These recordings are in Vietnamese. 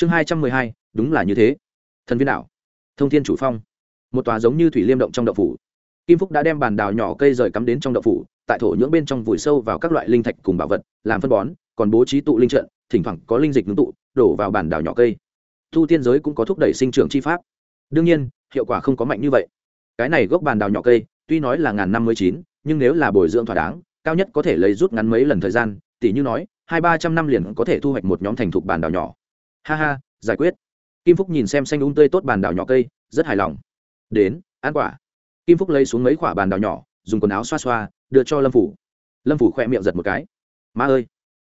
chương hai trăm mười hai, đúng là như thế. Thần viên đảo, thông thiên chủ phong. Một tòa giống như thủy liêm động trong đậu phủ. Kim phúc đã đem bàn đào nhỏ cây rời cắm đến trong đậu phủ, tại thổ nhưỡng bên trong vùi sâu vào các loại linh thạch cùng bảo vật, làm phân bón, còn bố trí tụ linh trận, thỉnh thoảng có linh dịch ngưng tụ, đổ vào bàn đào nhỏ cây. Thu tiên giới cũng có thúc đẩy sinh trưởng chi pháp. Đương nhiên, hiệu quả không có mạnh như vậy. Cái này gốc bàn đào nhỏ cây, tuy nói là ngàn năm mươi chín, nhưng nếu là bồi dưỡng thỏa đáng, cao nhất có thể lấy rút ngắn mấy lần thời gian tỷ như nói, hai ba trăm năm liền có thể thu hoạch một nhóm thành thục bàn đào nhỏ ha ha, giải quyết. Kim phúc nhìn xem xanh úng tươi tốt bàn đào nhỏ cây, rất hài lòng. Đến, ăn quả. Kim phúc lấy xuống mấy quả bàn đào nhỏ, dùng quần áo xoa xoa, đưa cho lâm phủ. Lâm phủ khỏe miệng giật một cái. Má ơi,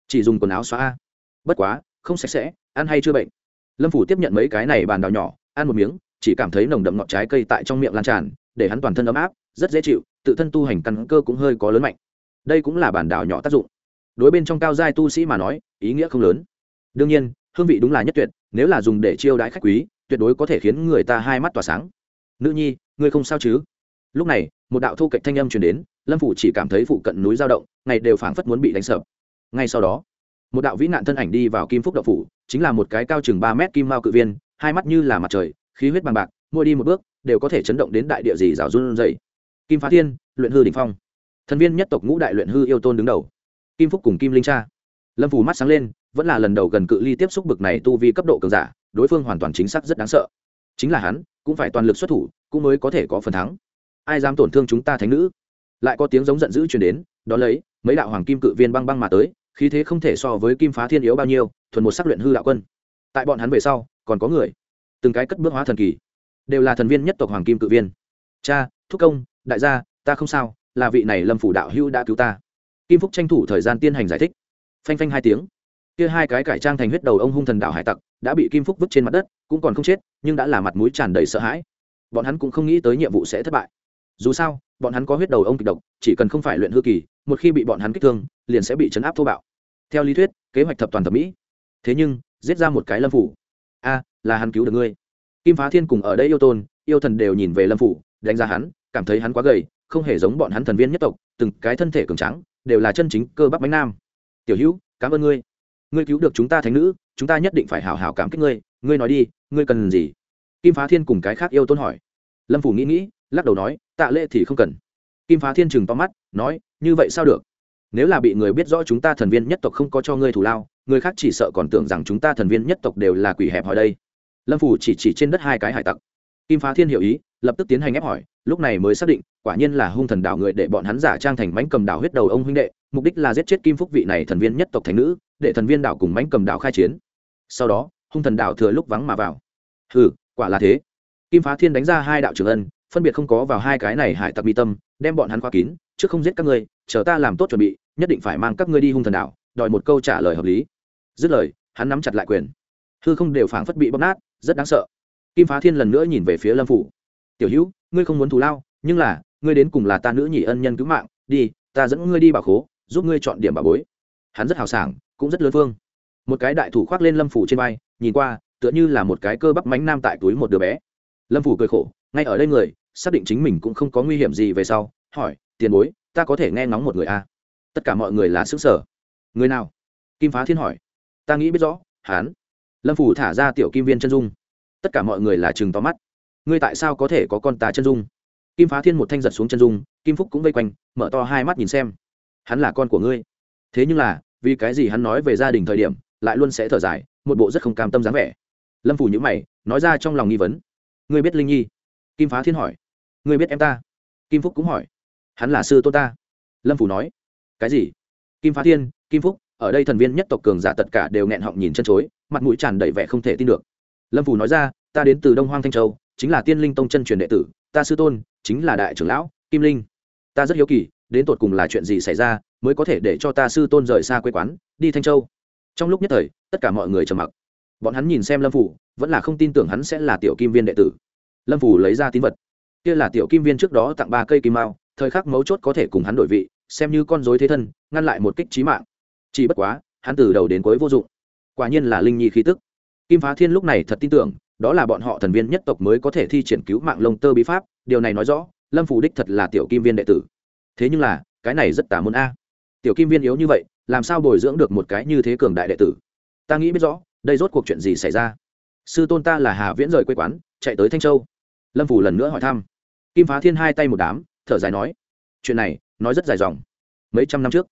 chỉ dùng quần áo xoa. bất quá, không sạch sẽ, ăn hay chưa bệnh? Lâm phủ tiếp nhận mấy cái này bàn đào nhỏ, ăn một miếng, chỉ cảm thấy nồng đậm ngọt trái cây tại trong miệng lan tràn, để hắn toàn thân ấm áp, rất dễ chịu, tự thân tu hành căn cơ cũng hơi có lớn mạnh. Đây cũng là bản đảo nhỏ tác dụng. Đối bên trong cao giai tu sĩ mà nói, ý nghĩa không lớn. Đương nhiên hương vị đúng là nhất tuyệt, nếu là dùng để chiêu đãi khách quý, tuyệt đối có thể khiến người ta hai mắt tỏa sáng. Nữ nhi, ngươi không sao chứ? Lúc này, một đạo thu cạnh thanh âm truyền đến, lâm phủ chỉ cảm thấy phụ cận núi dao động, ngày đều phảng phất muốn bị đánh sập. Ngay sau đó, một đạo vĩ nạn thân ảnh đi vào kim phúc đậu phủ, chính là một cái cao chừng ba mét kim mao cự viên, hai mắt như là mặt trời, khí huyết bằng bạc môi đi một bước, đều có thể chấn động đến đại địa gì rào run dày kim phá thiên, luyện hư đ ỉ n h phong. Thần viên nhất tộc ngũ đại luyện hư yêu tôn đứng đầu. Kim phúc cùng kim linh cha. Lâm phủ mắt sáng lên vẫn là lần đầu gần cự ly tiếp xúc bực này tu vi cấp độ cường giả, đối phương hoàn toàn chính xác rất đáng sợ. Chính là hắn, cũng phải toàn lực xuất thủ, cũng mới có thể có phần thắng. Ai dám tổn thương chúng ta thánh nữ? Lại có tiếng giống giận dữ chuyển đến đ ó lấy, mấy đạo hoàng kim cự viên băng băng mà tới, khí thế không thể so với kim phá thiên yếu bao nhiêu, thuần một sắc luyện hư đạo quân. Tại bọn hắn về sau, còn có người. Từng cái cất bước hóa thần kỳ. Đều là thần viên nhất tộc hoàng kim cự viên. Cha, thúc công, đại gia, ta không sao, là vị này lâm phủ đạo hữu đã cứu ta. Kim phúc tranh thủ thời gian tiên hành giải thích. Phanh phanh hai tiếng kia hai cái cải trang thành huyết đầu ông hung thần đạo hải tặc, đã bị kim phúc vứt trên mặt đất, cũng còn không chết, nhưng đã là mặt mũi tràn đầy sợ hãi. Bọn hắn cũng không nghĩ tới nhiệm vụ sẽ thất bại. Dù sao, bọn hắn có huyết đầu ông kịch độc, chỉ cần không phải luyện hư kỳ, một khi bị bọn hắn kích thương, liền sẽ bị chấn áp thô bạo. Theo lý thuyết, kế hoạch thập toàn thẩm mỹ. Thế nhưng, giết ra một cái lâm phủ. A, là hắn cứu được ngươi. Kim phá thiên cùng ở đây yêu tôn, yêu thần đều nhìn về lâm phủ, đánh giá hắn, cảm thấy hắn quá gầy, không hề giống bọn hắn thần viên nhất tộc, từng cái thân thể cường trắng đều là chân chính cơ bắp bánh nam. Tiểu hữu, cảm ơn ngươi ngươi cứu được chúng ta thánh nữ, chúng ta nhất định phải hào hào cảm kích ngươi. Ngươi nói đi, ngươi cần gì? Kim phá thiên cùng cái khác yêu tôn hỏi. Lâm phủ nghĩ nghĩ, lắc đầu nói, tạ lễ thì không cần. Kim phá thiên chừng to mắt, nói, như vậy sao được? Nếu là bị người biết rõ chúng ta thần viên nhất tộc không có cho ngươi thủ lao, người khác chỉ sợ còn tưởng rằng chúng ta thần viên nhất tộc đều là quỷ hẹp hỏi đây. Lâm phủ chỉ chỉ trên đất hai cái hải tặc. Kim phá thiên hiểu ý, lập tức tiến hành ép hỏi, lúc này mới xác định, quả nhiên là hung thần đảo người để bọn hắn giả trang thành mánh cầm đảo huyết đầu ông huynh đệ mục đích là giết chết kim phúc vị này thần viên nhất tộc thành nữ, để thần viên đảo cùng mánh cầm đảo khai chiến. Sau đó, hung thần đảo thừa lúc vắng mà vào. Hừ, quả là thế. Kim phá thiên đánh ra hai đạo trưởng ân, phân biệt không có vào hai cái này hải tặc bi tâm, đem bọn hắn khóa kín chứ không giết các ngươi, chờ ta làm tốt chuẩn bị, nhất định phải mang các ngươi đi hung thần đảo, đòi một câu trả lời hợp lý. Dứt lời, hắn nắm chặt lại quyền. Hư không đều phảng phất bị bóp nát, rất đáng sợ. Kim phá thiên lần nữa nhìn về phía lâm phủ. Tiểu hữu, ngươi không muốn thù lao, nhưng là, ngươi đến cùng là ta nữ nhị ân nhân cứu mạng, đi, ta dẫn ngươi đi bảo khố giúp ngươi chọn điểm bà bối. Hắn rất hào sảng, cũng rất lớn phương. Một cái đại thủ khoác lên lâm phủ trên vai, nhìn qua, tựa như là một cái cơ bắp mánh nam tại túi một đứa bé. Lâm phủ cười khổ, ngay ở đây người, xác định chính mình cũng không có nguy hiểm gì về sau, hỏi, tiền bối, ta có thể nghe ngóng một người a à? tất cả mọi người là xứ sở người nào? Kim phá thiên hỏi. Ta nghĩ biết rõ hán lâm phủ thả ra tiểu kim viên chân dung. Tất cả mọi người là chừng to mắt. Ngươi tại sao có thể có con tà chân dung? Kim phá thiên một thanh giật xuống chân dung, kim phúc cũng vây quanh, mở to hai mắt nhìn xem hắn là con của ngươi. Thế nhưng là, vì cái gì hắn nói về gia đình thời điểm, lại luôn sẽ thở dài, một bộ rất không cam tâm dáng vẻ. Lâm phủ nhữ mày, nói ra trong lòng nghi vấn. Ngươi biết linh nhi? Kim phá thiên hỏi. Ngươi biết em ta? Kim phúc cũng hỏi. Hắn là sư tôn ta. Lâm phủ nói. Cái gì? Kim phá thiên, kim phúc, ở đây thần viên nhất tộc cường giả tất cả đều nghẹn họng nhìn chân chối, mặt mũi tràn đầy vẻ không thể tin được. Lâm phủ nói ra, ta đến từ đông hoang thanh châu, chính là tiên linh tông chân truyền đệ tử, ta sư tôn, chính là đại trưởng lão, kim linh. Ta rất hiếu kỳ đến tột cùng là chuyện gì xảy ra, mới có thể để cho ta sư tôn rời xa quê quán, đi thanh châu. Trong lúc nhất thời, tất cả mọi người trầm mặc. Bọn hắn nhìn xem lâm phủ vẫn là không tin tưởng hắn sẽ là tiểu kim viên đệ tử. Lâm phủ lấy ra tín vật. Kia là tiểu kim viên trước đó tặng ba cây kim mao, thời khắc mấu chốt có thể cùng hắn đổi vị, xem như con dối thế thân, ngăn lại một kích trí mạng. Chỉ bất quá, hắn từ đầu đến cuối vô dụng. Quả nhiên là linh nhi khí tức. Kim phá thiên lúc này thật tin tưởng, đó là bọn họ thần viên nhất tộc mới có thể thi triển cứu mạng lông tơ bí pháp, điều này nói rõ, lâm phủ đích thật là tiểu kim viên đệ tử thế nhưng là, cái này rất tả môn a. Tiểu kim viên yếu như vậy, làm sao bồi dưỡng được một cái như thế cường đại đệ tử? Ta nghĩ biết rõ, đây rốt cuộc chuyện gì xảy ra? Sư tôn ta là hà viễn rời quê quán, chạy tới thanh châu. Lâm phủ lần nữa hỏi thăm. Kim phá thiên hai tay một đám, thở dài nói, chuyện này, nói rất dài dòng. Mấy trăm năm trước,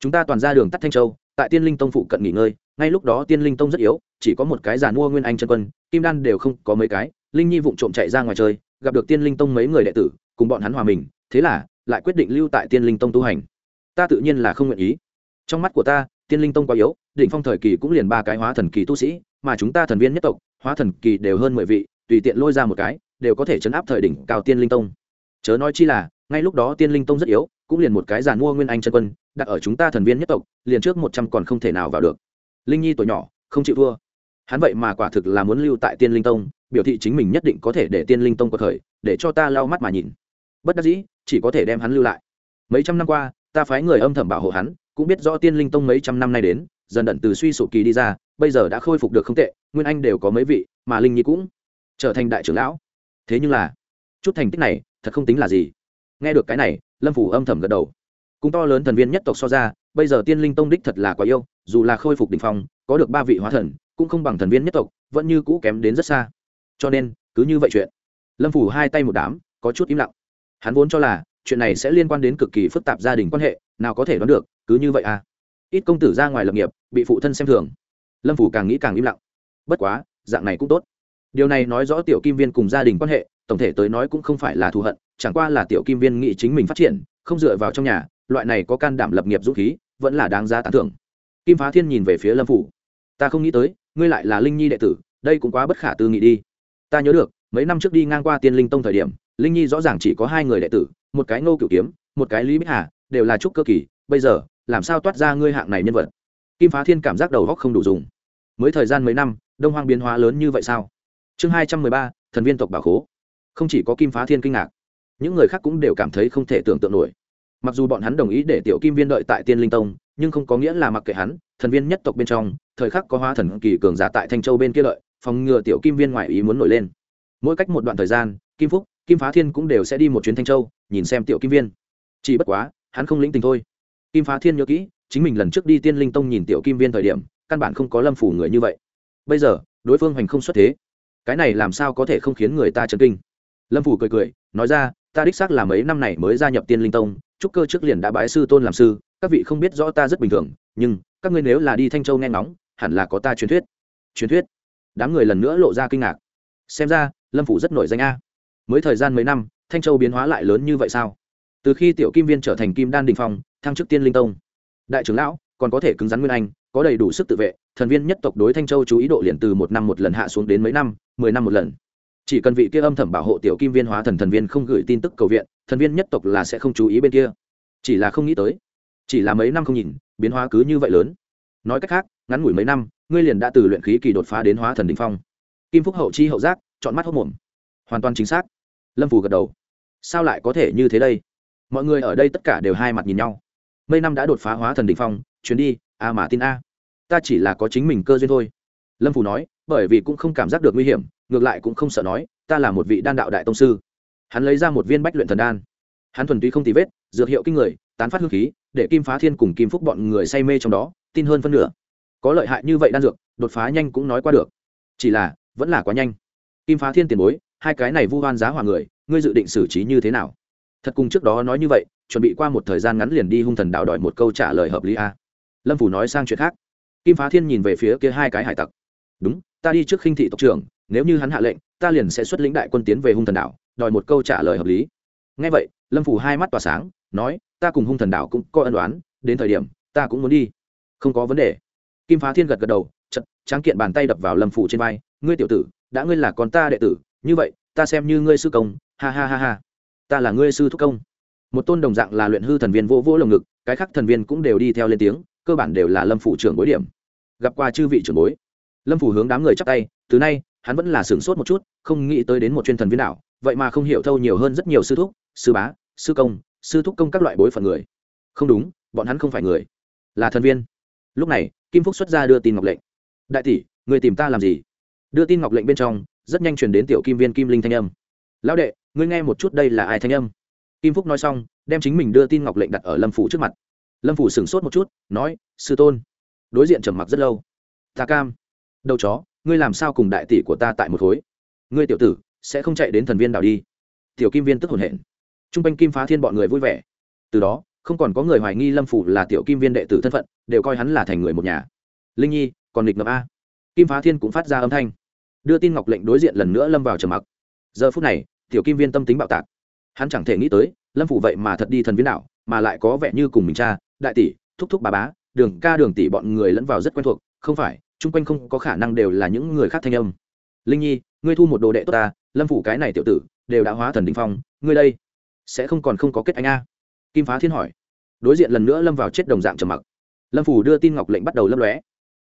chúng ta toàn ra đường tắt thanh châu, tại tiên linh tông phụ cận nghỉ ngơi, ngay lúc đó tiên linh tông rất yếu, chỉ có một cái giàn mua nguyên anh chân quân, kim đan đều không có mấy cái, linh nhi vụng trộm chạy ra ngoài chơi, gặp được tiên linh tông mấy người đệ tử, cùng bọn hắn hòa mình, thế là lại quyết định lưu tại tiên linh tông tu hành. Ta tự nhiên là không nguyện ý. Trong mắt của ta, tiên linh tông quá yếu định phong thời kỳ cũng liền ba cái hóa thần kỳ tu sĩ, mà chúng ta thần viên nhất tộc, hóa thần kỳ đều hơn mười vị, tùy tiện lôi ra một cái, đều có thể chấn áp thời đỉnh cao tiên linh tông. Chớ nói chi là, ngay lúc đó tiên linh tông rất yếu, cũng liền một cái giàn mua nguyên anh chân quân, đặt ở chúng ta thần viên nhất tộc, liền trước một trăm còn không thể nào vào được. Linh nhi tuổi nhỏ, không chịu thua. Hắn vậy mà quả thực là muốn lưu tại tiên linh tông, biểu thị chính mình nhất định có thể để tiên linh tông có thời, để cho ta lau mắt mà nhìn bất đắc dĩ, chỉ có thể đem hắn lưu lại. Mấy trăm năm qua, ta phái người âm thầm bảo hộ hắn, cũng biết rõ tiên linh tông mấy trăm năm nay đến, dần đận từ suy sụp kỳ đi ra, bây giờ đã khôi phục được không tệ, nguyên anh đều có mấy vị, mà linh nhi cũng trở thành đại trưởng lão. Thế nhưng là, chút thành tích này, thật không tính là gì. Nghe được cái này, lâm phủ âm thầm gật đầu. Cũng to lớn thần viên nhất tộc so ra, bây giờ tiên linh tông đích thật là quá yêu, dù là khôi phục đ ỉ n h phong, có được ba vị hóa thần, cũng không bằng thần viên nhất tộc, vẫn như cũ kém đến rất xa. Cho nên, cứ như vậy chuyện. Lâm phủ hai tay một đám, có chút im lặng hắn vốn cho là chuyện này sẽ liên quan đến cực kỳ phức tạp gia đình quan hệ, nào có thể đoán được, cứ như vậy à. Ít công tử ra ngoài lập nghiệp, bị phụ thân xem thường. Lâm phủ càng nghĩ càng im lặng. Bất quá, dạng này cũng tốt. Điều này nói rõ tiểu kim viên cùng gia đình quan hệ, tổng thể tới nói cũng không phải là thù hận, chẳng qua là tiểu kim viên nghĩ chính mình phát triển, không dựa vào trong nhà, loại này có can đảm lập nghiệp dũng khí, vẫn là đáng giá tán thưởng. Kim phá thiên nhìn về phía lâm phủ. Ta không nghĩ tới, ngươi lại là linh nhi đệ tử, đây cũng quá bất khả tư nghị đi. Ta nhớ được, mấy năm trước đi ngang qua tiên linh tông thời điểm linh nhi rõ ràng chỉ có hai người đệ tử, một cái ngô cửu kiếm, một cái lý bích hà, đều là trúc cơ kỳ, bây giờ, làm sao toát ra ngươi hạng này nhân vật? Kim phá thiên cảm giác đầu góc không đủ dùng. Mới thời gian mấy năm, đông hoang biến hóa lớn như vậy sao? Chương hai trăm mười ba, thần viên tộc bảo khố. Không chỉ có kim phá thiên kinh ngạc, những người khác cũng đều cảm thấy không thể tưởng tượng nổi. Mặc dù bọn hắn đồng ý để tiểu kim viên đợi tại tiên linh tông, nhưng không có nghĩa là mặc kệ hắn, thần viên nhất tộc bên trong, thời khắc có hoa thần kỳ cường giả tại thanh châu bên kia lợi phòng ngừa tiểu kim viên ngoại ý muốn nổi lên. Mỗi cách một đoạn thời gian, kim phúc kim phá thiên cũng đều sẽ đi một chuyến thanh châu, nhìn xem tiểu kim viên. Chỉ bất quá, hắn không lĩnh tình thôi. Kim phá thiên nhớ kỹ, chính mình lần trước đi tiên linh tông nhìn tiểu kim viên thời điểm, căn bản không có lâm phủ người như vậy. Bây giờ, đối phương hoành không xuất thế. Cái này làm sao có thể không khiến người ta chấn kinh? Lâm phủ cười cười, nói ra, ta đích xác là mấy năm này mới gia nhập tiên linh tông trúc cơ trước liền đã bái sư tôn làm sư, các vị không biết rõ ta rất bình thường, nhưng các ngươi nếu là đi thanh châu nghe ngóng, hẳn là có ta truyền thuyết. Truyền thuyết? Đám người lần nữa lộ ra kinh ngạc. Xem ra, lâm phủ rất nổi danh a mới thời gian mấy năm, thanh châu biến hóa lại lớn như vậy sao? Từ khi tiểu kim viên trở thành kim đan đình phong, thăng chức tiên linh tông. Đại trưởng lão, còn có thể cứng rắn nguyên anh, có đầy đủ sức tự vệ, thần viên nhất tộc đối thanh châu chú ý độ liền từ một năm một lần hạ xuống đến mấy năm, mười năm một lần. Chỉ cần vị kia âm thầm bảo hộ tiểu kim viên hóa thần thần viên không gửi tin tức cầu viện, thần viên nhất tộc là sẽ không chú ý bên kia. Chỉ là không nghĩ tới, chỉ là mấy năm không nhìn, biến hóa cứ như vậy lớn. Nói cách khác, ngắn ngủi mấy năm, ngươi liền đã từ luyện khí kỳ đột phá đến hóa thần đình phong. Kim phúc hậu chi hậu giác chọn mắt hốc mồm hoàn toàn chính xác. Lâm phù gật đầu. Sao lại có thể như thế đây? Mọi người ở đây tất cả đều hai mặt nhìn nhau. Mấy năm đã đột phá hóa thần đình phong, chuyến đi, a mà tin a. Ta chỉ là có chính mình cơ duyên thôi. Lâm phù nói, bởi vì cũng không cảm giác được nguy hiểm, ngược lại cũng không sợ nói, ta là một vị đan đạo đại tông sư. Hắn lấy ra một viên bách luyện thần đan. Hắn thuần túy không tì vết, dược hiệu kinh người, tán phát hương khí, để kim phá thiên cùng kim phúc bọn người say mê trong đó, tin hơn phân nửa. Có lợi hại như vậy đan dược, đột phá nhanh cũng nói qua được. Chỉ là, vẫn là quá nhanh. Kim phá thiên tiền bối hai cái này vu hoan giá hòa người, ngươi dự định xử trí như thế nào? Thật cùng trước đó nói như vậy, chuẩn bị qua một thời gian ngắn liền đi hung thần đạo đòi một câu trả lời hợp lý a. Lâm phủ nói sang chuyện khác. Kim phá thiên nhìn về phía kia hai cái hải tặc. Đúng, ta đi trước khinh thị tộc trưởng, nếu như hắn hạ lệnh, ta liền sẽ xuất lĩnh đại quân tiến về hung thần đảo, đòi một câu trả lời hợp lý. Ngay vậy, lâm phủ hai mắt tỏa sáng, nói, ta cùng hung thần đảo cũng có ân đoán đến thời điểm, ta cũng muốn đi. Không có vấn đề. Kim phá thiên gật gật đầu chật tráng kiện bàn tay đập vào lâm phủ trên vai, ngươi tiểu tử, đã ngươi là con ta đệ tử như vậy, ta xem như ngươi sư công, ha ha ha ha. Ta là ngươi sư thúc công. Một tôn đồng dạng là luyện hư thần viên vô vô lồng ngực, cái khác thần viên cũng đều đi theo lên tiếng, cơ bản đều là lâm phủ trưởng bối điểm. Gặp qua chư vị trưởng bối. Lâm phủ hướng đám người chắp tay, từ nay, hắn vẫn là sửng sốt một chút, không nghĩ tới đến một chuyên thần viên đạo vậy mà không hiểu thâu nhiều hơn rất nhiều sư thúc, sư bá, sư công, sư thúc công các loại bối phận người. Không đúng, bọn hắn không phải người, là thần viên. Lúc này, kim phúc xuất ra đưa tin ngọc lệnh. Đại tỷ, người tìm ta làm gì? Đưa tin ngọc lệnh bên trong rất nhanh chuyển đến tiểu kim viên kim linh thanh âm. Lão đệ, ngươi nghe một chút đây là ai thanh âm? Kim phúc nói xong, đem chính mình đưa tin ngọc lệnh đặt ở lâm phủ trước mặt. Lâm phủ sửng sốt một chút, nói, sư tôn. Đối diện trầm mặc rất lâu. Ta cam. Đầu chó, ngươi làm sao cùng đại tỷ của ta tại một khối? Ngươi tiểu tử, sẽ không chạy đến thần viên đảo đi. Tiểu kim viên tức hồn hển. T r u n g quanh kim phá thiên bọn người vui vẻ. Từ đó, không còn có người hoài nghi lâm phủ là tiểu kim viên đệ tử thân phận, đều coi hắn là thành người một nhà. Linh nhi, còn nghịch ngập a? Kim phá thiên cũng phát ra âm thanh đưa tin ngọc lệnh đối diện lần nữa lâm vào trầm mặc. Giờ phút này, tiểu kim viên tâm tính bạo tạc. Hắn chẳng thể nghĩ tới, lâm phủ vậy mà thật đi thần viên đạo mà lại có vẻ như cùng mình cha, đại tỷ, thúc thúc bà bá, đường ca đường tỷ bọn người lẫn vào rất quen thuộc, không phải, chung quanh không có khả năng đều là những người khác thanh âm. Linh nhi, ngươi thu một đồ đệ tốt ta, lâm phủ cái này tiểu tử, đều đã hóa thần đình phong, ngươi đây, sẽ không còn không có kết anh a? Kim phá thiên hỏi. Đối diện lần nữa lâm vào chết đồng dạng trầm mặc. Lâm phủ đưa tin ngọc lệnh bắt đầu lấp lóe.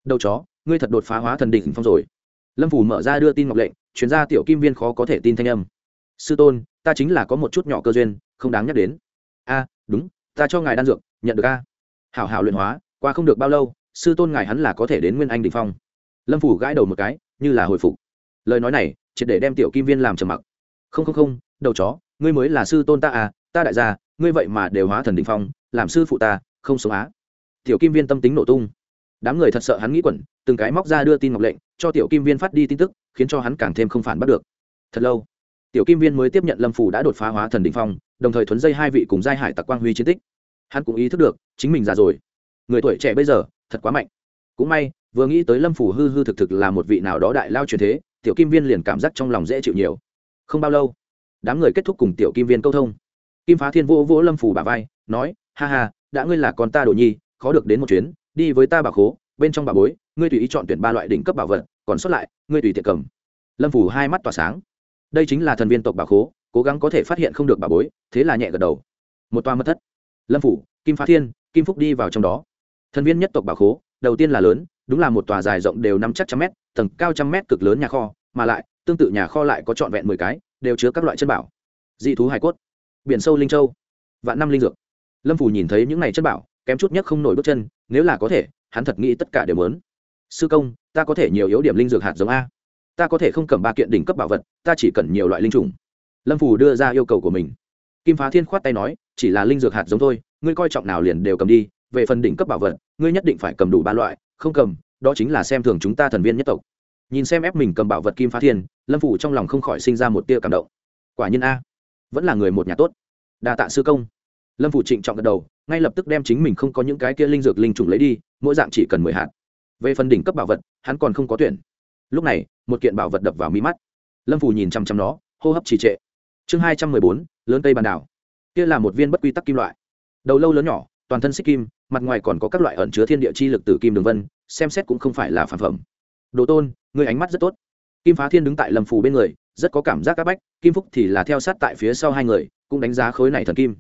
Đầu chó, ngươi thật đột phá hóa thần đỉnh phong rồi lâm phủ mở ra đưa tin ngọc lệnh chuyên gia tiểu kim viên khó có thể tin thanh âm. Sư tôn, ta chính là có một chút nhỏ cơ duyên, không đáng nhắc đến. A, đúng, ta cho ngài đan dược, nhận được a. Hảo hảo luyện hóa, qua không được bao lâu, sư tôn ngài hắn là có thể đến nguyên anh đình phong. Lâm phủ gãi đầu một cái, như là hồi phục. Lời nói này, triệt để đem tiểu kim viên làm trầm mặc. Không không không, đầu chó, ngươi mới là sư tôn ta à ta đại gia, ngươi vậy mà đều hóa thần đình phong, làm sư phụ ta, không sống á. Tiểu kim viên tâm tính nổ tung đám người thật sợ hắn nghĩ quẩn, từng cái móc ra đưa tin ngọc lệnh, cho tiểu kim viên phát đi tin tức, khiến cho hắn càng thêm không phản bắt được. Thật lâu, tiểu kim viên mới tiếp nhận lâm phủ đã đột phá hóa thần đình phong, đồng thời thuấn dây hai vị cùng giai hải tặc quang huy chiến tích. Hắn cũng ý thức được, chính mình già rồi. Người tuổi trẻ bây giờ, thật quá mạnh. Cũng may, vừa nghĩ tới lâm phủ hư hư thực thực là một vị nào đó đại lao truyền thế, tiểu kim viên liền cảm giác trong lòng dễ chịu nhiều. Không bao lâu, đám người kết thúc cùng tiểu kim viên câu thông. Kim phá thiên vô vỗ lâm phủ bà vai, nói, ha ha, đã ngươi là con ta đồ nhi, khó được đến một chuyến đi với ta bà khố, bên trong bà bối, ngươi tùy ý chọn tuyển ba loại đỉnh cấp bảo vật, còn sót lại, ngươi tùy tiện cầm. Lâm phủ hai mắt tỏa sáng. Đây chính là thần viên tộc bà khố, cố gắng có thể phát hiện không được bà bối, thế là nhẹ gật đầu. Một toa mất thất. Lâm phủ kim phá thiên, kim phúc đi vào trong đó. Thần viên nhất tộc bảo khố, đầu tiên là lớn, đúng là một tòa dài rộng đều năm chắc trăm mét, tầng cao trăm mét cực lớn nhà kho, mà lại, tương tự nhà kho lại có trọn vẹn mười cái, đều chứa các loại chân bảo. Dị thú hải cốt. Biển sâu linh châu. Vạn năm linh dược. Lâm phủ nhìn thấy những này chân bảo, kém chút nhất không nổi bước chân nếu là có thể, hắn thật nghĩ tất cả đều lớn sư công, ta có thể nhiều yếu điểm linh dược hạt giống a. Ta có thể không cầm ba kiện đỉnh cấp bảo vật, ta chỉ cần nhiều loại linh trùng. Lâm phủ đưa ra yêu cầu của mình. Kim phá thiên khoát tay nói, chỉ là linh dược hạt giống thôi, ngươi coi trọng nào liền đều cầm đi, về phần đỉnh cấp bảo vật, ngươi nhất định phải cầm đủ ba loại, không cầm, đó chính là xem thường chúng ta thần viên nhất tộc. Nhìn xem ép mình cầm bảo vật kim phá thiên, lâm phủ trong lòng không khỏi sinh ra một tia cảm động. Quả nhiên a, vẫn là người một nhà tốt. Đa tạ sư công. Lâm phủ trịnh trọng gật đầu ngay lập tức đem chính mình không có những cái kia linh dược linh trùng lấy đi, mỗi dạng chỉ cần mười hạt. Về phần đỉnh cấp bảo vật, hắn còn không có tuyển. Lúc này, một kiện bảo vật đập vào mi mắt. Lâm Phù nhìn chăm chăm nó, hô hấp trì trệ. Chương hai trăm mười bốn, lớn cây bàn đảo. Kia là một viên bất quy tắc kim loại. Đầu lâu lớn nhỏ, toàn thân xích kim, mặt ngoài còn có các loại ẩn chứa thiên địa chi lực từ kim đường vân, xem xét cũng không phải là phản phẩm. Đồ tôn người ánh mắt rất tốt. Kim phá thiên đứng tại lâm Phù bên người, rất có cảm giác c áp bách, kim phúc thì là theo sát tại phía sau hai người, cũng đánh giá khối này thần kim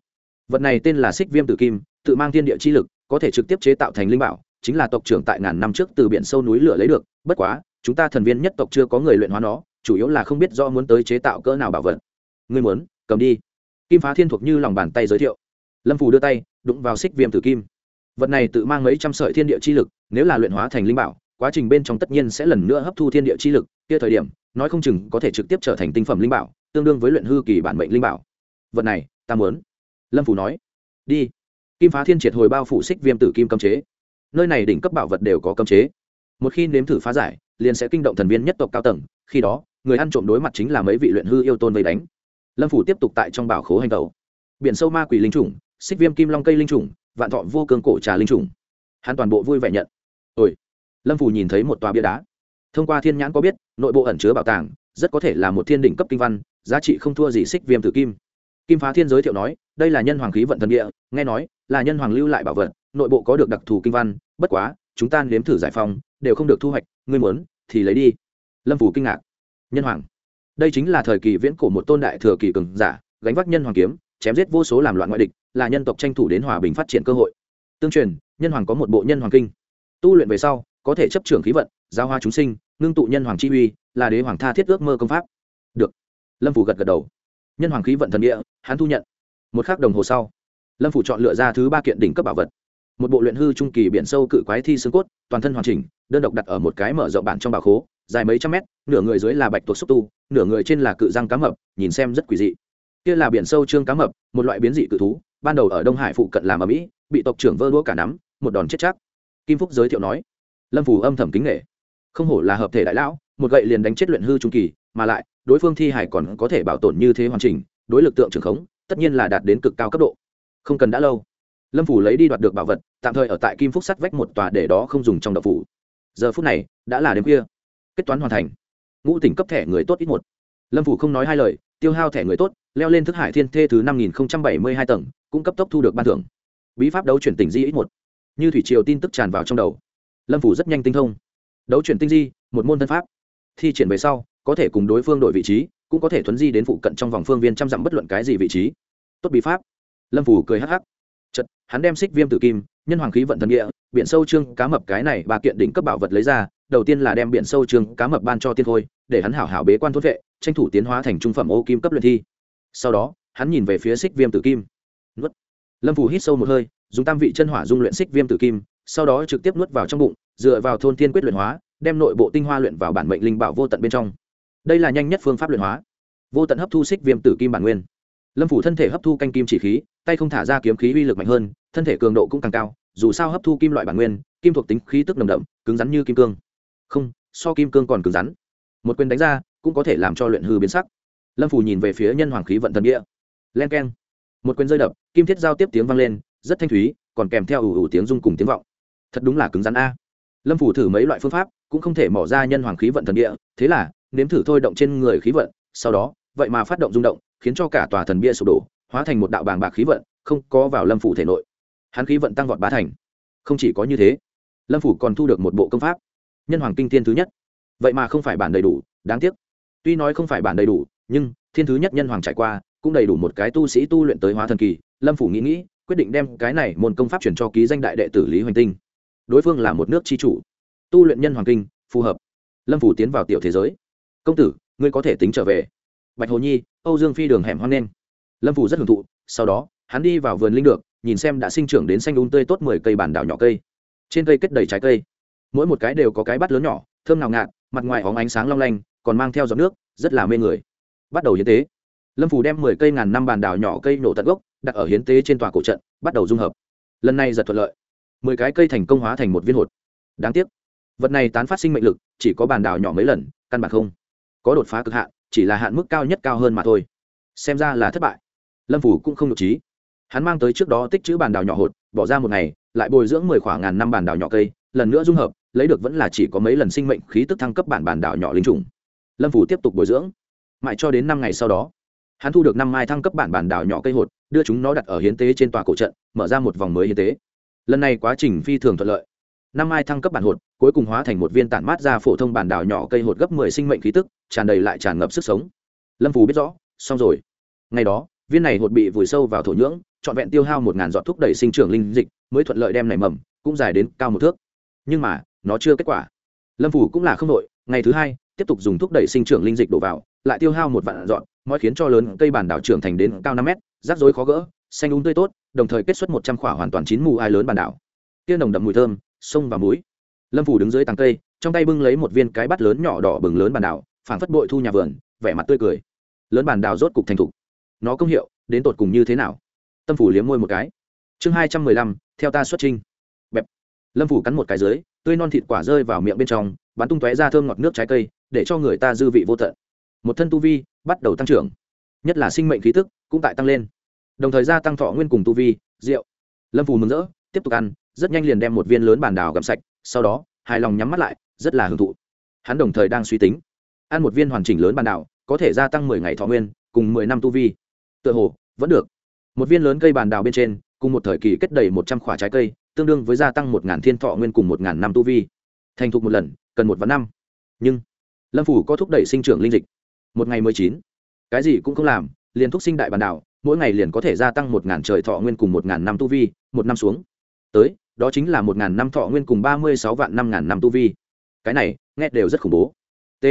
vật này tên là xích viêm tử kim, tự mang thiên địa chi lực, có thể trực tiếp chế tạo thành linh bảo, chính là tộc trưởng tại ngàn năm trước từ biển sâu núi lửa lấy được, bất quá, chúng ta thần viên nhất tộc chưa có người luyện hóa nó, chủ yếu là không biết do muốn tới chế tạo cỡ nào bảo vật. Ngươi muốn, cầm đi. Kim phá thiên thuộc như lòng bàn tay giới thiệu. Lâm phù đưa tay, đụng vào xích viêm tử kim. Vật này tự mang mấy trăm sợi thiên địa chi lực, nếu là luyện hóa thành linh bảo, quá trình bên trong tất nhiên sẽ lần nữa hấp thu thiên địa chi lực. Kia thời điểm, nói không chừng có thể trực tiếp trở thành tinh phẩm linh bảo, tương đương với luyện hư kỳ bản mệnh linh bảo. Vật này, ta muốn lâm phủ nói, đi. Kim phá thiên triệt hồi bao phủ xích viêm tử kim cấm chế. Nơi này đỉnh cấp bảo vật đều có cấm chế. Một khi nếm thử phá giải, liền sẽ kinh động thần viên nhất tộc cao tầng. Khi đó, người ăn trộm đối mặt chính là mấy vị luyện hư yêu tôn vây đánh. Lâm phủ tiếp tục tại trong bảo khố hành tàu biển sâu ma quỷ linh chủng xích viêm kim long cây linh chủng vạn thọ vô cương cổ trà linh chủng hắn toàn bộ vui vẻ nhận. Ôi! Lâm phủ nhìn thấy một tòa bia đá. Thông qua thiên nhãn có biết, nội bộ ẩn chứa bảo tàng, rất có thể là một thiên đỉnh cấp kinh văn, giá trị không thua gì xích viêm tử kim. Kim phá thiên giới thiệu nói đây là nhân hoàng khí vận thần địa, nghe nói, là nhân hoàng lưu lại bảo vật, nội bộ có được đặc thù kinh văn, bất quá, chúng ta nếm thử giải phong đều không được thu hoạch, ngươi muốn, thì lấy đi. Lâm phủ kinh ngạc. Nhân hoàng. Đây chính là thời kỳ viễn cổ một tôn đại thừa kỳ cường giả, gánh vác nhân hoàng kiếm, chém giết vô số làm loạn ngoại địch, là nhân tộc tranh thủ đến hòa bình phát triển cơ hội. Tương truyền, nhân hoàng có một bộ nhân hoàng kinh. Tu luyện về sau, có thể chấp trưởng khí vận, giao hoa chúng sinh, ngưng tụ nhân hoàng chi uy, là đế hoàng tha thiết ước mơ công pháp. Được. Lâm phủ gật gật đầu. Nhân hoàng khí vận thần địa, hắn thu nhận một k h ắ c đồng hồ sau, lâm phủ chọn lựa ra thứ ba kiện đỉnh cấp bảo vật. Một bộ luyện hư trung kỳ biển sâu cự quái thi xương cốt, toàn thân hoàn chỉnh, đơn độc đặt ở một cái mở rộng bản trong bảo khố, dài mấy trăm mét, nửa người dưới là bạch tuộc xúc tu, nửa người trên là cự răng cá mập, nhìn xem rất quỷ dị. Kia là biển sâu trương cá mập, một loại biến dị cự thú, ban đầu ở đông hải phụ cận làm ở mỹ, bị tộc trưởng vơ đũa cả nắm, một đòn chết chắc. Kim phúc giới thiệu nói, lâm phủ âm thầm kính nghệ không hổ là hợp thể đại lão, một gậy liền đánh chết luyện hư trung kỳ, mà lại, đối phương thi hải còn có thể bảo tồn như thế hoàn chỉnh, đối lực tượng trường khống tất nhiên là đạt đến cực cao cấp độ. Không cần đã lâu. Lâm phủ lấy đi đoạt được bảo vật, tạm thời ở tại kim phúc sắt vách một tòa để đó không dùng trong đậu phủ. Giờ phút này, đã là đêm khuya. Kết toán hoàn thành. Ngũ tỉnh cấp thẻ người tốt ít một. Lâm phủ không nói hai lời, tiêu hao thẻ người tốt, leo lên thức hải thiên thê thứ năm nghìn bảy mươi hai tầng, cũng cấp tốc thu được ban thưởng. Bí pháp đấu chuyển tỉnh di ít một. Như thủy triều tin tức tràn vào trong đầu. Lâm phủ rất nhanh tinh thông. Đấu chuyển tinh di, một môn thân pháp. Thi triển về sau, có thể cùng đối phương đổi vị trí cũng có thể thuấn di đến phụ cận trong vòng phương viên trăm dặm bất luận cái gì vị trí. Tốt bí pháp. Lâm phủ cười hắc hắc. Chật hắn đem xích viêm tử kim, nhân hoàng khí vận thần địa, biển sâu trương cá mập cái này ba kiện đỉnh cấp bảo vật lấy ra, đầu tiên là đem biển sâu trương cá mập ban cho tiên khôi, để hắn hảo hảo bế quan thốt vệ, tranh thủ tiến hóa thành trung phẩm ô kim cấp luyện thi. Sau đó, hắn nhìn về phía xích viêm tử kim. Nuốt. Lâm phủ hít sâu một hơi, dùng tam vị chân hỏa dung luyện xích viêm tử kim, sau đó trực tiếp nuốt vào trong bụng, dựa vào thôn tiên quyết luyện hóa, đem nội bộ tinh hoa luyện vào bản mệnh linh bảo vô tận bên trong đây là nhanh nhất phương pháp luyện hóa. Vô tận hấp thu xích viêm tử kim bản nguyên. Lâm phủ thân thể hấp thu canh kim chỉ khí, tay không thả ra kiếm khí uy lực mạnh hơn, thân thể cường độ cũng càng cao, dù sao hấp thu kim loại bản nguyên, kim thuộc tính khí tức nồng đậm, cứng rắn như kim cương. Không, so kim cương còn cứng rắn. Một quyền đánh ra, cũng có thể làm cho luyện hư biến sắc. Lâm phủ nhìn về phía nhân hoàng khí vận thần địa. Len k e n một quyền rơi đập, kim thiết giao tiếp tiếng vang lên, rất thanh thúy, còn kèm theo ủ ủ tiếng rung cùng tiếng vọng. Thật đúng là cứng rắn a. Lâm phủ thử mấy loại phương pháp, cũng không thể mỏ ra nhân hoàng khí vận thần địa, thế là nếm thử thôi động trên người khí vận, sau đó, vậy mà phát động rung động, khiến cho cả tòa thần bia sụp đổ, hóa thành một đạo bàng bạc khí vận, không có vào lâm phủ thể nội. Hắn khí vận tăng vọt bá thành. Không chỉ có như thế, lâm phủ còn thu được một bộ công pháp, nhân hoàng kinh thiên thứ nhất. Vậy mà không phải bản đầy đủ, đáng tiếc. Tuy nói không phải bản đầy đủ, nhưng thiên thứ nhất nhân hoàng trải qua, cũng đầy đủ một cái tu sĩ tu luyện tới hóa thần kỳ, lâm phủ nghĩ nghĩ, quyết định đem cái này môn công pháp chuyển cho ký danh đại đệ tử lý hoành tinh. Đối phương là một nước tri chủ. Tu luyện nhân hoàng kinh, phù hợp. Lâm phủ tiến vào tiểu thế giới công tử, ngươi có thể tính trở về. Bạch hồ nhi, âu dương phi đường hẻm hoang lên lâm phủ rất hưởng thụ, sau đó, hắn đi vào vườn linh được, nhìn xem đã sinh trưởng đến xanh un tươi tốt mười cây bản đảo nhỏ cây. Trên cây kết đầy trái cây. Mỗi một cái đều có cái bát lớn nhỏ, thơm nào ngạt, mặt ngoài hóng ánh sáng long lanh, còn mang theo giọt nước, rất là mê người. Bắt đầu hiến tế. Lâm phủ đem mười cây ngàn năm bàn đảo nhỏ cây nổ tận gốc, đặt ở hiến tế trên tòa cổ trận, bắt đầu dung hợp. Lần này giật thuận lợi. Mười cái cây thành công hóa thành một viên hột. Đáng tiếc, vật này tán phát sinh mệnh lực, chỉ có bàn đảo nhỏ mấy lần, căn bản không có đột phá cực hạn, chỉ là hạn mức cao nhất cao hơn mà thôi. Xem ra là thất bại. Lâm phủ cũng không nhục trí. Hắn mang tới trước đó tích chữ bàn đào nhỏ hột, bỏ ra một ngày, lại bồi dưỡng mười khoảng ngàn năm bàn đào nhỏ cây, lần nữa dung hợp, lấy được vẫn là chỉ có mấy lần sinh mệnh khí tức thăng cấp bản bàn đào nhỏ linh trùng. Lâm phủ tiếp tục bồi dưỡng. Mãi cho đến năm ngày sau đó, hắn thu được năm mai thăng cấp bản bản đào nhỏ cây hột, đưa chúng nó đặt ở hiến tế trên tòa cổ trận, mở ra một vòng mới hiến tế. Lần này quá trình phi thường thuận lợi. Năm mai thăng cấp bản hột, cuối cùng hóa thành một viên tản mát ra phổ thông bản đào nhỏ cây hột gấp mười sinh mệnh khí tức tràn đầy lại tràn ngập sức sống. Lâm phù biết rõ, xong rồi. Ngày đó, viên này hột bị vùi sâu vào thổ nhưỡng, trọn vẹn tiêu hao một ngàn giọt thúc đẩy sinh trưởng linh dịch, mới thuận lợi đem nảy mầm, cũng dài đến cao một thước. Nhưng mà, nó chưa kết quả. Lâm phủ cũng là không đội, ngày thứ hai, tiếp tục dùng thúc đẩy sinh trưởng linh dịch đổ vào, lại tiêu hao một vạn dọn mọi khiến cho lớn cây bản đảo trưởng thành đến cao năm mét, rắc rối khó gỡ, xanh úng tươi tốt, đồng thời kết xuất một trăm khỏa hoàn toàn chín mù ai lớn bản đảo. Tiên đồng đậm mùi thơm, sông và muối. Lâm phủ đứng dưới tàng cây, trong tay bưng lấy một viên cái bát lớn nhỏ đỏ bừng lớn bản đảo phảng phất bội thu nhà vườn, vẻ mặt tươi cười. Lớn bản đào rốt cục thành thục. Nó công hiệu, đến tột cùng như thế nào? Tâm phủ liếm môi một cái. Chương hai trăm mười lăm, theo ta xuất trinh bẹp. Lâm phủ cắn một cái dưới, tươi non thịt quả rơi vào miệng bên trong, bắn tung tóe ra thơm ngọt nước trái cây, để cho người ta dư vị vô tận. Một thân tu vi, bắt đầu tăng trưởng. Nhất là sinh mệnh khí tức, cũng tại tăng lên. Đồng thời gia tăng thọ nguyên cùng tu vi, rượu. Lâm phù mừng rỡ, tiếp tục ăn, rất nhanh liền đem một viên lớn bản đào gặm sạch, sau đó, hài lòng nhắm mắt lại, rất là hưởng thụ. Hắn đồng thời đang suy tính ăn một viên hoàn chỉnh lớn bản đào có thể gia tăng mười ngày thọ nguyên, cùng mười năm tu vi. Tựa hồ, vẫn được. Một viên lớn cây bàn đào bên trên, cùng một thời kỳ kết đầy một trăm khỏa trái cây, tương đương với gia tăng một ngàn thiên thọ nguyên cùng một ngàn năm tu vi. Thành thục một lần, cần một vạn năm. Nhưng, lâm phủ có thúc đẩy sinh trưởng linh dịch. Một ngày mười chín. Cái gì cũng không làm, liền thúc sinh đại bàn đảo, mỗi ngày liền có thể gia tăng một ngàn trời thọ nguyên cùng một ngàn năm tu vi, một năm xuống. Tới, đó chính là một ngàn năm thọ nguyên cùng ba mươi sáu vạn năm ngàn năm tu vi. Cái này, nghe đều rất khủng bố. T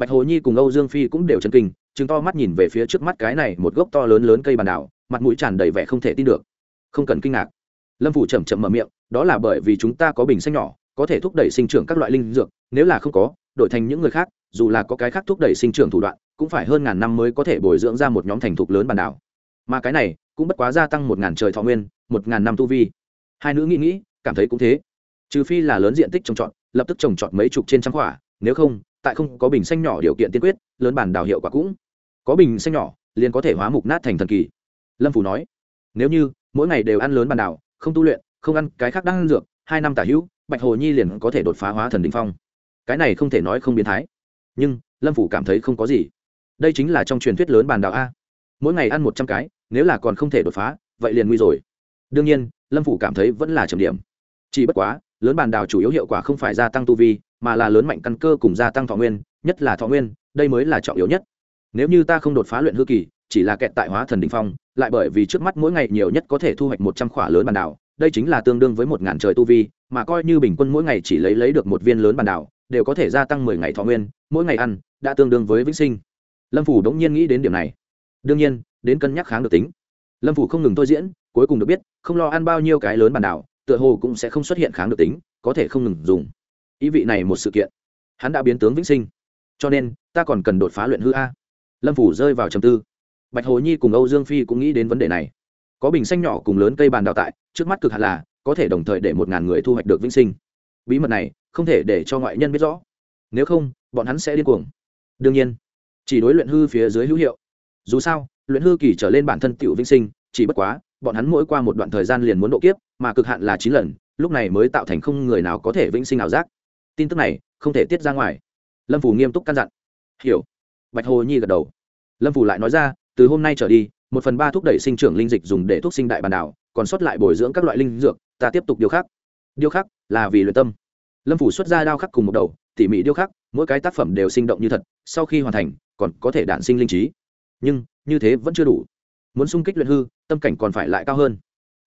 bạch hồ nhi cùng âu dương phi cũng đều chân kinh chứng to mắt nhìn về phía trước mắt cái này một gốc to lớn lớn cây bàn đảo, mặt mũi tràn đầy vẻ không thể tin được. Không cần kinh ngạc. Lâm phủ chậm chậm mở miệng, đó là bởi vì chúng ta có bình xanh nhỏ, có thể thúc đẩy sinh trưởng các loại linh dược, nếu là không có, đổi thành những người khác, dù là có cái khác thúc đẩy sinh trưởng thủ đoạn, cũng phải hơn ngàn năm mới có thể bồi dưỡng ra một nhóm thành thục lớn bàn đảo. Mà cái này, cũng bất quá gia tăng một ngàn trời thọ nguyên, một ngàn năm tu vi. Hai nữ nghĩ nghĩ, cảm thấy cũng thế. Trừ phi là lớn diện tích trồng trọt, lập tức trồng trọt mấy chục trên trăm quả, nếu không tại không có bình xanh nhỏ điều kiện tiên quyết, lớn bản đào hiệu quả cũng có bình xanh nhỏ, liền có thể hóa mục nát thành thần kỳ. Lâm phủ nói, nếu như mỗi ngày đều ăn lớn bản đào không tu luyện, không ăn cái khác đang ăn dược, hai năm tả hữu, bạch hồ nhi liền có thể đột phá hóa thần đình phong. Cái này không thể nói không biến thái. Nhưng, lâm phủ cảm thấy không có gì. Đây chính là trong truyền thuyết lớn bàn đào a. Mỗi ngày ăn một trăm cái, nếu là còn không thể đột phá, vậy liền nguy rồi. Đương nhiên, lâm phủ cảm thấy vẫn là trầm điểm. Chỉ bất quá, lớn bàn đào chủ yếu hiệu quả không phải gia tăng tu vi mà là lớn mạnh căn cơ cùng gia tăng thọ nguyên, nhất là thọ nguyên, đây mới là trọng yếu nhất. Nếu như ta không đột phá luyện hư kỳ, chỉ là kẹt tại hóa thần đình phong, lại bởi vì trước mắt mỗi ngày nhiều nhất có thể thu hoạch một trăm khỏa lớn bàn đảo, đây chính là tương đương với một ngàn trời tu vi, mà coi như bình quân mỗi ngày chỉ lấy lấy được một viên lớn bàn đảo, đều có thể gia tăng mười ngày thọ nguyên, mỗi ngày ăn đã tương đương với vĩnh sinh. Lâm phủ đống nhiên nghĩ đến điểm này. Đương nhiên, đến cân nhắc kháng được tính. Lâm phủ không ngừng thôi diễn, cuối cùng được biết, không lo ăn bao nhiêu cái lớn bàn đảo, tựa hồ cũng sẽ không xuất hiện kháng được tính, có thể không ngừng dùng ý vị này một sự kiện. Hắn đã biến tướng vĩnh sinh. Cho nên, ta còn cần đột phá luyện hư a. Lâm phủ rơi vào trầm tư. Bạch hồ nhi cùng âu dương phi cũng nghĩ đến vấn đề này. Có bình xanh nhỏ cùng lớn cây bàn đào tại, trước mắt cực hạt là, có thể đồng thời để một ngàn người thu hoạch được vĩnh sinh. Bí mật này, không thể để cho ngoại nhân biết rõ. Nếu không, bọn hắn sẽ điên cuồng. Đương nhiên, chỉ đối luyện hư phía dưới hữu hiệu. Dù sao, luyện hư kỳ trở lên bản thân tiểu vĩnh sinh, chỉ bất quá, bọn hắn mỗi qua một đoạn thời gian liền muốn độ kiếp, mà cực hạn là chín lần, lúc này mới tạo thành không người nào có thể vĩnh sinh ảo giác tin tức này không thể tiết ra ngoài. Lâm phủ nghiêm túc căn dặn. Hiểu. Bạch hồ nhi gật đầu. Lâm phủ lại nói ra, từ hôm nay trở đi, một phần ba thúc đẩy sinh trưởng linh dịch dùng để thuốc sinh đại bàn đảo, còn sót lại bồi dưỡng các loại linh dược, ta tiếp tục điều khắc. Điều khắc là vì luyện tâm. Lâm phủ xuất ra đao khắc cùng một đầu, tỉ mỉ điêu khắc, mỗi cái tác phẩm đều sinh động như thật, sau khi hoàn thành, còn có thể đản sinh linh trí. Nhưng, như thế vẫn chưa đủ. Muốn sung kích luyện hư, tâm cảnh còn phải lại cao hơn.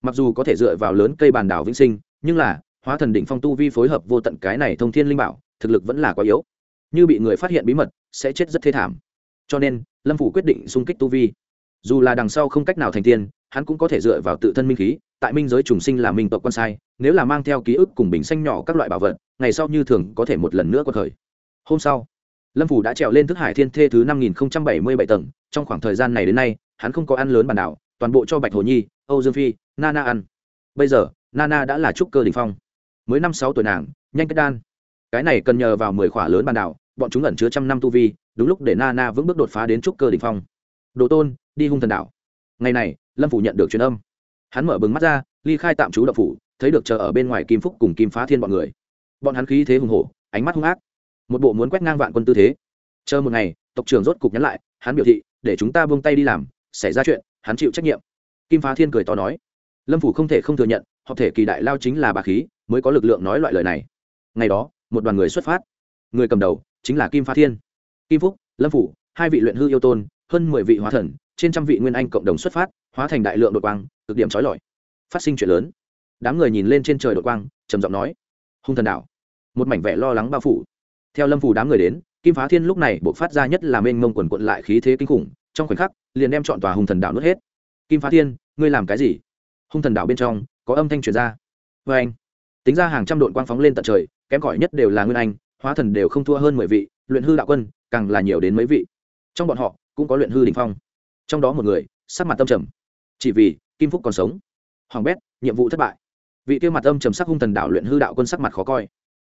Mặc dù có thể dựa vào lớn cây bàn đảo vĩnh sinh, nhưng là hóa thần đỉnh phong tu vi phối hợp vô tận cái này thông thiên linh bảo, thực lực vẫn là quá yếu. Như bị người phát hiện bí mật, sẽ chết rất thê thảm. Cho nên, lâm phủ quyết định xung kích tu vi. Dù là đằng sau không cách nào thành tiên, hắn cũng có thể dựa vào tự thân minh khí, tại minh giới trùng sinh là minh tộc quan sai, nếu là mang theo ký ức cùng bình xanh nhỏ các loại bảo vật, ngày sau như thường có thể một lần nữa có thời hôm sau, lâm phủ đã trèo lên thức hải thiên thê thứ năm nghìn bảy mươi bảy tầng, trong khoảng thời gian này đến nay, hắn không có ăn lớn bản đảo toàn bộ cho bạch hồ nhi, âu dương phi, nana ăn. Bây giờ, nana đã là trúc cơ đình phong mới năm sáu tuổi nàng, nhanh kết đan. Cái này cần nhờ vào mười khỏa lớn bàn đảo, bọn chúng ẩn chứa trăm năm tu vi, đúng lúc để na na vững bước đột phá đến trúc cơ đ ỉ n h phong. Đồ tôn, đi hung thần đảo. Ngày này, lâm phủ nhận được truyền âm. Hắn mở bừng mắt ra, ly khai tạm trú đậu phủ, thấy được chờ ở bên ngoài kim phúc cùng kim phá thiên bọn người. Bọn hắn khí thế hùng hổ, ánh mắt hung ác. Một bộ muốn quét ngang vạn quân tư thế. Chờ một ngày, tộc trưởng rốt cục nhắn lại, hắn biểu thị, để chúng ta buông tay đi làm, xảy ra chuyện, hắn chịu trách nhiệm. Kim phá thiên cười to nói. Lâm phủ không thể không thừa nhận họ thể kỳ đại lao chính là bà khí mới có lực lượng nói loại lời này. Ngày đó, một đoàn người xuất phát. Người cầm đầu chính là kim phá thiên, kim phúc, lâm phủ, hai vị luyện hư yêu tôn, hơn mười vị hóa thần, trên trăm vị nguyên anh cộng đồng xuất phát, hóa thành đại lượng đội quang, cực điểm trói lọi. Phát sinh chuyện lớn. Đám người nhìn lên trên trời đội quang, trầm giọng nói, hung thần đạo một mảnh vẻ lo lắng bao phủ. Theo lâm phủ đám người đến, kim phá thiên lúc này buộc phát ra nhất là mênh mông quần quận lại khí thế kinh khủng, trong khoảnh khắc, liền đem chọn tòa hung thần đạo nuốt hết. Kim phá thiên, ngươi làm cái gì? Hung thần đạo bên trong có âm thanh truyền ra. Vê anh tính ra hàng trăm đội quang phóng lên tận trời, kém cỏi nhất đều là nguyên anh, hóa thần đều không thua hơn mười vị, luyện hư đạo quân, càng là nhiều đến mấy vị. Trong bọn họ, cũng có luyện hư đình phong. Trong đó một người, sắc mặt tâm trầm. Chỉ vì, kim phúc còn sống. Hoàng bét, nhiệm vụ thất bại. Vị kia mặt âm trầm sắc hung thần đạo luyện hư đạo quân sắc mặt khó coi.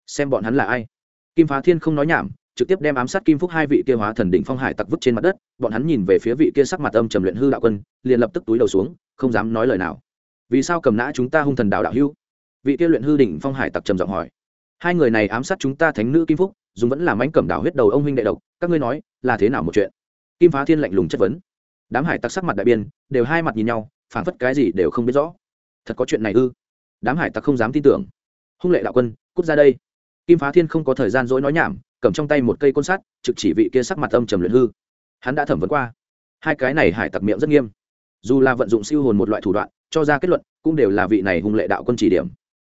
Xem bọn hắn là ai? Kim phá thiên không nói nhảm, trực tiếp đem ám sát kim phúc hai vị kia hóa thần đỉnh phong hải tặc vứt trên mặt đất. Bọn hắn nhìn về phía vị kia sắc mặt âm trầm luyện hư đạo quân, liền lập tức túi đầu xuống, không dám nói lời nào. Vì sao cầm nã chúng ta hung thần đạo đạo hưu vị kia luyện hư đỉnh phong hải tặc trầm giọng hỏi. Hai người này ám sát chúng ta thánh nữ kim phúc, dùng vẫn làm ánh cẩm đảo huyết đầu ông huynh đệ độc, các ngươi nói, là thế nào một chuyện? Kim phá thiên lạnh lùng chất vấn. Đám hải tặc sắc mặt đại biên đều hai mặt nhìn nhau phản phất cái gì đều không biết rõ. Thật có chuyện này ư? Đám hải tặc không dám tin tưởng. Hung lệ đạo quân, cút ra đây. Kim phá thiên không có thời gian dối nói nhảm, cầm trong tay một cây côn sắt, trực chỉ vị kia sắc mặt âm trầm luyện hư. Hắn đã thẩm vấn qua. Hai cái này hải tặc miệng rất nghiêm. Dù là vận dụng siêu hồn một loại thủ đoạn, cho ra kết luận, cũng đều là vị này hung lệ đạo quân chỉ điểm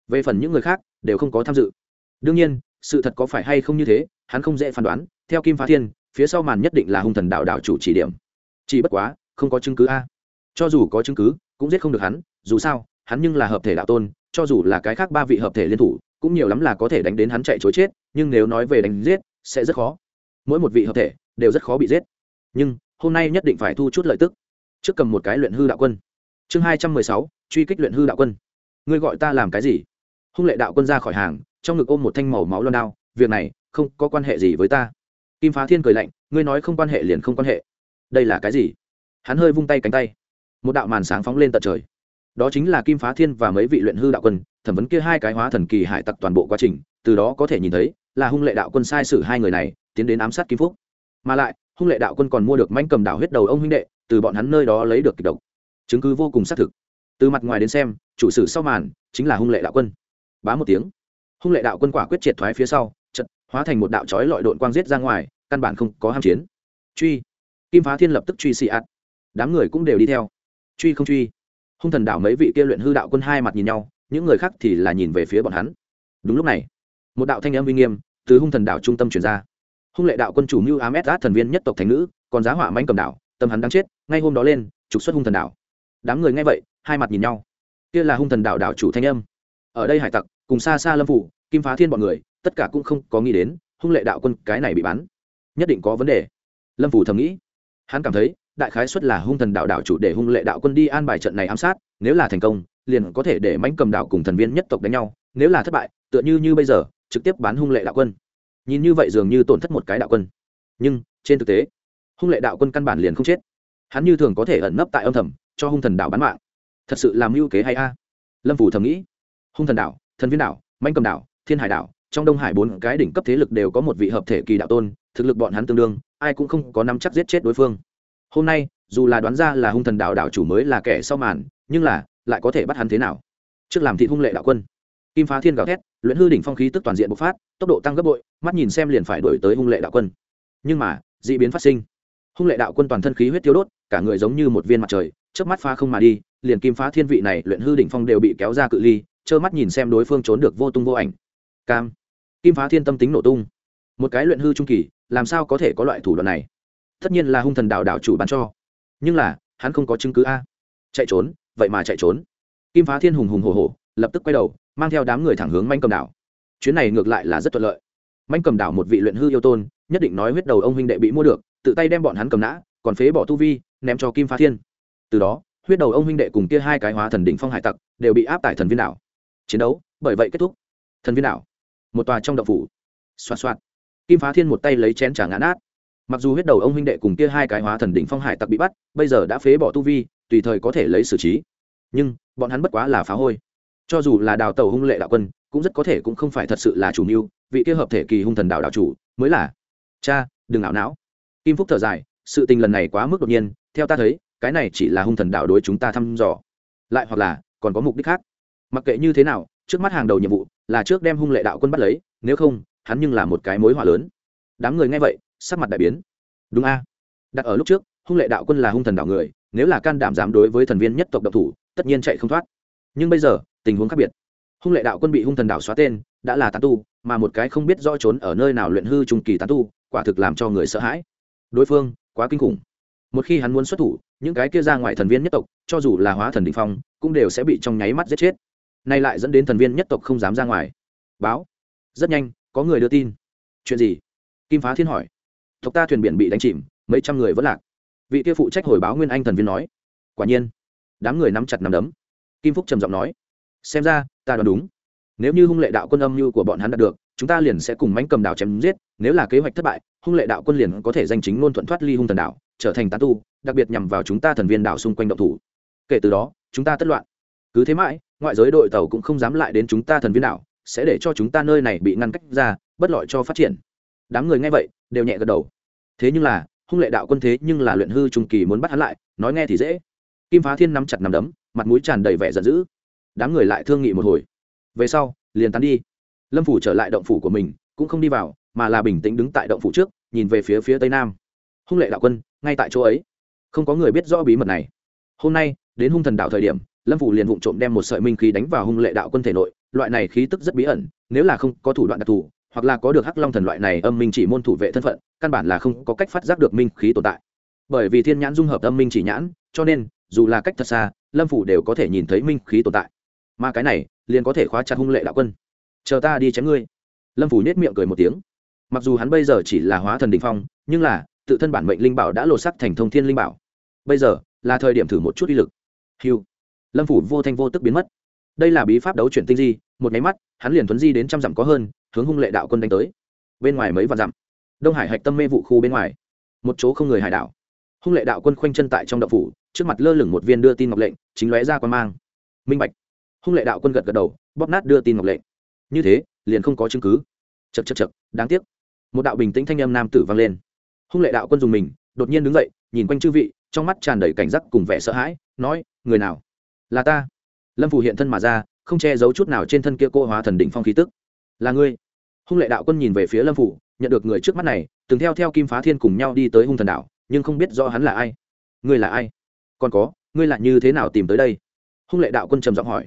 về phần những người khác, đều không có tham dự. Đương nhiên, sự thật có phải hay không như thế, hắn không dễ phán đoán. Theo kim phá thiên, phía sau màn nhất định là hung thần đạo đạo chủ chỉ điểm. Chỉ bất quá, không có chứng cứ a. Cho dù có chứng cứ, cũng giết không được hắn, dù sao, hắn nhưng là hợp thể đạo tôn, cho dù là cái khác ba vị hợp thể liên thủ, cũng nhiều lắm là có thể đánh đến hắn chạy chối chết, nhưng nếu nói về đánh giết, sẽ rất khó. Mỗi một vị hợp thể, đều rất khó bị giết. Nhưng, hôm nay nhất định phải thu chút lợi tức. Trước cầm một cái luyện hư đạo quân. Chương hai trăm mười sáu, truy kích luyện hư đạo quân. Ngươi gọi ta làm cái gì? Hung lệ đạo quân ra khỏi hàng, trong ngực ôm một thanh màu máu loan đao, việc này không có quan hệ gì với ta. Kim phá thiên cười lạnh, ngươi nói không quan hệ liền không quan hệ. Đây là cái gì? Hắn hơi vung tay cánh tay. Một đạo màn sáng phóng lên tận trời. Đó chính là kim phá thiên và mấy vị luyện hư đạo quân, thẩm vấn kia hai cái hóa thần kỳ hải tặc toàn bộ quá trình, từ đó có thể nhìn thấy là hung lệ đạo quân sai sử hai người này, tiến đến ám sát kim phúc. Mà lại, hung lệ đạo quân còn mua được manh cầm đảo huyết đầu ông huynh đệ, từ bọn hắn nơi đó lấy được kịch độc. Chứng cứ vô cùng xác thực. Từ mặt ngoài đến xem, chủ sử sau màn chính là hung lệ đạo quân bá một tiếng. Hung lệ đạo quân quả quyết triệt thoái phía sau chật hóa thành một đạo trói lọi đội quang giết ra ngoài, căn bản không có ham chiến. Truy. Kim phá thiên lập tức truy xị ạt. Đám người cũng đều đi theo. Truy không truy. Hung thần đảo mấy vị kia luyện hư đạo quân hai mặt nhìn nhau, những người khác thì là nhìn về phía bọn hắn. Đúng lúc này, một đạo thanh âm uy nghiêm từ hung thần đảo trung tâm chuyển ra. Hung lệ đạo quân chủ mưu ám ét thần viên nhất tộc thành nữ, còn giá hỏa manh cầm đảo, tâm hắn đang chết, ngay hôm đó lên, trục xuất hung thần đảo. Đám người nghe vậy, hai mặt nhìn nhau. Kia là hung thần đảo đảo chủ thanh âm. Ở đây hải tặc cùng xa xa lâm phủ, kim phá thiên bọn người, tất cả cũng không có nghĩ đến, hung lệ đạo quân cái này bị bắn. Nhất định có vấn đề. Lâm phủ thầm nghĩ. Hắn cảm thấy, đại khái xuất là hung thần đạo đạo chủ để hung lệ đạo quân đi an bài trận này ám sát, nếu là thành công, liền có thể để mãnh cầm đạo cùng thần viên nhất tộc đánh nhau, nếu là thất bại, tựa như như bây giờ, trực tiếp bán hung lệ đạo quân. Nhìn như vậy dường như tổn thất một cái đạo quân. Nhưng, trên thực tế, hung lệ đạo quân căn bản liền không chết. Hắn như thường có thể ẩn nấp tại âm thầm, cho hung thần đạo bán mạng. Thật sự làm mưu kế hay a? Lâm phủ thầm nghĩ. Hung thần đạo thần viên đảo, Mạnh cầm đảo, thiên hải đảo, trong đông hải bốn cái đỉnh cấp thế lực đều có một vị hợp thể kỳ đạo tôn thực lực bọn hắn tương đương ai cũng không có nắm chắc giết chết đối phương. Hôm nay dù là đoán ra là hung thần đạo đạo chủ mới là kẻ sau màn nhưng là lại có thể bắt hắn thế nào? Trước làm thị hung lệ đạo quân. Kim phá thiên gào thét luyện hư đỉnh phong khí tức toàn diện bộc phát tốc độ tăng gấp bội mắt nhìn xem liền phải đổi tới hung lệ đạo quân. Nhưng mà d ị biến phát sinh. Hung lệ đạo quân toàn thân khí huyết tiêu đốt cả người giống như một viên mặt trời trước mắt phá không mà đi liền kim phá thiên vị này luyện hư đỉnh phong đều bị kéo ra cự ly trơ mắt nhìn xem đối phương trốn được vô tung vô ảnh. Cam. Kim phá thiên tâm tính nổ tung. Một cái luyện hư trung kỳ, làm sao có thể có loại thủ đoạn này? Tất nhiên là hung thần đạo đạo chủ bán cho. Nhưng là, hắn không có chứng cứ a. Chạy trốn, vậy mà chạy trốn. Kim phá thiên hùng hùng hồ hồ lập tức quay đầu, mang theo đám người thẳng hướng manh cầm đảo. Chuyến này ngược lại là rất thuận lợi. Manh cầm đảo một vị luyện hư yêu tôn, nhất định nói huyết đầu ông huynh đệ bị mua được, tự tay đem bọn hắn cầm nã, còn phế bỏ tu vi, ném cho kim phá thiên. Từ đó, huyết đầu ông huynh đệ cùng kia hai cái hóa thần đỉnh phong hải tặc, đều bị áp tại thần viên đảo chiến đấu, bởi vậy kết thúc. Thần viên đảo. Một tòa trong động phủ. Xoa xoa kim phá thiên một tay lấy chén trả ngã nát. Mặc dù huyết đầu ông huynh đệ cùng kia hai cái hóa thần đỉnh phong hải tặc bị bắt, bây giờ đã phế bỏ tu vi, tùy thời có thể lấy xử trí. Nhưng, bọn hắn bất quá là phá hôi. Cho dù là đào tàu hung lệ đạo quân, cũng rất có thể cũng không phải thật sự là chủ mưu, vị kia hợp thể kỳ hung thần đạo đạo chủ, mới là. Cha, đừng ảo não. Kim phúc thở dài, sự tình lần này quá mức đột nhiên, theo ta thấy, cái này chỉ là hung thần đạo đối chúng ta thăm dò. Lại hoặc là, còn có mục đích khác mặc kệ như thế nào, trước mắt hàng đầu nhiệm vụ là trước đem hung lệ đạo quân bắt lấy, nếu không, hắn nhưng là một cái mối hỏa lớn. Đám người nghe vậy, sắc mặt đại biến. Đúng a. Đặt ở lúc trước, hung lệ đạo quân là hung thần đạo người, nếu là can đảm dám đối với thần viên nhất tộc độc thủ, tất nhiên chạy không thoát. Nhưng bây giờ, tình huống khác biệt. Hung lệ đạo quân bị hung thần đạo xóa tên, đã là tán tu, mà một cái không biết rõ trốn ở nơi nào luyện hư trung kỳ tán tu, quả thực làm cho người sợ hãi. Đối phương, quá kinh khủng. Một khi hắn muốn xuất thủ, những cái kia ra ngoài thần viên nhất tộc, cho dù là hóa thần đ ỉ n h phong, cũng đều sẽ bị trong nháy mắt giết chết nay lại dẫn đến thần viên nhất tộc không dám ra ngoài. Báo. Rất nhanh, có người đưa tin. Chuyện gì? Kim phá thiên hỏi. Tộc ta thuyền biển bị đánh chìm, mấy trăm người vẫn lạc. Vị kia phụ trách hồi báo nguyên anh thần viên nói. Quả nhiên, đám người nắm chặt nắm đấm. Kim phúc trầm giọng nói. Xem ra, ta đoán đúng. Nếu như hung lệ đạo quân âm mưu của bọn hắn đạt được, chúng ta liền sẽ cùng mánh cầm đảo chém giết. Nếu là kế hoạch thất bại, hung lệ đạo quân liền có thể danh chính ngôn thuận thoát ly hung thần đảo, trở thành tán tu, đặc biệt nhằm vào chúng ta thần viên đảo xung quanh động thủ. Kể từ đó, chúng ta tất loạn. Cứ thế mãi ngoại giới đội tàu cũng không dám lại đến chúng ta thần viên đảo, sẽ để cho chúng ta nơi này bị ngăn cách ra, bất lợi cho phát triển. Đám người nghe vậy, đều nhẹ gật đầu. Thế nhưng là, hung lệ đạo quân thế nhưng là luyện hư trung kỳ muốn bắt hắn lại, nói nghe thì dễ. Kim phá thiên nắm chặt nắm đấm, mặt mũi tràn đầy vẻ giận dữ. Đám người lại thương nghị một hồi. Về sau, liền tán đi. Lâm phủ trở lại động phủ của mình, cũng không đi vào, mà là bình tĩnh đứng tại động phủ trước, nhìn về phía phía tây nam. Hung lệ đạo quân, ngay tại chỗ ấy. Không có người biết rõ bí mật này. Hôm nay, đến hung thần đạo thời điểm lâm phủ liền vụng trộm đem một sợi minh khí đánh vào hung lệ đạo quân thể nội, loại này khí tức rất bí ẩn, nếu là không có thủ đoạn đặc thù, hoặc là có được hắc long thần loại này âm minh chỉ môn thủ vệ thân phận, căn bản là không có cách phát giác được minh khí tồn tại. Bởi vì thiên nhãn dung hợp âm minh chỉ nhãn, cho nên, dù là cách thật xa, lâm phủ đều có thể nhìn thấy minh khí tồn tại. Mà cái này, liền có thể khóa chặt hung lệ đạo quân. Chờ ta đi chém ngươi. Lâm phủ nết miệng cười một tiếng. Mặc dù hắn bây giờ chỉ là hóa thần đình phong, nhưng là, tự thân bản mệnh linh bảo đã lột sắc thành thông thiên linh bảo. Bây giờ, là thời điểm thử một chút uy lực. Hiu lâm phủ vô thanh vô tức biến mất. Đây là bí pháp đấu chuyển tinh di, một máy mắt, hắn liền thuấn di đến trăm dặm có hơn, hướng hung lệ đạo quân đánh tới. Bên ngoài mấy vạn dặm, đông hải hạch tâm mê vụ khu bên ngoài, một chỗ không người hải đảo. Hung lệ đạo quân khoanh chân tại trong đậu phủ, trước mặt lơ lửng một viên đưa tin ngọc lệnh, chính lóe ra quan mang. Minh bạch. Hung lệ đạo quân gật gật đầu, bóp nát đưa tin ngọc lệnh. Như thế, liền không có chứng cứ. Chật chật chật đáng tiếc. Một đạo bình tĩnh thanh âm nam tử vang lên. Hung lệ đạo quân dùng mình, đột nhiên đứng dậy, nhìn quanh chư vị, trong mắt tràn đầy cảnh giác cùng vẻ sợ hãi, nói, người nào? Là ta. Lâm phủ hiện thân mà ra, không che giấu chút nào trên thân kia cô hóa thần đỉnh phong khí tức. Là ngươi. Hung lệ đạo quân nhìn về phía lâm phủ nhận được người trước mắt này, từng theo theo kim phá thiên cùng nhau đi tới hung thần đạo nhưng không biết rõ hắn là ai. Ngươi là ai? Còn có, ngươi là như thế nào tìm tới đây? Hung lệ đạo quân trầm giọng hỏi.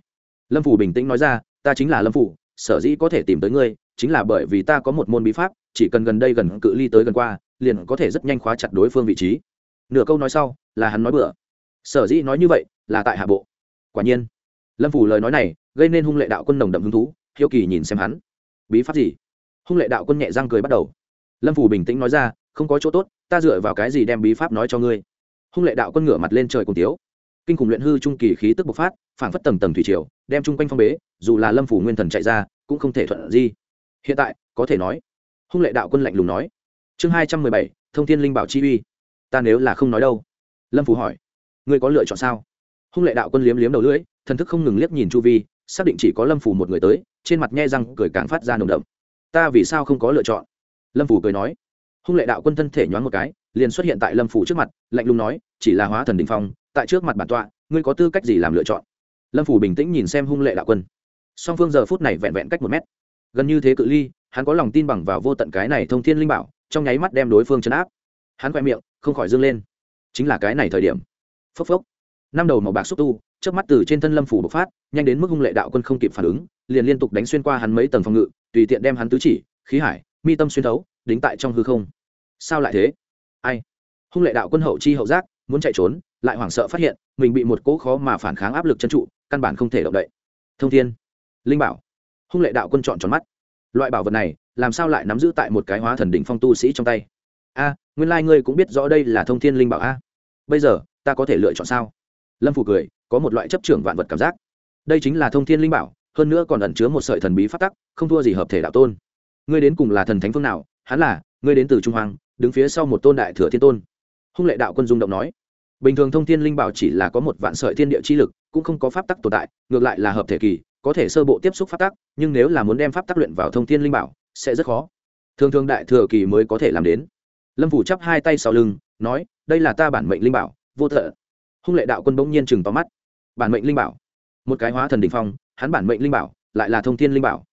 Lâm phủ bình tĩnh nói ra, ta chính là lâm phủ sở dĩ có thể tìm tới ngươi, chính là bởi vì ta có một môn bí pháp, chỉ cần gần đây gần cự ly tới gần qua, liền có thể rất nhanh khóa chặt đối phương vị trí. Nửa câu nói sau, là hắn nói bừa. Sở dĩ nói như vậy, là tại hạ bộ quả nhiên. Lâm phủ lời nói này gây nên hung lệ đạo quân nồng đậm hứng thú, hiếu kỳ nhìn xem hắn. Bí pháp gì? Hung lệ đạo quân nhẹ răng cười bắt đầu. Lâm phủ bình tĩnh nói ra, không có chỗ tốt, ta dựa vào cái gì đem bí pháp nói cho ngươi? Hung lệ đạo quân ngửa mặt lên trời cùng tiếu. Kinh khủng luyện hư trung kỳ khí tức bộc phát, phảng phất tầng tầng thủy triều, đem chung quanh phong bế, dù là lâm phủ nguyên thần chạy ra, cũng không thể thuận gì hiện tại, có thể nói, hung lệ đạo quân lạnh lùng nói, chương hai trăm mười bảy, thông thiên linh bảo chi uy. Ta nếu là không nói đâu? Lâm phủ hỏi, ngươi có lựa chọn sao? Hung lệ đạo quân liếm liếm đầu lưỡi, thần thức không ngừng liếc nhìn chu vi, xác định chỉ có lâm phủ một người tới, trên mặt nhe răng cười càng phát ra nồng đậm. Ta vì sao không có lựa chọn? Lâm phủ cười nói. Hung lệ đạo quân thân thể nhoáng một cái, liền xuất hiện tại lâm phủ trước mặt, lạnh lùng nói, chỉ là hóa thần đình phong, tại trước mặt bản tọa, ngươi có tư cách gì làm lựa chọn? Lâm phủ bình tĩnh nhìn xem hung lệ đạo quân. Song phương giờ phút này vẹn vẹn cách một mét. Gần như thế cự ly, hắn có lòng tin bằng vào vô tận cái này thông thiên linh bảo, trong nháy mắt đem đối phương chấn áp. Hắn khoe miệng, không khỏi dâng lên. Chính là cái này thời điểm. Phốc phốc năm đầu màu bạc xúc tu trước mắt từ trên thân lâm phủ bộc phát, nhanh đến mức hung lệ đạo quân không kịp phản ứng, liền liên tục đánh xuyên qua hắn mấy tầng phòng ngự, tùy tiện đem hắn tứ chỉ, khí hải, mi tâm xuyên thấu, đính tại trong hư không. Sao lại thế? Ai? Hung lệ đạo quân hậu chi hậu giác, muốn chạy trốn, lại hoảng sợ phát hiện, mình bị một cỗ khó mà phản kháng áp lực chân trụ, căn bản không thể động đậy. Thông thiên, linh bảo. Hung lệ đạo quân chọn tròn mắt. Loại bảo vật này, làm sao lại nắm giữ tại một cái hóa thần đỉnh phong tu sĩ trong tay? A, nguyên lai ngươi cũng biết rõ đây là thông thiên linh bảo a. Bây giờ, ta có thể lựa chọn sao? Lâm phủ cười, có một loại chấp trưởng vạn vật cảm giác. Đây chính là thông thiên linh bảo, hơn nữa còn ẩn chứa một sợi thần bí phát tắc, không thua gì hợp thể đạo tôn. Ngươi đến cùng là thần thánh phương nào? Hắn là, ngươi đến từ trung hoàng đứng phía sau một tôn đại thừa thiên tôn. Hung lệ đạo quân dung động nói. Bình thường thông thiên linh bảo chỉ là có một vạn sợi thiên địa chi lực, cũng không có pháp tắc tồn tại, ngược lại là hợp thể kỳ, có thể sơ bộ tiếp xúc pháp tắc, nhưng nếu là muốn đem pháp tắc luyện vào thông thiên linh bảo, sẽ rất khó. Thường thường đại thừa kỳ mới có thể làm đến. Lâm phủ chắp hai tay sau lưng, nói, đây là ta bản mệnh linh bảo, vô thợ hung lệ đạo quân bỗng nhiên chừng tóm mắt. Bản mệnh linh bảo. Một cái hóa thần đình phong, hắn bản mệnh linh bảo, lại là thông thiên linh bảo.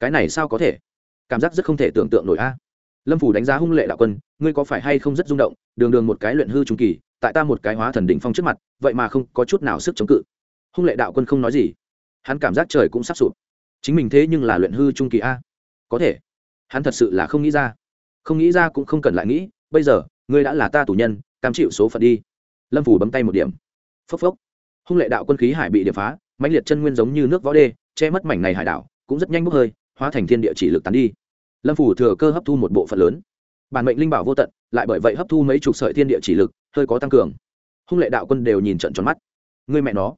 Cái này sao có thể? Cảm giác rất không thể tưởng tượng nổi a. Lâm phủ đánh giá hung lệ đạo quân, ngươi có phải hay không rất rung động? Đường đường một cái luyện hư trung kỳ, tại ta một cái hóa thần đỉnh phong trước mặt, vậy mà không có chút nào sức chống cự. Hung lệ đạo quân không nói gì. Hắn cảm giác trời cũng sắp sụp. Chính mình thế nhưng là luyện hư trung kỳ a. Có thể. Hắn thật sự là không nghĩ ra. Không nghĩ ra cũng không cần lại nghĩ, bây giờ, ngươi đã là ta tù nhân, cam chịu số phận đi lâm phủ bấm tay một điểm phốc phốc hung lệ đạo quân khí hải bị điệp phá mãnh liệt chân nguyên giống như nước võ đê che mất mảnh này hải đảo cũng rất nhanh bốc hơi hóa thành thiên địa chỉ lực tán đi lâm phủ thừa cơ hấp thu một bộ phận lớn bản mệnh linh bảo vô tận lại bởi vậy hấp thu mấy chục sợi thiên địa chỉ lực hơi có tăng cường hung lệ đạo quân đều nhìn trận tròn mắt ngươi mẹ nó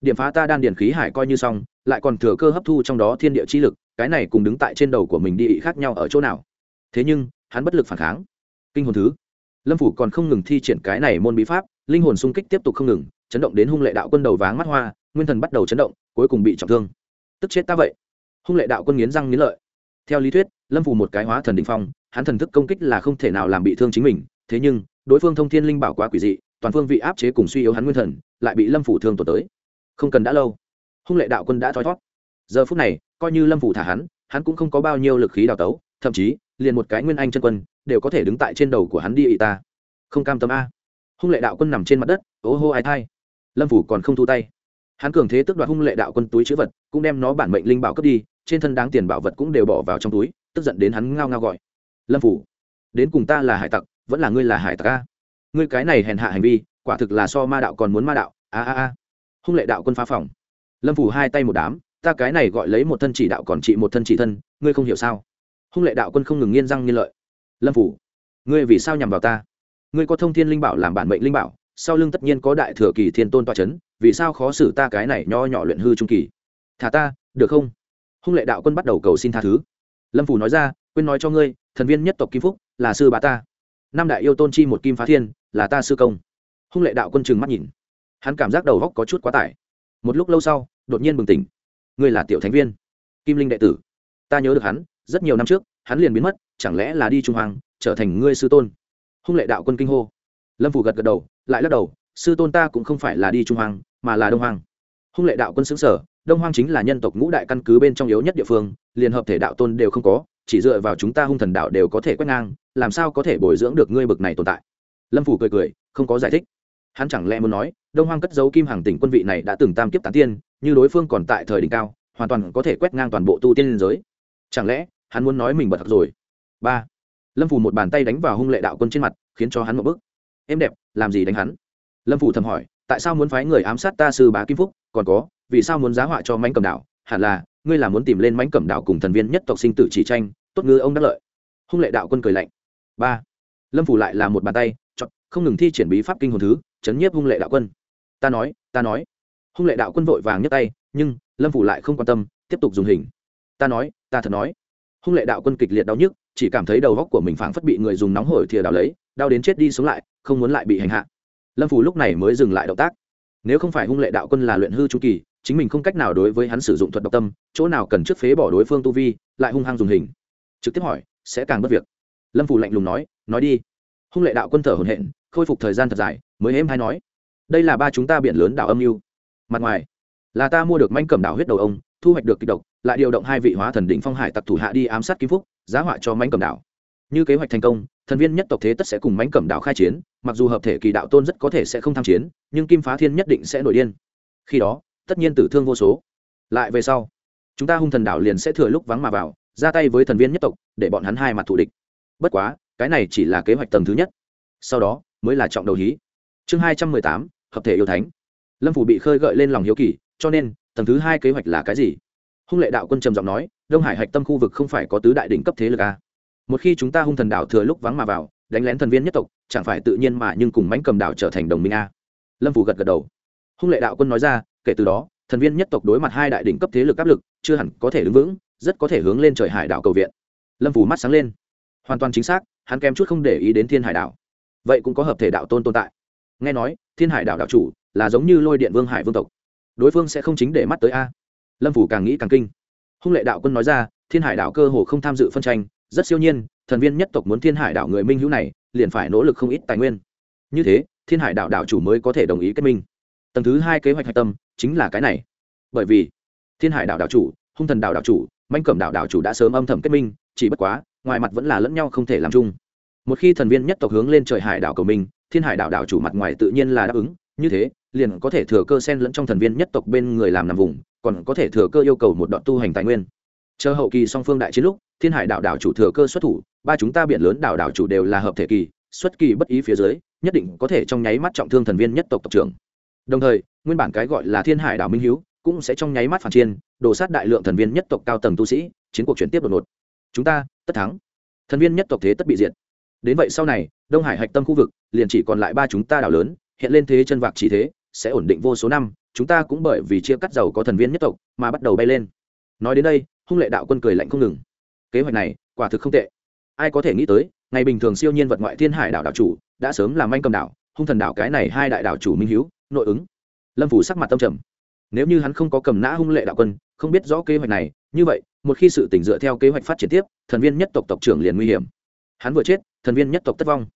điểm phá ta đan điền khí hải coi như xong lại còn thừa cơ hấp thu trong đó thiên địa chi lực cái này cùng đứng tại trên đầu của mình đi khác nhau ở chỗ nào thế nhưng hắn bất lực phản kháng kinh hồn thứ lâm phủ còn không ngừng thi triển cái này môn bí pháp linh hồn xung kích tiếp tục không ngừng, chấn động đến hung lệ đạo quân đầu váng mắt hoa, nguyên thần bắt đầu chấn động, cuối cùng bị trọng thương. Tức chết ta vậy. Hung lệ đạo quân nghiến răng nghiến lợi. Theo lý thuyết, lâm phủ một cái hóa thần đình phong, hắn thần thức công kích là không thể nào làm bị thương chính mình, thế nhưng, đối phương thông thiên linh bảo quá quỷ dị, toàn phương vị áp chế cùng suy yếu hắn nguyên thần, lại bị lâm phủ thương tổn tới. Không cần đã lâu, hung lệ đạo quân đã thoi thót. Giờ phút này, coi như lâm phủ thả hắn hắn cũng không có bao nhiêu lực khí đào tấu, thậm chí, liền một cái nguyên anh chân quân, đều có thể đứng tại trên đầu của hắn đi ị ta. Không cam tâm a hung lệ đạo quân nằm trên mặt đất, ố hô ai thai. Lâm phủ còn không thu tay. Hắn cường thế tức đoạt hung lệ đạo quân túi chữ vật, cũng đem nó bản mệnh linh bảo cướp đi, trên thân đáng tiền bảo vật cũng đều bỏ vào trong túi, tức giận đến hắn ngao ngao gọi. Lâm phủ, đến cùng ta là hải tặc, vẫn là ngươi là hải tặc a? Ngươi cái này hèn hạ hành vi, quả thực là so ma đạo còn muốn ma đạo. A a a. Hung lệ đạo quân phá phòng. Lâm phủ hai tay một đám, ta cái này gọi lấy một thân chỉ đạo còn trị một thân chỉ thân, ngươi không hiểu sao? Hung lệ đạo quân không ngừng nghiên răng nghiên lợi. Lâm phủ, ngươi vì sao nhằm vào ta? Ngươi có thông thiên linh bảo làm bản mệnh linh bảo, sau lưng tất nhiên có đại thừa kỳ thiên tôn toa c h ấ n vì sao khó xử ta cái này nho nhỏ luyện hư trung kỳ? Thả ta, được không? Hung lệ đạo quân bắt đầu cầu xin tha thứ. Lâm phủ nói ra, quên nói cho ngươi, thần viên nhất tộc kim phúc, là sư bá ta. Năm đại yêu tôn chi một kim phá thiên, là ta sư công. Hung lệ đạo quân trừng mắt nhìn. Hắn cảm giác đầu góc có chút quá tải. Một lúc lâu sau, đột nhiên bừng tỉnh. Ngươi là tiểu thánh viên. Kim linh đệ tử. Ta nhớ được hắn, rất nhiều năm trước, hắn liền biến mất, chẳng lẽ là đi trung hoàng trở thành ngươi sư tôn? Hung lệ đạo quân kinh hô. Lâm phủ gật gật đầu, lại lắc đầu, sư tôn ta cũng không phải là đi trung hoàng mà là đông hoàng hung lệ đạo quân xứng sở đông hoàng chính là nhân tộc ngũ đại căn cứ bên trong yếu nhất địa phương, liền hợp thể đạo tôn đều không có, chỉ dựa vào chúng ta hung thần đạo đều có thể quét ngang, làm sao có thể bồi dưỡng được ngươi bực này tồn tại? Lâm phủ cười cười, không có giải thích. Hắn chẳng lẽ muốn nói, đông hoang cất giấu kim hàng tỉnh quân vị này đã từng tam kiếp tán tiên, như đối phương còn tại thời đỉnh cao, hoàn toàn có thể quét ngang toàn bộ tu tiên liên giới. Chẳng lẽ, hắn muốn nói mình bật thật rồi? Ba lâm phủ một bàn tay đánh vào hung lệ đạo quân trên mặt, khiến cho hắn một bức em đẹp, làm gì đánh hắn? Lâm phủ thầm hỏi, tại sao muốn phái người ám sát ta sư bá kim phúc? Còn có, vì sao muốn giá họa cho mánh cầm đảo? Hẳn là, ngươi là muốn tìm lên mánh cầm đảo cùng thần viên nhất tộc sinh tử chỉ tranh, tốt ngư ông đắc lợi. Hung lệ đạo quân cười lạnh. Ba. Lâm phủ lại là một bàn tay chọn không ngừng thi triển bí pháp kinh hồn thứ, chấn nhiếp hung lệ đạo quân. Ta nói ta nói. Hung lệ đạo quân vội vàng nhấc tay, nhưng lâm phủ lại không quan tâm, tiếp tục dùng hình. Ta nói, ta thật nói. Hung lệ đạo quân kịch liệt đau nhức chỉ cảm thấy đầu góc của mình phảng phất bị người dùng nóng hổi thìa đào lấy, đau đến chết đi sống lại, không muốn lại bị hành hạ. Lâm phù lúc này mới dừng lại động tác. Nếu không phải hung lệ đạo quân là luyện hư chu kỳ, chính mình không cách nào đối với hắn sử dụng thuật độc tâm, chỗ nào cần trước phế bỏ đối phương tu vi, lại hung hăng dùng hình. Trực tiếp hỏi, sẽ càng mất việc. Lâm phù lạnh lùng nói nói đi. Hung lệ đạo quân thở hồn hện khôi phục thời gian thật dài, mới êm hay nói, đây là ba chúng ta biển lớn đảo âm mưu. Mặt ngoài là ta mua được manh cầm đảo huyết đầu ông, thu hoạch được kịch độc, lại điều động hai vị hóa thần đỉnh phong hải tặc thủ hạ đi ám sát kim phúc giá họa cho mánh cầm đảo. Như kế hoạch thành công, thần viên nhất tộc thế tất sẽ cùng mánh cẩm đảo khai chiến, mặc dù hợp thể kỳ đạo tôn rất có thể sẽ không tham chiến, nhưng kim phá thiên nhất định sẽ nổi điên. Khi đó, tất nhiên tử thương vô số. Lại về sau, chúng ta hung thần đảo liền sẽ thừa lúc vắng mà vào, ra tay với thần viên nhất tộc, để bọn hắn hai mặt thù địch. Bất quá, cái này chỉ là kế hoạch tầng thứ nhất. Sau đó, mới là trọng đầu hí. Chương hai trăm mười tám, hợp thể yêu thánh. Lâm phủ bị khơi gợi lên lòng hiếu kỳ, cho nên, tầng thứ hai kế hoạch là cái gì? Hung lệ đạo quân trầm giọng nói đông hải hạch tâm khu vực không phải có tứ đại đỉnh cấp thế lực à? một khi chúng ta hung thần đảo thừa lúc vắng mà vào, đánh lén thần viên nhất tộc, chẳng phải tự nhiên mà nhưng cùng mánh cầm đảo trở thành đồng minh a lâm phủ gật gật đầu. Hung lệ đạo quân nói ra, kể từ đó, thần viên nhất tộc đối mặt hai đại đỉnh cấp thế lực áp lực, chưa hẳn có thể đứng vững, rất có thể hướng lên trời hải đảo cầu viện. Lâm phủ mắt sáng lên. Hoàn toàn chính xác, hắn kém chút không để ý đến thiên hải đảo. Vậy cũng có hợp thể đạo tôn tồn tại. Nghe nói, thiên hải đảo đạo chủ là giống như lôi điện vương hải vương tộc. Đối phương sẽ không chính để mắt tới a. Lâm phủ càng nghĩ càng kinh hung lệ đạo quân nói ra, thiên hải Đạo cơ hồ không tham dự phân tranh, rất siêu nhiên, thần viên nhất tộc muốn thiên hải Đạo người minh hữu này, liền phải nỗ lực không ít tài nguyên. Như thế, thiên hải Đạo đạo chủ mới có thể đồng ý kết minh. Tầng thứ hai kế hoạch hạch tâm chính là cái này. Bởi vì, thiên hải Đạo đạo chủ, hung thần Đạo đạo chủ, manh cẩm Đạo đạo chủ đã sớm âm thầm kết minh, chỉ bất quá, ngoài mặt vẫn là lẫn nhau không thể làm chung. Một khi thần viên nhất tộc hướng lên trời hải đảo cầu minh, thiên hải đảo đảo chủ mặt ngoài tự nhiên là đáp ứng, như thế liền có thể thừa cơ sen lẫn trong thần viên nhất tộc bên người làm nằm vùng, còn có thể thừa cơ yêu cầu một đoạn tu hành tài nguyên. Chờ hậu kỳ song phương đại chiến lúc, thiên hải đảo đảo chủ thừa cơ xuất thủ, ba chúng ta biển lớn đảo đảo chủ đều là hợp thể kỳ, xuất kỳ bất ý phía dưới, nhất định có thể trong nháy mắt trọng thương thần viên nhất tộc tộc trưởng. Đồng thời, nguyên bản cái gọi là thiên hải đảo minh hiếu, cũng sẽ trong nháy mắt phản chiên đổ sát đại lượng thần viên nhất tộc cao tầng tu sĩ, chiến cuộc chuyển tiếp đột ngột. Chúng ta, tất thắng. Thần viên nhất tộc thế tất bị diệt. Đến vậy sau này, đông hải hạch tâm khu vực, liền chỉ còn lại ba chúng ta đảo lớn, hiện lên thế chân vạc chỉ thế sẽ ổn định vô số năm, chúng ta cũng bởi vì chia cắt giàu có thần viên nhất tộc mà bắt đầu bay lên. Nói đến đây, hung lệ đạo quân cười lạnh không ngừng. Kế hoạch này, quả thực không tệ. Ai có thể nghĩ tới, ngày bình thường siêu nhiên vật ngoại thiên hải đảo đảo chủ, đã sớm làm anh cầm đảo, hung thần đảo cái này hai đại đảo chủ minh hiếu, nội ứng. Lâm phủ sắc mặt tâm trầm. Nếu như hắn không có cầm nã hung lệ đạo quân, không biết rõ kế hoạch này, như vậy, một khi sự tỉnh dựa theo kế hoạch phát triển tiếp, thần viên nhất tộc tộc trưởng liền nguy hiểm. Hắn vừa chết, thần viên nhất tộc tất vong.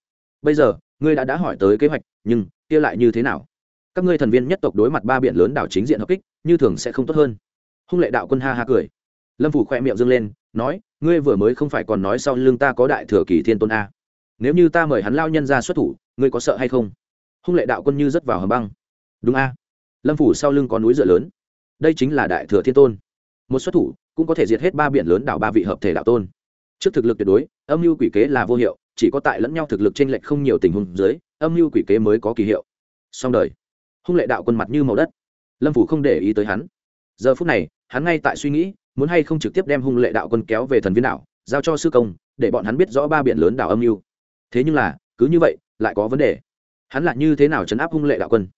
Bây giờ, ngươi đã đã hỏi tới kế hoạch, nhưng, kia lại như thế nào? Các ngươi thần viên nhất tộc đối mặt ba biển lớn đảo chính diện hợp kích, như thường sẽ không tốt hơn. Hung lệ đạo quân ha ha cười. Lâm phủ khoe miệng dâng lên, nói, ngươi vừa mới không phải còn nói sau lưng ta có đại thừa kỳ thiên tôn a. Nếu như ta mời hắn lao nhân ra xuất thủ, ngươi có sợ hay không? Hung lệ đạo quân như rất vào hầm băng. Đúng a. Lâm phủ sau lưng có núi dựa lớn. Đây chính là đại thừa thiên tôn. Một xuất thủ, cũng có thể diệt hết ba biển lớn đảo ba vị hợp thể đạo tôn. Trước thực lực tuyệt đối, âm mưu quỷ kế là vô hiệu, chỉ có tại lẫn nhau thực lực t r ê n lệch không nhiều tình huống dưới, âm mưu quỷ kế mới có kỳ hiệu. Song đời hung lệ đạo quân mặt như màu đất. Lâm phủ không để ý tới hắn. Giờ phút này, hắn ngay tại suy nghĩ, muốn hay không trực tiếp đem hung lệ đạo quân kéo về thần viên đảo, giao cho sư công, để bọn hắn biết rõ ba biển lớn đảo âm mưu. Thế nhưng là, cứ như vậy, lại có vấn đề. Hắn là như thế nào chấn áp hung lệ đạo quân?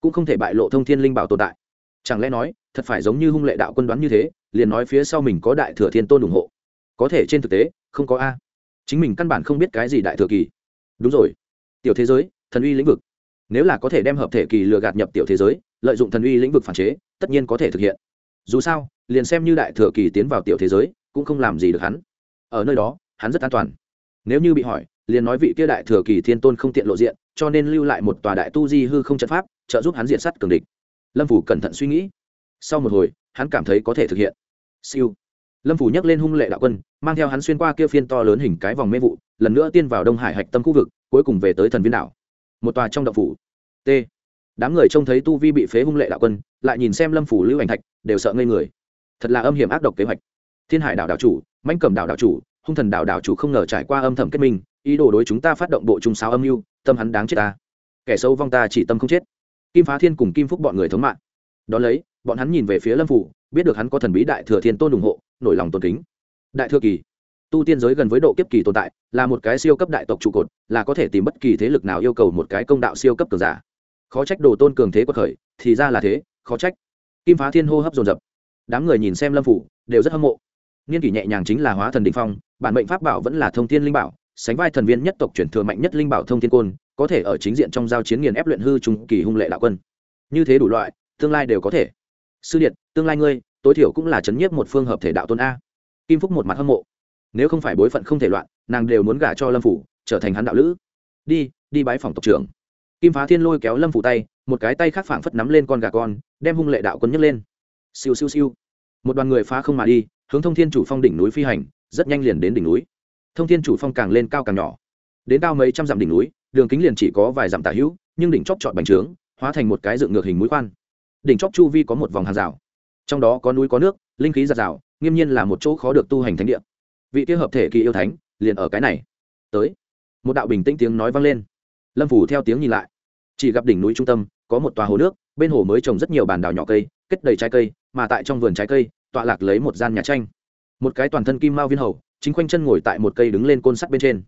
Cũng không thể bại lộ thông thiên linh bảo tồn tại. Chẳng lẽ nói, thật phải giống như hung lệ đạo quân đoán như thế, liền nói phía sau mình có đại thừa thiên tôn ủng hộ. Có thể trên thực tế, không có a. Chính mình căn bản không biết cái gì đại thừa kỳ. Đúng rồi. Tiểu thế giới, thần uy lĩnh vực nếu là có thể đem hợp thể kỳ lừa gạt nhập tiểu thế giới, lợi dụng thần uy lĩnh vực phản chế, tất nhiên có thể thực hiện. Dù sao, liền xem như đại thừa kỳ tiến vào tiểu thế giới, cũng không làm gì được hắn. Ở nơi đó, hắn rất an toàn. Nếu như bị hỏi, liền nói vị kia đại thừa kỳ thiên tôn không tiện lộ diện, cho nên lưu lại một tòa đại tu di hư không trận pháp, trợ giúp hắn diện sắt cường địch. Lâm phủ cẩn thận suy nghĩ. Sau một hồi, hắn cảm thấy có thể thực hiện. Siêu. Lâm phủ nhấc lên hung lệ đạo quân, mang theo hắn xuyên qua kia phiên to lớn hình cái vòng mê vụ, lần nữa tiên vào đông hải hạch tâm khu vực, cuối cùng về tới thần viên đảo một tòa trong động phủ. T. Đám người trông thấy tu vi bị phế hung lệ đạo quân, lại nhìn xem lâm phủ lưu ảnh thạch, đều sợ ngây người. Thật là âm hiểm ác độc kế hoạch. Thiên hải đảo đảo chủ, mãnh cẩm đảo đảo chủ, hung thần đảo đảo chủ không ngờ trải qua âm thầm kết minh, ý đồ đối chúng ta phát động bộ trung sao âm mưu, tâm hắn đáng chết ta. Kẻ sâu vong ta chỉ tâm không chết. Kim phá thiên cùng kim phúc bọn người thống mạng. Đón lấy, bọn hắn nhìn về phía lâm phủ, biết được hắn có thần bí đại thừa thiên tôn ủng hộ, nổi lòng tôn kính. Đại thừa kỳ tu tiên giới gần với độ kiếp kỳ tồn tại, là một cái siêu cấp đại tộc trụ cột, là có thể tìm bất kỳ thế lực nào yêu cầu một cái công đạo siêu cấp cường giả. Khó trách đồ tôn cường thế quật khởi, thì ra là thế, khó trách. Kim phá thiên hô hấp dồn dập. Đám người nhìn xem lâm phủ, đều rất hâm mộ. Nghiên kỷ nhẹ nhàng chính là hóa thần đình phong, bản mệnh pháp bảo vẫn là thông thiên linh bảo, sánh vai thần viên nhất tộc chuyển thừa mạnh nhất linh bảo thông thiên côn, có thể ở chính diện trong giao chiến nghiền ép luyện hư trung kỳ hung lệ đạo quân. Như thế đủ loại, tương lai đều có thể. Sư điện tương lai ngươi, tối thiểu cũng là chấn nhiếp một phương hợp thể đạo tôn a. Kim phúc một mặt hâm mộ nếu không phải bối phận không thể loạn, nàng đều muốn gả cho lâm phủ, trở thành hắn đạo lữ. Đi đi bái phòng tộc trưởng. Kim phá thiên lôi kéo lâm phủ tay, một cái tay khác phảng phất nắm lên con gà con, đem hung lệ đạo quân nhấc lên. Siêu siêu siêu. Một đoàn người phá không mà đi, hướng thông thiên chủ phong đỉnh núi phi hành, rất nhanh liền đến đỉnh núi. Thông thiên chủ phong càng lên cao càng nhỏ. Đến cao mấy trăm dặm đỉnh núi, đường kính liền chỉ có vài dặm tả hữu, nhưng đỉnh chóp trọt bành trướng, hóa thành một cái dựng ngược hình mũi khoan. Đỉnh chóp chu vi có một vòng hàng rào. Trong đó có núi có nước, linh khí giạt rào, nghiêm nhiên là một chỗ khó được tu hành thánh địa vị kia hợp thể kỳ yêu thánh liền ở cái này. Tới. Một đạo bình tĩnh tiếng nói vang lên. Lâm phủ theo tiếng nhìn lại. Chỉ gặp đỉnh núi trung tâm, có một tòa hồ nước, bên hồ mới trồng rất nhiều bàn đào nhỏ cây, kết đầy trái cây, mà tại trong vườn trái cây, tọa lạc lấy một gian nhà tranh. Một cái toàn thân kim mao viên hầu, chính quanh chân ngồi tại một cây đứng lên côn sắt bên trên.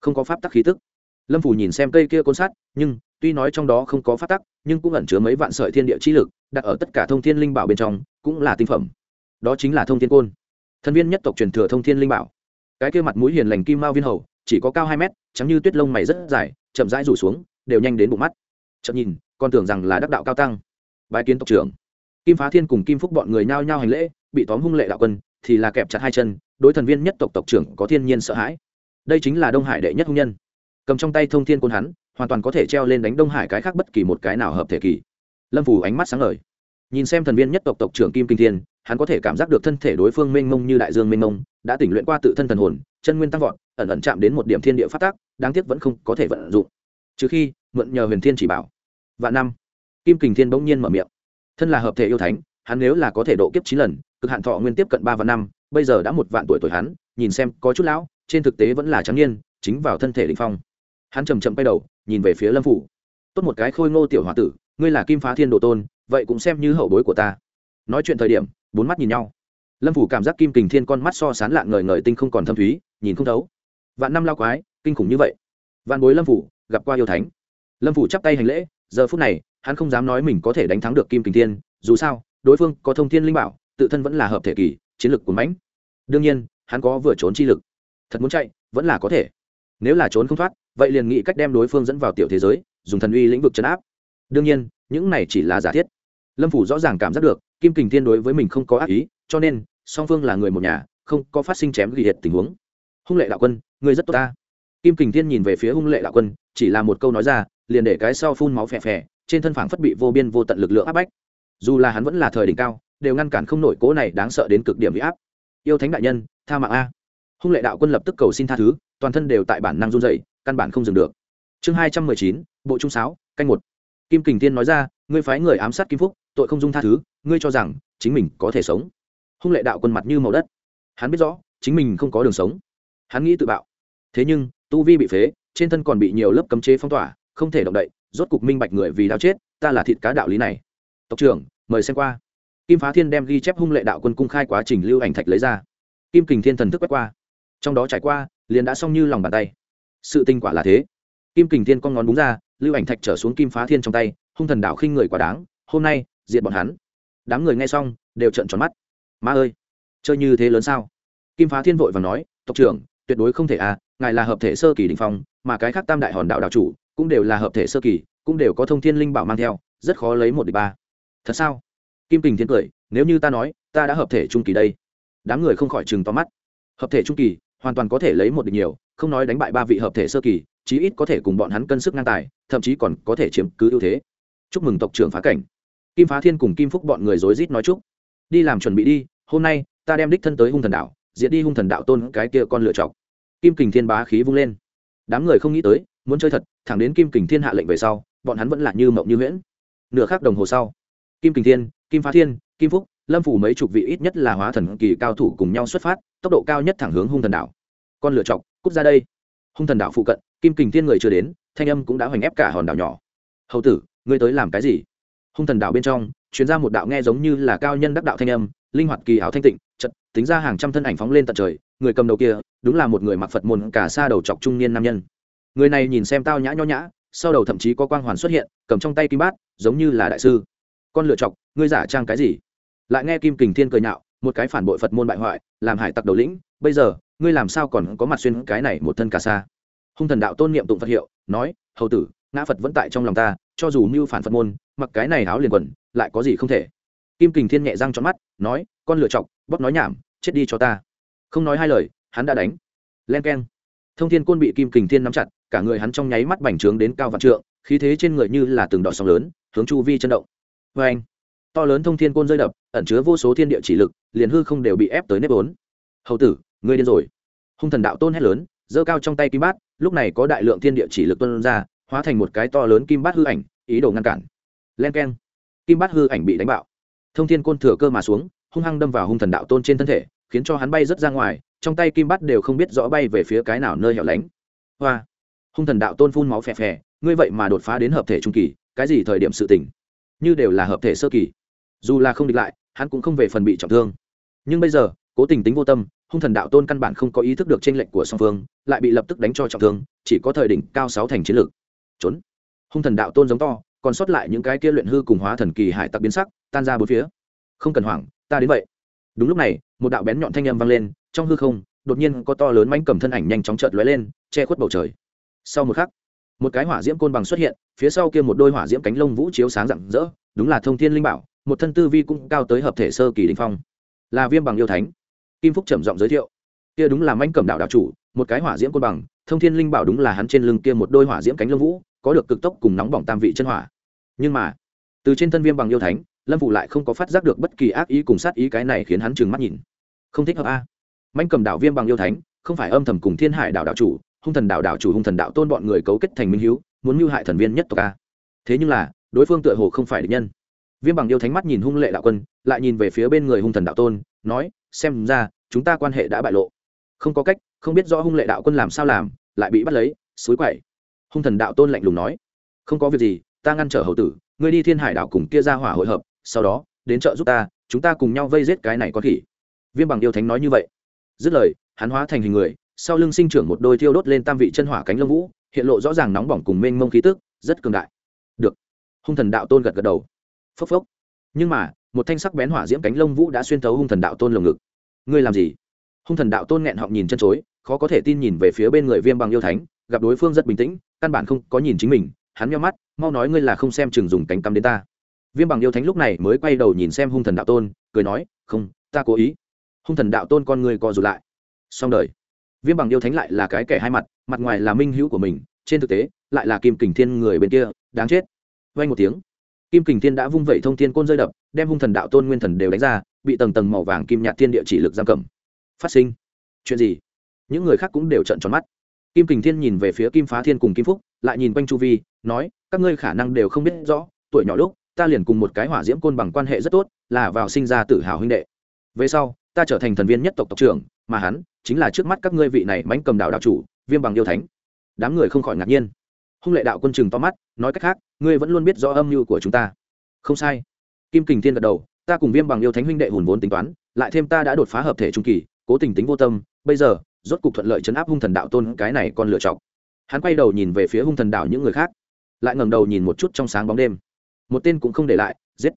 Không có pháp tắc khí tức. Lâm phủ nhìn xem cây kia côn sắt, nhưng, tuy nói trong đó không có pháp tắc, nhưng cũng ẩn chứa mấy vạn sợi thiên địa chi lực, đặt ở tất cả thông thiên linh bảo bên trong, cũng là tinh phẩm. Đó chính là thông thiên côn thân viên nhất tộc truyền thừa thông thiên linh bảo. Cái kia mặt mũi hiền lành kim mao viên hầu, chỉ có cao hai mét, trắng như tuyết lông mày rất dài, chậm rãi rủ xuống, đều nhanh đến bụng mắt. Chậm nhìn còn tưởng rằng là đắc đạo cao tăng. Bái kiến tộc trưởng. Kim phá thiên cùng kim phúc bọn người nhao nhao hành lễ, bị tóm hung lệ đạo quân, thì là kẹp chặt hai chân, đối thần viên nhất tộc tộc trưởng có thiên nhiên sợ hãi. Đây chính là đông hải đệ nhất hung nhân. Cầm trong tay thông thiên côn hắn, hoàn toàn có thể treo lên đánh đông hải cái khác bất kỳ một cái nào hợp thể kỳ. Lâm phủ ánh mắt sáng lời nhìn xem thần viên nhất tộc tộc trưởng kim kinh thiên, hắn có thể cảm giác được thân thể đối phương mênh mông như đại dương mênh mông, đã tỉnh luyện qua tự thân thần hồn, chân nguyên tăng vọt, ẩn ẩn chạm đến một điểm thiên địa phát tác, đáng tiếc vẫn không có thể vận dụng. Trừ khi, mượn nhờ huyền thiên chỉ bảo. Và năm, kim kinh thiên bỗng nhiên mở miệng. Thân là hợp thể yêu thánh, hắn nếu là có thể độ kiếp chín lần, cực hạn thọ nguyên tiếp cận ba vạn năm, bây giờ đã một vạn tuổi tuổi hắn, nhìn xem có chút lão, trên thực tế vẫn là trắng niên, chính vào thân thể định phong. Hắn chầm chậm bay đầu, nhìn về phía lâm phủ. Tốt một cái khôi ngô tiểu h o a tử ngươi là kim phá thiên đồ tôn, vậy cũng xem như hậu bối của ta. Nói chuyện thời điểm, bốn mắt nhìn nhau. Lâm phủ cảm giác kim kình thiên con mắt so sán lạng ngời ngời tinh không còn thâm thúy, nhìn không thấu. Vạn năm lao quái, kinh khủng như vậy. Vạn bối lâm phủ, gặp qua yêu thánh. Lâm phủ chắp tay hành lễ, giờ phút này, hắn không dám nói mình có thể đánh thắng được kim kình thiên, dù sao, đối phương có thông thiên linh bảo, tự thân vẫn là hợp thể kỳ, chiến lực của mãnh. Đương nhiên, hắn có vừa trốn chi lực. Thật muốn chạy, vẫn là có thể. Nếu là trốn không thoát, vậy liền nghĩ cách đem đối phương dẫn vào tiểu thế giới, dùng thần uy lĩnh vực chấn áp đương nhiên, những này chỉ là giả thiết. Lâm phủ rõ ràng cảm giác được, kim kình thiên đối với mình không có ác ý, cho nên, song phương là người một nhà, không có phát sinh chém ghi hiệt tình huống. Hung lệ đạo quân, người rất tốt ta. Kim kình thiên nhìn về phía hung lệ đạo quân, chỉ là một câu nói ra, liền để cái sau phun máu phè phè, trên thân phảng phất bị vô biên vô tận lực lượng áp bách. Dù là hắn vẫn là thời đỉnh cao, đều ngăn cản không nổi cố này đáng sợ đến cực điểm bị áp. Yêu thánh đại nhân, tha mạng a. Hung lệ đạo quân lập tức cầu xin tha thứ, toàn thân đều tại bản năng run dày căn bản không dừng được. Chương hai trăm mười chín, bộ trung sáo, canh một kim kình Thiên nói ra, ngươi phái người ám sát kim phúc, tội không dung tha thứ, ngươi cho rằng chính mình có thể sống? Hung lệ đạo quân mặt như màu đất. Hắn biết rõ, chính mình không có đường sống. Hắn nghĩ tự bạo. Thế nhưng, tu vi bị phế, trên thân còn bị nhiều lớp cấm chế phong tỏa, không thể động đậy, rốt cục minh bạch người vì đau chết, ta là thịt cá đạo lý này. Tộc trưởng, mời xem qua. Kim phá thiên đem ghi chép hung lệ đạo quân cung khai quá trình lưu ảnh thạch lấy ra. Kim kình thiên thần thức quét qua. Trong đó trải qua, liền đã xong như lòng bàn tay. Sự tinh quả là thế. Kim kình thiên con ngón búng ra lưu ảnh thạch trở xuống kim phá thiên trong tay, hung thần đạo khinh người quá đáng, hôm nay diện bọn hắn. Đám người nghe xong, đều trợn tròn mắt. Ma ơi, chơi như thế lớn sao? Kim phá thiên vội và nói, tộc trưởng, tuyệt đối không thể à ngài là hợp thể sơ kỳ đình phong, mà cái khác tam đại hòn đạo đạo chủ, cũng đều là hợp thể sơ kỳ, cũng đều có thông thiên linh bảo mang theo, rất khó lấy một địch ba. Thật sao? Kim kình thiên cười, nếu như ta nói, ta đã hợp thể trung kỳ đây. Đám người không khỏi chừng to mắt. Hợp thể trung kỳ, hoàn toàn có thể lấy một địch nhiều, không nói đánh bại ba vị hợp thể sơ kỳ chí ít có thể cùng bọn hắn cân sức ngang tài, thậm chí còn có thể chiếm cứ ưu thế. Chúc mừng tộc trưởng phá cảnh. Kim phá thiên cùng kim phúc bọn người rối rít nói chúc. Đi làm chuẩn bị đi, hôm nay, ta đem đích thân tới hung thần đạo diễn đi hung thần đạo tôn cái kia con lựa chọc. Kim kình thiên bá khí vung lên. Đám người không nghĩ tới, muốn chơi thật, thẳng đến kim kình thiên hạ lệnh về sau, bọn hắn vẫn là như mộng như huyễn. Nửa khắc đồng hồ sau, kim kình thiên, kim phá thiên, kim phúc, lâm phủ mấy chục vị ít nhất là hóa thần kỳ cao thủ cùng nhau xuất phát, tốc độ cao nhất thẳng hướng hung thần đảo. Con lựa chọc, cút ra đây hung thần đảo phụ cận, kim kình thiên người chưa đến, thanh âm cũng đã hoành ép cả hòn đảo nhỏ. Hầu tử, ngươi tới làm cái gì? Hung thần đảo bên trong chuyên ra một đạo nghe giống như là cao nhân đắc đạo thanh âm, linh hoạt kỳ áo thanh tịnh chật tính ra hàng trăm thân ảnh phóng lên tận trời, người cầm đầu kia, đúng là một người mặc phật môn cả xa đầu chọc trung niên nam nhân. Người này nhìn xem tao nhã nho nhã, sau đầu thậm chí có quang hoàn xuất hiện, cầm trong tay kim bát, giống như là đại sư. Con lựa chọc, ngươi giả trang cái gì? Lại nghe kim kình thiên cười nhạo, một cái phản bội phật môn bại hoại, làm hải tặc đầu lĩnh, bây giờ ngươi làm sao còn có mặt xuyên cái này một thân cả xa? Hung thần đạo tôn niệm tụng phật hiệu, nói, hầu tử, ngã phật vẫn tại trong lòng ta, cho dù mưu phản phật môn, mặc cái này áo liền quần, lại có gì không thể. Kim kình thiên nhẹ răng cho mắt, nói, con lựa chọc, bóp nói nhảm, chết đi cho ta. Không nói hai lời, hắn đã đánh. Len k e n thông thiên côn bị kim kình thiên nắm chặt, cả người hắn trong nháy mắt bành trướng đến cao vạn trượng, khí thế trên người như là từng đỏ sóng lớn, hướng chu vi chân động. Vê anh, to lớn thông thiên côn rơi đập, ẩn chứa vô số thiên địa chỉ lực, liền hư không đều bị ép tới nếp ốn hầu tử ngươi điên rồi. Hung thần đạo tôn hét lớn, giơ cao trong tay kim bát, lúc này có đại lượng thiên địa chỉ lực tuân ra, hóa thành một cái to lớn kim bát hư ảnh, ý đồ ngăn cản. Len k e n kim bát hư ảnh bị đánh bạo. Thông thiên côn thừa cơ mà xuống, hung hăng đâm vào hung thần đạo tôn trên thân thể, khiến cho hắn bay rớt ra ngoài, trong tay kim bát đều không biết rõ bay về phía cái nào nơi hẻo lánh. Hoa. Hung thần đạo tôn phun máu phè phè, ngươi vậy mà đột phá đến hợp thể trung kỳ, cái gì thời điểm sự tỉnh như đều là hợp thể sơ kỳ. Dù là không địch lại, hắn cũng không về phần bị trọng thương. Nhưng bây giờ, cố tình tính vô tâm hung thần đạo tôn căn bản không có ý thức được tranh lệnh của song phương, lại bị lập tức đánh cho trọng thương, chỉ có thời đỉnh cao sáu thành chiến lược. Trốn. Hung thần đạo tôn giống to, còn sót lại những cái kia luyện hư cùng hóa thần kỳ hải tặc biến sắc, tan ra bốn phía. Không cần hoảng, ta đến vậy. Đúng lúc này, một đạo bén nhọn thanh âm vang lên, trong hư không, đột nhiên có to lớn mánh cầm thân ảnh nhanh chóng chợt lóe lên, che khuất bầu trời. Sau một khắc, một cái hỏa diễm côn bằng xuất hiện, phía sau kia một đôi hỏa diễm cánh lông vũ chiếu sáng rạng rỡ, đúng là thông thiên linh bảo, một thân tư vi cũng cao tới hợp thể sơ kỳ đình phong. Là viêm bằng yêu thánh kim phúc trầm giọng giới thiệu, kia đúng là manh cầm đạo đạo chủ, một cái hỏa diễm côn bằng, thông thiên linh bảo đúng là hắn trên lưng kia một đôi hỏa diễm cánh lông vũ, có được cực tốc cùng nóng bỏng tam vị chân hỏa. Nhưng mà, từ trên thân viêm bằng yêu thánh, lâm phụ lại không có phát giác được bất kỳ ác ý cùng sát ý cái này khiến hắn trừng mắt nhìn. Không thích hợp a. Manh cầm đạo viêm bằng yêu thánh, không phải âm thầm cùng thiên hải đạo đạo chủ, hung thần đạo đạo chủ, hung thần đạo tôn bọn người cấu kết thành minh hiếu, muốn mưu hại thần viên nhất tộc a. Thế nhưng là, đối phương tựa hồ không phải địch nhân viêm bằng yêu thánh mắt nhìn hung lệ đạo quân, lại nhìn về phía bên người hung thần đạo tôn, nói, xem ra, chúng ta quan hệ đã bại lộ. Không có cách, không biết rõ hung lệ đạo quân làm sao làm, lại bị bắt lấy xối quậy. Hung thần đạo tôn lạnh lùng nói, không có việc gì, ta ngăn trở hầu tử, ngươi đi thiên hải đạo cùng kia ra hỏa hội hợp, sau đó, đến chợ giúp ta, chúng ta cùng nhau vây giết cái này có khỉ. Viêm bằng yêu thánh nói như vậy. Dứt lời, hắn hóa thành hình người, sau lưng sinh trưởng một đôi thiêu đốt lên tam vị chân hỏa cánh lông vũ, hiện lộ rõ ràng nóng bỏng cùng mênh mông khí tức, rất cường đại. Được. Hung thần đạo tôn gật gật đầu phốc phốc. Nhưng mà, một thanh sắc bén hỏa diễm cánh lông vũ đã xuyên thấu hung thần đạo tôn lồng ngực. Ngươi làm gì? Hung thần đạo tôn nghẹn họng nhìn chân chối, khó có thể tin nhìn về phía bên người viêm bằng yêu thánh, gặp đối phương rất bình tĩnh, căn bản không có nhìn chính mình, hắn nhau mắt, mau nói ngươi là không xem chừng dùng cánh cắm đến ta. Viêm bằng yêu thánh lúc này mới quay đầu nhìn xem hung thần đạo tôn, cười nói, không, ta cố ý. Hung thần đạo tôn con người co rụt lại. Xong đời. Viêm bằng yêu thánh lại là cái kẻ hai mặt mặt ngoài là minh hữu của mình, trên thực tế, lại là kim kình thiên người bên kia, đáng chết. Vay một tiếng kim kình thiên đã vung vẩy thông thiên côn rơi đập, đem hung thần đạo tôn nguyên thần đều đánh ra, bị tầng tầng màu vàng kim nhạt thiên địa chỉ lực giam cầm. Phát sinh. Chuyện gì? Những người khác cũng đều trận tròn mắt. Kim kình thiên nhìn về phía kim phá thiên cùng kim phúc, lại nhìn quanh chu vi, nói, các ngươi khả năng đều không biết rõ, tuổi nhỏ lúc, ta liền cùng một cái hỏa diễm côn bằng quan hệ rất tốt, là vào sinh ra tự hào huynh đệ. Về sau, ta trở thành thần viên nhất tộc tộc trưởng, mà hắn chính là trước mắt các ngươi vị này mãnh cầm đạo đạo chủ, viêm bằng yêu thánh. Đám người không khỏi ngạc nhiên hung lệ đạo quân chừng to mắt, nói cách khác, ngươi vẫn luôn biết rõ âm mưu của chúng ta. Không sai. Kim kình thiên gật đầu, ta cùng viêm bằng yêu thánh huynh đệ hùn vốn tính toán, lại thêm ta đã đột phá hợp thể trung kỳ, cố tình tính vô tâm, bây giờ, rốt cục thuận lợi chấn áp hung thần đạo tôn, cái này còn lựa chọc hắn quay đầu nhìn về phía hung thần đạo những người khác, lại ngẩng đầu nhìn một chút trong sáng bóng đêm. Một tên cũng không để lại, giết.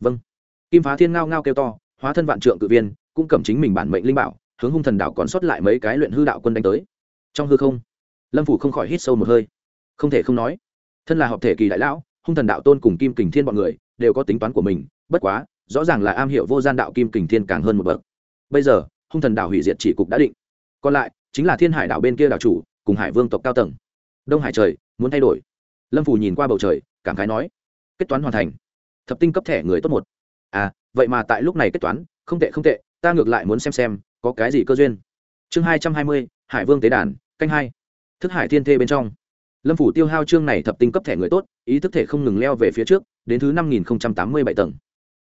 Vâng. Kim phá thiên ngao ngao kêu to, hóa thân vạn trượng cự viên, cũng cầm chính mình bản mệnh linh bảo, hướng hung thần đảo còn sót lại mấy cái luyện hư đạo quân đánh tới. Trong hư không, lâm phủ không khỏi hít sâu một hơi không thể không nói. Thân là hợp thể kỳ đại lão, hung thần đạo tôn cùng kim kình thiên bọn người đều có tính toán của mình, bất quá, rõ ràng là am hiểu vô gian đạo kim kình thiên càng hơn một bậc. Bây giờ, hung thần đạo hủy diệt chỉ cục đã định. Còn lại, chính là thiên hải đảo bên kia đảo chủ, cùng hải vương tộc cao tầng. Đông hải trời, muốn thay đổi. Lâm phủ nhìn qua bầu trời, cảm khái nói, kết toán hoàn thành. Thập tinh cấp thẻ người tốt một. À vậy mà tại lúc này kết toán, không tệ không tệ, ta ngược lại muốn xem xem, có cái gì cơ duyên. Chương hai trăm hai mươi, hải vương tế đàn, canh hai. Thức hải thiên thê bên trong lâm phủ tiêu hao chương này thập tinh cấp thẻ người tốt, ý thức thể không ngừng leo về phía trước, đến thứ năm nghìn tám mươi bảy tầng.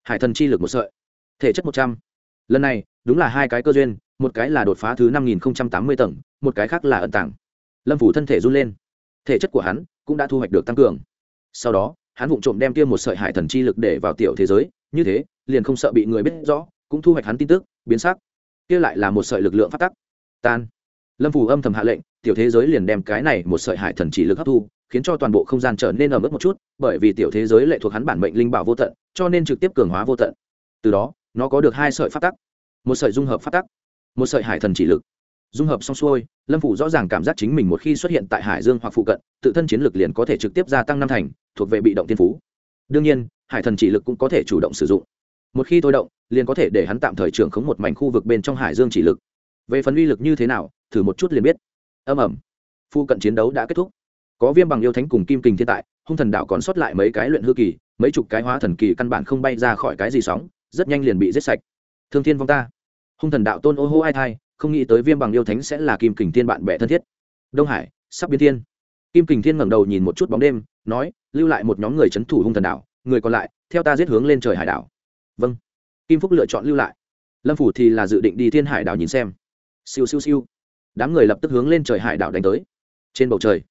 Hải thần chi lực một sợi, thể chất một trăm. Lần này, đúng là hai cái cơ duyên, một cái là đột phá thứ năm nghìn tám mươi tầng, một cái khác là ẩn tàng. Lâm phủ thân thể run lên. Thể chất của hắn cũng đã thu hoạch được tăng cường. Sau đó, hắn vụng trộm đem kia một sợi hải thần chi lực để vào tiểu thế giới, như thế, liền không sợ bị người biết rõ, cũng thu hoạch hắn tin tức, biến sắc. Kia lại là một sợi lực lượng phát tắc. Tan. Lâm phủ âm thầm hạ lệnh tiểu thế giới liền đem cái này một sợi hải thần chỉ lực hấp thu, khiến cho toàn bộ không gian trở nên ẩm ướt một chút, bởi vì tiểu thế giới lệ thuộc hắn bản mệnh linh bảo vô tận, cho nên trực tiếp cường hóa vô tận. Từ đó, nó có được hai sợi phát tắc. Một sợi dung hợp phát tắc, một sợi hải thần chỉ lực. Dung hợp xong xuôi, lâm phủ rõ ràng cảm giác chính mình một khi xuất hiện tại hải dương hoặc phụ cận, tự thân chiến lực liền có thể trực tiếp gia tăng năm thành, thuộc về bị động tiên phú. Đương nhiên, hải thần chỉ lực cũng có thể chủ động sử dụng. Một khi thôi động, liền có thể để hắn tạm thời trưởng khống một mảnh khu vực bên trong hải dương chỉ lực. Về phần uy lực như thế nào, thử một chút liền biết âm ẩm phu cận chiến đấu đã kết thúc. Có viêm bằng yêu thánh cùng kim kình thiên tại, hung thần đạo còn sót lại mấy cái luyện hư kỳ, mấy chục cái hóa thần kỳ căn bản không bay ra khỏi cái gì sóng, rất nhanh liền bị giết sạch. Thương thiên vong ta. Hung thần đạo tôn ô hô ai thai, không nghĩ tới viêm bằng yêu thánh sẽ là kim kình thiên bạn bè thân thiết. Đông hải, sắp biến thiên. Kim kình thiên ngẩng đầu nhìn một chút bóng đêm, nói, lưu lại một nhóm người c h ấ n thủ hung thần đảo người còn lại, theo ta giết hướng lên trời hải đảo. Vâng. Kim phúc lựa chọn lưu lại. Lâm phủ thì là dự định đi thiên hải đảo nhìn xem. Siêu siêu siêu đám người lập tức hướng lên trời hải đảo đánh tới. Trên bầu trời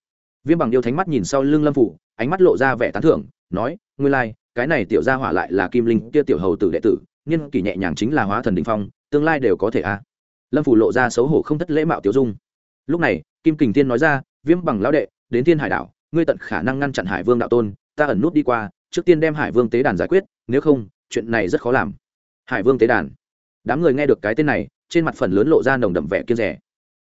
viêm bằng yêu thánh mắt nhìn sau lưng lâm phủ ánh mắt lộ ra vẻ tán thưởng nói ngươi lai、like, cái này tiểu ra hỏa lại là kim linh kia tiểu hầu tử đệ tử nghiên kỷ nhẹ nhàng chính là hóa thần đình phong tương lai đều có thể a. Lâm phủ lộ ra xấu hổ không thất lễ mạo tiểu dung. Lúc này kim kình tiên nói ra viêm bằng lão đệ đến thiên hải đảo ngươi tận khả năng ngăn chặn hải vương đạo tôn ta ẩn nút đi qua trước tiên đem hải vương tế đàn giải quyết nếu không chuyện này rất khó làm. Hải vương tế đàn. Đám người nghe được cái tên này trên mặt phần lớn lộ ra nồng đậm vẻ kiên rẻ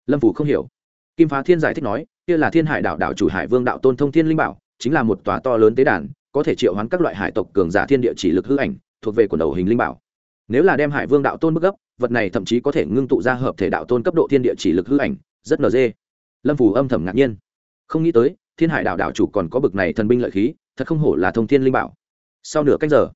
lâm phủ không hiểu. Kim phá thiên giải thích nói, kia là thiên hải đảo đảo chủ hải vương đạo tôn thông thiên linh bảo, chính là một tòa to lớn tế đàn, có thể triệu hoán các loại hải tộc cường giả thiên địa chỉ lực hư ảnh, thuộc về quần đầu hình linh bảo. Nếu là đem hải vương đạo tôn bức gấp, vật này thậm chí có thể ngưng tụ ra hợp thể đạo tôn cấp độ thiên địa chỉ lực hư ảnh, rất nd lâm phủ âm thầm ngạc nhiên. Không nghĩ tới, thiên hải đạo đạo chủ còn có bực này thần binh lợi khí, thật không hổ là thông thiên linh bảo. Sau nửa cách giờ,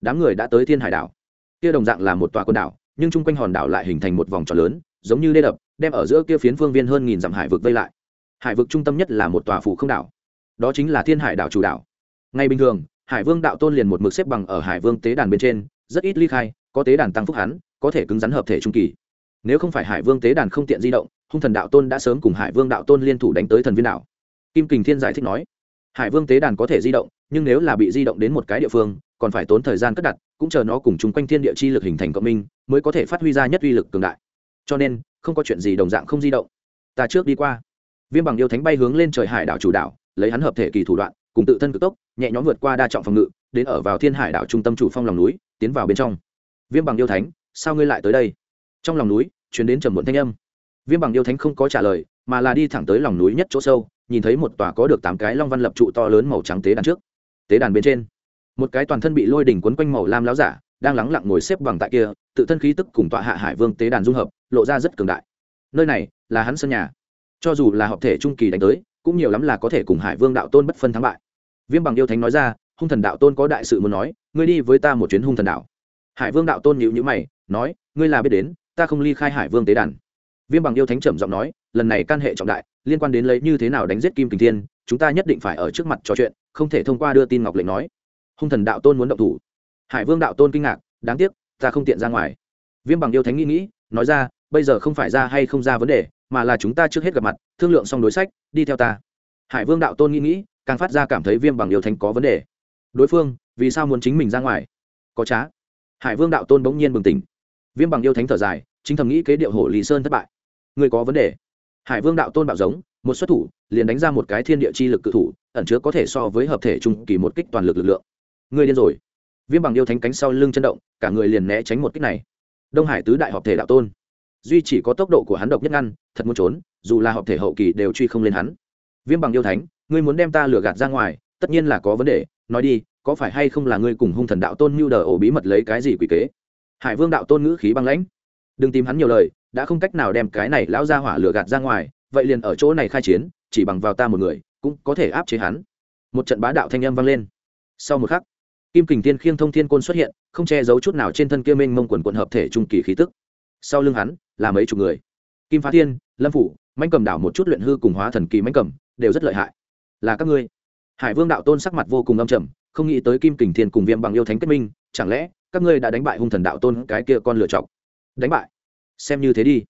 đám người đã tới thiên hải đảo. Kia đồng dạng là một tòa quần đảo, nhưng chung quanh hòn đảo lại hình thành một vòng tròn lớn giống như đê đập, đem ở giữa kia phiến phương viên hơn nghìn dặm hải vực vây lại. Hải vực trung tâm nhất là một tòa phủ không đảo. Đó chính là thiên hải đảo chủ đảo. Ngay bình thường, hải vương đạo tôn liền một mực xếp bằng ở hải vương tế đàn bên trên, rất ít ly khai, có tế đàn tăng phúc hắn, có thể cứng rắn hợp thể trung kỳ. Nếu không phải hải vương tế đàn không tiện di động, hung thần đạo tôn đã sớm cùng hải vương đạo tôn liên thủ đánh tới thần viên đảo. Kim kình thiên giải thích nói, hải vương tế đàn có thể di động, nhưng nếu là bị di động đến một cái địa phương, còn phải tốn thời gian cất đặt, cũng chờ nó cùng chung quanh thiên địa chi lực hình thành cộng minh, mới có thể phát huy ra nhất uy lực cường đại cho nên không có chuyện gì đồng dạng không di động. Ta trước đi qua. Viêm bằng yêu thánh bay hướng lên trời hải đảo chủ đảo, lấy hắn hợp thể kỳ thủ đoạn cùng tự thân cực tốc nhẹ nhõm vượt qua đa trọng phòng ngự đến ở vào thiên hải đảo trung tâm chủ phong lòng núi tiến vào bên trong. Viêm bằng yêu thánh sao ngươi lại tới đây? Trong lòng núi chuyến đến trầm muộn thanh âm. Viêm bằng yêu thánh không có trả lời mà là đi thẳng tới lòng núi nhất chỗ sâu nhìn thấy một tòa có được tám cái long văn lập trụ to lớn màu trắng tế đàn trước. Tế đàn bên trên một cái toàn thân bị lôi đỉnh quấn quanh màu lam láo giả đang lắng lặng ngồi xếp bằng tại kia, tự thân khí tức cùng tọa hạ hải vương tế đàn dung hợp, lộ ra rất cường đại. Nơi này là hắn sân nhà. Cho dù là hợp thể trung kỳ đánh tới, cũng nhiều lắm là có thể cùng hải vương đạo tôn bất phân thắng bại. Viêm bằng yêu thánh nói ra, hung thần đạo tôn có đại sự muốn nói, ngươi đi với ta một chuyến hung thần đạo. Hải vương đạo tôn nhịu nhữ mày, nói, ngươi là biết đến, ta không ly khai hải vương tế đàn. Viêm bằng yêu thánh trầm giọng nói, lần này can hệ trọng đại, liên quan đến lấy như thế nào đánh giết kim kình thiên, chúng ta nhất định phải ở trước mặt trò chuyện, không thể thông qua đưa tin ngọc lệnh nói. Hung thần đạo tôn muốn động thủ hải vương đạo tôn kinh ngạc, đáng tiếc, ta không tiện ra ngoài. Viêm bằng yêu thánh nghĩ nghĩ, nói ra, bây giờ không phải ra hay không ra vấn đề, mà là chúng ta trước hết gặp mặt, thương lượng xong đối sách, đi theo ta. Hải vương đạo tôn nghĩ nghĩ, càng phát ra cảm thấy viêm bằng yêu thánh có vấn đề. Đối phương, vì sao muốn chính mình ra ngoài? Có trá. Hải vương đạo tôn bỗng nhiên bừng tỉnh. Viêm bằng yêu thánh thở dài, chính thầm nghĩ kế điệu hổ lý sơn thất bại. Người có vấn đề? Hải vương đạo tôn bạo giống, một xuất thủ, liền đánh ra một cái thiên địa chi lực cự thủ, ẩn chứa có thể so với hợp thể trung kỳ một kích toàn lực lực lượng. Người điên rồi viêm bằng yêu thánh cánh sau lưng chân động, cả người liền né tránh một kích này. Đông hải tứ đại họp thể đạo tôn, duy chỉ có tốc độ của hắn độc nhất ngăn, thật muốn trốn, dù là họp thể hậu kỳ đều truy không lên hắn. Viêm bằng yêu thánh, ngươi muốn đem ta lừa gạt ra ngoài, tất nhiên là có vấn đề, nói đi, có phải hay không là ngươi cùng hung thần đạo tôn mưu đờ ổ bí mật lấy cái gì quỷ kế? Hải vương đạo tôn ngữ khí băng lãnh. Đừng tìm hắn nhiều lời, đã không cách nào đem cái này lão ra hỏa lừa gạt ra ngoài, vậy liền ở chỗ này khai chiến, chỉ bằng vào ta một người, cũng có thể áp chế hắn. Một trận bá đạo thanh âm vang lên. Sau một khắc kim kình thiên khiêng thông thiên côn xuất hiện, không che giấu chút nào trên thân kia mênh mông quần quận hợp thể trung kỳ khí tức. Sau lưng hắn, là mấy chục người. Kim phá thiên, lâm phủ Mạnh cầm đảo một chút luyện hư cùng hóa thần kỳ Mạnh cầm, đều rất lợi hại. Là các ngươi. Hải vương đạo tôn sắc mặt vô cùng âm trầm, không nghĩ tới kim kình thiên cùng viêm bằng yêu thánh kết minh, chẳng lẽ các ngươi đã đánh bại hung thần đạo tôn cái kia con lựa chọc? Đánh bại. Xem như thế đi.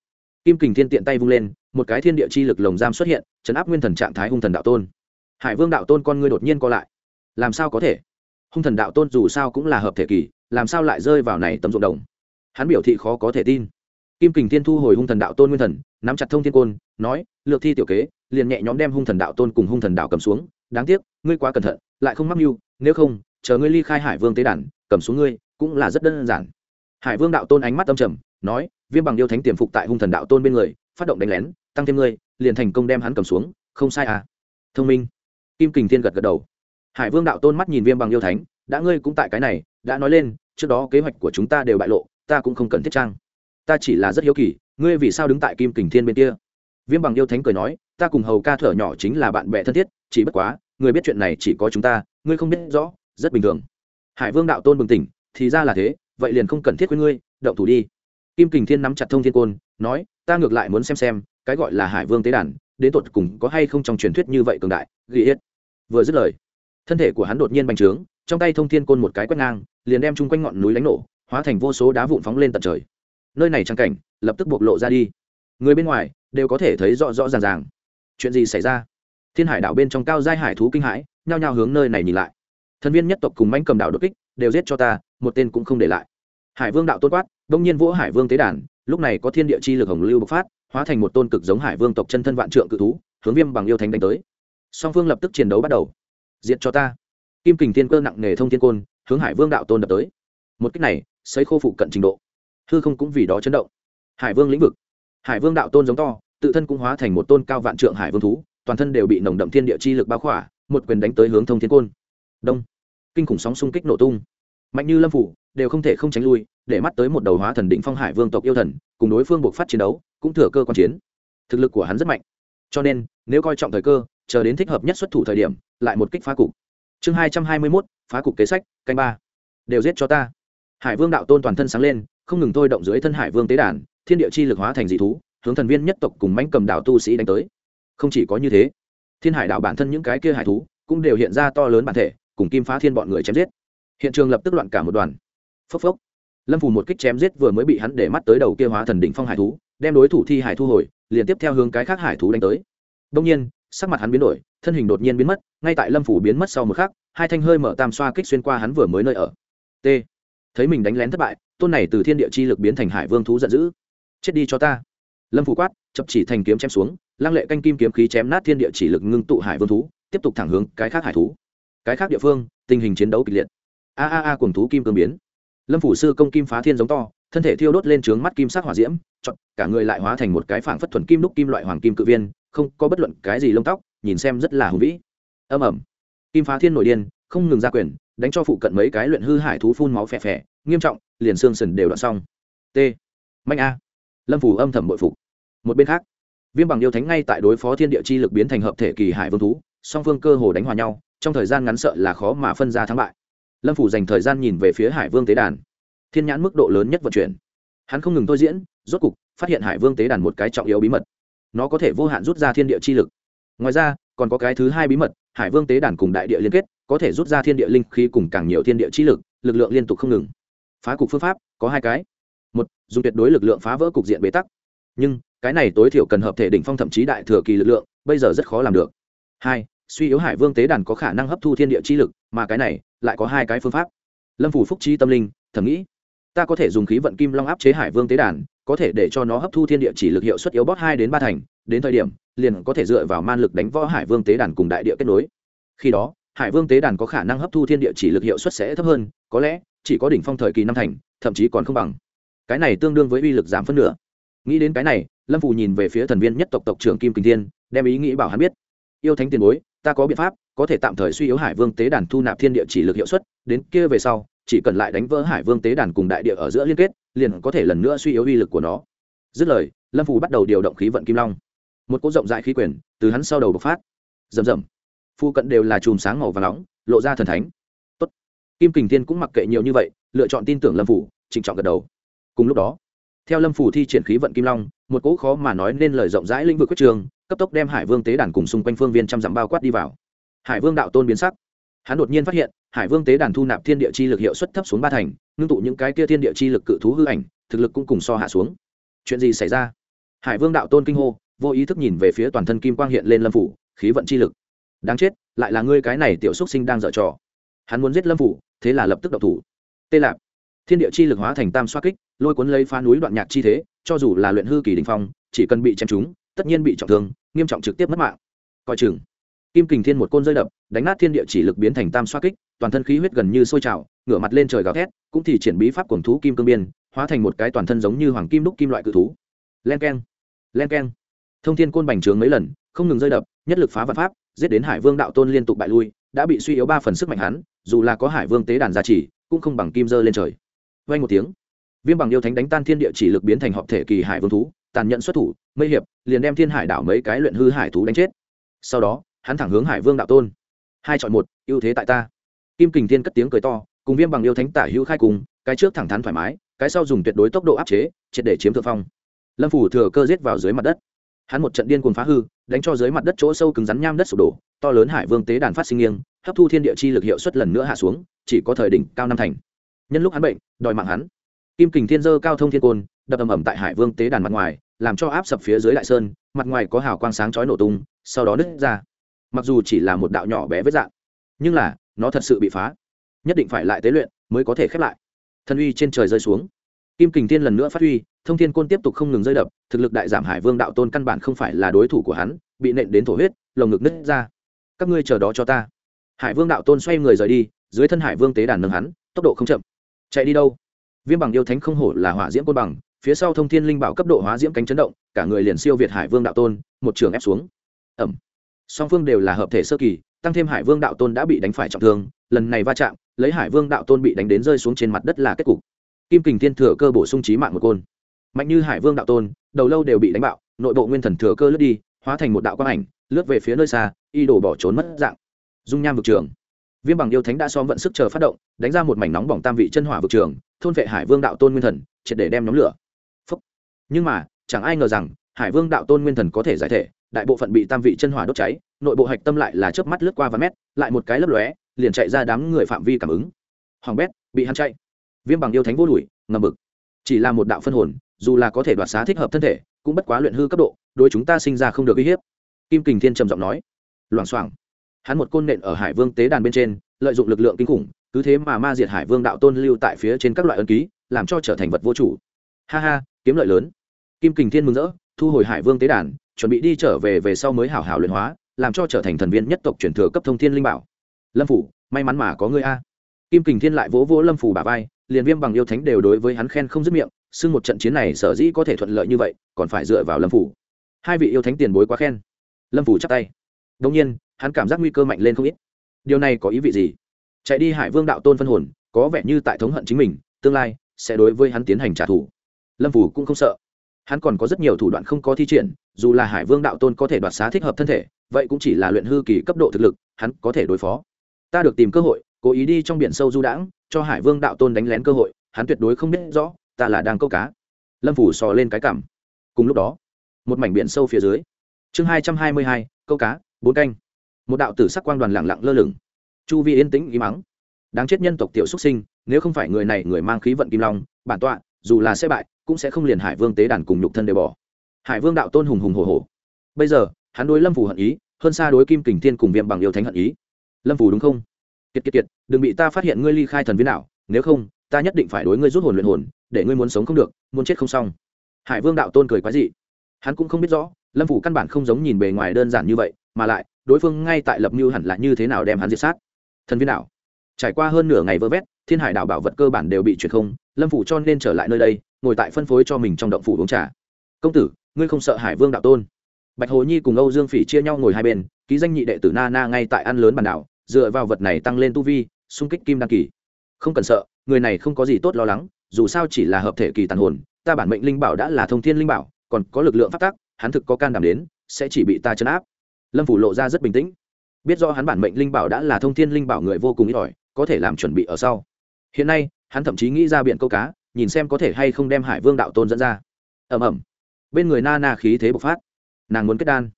Kim kình thiên tiện tay vung lên, một cái thiên địa chi lực lồng giam xuất hiện, chấn áp nguyên thần trạng thái hung thần đạo tôn. Hải vương đạo tôn con ngươi đột nhiên co lại. Làm sao có thể? Hung thần đạo tôn dù sao cũng là hợp thể kỳ, làm sao lại rơi vào này tấm ruộng đồng? Hắn biểu thị khó có thể tin. Kim kình thiên thu hồi hung thần đạo tôn nguyên thần, nắm chặt thông thiên côn, nói, lược thi tiểu kế, liền nhẹ nhõm đem hung thần đạo tôn cùng hung thần đạo cầm xuống. Đáng tiếc, ngươi quá cẩn thận, lại không mắc mưu, nếu không, chờ ngươi ly khai hải vương tế đàn, cầm xuống ngươi cũng là rất đơn giản. Hải vương đạo tôn ánh mắt âm trầm, nói, viêm bằng điêu thánh tiềm phục tại hung thần đạo tôn bên người, phát động đánh lén, tăng thêm ngươi, liền thành công đem hắn cầm xuống, không sai à. Thông minh. Kim kình thiên gật gật đầu hải vương đạo tôn mắt nhìn viêm bằng yêu thánh, đã ngươi cũng tại cái này, đã nói lên, trước đó kế hoạch của chúng ta đều bại lộ, ta cũng không cần thiết trang. Ta chỉ là rất hiếu kỳ, ngươi vì sao đứng tại kim kình thiên bên kia? Viêm bằng yêu thánh cười nói, ta cùng hầu ca thở nhỏ chính là bạn bè thân thiết, chỉ bất quá người biết chuyện này chỉ có chúng ta, ngươi không biết rõ, rất bình thường. Hải vương đạo tôn bừng tỉnh, thì ra là thế, vậy liền không cần thiết với ngươi, động thủ đi. Kim kình thiên nắm chặt thông thiên côn, nói, ta ngược lại muốn xem xem, cái gọi là hải vương tế đàn, đến tột cùng có hay không trong truyền thuyết như vậy cường đại, ghi hết. Vừa dứt lời thân thể của hắn đột nhiên bành trướng, trong tay thông thiên côn một cái quét ngang, liền đem chung quanh ngọn núi đánh nổ, hóa thành vô số đá vụn phóng lên tận trời. Nơi này trang cảnh, lập tức bộc lộ ra đi. Người bên ngoài, đều có thể thấy rõ rõ ràng ràng. Chuyện gì xảy ra? Thiên hải đảo bên trong cao giai hải thú kinh hãi, nhao nhao hướng nơi này nhìn lại. Thân viên nhất tộc cùng manh cầm đảo đột kích, đều giết cho ta, một tên cũng không để lại. Hải vương đạo tôn quát, đông nhiên vỗ hải vương tế đàn, lúc này có thiên địa chi lực hồng lưu bộc phát, hóa thành một tôn cực giống hải vương tộc chân thân vạn trượng cự thú, hướng viêm bằng yêu thánh đánh tới. Song phương lập tức chiến đấu bắt đầu diệt cho ta. Kim kình thiên cơ nặng nề thông thiên côn, hướng hải vương đạo tôn đập tới. Một cách này xây khô phụ cận trình độ. Hư không cũng vì đó chấn động. Hải vương lĩnh vực. Hải vương đạo tôn giống to, tự thân cũng hóa thành một tôn cao vạn trượng hải vương thú, toàn thân đều bị nồng đậm thiên địa chi lực bao khỏa, một quyền đánh tới hướng thông thiên côn. Đông. Kinh khủng sóng xung kích nổ tung. Mạnh như lâm phủ, đều không thể không tránh lui, để mắt tới một đầu hóa thần định phong hải vương tộc yêu thần, cùng đối phương buộc phát chiến đấu, cũng thừa cơ quan chiến. Thực lực của hắn rất mạnh. Cho nên, nếu coi trọng thời cơ chờ đến thích hợp nhất xuất thủ thời điểm, lại một kích phá cục. Chương hai trăm hai mươi mốt, phá cục kế sách, canh ba. Đều giết cho ta. Hải vương đạo tôn toàn thân sáng lên, không ngừng thôi động dưới thân hải vương tế đàn, thiên địa chi lực hóa thành dị thú, hướng thần viên nhất tộc cùng mãnh cầm đạo tu sĩ đánh tới. Không chỉ có như thế, thiên hải đạo bản thân những cái kia hải thú cũng đều hiện ra to lớn bản thể, cùng kim phá thiên bọn người chém giết. Hiện trường lập tức loạn cả một đoàn. Phốc phốc. Lâm phù một kích chém giết vừa mới bị hắn để mắt tới đầu kia hóa thần đỉnh phong hải thú, đem đối thủ thi hải thu hồi, liền tiếp theo hướng cái khác hải thú đánh tới. Đông nhiên sắc mặt hắn biến đổi, thân hình đột nhiên biến mất, ngay tại lâm phủ biến mất sau một khắc, hai thanh hơi mở tam xoa kích xuyên qua hắn vừa mới nơi ở. T. Thấy mình đánh lén thất bại, tôn này từ thiên địa chi lực biến thành hải vương thú giận dữ. Chết đi cho ta. Lâm phủ quát, chập chỉ thành kiếm chém xuống, lăng lệ canh kim kiếm khí chém nát thiên địa chỉ lực ngưng tụ hải vương thú, tiếp tục thẳng hướng cái khác hải thú. Cái khác địa phương, tình hình chiến đấu kịch liệt. A a a cùng thú kim cương biến. Lâm phủ sư công kim phá thiên giống to, thân thể thiêu đốt lên trướng mắt kim sắc hỏa diễm, chọn, cả người lại hóa thành một cái phảng phất thuần kim đúc kim loại hoàng kim cự viên không có bất luận cái gì lông tóc, nhìn xem rất là hùng vĩ. Âm ẩm kim phá thiên nội điên, không ngừng ra quyền, đánh cho phụ cận mấy cái luyện hư hải thú phun máu phè phè, nghiêm trọng, liền xương sần đều đoạn xong. T. Mạnh a. Lâm phủ âm thầm bội phục. Một bên khác, viêm bằng yêu thánh ngay tại đối phó thiên địa chi lực biến thành hợp thể kỳ hải vương thú, song phương cơ hồ đánh hòa nhau, trong thời gian ngắn sợ là khó mà phân ra thắng bại. Lâm phủ dành thời gian nhìn về phía hải vương tế đàn. Thiên nhãn mức độ lớn nhất vận chuyển. Hắn không ngừng thôi diễn, rốt cục phát hiện hải vương tế đàn một cái trọng yếu bí mật nó có thể vô hạn rút ra thiên địa chi lực. Ngoài ra, còn có cái thứ hai bí mật, hải vương tế đàn cùng đại địa liên kết, có thể rút ra thiên địa linh khí cùng càng nhiều thiên địa chi lực lực lượng liên tục không ngừng. Phá cục phương pháp, có hai cái. Một, dùng tuyệt đối lực lượng phá vỡ cục diện bế tắc. Nhưng, cái này tối thiểu cần hợp thể đỉnh phong thậm chí đại thừa kỳ lực lượng, bây giờ rất khó làm được. Hai, suy yếu hải vương tế đàn có khả năng hấp thu thiên địa chi lực, mà cái này lại có hai cái phương pháp. Lâm phủ phúc chi tâm linh thầm nghĩ ta có thể dùng khí vận kim long áp chế hải vương tế đàn, có thể để cho nó hấp thu thiên địa chỉ lực hiệu suất yếu bót hai đến ba thành, đến thời điểm, liền có thể dựa vào man lực đánh võ hải vương tế đàn cùng đại địa kết nối. Khi đó, hải vương tế đàn có khả năng hấp thu thiên địa chỉ lực hiệu suất sẽ thấp hơn, có lẽ, chỉ có đỉnh phong thời kỳ năm thành, thậm chí còn không bằng. Cái này tương đương với uy lực giảm phân nửa. Nghĩ đến cái này, lâm phù nhìn về phía thần viên nhất tộc tộc trưởng kim kinh thiên, đem ý nghĩ bảo hắn biết. Yêu thánh tiền bối ta có biện pháp, có thể tạm thời suy yếu hải vương tế đàn thu nạp thiên địa chỉ lực hiệu suất, đến kia về sau, chỉ cần lại đánh vỡ hải vương tế đàn cùng đại địa ở giữa liên kết, liền có thể lần nữa suy yếu uy lực của nó. Dứt lời, lâm phù bắt đầu điều động khí vận kim long. Một cỗ rộng rãi khí quyền từ hắn sau đầu bộc phát. Rầm rầm. Phu cận đều là chùm sáng màu và nóng, lộ ra thần thánh. Tốt. kim kình thiên cũng mặc kệ nhiều như vậy, lựa chọn tin tưởng lâm phủ trịnh trọng gật đầu. Cùng lúc đó, theo lâm phủ thi triển khí vận kim long, một cỗ khó mà nói nên lời rộng rãi lĩnh vực quyết trường cấp tốc đem hải vương tế đàn cùng xung quanh phương viên trăm dặm bao quát đi vào. Hải vương đạo tôn biến sắc. Hắn đột nhiên phát hiện, hải vương tế đàn thu nạp thiên địa chi lực hiệu suất thấp xuống ba thành, ngưng tụ những cái kia thiên địa chi lực cự thú hư ảnh, thực lực cũng cùng so hạ xuống. Chuyện gì xảy ra? Hải vương đạo tôn kinh hô, vô ý thức nhìn về phía toàn thân kim quang hiện lên lâm phủ, khí vận chi lực. Đáng chết, lại là ngươi cái này tiểu xúc sinh đang dở trò. Hắn muốn giết lâm phủ, thế là lập tức độc thủ. Tê lạp. Thiên địa chi lực hóa thành tam xoa kích, lôi cuốn lấy phá núi đoạn nhạc chi thế, cho dù là luyện hư kỳ đình phong, chỉ cần bị chém trúng tất nhiên bị trọng thương, nghiêm trọng trực tiếp mất mạng. Coi chừng, kim kình thiên một côn rơi đập, đánh nát thiên địa chỉ lực biến thành tam xoa kích, toàn thân khí huyết gần như sôi trào, ngửa mặt lên trời gào thét, cũng thì triển bí pháp cuồng thú kim cương biên, hóa thành một cái toàn thân giống như hoàng kim đúc kim loại cự thú. Len keng len keng. Thông thiên côn bành trướng mấy lần, không ngừng rơi đập, nhất lực phá vật pháp, giết đến hải vương đạo tôn liên tục bại lui, đã bị suy yếu ba phần sức mạnh hắn, dù là có hải vương tế đàn gia trì, cũng không bằng kim dơ lên trời. Vay một tiếng, viêm bằng yêu thánh đánh tan thiên địa chỉ lực biến thành họp thể kỳ hải vương thú, tàn nhẫn xuất thủ mây hiệp, liền đem thiên hải đảo mấy cái luyện hư hải thú đánh chết. Sau đó, hắn thẳng hướng hải vương đạo tôn. Hai chọn một, ưu thế tại ta. Kim kình thiên cất tiếng cười to, cùng viêm bằng yêu thánh tả hữu khai cùng, cái trước thẳng thắn thoải mái, cái sau dùng tuyệt đối tốc độ áp chế, triệt để chiếm thượng phong. Lâm phủ thừa cơ giết vào dưới mặt đất. Hắn một trận điên cuồng phá hư, đánh cho dưới mặt đất chỗ sâu cứng rắn nham đất sụp đổ, to lớn hải vương tế đàn phát sinh nghiêng, hấp thu thiên địa chi lực hiệu suất lần nữa hạ xuống, chỉ có thời đỉnh cao năm thành. Nhân lúc hắn bệnh, đòi mạng hắn. Kim kình thiên dơ cao thông thiên côn, đập ầm ầm tại hải vương tế đàn mặt ngoài làm cho áp sập phía dưới đại sơn, mặt ngoài có hào quang sáng chói nổ tung, sau đó nứt ra. Mặc dù chỉ là một đạo nhỏ bé với dạng, nhưng là, nó thật sự bị phá. Nhất định phải lại tế luyện mới có thể khép lại. Thân uy trên trời rơi xuống. Kim kình thiên lần nữa phát huy, thông thiên côn tiếp tục không ngừng rơi đập, thực lực đại giảm hải vương đạo tôn căn bản không phải là đối thủ của hắn, bị nện đến thổ huyết, lồng ngực nứt ra. Các ngươi chờ đó cho ta. Hải vương đạo tôn xoay người rời đi, dưới thân hải vương tế đàn nâng hắn, tốc độ không chậm. Chạy đi đâu? Viêm bằng yêu thánh không hổ là hỏa diễm côn bằng phía sau thông thiên linh bảo cấp độ hóa diễm cánh chấn động, cả người liền siêu việt hải vương đạo tôn, một trường ép xuống. Ẩm. Song phương đều là hợp thể sơ kỳ, tăng thêm hải vương đạo tôn đã bị đánh phải trọng thương, lần này va chạm, lấy hải vương đạo tôn bị đánh đến rơi xuống trên mặt đất là kết cục. Kim kình thiên thừa cơ bổ sung trí mạng một côn. Mạnh như hải vương đạo tôn, đầu lâu đều bị đánh bạo, nội bộ nguyên thần thừa cơ lướt đi, hóa thành một đạo quang ảnh, lướt về phía nơi xa, y đổ bỏ trốn mất dạng. Dung nham vực trường. Viêm bằng yêu thánh đã xóm vận sức chờ phát động, đánh ra một mảnh nóng bỏng tam vị chân hỏa vực trường, thôn vệ hải vương đạo tôn nguyên thần, triệt để đem nhóm lửa nhưng mà, chẳng ai ngờ rằng, hải vương đạo tôn nguyên thần có thể giải thể, đại bộ phận bị tam vị chân hỏa đốt cháy, nội bộ hạch tâm lại là chớp mắt lướt qua và mét, lại một cái lấp lóe, liền chạy ra đám người phạm vi cảm ứng. Hoàng bét, bị hắn chạy. Viêm bằng yêu thánh vô đuổi, ngầm bực. Chỉ là một đạo phân hồn, dù là có thể đoạt xá thích hợp thân thể, cũng bất quá luyện hư cấp độ, đối chúng ta sinh ra không được uy hiếp. Kim kình thiên trầm giọng nói. Loảng xoảng. Hắn một côn nện ở hải vương tế đàn bên trên, lợi dụng lực lượng kinh khủng, cứ thế mà ma diệt hải vương đạo tôn lưu tại phía trên các loại ân ký, làm cho trở thành vật vô chủ ha ha, kiếm lợi lớn. Kim kình thiên mừng rỡ, thu hồi hải vương tế đàn, chuẩn bị đi trở về về sau mới hảo hảo luyện hóa, làm cho trở thành thần viên nhất tộc truyền thừa cấp thông thiên linh bảo. Lâm phủ, may mắn mà có người a. Kim kình thiên lại vỗ vỗ lâm phủ bà vai, liền viêm bằng yêu thánh đều đối với hắn khen không dứt miệng, xưng một trận chiến này sở dĩ có thể thuận lợi như vậy, còn phải dựa vào lâm phủ. Hai vị yêu thánh tiền bối quá khen. Lâm phủ chắp tay. Đông nhiên, hắn cảm giác nguy cơ mạnh lên không ít. Điều này có ý vị gì? Chạy đi hải vương đạo tôn phân hồn, có vẻ như tại thống hận chính mình, tương lai sẽ đối với hắn tiến hành trả thù lâm phủ cũng không sợ. Hắn còn có rất nhiều thủ đoạn không có thi triển, dù là hải vương đạo tôn có thể đoạt xá thích hợp thân thể, vậy cũng chỉ là luyện hư kỳ cấp độ thực lực, hắn có thể đối phó. Ta được tìm cơ hội, cố ý đi trong biển sâu du đãng, cho hải vương đạo tôn đánh lén cơ hội, hắn tuyệt đối không biết rõ, ta là đang câu cá. Lâm phủ sò lên cái cảm cùng lúc đó, một mảnh biển sâu phía dưới, chương hai trăm hai mươi hai, câu cá, bốn canh. Một đạo tử sắc quang đoàn lẳng lặng lơ lửng. Chu vi yên tĩnh ý mắng đáng chết nhân tộc tiểu xuất sinh, nếu không phải người này người mang khí vận kim long, bản tọa dù là sẽ bại, cũng sẽ không liền hải vương tế đàn cùng nhục thân đều bỏ. Hải vương đạo tôn hùng hùng hồ hồ bây giờ, hắn đối lâm phủ hận ý, hơn xa đối kim kình thiên cùng viêm bằng yêu thánh hận ý. Lâm phủ đúng không? Kiệt kiệt kiệt, đừng bị ta phát hiện ngươi ly khai thần viên nào nếu không, ta nhất định phải đối ngươi rút hồn luyện hồn, để ngươi muốn sống không được, muốn chết không xong. Hải vương đạo tôn cười quái dị. Hắn cũng không biết rõ, lâm phủ căn bản không giống nhìn bề ngoài đơn giản như vậy, mà lại, đối phương ngay tại lập mưu hẳn là như thế nào đem hắn diệt sát. Thần viên đảo trải qua hơn nửa ngày vơ vét thiên hải đảo bảo vật cơ bản đều bị chuyển không, lâm phủ cho nên trở lại nơi đây, ngồi tại phân phối cho mình trong động phủ uống trà. Công tử, ngươi không sợ hải vương đạo tôn? Bạch hồ nhi cùng âu dương phỉ chia nhau ngồi hai bên, ký danh nhị đệ tử na na ngay tại ăn lớn bàn đảo, dựa vào vật này tăng lên tu vi, xung kích kim đăng kỳ. Không cần sợ, người này không có gì tốt lo lắng, dù sao chỉ là hợp thể kỳ tàn hồn, ta bản mệnh linh bảo đã là thông thiên linh bảo, còn có lực lượng phát tác hắn thực có can đảm đến, sẽ chỉ bị ta chấn áp. Lâm phủ lộ ra rất bình tĩnh. Biết do hắn bản mệnh linh bảo đã là thông thiên linh bảo người vô cùng ít ỏi, có thể làm chuẩn bị ở sau hiện nay, hắn thậm chí nghĩ ra biện câu cá, nhìn xem có thể hay không đem hải vương đạo tôn dẫn ra. Ẩm ẩm bên người na na khí thế bộc phát. Nàng muốn kết đan.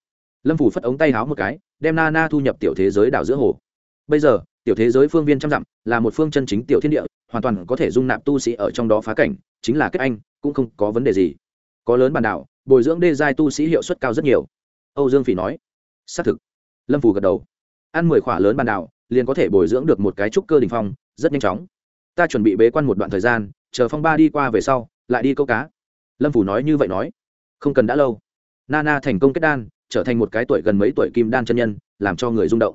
Lâm phủ phất ống tay háo một cái, đem na na thu nhập tiểu thế giới đảo giữa hồ. Bây giờ, tiểu thế giới phương viên trăm dặm, là một phương chân chính tiểu thiên địa, hoàn toàn có thể dung nạp tu sĩ ở trong đó phá cảnh, chính là kết anh, cũng không có vấn đề gì. Có lớn bản đảo, bồi dưỡng đê giai tu sĩ hiệu suất cao rất nhiều. Âu dương phỉ nói. Xác thực. Lâm phủ gật đầu. Ăn mười khỏa lớn bản đảo, liền có thể bồi dưỡng được một cái trúc cơ đình phong, rất nhanh chóng ta chuẩn bị bế quan một đoạn thời gian, chờ phong ba đi qua về sau, lại đi câu cá. Lâm phủ nói như vậy nói. Không cần đã lâu. Nana thành công kết đan, trở thành một cái tuổi gần mấy tuổi kim đan chân nhân, làm cho người rung động.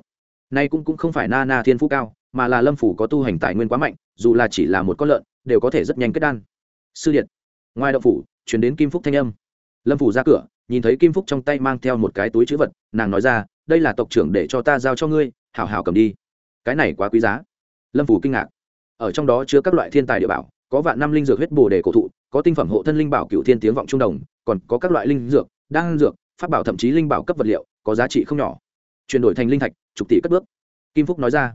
Nay cũng cũng không phải nana thiên phú cao, mà là lâm phủ có tu hành tài nguyên quá mạnh, dù là chỉ là một con lợn, đều có thể rất nhanh kết đan. Sư điện, ngoài động phủ chuyển đến kim phúc thanh âm. Lâm phủ ra cửa, nhìn thấy kim phúc trong tay mang theo một cái túi chữ vật, nàng nói ra, đây là tộc trưởng để cho ta giao cho ngươi, hảo hảo cầm đi. Cái này quá quý giá. Lâm phủ kinh ngạc ở trong đó chứa các loại thiên tài địa bảo, có vạn năm linh dược huyết bồ đề cổ thụ, có tinh phẩm hộ thân linh bảo cựu thiên tiếng vọng trung đồng, còn có các loại linh dược, đan dược, pháp bảo thậm chí linh bảo cấp vật liệu, có giá trị không nhỏ. Chuyển đổi thành linh thạch, chục tỷ cất bước. Kim phúc nói ra,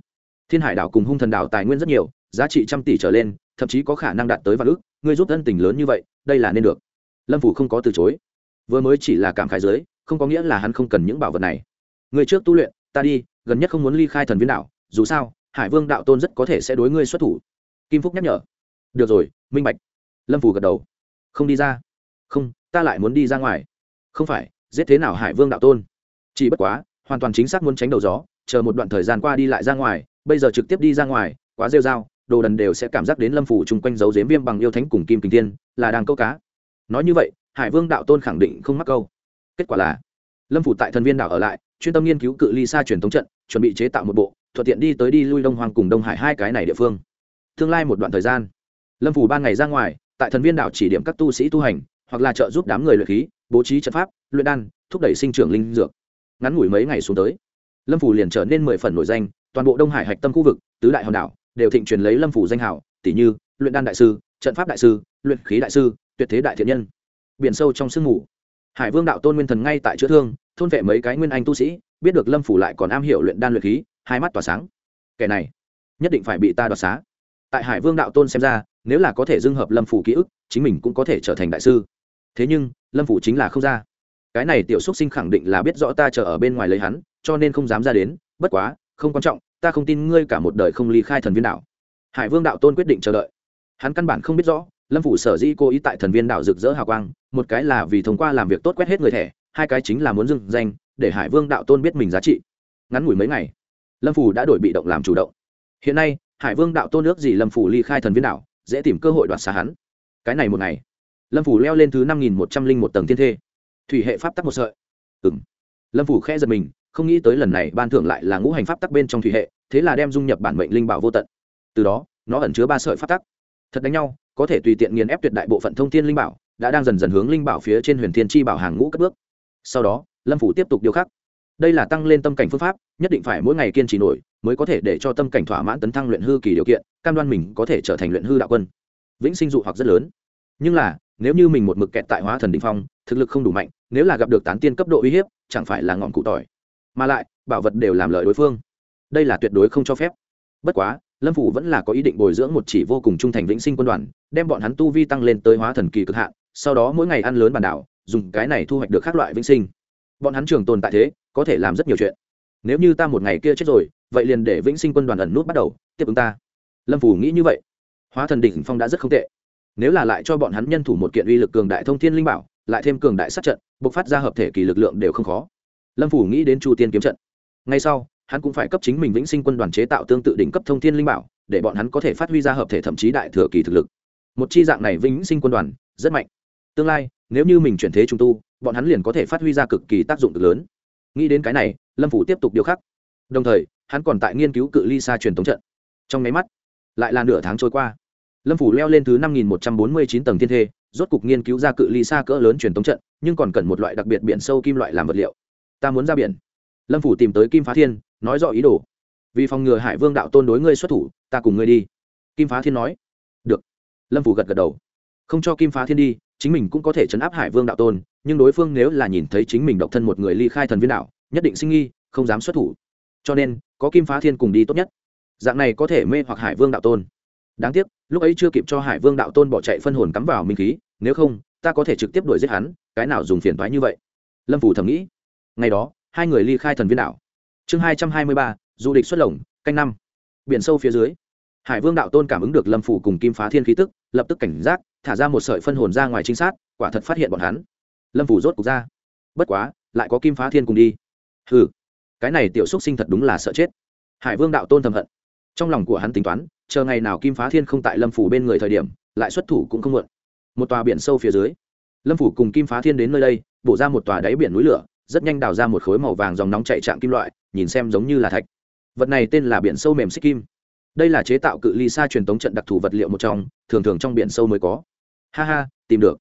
thiên hải đảo cùng hung thần đảo tài nguyên rất nhiều, giá trị trăm tỷ trở lên, thậm chí có khả năng đạt tới vạn ước, ngươi giúp thân tình lớn như vậy, đây là nên được. Lâm phủ không có từ chối. Vừa mới chỉ là cảm khái giới không có nghĩa là hắn không cần những bảo vật này. Người trước tu luyện, ta đi, gần nhất không muốn ly khai thần viên đảo, dù sao hải vương đạo tôn rất có thể sẽ đối ngươi xuất thủ. Kim phúc nhắc nhở. Được rồi, minh bạch. Lâm phủ gật đầu. Không đi ra. Không, ta lại muốn đi ra ngoài. Không phải, giết thế nào hải vương đạo tôn? Chỉ bất quá, hoàn toàn chính xác muốn tránh đầu gió, chờ một đoạn thời gian qua đi lại ra ngoài, bây giờ trực tiếp đi ra ngoài, quá rêu r a o đồ đần đều sẽ cảm giác đến lâm phủ chung quanh dấu dếm viêm bằng yêu thánh cùng kim kinh tiên là đang câu cá. Nói như vậy, hải vương đạo tôn khẳng định không mắc câu. Kết quả là, lâm phủ tại thần viên đảo ở lại, chuyên tâm nghiên cứu cự ly xa truyền thống trận, chuẩn bị chế tạo một bộ thuận tiện đi tới đi lui đông hoàng cùng đông hải hai cái này địa phương. Tương lai một đoạn thời gian, lâm phủ ban ngày ra ngoài, tại thần viên đảo chỉ điểm các tu sĩ tu hành, hoặc là trợ giúp đám người luyện khí, bố trí trận pháp, luyện đan, thúc đẩy sinh trưởng linh dược. Ngắn ngủi mấy ngày xuống tới, lâm phủ liền trở nên mười phần nổi danh, toàn bộ đông hải hạch tâm khu vực, tứ đại hòn đảo, đều thịnh truyền lấy lâm phủ danh hảo tỷ như luyện đan đại sư, trận pháp đại sư, luyện khí đại sư, tuyệt thế đại thiện nhân. Biển sâu trong sương mù, hải vương đạo tôn nguyên thần ngay tại chữa thương, thôn vệ mấy cái nguyên anh tu sĩ, biết được lâm phủ lại còn am hiểu luyện đan luyện khí hai mắt tỏa sáng. Kẻ này nhất định phải bị ta đoạt xá. Tại hải vương đạo tôn xem ra, nếu là có thể dưng hợp lâm phủ ký ức, chính mình cũng có thể trở thành đại sư. Thế nhưng, lâm phủ chính là không ra. Cái này tiểu xúc sinh khẳng định là biết rõ ta chờ ở bên ngoài lấy hắn, cho nên không dám ra đến. Bất quá, không quan trọng, ta không tin ngươi cả một đời không ly khai thần viên Đạo. hải vương đạo tôn quyết định chờ đợi. Hắn căn bản không biết rõ, lâm phủ sở dĩ cố ý tại thần viên Đạo rực rỡ hào quang, một cái là vì thông qua làm việc tốt quét hết người thẻ, hai cái chính là muốn dừng danh, để hải vương đạo tôn biết mình giá trị. Ngắn ngủi mấy ngày lâm phủ đã đổi bị động làm chủ động hiện nay hải vương đạo tôn nước gì lâm phủ ly khai thần viên đạo dễ tìm cơ hội đoạt xa hắn cái này một ngày lâm phủ leo lên thứ năm nghìn một trăm linh một tầng thiên thê thủy hệ pháp tắc một sợi ừ m lâm phủ khẽ giật mình không nghĩ tới lần này ban thưởng lại là ngũ hành pháp tắc bên trong thủy hệ thế là đem dung nhập bản mệnh linh bảo vô tận từ đó nó ẩn chứa ba sợi pháp tắc thật đánh nhau có thể tùy tiện nghiền ép tuyệt đại bộ phận thông thiên linh bảo đã đang dần dần hướng linh bảo phía trên huyền thiên chi bảo hàng ngũ cất bước sau đó lâm phủ tiếp tục điều khắc đây là tăng lên tâm cảnh phương pháp, nhất định phải mỗi ngày kiên trì nổi, mới có thể để cho tâm cảnh thỏa mãn tấn thăng luyện hư kỳ điều kiện, cam đoan mình có thể trở thành luyện hư đạo quân. Vĩnh sinh dụ hoặc rất lớn. Nhưng là, nếu như mình một mực kẹt tại hóa thần đình phong, thực lực không đủ mạnh, nếu là gặp được tán tiên cấp độ uy hiếp, chẳng phải là ngọn cụ tỏi. Mà lại, bảo vật đều làm lợi đối phương. Đây là tuyệt đối không cho phép. Bất quá, lâm phủ vẫn là có ý định bồi dưỡng một chỉ vô cùng trung thành vĩnh sinh quân đoàn, đem bọn hắn tu vi tăng lên tới hóa thần kỳ cực hạn, sau đó mỗi ngày ăn lớn bản đảo, dùng cái này thu hoạch được các loại vĩnh sinh bọn hắn trường tồn tại thế, có thể làm rất nhiều chuyện. Nếu như ta một ngày kia chết rồi, vậy liền để vĩnh sinh quân đoàn ẩn nút bắt đầu, tiếp ứng ta. Lâm phủ nghĩ như vậy. Hóa thần đỉnh phong đã rất không tệ. Nếu là lại cho bọn hắn nhân thủ một kiện uy lực cường đại thông thiên linh bảo, lại thêm cường đại sát trận, bộc phát ra hợp thể kỳ lực lượng đều không khó. Lâm phủ nghĩ đến chu tiên kiếm trận. Ngay sau, hắn cũng phải cấp chính mình vĩnh sinh quân đoàn chế tạo tương tự đỉnh cấp thông thiên linh bảo, để bọn hắn có thể phát huy ra hợp thể thậm chí đại thừa kỳ thực lực. Một chi dạng này vĩnh sinh quân đoàn rất mạnh. Tương lai, nếu như mình chuyển thế trung tu bọn hắn liền có thể phát huy ra cực kỳ tác dụng cực lớn. Nghĩ đến cái này, lâm phủ tiếp tục điều khắc. Đồng thời, hắn còn tại nghiên cứu cự ly xa truyền thống trận. Trong máy mắt, lại là nửa tháng trôi qua. Lâm phủ leo lên thứ năm nghìn một trăm bốn mươi chín tầng thiên thê, rốt cục nghiên cứu ra cự ly xa cỡ lớn truyền thống trận, nhưng còn cần một loại đặc biệt biển sâu kim loại làm vật liệu. Ta muốn ra biển. Lâm phủ tìm tới kim phá thiên, nói rõ ý đồ. Vì phòng ngừa hải vương đạo tôn đối ngươi xuất thủ, ta cùng ngươi đi. Kim phá thiên nói. Được. Lâm phủ gật gật đầu không cho kim phá thiên đi, chính mình cũng có thể chấn áp hải vương đạo tôn, nhưng đối phương nếu là nhìn thấy chính mình độc thân một người ly khai thần viên đạo, nhất định sinh nghi, không dám xuất thủ. Cho nên, có kim phá thiên cùng đi tốt nhất. Dạng này có thể mê hoặc hải vương đạo tôn. Đáng tiếc, lúc ấy chưa kịp cho hải vương đạo tôn bỏ chạy phân hồn cắm vào minh khí, nếu không, ta có thể trực tiếp đuổi giết hắn, cái nào dùng phiền thoái như vậy? Lâm phủ thầm nghĩ. Ngày đó, hai người ly khai thần viên đảo chương hai trăm hai mươi ba, du địch xuất lồng, canh năm. Biển sâu phía dưới hải vương đạo tôn cảm ứng được lâm phủ cùng kim phá thiên khí tức lập tức cảnh giác thả ra một sợi phân hồn ra ngoài trinh sát quả thật phát hiện bọn hắn. Lâm phủ rốt cục ra. Bất quá lại có kim phá thiên cùng đi. Hừ, cái này tiểu xúc sinh thật đúng là sợ chết. Hải vương đạo tôn thầm hận. Trong lòng của hắn tính toán chờ ngày nào kim phá thiên không tại lâm phủ bên người thời điểm lại xuất thủ cũng không muộn. Một tòa biển sâu phía dưới lâm phủ cùng kim phá thiên đến nơi đây bổ ra một tòa đáy biển núi lửa rất nhanh đào ra một khối màu vàng dòng nóng chạy trạng kim loại nhìn xem giống như là thạch. Vật này tên là biển sâu mềm xích kim đây là chế tạo cự ly xa truyền tống trận đặc thù vật liệu một trong, thường thường trong biển sâu mới có. Ha ha, tìm được.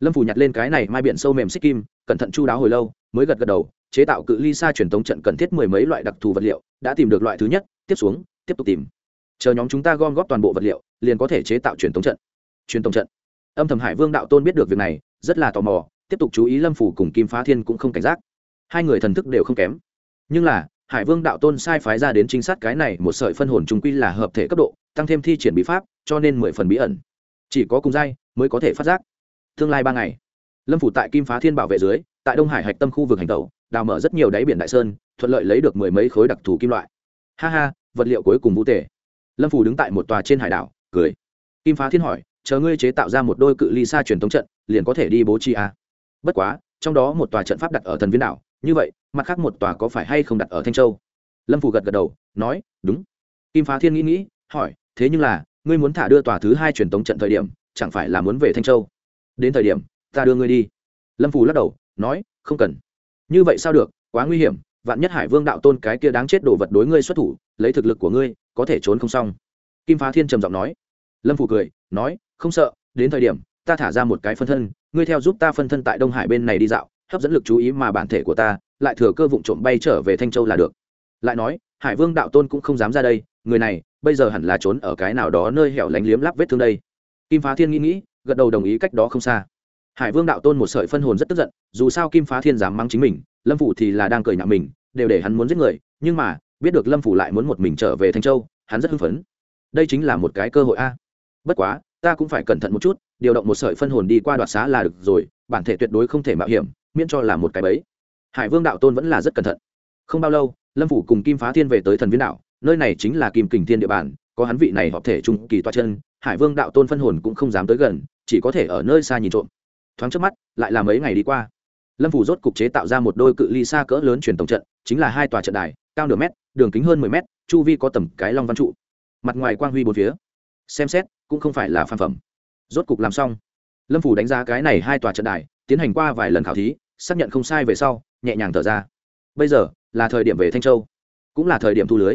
Lâm phủ nhặt lên cái này mai biển sâu mềm xích kim, cẩn thận chu đáo hồi lâu, mới gật gật đầu, chế tạo cự ly xa truyền tống trận cần thiết mười mấy loại đặc thù vật liệu, đã tìm được loại thứ nhất, tiếp xuống, tiếp tục tìm. Chờ nhóm chúng ta gom góp toàn bộ vật liệu, liền có thể chế tạo truyền tống trận. Truyền tống trận. Âm thầm hải vương đạo tôn biết được việc này, rất là tò mò, tiếp tục chú ý lâm phủ cùng kim phá thiên cũng không cảnh giác. Hai người thần thức đều không kém. Nhưng là hải vương đạo tôn sai phái ra đến chính sát cái này, một sợi phân hồn trung quy là hợp thể cấp độ, tăng thêm thi triển bí pháp, cho nên mười phần bí ẩn. Chỉ có cùng giai mới có thể phát giác. Tương lai ba ngày, lâm phủ tại kim phá thiên bảo vệ dưới, tại đông hải hạch tâm khu vực hành tẩu, đào mở rất nhiều đáy biển đại sơn, thuận lợi lấy được mười mấy khối đặc thù kim loại. Ha ha, vật liệu cuối cùng vũ tể lâm phủ đứng tại một tòa trên hải đảo, cười. Kim phá thiên hỏi, chờ ngươi chế tạo ra một đôi cự ly xa truyền thống trận, liền có thể đi bố trí a à. bất quá, trong đó một tòa trận pháp đặt ở thần viên đảo như vậy, mặt khác một tòa có phải hay không đặt ở thanh châu? Lâm phủ gật gật đầu, nói, đúng. Kim phá thiên nghĩ nghĩ, hỏi, thế nhưng là, ngươi muốn thả đưa tòa thứ hai truyền tống trận thời điểm, chẳng phải là muốn về thanh châu? Đến thời điểm, ta đưa ngươi đi. Lâm phủ lắc đầu, nói, không cần. Như vậy sao được, quá nguy hiểm, vạn nhất hải vương đạo tôn cái kia đáng chết đồ vật đối ngươi xuất thủ, lấy thực lực của ngươi, có thể trốn không xong. Kim phá thiên trầm giọng nói. Lâm phủ cười, nói, không sợ, đến thời điểm, ta thả ra một cái phân thân, ngươi theo giúp ta phân thân tại đông hải bên này đi dạo hấp dẫn lực chú ý mà bản thể của ta, lại thừa cơ vụng trộm bay trở về thanh châu là được. Lại nói, hải vương đạo tôn cũng không dám ra đây, người này, bây giờ hẳn là trốn ở cái nào đó nơi hẻo lánh liếm lắp vết thương đây. Kim phá thiên nghĩ nghĩ, gật đầu đồng ý cách đó không xa. Hải vương đạo tôn một sợi phân hồn rất tức giận, dù sao kim phá thiên dám mắng chính mình, lâm phủ thì là đang cười nhạo mình, đều để hắn muốn giết người, nhưng mà, biết được lâm phủ lại muốn một mình trở về thanh châu, hắn rất hưng phấn. Đây chính là một cái cơ hội a. Bất quá, ta cũng phải cẩn thận một chút, điều động một sợi phân hồn đi qua đoạt xá là được rồi, bản thể tuyệt đối không thể mạo hiểm miễn cho là một cái bẫy. Hải vương đạo tôn vẫn là rất cẩn thận. Không bao lâu, lâm phủ cùng kim phá thiên về tới thần viên đạo, nơi này chính là kim kình thiên địa bàn, có hắn vị này họp thể trung kỳ toa chân, hải vương đạo tôn phân hồn cũng không dám tới gần, chỉ có thể ở nơi xa nhìn trộm. Thoáng trước mắt, lại là mấy ngày đi qua. Lâm phủ rốt cục chế tạo ra một đôi cự ly xa cỡ lớn truyền tổng trận, chính là hai tòa trận đài, cao nửa mét, đường kính hơn mười mét, chu vi có tầm cái long văn trụ. Mặt ngoài quang huy bốn phía. Xem xét, cũng không phải là phan phẩm. Rốt cục làm xong, lâm phủ đánh giá cái này hai tòa trận đài tiến hành qua vài lần khảo thí, xác nhận không sai về sau, nhẹ nhàng thở ra. Bây giờ, là thời điểm về thanh châu, cũng là thời điểm thu lưới.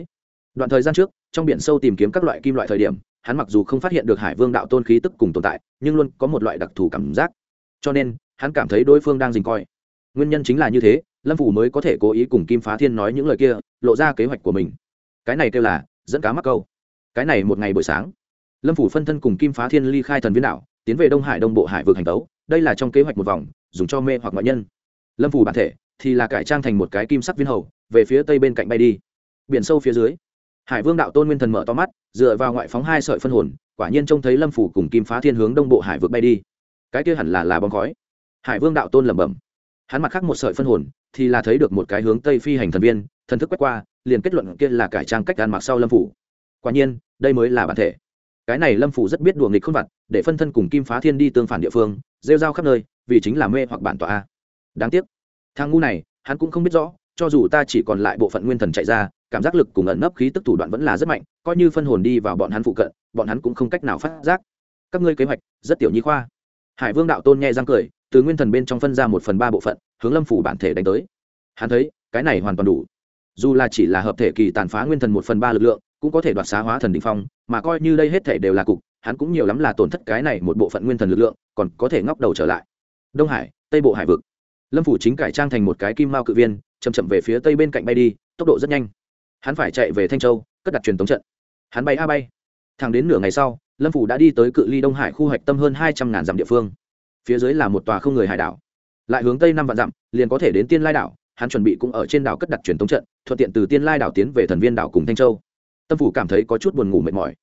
Đoạn thời gian trước, trong biển sâu tìm kiếm các loại kim loại thời điểm, hắn mặc dù không phát hiện được hải vương đạo tôn khí tức cùng tồn tại, nhưng luôn có một loại đặc thù cảm giác. Cho nên, hắn cảm thấy đối phương đang dình coi. Nguyên nhân chính là như thế, lâm phủ mới có thể cố ý cùng kim phá thiên nói những lời kia, lộ ra kế hoạch của mình. Cái này kêu là, dẫn cá mắc câu. Cái này một ngày buổi sáng, lâm phủ phân thân cùng kim phá thiên ly khai thần viên đạo tiến về đông hải đông bộ hải vực hành tấu đây là trong kế hoạch một vòng, dùng cho mê hoặc ngoại nhân. Lâm phủ bản thể thì là cải trang thành một cái kim sắc viên hầu, về phía tây bên cạnh bay đi. Biển sâu phía dưới, hải vương đạo tôn nguyên thần mở to mắt, dựa vào ngoại phóng hai sợi phân hồn, quả nhiên trông thấy lâm phủ cùng kim phá thiên hướng đông bộ hải vượt bay đi. Cái kia hẳn là là bóng khói. Hải vương đạo tôn lẩm bẩm. Hắn mặt khác một sợi phân hồn thì là thấy được một cái hướng tây phi hành thần viên, thần thức quét qua, liền kết luận kia là cải trang cách ăn mặc sau lâm phủ quả nhiên, đây mới là bản thể cái này lâm phủ rất biết đùa nghịch không vặt, để phân thân cùng kim phá thiên đi tương phản địa phương, rêu rao khắp nơi, vì chính là mê hoặc bản tọa a. Đáng tiếc thang ngu này, hắn cũng không biết rõ, cho dù ta chỉ còn lại bộ phận nguyên thần chạy ra, cảm giác lực cùng ẩn nấp khí tức thủ đoạn vẫn là rất mạnh, coi như phân hồn đi vào bọn hắn phụ cận, bọn hắn cũng không cách nào phát giác. Các ngươi kế hoạch, rất tiểu nhi khoa. Hải vương đạo tôn nhẹ răng cười, từ nguyên thần bên trong phân ra một phần ba bộ phận, hướng lâm phủ bản thể đánh tới. Hắn thấy, cái này hoàn toàn đủ. Dù là chỉ là hợp thể kỳ tàn phá nguyên thần một phần ba lực lượng cũng có thể đoạt xá hóa thần đ ỉ n h phong, mà coi như đây hết thể đều là cục, hắn cũng nhiều lắm là tổn thất cái này một bộ phận nguyên thần lực lượng, còn có thể ngóc đầu trở lại. Đông hải, tây bộ hải vực. Lâm phủ chính cải trang thành một cái kim mao cự viên chầm chậm về phía tây bên cạnh bay đi, tốc độ rất nhanh. Hắn phải chạy về thanh châu, cất đặt truyền tống trận. Hắn bay a bay. Thẳng đến nửa ngày sau, lâm phủ đã đi tới cự ly đông hải khu hạch tâm hơn hai trăm ngàn dặm địa phương. Phía dưới là một tòa không người hải đảo. Lại hướng tây năm vạn dặm, liền có thể đến tiên lai đảo, hắn chuẩn bị cũng ở trên đảo cất đặt truyền tống trận, thuận tiện từ tiên lai đảo tiến về thần viên đảo cùng thanh châu tâm phủ cảm thấy có chút buồn ngủ mệt mỏi.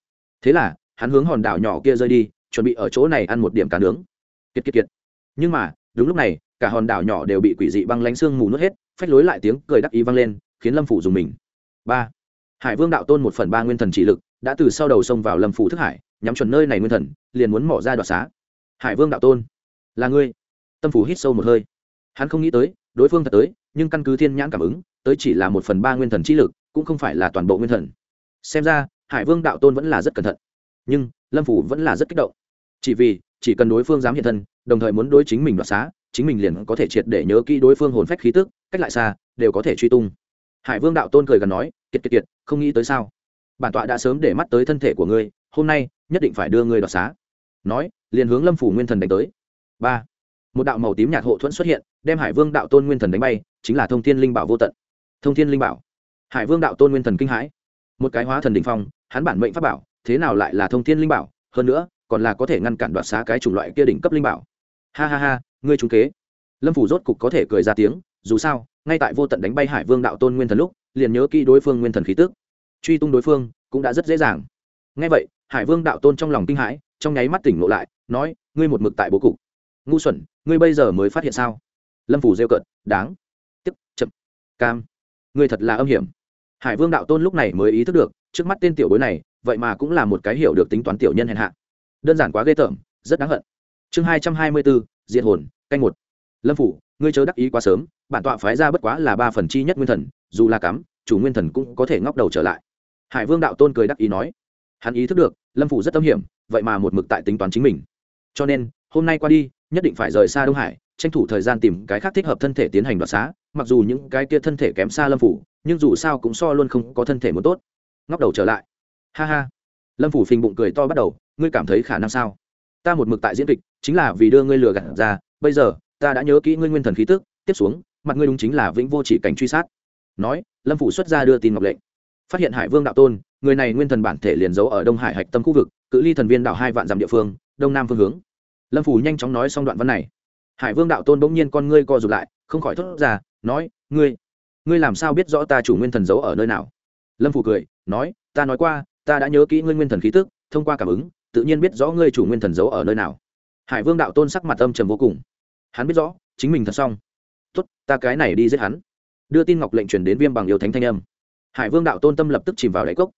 Thế là, hắn hướng hòn đảo nhỏ kia rơi đi, chuẩn bị ở chỗ này ăn một điểm cá nướng. Kiệt kiệt kiệt. Nhưng mà, đúng lúc này, cả hòn đảo nhỏ đều bị quỷ dị băng lánh xương mù nuốt hết, phách lối lại tiếng cười đắc ý vang lên, khiến lâm phủ dùng mình. Ba. Hải vương đạo tôn một phần ba nguyên thần chỉ lực, đã từ sau đầu sông vào lâm phủ thức hải, nhắm chuẩn nơi này nguyên thần, liền muốn mỏ ra đoạt xá. Hải vương đạo tôn, là ngươi. Tâm phủ hít sâu một hơi. Hắn không nghĩ tới, đối phương thật tới, nhưng căn cứ thiên nhãn cảm ứng, tới chỉ là một phần ba nguyên thần trí lực, cũng không phải là toàn bộ nguyên thần xem ra, hải vương đạo tôn vẫn là rất cẩn thận. Nhưng, lâm phủ vẫn là rất kích động. Chỉ vì, chỉ cần đối phương dám hiện thân, đồng thời muốn đối chính mình đoạt xá, chính mình liền có thể triệt để nhớ kỹ đối phương hồn phách khí tức, cách lại xa, đều có thể truy tung. Hải vương đạo tôn cười gần nói, kiệt kiệt kiệt, không nghĩ tới sao? Bản tọa đã sớm để mắt tới thân thể của ngươi, hôm nay, nhất định phải đưa ngươi đoạt xá. Nói, liền hướng lâm phủ nguyên thần đánh tới. Ba. Một đạo màu tím nhạt hộ thuẫn xuất hiện, đem hải vương đạo tôn nguyên thần đánh bay, chính là thông thiên linh bảo vô tận. Thông thiên linh bảo. Hải vương đạo tôn nguyên thần kinh hãi một cái hóa thần đình phong, hắn bản mệnh pháp bảo, thế nào lại là thông thiên linh bảo? Hơn nữa, còn là có thể ngăn cản đoạt xá cái chủng loại kia đỉnh cấp linh bảo. Ha ha ha, ngươi trúng kế. Lâm phủ rốt cục có thể cười ra tiếng, dù sao, ngay tại vô tận đánh bay hải vương đạo tôn nguyên thần lúc, liền nhớ kỹ đối phương nguyên thần khí tức. Truy tung đối phương cũng đã rất dễ dàng. Ngay vậy, hải vương đạo tôn trong lòng kinh hãi, trong nháy mắt tỉnh ngộ lại, nói, ngươi một mực tại bố cục. Ngu xuẩn, ngươi bây giờ mới phát hiện sao? Lâm phủ rêu cợt, đáng. Tiếp, chậm. Cam. Ngươi thật là âm hiểm hải vương đạo tôn lúc này mới ý thức được, trước mắt tên tiểu bối này, vậy mà cũng là một cái hiểu được tính toán tiểu nhân hèn hạ. Đơn giản quá ghê tởm, rất đáng hận. Chương hai trăm hai mươi bốn diện hồn, canh một. Lâm phủ, ngươi chớ đắc ý quá sớm, bản tọa phái ra bất quá là ba phần chi nhất nguyên thần, dù là cắm, chủ nguyên thần cũng có thể ngóc đầu trở lại. Hải vương đạo tôn cười đắc ý nói. Hắn ý thức được, lâm phủ rất tâm hiểm, vậy mà một mực tại tính toán chính mình. Cho nên, hôm nay qua đi, nhất định phải rời xa đông hải, tranh thủ thời gian tìm cái khác thích hợp thân thể tiến hành đoạt xá, mặc dù những cái kia thân thể kém xa lâm phủ nhưng dù sao cũng so luôn không có thân thể muốn tốt. Ngóc đầu trở lại. Ha ha. Lâm phủ phình bụng cười to bắt đầu, ngươi cảm thấy khả năng sao? Ta một mực tại diễn kịch, chính là vì đưa ngươi lừa gạt ra, bây giờ, ta đã nhớ kỹ ngươi nguyên thần khí tức, tiếp xuống, mặt ngươi đúng chính là vĩnh vô chỉ cảnh truy sát. Nói, lâm phủ xuất ra đưa tin ngọc lệnh. Phát hiện hải vương đạo tôn, người này nguyên thần bản thể liền giấu ở đông hải hạch tâm khu vực, cự ly thần viên đảo hai vạn dặm địa phương, đông nam phương hướng. Lâm phủ nhanh chóng nói xong đoạn văn này. Hải vương đạo tôn bỗng nhiên con ngươi co rụt lại, không khỏi thốt ra, nói, ngươi ngươi làm sao biết rõ ta chủ nguyên thần giấu ở nơi nào? Lâm phủ cười, nói, ta nói qua, ta đã nhớ kỹ ngươi nguyên thần khí tức, thông qua cảm ứng, tự nhiên biết rõ ngươi chủ nguyên thần giấu ở nơi nào. Hải vương đạo tôn sắc mặt âm trầm vô cùng. Hắn biết rõ, chính mình thật xong. Tốt, ta cái này đi giết hắn. Đưa tin ngọc lệnh truyền đến viêm bằng yêu thánh thanh âm. Hải vương đạo tôn tâm lập tức chìm vào đáy cốc.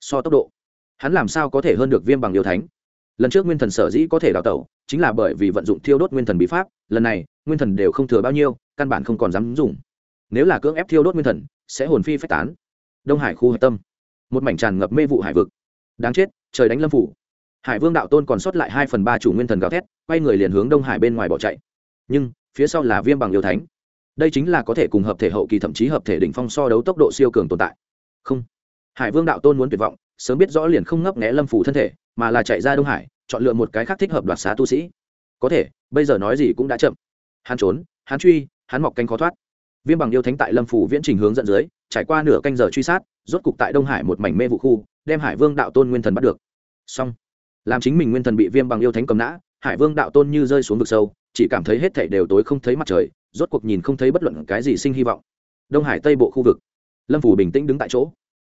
So tốc độ, hắn làm sao có thể hơn được viêm bằng yêu thánh? Lần trước nguyên thần sở dĩ có thể đào tẩu, chính là bởi vì vận dụng thiêu đốt nguyên thần bí pháp, lần này, nguyên thần đều không thừa bao nhiêu, căn bản không còn dám dùng nếu là cưỡng ép thiêu đốt nguyên thần, sẽ hồn phi phách tán. Đông hải khu hợp tâm. Một mảnh tràn ngập mê vụ hải vực. Đáng chết, trời đánh lâm phủ. Hải vương đạo tôn còn sót lại hai phần ba chủ nguyên thần gào thét, quay người liền hướng đông hải bên ngoài bỏ chạy. Nhưng, phía sau là viêm bằng yêu thánh. Đây chính là có thể cùng hợp thể hậu kỳ thậm chí hợp thể đỉnh phong so đấu tốc độ siêu cường tồn tại. Không. Hải vương đạo tôn muốn tuyệt vọng, sớm biết rõ liền không ngấp nghé lâm phủ thân thể, mà là chạy ra đông hải, chọn lựa một cái khác thích hợp đoạt xá tu sĩ. Có thể, bây giờ nói gì cũng đã chậm. Hắn trốn, hắn truy, hắn mọc canh khó thoát viêm bằng yêu thánh tại lâm phủ viễn trình hướng dẫn dưới, trải qua nửa canh giờ truy sát, rốt cục tại đông hải một mảnh mê vụ khu, đem hải vương đạo tôn nguyên thần bắt được. Xong. Làm chính mình nguyên thần bị viêm bằng yêu thánh cầm nã, hải vương đạo tôn như rơi xuống vực sâu, chỉ cảm thấy hết thảy đều tối không thấy mặt trời, rốt cuộc nhìn không thấy bất luận cái gì sinh hy vọng. Đông hải tây bộ khu vực. Lâm phủ bình tĩnh đứng tại chỗ.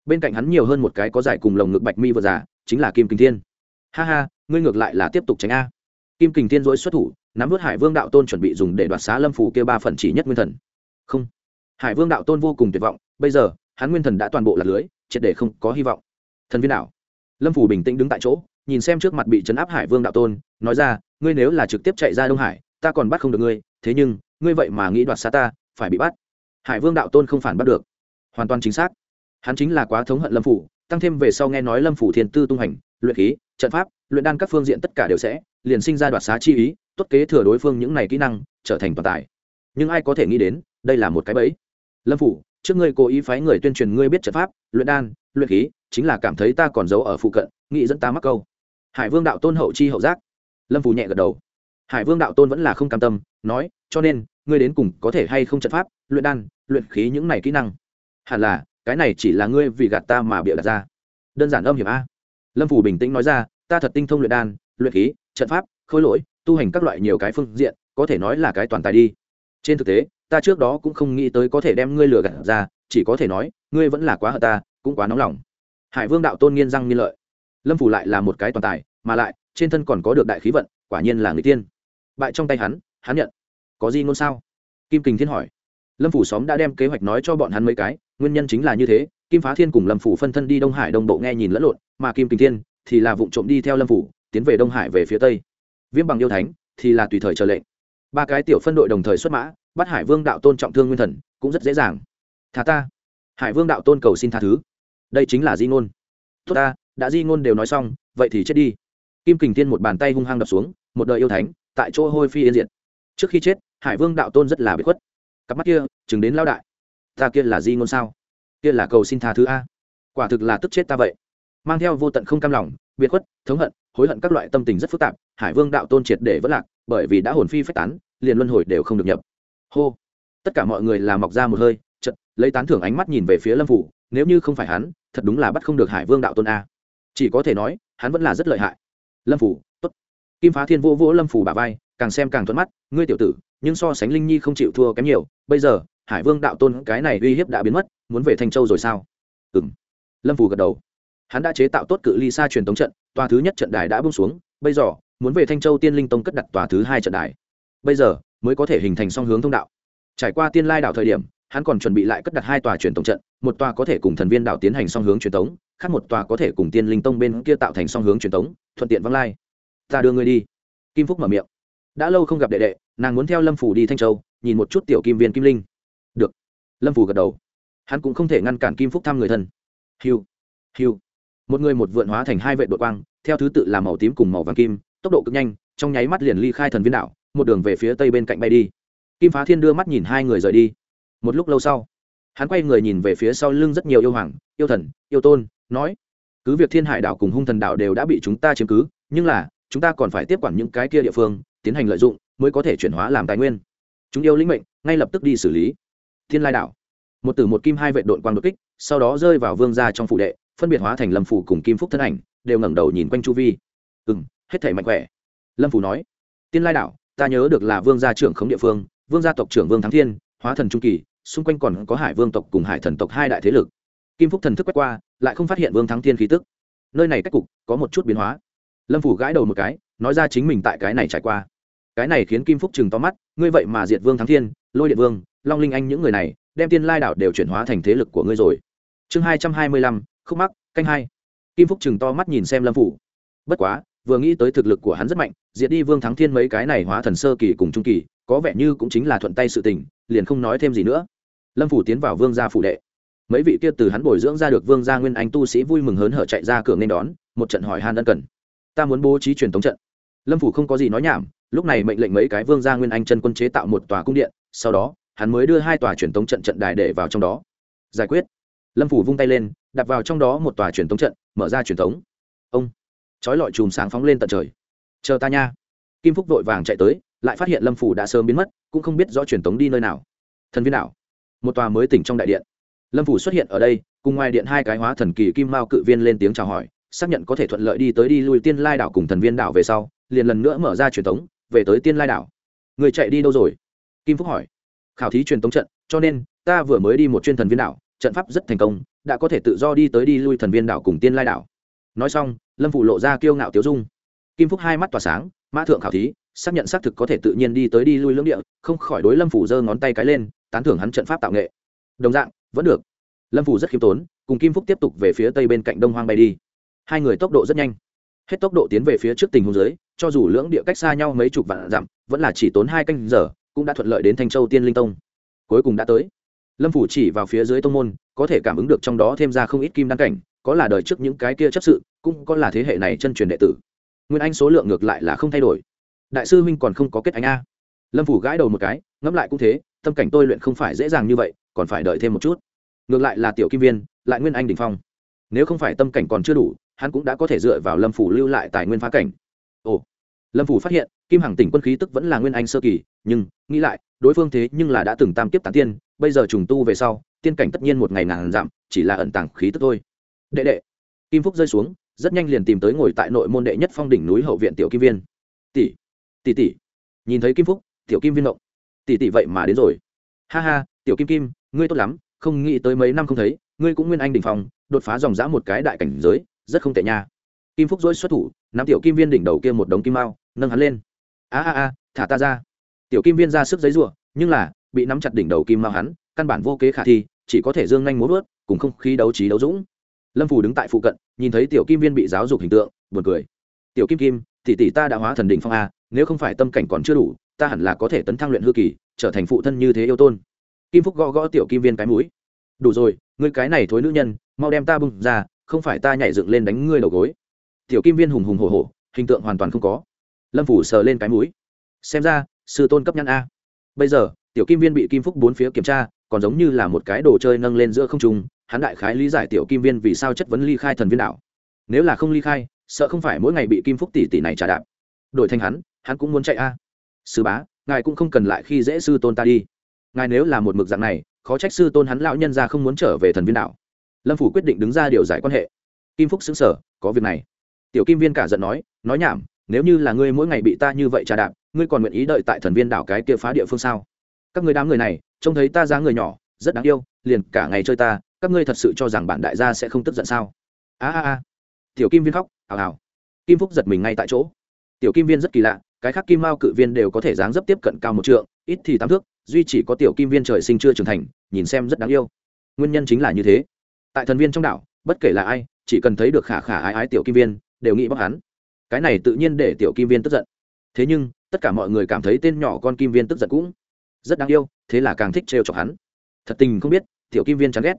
Bên cạnh hắn nhiều hơn một cái có giải cùng lồng ngực bạch mi vừa già, chính là kim kinh thiên. Ha ha, ngươi ngược lại là tiếp tục tránh a. Kim kình thiên dỗi xuất thủ, nắm vớt hải vương đạo tôn chuẩn bị dùng để đoạt xá lâm phủ kia ba phần chỉ nhất nguyên thần không. Hải vương đạo tôn vô cùng tuyệt vọng, bây giờ, hắn nguyên thần đã toàn bộ lạc lưới, triệt để không có hy vọng. Thần viên đạo. Lâm phủ bình tĩnh đứng tại chỗ, nhìn xem trước mặt bị chấn áp hải vương đạo tôn, nói ra, ngươi nếu là trực tiếp chạy ra đông hải, ta còn bắt không được ngươi, thế nhưng, ngươi vậy mà nghĩ đoạt xa ta, phải bị bắt. Hải vương đạo tôn không phản bắt được. Hoàn toàn chính xác. Hắn chính là quá thống hận lâm phủ, tăng thêm về sau nghe nói lâm phủ thiên tư tung hành, luyện khí, trận pháp, luyện đan các phương diện tất cả đều sẽ, liền sinh ra đoạt xá chi ý, tốt kế thừa đối phương những này kỹ năng, trở thành toàn tài nhưng ai có thể nghĩ đến, đây là một cái bẫy. Lâm phủ, trước ngươi cố ý phái người tuyên truyền ngươi biết trận pháp, luyện đan, luyện khí, chính là cảm thấy ta còn giấu ở phụ cận, nghĩ dẫn ta mắc câu. Hải vương đạo tôn hậu chi hậu giác. Lâm phủ nhẹ gật đầu. Hải vương đạo tôn vẫn là không cam tâm, nói, cho nên, ngươi đến cùng có thể hay không trận pháp, luyện đan, luyện khí những này kỹ năng? Hẳn là, cái này chỉ là ngươi vì gạt ta mà bịa đặt ra. Đơn giản âm hiểm a. Lâm phủ bình tĩnh nói ra, ta thật tinh thông luyện đan, luyện khí, trận pháp khôi lỗi, tu hành các loại nhiều cái phương diện, có thể nói là cái toàn tài đi trên thực tế, ta trước đó cũng không nghĩ tới có thể đem ngươi lừa gạt ra, chỉ có thể nói, ngươi vẫn là quá hận ta, cũng quá nóng lòng. Hải vương đạo tôn nghiên răng nghiên lợi. Lâm phủ lại là một cái toàn tài, mà lại, trên thân còn có được đại khí vận, quả nhiên là người tiên. Bại trong tay hắn hắn nhận. Có gì ngôn sao? Kim kình thiên hỏi. Lâm phủ xóm đã đem kế hoạch nói cho bọn hắn mấy cái, nguyên nhân chính là như thế, kim phá thiên cùng lâm phủ phân thân đi đông hải đông bộ nghe nhìn lẫn lộn, mà kim kình thiên thì là vụ trộm đi theo lâm phủ, tiến về đông hải về phía tây. Viêm bằng yêu thánh thì là tùy thời chờ lệnh ba cái tiểu phân đội đồng thời xuất mã, bắt hải vương đạo tôn trọng thương nguyên thần, cũng rất dễ dàng. Thà ta. Hải vương đạo tôn cầu xin tha thứ. Đây chính là di ngôn. Tốt ta, đã di ngôn đều nói xong, vậy thì chết đi. Kim kình thiên một bàn tay hung hăng đập xuống, một đời yêu thánh, tại chỗ hôi phi yên diệt. Trước khi chết, hải vương đạo tôn rất là bị khuất. Cặp mắt kia, chừng đến lao đại. Ta kia là di ngôn sao? Kia là cầu xin tha thứ a. Quả thực là tức chết ta vậy. Mang theo vô tận không cam lòng, biệt khuất, thống hận, hối hận các loại tâm tình rất phức tạp, hải vương đạo tôn triệt để vất lạc, bởi vì đã hồn phi phách tán liền luân hồi đều không được nhập. Hô. Tất cả mọi người làm mọc ra một hơi chật lấy tán thưởng ánh mắt nhìn về phía lâm phủ, nếu như không phải hắn, thật đúng là bắt không được hải vương đạo tôn a. Chỉ có thể nói, hắn vẫn là rất lợi hại. Lâm phủ, tốt. Kim phá thiên vô vỗ lâm phủ bà vai, càng xem càng thuận mắt, ngươi tiểu tử, nhưng so sánh linh nhi không chịu thua kém nhiều, bây giờ, hải vương đạo tôn cái này uy hiếp đã biến mất, muốn về thanh châu rồi sao? Ừ m lâm phủ gật đầu. Hắn đã chế tạo tốt cự ly xa truyền tống trận, tòa thứ nhất trận đài đã bung xuống, bây giờ, muốn về thanh châu tiên linh tông cất đặt tòa thứ hai trận đài bây giờ mới có thể hình thành song hướng thông đạo. Trải qua tiên lai đảo thời điểm, hắn còn chuẩn bị lại cất đặt hai tòa truyền tổng trận, một tòa có thể cùng thần viên đảo tiến hành song hướng truyền tống, khác một tòa có thể cùng tiên linh tông bên kia tạo thành song hướng truyền tống, thuận tiện văng lai. Ta đưa ngươi đi. Kim phúc mở miệng. Đã lâu không gặp đệ đệ, nàng muốn theo lâm phủ đi thanh châu, nhìn một chút tiểu kim viên kim linh. Được. Lâm phủ gật đầu. Hắn cũng không thể ngăn cản kim phúc thăm người thân. Hiu. Hiu. Một người một vượn hóa thành hai vệ đội quang, theo thứ tự là màu tím cùng màu vàng kim, tốc độ cực nhanh, trong nháy mắt liền ly khai thần viên đảo một đường về phía tây bên cạnh bay đi. Kim phá thiên đưa mắt nhìn hai người rời đi. Một lúc lâu sau, hắn quay người nhìn về phía sau lưng rất nhiều yêu hoàng, yêu thần, yêu tôn, nói, cứ việc thiên hải đảo cùng hung thần đảo đều đã bị chúng ta chiếm cứ, nhưng là, chúng ta còn phải tiếp quản những cái kia địa phương, tiến hành lợi dụng, mới có thể chuyển hóa làm tài nguyên. Chúng yêu lĩnh mệnh, ngay lập tức đi xử lý. Thiên lai đảo. Một tử một kim hai vệ đội quang đột kích, sau đó rơi vào vương gia trong phủ đệ, phân biệt hóa thành lâm phủ cùng kim phúc thân ảnh, đều ngẩng đầu nhìn quanh chu vi. Ừ m hết thể mạnh khỏe. Lâm phủ nói. Tiên lai đảo ta nhớ được là vương gia trưởng khống địa phương, vương gia tộc trưởng vương thắng thiên, hóa thần trung kỳ, xung quanh còn có hải vương tộc cùng hải thần tộc hai đại thế lực. Kim phúc thần thức quét qua, lại không phát hiện vương thắng thiên khí tức. Nơi này cách cục có một chút biến hóa. Lâm phủ gãi đầu một cái, nói ra chính mình tại cái này trải qua. Cái này khiến kim phúc chừng to mắt, ngươi vậy mà diệt vương thắng thiên, lôi điện vương, long linh anh những người này, đem tiên lai đảo đều chuyển hóa thành thế lực của ngươi rồi. Chương hai trăm hai mươi lăm, khúc mắc, canh hai. Kim phúc chừng to mắt nhìn xem lâm phủ. Bất quá vừa nghĩ tới thực lực của hắn rất mạnh, diệt đi vương thắng thiên mấy cái này hóa thần sơ kỳ cùng trung kỳ, có vẻ như cũng chính là thuận tay sự tình, liền không nói thêm gì nữa. Lâm phủ tiến vào vương gia phủ đệ. Mấy vị kia từ hắn bồi dưỡng ra được vương gia nguyên anh tu sĩ vui mừng hớn hở chạy ra cửa nên đón, một trận hỏi han ân cần. Ta muốn bố trí truyền thống trận. Lâm phủ không có gì nói nhảm, lúc này mệnh lệnh mấy cái vương gia nguyên anh chân quân chế tạo một tòa cung điện, sau đó, hắn mới đưa hai tòa truyền thống trận trận đài để vào trong đó. Giải quyết. Lâm phủ vung tay lên, đặt vào trong đó một tòa truyền thống trận, mở ra truyền thống ông trói lọi chùm sáng phóng lên tận trời. Chờ ta nha. Kim phúc vội vàng chạy tới, lại phát hiện lâm phủ đã sớm biến mất, cũng không biết rõ truyền tống đi nơi nào. Thần viên nào một tòa mới tỉnh trong đại điện. Lâm phủ xuất hiện ở đây, cùng ngoài điện hai cái hóa thần kỳ kim mao cự viên lên tiếng chào hỏi, xác nhận có thể thuận lợi đi tới đi lui tiên lai đảo cùng thần viên đảo về sau, liền lần nữa mở ra truyền tống, về tới tiên lai đảo. Người chạy đi đâu rồi? Kim phúc hỏi. Khảo thí truyền tống trận, cho nên, ta vừa mới đi một chuyên thần viên đảo, trận pháp rất thành công, đã có thể tự do đi tới đi lui thần viên đảo cùng tiên lai đảo. Nói xong lâm phụ lộ ra kiêu ngạo tiếu dung kim phúc hai mắt tỏa sáng mã thượng khảo thí xác nhận xác thực có thể tự nhiên đi tới đi lui lưỡng địa không khỏi đối lâm phủ giơ ngón tay cái lên tán thưởng hắn trận pháp tạo nghệ đồng dạng vẫn được lâm phủ rất khiêm tốn cùng kim phúc tiếp tục về phía tây bên cạnh đông hoang bay đi hai người tốc độ rất nhanh hết tốc độ tiến về phía trước tình huống dưới cho dù lưỡng địa cách xa nhau mấy chục vạn dặm vẫn là chỉ tốn hai canh giờ cũng đã thuận lợi đến thanh châu tiên linh tông cuối cùng đã tới lâm phủ chỉ vào phía dưới tông môn có thể cảm ứng được trong đó thêm ra không ít kim đăng cảnh có là đời trước những cái kia chấp sự, cũng có là thế hệ này chân truyền đệ tử. Nguyên anh số lượng ngược lại là không thay đổi. Đại sư huynh còn không có kết anh a. Lâm phủ gãi đầu một cái, ngẫm lại cũng thế, tâm cảnh tôi luyện không phải dễ dàng như vậy, còn phải đợi thêm một chút. Ngược lại là tiểu kim viên, lại nguyên anh đình phong. Nếu không phải tâm cảnh còn chưa đủ, hắn cũng đã có thể dựa vào lâm phủ lưu lại tài nguyên phá cảnh. Ồ. Lâm phủ phát hiện, kim hằng tỉnh quân khí tức vẫn là nguyên anh sơ kỳ, nhưng, nghĩ lại, đối phương thế nhưng là đã từng tam kiếp tán tiên, bây giờ trùng tu về sau, tiên cảnh tất nhiên một ngày ngàn giảm, chỉ là ẩn tàng khí tức thôi đệ đệ. Kim phúc rơi xuống, rất nhanh liền tìm tới ngồi tại nội môn đệ nhất phong đỉnh núi hậu viện tiểu kim viên. Tỷ tỷ tỷ. Nhìn thấy kim phúc, tiểu kim viên động tỷ tỷ vậy mà đến rồi. Ha ha, tiểu kim kim, ngươi tốt lắm, không nghĩ tới mấy năm không thấy, ngươi cũng nguyên anh đỉnh phòng đột phá dòng dã một cái đại cảnh giới, rất không tệ nha. Kim phúc dối xuất thủ, nắm tiểu kim viên đỉnh đầu kia một đống kim mao, nâng hắn lên. A a a, thả ta ra. Tiểu kim viên ra sức giấy rủa, nhưng là, bị nắm chặt đỉnh đầu kim mao hắn, căn bản vô kế khả thi, chỉ có thể dương nhanh múa vớt, cùng không khí đấu trí đấu dũng lâm phủ đứng tại phụ cận nhìn thấy tiểu kim viên bị giáo dục hình tượng buồn cười tiểu kim kim tỷ tỷ ta đã hóa thần đỉnh phong a nếu không phải tâm cảnh còn chưa đủ ta hẳn là có thể tấn thăng luyện hư kỳ trở thành phụ thân như thế yêu tôn kim phúc gõ gõ tiểu kim viên cái mũi đủ rồi ngươi cái này thối nữ nhân mau đem ta bưng ra không phải ta nhảy dựng lên đánh ngươi đầu gối tiểu kim viên hùng hùng hổ hổ hình tượng hoàn toàn không có lâm phủ sờ lên cái mũi xem ra sư tôn cấp nhăn a bây giờ tiểu kim viên bị kim phúc bốn phía kiểm tra còn giống như là một cái đồ chơi nâng lên giữa không trung hắn đại khái lý giải tiểu kim viên vì sao chất vấn ly khai thần viên đạo. Nếu là không ly khai, sợ không phải mỗi ngày bị kim phúc tỷ tỷ này trả đạp. Đổi thành hắn hắn cũng muốn chạy a. Sư bá, ngài cũng không cần lại khi dễ sư tôn ta đi. Ngài nếu là một mực dạng này, khó trách sư tôn hắn lão nhân ra không muốn trở về thần viên đạo. Lâm phủ quyết định đứng ra điều giải quan hệ. Kim phúc xứng sở, có việc này. Tiểu kim viên cả giận nói nói nhảm, nếu như là ngươi mỗi ngày bị ta như vậy trà đạp, ngươi còn nguyện ý đợi tại thần viên đảo cái kia phá địa phương sao? Các người đám người này, trông thấy ta giá người nhỏ, rất đáng yêu, liền cả ngày chơi ta các ngươi thật sự cho rằng bản đại gia sẽ không tức giận sao? A a a. Tiểu kim viên khóc, hào hào. Kim phúc giật mình ngay tại chỗ. Tiểu kim viên rất kỳ lạ, cái khác kim mao cự viên đều có thể dáng dấp tiếp cận cao một trượng, ít thì tám thước, duy chỉ có tiểu kim viên trời sinh chưa trưởng thành, nhìn xem rất đáng yêu. Nguyên nhân chính là như thế. Tại thần viên trong đảo, bất kể là ai, chỉ cần thấy được khả khả ái ái tiểu kim viên, đều nghĩ bóc hắn. Cái này tự nhiên để tiểu kim viên tức giận. Thế nhưng, tất cả mọi người cảm thấy tên nhỏ con kim viên tức giận cũng rất đáng yêu, thế là càng thích trêu chọc hắn. Thật tình không biết, tiểu kim viên chán ghét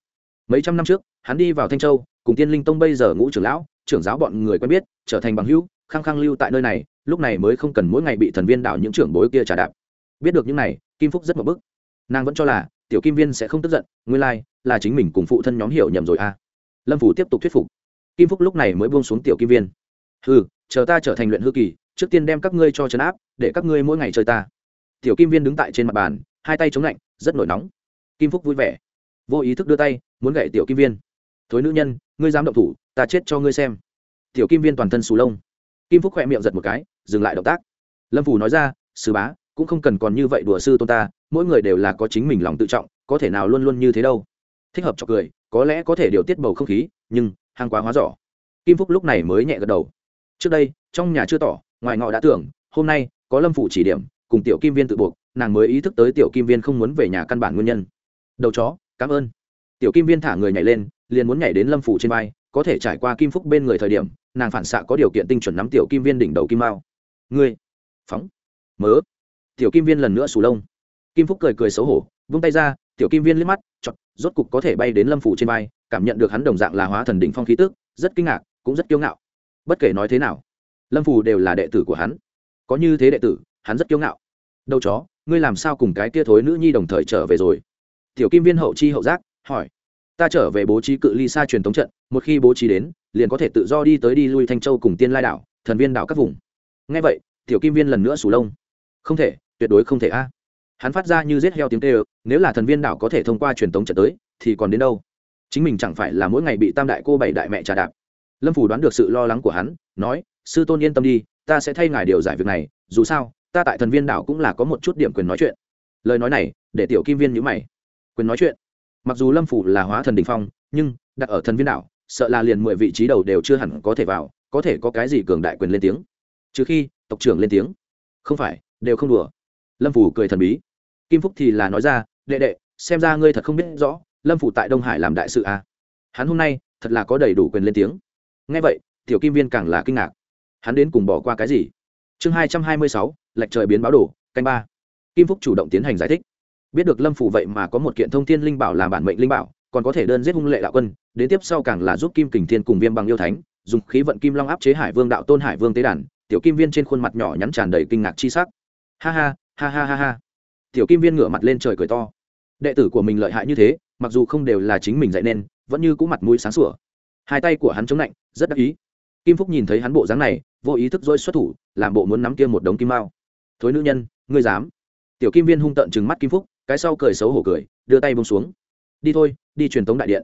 mấy trăm năm trước hắn đi vào thanh châu cùng tiên linh tông bây giờ ngũ trưởng lão trưởng giáo bọn người quen biết trở thành bằng hữu khăng khăng lưu tại nơi này lúc này mới không cần mỗi ngày bị thần viên đảo những trưởng bối kia trả đạp. Biết được những này kim phúc rất một bức. Nàng vẫn cho là tiểu kim viên sẽ không tức giận nguyên lai、like, là chính mình cùng phụ thân nhóm hiểu nhầm rồi à. Lâm phủ tiếp tục thuyết phục. Kim phúc lúc này mới buông xuống tiểu kim viên. Ừ chờ ta trở thành luyện hư kỳ trước tiên đem các ngươi cho trấn áp để các ngươi mỗi ngày chơi ta. Tiểu kim viên đứng tại trên mặt bàn hai tay chống lạnh rất nổi nóng. Kim phúc vui vẻ vô ý thức đưa tay, muốn gậy tiểu kim viên. Thối nữ nhân, ngươi dám động thủ, ta chết cho ngươi xem. Tiểu kim viên toàn thân xù lông. Kim phúc khỏe miệng giật một cái, dừng lại động tác. Lâm phủ nói ra sứ bá, cũng không cần còn như vậy đùa sư tôn ta, mỗi người đều là có chính mình lòng tự trọng, có thể nào luôn luôn như thế đâu. Thích hợp cho cười, có lẽ có thể điều tiết bầu không khí, nhưng hàng quá hóa giỏ. Kim phúc lúc này mới nhẹ gật đầu. Trước đây, trong nhà chưa tỏ, ngoài ngọ đã tưởng, hôm nay có lâm phủ chỉ điểm, cùng tiểu kim viên tự buộc, nàng mới ý thức tới tiểu kim viên không muốn về nhà căn bản nguyên nhân. Đầu chó cảm ơn. Tiểu kim viên thả người nhảy lên, liền muốn nhảy đến lâm phủ trên vai, có thể trải qua kim phúc bên người thời điểm, nàng phản xạ có điều kiện tinh chuẩn nắm tiểu kim viên đỉnh đầu kim mao. Ngươi, phóng, mớ. Tiểu kim viên lần nữa sù lông. Kim phúc cười cười xấu hổ, vung tay ra, tiểu kim viên liếc mắt, chọt, rốt cục có thể bay đến lâm phủ trên vai, cảm nhận được hắn đồng dạng là hóa thần đỉnh phong khí tức, rất kinh ngạc, cũng rất kiêu ngạo. Bất kể nói thế nào, lâm phủ đều là đệ tử của hắn. Có như thế đệ tử, hắn rất kiêu ngạo. Đâu chó, ngươi làm sao cùng cái kia thối nữ nhi đồng thời trở về rồi? Tiểu kim viên hậu chi hậu giác, hỏi. Ta trở về bố trí cự ly xa truyền thống trận, một khi bố trí đến, liền có thể tự do đi tới đi lui thanh châu cùng tiên lai đảo, thần viên đảo các vùng. Ngay vậy, tiểu kim viên lần nữa sù lông. Không thể, tuyệt đối không thể a. Hắn phát ra như giết heo tiếng tê ơ nếu là thần viên đảo có thể thông qua truyền thống trận tới, thì còn đến đâu? Chính mình chẳng phải là mỗi ngày bị tam đại cô bảy đại mẹ trà đạp. Lâm phủ đoán được sự lo lắng của hắn, nói, sư tôn yên tâm đi, ta sẽ thay ngài điều giải việc này, dù sao, ta tại thần viên đảo cũng là có một chút điểm quyền nói chuyện. Lời nói này, để tiểu kim viên nhữ mày quyền nói chuyện. Mặc dù lâm phủ là hóa thần đình phong, nhưng, đặt ở thần viên đảo, sợ là liền mười vị trí đầu đều chưa hẳn có thể vào, có thể có cái gì cường đại quyền lên tiếng. Trừ khi, tộc trưởng lên tiếng. Không phải, đều không đùa. Lâm phủ cười thần bí. Kim phúc thì là nói ra, đệ đệ, xem ra ngươi thật không biết rõ, lâm phủ tại đông hải làm đại sự à. hắn hôm nay, thật là có đầy đủ quyền lên tiếng. Ngay vậy, tiểu kim viên càng là kinh ngạc. Hắn đến cùng bỏ qua cái gì? Chương hai trăm hai mươi sáu, lệch trời biến báo đồ, canh ba. Kim phúc chủ động tiến hành giải thích biết được lâm phủ vậy mà có một kiện thông thiên linh bảo làm bản mệnh linh bảo, còn có thể đơn giết hung lệ đạo quân, đến tiếp sau càng là giúp kim kình thiên cùng viêm bằng yêu thánh, dùng khí vận kim long áp chế hải vương đạo tôn, hải vương tế đàn. Tiểu kim viên trên khuôn mặt nhỏ nhắn tràn đầy kinh ngạc chi sắc. Ha ha ha ha ha ha. Tiểu kim viên ngửa mặt lên trời cười to. Đệ tử của mình lợi hại như thế, mặc dù không đều là chính mình dạy nên, vẫn như cũ mặt mũi sáng sủa. Hai tay của hắn chống lạnh, rất đắc ý. Kim phúc nhìn thấy hắn bộ dáng này, vô ý thức dôi xuất thủ, làm bộ muốn nắm kia một đống kim mao. Thối nữ nhân, ngươi dám? Tiểu kim viên hung tợn chừng mắt kim phúc cái sau cười xấu hổ cười, đưa tay bông xuống. Đi thôi, đi truyền tống đại điện.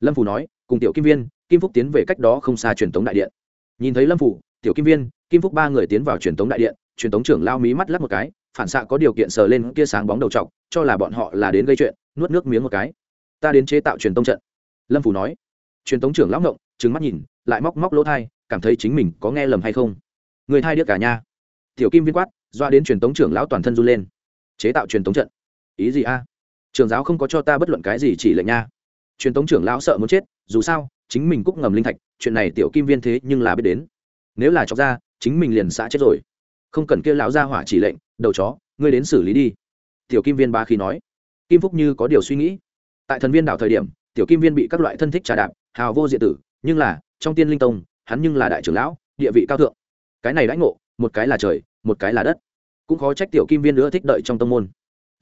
Lâm phủ nói, cùng tiểu kim viên, kim phúc tiến về cách đó không xa truyền tống đại điện. Nhìn thấy lâm phủ tiểu kim viên, kim phúc ba người tiến vào truyền tống đại điện, truyền tống trưởng lao mí mắt lắp một cái, phản xạ có điều kiện sờ lên kia sáng bóng đầu t cho là bọn họ là đến gây chuyện, nuốt nước miếng một cái. Ta đến chế tạo truyền tống trận. Lâm phủ nói. Truyền tống trưởng lão ngộng trứng mắt nhìn, lại móc móc lỗ thai, cảm thấy chính mình có nghe lầm hay không. Người thai điếc cả nha tiểu kim viên quát, doa đến truyền tống trưởng lão toàn thân run lên. Chế tạo truyền tống trận ý gì a? Trường giáo không có cho ta bất luận cái gì chỉ lệnh nha. Truyền tống trưởng lão sợ muốn chết, dù sao, chính mình cúc ngầm linh thạch, chuyện này tiểu kim viên thế nhưng là biết đến. Nếu là chọc ra, chính mình liền xã chết rồi. Không cần kia lão ra hỏa chỉ lệnh, đầu chó, ngươi đến xử lý đi. Tiểu kim viên ba khi nói. Kim phúc như có điều suy nghĩ. Tại thần viên đảo thời điểm, tiểu kim viên bị các loại thân thích trà đạp, hào vô diện tử, nhưng là, trong tiên linh tông, hắn nhưng là đại trưởng lão, địa vị cao thượng. Cái này đãi ngộ, một cái là trời, một cái là đất. Cũng khó trách tiểu kim viên nữa thích đợi trong tông môn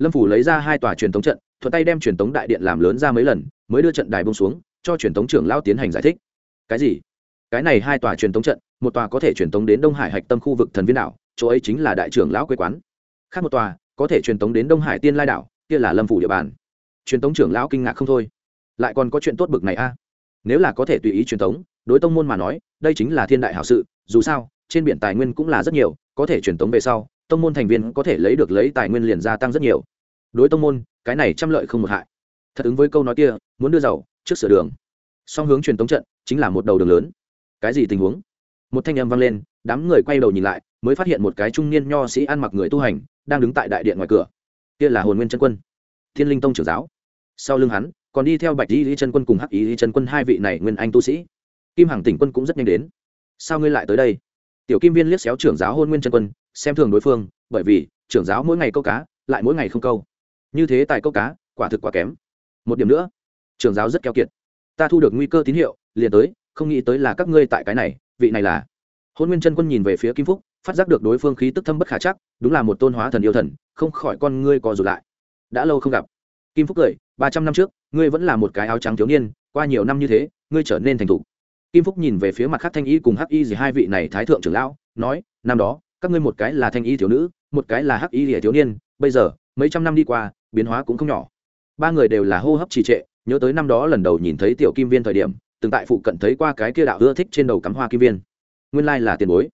lâm phủ lấy ra hai tòa truyền thống trận, thuận tay đem truyền thống đại điện làm lớn ra mấy lần, mới đưa trận đài bông xuống, cho truyền thống trưởng lao tiến hành giải thích. Cái gì? Cái này hai tòa truyền thống trận, một tòa có thể truyền thống đến đông hải hạch tâm khu vực thần viên đảo, chỗ ấy chính là đại trưởng lão quê quán. Khác một tòa, có thể truyền thống đến đông hải tiên lai đảo, kia là lâm phủ địa bàn. Truyền thống trưởng lão kinh ngạc không thôi. Lại còn có chuyện tốt bực này a. Nếu là có thể tùy ý truyền thống đối tông môn mà nói, đây chính là thiên đại hảo sự, dù sao, trên biển tài nguyên cũng là rất nhiều, có thể truyền thống về sau tông môn thành viên có thể lấy được lấy tài nguyên liền gia tăng rất nhiều. Đối tông môn, cái này trăm lợi không một hại. Thật ứng với câu nói kia, muốn đưa giàu trước sửa đường. Song hướng truyền tống trận chính là một đầu đường lớn. Cái gì tình huống? Một thanh âm vang lên, đám người quay đầu nhìn lại, mới phát hiện một cái trung niên nho sĩ ăn mặc người tu hành, đang đứng tại đại điện ngoài cửa. Kia là hồn nguyên chân quân, thiên linh tông trưởng giáo. Sau lưng hắn, còn đi theo bạch y lý chân quân cùng hắc y lý chân quân hai vị này nguyên anh tu sĩ. Kim hằng tỉnh quân cũng rất nhanh đến. Sao ngươi lại tới đây? Tiểu kim viên liếc xéo trưởng giáo hôn nguyên chân quân xem thường đối phương, bởi vì trưởng giáo mỗi ngày câu cá, lại mỗi ngày không câu. Như thế tài câu cá, quả thực quá kém. Một điểm nữa, trưởng giáo rất keo kiệt. Ta thu được nguy cơ tín hiệu, liền tới, không nghĩ tới là các ngươi tại cái này, vị này là. Hôn nguyên chân quân nhìn về phía kim phúc, phát giác được đối phương khí tức thâm bất khả chắc, đúng là một tôn hóa thần yêu thần, không khỏi con ngươi co rụt lại. Đã lâu không gặp. Kim phúc cười, ba trăm năm trước, ngươi vẫn là một cái áo trắng thiếu niên, qua nhiều năm như thế, ngươi trở nên thành thục. Kim phúc nhìn về phía mặt khác thanh y cùng hắc y gì hai vị này thái thượng trưởng lão, nói, năm đó các ngươi một cái là thanh y thiếu nữ, một cái là hắc y lìa thiếu niên, bây giờ, mấy trăm năm đi qua, biến hóa cũng không nhỏ. Ba người đều là hô hấp trì trệ, nhớ tới năm đó lần đầu nhìn thấy tiểu kim viên thời điểm, từng tại phụ cận thấy qua cái kia đạo ưa thích trên đầu cắm hoa kim viên. Nguyên lai là tiền bối.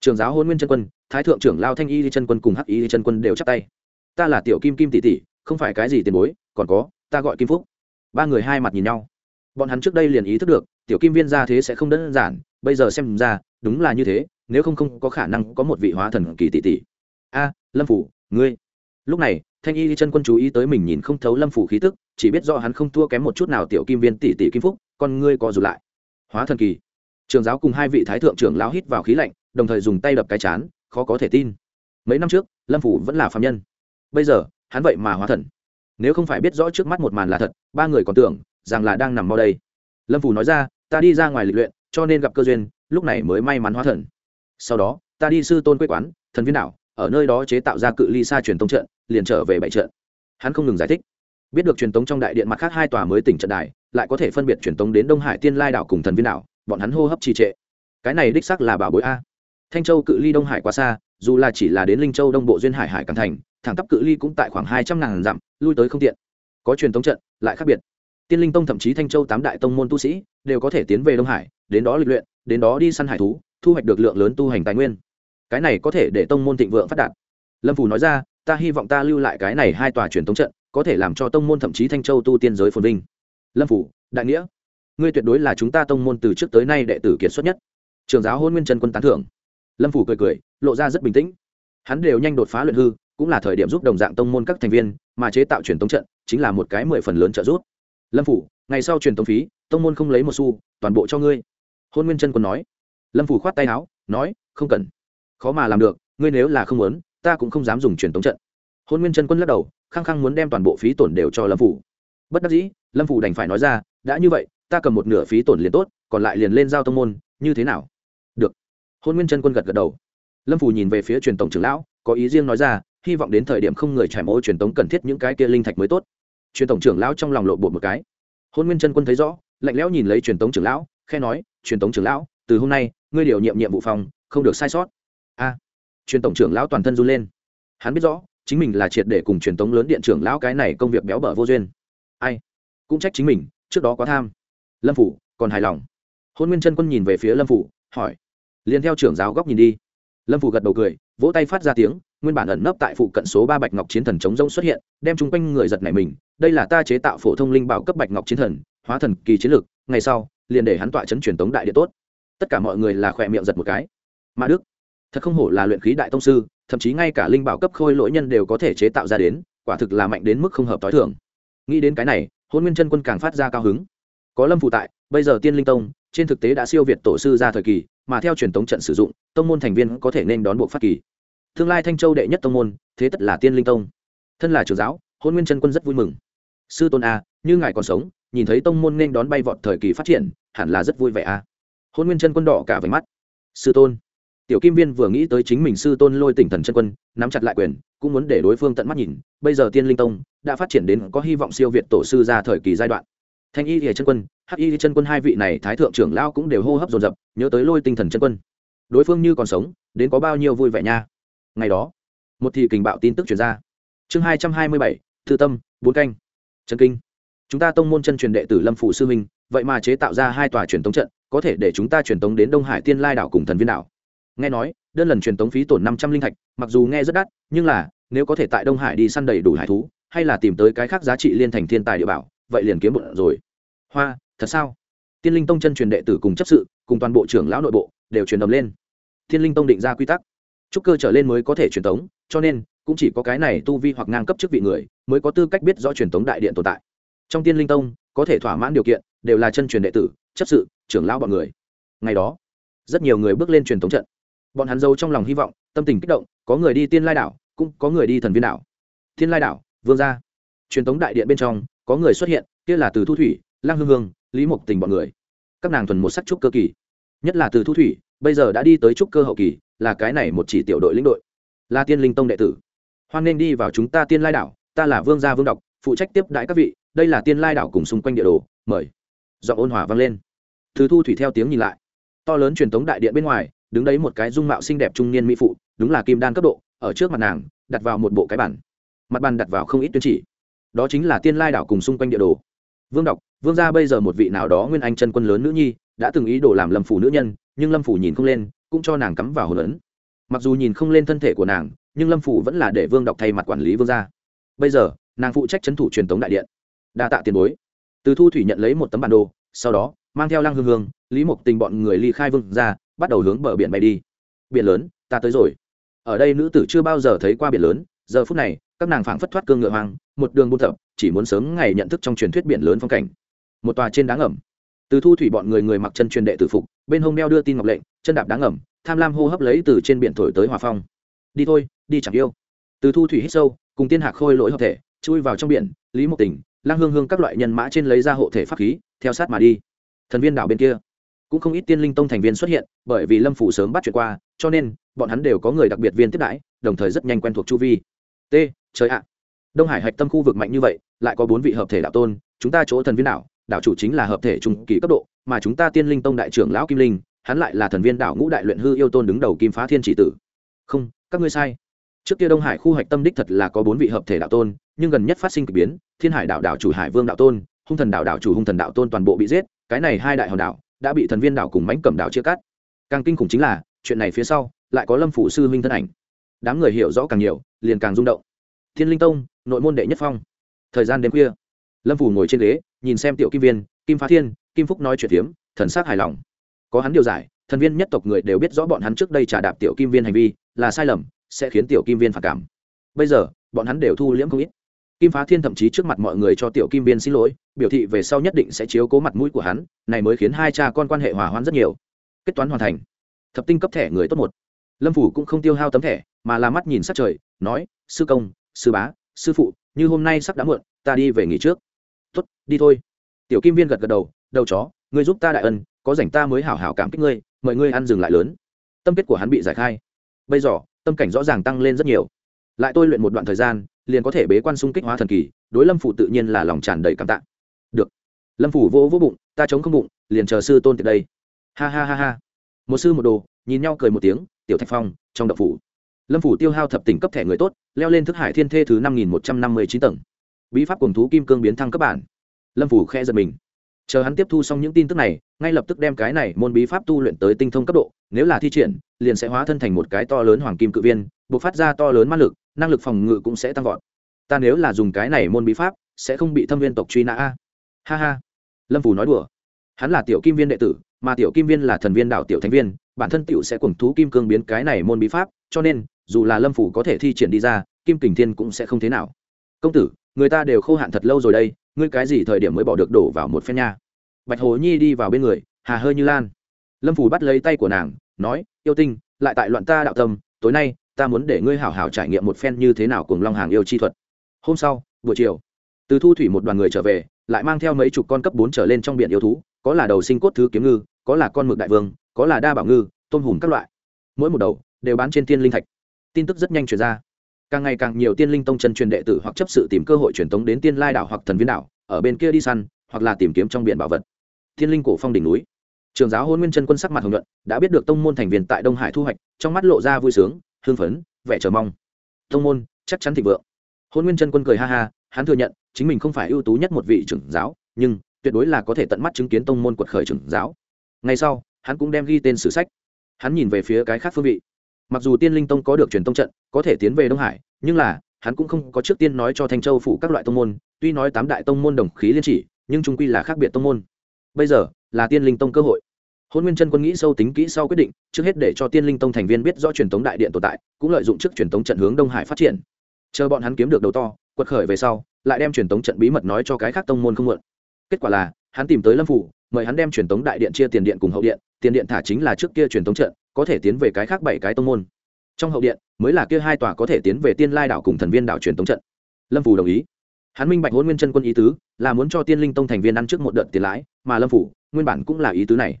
Trường giáo hôn nguyên chân quân, thái thượng trưởng lao thanh y đi chân quân cùng hắc y đi chân quân đều chắp tay. Ta là tiểu kim kim tỷ tỷ, không phải cái gì tiền bối, còn có, ta gọi kim phúc. Ba người hai mặt nhìn nhau. Bọn hắn trước đây liền ý thức được, tiểu kim viên ra thế sẽ không đơn giản, bây giờ xem ra, đúng là như thế nếu không không có khả năng có một vị hóa thần kỳ tỷ tỷ. A, lâm phủ, ngươi. Lúc này, thanh y chân quân chú ý tới mình nhìn không thấu lâm phủ khí tức, chỉ biết do hắn không thua kém một chút nào tiểu kim viên tỷ tỷ kim phúc, con ngươi co rụt lại. Hóa thần kỳ. Trường giáo cùng hai vị thái thượng trưởng lão hít vào khí lạnh, đồng thời dùng tay đập cái chán, khó có thể tin. Mấy năm trước, lâm phủ vẫn là phạm nhân. Bây giờ, hắn vậy mà hóa thần. Nếu không phải biết rõ trước mắt một màn là thật, ba người còn tưởng rằng là đang nằm mau đây. Lâm phủ nói ra, ta đi ra ngoài lịch luyện, cho nên gặp cơ duyên, lúc này mới may mắn hóa thần sau đó, ta đi sư tôn quê quán, thần viên đảo, ở nơi đó chế tạo ra cự ly xa truyền tống trận, liền trở về bảy trận. Hắn không ngừng giải thích. Biết được truyền tống trong đại điện mặt khác hai tòa mới tỉnh trận đài, lại có thể phân biệt truyền tống đến đông hải tiên lai đảo cùng thần viên đảo, bọn hắn hô hấp trì trệ. Cái này đích sắc là bảo bối a. Thanh châu cự ly đông hải quá xa, dù là chỉ là đến linh châu đông bộ duyên hải hải càng thành, thẳng tắp cự ly cũng tại khoảng hai trăm ngàn dặm, lui tới không tiện. Có truyền tống trận, lại khác biệt. Tiên linh tông thậm chí thanh châu tám đại tông môn tu sĩ, đều có thể tiến về đông hải, đến đó lịch luyện, đến đó đi săn hải thú thu hoạch được lượng lớn tu hành tài nguyên. Cái này có thể để tông môn thịnh vượng phát đạt. Lâm phủ nói ra, ta hy vọng ta lưu lại cái này hai tòa truyền thống trận, có thể làm cho tông môn thậm chí thanh châu tu tiên giới phồn vinh. Lâm phủ đại nghĩa, ngươi tuyệt đối là chúng ta tông môn từ trước tới nay đệ tử kiệt xuất nhất. Trường giáo hôn nguyên trần quân tán thưởng. Lâm phủ cười cười, lộ ra rất bình tĩnh. Hắn đều nhanh đột phá luyện hư, cũng là thời điểm giúp đồng dạng tông môn các thành viên mà chế tạo truyền thống trận, chính là một cái mười phần lớn trợ giúp. Lâm phủ ngày sau truyền thống phí, tông môn không lấy một xu, toàn bộ cho ngươi. Hôn nguyên chân quân nói lâm phủ khoát tay áo, nói, không cần. Khó mà làm được, ngươi nếu là không muốn, ta cũng không dám dùng truyền tống trận. Hôn nguyên chân quân lắc đầu, khăng khăng muốn đem toàn bộ phí tổn đều cho lâm phủ bất đắc dĩ, lâm phủ đành phải nói ra, đã như vậy, ta cầm một nửa phí tổn liền tốt, còn lại liền lên giao tông môn, như thế nào? Được. Hôn nguyên chân quân gật gật đầu. Lâm phủ nhìn về phía truyền tổng trưởng lão, có ý riêng nói ra, hy vọng đến thời điểm không người trải mẫu truyền tống cần thiết những cái kia linh thạch mới tốt. Truyền tổng trưởng lão trong lòng lộ bột một cái. Hôn nguyên chân quân thấy rõ, lạnh lẽo nhìn lấy truyền tống trưởng lão khe nói, truyền tống trưởng lão, từ hôm nay ngươi điều nhiệm nhiệm vụ phòng, không được sai sót. A, truyền tổng trưởng lão toàn thân run lên. Hắn biết rõ, chính mình là triệt để cùng truyền tống lớn điện trưởng lão cái này công việc béo bở vô duyên. Ai? Cũng trách chính mình, trước đó quá tham. Lâm phủ, còn hài lòng. Hôn nguyên chân quân nhìn về phía lâm phủ, hỏi. Liền theo trưởng giáo góc nhìn đi. Lâm phủ gật đầu cười, vỗ tay phát ra tiếng, nguyên bản ẩn nấp tại phụ cận số ba bạch ngọc chiến thần chống rông xuất hiện, đem chung quanh người giật này mình. Đây là ta chế tạo phổ thông linh bảo cấp bạch ngọc chiến thần, hóa thần kỳ chiến lược, ngày sau, liền để hắn tọa chấn truyền tống đại địa tốt tất cả mọi người là khỏe miệng giật một cái. Mã đức, thật không hổ là luyện khí đại tông sư, thậm chí ngay cả linh bảo cấp khôi lỗi nhân đều có thể chế tạo ra đến, quả thực là mạnh đến mức không hợp t h i thường. Nghĩ đến cái này hôn nguyên chân quân càng phát ra cao hứng. Có lâm phụ tại, bây giờ tiên linh tông, trên thực tế đã siêu việt tổ sư ra thời kỳ, mà theo truyền thống trận sử dụng, tông môn thành viên có thể nên đón buộc phát kỳ. Tương lai thanh châu đệ nhất tông môn, thế tất là tiên linh tông. Thân là trưởng giáo hôn nguyên chân quân rất vui mừng. Sư tôn a, như ngài còn sống, nhìn thấy tông môn nên đón bay vọt thời kỳ phát triển, hẳn là rất vui vẻ a hôn nguyên chân quân đỏ cả váy mắt. Sư tôn. Tiểu kim viên vừa nghĩ tới chính mình sư tôn lôi tỉnh thần chân quân, nắm chặt lại quyền, cũng muốn để đối phương tận mắt nhìn. Bây giờ tiên linh tông đã phát triển đến có hy vọng siêu việt tổ sư ra thời kỳ giai đoạn. Thanh y thì chân quân, hắc y chân quân hai vị này thái thượng trưởng lao cũng đều hô hấp dồn dập, nhớ tới lôi tinh thần chân quân. Đối phương như còn sống, đến có bao nhiêu vui vẻ nha. Ngày đó, một thì kình bạo tin tức chuyển ra. Chương hai trăm hai mươi bảy, thư tâm, bốn canh. Chân kinh. Chúng ta tông môn chân truyền đệ tử lâm phủ sư minh, vậy mà chế tạo ra hai tòa truyền tống trận có thể để chúng ta truyền tống đến đông hải tiên lai đảo cùng thần viên đảo. Nghe nói, đơn lần truyền tống phí tổn năm trăm linh thạch, mặc dù nghe rất đắt, nhưng là, nếu có thể tại đông hải đi săn đầy đủ hải thú, hay là tìm tới cái khác giá trị liên thành thiên tài địa bảo, vậy liền kiếm một rồi. Hoa, thật sao? Tiên linh tông chân truyền đệ tử cùng chấp sự, cùng toàn bộ trưởng lão nội bộ, đều truyền đồng lên. Thiên linh tông định ra quy tắc. Trúc cơ trở lên mới có thể truyền tống, cho nên, cũng chỉ có cái này tu vi hoặc ngang cấp chức vị người, mới có tư cách biết rõ truyền tống đại điện tồn tại. Trong tiên linh tông, có thể thỏa mãn điều kiện, đều là chân truyền đệ tử, chấp sự trưởng lão bọn người. Ngày đó, rất nhiều người bước lên truyền thống trận. Bọn hắn giấu trong lòng hy vọng, tâm tình kích động, có người đi tiên lai đảo, cũng có người đi thần viên đảo. Thiên lai đảo, vương gia. Truyền thống đại điện bên trong, có người xuất hiện, kia là từ thu thủy lang hương hương, lý mộc tình bọn người. Các nàng thuần một sắc trúc cơ kỳ. Nhất là từ thu thủy, bây giờ đã đi tới trúc cơ hậu kỳ, là cái này một chỉ tiểu đội lĩnh đội. Là tiên linh tông đệ tử. Hoan nên đi vào chúng ta tiên lai đảo, ta là vương gia vương đọc phụ trách tiếp đại các vị, đây là tiên lai đảo cùng xung quanh địa đồ, mời. Giọng ôn hòa vang lên thứ thu thủy theo tiếng nhìn lại. To lớn truyền thống đại điện bên ngoài, đứng đấy một cái dung mạo xinh đẹp trung niên mỹ phụ, đúng là kim đan cấp độ, ở trước mặt nàng, đặt vào một bộ cái bản mặt bàn đặt vào không ít tuyên chỉ. Đó chính là tiên lai đảo cùng xung quanh địa đồ. Vương đọc, vương gia bây giờ một vị nào đó nguyên anh chân quân lớn nữ nhi, đã từng ý đồ làm lâm phủ nữ nhân, nhưng lâm phủ nhìn không lên, cũng cho nàng cắm vào hồn ấn. Mặc dù nhìn không lên thân thể của nàng, nhưng lâm phủ vẫn là để vương đọc thay mặt quản lý vương gia. Bây giờ, nàng phụ trách c thủ truyền thống đại điện. Đa tạ tiền bối. Từ thu thủy nhận lấy một tấm bản đồ, sau đó mang theo lăng hương hương, lý mộc tình bọn người ly khai vương ra bắt đầu hướng bờ biển bay đi. Biển lớn, ta tới rồi. Ở đây nữ tử chưa bao giờ thấy qua biển lớn, giờ phút này, các nàng phảng phất thoát cương ngựa hoang, một đường buôn thập chỉ muốn sớm ngày nhận thức trong truyền thuyết biển lớn phong cảnh. Một tòa trên đá ngầm. Từ thu thủy bọn người người mặc chân truyền đệ tử phục, bên hông đeo đưa tin ngọc lệnh, chân đạp đá ngầm, tham lam hô hấp lấy từ trên biển thổi tới hòa phong. Đi thôi, đi chẳng yêu. Từ thu thủy hít sâu, cùng tiên hạc khôi lỗi hợp thể, chui vào trong biển, lý mộc tình lang hương hương các loại nhân mã trên lấy ra hộ thể pháp khí, theo sát mà đi thần viên đảo bên kia. Cũng không ít tiên linh tông thành viên xuất hiện, bởi vì lâm phủ sớm bắt chuyện qua, cho nên, bọn hắn đều có người đặc biệt viên tiếp đãi, đồng thời rất nhanh quen thuộc chu vi. T, trời ạ. Đông hải hạch tâm khu vực mạnh như vậy, lại có bốn vị hợp thể đạo tôn, chúng ta chỗ thần viên đảo đảo chủ chính là hợp thể trung kỳ cấp độ, mà chúng ta tiên linh tông đại trưởng lão kim linh, hắn lại là thần viên đảo ngũ đại luyện hư yêu tôn đứng đầu kim phá thiên chỉ tử. Không, các ngươi sai. Trước kia đông hải khu hạch tâm đích thật là có bốn vị hợp thể đạo tôn, nhưng gần nhất phát sinh k ỳ biến, thiên hải đảo đảo chủ hải vương đạo tôn hung thần đảo đảo chủ hung thần đạo tôn toàn bộ bị giết, cái này hai đại hòn đảo đã bị thần viên đảo cùng mánh cẩm đảo chia cắt. Càng kinh khủng chính là, chuyện này phía sau lại có lâm phủ sư huynh thân ảnh. Đám người hiểu rõ càng nhiều, liền càng rung động. Thiên linh tông, nội môn đệ nhất phong. Thời gian đêm khuya, lâm phủ ngồi trên ghế, nhìn xem tiểu kim viên, kim phá thiên, kim phúc nói chuyện tiếm thần s á c hài lòng. Có hắn điều giải, thần viên nhất tộc người đều biết rõ bọn hắn trước đây trả đạp tiểu kim viên hành vi là sai lầm, sẽ khiến tiểu kim viên phản cảm. Bây giờ, bọn hắn đều thu liễm không ít kim phá thiên thậm chí trước mặt mọi người cho tiểu kim viên xin lỗi, biểu thị về sau nhất định sẽ chiếu cố mặt mũi của hắn, này mới khiến hai cha con quan hệ hòa hoãn rất nhiều. Kết toán hoàn thành. Thập tinh cấp thẻ người tốt một. Lâm phủ cũng không tiêu hao tấm thẻ, mà là mắt nhìn sát trời, nói, sư công, sư bá, sư phụ, như hôm nay sắp đã muộn, ta đi về nghỉ trước. Tuất đi thôi. Tiểu kim viên gật gật đầu đầu chó, ngươi giúp ta đại ân, có rảnh ta mới hảo hảo cảm kích ngươi, mời ngươi ăn dừng lại lớn. Tâm kết của hắn bị giải khai. Bây giờ, tâm cảnh rõ ràng tăng lên rất nhiều lại tôi luyện một đoạn thời gian, liền có thể bế quan xung kích hóa thần kỳ, đối lâm phủ tự nhiên là lòng tràn đầy cảm tạ. Được. Lâm phủ vỗ vỗ bụng, ta chống không bụng, liền chờ sư tôn từ đây. Ha ha ha ha. Một sư một đồ, nhìn nhau cười một tiếng, tiểu thạch phong, trong đậu phủ. Lâm phủ tiêu hao thập tỉnh cấp thẻ người tốt, leo lên thức hải thiên thê thứ năm nghìn một trăm năm mươi chín tầng. Bí pháp cùng thú kim cương biến thăng cấp bản. Lâm phủ khe giật mình. Chờ hắn tiếp thu xong những tin tức này, ngay lập tức đem cái này môn bí pháp tu luyện tới tinh thông cấp độ, nếu là thi triển, liền sẽ hóa thân thành một cái to lớn hoàng kim cự viên buộc phát ra to lớn ma lực năng lực phòng ngự cũng sẽ tăng vọt. Ta nếu là dùng cái này môn bí pháp, sẽ không bị thâm viên tộc truy nã a. Ha ha. Lâm Vũ nói đùa. Hắn là tiểu kim viên đệ tử, mà tiểu kim viên là thần viên đạo tiểu thánh viên, bản thân tiểu sẽ cùng thú kim cương biến cái này môn bí pháp, cho nên, dù là lâm phủ có thể thi triển đi ra, kim kình thiên cũng sẽ không thế nào. Công tử, người ta đều khô hạn thật lâu rồi đây, ngươi cái gì thời điểm mới bỏ được đổ vào một phen nha? Bạch hồ nhi đi vào bên người, hà hơi như lan. Lâm phủ bắt lấy tay của nàng, nói, yêu tinh, lại tại loạn ta đạo tâm, tối nay ta muốn để ngươi hảo hảo trải nghiệm một phen như thế nào cùng long hàng yêu chi thuật. Hôm sau, buổi chiều, từ thu thủy một đoàn người trở về, lại mang theo mấy chục con cấp bốn trở lên trong biển yêu thú, có là đầu sinh cốt thứ kiếm ngư, có là con mực đại vương, có là đa bảo ngư, tôm hùm các loại. Mỗi một đầu đều bán trên tiên linh thạch. Tin tức rất nhanh truyền ra. Càng ngày càng nhiều tiên linh tông chân truyền đệ tử hoặc chấp sự tìm cơ hội truyền tống đến tiên lai đảo hoặc thần viên đảo, ở bên kia đi săn, hoặc là tìm kiếm trong biển bảo vật. Thiên linh cổ phong đỉnh núi. Trường giáo hôn nguyên chân quân sắc mặt hồng nhuận, đã biết được tông môn thành viên tại đông hải thu hoạch, trong mắt lộ ra vui sướng hương phấn, vẻ chờ mong. Tông môn, chắc chắn thịnh vượng. Hôn nguyên chân quân cười ha ha, hắn thừa nhận, chính mình không phải ưu tú nhất một vị trưởng giáo, nhưng tuyệt đối là có thể tận mắt chứng kiến tông môn quật khởi trưởng giáo. Ngay sau, hắn cũng đem ghi tên sử sách. Hắn nhìn về phía cái khác phương vị. Mặc dù tiên linh tông có được truyền tông trận, có thể tiến về đông hải, nhưng là, hắn cũng không có trước tiên nói cho thanh châu phủ các loại tông môn, tuy nói tám đại tông môn đồng khí liên chỉ, nhưng trung quy là khác biệt tông môn. Bây giờ, là tiên linh tông cơ hội hôn nguyên chân quân nghĩ sâu tính kỹ sau quyết định, trước hết để cho tiên linh tông thành viên biết rõ truyền thống đại điện tồn tại, cũng lợi dụng trước truyền thống trận hướng đông hải phát triển. Chờ bọn hắn kiếm được đầu to, quật khởi về sau, lại đem truyền thống trận bí mật nói cho cái khác tông môn không mượn. Kết quả là, hắn tìm tới lâm phủ, mời hắn đem truyền thống đại điện chia tiền điện cùng hậu điện, tiền điện thả chính là trước kia truyền thống trận, có thể tiến về cái khác bảy cái tông môn. Trong hậu điện, mới là kia hai tòa có thể tiến về tiên lai đảo cùng thần viên đảo truyền thống trận. Lâm phủ đồng ý. Hắn minh bạch hôn nguyên chân quân ý tứ, là muốn cho tiên linh tông thành viên ăn trước một đợt tiền lãi, mà lâm phủ nguyên bản cũng là ý tứ này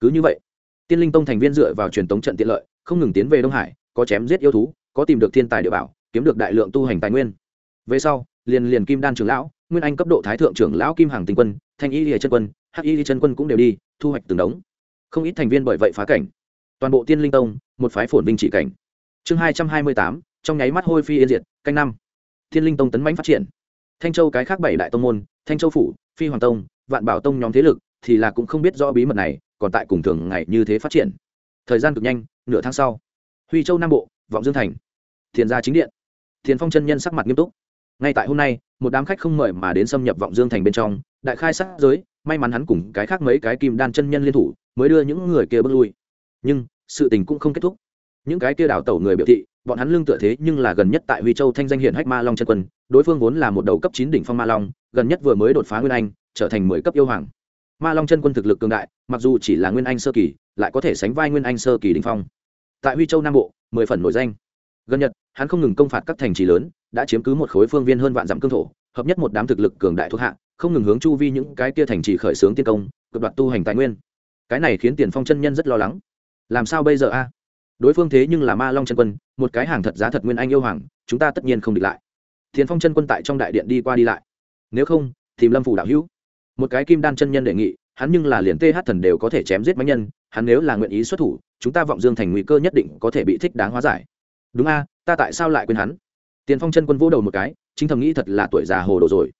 cứ như vậy, tiên linh tông thành viên dựa vào truyền thống trận tiện lợi, không ngừng tiến về đông hải, có chém giết yêu thú, có tìm được thiên tài địa bảo, kiếm được đại lượng tu hành tài nguyên. Về sau, liền liền kim đan trưởng lão, nguyên anh cấp độ thái thượng trưởng lão kim hàng tinh quân, thanh y lìa chân quân, hắc y chân quân cũng đều đi, thu hoạch từng đống. Không ít thành viên bởi vậy phá cảnh. Toàn bộ tiên linh tông, một phái phồn vinh trị cảnh. Chương hai trăm hai mươi tám, trong nháy mắt hôi phi yên diệt, canh năm. Thiên linh tông tấn mãnh phát triển. Thanh châu cái khác bảy đại tông môn, thanh châu phủ, phi hoàng tông, vạn bảo tông nhóm thế lực thì là cũng không biết rõ bí mật này còn tại cùng thường ngày như thế phát triển. Thời gian cực nhanh, nửa tháng sau, huy châu nam bộ, vọng dương thành, thiền gia chính điện. Thiền phong chân nhân sắc mặt nghiêm túc. Ngay tại hôm nay, một đám khách không mời mà đến xâm nhập vọng dương thành bên trong, đại khai sát giới, may mắn hắn cùng cái khác mấy cái kim đan chân nhân liên thủ, mới đưa những người kia bước lui. Nhưng, sự tình cũng không kết thúc. Những cái kia đảo tẩu người biểu thị, bọn hắn lương tựa thế nhưng là gần nhất tại huy châu thanh danh hiển hách ma long chân quân, đối phương vốn là một đầu cấp chín đỉnh phong ma long, gần nhất vừa mới đột phá nguyên anh, trở thành mười cấp yêu hoàng ma long chân quân thực lực cường đại mặc dù chỉ là nguyên anh sơ kỳ lại có thể sánh vai nguyên anh sơ kỳ đình phong. Tại huy châu nam bộ mười phần nổi danh. Gần nhật, hắn không ngừng công phạt các thành trì lớn đã chiếm cứ một khối phương viên hơn vạn dặm cương thổ hợp nhất một đám thực lực cường đại thuộc hạ không ngừng hướng chu vi những cái kia thành trì khởi xướng tiên công cập đoạt tu hành tài nguyên. Cái này khiến tiền phong chân nhân rất lo lắng. Làm sao bây giờ a? Đối phương thế nhưng là ma long chân quân một cái hàng thật giá thật nguyên anh yêu hoàng chúng ta tất nhiên không địch lại. Tiền phong chân quân tại trong đại điện đi qua đi lại. Nếu không tìm lâm phủ đạo hữu một cái kim đan chân nhân đề nghị, hắn nhưng là liền th thần đều có thể chém giết bánh nhân, hắn nếu là nguyện ý xuất thủ, chúng ta vọng dương thành nguy cơ nhất định có thể bị thích đáng hóa giải. Đúng a, ta tại sao lại quên hắn? Tiền phong chân quân vỗ đầu một cái, chính thầm nghĩ thật là tuổi già hồ đồ rồi.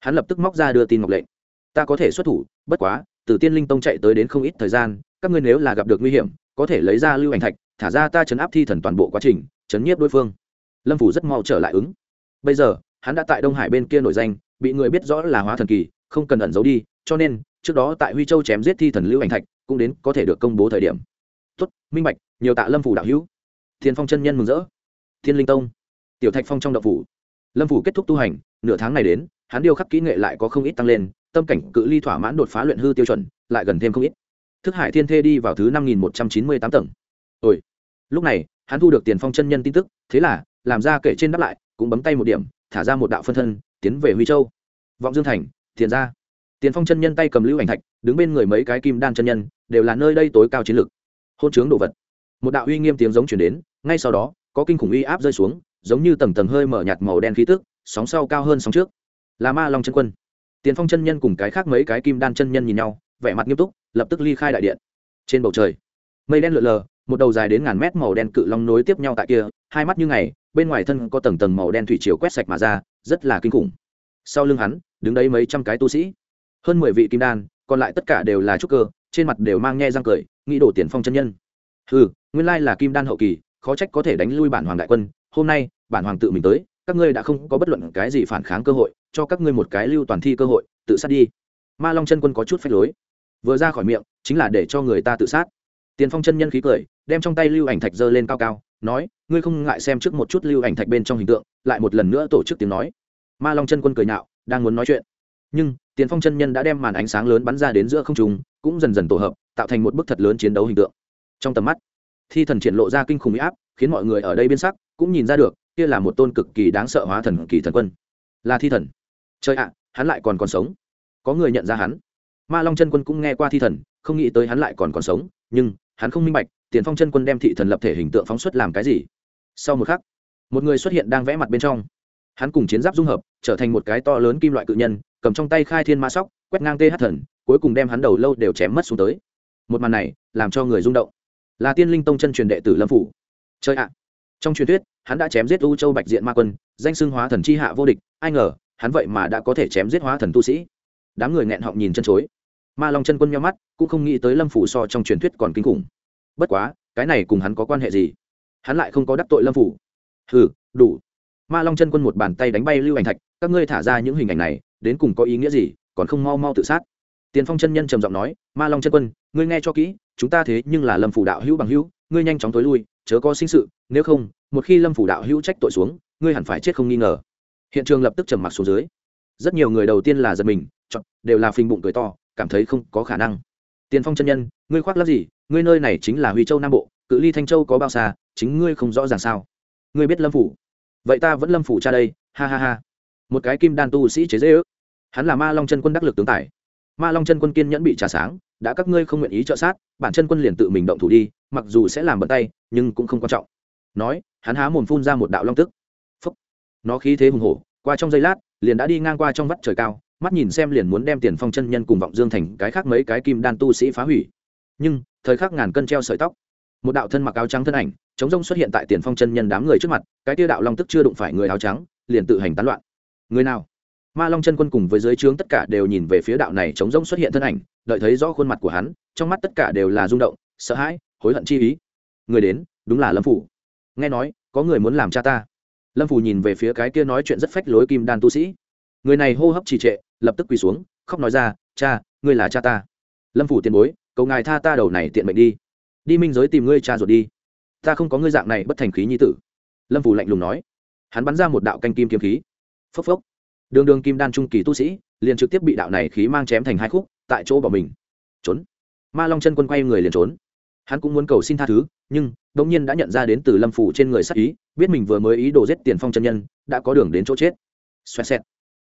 Hắn lập tức móc ra đưa tin ngọc lệnh. Ta có thể xuất thủ, bất quá, từ tiên linh tông chạy tới đến không ít thời gian, các ngươi nếu là gặp được nguy hiểm, có thể lấy ra lưu ảnh thạch, thả ra ta chấn áp thi thần toàn bộ quá trình, chấn nhiếp đối phương. Lâm phủ rất mau trở lại ứng. Bây giờ, hắn đã tại đông hải bên kia nổi danh, bị người biết rõ là hóa thần kỳ không cần ẩn giấu đi, cho nên, trước đó tại huy châu chém giết thi thần lưu ảnh thạch, cũng đến có thể được công bố thời điểm. Tuất minh bạch, nhiều tạ lâm phủ đạo hữu. Thiên phong chân nhân mừng rỡ. Thiên linh tông. Tiểu thạch phong trong đậu phủ. Lâm phủ kết thúc tu hành, nửa tháng này đến, hắn điêu khắc kỹ nghệ lại có không ít tăng lên, tâm cảnh cự ly thỏa mãn đột phá luyện hư tiêu chuẩn, lại gần thêm không ít. Thức hải thiên thê đi vào thứ năm nghìn một trăm chín mươi tám tầng. Ôi. Lúc này, hắn thu được tiền phong chân nhân tin tức, thế là, làm ra kể trên đáp lại, cũng bấm tay một điểm, thả ra một đạo phân thân, tiến về huy châu. Vọng dương thành thiền ra. Tiền phong chân nhân tay cầm lưu ảnh thạch, đứng bên người mấy cái kim đan chân nhân, đều là nơi đây tối cao chiến lược. Hôn chướng đồ vật. Một đạo uy nghiêm tiếng giống chuyển đến, ngay sau đó, có kinh khủng uy áp rơi xuống, giống như tầng tầng hơi mở nhạt màu đen khí tức, sóng sau cao hơn sóng trước. Là ma long chân quân. Tiền phong chân nhân cùng cái khác mấy cái kim đan chân nhân nhìn nhau, vẻ mặt nghiêm túc, lập tức ly khai đại điện. Trên bầu trời, mây đen lượn lờ, một đầu dài đến ngàn mét màu đen cự long nối tiếp nhau tại kia, hai mắt như ngày, bên ngoài thân có tầng tầng màu đen thủy chiều quét sạch mà ra, rất là kinh khủng. Sau lưng hắn đứng đấy mấy trăm cái tu sĩ. Hơn mười vị kim đan, còn lại tất cả đều là trúc cơ, trên mặt đều mang nhe răng cười, nghĩ đổ tiền phong chân nhân. Ừ nguyên lai là kim đan hậu kỳ, khó trách có thể đánh lui bản hoàng đại quân. Hôm nay, bản hoàng tự mình tới, các ngươi đã không có bất luận cái gì phản kháng cơ hội, cho các ngươi một cái lưu toàn thi cơ hội, tự sát đi. Ma long chân quân có chút phách lối. Vừa ra khỏi miệng, chính là để cho người ta tự sát. Tiền phong chân nhân khí cười, đem trong tay lưu ảnh thạch dơ lên cao cao, nói, ngươi không ngại xem trước một chút lưu ảnh thạch bên trong hình tượng, lại một lần nữa tổ chức tiếng nói. Ma long chân quân cười nhạo đang muốn nói chuyện. Nhưng, tiền phong chân nhân đã đem màn ánh sáng lớn bắn ra đến giữa không trùng cũng dần dần tổ hợp, tạo thành một bức thật lớn chiến đấu hình tượng. Trong tầm mắt, thi thần triển lộ ra kinh khủng huy áp, khiến mọi người ở đây biên sắc, cũng nhìn ra được, kia là một tôn cực kỳ đáng sợ hóa thần kỳ thần quân. Là thi thần. Chơi ạ, hắn lại còn còn sống. Có người nhận ra hắn. Ma long chân quân cũng nghe qua thi thần, không nghĩ tới hắn lại còn còn sống, nhưng, hắn không minh bạch, tiền phong chân quân đem thị thần lập thể hình tượng phóng xuất làm cái gì. Sau một khắc, một người xuất hiện đang vẽ mặt bên trong hắn cùng chiến giáp dung hợp, trở thành một cái to lớn kim loại cự nhân, cầm trong tay khai thiên ma sóc, quét ngang tê thần, cuối cùng đem hắn đầu lâu đều chém mất xuống tới. Một màn này, làm cho người rung động. Là tiên linh tông chân truyền đệ tử lâm phủ. Chơi ạ! Trong truyền thuyết, hắn đã chém giết u châu bạch diện ma quân, danh xưng hóa thần c h i hạ vô địch, ai ngờ, hắn vậy mà đã có thể chém giết hóa thần tu sĩ. Đám người nghẹn họng nhìn chân chối. Ma long chân quân nhau mắt, cũng không nghĩ tới lâm phủ so trong truyền thuyết còn kinh khủng. Bất quá, cái này cùng hắn có quan hệ gì? Hắn lại không có đắc tội lâm phủ. Hừ, đủ ma long chân quân một bàn tay đánh bay lưu ảnh thạch, các ngươi thả ra những hình ảnh này, đến cùng có ý nghĩa gì, còn không mau mau tự sát. Tiền phong chân nhân trầm giọng nói, ma long chân quân, ngươi nghe cho kỹ, chúng ta thế nhưng là lâm phủ đạo hữu bằng hữu, ngươi nhanh chóng tối lui, chớ có sinh sự, nếu không, một khi lâm phủ đạo hữu trách tội xuống, ngươi hẳn phải chết không nghi ngờ. Hiện trường lập tức trầm mặc xuống dưới. Rất nhiều người đầu tiên là giật mình chọn đều là phình bụng cười to, cảm thấy không có khả năng. Tiền phong chân nhân, ngươi khoác lắp gì? Ngươi nơi này chính là huy châu nam bộ, cự ly thanh châu có bao xa, chính ngươi không rõ ràng sao? Ngươi biết lâm phủ vậy ta vẫn lâm phủ cha đây, ha ha ha. Một cái kim đan tu sĩ chế dễ ước hắn là ma long chân quân đắc lực tướng tài. Ma long chân quân kiên nhẫn bị trả sáng, đã các ngươi không nguyện ý trợ sát, bản chân quân liền tự mình động thủ đi, mặc dù sẽ làm bận tay, nhưng cũng không quan trọng. Nói, hắn há mồm phun ra một đạo long tức. Phúc. Nó khí thế hùng hổ, qua trong giây lát, liền đã đi ngang qua trong vắt trời cao, mắt nhìn xem liền muốn đem tiền phong chân nhân cùng vọng dương thành cái khác mấy cái kim đan tu sĩ phá hủy. Nhưng, thời khắc ngàn cân treo sợi tóc, một đạo thân mặc áo trắng thân ảnh chống rông xuất hiện tại tiền phong chân nhân đám người trước mặt, cái tia đạo long tức chưa đụng phải người áo trắng, liền tự hành tán loạn. Người nào? Ma long chân quân cùng với dưới trướng tất cả đều nhìn về phía đạo này chống rông xuất hiện thân ảnh, đợi thấy rõ khuôn mặt của hắn, trong mắt tất cả đều là rung động, sợ hãi, hối hận chi ý. Người đến, đúng là lâm phủ. Nghe nói, có người muốn làm cha ta. Lâm phủ nhìn về phía cái kia nói chuyện rất phách lối kim đan tu sĩ. Người này hô hấp trì trệ, lập tức quỳ xuống, khóc nói ra, cha, ngươi là cha ta. Lâm phủ tiền bối, cầu ngài tha ta đầu này tiện mệnh đi. Đi minh giới tìm ngươi cha ruột đi ta không có ngươi dạng này bất thành khí nhi tử. Lâm phủ lạnh lùng nói. Hắn bắn ra một đạo canh kim kiếm khí. Phốc phốc. Đường đường kim đan trung kỳ tu sĩ, liền trực tiếp bị đạo này khí mang chém thành hai khúc, tại chỗ bỏ mình. Trốn. Ma long chân quân quay người liền trốn. Hắn cũng muốn cầu xin tha thứ, nhưng đ ỗ n g nhiên đã nhận ra đến từ lâm phủ trên người sắc ý, biết mình vừa mới ý đồ giết tiền phong chân nhân, đã có đường đến chỗ chết. Xoẹt xẹt.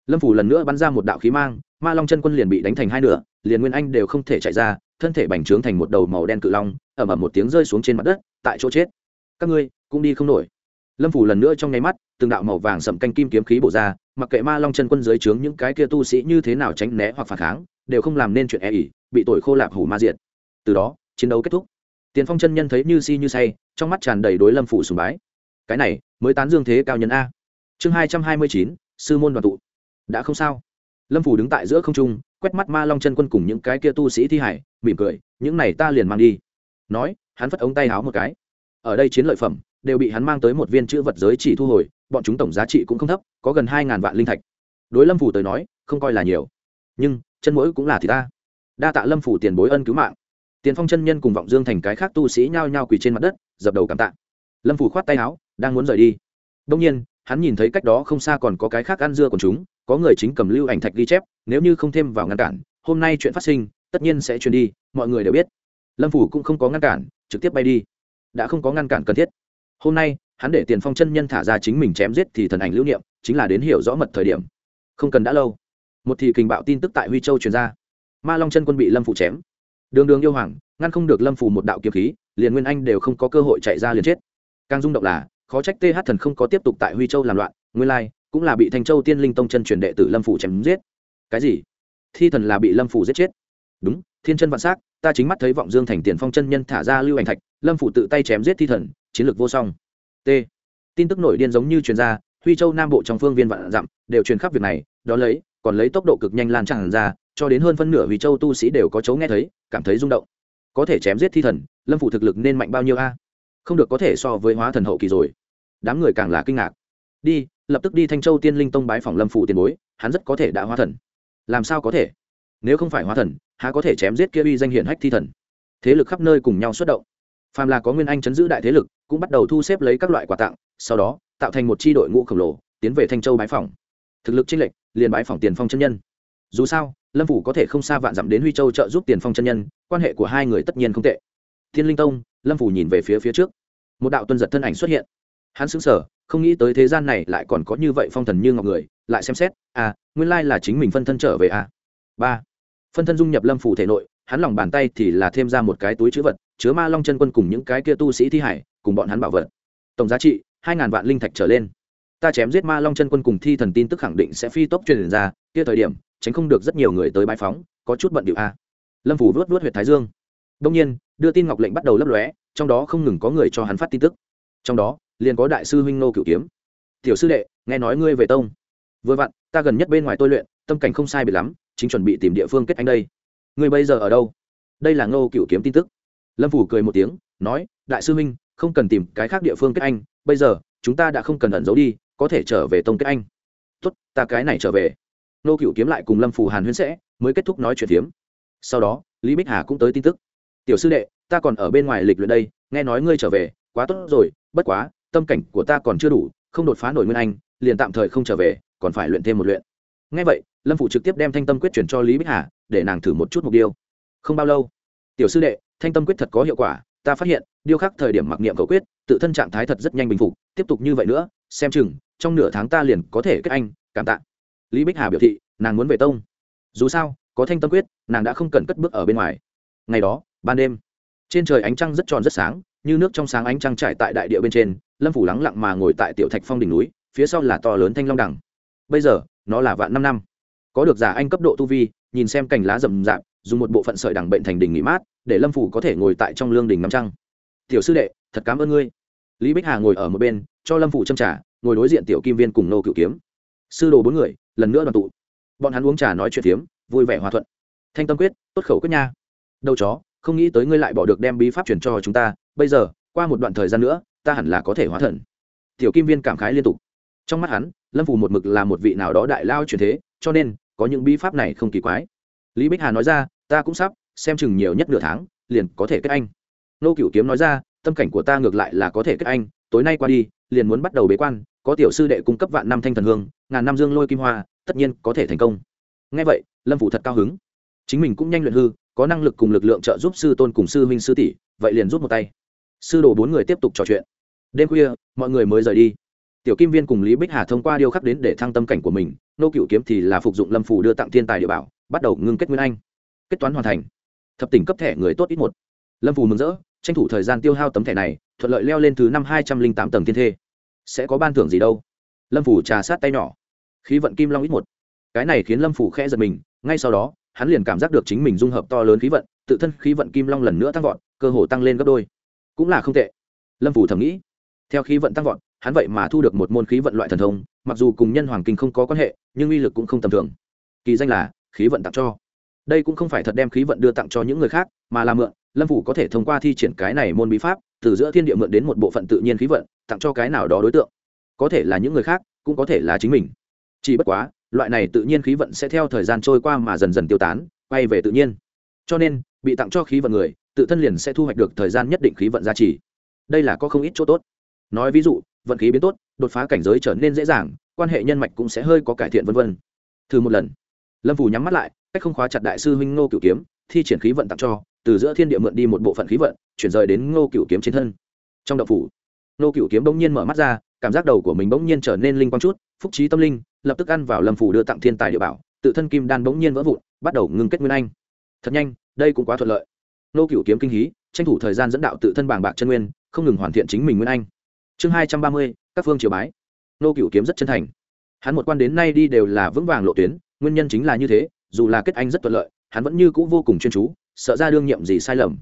Lâm phủ lần nữa bắn ra một đạo khí mang, ma long chân quân liền bị đánh thành hai nửa, liền nguyên anh đều không thể chạy ra, thân thể bành trướng thành một đầu màu đen cự long ẩm ẩm một tiếng rơi xuống trên mặt đất tại chỗ chết. Các ngươi cũng đi không nổi. Lâm phủ lần nữa trong nháy mắt, từng đạo màu vàng sậm canh kim kiếm khí bổ ra, mặc kệ ma long chân quân dưới trướng những cái kia tu sĩ như thế nào tránh né hoặc phản kháng, đều không làm nên chuyện e ỉ bị tội khô lạp hủ ma diện từ đó, chiến đấu kết thúc. Tiền phong chân nhân thấy như si như say, trong mắt tràn đầy đối lâm phủ sùng bái. Cái này mới tán dương thế cao nhân a. Chương hai trăm hai mươi chín, sư môn đoàn tụ. Đã không sao. Lâm phủ đứng tại giữa không trung, quét mắt ma long chân quân cùng những cái kia tu sĩ thi hải, mỉm cười, những này ta liền mang đi. Nói hắn phất ống tay háo một cái. Ở đây chiến lợi phẩm đều bị hắn mang tới một viên chữ vật giới chỉ thu hồi, bọn chúng tổng giá trị cũng không thấp, có gần hai ngàn vạn linh thạch. Đối lâm phủ tới nói, không coi là nhiều. Nhưng, chân mỗi cũng là thì ta. Đa tạ lâm phủ tiền bối ân cứu mạng. Tiền phong chân nhân cùng vọng dương thành cái khác tu sĩ nhao nhao quỳ trên mặt đất, dập đầu cảm tạ. Lâm phủ khoát tay áo, đang muốn rời đi. Đông nhiên, hắn nhìn thấy cách đó không xa còn có cái khác ăn dưa của chúng, có người chính cầm lưu ảnh thạch ghi chép, nếu như không thêm vào ngăn cản, hôm nay chuyện phát sinh, tất nhiên sẽ truyền đi, mọi người đều biết. Lâm phủ cũng không có ngăn cản trực tiếp bay đi. Đã không có ngăn cản cần thiết. Hôm nay, hắn để tiền phong chân nhân thả ra chính mình chém giết thì thần ảnh lưu niệm, chính là đến hiểu rõ mật thời điểm. Không cần đã lâu. Một thì kình bạo tin tức tại huy châu truyền ra. Ma long chân quân bị lâm phủ chém. Đường đường yêu hoàng, ngăn không được lâm phủ một đạo kiếm khí, liền nguyên anh đều không có cơ hội chạy ra liền chết. Càng rung động là, khó trách th thần không có tiếp tục tại huy châu làm loạn, nguyên lai, cũng là bị thanh châu tiên linh tông chân truyền đệ tử lâm phủ chém giết. Cái gì? Thi thần là bị lâm phủ giết chết. Đúng, thiên chân vạn s á c ta chính mắt thấy vọng dương thành tiền phong chân nhân thả ra lưu ảnh thạch, lâm phủ tự tay chém giết thi thần, chiến lược vô song. T. Tin tức nổi điên giống như chuyên gia huy châu nam bộ trong phương viên vạn dặm đều truyền khắp việc này, đó lấy, còn lấy tốc độ cực nhanh lan tràn ra, cho đến hơn phân nửa huy châu tu sĩ đều có chấu nghe thấy, cảm thấy rung động. Có thể chém giết thi thần, lâm phủ thực lực nên mạnh bao nhiêu a? Không được có thể so với hóa thần hậu kỳ rồi. Đám người càng là kinh ngạc. Đi, lập tức đi thanh châu tiên linh tông bái phòng lâm phủ tiền bối, hắn rất có thể đã hóa thần. Làm sao có thể? Nếu không phải hóa thần, há có thể chém giết kia uy danh hiển hách thi thần? Thế lực khắp nơi cùng nhau xuất động. Phàm là có nguyên anh chấn giữ đại thế lực, cũng bắt đầu thu xếp lấy các loại quà tặng, sau đó, tạo thành một c h i đội ngũ khổng lồ, tiến về thanh châu bái phòng thực lực chênh lệch, liền bái phòng tiền phong chân nhân. Dù sao, lâm phủ có thể không xa vạn dặm đến huy châu trợ giúp tiền phong chân nhân, quan hệ của hai người tất nhiên không tệ. Thiên linh tông, lâm phủ nhìn về phía phía trước. Một đạo tuân giật thân ảnh xuất hiện. Hắn xứng sở không nghĩ tới thế gian này lại còn có như vậy phong thần như ngọc người, lại xem xét à nguyên lai là chính mình phân thân trở về à. Ba phân thân dung nhập lâm phủ thể nội, hắn lòng bàn tay thì là thêm ra một cái túi chữ vật, chứa ma long chân quân cùng những cái kia tu sĩ thi hải, cùng bọn hắn bảo vật. Tổng giá trị, hai ngàn vạn linh thạch trở lên. Ta chém giết ma long chân quân cùng thi thần tin tức khẳng định sẽ phi tốc truyền ra, kia thời điểm, tránh không được rất nhiều người tới bãi phóng có chút bận điệu a. Lâm phủ vớt vớt huyện thái dương. Đông nhiên, đưa tin ngọc lệnh bắt đầu lấp lóe, trong đó không ngừng có người cho hắn phát tin tức. Trong đó, liền có đại sư huynh nô cửu kiếm. Tiểu sư đệ, nghe nói ngươi về tông. Vừa vặn, ta gần nhất bên ngoài tôi luyện, tâm cảnh không sai biệt lắm chính chuẩn bị tìm địa phương kết anh đây. Ngươi bây giờ ở đâu? Đây là ngô Cựu kiếm tin tức. Lâm phủ cười một tiếng, nói, đại sư minh không cần tìm cái khác địa phương kết anh, bây giờ, chúng ta đã không cần ẩn giấu đi, có thể trở về tông kết anh. Tốt, ta cái này trở về. Ngô cựu kiếm lại cùng lâm Phủ hàn Huyễn sẽ, mới kết thúc nói chuyện phiếm. Sau đó, lý bích hà cũng tới tin tức. Tiểu sư đệ, ta còn ở bên ngoài lịch luyện đây, nghe nói ngươi trở về, quá tốt rồi, bất quá, tâm cảnh của ta còn chưa đủ, không đột phá nổi nguyên anh, liền tạm thời không trở về, còn phải luyện thêm một luyện. Ngay vậy lâm phụ trực tiếp đem thanh tâm quyết chuyển cho lý bích hà, để nàng thử một chút mục tiêu. Không bao lâu, tiểu sư đệ, thanh tâm quyết thật có hiệu quả, ta phát hiện, điêu khắc thời điểm mặc niệm cầu quyết, tự thân trạng thái thật rất nhanh bình phục, tiếp tục như vậy nữa, xem chừng, trong nửa tháng ta liền có thể kết anh, cảm tạ. Lý bích hà biểu thị, nàng muốn về tông. Dù sao, có thanh tâm quyết, nàng đã không cần cất bước ở bên ngoài. Ngày đó, ban đêm, trên trời ánh trăng rất tròn rất sáng, như nước trong sáng ánh trăng trải tại đại địa bên trên, lâm phủ lắng lặng mà ngồi tại tiểu thạch phong đỉnh núi, phía sau là to lớn thanh long đằng. Bây giờ, nó là vạn năm năm có được giả anh cấp độ tu vi, nhìn xem cành lá rậm rạp, dùng một bộ phận sợi đằng bệnh thành đỉnh nghỉ mát, để lâm phủ có thể ngồi tại trong lương đỉnh ngắm trăng. Tiểu sư đệ, thật cảm ơn ngươi. Lý bích hà ngồi ở một bên, cho lâm phủ châm trả ngồi đối diện tiểu kim viên cùng nô cựu kiếm. Sư đồ bốn người, lần nữa đoàn tụ. Bọn hắn uống trà nói chuyện phiếm, vui vẻ hòa thuận. Thanh tâm quyết, tốt khẩu quyết nha. Đâu chó, không nghĩ tới ngươi lại bỏ được đem bí pháp chuyển cho chúng ta, bây giờ, qua một đoạn thời gian nữa, ta hẳn là có thể hóa thần. Tiểu kim viên cảm khái liên tục. Trong mắt hắn, lâm phù một mực là một vị nào đó đại lao truyền thế, cho nên có những bí pháp này không kỳ quái. Lý bích hà nói ra, ta cũng sắp, xem chừng nhiều nhất nửa tháng, liền có thể kết anh. Nô cửu kiếm nói ra, tâm cảnh của ta ngược lại là có thể kết anh, tối nay qua đi, liền muốn bắt đầu bế quan, có tiểu sư đệ cung cấp vạn năm thanh thần hương, ngàn năm dương lôi kim hoa, tất nhiên có thể thành công. Ngay vậy, lâm phủ thật cao hứng. Chính mình cũng nhanh luyện hư, có năng lực cùng lực lượng trợ giúp sư tôn cùng sư huynh sư tỷ, vậy liền rút một tay. Sư đồ bốn người tiếp tục trò chuyện. Đêm khuya, mọi người mới rời đi. Tiểu kim viên cùng lý bích hà thông qua điêu khắc đến để thăng tâm cảnh của mình nô cựu kiếm thì là phục dụng lâm phủ đưa tặng thiên tài địa bảo, bắt đầu ngưng kết nguyên anh. Kết toán hoàn thành. Thập tỉnh cấp thẻ người tốt ít một. Lâm phủ mừng rỡ, tranh thủ thời gian tiêu hao tấm thẻ này, thuận lợi leo lên thứ năm hai trăm linh tám tầng thiên thê. Sẽ có ban thưởng gì đâu? Lâm phủ trà sát tay nhỏ. Khí vận kim long ít một. Cái này khiến lâm phủ khẽ giật mình, ngay sau đó, hắn liền cảm giác được chính mình dung hợp to lớn khí vận, tự thân khí vận kim long lần nữa tăng vọt, cơ hồ tăng lên gấp đôi. Cũng là không tệ. Lâm phủ thầm nghĩ, theo khí vận tăng vọt hắn vậy mà thu được một môn khí vận loại thần thông, mặc dù cùng nhân hoàng kinh không có quan hệ, nhưng uy lực cũng không tầm thường. Kỳ danh là khí vận tặng cho. Đây cũng không phải thật đem khí vận đưa tặng cho những người khác, mà là mượn, lâm phủ có thể thông qua thi triển cái này môn bí pháp, từ giữa thiên địa mượn đến một bộ phận tự nhiên khí vận, tặng cho cái nào đó đối tượng. Có thể là những người khác, cũng có thể là chính mình. Chỉ bất quá, loại này tự nhiên khí vận sẽ theo thời gian trôi qua mà dần dần tiêu tán, quay về tự nhiên. Cho nên, bị tặng cho khí vận người, tự thân liền sẽ thu hoạch được thời gian nhất định khí vận giá trị. Đây là có không ít chỗ tốt. Nói ví dụ vận khí biến tốt, đột phá cảnh giới trở nên dễ dàng, quan hệ nhân mạch cũng sẽ hơi có cải thiện vân vân. Thử một lần. Lâm Vũ nhắm mắt lại, cách không khóa chặt đại sư huynh ngô cửu kiếm, thi triển khí vận tặng cho, từ giữa thiên địa mượn đi một bộ phận khí vận, chuyển rời đến ngô cửu kiếm trên thân. Trong đậu phủ, ngô cửu kiếm bỗng nhiên mở mắt ra, cảm giác đầu của mình bỗng nhiên trở nên linh quang chút, phúc trí tâm linh, lập tức ăn vào lâm phủ đưa tặng thiên tài địa bảo, tự thân kim đan bỗng nhiên vỡ vụn, bắt đầu ngưng kết nguyên anh. Thật nhanh, đây cũng quá thuận lợi. Ngô cựu kiếm kinh hí, tranh thủ thời gian dẫn đạo tự thân bàng bạc chân nguyên, không ngừng hoàn thiện chính mình nguyên anh chương hai trăm ba mươi, các phương triều bái. Nô cựu kiếm rất chân thành. Hắn một quan đến nay đi đều là vững vàng lộ tuyến, nguyên nhân chính là như thế, dù là kết anh rất thuận lợi, hắn vẫn như c ũ vô cùng chuyên chú, sợ ra đương nhiệm gì sai lầm.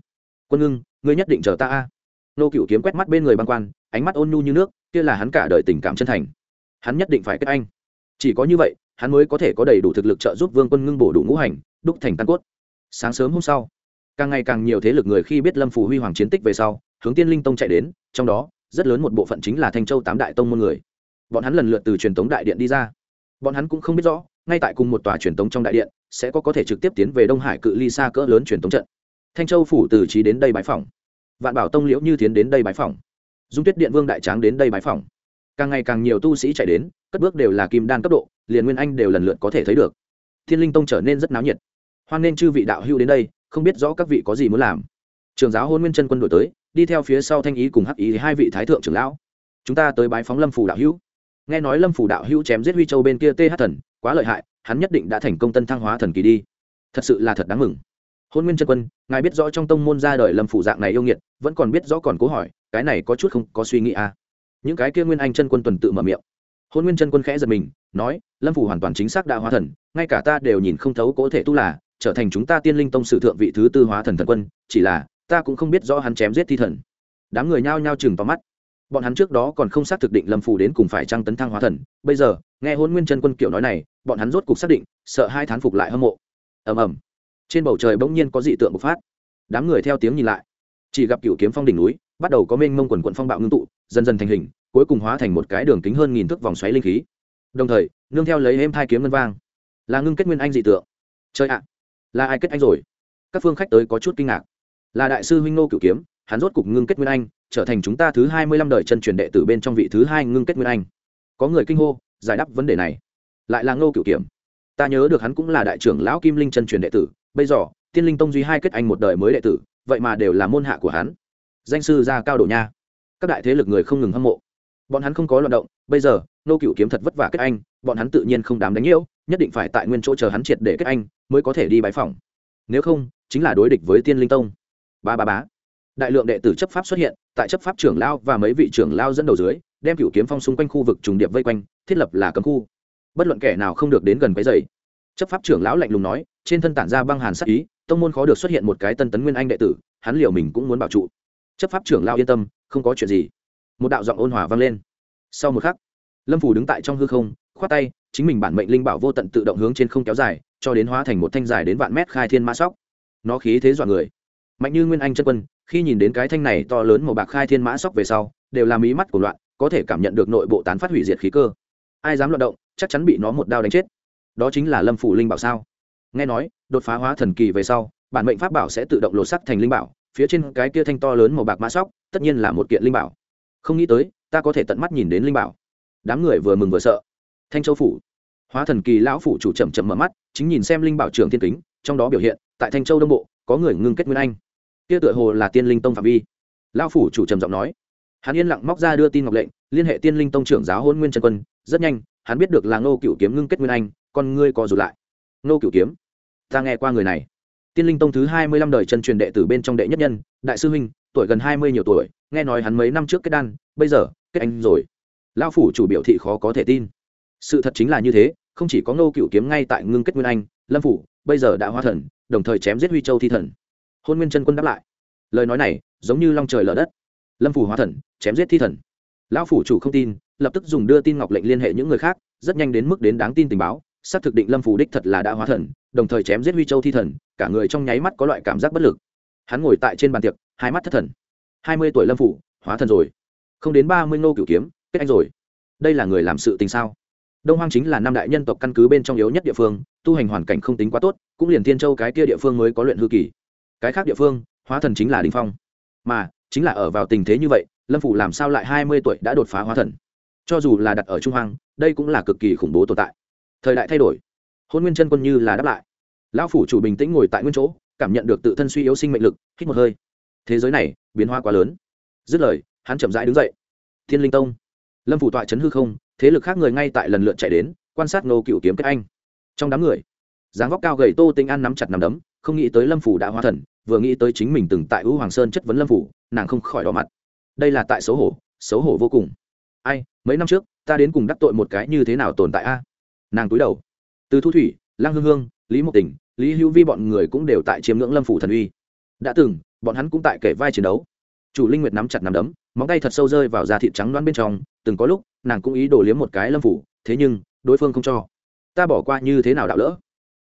Quân ngưng, ngươi nhất định chờ ta a. Nô cựu kiếm quét mắt bên người băng quan, ánh mắt ôn nhu như nước, kia là hắn cả đời tình cảm chân thành. Hắn nhất định phải kết anh. Chỉ có như vậy, hắn mới có thể có đầy đủ thực lực trợ giúp vương quân ngưng bổ đủ ngũ hành, đúc thành căn cốt. Sáng sớm hôm sau, càng ngày càng nhiều thế lực người khi biết lâm phủ huy hoàng chiến tích về sau, hướng tiên linh tông chạy đến, trong đó rất lớn một bộ phận chính là thanh châu tám đại tông môn người. Bọn hắn lần lượt từ truyền tống đại điện đi ra. Bọn hắn cũng không biết rõ, ngay tại cùng một tòa truyền tống trong đại điện, sẽ có có thể trực tiếp tiến về đông hải cự ly xa cỡ lớn truyền tống trận. Thanh châu phủ từ trí đến đây bãi phòng vạn bảo tông liễu như tiến đến đây bãi phòng dung tuyết điện vương đại tráng đến đây bãi phòng càng ngày càng nhiều tu sĩ chạy đến, cất bước đều là kim đan cấp độ, liền nguyên anh đều lần lượt có thể thấy được. Thiên linh tông trở nên rất náo nhiệt. Hoan nên chư vị đạo hưu đến đây, không biết rõ các vị có gì muốn làm. Trường giáo hôn nguyên chân quân đổi tới đi theo phía sau thanh ý cùng hắc ý hai vị thái thượng trưởng lão. Chúng ta tới bái phóng lâm phủ đạo hữu. Nghe nói lâm phủ đạo hữu chém giết huy châu bên kia th thần, quá lợi hại, hắn nhất định đã thành công tân thăng hóa thần kỳ đi. Thật sự là thật đáng mừng. Hôn nguyên chân quân, ngài biết rõ trong tông môn ra đời lâm phủ dạng này yêu nghiệt, vẫn còn biết rõ còn cố hỏi, cái này có chút không có suy nghĩ à? Những cái kia nguyên anh chân quân tuần tự mở miệng. Hôn nguyên chân quân khẽ giật mình, nói, lâm phủ hoàn toàn chính xác đã hóa thần, ngay cả ta đều nhìn không thấu có thể tu là, trở thành chúng ta tiên linh tông sử thượng vị thứ tư hóa thần thần quân, chỉ là ta cũng không biết rõ hắn chém giết thi thần. Đám người nhao nhao chừng vào mắt. Bọn hắn trước đó còn không xác thực định lâm phủ đến cùng phải trăng tấn thăng hóa thần. Bây giờ, nghe hôn nguyên chân quân kiểu nói này, bọn hắn rốt cục xác định, sợ hai thán phục lại hâm mộ. Ầm ầm. Trên bầu trời bỗng nhiên có dị tượng bộc phát. Đám người theo tiếng nhìn lại. Chỉ gặp cựu kiếm phong đỉnh núi, bắt đầu có mênh mông quần quận phong bạo ngưng tụ, dần dần thành hình, cuối cùng hóa thành một cái đường kính hơn nghìn thước vòng xoáy linh khí. Đồng thời, nương theo lấy êm thai kiếm ngân vang. Là ngưng kết nguyên anh dị tượng. Chơi ạ! Là ai kết anh rồi? Các phương khách tới có chút kinh ngạc là đại sư huynh nô cửu kiếm, hắn rốt cục ngưng kết nguyên anh, trở thành chúng ta thứ hai mươi lăm đời chân truyền đệ tử bên trong vị thứ hai ngưng kết nguyên anh. Có người kinh hô, giải đáp vấn đề này. Lại là ngô cửu kiếm. Ta nhớ được hắn cũng là đại trưởng lão kim linh chân truyền đệ tử, bây giờ, tiên linh tông duy hai kết anh một đời mới đệ tử, vậy mà đều là môn hạ của hắn. Danh sư gia cao độ nha. Các đại thế lực người không ngừng hâm mộ. Bọn hắn không có loạt động, bây giờ nô cựu kiếm thật vất vả kết anh, bọn hắn tự nhiên không dám đánh nhiễu, nhất định phải tại nguyên chỗ chờ hắn triệt để kết anh, mới có thể đi bãi phòng nếu không, chính là đối địch với tiên linh tông ba ba bá đại lượng đệ tử chấp pháp xuất hiện, tại chấp pháp trưởng lao và mấy vị trưởng lao dẫn đầu dưới, đem cựu kiếm phong xung quanh khu vực trùng điệp vây quanh, thiết lập là cấm khu. Bất luận kẻ nào không được đến gần cái dày chấp pháp trưởng lão lạnh lùng nói, trên thân tản ra băng hàn sắc ý, tông môn khó được xuất hiện một cái tân tấn nguyên anh đệ tử, hắn liều mình cũng muốn bảo trụ. Chấp pháp trưởng lao yên tâm, không có chuyện gì. Một đạo giọng ôn hòa vang lên. Sau một khắc, lâm phủ đứng tại trong hư không, khoát tay, chính mình bản mệnh linh bảo vô tận tự động hướng trên không kéo dài, cho đến hóa thành một thanh dài đến vạn mét khai thiên ma sóc. Nó khí thế dọa người mạnh như nguyên anh chân quân, khi nhìn đến cái thanh này to lớn màu bạc khai thiên mã sóc về sau, đều làm ý mắt của loạn, có thể cảm nhận được nội bộ tán phát hủy diệt khí cơ. Ai dám loạn động, chắc chắn bị nó một đao đánh chết. Đó chính là lâm phủ linh bảo sao? Nghe nói, đột phá hóa thần kỳ về sau, bản mệnh pháp bảo sẽ tự động lột sắc thành linh bảo, phía trên cái kia thanh to lớn màu bạc mã sóc, tất nhiên là một kiện linh bảo. Không nghĩ tới, ta có thể tận mắt nhìn đến linh bảo. Đám người vừa mừng vừa sợ. Thanh châu phủ. Hóa thần kỳ lão phủ chủ chậm chậm mở mắt, chính nhìn xem linh bảo trường thiên kính, trong đó biểu hiện, tại thanh châu đông bộ, có người ngưng kết nguyên anh kia tựa hồ là tiên linh tông phạm vi. Lão phủ chủ trầm giọng nói. Hắn yên lặng móc ra đưa tin ngọc lệnh, liên hệ tiên linh tông trưởng giáo hôn nguyên trần quân. Rất nhanh, hắn biết được là ngô cựu kiếm ngưng kết nguyên anh, con ngươi co rụt lại. Ngô cựu kiếm, ta nghe qua người này. Tiên linh tông thứ hai mươi lăm đời chân truyền đệ tử bên trong đệ nhất nhân, đại sư huynh, tuổi gần hai mươi nhiều tuổi, nghe nói hắn mấy năm trước kết đan, bây giờ, kết anh rồi. Lao phủ chủ biểu thị khó có thể tin. Sự thật chính là như thế, không chỉ có ngô cựu kiếm ngay tại ngưng kết nguyên anh, lâm phủ, bây giờ đã hóa thần, đồng thời chém giết huy châu thi thần hôn nguyên chân quân đáp lại. Lời nói này giống như long trời lở đất. Lâm phủ hóa thần, chém giết thi thần. Lão phủ chủ không tin, lập tức dùng đưa tin ngọc lệnh liên hệ những người khác, rất nhanh đến mức đến đáng tin tình báo, xác thực định lâm phủ đích thật là đã hóa thần, đồng thời chém giết huy châu thi thần, cả người trong nháy mắt có loại cảm giác bất lực. Hắn ngồi tại trên bàn tiệc, hai mắt thất thần. Hai mươi tuổi lâm phủ, hóa thần rồi. Không đến ba mươi ngô cửu kiếm, kết anh rồi. Đây là người làm sự tình sao? Đông hoang chính là năm đại nhân tộc căn cứ bên trong yếu nhất địa phương, tu hành hoàn cảnh không tính quá tốt, cũng liền thiên châu cái kia địa phương mới có luyện hư kỳ cái khác địa phương, hóa thần chính là đình phong. Mà, chính là ở vào tình thế như vậy, lâm phủ làm sao lại hai mươi tuổi đã đột phá hóa thần? Cho dù là đặt ở trung hoang, đây cũng là cực kỳ khủng bố tồn tại. Thời đại thay đổi. Hôn nguyên chân quân như là đáp lại. Lão phủ chủ bình tĩnh ngồi tại nguyên chỗ, cảm nhận được tự thân suy yếu sinh mệnh lực, hít một hơi. Thế giới này, biến hóa quá lớn. Dứt lời, hắn chậm rãi đứng dậy. Thiên linh tông. Lâm phủ tọa c hư không, thế lực khác người ngay tại lần lượt chạy đến, quan sát nô cựu kiếm kết anh. Trong đám người, dáng vóc cao gầy tô tinh an nắm chặt nắm đấm không nghĩ tới lâm phủ đã hóa thần, vừa nghĩ tới chính mình từng tại ưu hoàng sơn chất vấn lâm phủ, nàng không khỏi đỏ mặt. Đây là tại xấu hổ xấu hổ vô cùng. Ai, mấy năm trước, ta đến cùng đắc tội một cái như thế nào tồn tại a? Nàng túi đầu. Từ thu thủy, lăng hương hương, lý mộc tình lý hữu vi bọn người cũng đều tại chiếm ngưỡng lâm phủ thần uy. Đã từng, bọn hắn cũng tại kể vai chiến đấu. Chủ linh nguyệt nắm chặt nắm đấm, móng tay thật sâu rơi vào da thịt trắng đoán bên trong, từng có lúc, nàng cũng ý đổ liếm một cái lâm phủ, thế nhưng, đối phương không cho. Ta bỏ qua như thế nào đạo lỡ?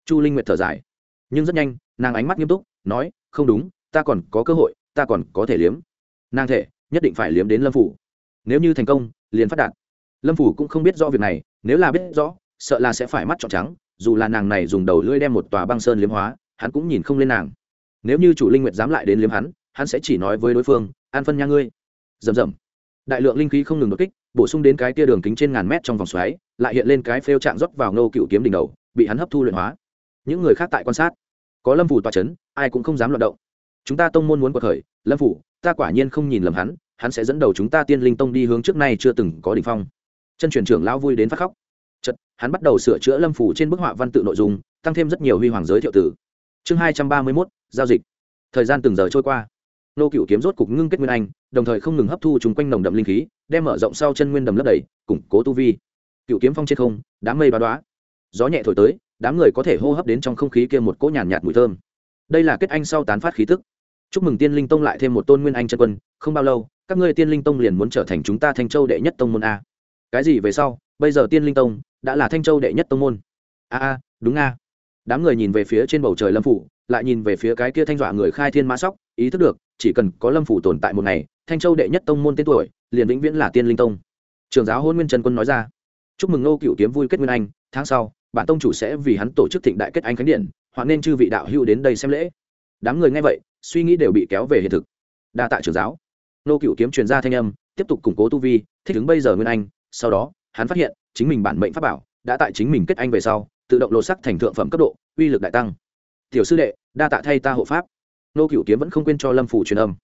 Chu linh nguyệt thở dài. Nhưng rất nhanh nàng ánh mắt nghiêm túc, nói, không đúng, ta còn có cơ hội, ta còn có thể liếm. Nàng thể, nhất định phải liếm đến lâm phủ. Nếu như thành công, liền phát đạt. Lâm phủ cũng không biết rõ việc này, nếu là biết rõ, sợ là sẽ phải mắt trọn trắng, dù là nàng này dùng đầu lưỡi đem một tòa băng sơn liếm hóa, hắn cũng nhìn không lên nàng. Nếu như chủ linh nguyệt dám lại đến liếm hắn hắn sẽ chỉ nói với đối phương, an phân nha ngươi. Rầm rầm. Đại lượng linh khí không ngừng đột kích, bổ sung đến cái tia đường kính trên ngàn mét trong vòng xoáy, lại hiện lên cái phêu trạng rót vào nô cựu kiếm đỉnh đầu, bị hắn hấp thu luyện hóa. Những người khác tại quan sát có lâm phủ tòa c h ấ n ai cũng không dám loạt động. Chúng ta tông môn muốn cuộc khởi, lâm phủ, ta quả nhiên không nhìn lầm hắn hắn sẽ dẫn đầu chúng ta tiên linh tông đi hướng trước nay chưa từng có đ ỉ n h phong. Chân truyền trưởng lao vui đến phát khóc. Chật hắn bắt đầu sửa chữa lâm phủ trên bức họa văn tự nội dung, tăng thêm rất nhiều huy hoàng giới thiệu tử chương hai trăm ba mươi mốt, giao dịch. Thời gian từng giờ trôi qua. Nô cựu kiếm rốt cục ngưng kết nguyên anh, đồng thời không ngừng hấp thu chung quanh nồng đậm linh khí, đem mở rộng sau chân nguyên đầm lấp đầy, củng cố tu vi. Cựu kiếm phong trên không, đám mây bao đoá. Gió nhẹ thổi tới đám người có thể hô hấp đến trong không khí kia một cỗ nhàn nhạt, mùi thơm. Đây là kết anh sau tán phát khí tức. Chúc mừng tiên linh tông lại thêm một tôn nguyên anh chân quân không bao lâu các ngươi tiên linh tông liền muốn trở thành chúng ta thanh châu đệ nhất tông môn a. Cái gì về sau? Bây giờ tiên linh tông đã là thanh châu đệ nhất tông môn. A a đúng a. Đám người nhìn về phía trên bầu trời lâm phủ lại nhìn về phía cái kia thanh dọa người khai thiên mã sóc ý thức được chỉ cần có lâm phủ tồn tại một ngày thanh châu đệ nhất tông môn tên tuổi liền vĩnh viễn là tiên linh tông. Trường giáo hôn nguyên trần quân nói ra. Chúc mừng nô cựu kiếm vui kết nguyên anh tháng sau bản tông chủ sẽ vì hắn tổ chức thịnh đại kết anh khánh điện hoặc nên chư vị đạo hữu đến đây xem lễ. Đám người nghe vậy, suy nghĩ đều bị kéo về hiện thực. Đa tạ trưởng giáo. Nô cựu kiếm truyền ra thanh âm, tiếp tục củng cố tu vi, thích ứng bây giờ nguyên anh. Sau đó, hắn phát hiện, chính mình bản mệnh pháp bảo, đã tại chính mình kết anh về sau, tự động lột sắc thành thượng phẩm cấp độ, uy lực đại tăng. Tiểu sư đệ, đa tạ thay ta hộ pháp. Nô cựu kiếm vẫn không quên cho lâm phủ truyền âm.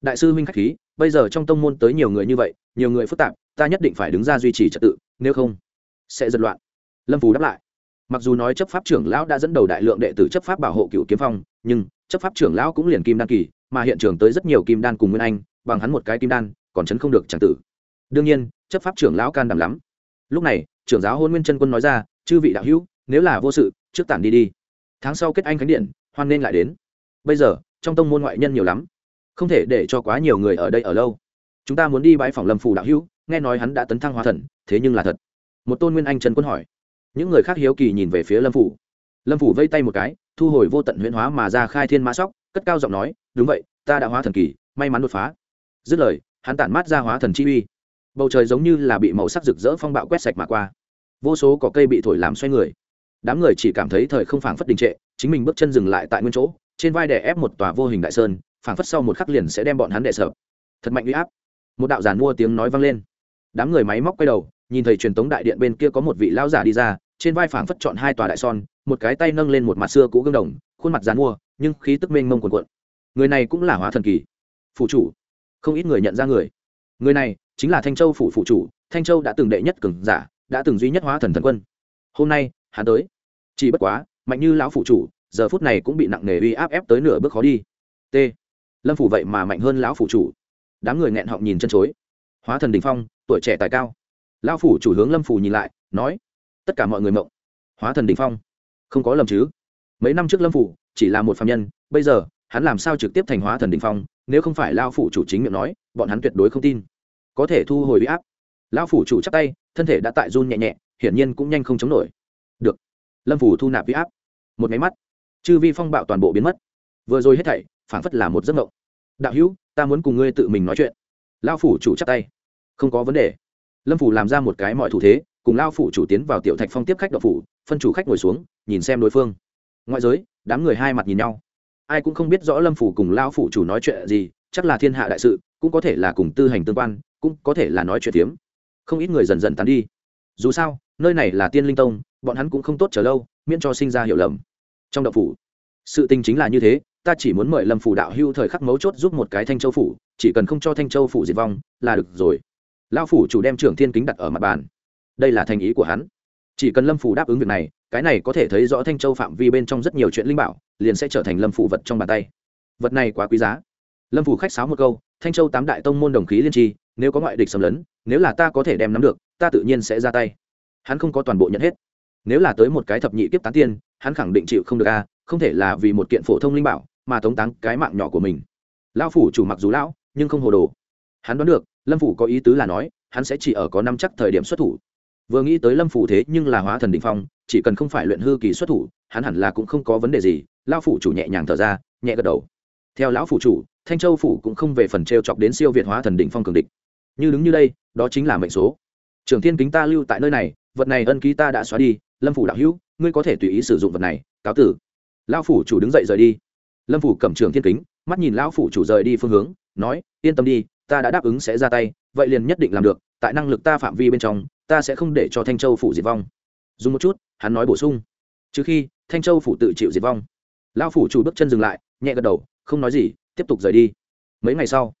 Đại sư huynh khách khí, bây giờ trong tông môn tới nhiều người như vậy, nhiều người phức tạp, ta nhất định phải đứng ra duy trì trật tự, nếu không, sẽ giật loạn. Lâm phủ đáp lại mặc dù nói chấp pháp trưởng lão đã dẫn đầu đại lượng đệ tử chấp pháp bảo hộ cựu kiếm phong, nhưng chấp pháp trưởng lão cũng liền kim đan kỳ, mà hiện trường tới rất nhiều kim đan cùng nguyên anh, bằng hắn một cái kim đan, còn chấn không được chẳng tử. Đương nhiên, chấp pháp trưởng lão can đảm lắm. Lúc này, trưởng giáo hôn nguyên chân quân nói ra, chư vị đạo hữu, nếu là vô sự, trước tản đi đi. Tháng sau kết anh khánh điện, hoan nên lại đến. Bây giờ, trong tông môn ngoại nhân nhiều lắm. Không thể để cho quá nhiều người ở đây ở lâu. Chúng ta muốn đi bãi phòng lâm phù đạo hữu, nghe nói hắn đã tấn thăng hóa thần, thế nhưng là thật. Một tôn nguyên anh trần quân hỏi những người khác hiếu kỳ nhìn về phía lâm phủ. Lâm phủ vây tay một cái, thu hồi vô tận huyễn hóa mà ra khai thiên mã sóc, cất cao giọng nói, đúng vậy, ta đã hóa thần kỳ, may mắn đột phá. Dứt lời, hắn tản mát ra hóa thần chi uy. Bầu trời giống như là bị màu sắc rực rỡ phong bạo quét sạch mà qua. Vô số cỏ cây bị thổi làm xoay người. Đám người chỉ cảm thấy thời không phảng phất đình trệ, chính mình bước chân dừng lại tại nguyên chỗ, trên vai đè ép một tòa vô hình đại sơn, phảng phất sau một khắc liền sẽ đem bọn hắn đè sợ thật mạnh uy áp. Một đạo giản mua tiếng nói vang lên. Đám người máy móc quay đầu nhìn thấy truyền tống đại điện bên kia có một vị lão giả đi ra, trên vai phảng phất chọn hai tòa đại son, một cái tay nâng lên một mặt xưa cũ gương đồng, khuôn mặt dán mua, nhưng khí tức mênh mông cuồn cuộn. Người này cũng là hóa thần kỳ. Phụ chủ. Không ít người nhận ra người. Người này chính là thanh châu phủ phụ chủ, thanh châu đã từng đệ nhất cường giả, đã từng duy nhất hóa thần thần quân. Hôm nay, hắn tới. Chỉ bất quá, mạnh như lão phụ chủ, giờ phút này cũng bị nặng nề uy áp ép tới nửa bước khó đi. T. Lâm phủ vậy mà mạnh hơn lão phụ chủ. Đám người nghẹn họng nhìn chân chối. Hóa thần đình phong, tuổi trẻ tài cao lão phủ chủ hướng lâm phủ nhìn lại, nói, tất cả mọi người mộng. Hóa thần đình phong. Không có lầm chứ. Mấy năm trước lâm phủ chỉ là một phạm nhân, bây giờ, hắn làm sao trực tiếp thành hóa thần đình phong, nếu không phải lao phủ chủ chính miệng nói, bọn hắn tuyệt đối không tin. Có thể thu hồi huy áp. Lão phủ chủ chắc tay, thân thể đã tại run nhẹ nhẹ, hiển nhiên cũng nhanh không chống nổi. Được. Lâm phủ thu nạp huy áp. Một máy mắt, chư vi phong bạo toàn bộ biến mất. Vừa rồi hết thảy, phảng phất là một giấc mộng. Đạo hữu, ta muốn cùng ngươi tự mình nói chuyện. Lao phủ chủ chắc tay. Không có vấn đề lâm phủ làm ra một cái mọi thủ thế, cùng lao phủ chủ tiến vào tiểu thạch phong tiếp khách đậu phủ, phân chủ khách ngồi xuống, nhìn xem đối phương. Ngoại giới, đám người hai mặt nhìn nhau. Ai cũng không biết rõ lâm phủ cùng lao phủ chủ nói chuyện gì, chắc là thiên hạ đại sự, cũng có thể là cùng tư hành tương quan, cũng có thể là nói chuyện tiếm không ít người dần dần tán đi. Dù sao, nơi này là tiên linh tông, bọn hắn cũng không tốt chờ lâu, miễn cho sinh ra hiểu lầm. Trong đậu phủ, sự tình chính là như thế, ta chỉ muốn mời lâm phủ đạo hưu thời khắc mấu chốt giúp một cái thanh châu phủ, chỉ cần không cho thanh châu phủ diệt vong, là được rồi lao phủ chủ đem trưởng thiên kính đặt ở mặt bàn. Đây là thành ý của hắn. Chỉ cần lâm phủ đáp ứng việc này, cái này có thể thấy rõ thanh châu phạm vi bên trong rất nhiều chuyện linh bảo, liền sẽ trở thành lâm phủ vật trong bàn tay. Vật này quá quý giá. Lâm phủ khách sáo một câu, thanh châu tám đại tông môn đồng khí liên tri, nếu có ngoại địch xâm lấn, nếu là ta có thể đem nắm được, ta tự nhiên sẽ ra tay. Hắn không có toàn bộ nhận hết. Nếu là tới một cái thập nhị kiếp tán tiên, hắn khẳng định chịu không được a, không thể là vì một kiện phổ thông linh bảo mà tống táng cái mạng nhỏ của mình. Lão phủ chủ mặc dù lão, nhưng không hồ đồ. Hắn đoán được lâm phủ có ý tứ là nói, hắn sẽ chỉ ở có năm chắc thời điểm xuất thủ. Vừa nghĩ tới lâm phủ thế nhưng là hóa thần đình phong, chỉ cần không phải luyện hư kỳ xuất thủ, hắn hẳn là cũng không có vấn đề gì. Lão phủ chủ nhẹ nhàng thở ra, nhẹ gật đầu. Theo lão phủ chủ, thanh châu phủ cũng không về phần t r e o chọc đến siêu việt hóa thần đỉnh phong cường địch. Như đứng như đây, đó chính là mệnh số. Trường thiên kính ta lưu tại nơi này, vật này ân ký ta đã xóa đi, lâm phủ đạo hữu, ngươi có thể tùy ý sử dụng vật này, cáo tử. Lão phủ chủ đứng dậy rời đi. Lâm phủ cầm trường thiên kính, mắt nhìn lão phủ chủ rời đi phương hướng, nói, yên tâm đi ta đã đáp ứng sẽ ra tay, vậy liền nhất định làm được, tại năng lực ta phạm vi bên trong, ta sẽ không để cho thanh châu phủ diệt vong. Dùng một chút, hắn nói bổ sung. Trừ khi, thanh châu phủ tự chịu diệt vong. Lão phủ chủ bước chân dừng lại, nhẹ gật đầu, không nói gì, tiếp tục rời đi. Mấy ngày sau,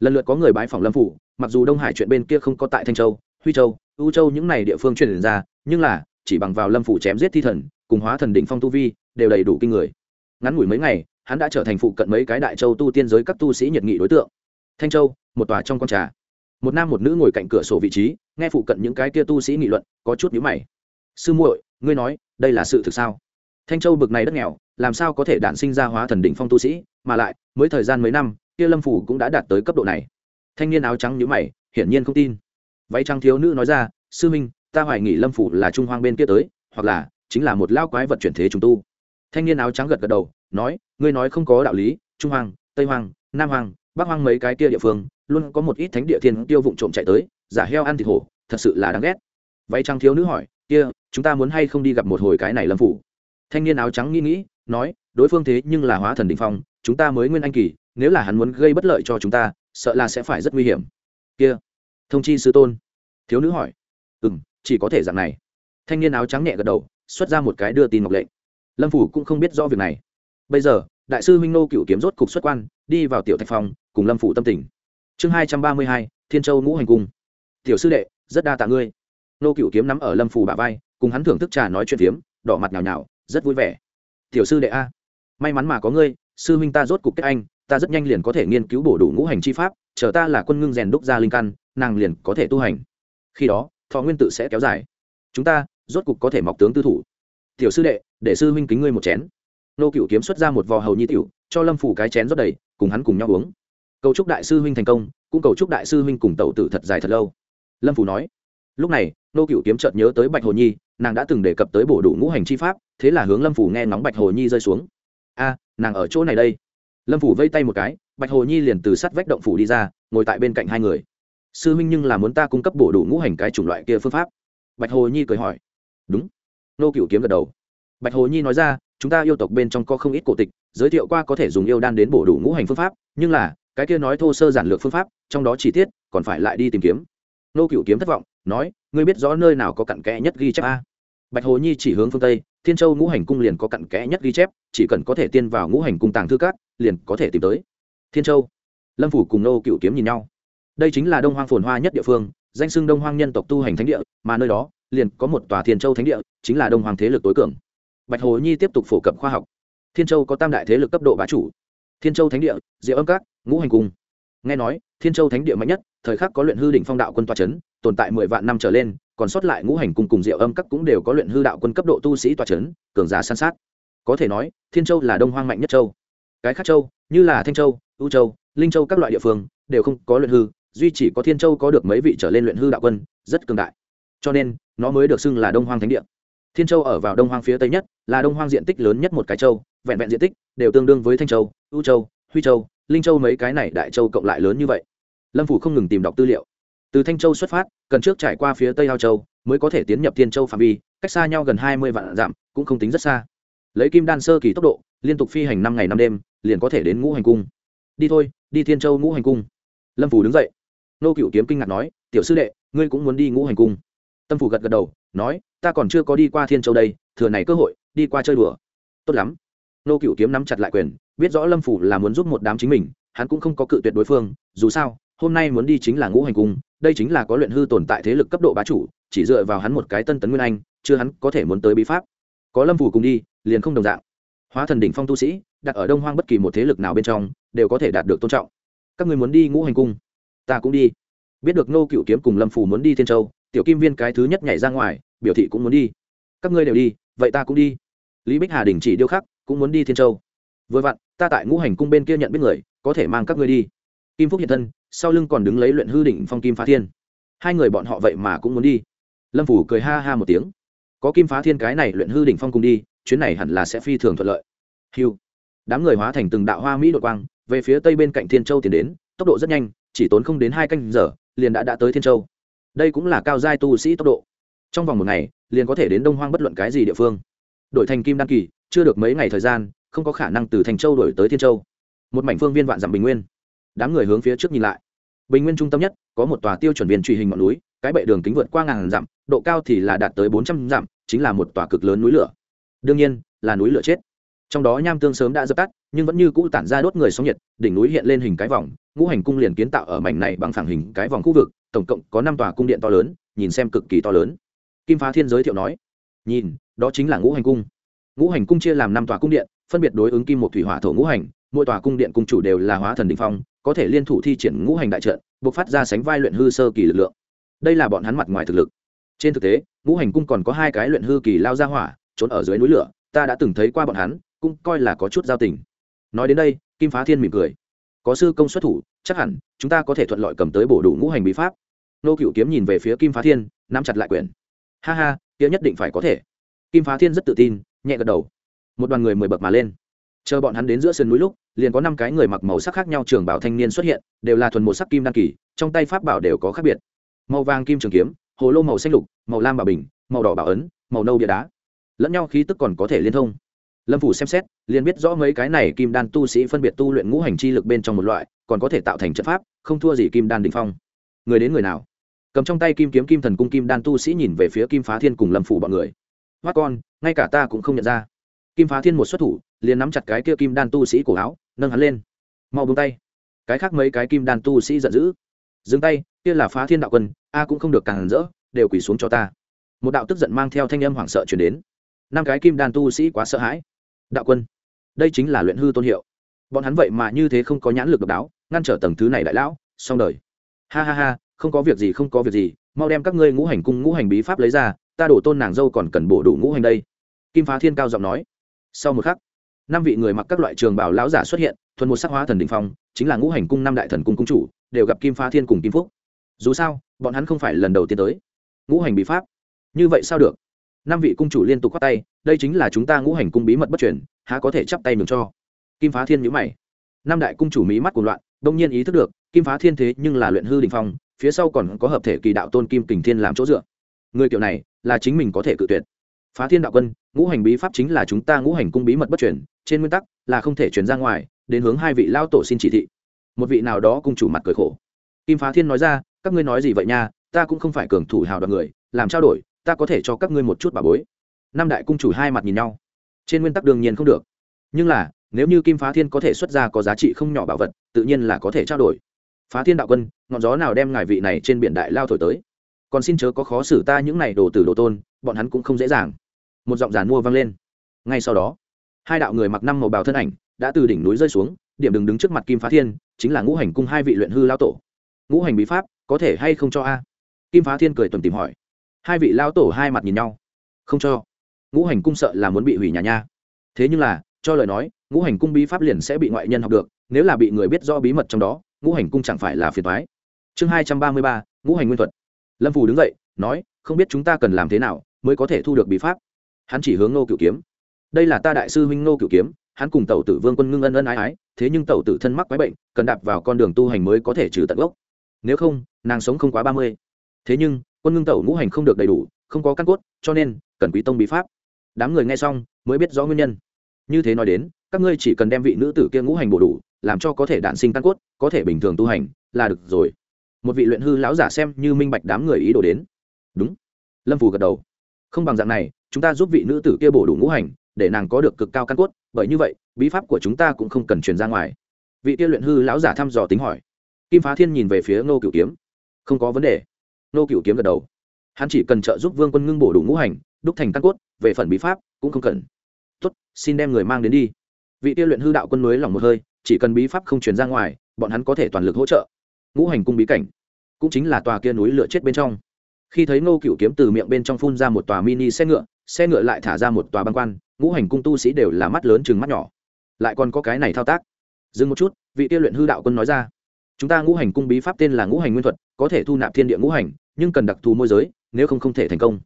lần lượt có người bái phòng lâm phủ, mặc dù đông hải chuyện bên kia không có tại thanh châu, huy châu, u châu những n à y địa phương truyền ra, nhưng là, chỉ bằng vào lâm phủ chém giết thi thần, cùng hóa thần đỉnh phong tu vi, đều đầy đủ kinh người. Ngắn ngủi mấy ngày, hắn đã trở thành phụ cận mấy cái đại châu tu tiên giới các tu sĩ nhiệt nghị đối tượng. Thanh châu một tòa trong con trà. Một nam một nữ ngồi cạnh cửa sổ vị trí nghe phụ cận những cái kia tu sĩ nghị luận có chút nhữ mày. Sư muội ngươi nói đây là sự thực sao? Thanh châu bực này đất nghèo làm sao có thể đản sinh ra hóa thần đỉnh phong tu sĩ mà lại mới thời gian mấy năm kia lâm phủ cũng đã đạt tới cấp độ này. Thanh niên áo trắng nhữ mày hiển nhiên không tin. Váy trắng thiếu nữ nói ra sư minh ta hoài nghỉ lâm phủ là trung hoang bên kia tới hoặc là chính là một lao quái vật chuyển thế chúng tu. Thanh niên áo trắng gật gật đầu nói ngươi nói không có đạo lý trung hoàng, tây hoàng, nam hoàng bắc hoang mấy cái kia địa phương, luôn có một ít thánh địa thiên tiêu vụng trộm chạy tới, giả heo ăn thịt hổ, thật sự là đáng ghét. Váy trắng thiếu nữ hỏi, kia, chúng ta muốn hay không đi gặp một hồi cái này lâm phủ? Thanh niên áo trắng nghĩ nghĩ, nói, đối phương thế nhưng là hóa thần đình phong, chúng ta mới nguyên anh kỳ, nếu là hắn muốn gây bất lợi cho chúng ta, sợ là sẽ phải rất nguy hiểm. Kia, thông chi sư tôn. Thiếu nữ hỏi. Ừ m chỉ có thể dạng này. Thanh niên áo trắng nhẹ gật đầu, xuất ra một cái đưa tin ngọc lệnh. Lâm phủ cũng không biết rõ việc này. Bây giờ đại sư minh nô cựu kiếm rốt cục xuất quan, đi vào tiểu thạch phòng, cùng lâm phủ tâm tình. Chương hai trăm ba mươi hai, thiên châu ngũ hành cung. Tiểu sư đệ, rất đa tạ ngươi. Nô cựu kiếm nắm ở lâm phủ bà vai, cùng hắn thưởng thức trà nói chuyện phiếm, đỏ mặt nhào nhào, rất vui vẻ. Tiểu sư đệ a, may mắn mà có ngươi, sư huynh ta rốt cục kết anh, ta rất nhanh liền có thể nghiên cứu bổ đủ ngũ hành chi pháp, chờ ta là quân ngưng rèn đúc ra linh căn, nàng liền có thể tu hành. Khi đó, thọ nguyên tự sẽ kéo dài. Chúng ta rốt cục có thể mọc tướng tư thủ. Tiểu sư đệ, để sư huynh kính ngươi một chén nô cựu kiếm xuất ra một vò hầu nhi tiểu, cho lâm phủ cái chén rót đầy, cùng hắn cùng nhau uống. Cầu chúc đại sư huynh thành công, cũng cầu chúc đại sư huynh cùng tẩu tử thật dài thật lâu. Lâm phủ nói. Lúc này, nô cựu kiếm chợt nhớ tới bạch hồ nhi, nàng đã từng đề cập tới bổ đủ ngũ hành chi pháp, thế là hướng lâm phủ nghe nóng bạch hồ nhi rơi xuống. A, nàng ở chỗ này đây. Lâm phủ vây tay một cái, bạch hồ nhi liền từ sắt vách động phủ đi ra, ngồi tại bên cạnh hai người. Sư huynh nhưng là muốn ta cung cấp bổ đủ ngũ hành cái chủng loại kia phương pháp. Bạch hồ nhi cười hỏi. Đúng. Nô cựu kiếm gật đầu. Bạch hồ nhi nói ra chúng ta yêu tộc bên trong có không ít cổ tịch, giới thiệu qua có thể dùng yêu đan đến bổ đủ ngũ hành phương pháp, nhưng là, cái kia nói thô sơ giản lược phương pháp, trong đó chi tiết, còn phải lại đi tìm kiếm. Nô cựu kiếm thất vọng, nói, ngươi biết rõ nơi nào có cặn kẽ nhất ghi chép a? Bạch hồ nhi chỉ hướng phương tây, thiên châu ngũ hành cung liền có cặn kẽ nhất ghi chép, chỉ cần có thể tiên vào ngũ hành cung tàng thư cát liền có thể tìm tới. Thiên châu, lâm phủ cùng nô cựu kiếm nhìn nhau. Đây chính là đông hoang phồn hoa nhất địa phương, danh xưng đông hoang nhân tộc tu hành thánh địa, mà nơi đó, liền có một tòa thiên châu thánh địa, chính là đông hoàng thế lực tối cường bạch hồ nhi tiếp tục phổ cập khoa học. Thiên châu có tam đại thế lực cấp độ bá chủ. Thiên châu thánh địa, diệu âm các, ngũ hành cung. Nghe nói, thiên châu thánh địa mạnh nhất, thời khắc có luyện hư đỉnh phong đạo quân toa c h ấ n tồn tại mười vạn năm trở lên, còn sót lại ngũ hành cung cùng diệu âm các cũng đều có luyện hư đạo quân cấp độ tu sĩ toa c h ấ n cường giả san sát. Có thể nói, thiên châu là đông hoang mạnh nhất châu. Cái khác châu, như là thanh châu, u châu, linh châu các loại địa phương, đều không có luyện hư, duy chỉ có thiên châu có được mấy vị trở lên luyện hư đạo quân, rất cường đại. Cho nên, nó mới được xưng là đông hoang thánh địa thiên châu ở vào đông hoang phía tây nhất, là đông hoang diện tích lớn nhất một cái châu, vẹn vẹn diện tích đều tương đương với thanh châu u châu, huy châu, linh châu mấy cái này đại châu cộng lại lớn như vậy. Lâm phủ không ngừng tìm đọc tư liệu. Từ thanh châu xuất phát, cần trước trải qua phía tây hao châu, mới có thể tiến nhập thiên châu phạm vi, cách xa nhau gần hai mươi vạn dặm, cũng không tính rất xa. Lấy kim đan sơ kỳ tốc độ, liên tục phi hành năm ngày năm đêm, liền có thể đến ngũ hành cung. Đi thôi, đi thiên châu ngũ hành cung. Lâm phủ đứng dậy. Nô cựu kiếm kinh ngạc nói, tiểu sư đệ, ngươi cũng muốn đi ngũ hành cung? Tâm phủ gật gật đầu, nói, ta còn chưa có đi qua thiên châu đây, thừa này cơ hội, đi qua chơi đùa. Tốt lắm. Nô cựu kiếm nắm chặt lại quyền, biết rõ lâm phủ là muốn giúp một đám chính mình, hắn cũng không có cự tuyệt đối phương, dù sao, hôm nay muốn đi chính là ngũ hành cung, đây chính là có luyện hư tồn tại thế lực cấp độ bá chủ, chỉ dựa vào hắn một cái tân tấn nguyên anh, chưa hắn có thể muốn tới bí pháp. Có lâm phủ cùng đi, liền không đồng dạng. Hóa thần đỉnh phong tu sĩ, đặt ở đông hoang bất kỳ một thế lực nào bên trong, đều có thể đạt được tôn trọng. Các người muốn đi ngũ hành cung? Ta cũng đi. Biết được nô cựu kiếm cùng lâm Phủ muốn đi thiên châu tiểu kim viên cái thứ nhất nhảy ra ngoài, biểu thị cũng muốn đi. Các ngươi đều đi, vậy ta cũng đi. Lý bích hà đình chỉ điêu khắc, cũng muốn đi thiên châu. Vừa vặn, ta tại ngũ hành cung bên kia nhận biết người, có thể mang các ngươi đi. Kim phúc hiện thân, sau lưng còn đứng lấy luyện hư đỉnh phong kim phá thiên. Hai người bọn họ vậy mà cũng muốn đi. Lâm phủ cười ha ha một tiếng. Có kim phá thiên cái này luyện hư đỉnh phong cùng đi, chuyến này hẳn là sẽ phi thường thuận lợi. Hiu đám người hóa thành từng đạo hoa mỹ đội quang, về phía tây bên cạnh thiên châu tiến đến, tốc độ rất nhanh, chỉ tốn không đến hai canh giờ, liền đã đã tới thiên châu đây cũng là cao giai tu sĩ tốc độ. Trong vòng một ngày, liền có thể đến đông hoang bất luận cái gì địa phương. Đổi thành kim đan kỳ, chưa được mấy ngày thời gian, không có khả năng từ thành châu đổi tới thiên châu. Một mảnh phương viên vạn dặm bình nguyên. Đám người hướng phía trước nhìn lại. Bình nguyên trung tâm nhất, có một tòa tiêu chuẩn viên truy hình ngọn núi, cái bệ đường kính vượt qua ngàn dặm, độ cao thì là đạt tới bốn trăm dặm, chính là một tòa cực lớn núi lửa. Đương nhiên, là núi lửa chết. Trong đó nham tương sớm đã dập tắt, nhưng vẫn như cũ tản ra đốt người sóng nhiệt, đỉnh núi hiện lên hình cái vòng, ngũ hành cung liền kiến tạo ở mảnh này bằng phẳng hình cái vòng khu vực tổng cộng có năm tòa cung điện to lớn, nhìn xem cực kỳ to lớn. Kim phá thiên giới thiệu nói, nhìn, đó chính là ngũ hành cung. Ngũ hành cung chia làm năm tòa cung điện, phân biệt đối ứng kim một thủy hỏa thổ ngũ hành, mỗi tòa cung điện cung chủ đều là hóa thần đình phong, có thể liên thủ thi triển ngũ hành đại trận buộc phát ra sánh vai luyện hư sơ kỳ lực lượng. Đây là bọn hắn mặt ngoài thực lực. Trên thực tế, ngũ hành cung còn có hai cái luyện hư kỳ lao ra hỏa, trốn ở dưới núi lửa, ta đã từng thấy qua bọn hắn, cũng coi là có chút giao tình. Nói đến đây, kim phá thiên mỉm cười có sư công xuất thủ, chắc hẳn chúng ta có thể thuận lợi cầm tới bổ đủ ngũ hành bí pháp. Nô cựu kiếm nhìn về phía kim phá thiên, nắm chặt lại quyển ha ha, kia nhất định phải có thể. Kim phá thiên rất tự tin, nhẹ gật đầu. Một đoàn người mười bậc mà lên. Chờ bọn hắn đến giữa sườn núi lúc, liền có năm cái người mặc màu sắc khác nhau trường bảo thanh niên xuất hiện, đều là thuần một sắc kim đăng kỳ, trong tay pháp bảo đều có khác biệt. Màu vàng kim trường kiếm, hồ lô màu xanh lục, màu lam bảo bình, màu đỏ bảo ấn, màu nâu bia đá. Lẫn nhau khí tức còn có thể liên thông lâm phủ xem xét, liền biết rõ mấy cái này kim đan tu sĩ phân biệt tu luyện ngũ hành chi lực bên trong một loại, còn có thể tạo thành trận pháp, không thua gì kim đan đình phong. Người đến người nào? Cầm trong tay kim kiếm kim thần cung kim đan tu sĩ nhìn về phía kim phá thiên cùng lâm phủ bọn người. Hoắt con, ngay cả ta cũng không nhận ra. Kim phá thiên một xuất thủ, liền nắm chặt cái kia kim đan tu sĩ cổ áo, nâng hắn lên. Mau bông tay. Cái khác mấy cái kim đan tu sĩ giận dữ. Dừng tay, kia là phá thiên đạo quân, a cũng không được càng hẳn rỡ, đều quỳ xuống cho ta. Một đạo tức giận mang theo thanh âm hoảng sợ chuyển đến. Năm cái kim đan tu sĩ quá sợ hãi đạo quân, đây chính là luyện hư tôn hiệu. Bọn hắn vậy mà như thế không có nhãn lực độc đáo, ngăn trở tầng thứ này đại lão, xong đời. Ha ha ha, không có việc gì, không có việc gì, mau đem các ngươi ngũ hành cung ngũ hành bí pháp lấy ra, ta đổ tôn nàng dâu còn cần bổ đủ ngũ hành đây. Kim phá thiên cao giọng nói. Sau một khắc, năm vị người mặc các loại trường bảo lão giả xuất hiện, thuần một sắc hóa thần đình phong, chính là ngũ hành cung năm đại thần cung cung chủ, đều gặp kim phá thiên cùng kim phúc. Dù sao, bọn hắn không phải lần đầu tiên tới. Ngũ hành bí pháp. Như vậy sao được? Năm vị cung chủ liên tục khoát tay, đây chính là chúng ta ngũ hành cung bí mật bất chuyển há có thể chắp tay mừng cho. Kim phá thiên nhữ mày. Năm đại cung chủ mỹ mắt cuồng loạn, đông nhiên ý thức được, kim phá thiên thế nhưng là luyện hư đình phong, phía sau còn có hợp thể kỳ đạo tôn kim kình thiên làm chỗ dựa. Người kiểu này, là chính mình có thể cự tuyệt. Phá thiên đạo quân, ngũ hành bí pháp chính là chúng ta ngũ hành cung bí mật bất chuyển trên nguyên tắc là không thể chuyển ra ngoài, đến hướng hai vị lao tổ xin chỉ thị. Một vị nào đó cung chủ mặt cười khổ. Kim phá thiên nói ra, các ngươi nói gì vậy nha? Ta cũng không phải cường thủ hào đoàn người, làm trao đổi ta có thể cho các ngươi một chút bà bối. Năm đại cung chủ hai mặt nhìn nhau. Trên nguyên tắc đương nhiên không được. Nhưng là, nếu như kim phá thiên có thể xuất ra có giá trị không nhỏ bảo vật, tự nhiên là có thể trao đổi. Phá thiên đạo quân, ngọn gió nào đem ngài vị này trên biển đại lao thổi tới? Còn xin chớ có khó xử ta những này đồ tử đồ tôn, bọn hắn cũng không dễ dàng. Một giọng giàn mua vang lên. Ngay sau đó, hai đạo người mặc năm màu bào thân ảnh đã từ đỉnh núi rơi xuống, điểm đừng đứng trước mặt kim phá thiên, chính là ngũ hành cung hai vị luyện hư lao tổ. Ngũ hành bí pháp có thể hay không cho a? Kim phá thiên cười tuần tìm hỏi hai vị lao tổ hai mặt nhìn nhau. Không cho. Ngũ hành cung sợ là muốn bị hủy nhà nha. Thế nhưng là, cho lời nói, ngũ hành cung bí pháp liền sẽ bị ngoại nhân học được, nếu là bị người biết do bí mật trong đó, ngũ hành cung chẳng phải là phiền thoái chương hai trăm ba mươi ba, ngũ hành nguyên thuật. Lâm phù đứng dậy, nói, không biết chúng ta cần làm thế nào mới có thể thu được bí pháp? Hắn chỉ hướng nô cựu kiếm. Đây là ta đại sư huynh nô cựu kiếm, hắn cùng tẩu tử vương quân ngưng ân ân ái ái, thế nhưng tẩu tử thân mắc quái bệnh, cần đạp vào con đường tu hành mới có thể trừ tận gốc. Nếu không, nàng sống không quá ba mươi. Thế nhưng quân ngưng tẩu ngũ hành không được đầy đủ, không có căn cốt, cho nên cần quý tông bí pháp. Đám người nghe xong mới biết rõ nguyên nhân. Như thế nói đến, các ngươi chỉ cần đem vị nữ tử kia ngũ hành bổ đủ, làm cho có thể đạn sinh căn cốt, có thể bình thường tu hành, là được rồi. Một vị luyện hư lão giả xem như minh bạch đám người ý đồ đến. Đúng. Lâm phù gật đầu. Không bằng dạng này, chúng ta giúp vị nữ tử kia bổ đủ ngũ hành, để nàng có được cực cao căn cốt, bởi như vậy, bí pháp của chúng ta cũng không cần truyền ra ngoài. Vị kia luyện hư lão giả thăm dò tính hỏi. Kim phá thiên nhìn về phía ngô cửu kiếm. Không có vấn đề. Nô cửu kiếm gật đầu. Hắn chỉ cần trợ giúp vương quân ngưng bổ đủ ngũ hành, đúc thành căn cốt, về phần bí pháp cũng không cần. Tốt, xin đem người mang đến đi. Vị tiêu luyện hư đạo quân núi lòng một hơi, chỉ cần bí pháp không truyền ra ngoài, bọn hắn có thể toàn lực hỗ trợ. Ngũ hành cung bí cảnh, cũng chính là tòa kia núi lửa chết bên trong. Khi thấy ngô cựu kiếm từ miệng bên trong phun ra một tòa mini xe ngựa xe ngựa lại thả ra một tòa băng quan, ngũ hành cung tu sĩ đều là mắt lớn chừng mắt nhỏ. Lại còn có cái này thao tác. Dừng một chút, vị tiêu luyện hư đạo quân nói ra chúng ta ngũ hành cung bí pháp tên là ngũ hành nguyên thuật, có thể thu nạp thiên địa ngũ hành, nhưng cần đặc thù môi giới, nếu không không thể thành công.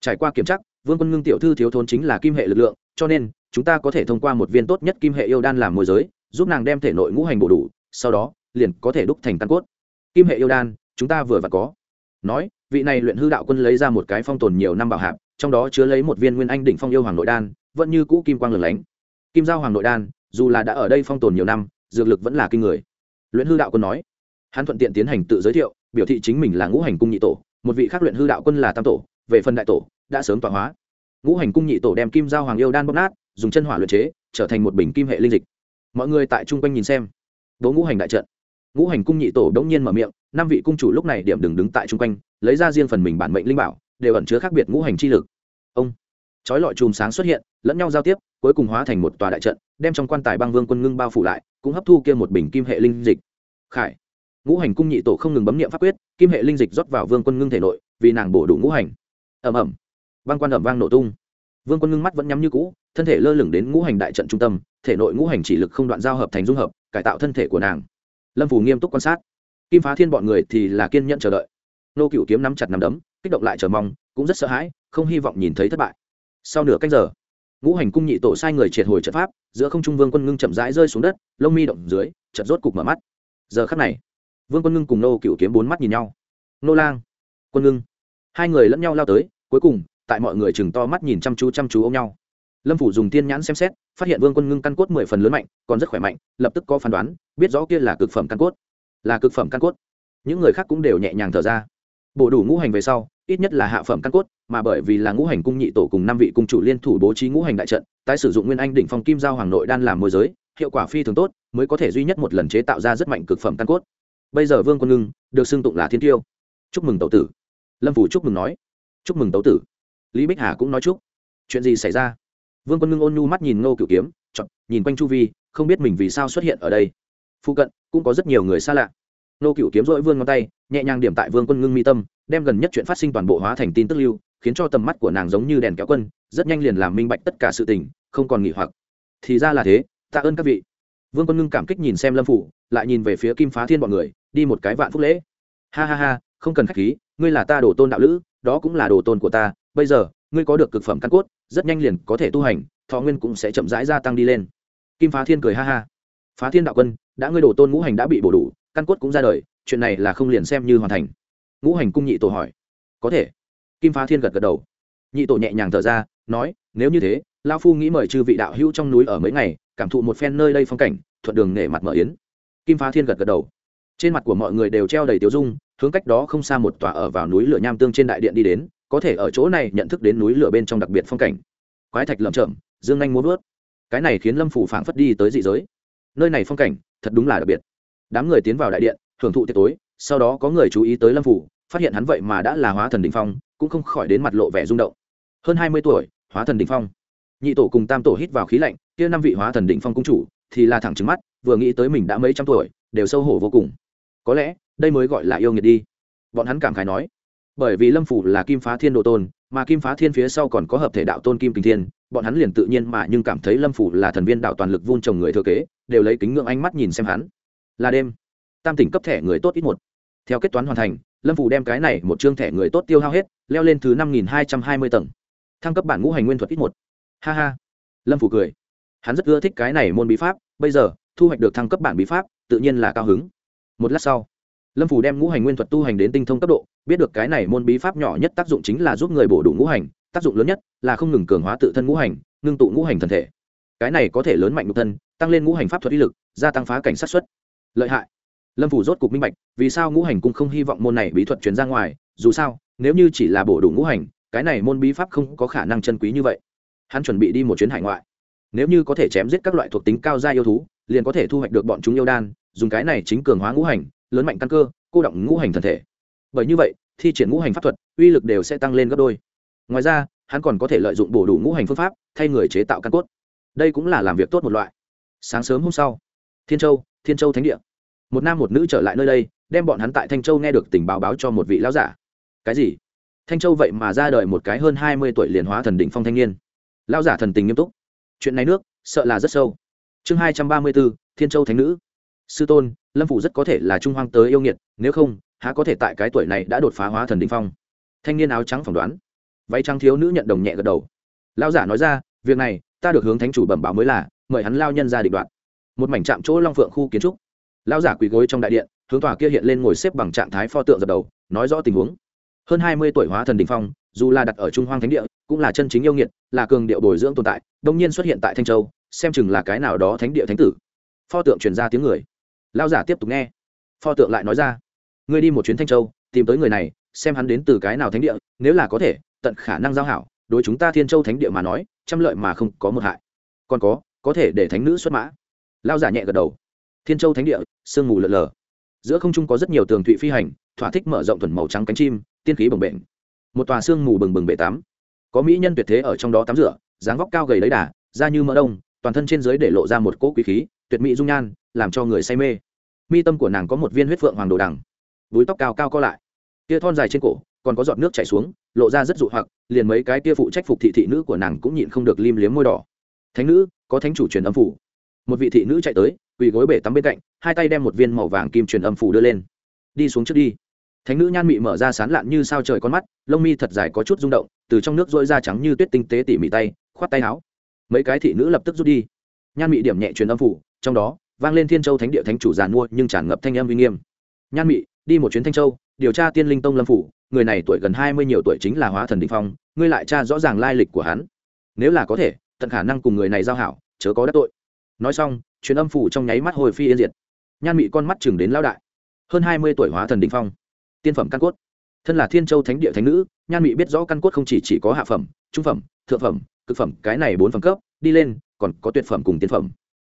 Trải qua kiểm tra, vương quân ngưng tiểu thư thiếu thốn chính là kim hệ lực lượng, cho nên, chúng ta có thể thông qua một viên tốt nhất kim hệ yêu đan làm môi giới, giúp nàng đem thể nội ngũ hành bổ đủ, sau đó, liền có thể đúc thành căn cốt. Kim hệ yêu đan, chúng ta vừa và có. Nói, vị này luyện hư đạo quân lấy ra một cái phong tồn nhiều năm bảo hạp, trong đó chứa lấy một viên nguyên anh đỉnh phong yêu hoàng nội đan, vẫn như cũ kim quang lửng lánh. Kim giao hoàng nội đan, dù là đã ở đây phong tồn nhiều năm, dược lực vẫn là kinh người luyện hư đạo quân nói. Hắn thuận tiện tiến hành tự giới thiệu, biểu thị chính mình là ngũ hành cung nhị tổ, một vị khác luyện hư đạo quân là tam tổ, về phần đại tổ, đã sớm tọa hóa. Ngũ hành cung nhị tổ đem kim giao hoàng yêu đan bóc nát, dùng chân hỏa luyện chế, trở thành một bình kim hệ linh dịch. Mọi người tại chung quanh nhìn xem. Đỗ ngũ hành đại trận. Ngũ hành cung nhị tổ đống nhiên mở miệng, năm vị cung chủ lúc này điểm đừng đứng tại chung quanh, lấy ra riêng phần mình bản mệnh linh bảo, đều ẩn chứa khác biệt ngũ hành chi lực. Ông. Chói lọi chùm sáng xuất hiện, lẫn nhau giao tiếp, cuối cùng hóa thành một tòa đại trận, đem trong quan tài băng vương quân ngưng bao phủ lại, cũng hấp thu kia một bình kim hệ linh dịch khải ngũ hành cung nhị tổ không ngừng bấm nghiệm pháp quyết, kim hệ linh dịch rót vào vương quân ngưng thể nội, vì nàng bổ đủ ngũ hành. Ẩm ẩm băng quan ẩm vang nổ tung. Vương quân ngưng mắt vẫn nhắm như cũ, thân thể lơ lửng đến ngũ hành đại trận trung tâm, thể nội ngũ hành chỉ lực không đoạn giao hợp thành dung hợp, cải tạo thân thể của nàng. Lâm phù nghiêm túc quan sát. Kim phá thiên bọn người thì là kiên nhẫn chờ đợi. Nô cựu kiếm nắm chặt nắm đấm, kích động lại chờ mong, cũng rất sợ hãi, không hy vọng nhìn thấy thất bại. Sau nửa cách giờ, ngũ hành cung nhị tổ sai người triệt hồi trận pháp, giữa không trung vương quân ngưng chậm rãi rơi xuống đất, lông mi động dưới trận rốt cục mở mắt giờ khắc này, vương quân ngưng cùng nô cựu kiếm bốn mắt nhìn nhau. Nô lang, quân ngưng. Hai người lẫn nhau lao tới, cuối cùng, tại mọi người chừng to mắt nhìn chăm chú chăm chú ôm nhau. Lâm phủ dùng tiên nhãn xem xét, phát hiện vương quân ngưng căn cốt mười phần lớn mạnh, còn rất khỏe mạnh, lập tức có phán đoán, biết rõ kia là cực phẩm căn cốt. Là cực phẩm căn cốt. Những người khác cũng đều nhẹ nhàng thở ra. Bổ đủ ngũ hành về sau, ít nhất là hạ phẩm căn cốt, mà bởi vì là ngũ hành cung nhị tổ cùng năm vị cung chủ liên thủ bố trí ngũ hành đại trận, tái sử dụng nguyên anh đỉnh phong kim giao hoàng nội đan làm môi giới hiệu quả phi thường tốt, mới có thể duy nhất một lần chế tạo ra rất mạnh cực phẩm căn cốt. Bây giờ vương quân ngưng được xưng tụng là thiên tiêu. Chúc mừng tấu tử. Lâm phủ chúc mừng nói. Chúc mừng tấu tử. Lý bích hà cũng nói chúc. Chuyện gì xảy ra? Vương quân ngưng ôn nhu mắt nhìn ngô cựu kiếm chọn nhìn quanh chu vi, không biết mình vì sao xuất hiện ở đây. Phụ cận cũng có rất nhiều người xa lạ. Ngô cựu kiếm dội vương ngón tay, nhẹ nhàng điểm tại vương quân ngưng mi tâm, đem gần nhất chuyện phát sinh toàn bộ hóa thành tin tức lưu, khiến cho tầm mắt của nàng giống như đèn kéo quân, rất nhanh liền làm minh bạch tất cả sự tình, không còn nghỉ hoặc. Thì ra là thế tạ ơn các vị. Vương quân ngưng cảm kích nhìn xem lâm phủ, lại nhìn về phía kim phá thiên bọn người, đi một cái vạn phúc lễ. Ha ha ha, không cần khách khí, ngươi là ta đồ tôn đạo lữ, đó cũng là đồ tôn của ta, bây giờ, ngươi có được cực phẩm căn cốt, rất nhanh liền có thể tu hành, thọ nguyên cũng sẽ chậm rãi gia tăng đi lên. Kim phá thiên cười ha ha. Phá thiên đạo quân, đã ngươi đồ tôn ngũ hành đã bị bổ đủ, căn cốt cũng ra đời, chuyện này là không liền xem như hoàn thành. Ngũ hành cung nhị tổ hỏi. Có thể. Kim phá thiên gật gật đầu. Nhị tổ nhẹ nhàng thở ra, nói, nếu như thế lao phu nghĩ mời chư vị đạo hữu trong núi ở mấy ngày, cảm thụ một phen nơi đây phong cảnh, thuận đường nể mặt mở yến. Kim phá thiên gật gật đầu. Trên mặt của mọi người đều treo đầy tiêu dung, hướng cách đó không xa một tòa ở vào núi lửa nham tương trên đại điện đi đến, có thể ở chỗ này nhận thức đến núi lửa bên trong đặc biệt phong cảnh. Quái thạch lởm chởm, dương anh muốn vớt cái này khiến lâm phủ phảng phất đi tới dị giới. Nơi này phong cảnh, thật đúng là đặc biệt. Đám người tiến vào đại điện, hưởng thụ tiệc tối, sau đó có người chú ý tới lâm phủ phát hiện hắn vậy mà đã là hóa thần đình phong, cũng không khỏi đến mặt lộ vẻ rung động. Hơn hai mươi tuổi, hóa thần đình phong nhị tổ cùng tam tổ hít vào khí lạnh, kia năm vị hóa thần định phong cung chủ thì là thẳng trứng mắt, vừa nghĩ tới mình đã mấy trăm tuổi, đều sâu hổ vô cùng. Có lẽ, đây mới gọi là yêu nghiệt đi. Bọn hắn cảm khái nói, bởi vì lâm phủ là kim phá thiên độ tôn, mà kim phá thiên phía sau còn có hợp thể đạo tôn kim kinh thiên, bọn hắn liền tự nhiên mà nhưng cảm thấy lâm phủ là thần viên đạo toàn lực vun trồng người thừa kế, đều lấy kính ngưỡng ánh mắt nhìn xem hắn. Là đêm, tam tỉnh cấp thẻ người tốt ít một. Theo kết toán hoàn thành, lâm phủ đem cái này một chương thẻ người tốt tiêu hao hết, leo lên thứ năm nghìn hai trăm hai mươi tầng. Thăng cấp bản ngũ hành nguyên thuật ít một ha ha. Lâm phủ cười. Hắn rất ưa thích cái này môn bí pháp, bây giờ, thu hoạch được thăng cấp bản bí pháp, tự nhiên là cao hứng. Một lát sau, lâm phủ đem ngũ hành nguyên thuật tu hành đến tinh thông cấp độ, biết được cái này môn bí pháp nhỏ nhất tác dụng chính là giúp người bổ đủ ngũ hành, tác dụng lớn nhất là không ngừng cường hóa tự thân ngũ hành, ngưng tụ ngũ hành thân thể. Cái này có thể lớn mạnh nhục thân, tăng lên ngũ hành pháp thuật uy lực, gia tăng phá cảnh sát xuất. Lợi hại. Lâm phủ rốt cục minh bạch, vì sao ngũ hành cung không hy vọng môn này bí thuật chuyển ra ngoài, dù sao, nếu như chỉ là bổ đủ ngũ hành, cái này môn bí pháp không có khả năng chân quý như vậy hắn chuẩn bị đi một chuyến hải ngoại. Nếu như có thể chém giết các loại thuộc tính cao gia yêu thú, liền có thể thu hoạch được bọn chúng yêu đan, dùng cái này chính cường hóa ngũ hành, lớn mạnh căn cơ, cô động ngũ hành thân thể. Bởi như vậy, thi triển ngũ hành pháp thuật, uy lực đều sẽ tăng lên gấp đôi. Ngoài ra, hắn còn có thể lợi dụng bổ đủ ngũ hành phương pháp, thay người chế tạo căn cốt. Đây cũng là làm việc tốt một loại. Sáng sớm hôm sau, thiên châu thiên châu thánh địa. Một nam một nữ trở lại nơi đây, đem bọn hắn tại thanh châu nghe được tình báo báo cho một vị lão giả. Cái gì? Thanh châu vậy mà ra đời một cái hơn hai mươi tuổi liền hóa thần đỉnh phong thanh niên lão giả thần tình nghiêm túc. Chuyện này nước, sợ là rất sâu. Chương hai trăm ba mươi bốn, thiên châu thánh nữ. Sư tôn, lâm phủ rất có thể là trung hoang tới yêu nghiệt, nếu không, há có thể tại cái tuổi này đã đột phá hóa thần đỉnh phong. Thanh niên áo trắng phỏng đoán. Váy trắng thiếu nữ nhận đồng nhẹ gật đầu. Lão giả nói ra, việc này, ta được hướng thánh chủ bẩm báo mới là, mời hắn lao nhân ra định đoạn một mảnh trạm chỗ long phượng khu kiến trúc. Lão giả quỳ gối trong đại điện, hướng tòa kia hiện lên ngồi xếp bằng trạng thái pho tượng dập đầu, nói rõ tình huống hơn hai mươi tuổi hóa thần đình phong, dù là đặt ở trung hoang thánh địa, cũng là chân chính yêu nghiệt, là cường điệu bồi dưỡng tồn tại, đông nhiên xuất hiện tại thanh châu, xem chừng là cái nào đó thánh địa thánh tử. Pho tượng truyền ra tiếng người. Lao giả tiếp tục nghe. Pho tượng lại nói ra, ngươi đi một chuyến thanh châu, tìm tới người này, xem hắn đến từ cái nào thánh địa, nếu là có thể, tận khả năng giao hảo, đối chúng ta thiên châu thánh địa mà nói, trăm lợi mà không có một hại. Còn có có thể để thánh nữ xuất mã. Lao giả nhẹ gật đầu. Thiên châu thánh địa, sương mù lợn lờ giữa không trung có rất nhiều tường thụy phi hành, thỏa thích mở rộng thuần màu trắng cánh chim tiên khí bồng bềnh. Một tòa sương mù bừng bừng bể tắm. Có mỹ nhân tuyệt thế ở trong đó tắm rửa, dáng vóc cao gầy lấy đà, da như mỡ đông, toàn thân trên dưới để lộ ra một cỗ quý khí, tuyệt mỹ dung nhan, làm cho người say mê. Mi tâm của nàng có một viên huyết phượng hoàng đồ đằng. Búi tóc cao cao co lại. Tia thon dài trên cổ, còn có giọt nước chảy xuống, lộ ra rất dụ hoặc, liền mấy cái tia phụ trách phục thị thị nữ của nàng cũng nhịn không được lim liếm môi đỏ. Thánh nữ, có thánh chủ truyền âm phủ. Một vị thị nữ chạy tới, quỳ gối bể tắm bên cạnh, hai tay đem một viên màu vàng kim truyền âm phủ đưa lên. Đi xuống trước đi thánh nữ nhan mị mở ra sán lạn như sao trời con mắt, lông mi thật dài có chút rung động, từ trong nước rỗi da trắng như tuyết tinh tế tỉ mỉ tay, khoát tay áo. Mấy cái thị nữ lập tức rút đi. Nhan mị điểm nhẹ truyền âm phủ, trong đó, vang lên thiên châu thánh địa thánh chủ giàn mua, nhưng tràn ngập thanh âm uy nghiêm. Nhan mị, đi một chuyến thanh châu, điều tra tiên linh tông lâm phủ, người này tuổi gần hai mươi nhiều tuổi chính là hóa thần đình phong, ngươi lại tra rõ ràng lai lịch của hắn. Nếu là có thể, tận khả năng cùng người này giao hảo, chớ có đắc tội. Nói xong, truyền âm phủ trong nháy mắt hồi phi yên diệt. Nhan mị con mắt chừng đến lao đại. Hơn hai mươi tuổi hóa thần đình phong tiên phẩm căn cốt. Thân là thiên châu thánh địa thánh nữ nhan mị biết rõ căn cốt không chỉ, chỉ có hạ phẩm trung phẩm thượng phẩm cực phẩm cái này bốn phẩm cấp đi lên còn có tuyệt phẩm cùng tiên phẩm.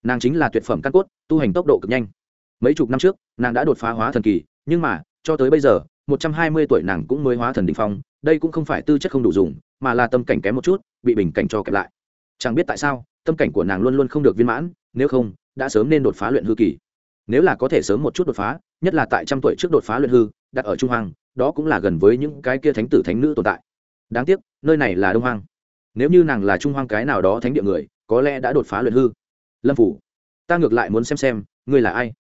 Nàng chính là tuyệt phẩm căn cốt tu hành tốc độ cực nhanh. Mấy chục năm trước nàng đã đột phá hóa thần kỳ nhưng mà cho tới bây giờ một trăm hai mươi tuổi nàng cũng mới hóa thần đ ỉ n h phong đây cũng không phải tư chất không đủ dùng mà là tâm cảnh kém một chút bị bình cảnh cho kẹp lại. Chẳng biết tại sao tâm cảnh của nàng luôn luôn không được viên mãn nếu không đã sớm nên đột phá luyện hư kỳ. Nếu là có thể sớm một chút đột phá nhất là tại trăm tuổi trước đột phá luyện hư đặt ở trung hoàng đó cũng là gần với những cái kia thánh tử thánh nữ tồn tại. Đáng tiếc, nơi này là đông hoang. Nếu như nàng là trung hoang cái nào đó thánh địa người, có lẽ đã đột phá luyện hư. Lâm phủ, ta ngược lại muốn xem xem, ngươi là ai?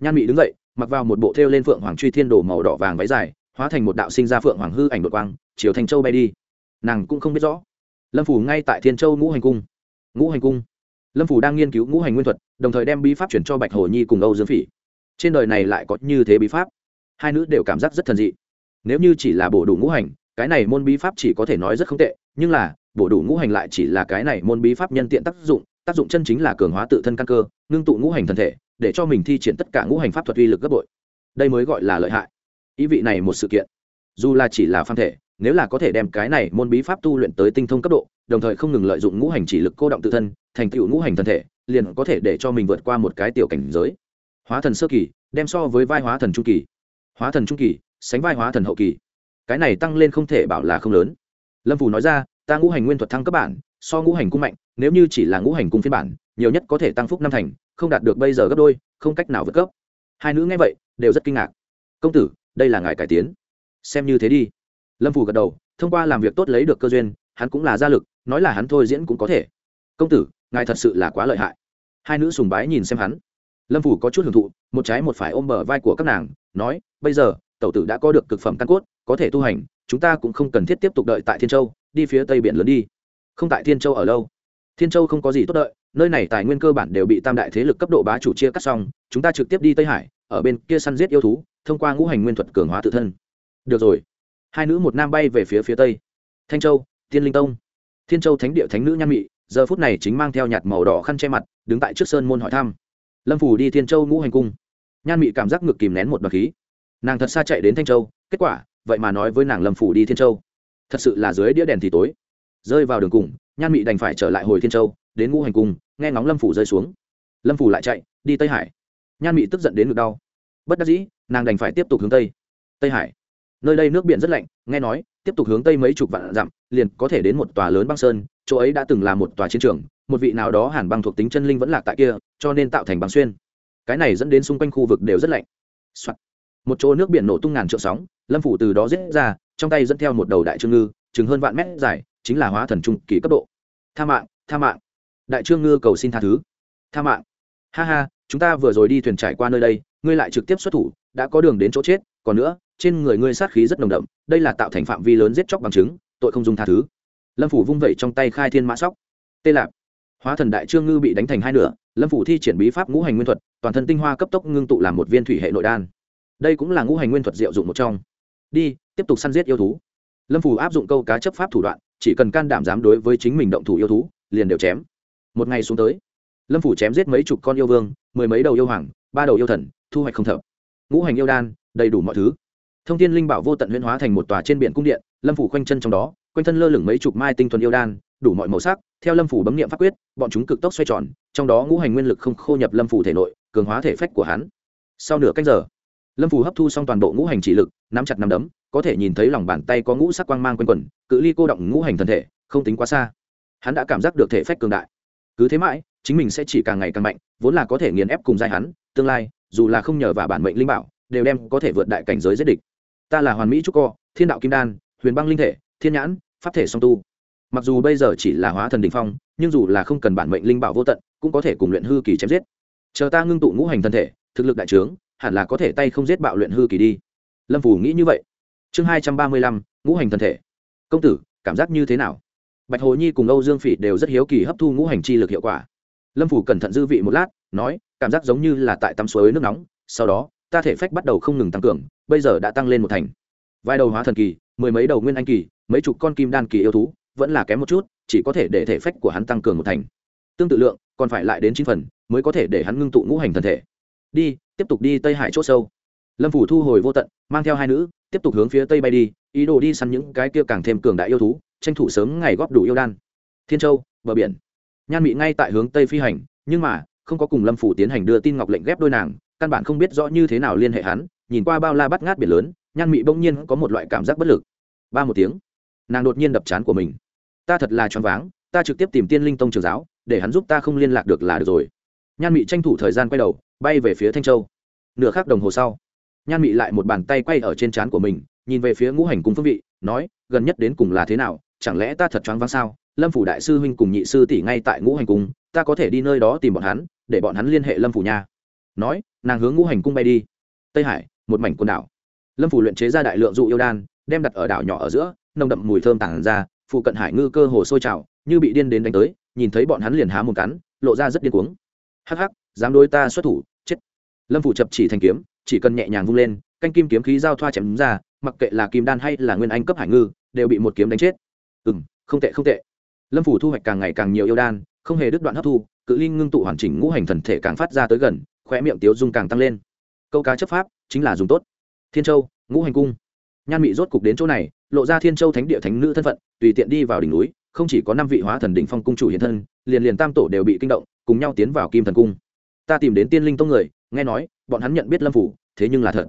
Nhan mị đứng dậy, mặc vào một bộ thêu lên phượng hoàng truy thiên đồ màu đỏ vàng váy dài, hóa thành một đạo sinh ra phượng hoàng hư ảnh đột quang, chiều thành châu bay đi. Nàng cũng không biết rõ. Lâm phủ ngay tại thiên châu ngũ hành cung. Ngũ hành cung. Lâm phủ đang nghiên cứu ngũ hành nguyên thuật, đồng thời đem bí pháp chuyển cho bạch hồ nhi cùng âu dương phỉ. Trên đời này lại có như thế bí pháp hai nữ đều cảm giác rất thần dị. Nếu như chỉ là bổ đủ ngũ hành, cái này môn bí pháp chỉ có thể nói rất không tệ, nhưng là, bổ đủ ngũ hành lại chỉ là cái này môn bí pháp nhân tiện tác dụng tác dụng chân chính là cường hóa tự thân căn cơ, ngưng tụ ngũ hành thân thể, để cho mình thi triển tất cả ngũ hành pháp thuật uy lực gấp bội. Đây mới gọi là lợi hại. Ý vị này một sự kiện. Dù là chỉ là phan thể, nếu là có thể đem cái này môn bí pháp tu luyện tới tinh thông cấp độ, đồng thời không ngừng lợi dụng ngũ hành chỉ lực cô động tự thân, thành tựu ngũ hành thân thể, liền có thể để cho mình vượt qua một cái tiểu cảnh giới. Hóa thần sơ kỳ, đem so với vai hóa thần trung kỳ hóa thần trung kỳ, sánh vai hóa thần hậu kỳ. Cái này tăng lên không thể bảo là không lớn. Lâm phù nói ra, ta ngũ hành nguyên thuật thăng cấp bản, so ngũ hành cung mạnh, nếu như chỉ là ngũ hành cung phiên bản, nhiều nhất có thể tăng phúc năm thành, không đạt được bây giờ gấp đôi, không cách nào vượt cấp. Hai nữ nghe vậy, đều rất kinh ngạc. Công tử, đây là ngài cải tiến. Xem như thế đi. Lâm phù gật đầu, thông qua làm việc tốt lấy được cơ duyên, hắn cũng là gia lực, nói là hắn thôi diễn cũng có thể. Công tử, ngài thật sự là quá lợi hại. Hai nữ sùng bái nhìn xem hắn. Lâm phủ có chút hưởng thụ, một trái một phải ôm bờ vai của các nàng nói, bây giờ, tẩu tử đã có được cực phẩm căn cốt, có thể tu hành, chúng ta cũng không cần thiết tiếp tục đợi tại thiên châu, đi phía tây biển lớn đi. Không tại thiên châu ở lâu. Thiên châu không có gì tốt đợi, nơi này tài nguyên cơ bản đều bị tam đại thế lực cấp độ bá chủ chia cắt xong, chúng ta trực tiếp đi tây hải, ở bên kia săn giết yêu thú, thông qua ngũ hành nguyên thuật cường hóa tự thân. Được rồi. Hai nữ một nam bay về phía phía tây. Thanh châu, tiên linh tông. Thiên châu thánh địa thánh nữ nhan mị, giờ phút này chính mang theo nhạt màu đỏ khăn che mặt, đứng tại trước sơn môn hỏi thăm. Lâm phủ đi thiên châu ngũ hành cung nhan mị cảm giác ngực kìm nén một đoạn khí. Nàng thật xa chạy đến thanh châu, kết quả, vậy mà nói với nàng lâm phủ đi thiên châu. Thật sự là dưới đĩa đèn thì tối. Rơi vào đường cùng, nhan mị đành phải trở lại hồi thiên châu, đến ngũ hành cung, nghe ngóng lâm phủ rơi xuống. Lâm phủ lại chạy, đi tây hải. Nhan mị tức giận đến ngực đau. Bất đắc dĩ, nàng đành phải tiếp tục hướng tây. Tây hải. Nơi đây nước biển rất lạnh, nghe nói, tiếp tục hướng tây mấy chục vạn dặm, liền có thể đến một tòa lớn băng sơn, chỗ ấy đã từng là một tòa chiến trường, một vị nào đó hàn băng thuộc tính chân linh vẫn lạc tại kia, cho nên tạo thành băng xuyên cái này dẫn đến xung quanh khu vực đều rất lạnh、Soạn. một chỗ nước biển nổ tung ngàn trượng sóng, lâm phủ từ đó giết ra, trong tay dẫn theo một đầu đại trương ngư, chừng hơn vạn mét dài, chính là hóa thần trung kỳ cấp độ. Tha mạng tha mạng. Đại trương ngư cầu xin tha thứ. Tha mạng. Ha ha, chúng ta vừa rồi đi thuyền trải qua nơi đây, ngươi lại trực tiếp xuất thủ, đã có đường đến chỗ chết, còn nữa, trên người ngươi sát khí rất nồng đậm, đây là tạo thành phạm vi lớn giết chóc bằng chứng, tội không dung tha thứ. Lâm phủ vung vẩy trong tay khai thiên mã sóc. Tê lạp. Hóa thần đại trương ngư bị đánh thành hai nửa lâm phủ thi triển bí pháp ngũ hành nguyên thuật, toàn thân tinh hoa cấp tốc ngưng tụ làm một viên thủy hệ nội đan. Đây cũng là ngũ hành nguyên thuật diệu dụng một trong. Đi, tiếp tục săn giết yêu thú. Lâm phủ áp dụng câu cá chấp pháp thủ đoạn, chỉ cần can đảm dám đối với chính mình động thủ yêu thú, liền đều chém. Một ngày xuống tới, lâm phủ chém giết mấy chục con yêu vương, mười mấy đầu yêu hoàng, ba đầu yêu thần, thu hoạch không thập. Ngũ hành yêu đan, đầy đủ mọi thứ. Thông tin linh bảo vô tận huyễn hóa thành một tòa trên biển cung điện, lâm phủ khoanh chân trong đó, quanh thân lơ lửng mấy chục mai tinh thuần yêu đan đủ mọi màu sắc, theo lâm phủ bấm nghiệm pháp quyết, bọn chúng cực tốc xoay tròn, trong đó ngũ hành nguyên lực không khô nhập lâm phủ thể nội, cường hóa thể phách của hắn. Sau nửa cách giờ, lâm phủ hấp thu xong toàn bộ ngũ hành chỉ lực, nắm chặt nắm đấm, có thể nhìn thấy lòng bàn tay có ngũ sắc quang mang quanh quẩn, cự ly cô động ngũ hành thân thể, không tính quá xa. Hắn đã cảm giác được thể phách cường đại. Cứ thế mãi, chính mình sẽ chỉ càng ngày càng mạnh, vốn là có thể nghiền ép cùng giai hắn, tương lai, dù là không nhờ vào bản mệnh linh bảo, đều đem có thể vượt đại cảnh giới giết địch. Ta là hoàn mỹ trúc co, thiên đạo kim đan, huyền băng linh thể, thiên nhãn, pháp thể song tu mặc dù bây giờ chỉ là hóa thần đ ỉ n h phong, nhưng dù là không cần bản mệnh linh bảo vô tận, cũng có thể cùng luyện hư kỳ chém giết. Chờ ta ngưng tụ ngũ hành thân thể, thực lực đại trướng, hẳn là có thể tay không giết bạo luyện hư kỳ đi. Lâm phủ nghĩ như vậy. Chương hai trăm ba mươi lăm, ngũ hành thân thể. Công tử, cảm giác như thế nào? Bạch hồ nhi cùng âu dương phỉ đều rất hiếu kỳ hấp thu ngũ hành chi lực hiệu quả. Lâm phủ cẩn thận dư vị một lát, nói, cảm giác giống như là tại tắm suối nước nóng, sau đó, ta thể phách bắt đầu không ngừng tăng cường, bây giờ đã tăng lên một thành. Vài đầu hóa thần kỳ, mười mấy đầu nguyên anh kỳ, mấy chục con kim đan kỳ yêu thú vẫn là kém một chút, chỉ có thể để thể phách của hắn tăng cường một thành. Tương tự lượng, còn phải lại đến chín phần, mới có thể để hắn ngưng tụ ngũ hành thân thể. Đi, tiếp tục đi tây hải c h ỗ sâu. Lâm phủ thu hồi vô tận, mang theo hai nữ, tiếp tục hướng phía tây bay đi, ý đồ đi săn những cái kia càng thêm cường đại yêu thú, tranh thủ sớm ngày góp đủ yêu đan. Thiên châu, bờ biển. Nhan mị ngay tại hướng tây phi hành, nhưng mà, không có cùng lâm phủ tiến hành đưa tin ngọc lệnh ghép đôi nàng, căn bản không biết rõ như thế nào liên hệ hắn, nhìn qua bao la bắt ngát biển lớn, nhan mị bỗng nhiên có một loại cảm giác bất lực. Ba một tiếng, nàng đột nhiên đập chán của mình ta thật là choáng váng, ta trực tiếp tìm tiên linh tông trường giáo, để hắn giúp ta không liên lạc được là được rồi. Nhan mị tranh thủ thời gian quay đầu, bay về phía thanh châu. Nửa khắc đồng hồ sau, nhan mị lại một bàn tay quay ở trên trán của mình, nhìn về phía ngũ hành cung phương vị, nói, gần nhất đến cùng là thế nào, chẳng lẽ ta thật choáng váng sao? Lâm phủ đại sư huynh cùng nhị sư tỷ ngay tại ngũ hành cung, ta có thể đi nơi đó tìm bọn hắn, để bọn hắn liên hệ lâm phủ nha. Nói, nàng hướng ngũ hành cung bay đi. Tây hải, một mảnh quần đảo. Lâm phủ luyện chế ra đại lượng dụ yêu đan, đem đặt ở đảo nhỏ ở giữa, nồng đậm mùi thơm tản ra phụ cận hải ngư cơ hồ sôi trào, như bị điên đến đánh tới, nhìn thấy bọn hắn liền há một cắn, lộ ra rất điên cuống hắc hắc, dám đối ta xuất thủ, chết. Lâm phủ chập chỉ thành kiếm, chỉ cần nhẹ nhàng vung lên, canh kim kiếm khí giao thoa chém ra, mặc kệ là kim đan hay là nguyên anh cấp hải ngư, đều bị một kiếm đánh chết. Ừ m không tệ không tệ. Lâm phủ thu hoạch càng ngày càng nhiều yêu đan, không hề đứt đoạn hấp thu, cự linh ngưng tụ hoàn chỉnh ngũ hành thần thể càng phát ra tới gần khoe miệng tiếu dung càng tăng lên. Câu cá chấp pháp, chính là dùng tốt. Thiên châu, ngũ hành cung nhan mị rốt cục đến chỗ này, lộ ra thiên châu thánh địa thánh nữ thân phận, tùy tiện đi vào đỉnh núi, không chỉ có năm vị hóa thần đỉnh phong cung chủ hiện thân, liền liền tam tổ đều bị kinh động, cùng nhau tiến vào kim thần cung. Ta tìm đến tiên linh tông người, nghe nói, bọn hắn nhận biết lâm phủ, thế nhưng là thật.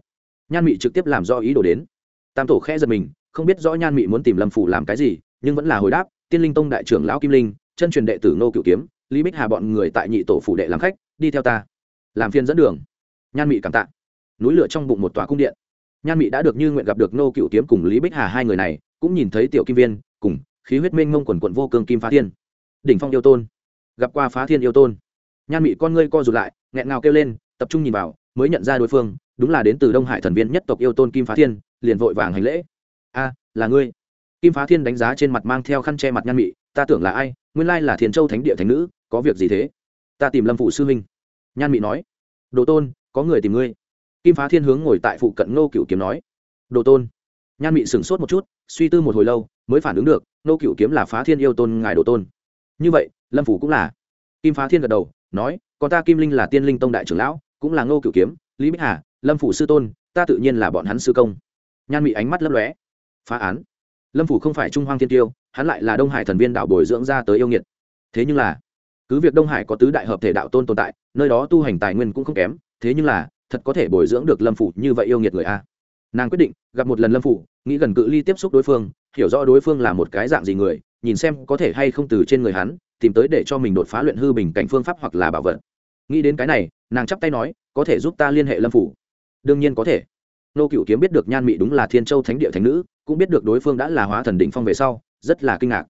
Nhan mị trực tiếp làm do ý đồ đến. Tam tổ khẽ giật mình, không biết rõ nhan mị muốn tìm lâm phủ làm cái gì, nhưng vẫn là hồi đáp, tiên linh tông đại trưởng lão kim linh, chân truyền đệ tử nô cựu kiếm, lý bích hà bọn người tại nhị tổ phủ đệ làm khách, đi theo ta. Làm phiên dẫn đường. Nhan mị cảm tạ. Núi lửa trong bụng một tòa cung điện nhan mị đã được như nguyện gặp được nô cựu kiếm cùng lý bích hà hai người này, cũng nhìn thấy tiểu kim viên cùng khí huyết minh mông quần quận vô cương kim phá thiên. Đỉnh phong yêu tôn. Gặp qua phá thiên yêu tôn. Nhan mị con ngươi co rụt lại, nghẹn ngào kêu lên, tập trung nhìn vào, mới nhận ra đối phương, đúng là đến từ đông hải thần viên nhất tộc yêu tôn kim phá thiên, liền vội vàng hành lễ. A, là ngươi. Kim phá thiên đánh giá trên mặt mang theo khăn che mặt nhan mị, ta tưởng là ai? Nguyên lai là thiền châu thánh địa thánh nữ, có việc gì thế? Ta tìm lâm phụ sư huynh. Nhan mị nói, đồ tôn, có người tìm ngươi kim phá thiên hướng ngồi tại phụ cận nô cựu kiếm nói, đồ tôn. Nhan mị sửng sốt một chút, suy tư một hồi lâu, mới phản ứng được nô cựu kiếm là phá thiên yêu tôn ngài đồ tôn. Như vậy, lâm phủ cũng là. Kim phá thiên gật đầu, nói, còn ta kim linh là tiên linh tông đại trưởng lão, cũng là ngô cựu kiếm, lý bích hà, lâm phủ sư tôn, ta tự nhiên là bọn hắn sư công. Nhan mị ánh mắt lấp lóe. Phá án. Lâm phủ không phải trung hoang thiên tiêu hắn lại là đông hải thần viên đạo bồi dưỡng ra tới yêu nghiệt. Thế nhưng là, cứ việc đông hải có tứ đại hợp thể đạo tôn tồn tại, nơi đó tu hành tài nguyên cũng không kém, thế nhưng là thật có thể bồi dưỡng được lâm phủ như vậy yêu nghiệt người a. Nàng quyết định, gặp một lần lâm phủ, nghĩ gần cự ly tiếp xúc đối phương, hiểu rõ đối phương là một cái dạng gì người, nhìn xem có thể hay không từ trên người hắn, tìm tới để cho mình đột phá luyện hư bình cảnh phương pháp hoặc là bảo vật. Nghĩ đến cái này, nàng chắp tay nói, có thể giúp ta liên hệ lâm phủ. Đương nhiên có thể. Nô cựu kiếm biết được nhan mị đúng là thiên châu thánh địa thánh nữ, cũng biết được đối phương đã là hóa thần đỉnh phong về sau, rất là kinh ngạc.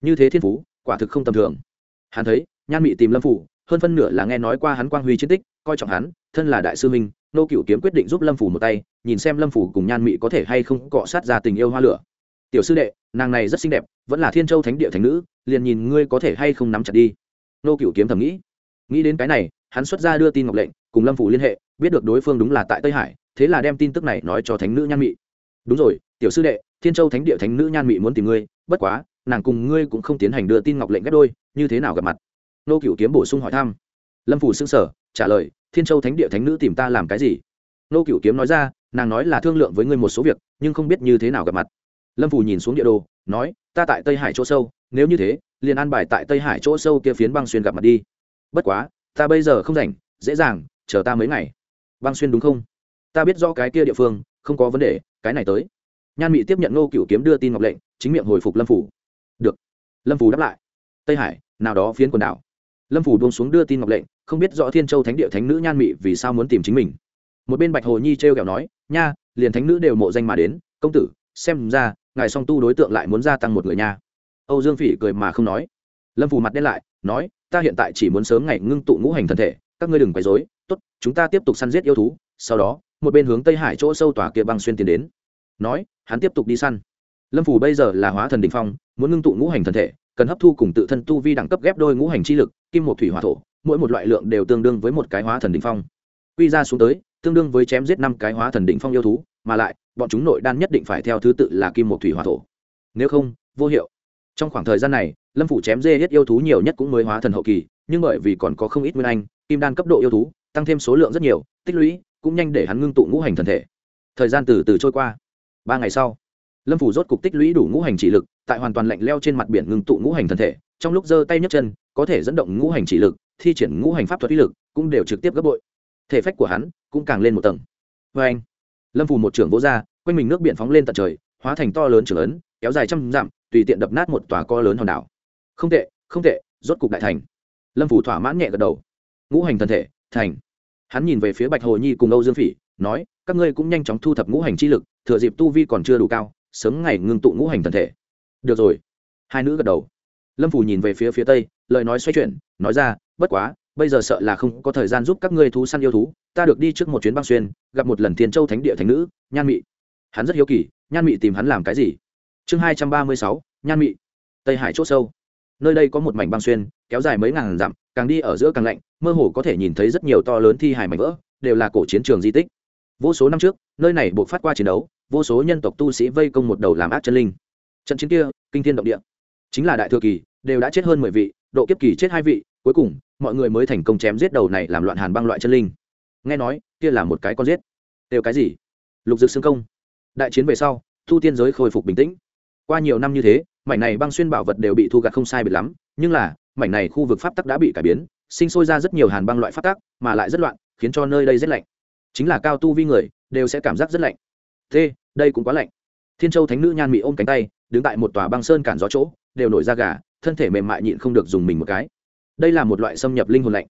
Như thế thiên phú, quả thực không tầm thường. Hắn thấy, nhan mị tìm lâm phủ hơn phân nửa là nghe nói qua hắn quang huy chiến tích, coi trọng hắn, thân là đại sư minh nô cựu kiếm quyết định giúp lâm phủ một tay, nhìn xem lâm phủ cùng nhan mị có thể hay không cọ sát ra tình yêu hoa lửa. Tiểu sư đệ, nàng này rất xinh đẹp, vẫn là thiên châu thánh địa thánh nữ, liền nhìn ngươi có thể hay không nắm chặt đi. Nô cựu kiếm thầm nghĩ. Nghĩ đến cái này, hắn xuất ra đưa tin ngọc lệnh, cùng lâm phủ liên hệ, biết được đối phương đúng là tại tây hải, thế là đem tin tức này nói cho thánh nữ nhan mị. Đúng rồi, tiểu sư đệ, thiên châu thánh địa thánh nữ nhan mị muốn tìm ngươi, bất quá, nàng cùng ngươi cũng không tiến hành đưa tin ngọc lệnh ghép đôi, như thế nào gặp mặt? Nô cựu kiếm bổ sung hỏi thăm. Lâm phủ xưng sở trả lời, thiên châu thánh địa thánh nữ tìm ta làm cái gì? Nô cựu kiếm nói ra, nàng nói là thương lượng với ngươi một số việc, nhưng không biết như thế nào gặp mặt. Lâm phủ nhìn xuống địa đồ, nói, ta tại tây hải chỗ sâu, nếu như thế, liền an bài tại tây hải chỗ sâu kia phiến băng xuyên gặp mặt đi. Bất quá, ta bây giờ không rảnh, dễ dàng, chờ ta mấy ngày. Băng xuyên đúng không? Ta biết do cái kia địa phương, không có vấn đề, cái này tới. Nhan mỹ tiếp nhận nô cựu kiếm đưa tin ngọc lệnh, chính miệng hồi phục lâm phủ. Được. Lâm phủ đáp lại, tây hải, nào đó phiến quần đảo lâm phủ buông xuống đưa tin ngọc lệnh, không biết rõ thiên châu thánh địa thánh nữ nhan mị vì sao muốn tìm chính mình. Một bên bạch hồ nhi t r e o kẹo nói, nha, liền thánh nữ đều mộ danh mà đến, công tử, xem ra, ngài song tu đối tượng lại muốn gia tăng một người nha. Âu dương phỉ cười mà không nói. Lâm phủ mặt đen lại, nói, ta hiện tại chỉ muốn sớm ngày ngưng tụ ngũ hành thân thể, các ngươi đừng quấy dối tốt, chúng ta tiếp tục săn giết yêu thú, sau đó, một bên hướng tây hải chỗ sâu tỏa kia băng xuyên tiến đến. Nói, hắn tiếp tục đi săn. Lâm phủ bây giờ là hóa thần đình phong, muốn ngưng tụ ngũ hành thân thể cần hấp thu cùng tự thân tu vi đẳng cấp ghép đôi ngũ hành chi lực, kim một thủy hỏa thổ, mỗi một loại lượng đều tương đương với một cái hóa thần đỉnh phong. Quy ra xuống tới, tương đương với chém giết năm cái hóa thần đỉnh phong yêu thú, mà lại, bọn chúng nội đan nhất định phải theo thứ tự là kim một thủy hỏa thổ. Nếu không, vô hiệu. Trong khoảng thời gian này, lâm phủ chém dê hết yêu thú nhiều nhất cũng mới hóa thần hậu kỳ, nhưng bởi vì còn có không ít nguyên anh, kim đan cấp độ yêu thú, tăng thêm số lượng rất nhiều, tích lũy, cũng nhanh để hắn ngưng tụ ngũ hành thần thể. Thời gian từ từ trôi qua. Ba ngày sau, lâm phủ rốt cục tích lũy đủ ngũ hành chỉ lực tại hoàn toàn lạnh leo trên mặt biển ngưng tụ ngũ hành thần thể, trong lúc giơ tay nhấc chân, có thể dẫn động ngũ hành chỉ lực, thi triển ngũ hành pháp thuật uy lực, cũng đều trực tiếp gấp bội. Thể phách của hắn cũng càng lên một tầng. Vê anh, lâm phủ một trưởng vỗ ra, quanh mình nước biển phóng lên tận trời, hóa thành to lớn trưởng lớn kéo dài trăm dặm, tùy tiện đập nát một tòa co lớn hòn đảo. Không tệ không tệ, rốt cục đại thành. Lâm phủ thỏa mãn nhẹ gật đầu. Ngũ hành thần thể, thành. Hắn nhìn về phía bạch hồ nhi cùng âu dương phỉ, nói, các ngươi cũng nhanh chóng thu thập ngũ hành chi lực, thừa dịp tu vi còn chưa đủ cao, sớm ngày ngưng tụ ngũ hành thần thể được rồi. Hai nữ gật đầu. Lâm phủ nhìn về phía phía tây, lời nói xoay chuyển, nói ra, bất quá, bây giờ sợ là không có thời gian giúp các ngươi thú săn yêu thú, ta được đi trước một chuyến băng xuyên, gặp một lần thiên châu thánh địa thánh nữ, nhan mị. Hắn rất hiếu kỳ, nhan mị tìm hắn làm cái gì? Chương hai trăm ba mươi sáu, nhan mị. Tây hải c h ỗ sâu. Nơi đây có một mảnh băng xuyên, kéo dài mấy ngàn dặm, càng đi ở giữa càng lạnh, mơ hồ có thể nhìn thấy rất nhiều to lớn thi hài mảnh vỡ, đều là cổ chiến trường di tích. Vô số năm trước, nơi này buộc phát qua chiến đấu, vô số nhân tộc tu sĩ vây công một đầu làm ác chân linh trận chiến kia, kinh thiên động địa. Chính là đại thừa kỳ, đều đã chết hơn mười vị, độ kiếp kỳ chết hai vị, cuối cùng, mọi người mới thành công chém giết đầu này làm loạn hàn băng loại chân linh. Nghe nói, kia là một cái con giết. Đều cái gì? Lục dực xương công. Đại chiến về sau, thu tiên giới khôi phục bình tĩnh. Qua nhiều năm như thế, mảnh này băng xuyên bảo vật đều bị thu gặt không sai biệt lắm, nhưng là, mảnh này khu vực pháp tắc đã bị cải biến, sinh sôi ra rất nhiều hàn băng loại pháp tắc, mà lại rất loạn, khiến cho nơi đây rất lạnh. Chính là cao tu vi người, đều sẽ cảm giác rất lạnh. Thế, đây cũng quá lạnh. Thiên châu thánh nữ nhan mị ôm cánh tay đứng tại một tòa băng sơn cản gió chỗ, đều nổi ra gà, thân thể mềm mại nhịn không được dùng mình một cái. Đây là một loại xâm nhập linh hồn lạnh.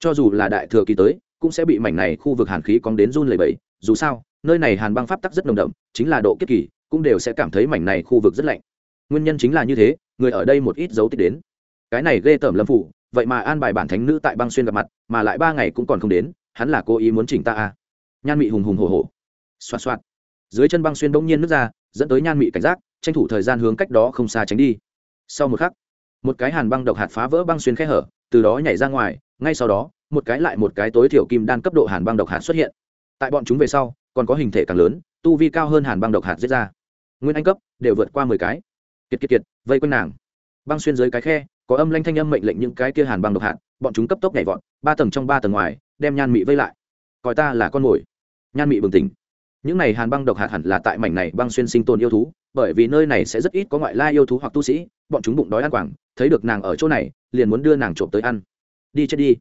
Cho dù là đại thừa kỳ tới, cũng sẽ bị mảnh này khu vực hàn khí cóng đến run lầy bẫy dù sao, nơi này hàn băng pháp tắc rất nồng đậm, chính là độ kiết kỳ, cũng đều sẽ cảm thấy mảnh này khu vực rất lạnh. Nguyên nhân chính là như thế, người ở đây một ít dấu tích đến. Cái này ghê tởm lâm phủ, vậy mà an bài bản thánh nữ tại băng xuyên gặp mặt, mà lại ba ngày cũng còn không đến, hắn là cố ý muốn chỉnh ta à? Nhan mị hùng hùng hổ hổ. Xoa xoa dưới chân băng xuyên bỗng nhiên nước ra, dẫn tới nhan mị cảnh giác tranh thủ thời gian hướng cách đó không xa tránh đi. Sau một khắc, một cái hàn băng độc hạt phá vỡ băng xuyên khe hở, từ đó nhảy ra ngoài, ngay sau đó, một cái lại một cái tối thiểu kim đan cấp độ hàn băng độc hạt xuất hiện. Tại bọn chúng về sau, còn có hình thể càng lớn, tu vi cao hơn hàn băng độc hạt giết ra. Nguyên anh cấp, đều vượt qua mười cái. Kiệt kiệt kiệt, vây quanh nàng. Băng xuyên dưới cái khe, có âm lanh thanh âm mệnh lệnh những cái kia hàn băng độc hạt, bọn chúng cấp tốc nhảy vọt, ba tầng trong ba tầng ngoài, đem nhan mị vây lại. Coi ta là con mồi. Nhan mị bừng tỉnh những này hàn băng độc hạt hẳn là tại mảnh này băng xuyên sinh tồn yêu thú, bởi vì nơi này sẽ rất ít có ngoại lai yêu thú hoặc tu sĩ, bọn chúng bụng đói ăn quảng, thấy được nàng ở chỗ này, liền muốn đưa nàng trộm tới ăn. Đi chết đi.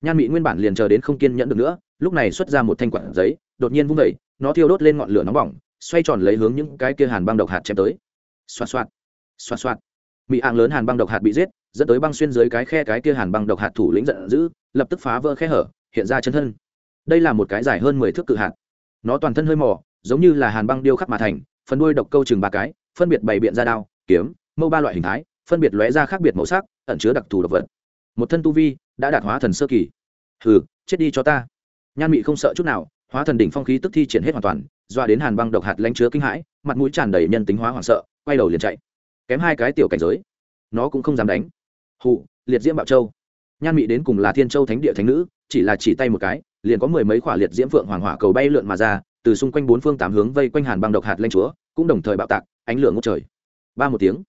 Nhan mỹ nguyên bản liền chờ đến không kiên nhẫn được nữa, lúc này xuất ra một thanh quản giấy, đột nhiên vung vẩy nó thiêu đốt lên ngọn lửa nóng bỏng, xoay tròn lấy hướng những cái kia hàn băng độc hạt chém tới. Xoạt xoạt xoạt xoạt. Mỹ hạng lớn hàn băng độc hạt bị giết, dẫn tới băng xuyên dưới cái khe cái kia hàn băng độc hạt thủ lĩnh giận dữ, lập tức phá vỡ khe hở, hiện ra chân thân. Đây là một cái dài hơn mười thước cự hạt nó toàn thân hơi mỏ giống như là hàn băng điêu khắc mà thành, phần đuôi độc câu chừng ba cái, phân biệt bày biện ra đao, kiếm, mâu ba loại hình thái, phân biệt lóe ra khác biệt màu sắc, ẩn chứa đặc thù độc vật. Một thân tu vi đã đạt hóa thần sơ kỳ. Hừ, chết đi cho ta. Nhan mị không sợ chút nào, hóa thần đỉnh phong khí tức thi triển hết hoàn toàn doa đến hàn băng độc hạt lanh chứa kinh hãi, mặt mũi tràn đầy nhân tính hóa hoảng sợ, quay đầu liền chạy. Kém hai cái tiểu cảnh giới, nó cũng không dám đánh. Hụ liệt diễm bạo châu. Nhan mị đến cùng là thiên châu thánh địa thánh nữ chỉ là chỉ tay một cái, liền có mười mấy khỏa liệt diễm phượng hoàng hỏa cầu bay lượn mà ra, từ xung quanh bốn phương tám hướng vây quanh hàn băng độc hạt lanh chúa, cũng đồng thời bạo tạc, ánh lửa ngốc trời. Ba một tiếng,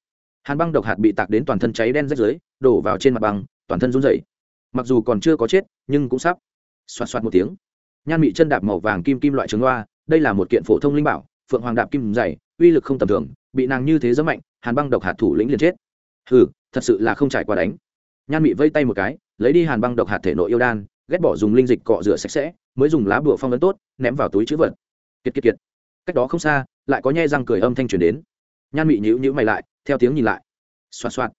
hàn băng độc hạt bị tạc đến toàn thân cháy đen rách dưới đổ vào trên mặt băng, toàn thân run rẩy. Mặc dù còn chưa có chết, nhưng cũng sắp. Xoạt xoạt một tiếng, nhan mị chân đạp màu vàng kim kim loại trứng loa đây là một kiện phổ thông linh bảo, phượng hoàng đạp kim dày, uy lực không tầm thường, bị nàng như thế rất mạnh, hàn băng độc hạt thủ lĩnh liền chết. Hừ, thật sự là không trải qua đánh. Nhan mị vây tay một cái, lấy đi hàn băng độc hạt thể nội yêu đan ghét bỏ dùng linh dịch cọ rửa sạch sẽ, mới dùng lá bụa phong ấn tốt, ném vào túi chữ vật. Kiệt kiệt kiệt. Cách đó không xa, lại có nhe răng cười âm thanh truyền đến. Nhan mị nhữ nhữ mày lại, theo tiếng nhìn lại. Xoạt xoạt.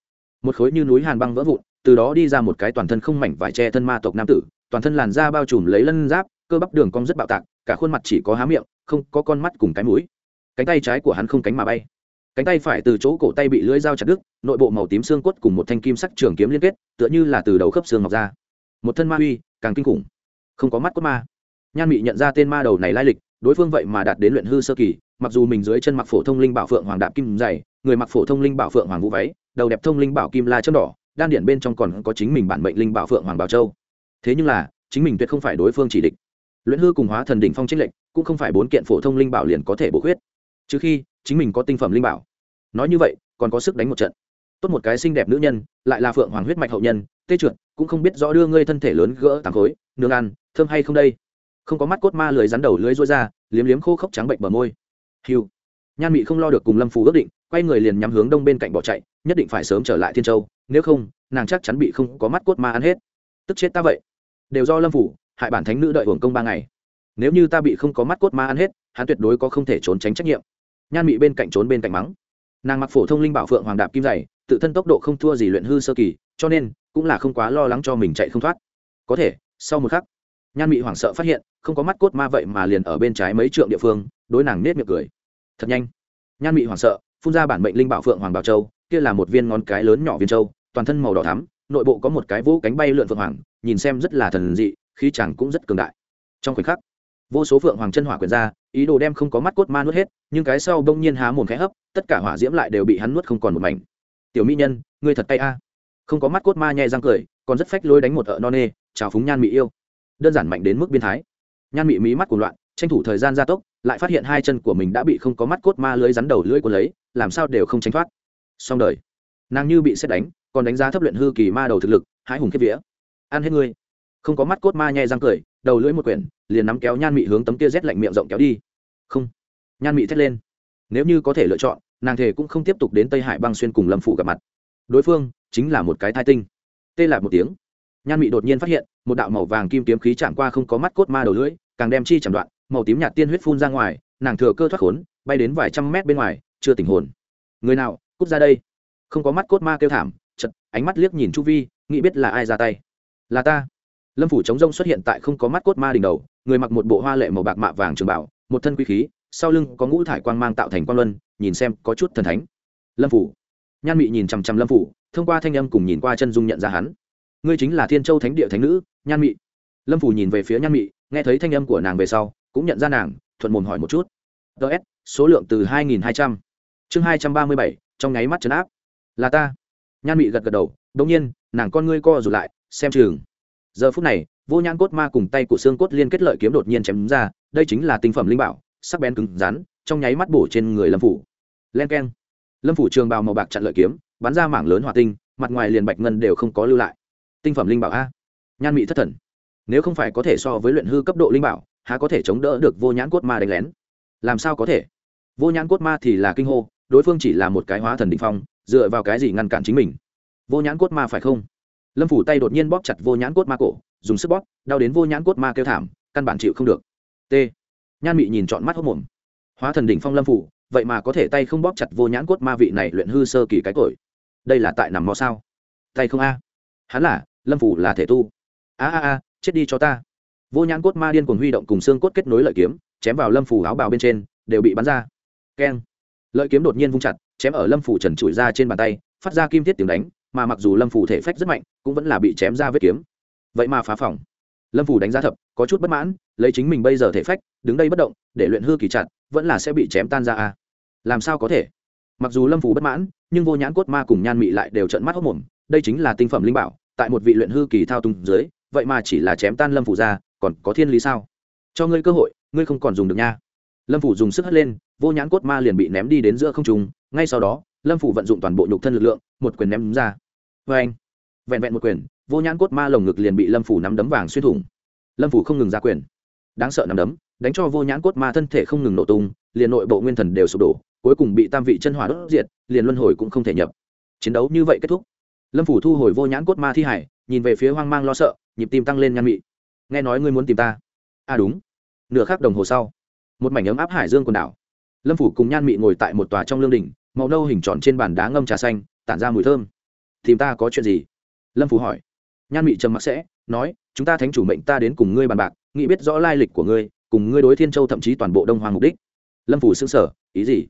Một khối như núi hàn băng vỡ vụn, từ đó đi ra một cái toàn thân không mảnh vải che thân ma tộc nam tử, toàn thân làn da bao trùm lấy lân giáp, cơ bắp đường cong rất bạo tạc, cả khuôn mặt chỉ có há miệng, không có con mắt cùng cái mũi. Cánh tay trái của hắn không cánh mà bay. Cánh tay phải từ chỗ cổ tay bị lưỡi dao chặt đứt, nội bộ màu tím xương cốt cùng một thanh kim sắc trường kiếm liên kết, tựa như là từ đầu khớp xương ngọc ra một thân ma uy, càng kinh khủng. Không có mắt cốt ma. Nhan mị nhận ra tên ma đầu này lai lịch, đối phương vậy mà đạt đến luyện hư sơ kỳ, mặc dù mình dưới chân mặc phổ thông linh bảo phượng hoàng đạp kim dày, người mặc phổ thông linh bảo phượng hoàng vũ váy, đầu đẹp thông linh bảo kim la chân đỏ, đan điển bên trong còn có chính mình bản mệnh linh bảo phượng hoàng bảo châu. Thế nhưng là, chính mình tuyệt không phải đối phương chỉ địch luyện hư cùng hóa thần đỉnh phong trích lệnh cũng không phải bốn kiện phổ thông linh bảo liền có thể bổ khuyết. Trừ khi, chính mình có tinh phẩm linh bảo. Nói như vậy, còn có sức đánh một trận. Tốt một cái xinh đẹp nữ nhân, lại là phượng hoàng huyết mạch hậu nhân tê trượt, cũng không biết rõ đưa ngươi thân thể lớn gỡ tàng khối nương ăn, thơm hay không đây? Không có mắt cốt ma lưới rắn đầu lưới rối ra, liếm liếm khô khốc trắng bệnh bờ môi. Hiu nhan mị không lo được cùng lâm phù ước định, quay người liền nhắm hướng đông bên cạnh bỏ chạy, nhất định phải sớm trở lại thiên châu, nếu không, nàng chắc chắn bị không có mắt cốt ma ăn hết. Tức chết ta vậy. Đều do lâm phủ hại bản thánh nữ đợi hưởng công ba ngày. Nếu như ta bị không có mắt cốt ma ăn hết, hắn tuyệt đối có không thể trốn tránh trách nhiệm. Nhan mị bên cạnh trốn bên cạnh mắng. Nàng mặc phổ thông linh bảo phượng hoàng đạp kim dày, tự thân tốc độ không thua gì luyện hư sơ kỳ, cho nên cũng là không quá lo lắng cho mình chạy không thoát. Có thể, sau một khắc, nhan mị hoảng sợ phát hiện, không có mắt cốt ma vậy mà liền ở bên trái mấy trượng địa phương, đối nàng nết miệng cười. Thật nhanh. Nhan mị hoảng sợ, phun ra bản mệnh linh bảo phượng hoàng bảo châu, kia là một viên ngón cái lớn nhỏ viên châu, toàn thân màu đỏ thắm, nội bộ có một cái vũ cánh bay lượn phượng hoàng, nhìn xem rất là thần dị, khí chẳng cũng rất cường đại. Trong khoảnh khắc, vô số phượng hoàng chân hỏa quyền ra, ý đồ đem không có mắt cốt ma nuốt hết, nhưng cái sau bỗng nhiên há mồm khẽ hấp, tất cả hỏa diễm lại đều bị hắn nuốt không còn một mảnh. Tiểu mỹ nhân, ngươi thật tay a không có mắt cốt ma nhẹ răng cười, còn rất phách lối đánh một ợ non nê, chào phúng nhan mỹ yêu. Đơn giản mạnh đến mức biên thái. Nhan mỹ mí mắt cuồng loạn, tranh thủ thời gian gia tốc, lại phát hiện hai chân của mình đã bị không có mắt cốt ma lưới rắn đầu lưỡi của lấy, làm sao đều không tránh thoát. Xong đời. Nàng như bị xét đánh, còn đánh giá thấp luyện hư kỳ ma đầu thực lực, hãi hùng kết vía. Ăn hết ngươi. Không có mắt cốt ma nhẹ răng cười, đầu lưỡi một quyển, liền nắm kéo nhan mị hướng tấm kia rét lạnh miệng rộng kéo đi. Không. Nhan mị thét lên. Nếu như có thể lựa chọn, nàng thể cũng không tiếp tục đến tây hải băng xuyên cùng lâm phủ gặp mặt. Đối phương chính là một cái thai tinh. Tê lại một tiếng, nhan mị đột nhiên phát hiện, một đạo màu vàng kim kiếm khí chạm qua không có mắt cốt ma đầu lưỡi, càng đem chi chạm đoạn, màu tím nhạt tiên huyết phun ra ngoài, nàng thừa cơ thoát khốn, bay đến vài trăm mét bên ngoài, chưa tỉnh hồn. Người nào, cút ra đây. Không có mắt cốt ma kêu thảm, chật, ánh mắt liếc nhìn chu vi, nghĩ biết là ai ra tay. Là ta. Lâm phủ chống rông xuất hiện tại không có mắt cốt ma đỉnh đầu, người mặc một bộ hoa lệ màu bạc mạ vàng trường bảo, một thân quý khí, sau lưng có ngũ thải quang mang tạo thành quang luân, nhìn xem có chút thần thánh. Lâm phủ. Nhan mị nhìn chằm chằm lâm phủ thông qua thanh âm cùng nhìn qua chân dung nhận ra hắn. Ngươi chính là thiên châu thánh địa thánh nữ, nhan mị. Lâm phủ nhìn về phía nhan mị, nghe thấy thanh âm của nàng về sau, cũng nhận ra nàng, thuận mồm hỏi một chút. Ts số lượng từ hai nghìn hai trăm. Chương hai trăm ba mươi bảy, trong nháy mắt chấn áp. Là ta. Nhan mị gật gật đầu đ ỗ n g nhiên, nàng con ngươi co rụt lại, xem chừng. Giờ phút này, vô nhan cốt ma cùng tay của xương cốt liên kết lợi kiếm đột nhiên chém ra, đây chính là tinh phẩm linh bảo, sắc bén cứng rắn, trong nháy mắt bổ trên người lâm phủ len k e n lâm phủ trường bào màu bạc chặn lợi kiếm bắn ra mảng lớn hỏa tinh, mặt ngoài liền bạch ngân đều không có lưu lại. Tinh phẩm linh bảo a. Nhan mị thất thần. Nếu không phải có thể so với luyện hư cấp độ linh bảo, há có thể chống đỡ được vô nhãn cốt ma đánh lén? Làm sao có thể? Vô nhãn cốt ma thì là kinh hô, đối phương chỉ là một cái hóa thần đỉnh phong, dựa vào cái gì ngăn cản chính mình? Vô nhãn cốt ma phải không? Lâm phủ tay đột nhiên bóp chặt vô nhãn cốt ma cổ, dùng sức bóp, đau đến vô nhãn cốt ma kêu thảm, căn bản chịu không được. T. Nhan mị nhìn trọn mắt hốc mồm. Hóa thần đỉnh phong lâm phủ, vậy mà có thể tay không bóp chặt vô nhãn cốt ma vị này luyện hư sơ kỳ cái cổi đây là tại nằm mò sao? Tay không a. Hắn là, lâm phủ là thể tu. A a a, chết đi cho ta. Vô nhãn cốt ma điên cuồng huy động cùng xương cốt kết nối lợi kiếm, chém vào lâm phủ áo bào bên trên, đều bị bắn ra. Keng. Lợi kiếm đột nhiên vung chặt, chém ở lâm phủ trần trụi ra trên bàn tay, phát ra kim thiết tiếng đánh, mà mặc dù lâm phủ thể phách rất mạnh, cũng vẫn là bị chém ra vết kiếm. Vậy mà phá phòng. Lâm phủ đánh giá thập có chút bất mãn, lấy chính mình bây giờ thể phách, đứng đây bất động, để luyện hư kỳ chặt, vẫn là sẽ bị chém tan ra a. Làm sao có thể? Mặc dù lâm phủ bất mãn, nhưng vô nhãn cốt ma cùng nhan mị lại đều trận mắt hốc mồm, đây chính là tinh phẩm linh bảo, tại một vị luyện hư kỳ thao túng dưới, vậy mà chỉ là chém tan lâm phủ ra, còn có thiên lý sao? Cho ngươi cơ hội, ngươi không còn dùng được nha. Lâm phủ dùng sức hất lên, vô nhãn cốt ma liền bị ném đi đến giữa không trung, ngay sau đó, lâm phủ vận dụng toàn bộ nhục thân lực lượng, một quyền ném ra. Vê anh, vẹn vẹn một quyền, vô nhãn cốt ma lồng ngực liền bị lâm phủ nắm đấm vàng xuyên thủng. Lâm phủ không ngừng ra quyền. Đáng sợ nắm đấm, đánh cho vô nhãn cốt ma thân thể không ngừng nổ tung, liền nội bộ nguyên thần đều sụp đổ cuối cùng bị tam vị chân hỏa đốt diệt, liền luân hồi cũng không thể nhập. Chiến đấu như vậy kết thúc. Lâm phủ thu hồi vô nhãn cốt ma thi hải, nhìn về phía hoang mang lo sợ, nhịp tim tăng lên nhan mị. Nghe nói ngươi muốn tìm ta. À đúng. Nửa khắc đồng hồ sau, một mảnh ấm áp hải dương quần đảo. Lâm phủ cùng nhan mị ngồi tại một tòa trong lương đình màu nâu hình tròn trên bàn đá ngâm trà xanh, tản ra mùi thơm. Tìm ta có chuyện gì? Lâm phủ hỏi. Nhan mị trầm mặc sẽ, nói, chúng ta thánh chủ mệnh ta đến cùng ngươi bàn bạc, nghĩ biết rõ lai lịch của ngươi, cùng ngươi đối thiên châu thậm chí toàn bộ đông hoàng mục đích. Lâm phủ xưng sở ý gì?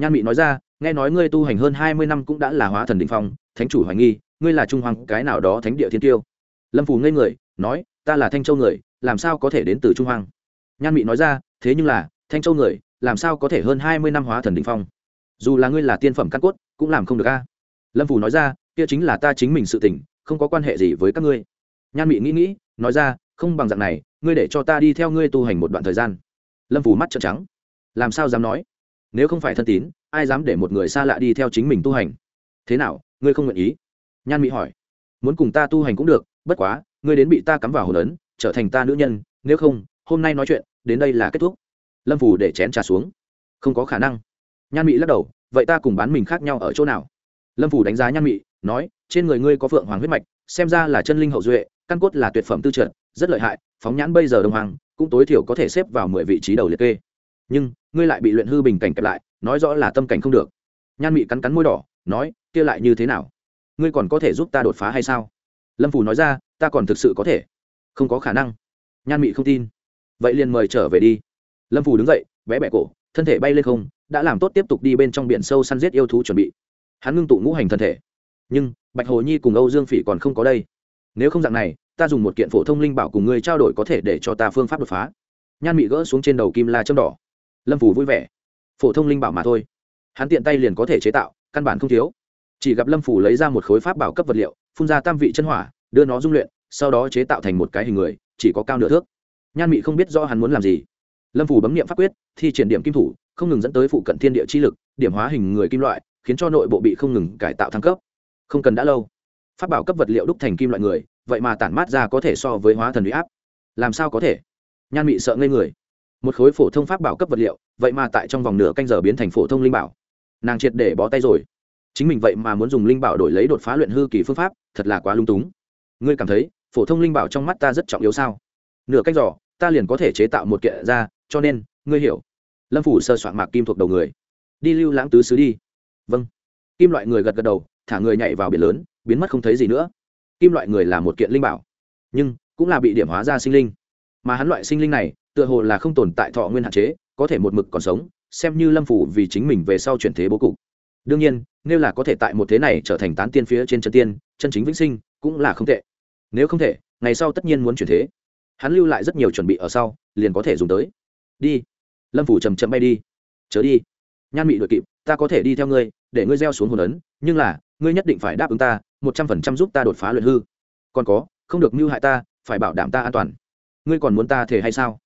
Nhan mị nói ra, nghe nói ngươi tu hành hơn hai mươi năm cũng đã là hóa thần đỉnh phong, thánh chủ hoài nghi, ngươi là trung hoàng cái nào đó thánh địa thiên tiêu. Lâm Phù ngây người, nói, ta là thanh châu người, làm sao có thể đến từ trung hoàng? Nhan mị nói ra, thế nhưng là, thanh châu người, làm sao có thể hơn hai mươi năm hóa thần đỉnh phong? Dù là ngươi là tiên phẩm căn cốt, cũng làm không được a. Lâm Phù nói ra, kia chính là ta chính mình sự tỉnh không có quan hệ gì với các ngươi. Nhan mị nghĩ nghĩ, nói ra, không bằng dạng này, ngươi để cho ta đi theo ngươi tu hành một đoạn thời gian. Lâm Phù mắt trợn trắng. Làm sao dám nói? Nếu không phải thân tín, ai dám để một người xa lạ đi theo chính mình tu hành? Thế nào, ngươi không nguyện ý? Nhan mỹ hỏi. Muốn cùng ta tu hành cũng được, bất quá, ngươi đến bị ta cắm vào hồn ấn, trở thành ta nữ nhân, nếu không, hôm nay nói chuyện, đến đây là kết thúc. Lâm phủ để chén trà xuống. Không có khả năng. Nhan mỹ lắc đầu, vậy ta cùng bán mình khác nhau ở chỗ nào? Lâm phủ đánh giá nhan mỹ nói, trên người ngươi có phượng hoàng huyết mạch, xem ra là chân linh hậu duệ, căn cốt là tuyệt phẩm tư trượt rất lợi hại, phóng nhãn bây giờ đồng hoàng, cũng tối thiểu có thể xếp vào mười vị trí đầu liệt kê. Nhưng ngươi lại bị luyện hư bình cảnh kẹp lại, nói rõ là tâm cảnh không được. Nhan mị cắn cắn môi đỏ, nói, kia lại như thế nào? Ngươi còn có thể giúp ta đột phá hay sao? Lâm phủ nói ra, ta còn thực sự có thể. Không có khả năng. Nhan mị không tin. Vậy liền mời trở về đi. Lâm phủ đứng dậy bé bẹ cổ, thân thể bay lên không, đã làm tốt tiếp tục đi bên trong biển sâu săn giết yêu thú chuẩn bị. Hắn ngưng tụ ngũ hành thân thể. Nhưng, bạch hồ nhi cùng âu dương phỉ còn không có đây. Nếu không dạng này, ta dùng một kiện phổ thông linh bảo cùng ngươi trao đổi có thể để cho ta phương pháp đột phá. Nhan mị gỡ xuống trên đầu kim la châm đỏ lâm phủ vui vẻ. Phổ thông linh bảo mà thôi. Hắn tiện tay liền có thể chế tạo, căn bản không thiếu. Chỉ gặp lâm phủ lấy ra một khối pháp bảo cấp vật liệu, phun ra tam vị chân hỏa, đưa nó dung luyện, sau đó chế tạo thành một cái hình người, chỉ có cao nửa thước. Nhan mị không biết do hắn muốn làm gì. Lâm phủ bấm n i ệ m pháp quyết, thi triển điểm kim thủ, không ngừng dẫn tới phụ cận thiên địa chi lực, điểm hóa hình người kim loại, khiến cho nội bộ bị không ngừng cải tạo thăng cấp. Không cần đã lâu. Pháp bảo cấp vật liệu đúc thành kim loại người, vậy mà tản mát ra có thể so với hóa thần huy áp. Làm sao có thể? Nhan mị sợ ngây người một khối phổ thông pháp bảo cấp vật liệu, vậy mà tại trong vòng nửa canh giờ biến thành phổ thông linh bảo. Nàng triệt để bó tay rồi. Chính mình vậy mà muốn dùng linh bảo đổi lấy đột phá luyện hư kỳ phương pháp, thật là quá lung túng. Ngươi cảm thấy, phổ thông linh bảo trong mắt ta rất trọng yếu sao? Nửa canh giỏ ta liền có thể chế tạo một kiện ra, cho nên, ngươi hiểu. Lâm phủ sơ soạn mạc kim thuộc đầu người. Đi lưu lãng tứ xứ đi. Vâng. Kim loại người gật gật đầu, thả người nhảy vào biển lớn, biến mất không thấy gì nữa. Kim loại người là một kiện linh bảo. Nhưng, cũng là bị điểm hóa ra sinh linh. Mà hắn loại sinh linh này tựa hồ là không tồn tại thọ nguyên hạn chế, có thể một mực còn sống, xem như lâm phủ vì chính mình về sau chuyển thế bố cục. Đương nhiên, nếu là có thể tại một thế này trở thành tán tiên phía trên chân tiên, chân chính vĩnh sinh cũng là không tệ. Nếu không thể, ngày sau tất nhiên muốn chuyển thế. Hắn lưu lại rất nhiều chuẩn bị ở sau, liền có thể dùng tới. Đi. Lâm phủ chầm chậm bay đi. Chớ đi. Nhan mị đội kịp, ta có thể đi theo ngươi, để ngươi gieo xuống hồn ấn, nhưng là, ngươi nhất định phải đáp ứng ta, một trăm phần trăm giúp ta đột phá luyện hư. Còn có, không được mưu hại ta, phải bảo đảm ta an toàn. Ngươi còn muốn ta thể hay sao?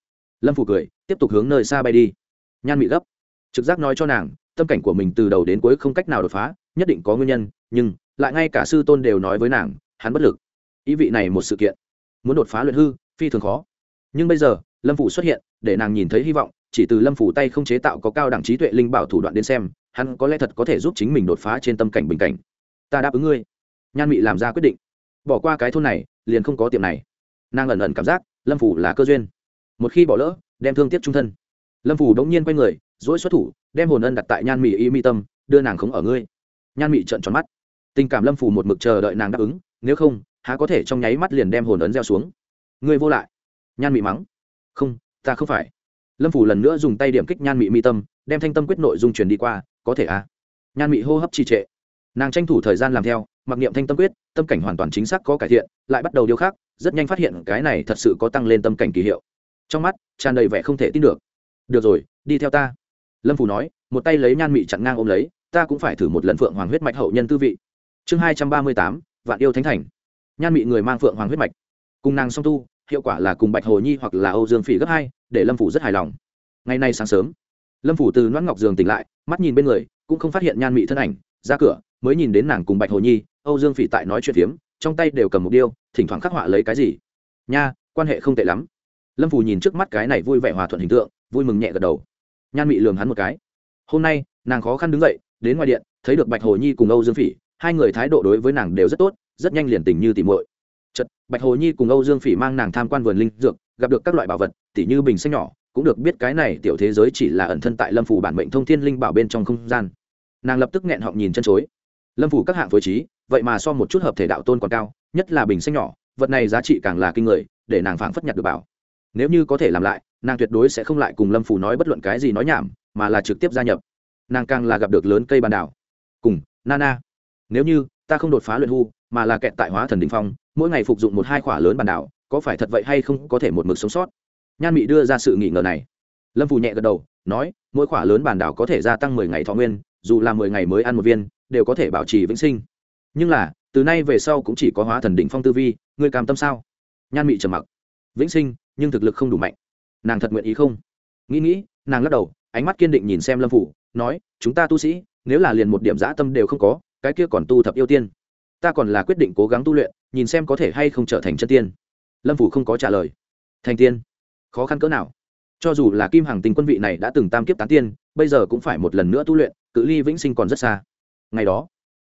Lâm phủ cười, tiếp tục hướng nơi xa bay đi. Nhan mị gấp, trực giác nói cho nàng, tâm cảnh của mình từ đầu đến cuối không cách nào đột phá, nhất định có nguyên nhân, nhưng lại ngay cả sư tôn đều nói với nàng, hắn bất lực. Ý vị này một sự kiện. Muốn đột phá luyện hư, phi thường khó. Nhưng bây giờ, lâm phủ xuất hiện, để nàng nhìn thấy hy vọng, chỉ từ lâm phủ tay không chế tạo có cao đẳng trí tuệ linh bảo thủ đoạn đến xem, hắn có lẽ thật có thể giúp chính mình đột phá trên tâm cảnh bình cảnh. Ta đáp ứng ngươi. Nhan mị làm ra quyết định. Bỏ qua cái thôn này, liền không có tiệm này. Nàng ẩn ẩn cảm giác, lâm phủ là cơ duyên một khi bỏ lỡ đem thương tiếc trung thân. Lâm phủ đống nhiên quay người dỗi xuất thủ đem hồn ân đặt tại nhan mỹ y mi tâm đưa nàng khống ở ngươi. Nhan mỹ trợn tròn mắt. Tình cảm lâm phủ một mực chờ đợi nàng đáp ứng nếu không há có thể trong nháy mắt liền đem hồn ấn gieo xuống. Ngươi vô lại. Nhan mỹ mắng. Không ta không phải. Lâm phủ lần nữa dùng tay điểm kích nhan mỹ mi tâm đem thanh tâm quyết nội dung truyền đi qua có thể à? Nhan mỹ hô hấp trì trệ. Nàng tranh thủ thời gian làm theo mặc niệm thanh tâm quyết tâm cảnh hoàn toàn chính xác có cải thiện lại bắt đầu điều khác, rất nhanh phát hiện cái này thật sự có tăng lên tâm cảnh kỳ hiệu trong mắt, tràn đầy vẻ không thể tin được. Được rồi, đi theo ta. Lâm phủ nói, một tay lấy nhan mị chặn ngang ôm lấy, ta cũng phải thử một lần phượng hoàng huyết mạch hậu nhân tư vị. Chương hai trăm ba mươi tám, vạn yêu thánh thành. Nhan mị người mang phượng hoàng huyết mạch. Cùng nàng song tu, hiệu quả là cùng bạch hồ nhi hoặc là âu dương phỉ gấp hai, để lâm phủ rất hài lòng. Ngày nay sáng sớm, lâm phủ từ noãn ngọc giường tỉnh lại, mắt nhìn bên người, cũng không phát hiện nhan mị thân ảnh, ra cửa, mới nhìn đến nàng cùng bạch hồ nhi, âu dương phỉ tại nói chuyện phiếm, trong tay đều cầm một điêu, thỉnh thoảng khắc họa lấy cái gì. Nha, quan hệ không tệ lắm lâm Phù nhìn trước mắt cái này vui vẻ hòa thuận hình tượng, vui mừng nhẹ gật đầu. Nhan mị lường hắn một cái. Hôm nay, nàng khó khăn đứng dậy, đến ngoài điện, thấy được bạch hồ nhi cùng âu dương phỉ, hai người thái độ đối với nàng đều rất tốt, rất nhanh liền tình như tìm muội. Chật bạch hồ nhi cùng âu dương phỉ mang nàng tham quan vườn linh dược, gặp được các loại bảo vật, tỉ như bình xanh nhỏ, cũng được biết cái này tiểu thế giới chỉ là ẩn thân tại lâm phủ bản mệnh thông thiên linh bảo bên trong không gian. Nàng lập tức nghẹn họng nhìn chân chối. Lâm phủ các hạng phối trí, vậy mà so một chút hợp thể đạo tôn còn cao, nhất là bình xanh nhỏ, vật này giá trị càng là kinh người, để nàng phảng phất nhặt được bảo nếu như có thể làm lại nàng tuyệt đối sẽ không lại cùng lâm phủ nói bất luận cái gì nói nhảm mà là trực tiếp gia nhập. Nàng càng là gặp được lớn cây bàn đảo. Cùng nana. Nếu như ta không đột phá luyện hư, mà là kẹt tại hóa thần đình phong mỗi ngày phục dụng một hai khỏa lớn bàn đảo có phải thật vậy hay không có thể một mực sống sót? Nhan mị đưa ra sự nghỉ ngờ này. Lâm phù nhẹ gật đầu nói mỗi khỏa lớn bàn đảo có thể gia tăng mười ngày thọ nguyên dù là mười ngày mới ăn một viên đều có thể bảo trì vĩnh sinh. Nhưng là từ nay về sau cũng chỉ có hóa thần đỉnh phong tư vi ngươi cam tâm sao? Nhan mị trầm mặc. Vĩnh sinh nhưng thực lực không đủ mạnh. Nàng thật nguyện ý không? Nghĩ nghĩ, nàng lắc đầu, ánh mắt kiên định nhìn xem lâm phủ, nói, chúng ta tu sĩ, nếu là liền một điểm dã tâm đều không có, cái kia còn tu thập yêu tiên. Ta còn là quyết định cố gắng tu luyện, nhìn xem có thể hay không trở thành chân tiên. Lâm phủ không có trả lời. Thành tiên? Khó khăn cỡ nào? Cho dù là kim hàng tình quân vị này đã từng tam kiếp tán tiên, bây giờ cũng phải một lần nữa tu luyện, cự ly vĩnh sinh còn rất xa. Ngày đó,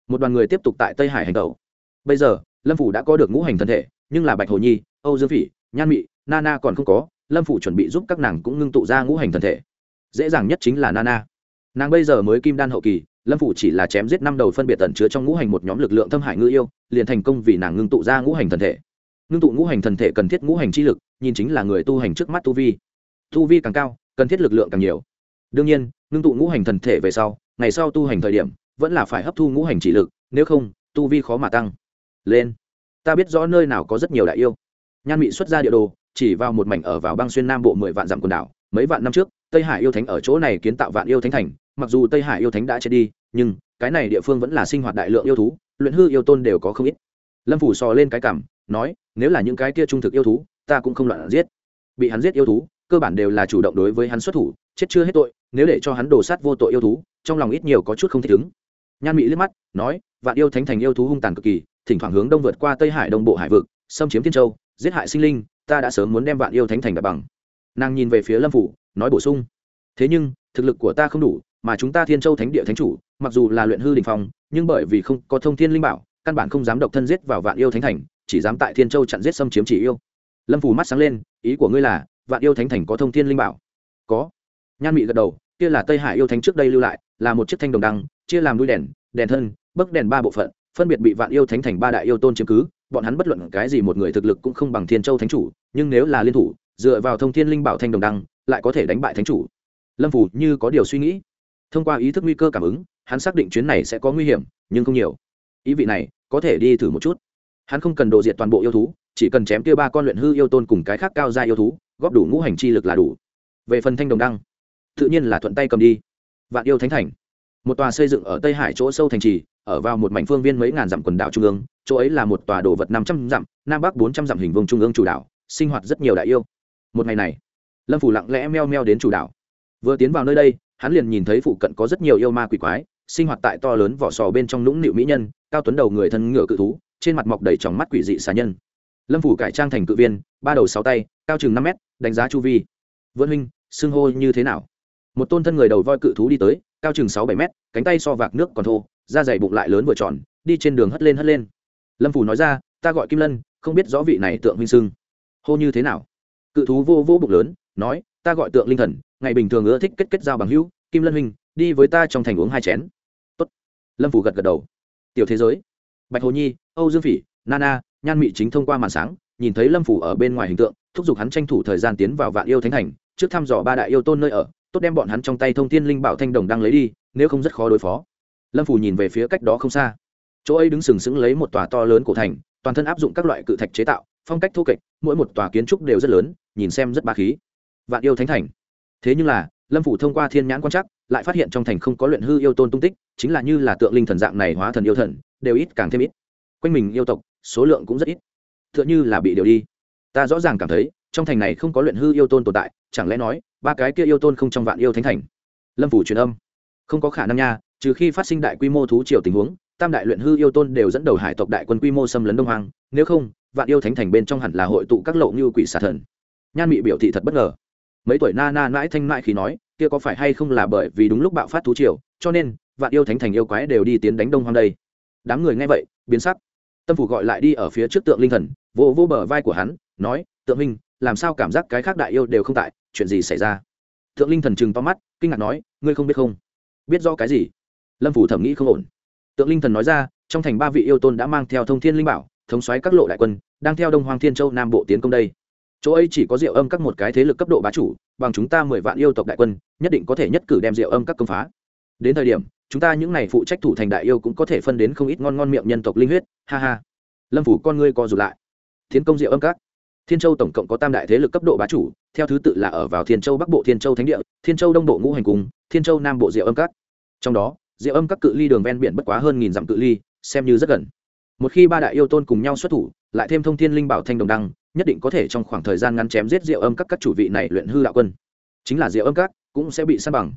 một đoàn người tiếp tục tại tây hải hành tẩu. Bây giờ, lâm phủ đã có được ngũ hành thân thể, nhưng là bạch hồ nhi, âu dương phỉ, nhan mị nana còn không có, lâm phủ chuẩn bị giúp các nàng cũng ngưng tụ ra ngũ hành thần thể. Dễ dàng nhất chính là nana nàng bây giờ mới kim đan hậu kỳ, lâm phủ chỉ là chém giết năm đầu phân biệt tẩn chứa trong ngũ hành một nhóm lực lượng thâm hải ngư yêu, liền thành công vì nàng ngưng tụ ra ngũ hành thần thể. Ngưng tụ ngũ hành thần thể cần thiết ngũ hành chi lực, nhìn chính là người tu hành trước mắt tu vi. Tu vi càng cao, cần thiết lực lượng càng nhiều. Đương nhiên, ngưng tụ ngũ hành thần thể về sau, ngày sau tu hành thời điểm, vẫn là phải hấp thu ngũ hành chỉ lực, nếu không, tu vi khó mà tăng. Lên. Ta biết rõ nơi nào có rất nhiều đại yêu. Nhan mị xuất ra địa đồ chỉ vào một mảnh ở vào băng xuyên nam bộ mười vạn dặm quần đảo, mấy vạn năm trước, tây hải yêu thánh ở chỗ này kiến tạo vạn yêu thánh thành, mặc dù tây hải yêu thánh đã chết đi, nhưng cái này địa phương vẫn là sinh hoạt đại lượng yêu thú, luyện hư yêu tôn đều có không ít. Lâm phủ sò lên cái cảm, nói, nếu là những cái kia trung thực yêu thú, ta cũng không loạn giết. Bị hắn giết yêu thú, cơ bản đều là chủ động đối với hắn xuất thủ, chết chưa hết tội, nếu để cho hắn đổ sát vô tội yêu thú, trong lòng ít nhiều có chút không thích ứng. Nhan mỹ liếc mắt, nói, vạn yêu thánh thành yêu thú hung tàn cực kỳ, thỉnh thoảng hướng đông vượt qua tây hải đông bộ hải vực, xâm chiếm thiên châu, giết hại sinh linh ta đã sớm muốn đem vạn yêu thánh thành đặt bằng. Nàng nhìn về phía lâm phủ, nói bổ sung. Thế nhưng, thực lực của ta không đủ, mà chúng ta thiên châu thánh địa thánh chủ, mặc dù là luyện hư đình phong, nhưng bởi vì không có thông thiên linh bảo, căn bản không dám độc thân giết vào vạn yêu thánh thành, chỉ dám tại thiên châu chặn giết xâm chiếm chỉ yêu. Lâm phủ mắt sáng lên, ý của ngươi là, vạn yêu thánh thành có thông thiên linh bảo? Có. Nhan mị gật đầu, kia là tây hải yêu thánh trước đây lưu lại, là một chiếc thanh đồng đăng, chia làm đuôi đèn đèn thân bấc đèn ba bộ phận, phân biệt bị vạn yêu thánh thành ba đại yêu tôn chiếm cứ bọn hắn bất luận cái gì một người thực lực cũng không bằng thiên châu thánh chủ, nhưng nếu là liên thủ, dựa vào thông thiên linh bảo thanh đồng đăng, lại có thể đánh bại thánh chủ. Lâm phủ như có điều suy nghĩ. Thông qua ý thức nguy cơ cảm ứng, hắn xác định chuyến này sẽ có nguy hiểm, nhưng không nhiều. Ý vị này, có thể đi thử một chút. Hắn không cần độ diệt toàn bộ yêu thú, chỉ cần chém kia ba con luyện hư yêu tôn cùng cái khác cao ra yêu thú, góp đủ ngũ hành chi lực là đủ. Về phần thanh đồng đăng, tự nhiên là thuận tay cầm đi. Vạn yêu thánh thành, một tòa xây dựng ở tây hải chỗ sâu thành trì, ở vào một mảnh phương viên mấy ngàn dặm quần đảo trung ương chỗ ấy là một tòa đồ vật năm trăm dặm, nam bắc bốn trăm dặm hình vùng trung ương chủ đảo, sinh hoạt rất nhiều đại yêu. Một ngày này, lâm phủ lặng lẽ meo meo đến chủ đảo. Vừa tiến vào nơi đây, hắn liền nhìn thấy phụ cận có rất nhiều yêu ma quỷ quái, sinh hoạt tại to lớn vỏ sò bên trong lũng nịu mỹ nhân, cao tuấn đầu người thân ngựa cự thú, trên mặt mọc đầy tròng mắt quỷ dị xà nhân. Lâm phủ cải trang thành cự viên, ba đầu sáu tay, cao chừng năm mét, đánh giá chu vi. Vân huynh, xưng hô như thế nào? Một tôn thân người đầu voi cự thú đi tới, cao chừng sáu bảy mét, cánh tay so vạc nước còn thô, da dày bụng lại lớn vừa tròn, đi trên đường hất lên hất lên lâm phủ nói ra ta gọi kim lân không biết rõ vị này tượng huynh sưng hô như thế nào cự thú vô vô bụng lớn nói ta gọi tượng linh thần ngày bình thường ưa thích kết kết giao bằng hữu kim lân huynh đi với ta trong thành uống hai chén Tốt. lâm phủ gật gật đầu tiểu thế giới bạch hồ nhi âu dương phỉ nana nhan mị chính thông qua màn sáng nhìn thấy lâm phủ ở bên ngoài hình tượng thúc giục hắn tranh thủ thời gian tiến vào vạn yêu thánh thành trước thăm dò ba đại yêu tôn nơi ở tốt đem bọn hắn trong tay thông tin linh bảo thanh đồng đang lấy đi nếu không rất khó đối phó lâm phủ nhìn về phía cách đó không xa chỗ ấy đứng sừng sững lấy một tòa to lớn cổ thành, toàn thân áp dụng các loại cự thạch chế tạo, phong cách thô kệch, mỗi một tòa kiến trúc đều rất lớn, nhìn xem rất ba khí. Vạn yêu thánh thành. Thế nhưng là, lâm phủ thông qua thiên nhãn quan trắc, lại phát hiện trong thành không có luyện hư yêu tôn tung tích, chính là như là tượng linh thần dạng này hóa thần yêu thần, đều ít càng thêm ít. Quanh mình yêu tộc, số lượng cũng rất ít. T h ư ợ n h ư là bị điều đi. Ta rõ ràng cảm thấy, trong thành này không có luyện hư yêu tôn tồn tại, chẳng lẽ nói, ba cái kia yêu tôn không trong vạn yêu thánh thành? Lâm phủ truyền âm. Không có khả năng nha, trừ khi phát sinh đại quy mô thú triều tình huống tam đại luyện hư yêu tôn đều dẫn đầu hải tộc đại quân quy mô xâm lấn đông hoang, nếu không, vạn yêu thánh thành bên trong hẳn là hội tụ các lộ như quỷ xà thần. Nhan mị biểu thị thật bất ngờ. Mấy tuổi na na mãi thanh mãi khi nói, kia có phải hay không là bởi vì đúng lúc bạo phát thú triều, cho nên, vạn yêu thánh thành yêu quái đều đi tiến đánh đông hoang đây. Đám người nghe vậy, biến sắc. Tâm phủ gọi lại đi ở phía trước tượng linh thần vô vô bờ vai của hắn, nói, tượng minh làm sao cảm giác cái khác đại yêu đều không tại, chuyện gì xảy ra? Tượng linh thần chừng to mắt, kinh ngạc nói, ngươi không biết không? Biết do cái gì? Lâm phủ thẩm nghĩ không ổn tượng linh thần nói ra, trong thành ba vị yêu tôn đã mang theo thông thiên linh bảo, thống xoáy các lộ đại quân, đang theo đông hoàng thiên châu nam bộ tiến công đây. Chỗ ấy chỉ có diệu âm các một cái thế lực cấp độ bá chủ, bằng chúng ta mười vạn yêu tộc đại quân, nhất định có thể nhất cử đem diệu âm các công phá. Đến thời điểm, chúng ta những này phụ trách thủ thành đại yêu cũng có thể phân đến không ít ngon ngon miệng nhân tộc linh huyết, ha ha. Lâm phủ con ngươi co rụt lại. Thiên công diệu âm các. Thiên châu tổng cộng có tam đại thế lực cấp độ bá chủ, theo thứ tự là ở vào thiên châu bắc bộ thiên châu thánh địa, thiên châu đông bộ ngũ hành cung, thiên châu nam bộ diệu âm các. Trong đó diệu âm các cự ly đường ven biển bất quá hơn nghìn dặm cự ly, xem như rất gần. Một khi ba đại yêu tôn cùng nhau xuất thủ, lại thêm thông thiên linh bảo thanh đồng đăng, nhất định có thể trong khoảng thời gian ngắn chém giết diệu âm các các chủ vị này luyện hư đạo quân. Chính là diệu âm các cũng sẽ bị săn bằng.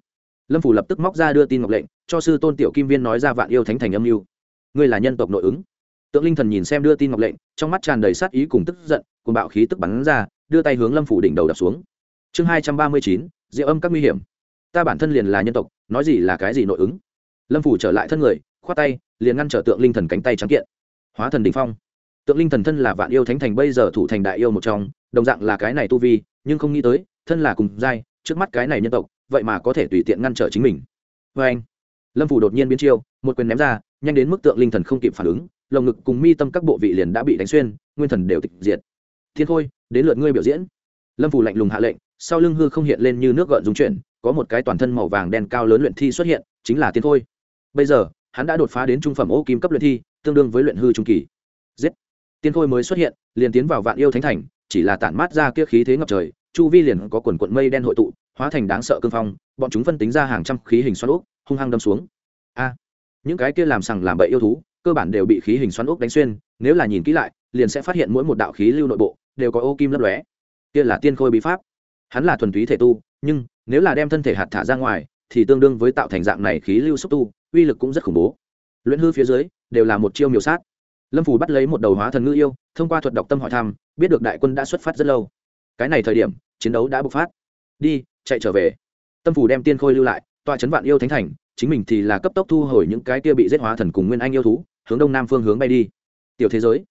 Lâm phủ lập tức móc ra đưa tin ngọc lệnh, cho sư tôn tiểu kim viên nói ra vạn yêu thánh thành âm mưu. Ngươi là nhân tộc nội ứng. Tượng linh thần nhìn xem đưa tin ngọc lệnh, trong mắt tràn đầy sát ý cùng tức giận cùng bạo khí tức bắn ra, đưa tay hướng lâm phủ đỉnh đầu đập xuống. Chương hai trăm ba mươi chín, diệu âm các nguy hiểm. Ta bản thân liền là nhân tộc, nói gì là cái gì nội ứng? Lâm phủ trở lại thân người, khoát tay, liền ngăn trở tượng linh thần cánh tay trắng kiện. Hóa thần đình phong. Tượng linh thần thân là vạn yêu thánh thành, bây giờ thủ thành đại yêu một trong, đồng dạng là cái này tu vi, nhưng không nghĩ tới, thân là cùng giai, trước mắt cái này nhân tộc, vậy mà có thể tùy tiện ngăn trở chính mình. Vê anh, lâm phủ đột nhiên biến chiêu, một quyền ném ra, nhanh đến mức tượng linh thần không kịp phản ứng, lồng ngực cùng mi tâm các bộ vị liền đã bị đánh xuyên, nguyên thần đều tịch diệt. Thiên khôi, đến lượt ngươi biểu diễn. Lâm phủ lạnh lùng hạ lệnh, sau lưng hư không hiện lên như nước gợn dung chuyển, có một cái toàn thân màu vàng đen cao lớn luyện thi xuất hiện, chính là thiên khôi bây giờ, hắn đã đột phá đến trung phẩm ô kim cấp luyện thi, tương đương với luyện hư trung kỳ. Giết! Tiên khôi mới xuất hiện, liền tiến vào vạn yêu thánh thành, chỉ là tản mát ra kia khí thế ngập trời, chu vi liền có quần quận mây đen hội tụ, hóa thành đáng sợ cương phong, bọn chúng phân tính ra hàng trăm khí hình xoắn ốc, hung hăng đâm xuống. A! Những cái kia làm sằng làm bậy yêu thú, cơ bản đều bị khí hình xoắn ốc đánh xuyên, nếu là nhìn kỹ lại, liền sẽ phát hiện mỗi một đạo khí lưu nội bộ, đều có ô kim lấp lóe. Kia là tiên khôi bí pháp. Hắn là thuần túy thể tu, nhưng, nếu là đem thân thể hạt thả ra ngoài, thì tương đương với tạo thành dạng này khí lưu xúc tu uy lực cũng rất khủng bố. Luyện hư phía dưới, đều là một chiêu miều sát. Lâm phù bắt lấy một đầu hóa thần ngư yêu, thông qua thuật đọc tâm hỏi thăm, biết được đại quân đã xuất phát rất lâu. Cái này thời điểm, chiến đấu đã bộc phát. Đi, chạy trở về. Tâm Phù đem tiên khôi lưu lại, tòa chấn vạn yêu thánh thành, chính mình thì là cấp tốc thu hồi những cái kia bị giết hóa thần cùng nguyên anh yêu thú, hướng đông nam phương hướng bay đi. Tiểu thế giới.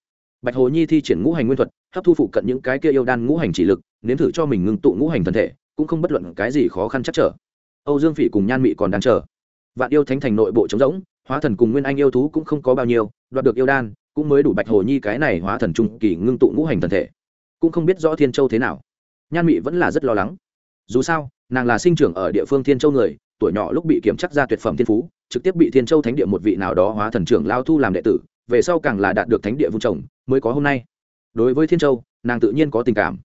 Bạch hồ nhi thi triển ngũ hành nguyên thuật, hấp thu phụ cận những cái kia yêu đan ngũ hành chỉ lực, nếm thử cho mình ngưng tụ ngũ hành thân thể, cũng không bất luận cái gì khó khăn chắc trở. Âu dương phỉ cùng nhan mị còn đang chờ vạn yêu thánh thành nội bộ trống rỗng, hóa thần cùng nguyên anh yêu thú cũng không có bao nhiêu, đoạt được yêu đan, cũng mới đủ bạch hồ nhi cái này hóa thần trung kỳ ngưng tụ ngũ hành thần thể. Cũng không biết rõ thiên châu thế nào. Nhan mị vẫn là rất lo lắng. Dù sao, nàng là sinh trưởng ở địa phương thiên châu người, tuổi nhỏ lúc bị kiểm chắc ra tuyệt phẩm thiên phú, trực tiếp bị thiên châu thánh địa một vị nào đó hóa thần trưởng lao thu làm đệ tử, về sau càng là đạt được thánh địa vung trồng mới có hôm nay. Đối với thiên châu, nàng tự nhiên có tình cảm.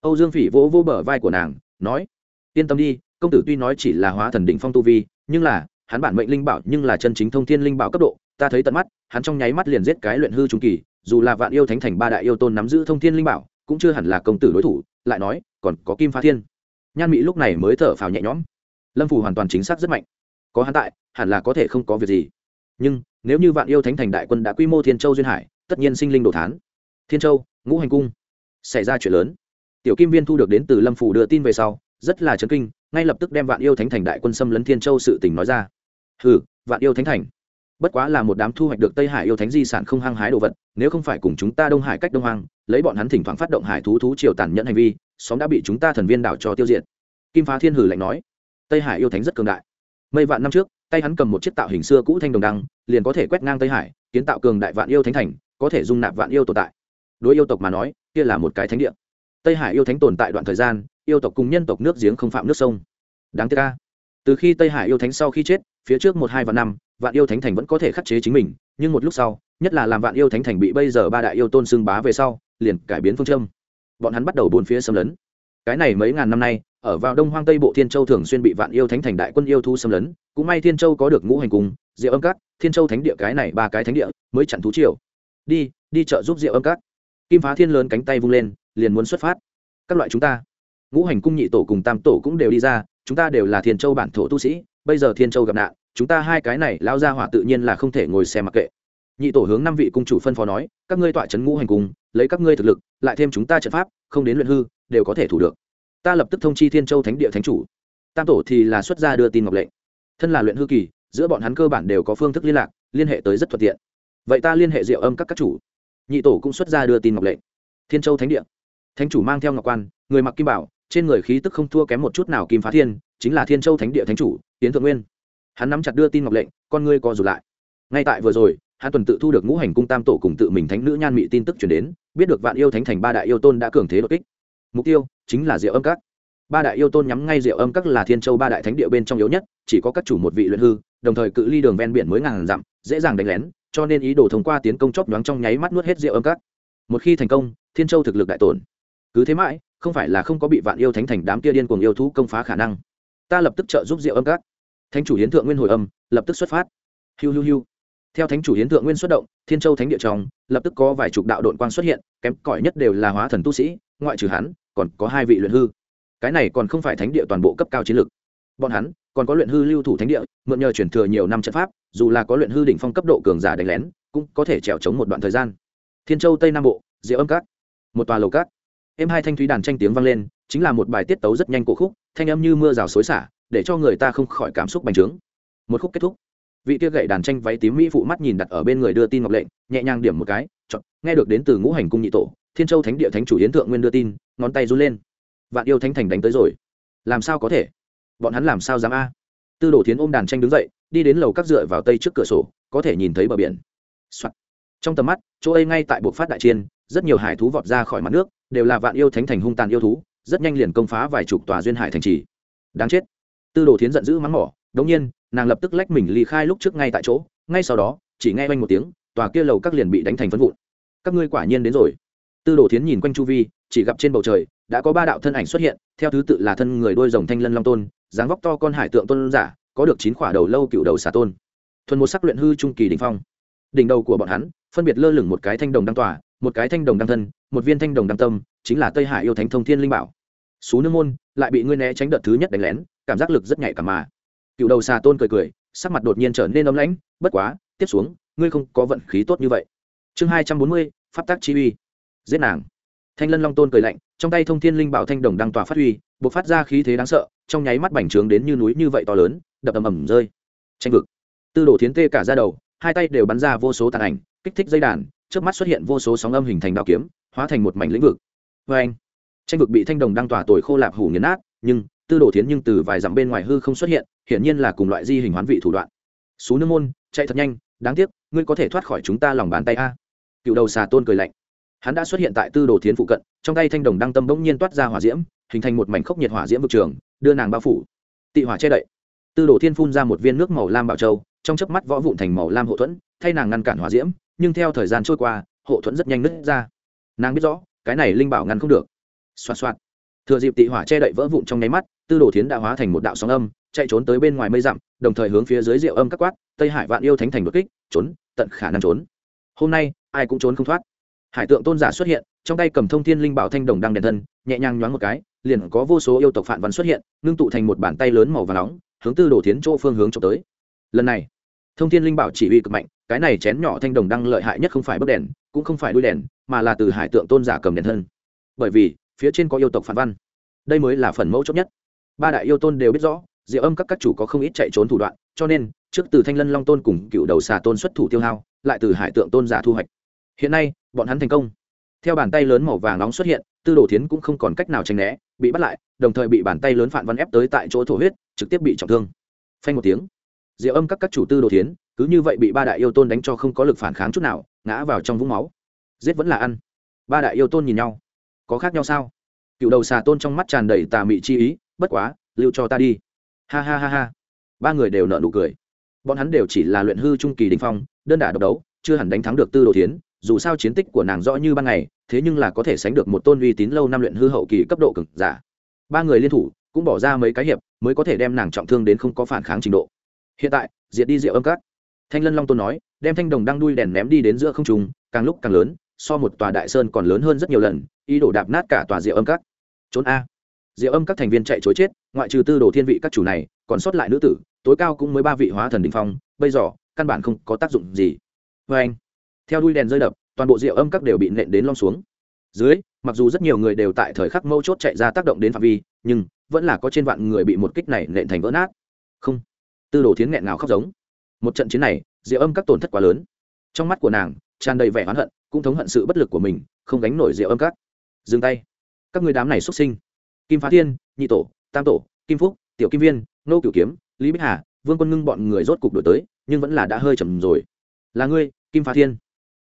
Âu dương phỉ vỗ vô bờ vai của nàng, nói, yên tâm đi, công tử tuy nói chỉ là hóa thần đỉnh phong tu vi, nhưng là hắn bản mệnh linh bảo nhưng là chân chính thông thiên linh bảo cấp độ, ta thấy tận mắt, hắn trong nháy mắt liền giết cái luyện hư trung kỳ, dù là vạn yêu thánh thành ba đại yêu tôn nắm giữ thông thiên linh bảo, cũng chưa hẳn là công tử đối thủ, lại nói, còn có kim phá thiên. Nhan mỹ lúc này mới thở phào nhẹ nhõm. Lâm phủ hoàn toàn chính xác rất mạnh. Có hắn tại, hẳn là có thể không có việc gì. Nhưng, nếu như vạn yêu thánh thành đại quân đã quy mô thiên châu duyên hải, tất nhiên sinh linh đồ thán. Thiên châu, ngũ hành cung, xảy ra chuyện lớn. Tiểu kim viên thu được đến từ lâm phủ đưa tin về sau, rất là chấn kinh, ngay lập tức đem vạn yêu thánh thành đại quân xâm lấn thiên châu sự tình nói ra hừ, vạn yêu thánh thành. Bất quá là một đám thu hoạch được tây hải yêu thánh di sản không hăng hái đồ vật, nếu không phải cùng chúng ta đông hải cách đông Hoang, lấy bọn hắn thỉnh thoảng phát động hải thú thú triều tàn nhẫn hành vi, xóm đã bị chúng ta thần viên đảo cho tiêu diệt. Kim phá thiên hử lạnh nói, tây hải yêu thánh rất cường đại. Mây vạn năm trước, tay hắn cầm một chiếc tạo hình xưa cũ thanh đồng đăng, liền có thể quét ngang tây hải, kiến tạo cường đại vạn yêu thánh thành, có thể dung nạp vạn yêu tồn tại. Đối yêu tộc mà nói, kia là một cái thánh địa. Tây hải yêu thánh tồn tại đoạn thời gian, yêu tộc cùng nhân tộc nước giếng không phạm nước sông. Đáng tiếc ca từ khi tây hải yêu thánh sau khi chết, phía trước một hai và năm, vạn yêu thánh thành vẫn có thể khắc chế chính mình, nhưng một lúc sau, nhất là làm vạn yêu thánh thành bị bây giờ ba đại yêu tôn xưng bá về sau, liền cải biến phương châm. Bọn hắn bắt đầu bốn phía xâm lấn. Cái này mấy ngàn năm nay, ở vào đông hoang tây bộ thiên châu thường xuyên bị vạn yêu thánh thành đại quân yêu thu xâm lấn, cũng may thiên châu có được ngũ hành cung diệu âm cát thiên châu thánh địa cái này ba cái thánh địa mới chặn thú triều. Đi đi chợ giúp diệu âm cát kim phá thiên lớn cánh tay vung lên, liền muốn xuất phát. Các loại chúng ta, ngũ hành cung nhị tổ cùng tam tổ cũng đều đi ra chúng ta đều là thiên châu bản thổ tu sĩ, bây giờ thiên châu gặp nạn, chúng ta hai cái này lao ra hỏa tự nhiên là không thể ngồi xem mặc kệ. Nhị tổ hướng năm vị cung chủ phân phó nói, các ngươi tọa trấn ngũ hành cung lấy các ngươi thực lực, lại thêm chúng ta trận pháp, không đến luyện hư, đều có thể thủ được. Ta lập tức thông chi thiên châu thánh địa thánh chủ. Tam tổ thì là xuất gia đưa tin ngọc lệnh. Thân là luyện hư kỳ, giữa bọn hắn cơ bản đều có phương thức liên lạc, liên hệ tới rất thuận tiện. Vậy ta liên hệ diệu âm các các chủ. Nhị tổ cũng xuất ra đưa tin ngọc lệnh. Thiên châu thánh địa. Thánh chủ mang theo ngọc quan, người mặc kim bảo trên người khí tức không thua kém một chút nào kim phá thiên, chính là thiên châu thánh địa thánh chủ tiến thượng nguyên. Hắn nắm chặt đưa tin ngọc lệnh, con ngươi co rụt lại. Ngay tại vừa rồi, hắn tuần tự thu được ngũ hành cung tam tổ cùng tự mình thánh nữ nhan mị tin tức chuyển đến, biết được vạn yêu thánh thành ba đại yêu tôn đã cường thế đột kích. Mục tiêu chính là diệu âm các. Ba đại yêu tôn nhắm ngay diệu âm các là thiên châu ba đại thánh địa bên trong yếu nhất, chỉ có các chủ một vị luyện hư, đồng thời cự ly đường ven biển mới ngàn dặm, dễ dàng đánh lén, cho nên ý đồ thông qua tiến công chóp nhoáng trong nháy mắt nuốt hết diệu âm các. Một khi thành công, thiên châu thực lực đại tổn. Cứ thế mãi không phải là không có bị vạn yêu thánh thành đám kia điên cuồng yêu thú công phá khả năng. Ta lập tức trợ giúp diệu âm các. Thánh chủ hiến thượng nguyên hồi âm, lập tức xuất phát. Hiu hiu hiu. Theo thánh chủ hiến thượng nguyên xuất động, thiên châu thánh địa trong, lập tức có vài chục đạo đội quang xuất hiện, kém cỏi nhất đều là hóa thần tu sĩ, ngoại trừ hắn, còn có hai vị luyện hư. Cái này còn không phải thánh địa toàn bộ cấp cao chiến lược. Bọn hắn, còn có luyện hư lưu thủ thánh địa, mượn nhờ chuyển thừa nhiều năm trận pháp, dù là có luyện hư đỉnh phong cấp độ cường giả đánh lén, cũng có thể trèo chống một đoạn thời gian. Thiên châu tây nam bộ, diệu âm cát một tòa lầu cát em hai thanh thúy đàn tranh tiếng vang lên, chính là một bài tiết tấu rất nhanh cổ khúc, thanh âm như mưa rào xối xả, để cho người ta không khỏi cảm xúc bành trướng. Một khúc kết thúc. Vị kia gậy đàn tranh váy tím mỹ phụ mắt nhìn đặt ở bên người đưa tin ngọc lệnh, nhẹ nhàng điểm một cái chọn nghe được đến từ ngũ hành cung nhị tổ, thiên châu thánh địa thánh chủ yến thượng nguyên đưa tin, ngón tay run lên. Vạn yêu thánh thành đánh tới rồi. Làm sao có thể? Bọn hắn làm sao dám a? Tư đồ thiến ôm đàn tranh đứng dậy, đi đến lầu các dựa vào tây trước cửa sổ, có thể nhìn thấy bờ biển、Soạn. trong tầm mắt, chỗ ấy ngay tại buộc phát đại chiên, rất nhiều hải thú vọt ra khỏi mặt nước đều là vạn yêu thánh thành hung tàn yêu thú, rất nhanh liền công phá vài chục tòa duyên hải thành trì. Đáng chết. Tư đồ thiến giận dữ mắng mỏ, đống nhiên, nàng lập tức lách mình ly khai lúc trước ngay tại chỗ, ngay sau đó, chỉ nghe oanh một tiếng, tòa kia lầu các liền bị đánh thành phân vụn. Các ngươi quả nhiên đến rồi. Tư đồ thiến nhìn quanh chu vi, chỉ gặp trên bầu trời, đã có ba đạo thân ảnh xuất hiện, theo thứ tự là thân người đôi rồng thanh lân long tôn, dáng vóc to con hải tượng tôn giả, có được chín khỏa đầu lâu cựu đầu xà tôn. Thuần một sắc luyện hư trung kỳ đỉnh phong. Đỉnh đầu của bọn hắn, phân biệt lơ lửng một cái thanh đồng đăng tỏa một cái thanh đồng đăng thân, một viên thanh đồng đăng tâm, chính là tây hải yêu thánh thông thiên linh bảo. Xú nữ môn lại bị ngươi né tránh đợt thứ nhất đánh lén, cảm giác lực rất nhạy cảm mà. Cựu đầu xà tôn cười cười, sắc mặt đột nhiên trở nên ấm lãnh, bất quá, tiếp xuống, ngươi không có vận khí tốt như vậy. Chương hai trăm bốn mươi, pháp tác chi uy. Giết nàng. Thanh lân long tôn cười lạnh, trong tay thông thiên linh bảo thanh đồng đăng tỏa phát huy b ộ c phát ra khí thế đáng sợ, trong nháy mắt bành trướng đến như núi như vậy to lớn, đập ầm ầm rơi. Tranh vực. Tư đồ thiến tê cả ra đầu, hai tay đều bắn ra vô số tàn ảnh, kích thích dây đàn trước mắt xuất hiện vô số sóng âm hình thành đao kiếm, hóa thành một mảnh lĩnh vực. Vê anh, tranh vực bị thanh đồng đăng tỏa tồi khô lạp hủ nghiền nát, nhưng, tư đồ thiến nhưng từ vài dặm bên ngoài hư không xuất hiện, hiển nhiên là cùng loại di hình hoán vị thủ đoạn. Xú nước môn, chạy thật nhanh, đáng tiếc, ngươi có thể thoát khỏi chúng ta lòng bàn tay a. Cựu đầu xà tôn cười lạnh. Hắn đã xuất hiện tại tư đồ thiến phụ cận, trong tay thanh đồng đăng tâm bỗng nhiên toát ra hỏa diễm, hình thành một mảnh khốc nhiệt hỏa diễm vực trường, đưa nàng bao phủ. Tị hỏa che đậy. Tư đồ thiên phun ra một viên nước màu lam bảo châu, trong chớp mắt võ vụn thành màu lam hộ thuẫn, thay nàng ngăn cản hỏa diễm nhưng theo thời gian trôi qua, hộ thuẫn rất nhanh nứt ra. Nàng biết rõ, cái này linh bảo ngăn không được. Xoa xoa thừa dịp tị hỏa che đậy vỡ vụn trong nháy mắt, tư đồ thiến đã hóa thành một đạo sóng âm, chạy trốn tới bên ngoài mây dặm, đồng thời hướng phía dưới rượu âm các quát, tây hải vạn yêu thánh thành đột kích, trốn, tận khả năng trốn. Hôm nay, ai cũng trốn không thoát. Hải tượng tôn giả xuất hiện, trong tay cầm thông thiên linh bảo thanh đồng đang đèn thân, nhẹ nhàng nhoáng một cái, liền có vô số yêu tộc phản văn xuất hiện, ngưng tụ thành một bàn tay lớn màu và nóng, hướng tư đồ thiến chỗ phương hướng trộm tới. Lần này, thông thiên linh bảo chỉ uy cực mạnh cái này chén nhỏ thanh đồng đang lợi hại nhất không phải bấc đèn, cũng không phải đuôi đèn, mà là từ hải tượng tôn giả cầm đèn thân. Bởi vì, phía trên có yêu tộc phản văn. Đây mới là phần mẫu chốt nhất. Ba đại yêu tôn đều biết rõ, diệu âm các các chủ có không ít chạy trốn thủ đoạn, cho nên, trước từ thanh lân long tôn cùng cựu đầu xà tôn xuất thủ tiêu hao, lại từ hải tượng tôn giả thu hoạch. Hiện nay, bọn hắn thành công. Theo bàn tay lớn màu vàng nóng xuất hiện, tư đồ thiến cũng không còn cách nào tránh né, bị bắt lại, đồng thời bị bàn tay lớn phản văn ép tới tại chỗ thổ huyết, trực tiếp bị trọng thương. Phanh một tiếng diệu âm các các chủ tư đồ thiến, cứ như vậy bị ba đại yêu tôn đánh cho không có lực phản kháng chút nào, ngã vào trong vũng máu. Giết vẫn là ăn. Ba đại yêu tôn nhìn nhau. Có khác nhau sao? Cựu đầu xà tôn trong mắt tràn đầy tà mị chi ý, bất quá, lưu cho ta đi. Ha ha ha ha. Ba người đều nợ nụ cười. Bọn hắn đều chỉ là luyện hư trung kỳ đình phong, đơn đả độc đấu, chưa hẳn đánh thắng được tư đồ thiến, dù sao chiến tích của nàng rõ như ban ngày, thế nhưng là có thể sánh được một tôn uy tín lâu năm luyện hư hậu kỳ cấp độ cực giả. Ba người liên thủ, cũng bỏ ra mấy cái hiệp, mới có thể đem nàng trọng thương đến không có phản kháng trình độ hiện tại, diệt đi rượu âm cát. Thanh lân long tôn nói, đem thanh đồng đang đuôi đèn ném đi đến giữa không trung, càng lúc càng lớn, so một tòa đại sơn còn lớn hơn rất nhiều lần, ý đổ đạp nát cả tòa rượu âm cát. Trốn a. Rượu âm các thành viên chạy chối chết, ngoại trừ tư đồ thiên vị các chủ này, còn sót lại nữ tử, tối cao cũng mới ba vị hóa thần đình phong, bây giờ, căn bản không có tác dụng gì. Vê anh, theo đuôi đèn rơi đập, toàn bộ rượu âm các đều bị nện đến lom xuống. Dưới, mặc dù rất nhiều người đều tại thời khắc mâu chốt chạy ra tác động đến phạm vi, nhưng, vẫn là có trên vạn người bị một kích này nện thành vỡ nát. Không tư đồ thiến nghẹn ngào khóc giống. Một trận chiến này, diệu âm các tổn thất quá lớn. Trong mắt của nàng, tràn đầy vẻ oán hận, cũng thống hận sự bất lực của mình, không gánh nổi diệu âm các. Dừng tay. Các người đám này xuất sinh. Kim phá thiên, nhị tổ, tam tổ, kim phúc, tiểu kim viên nô cửu kiếm, lý bích hà, vương quân ngưng bọn người rốt cục đổi tới, nhưng vẫn là đã hơi chầm rồi. Là ngươi, kim phá thiên.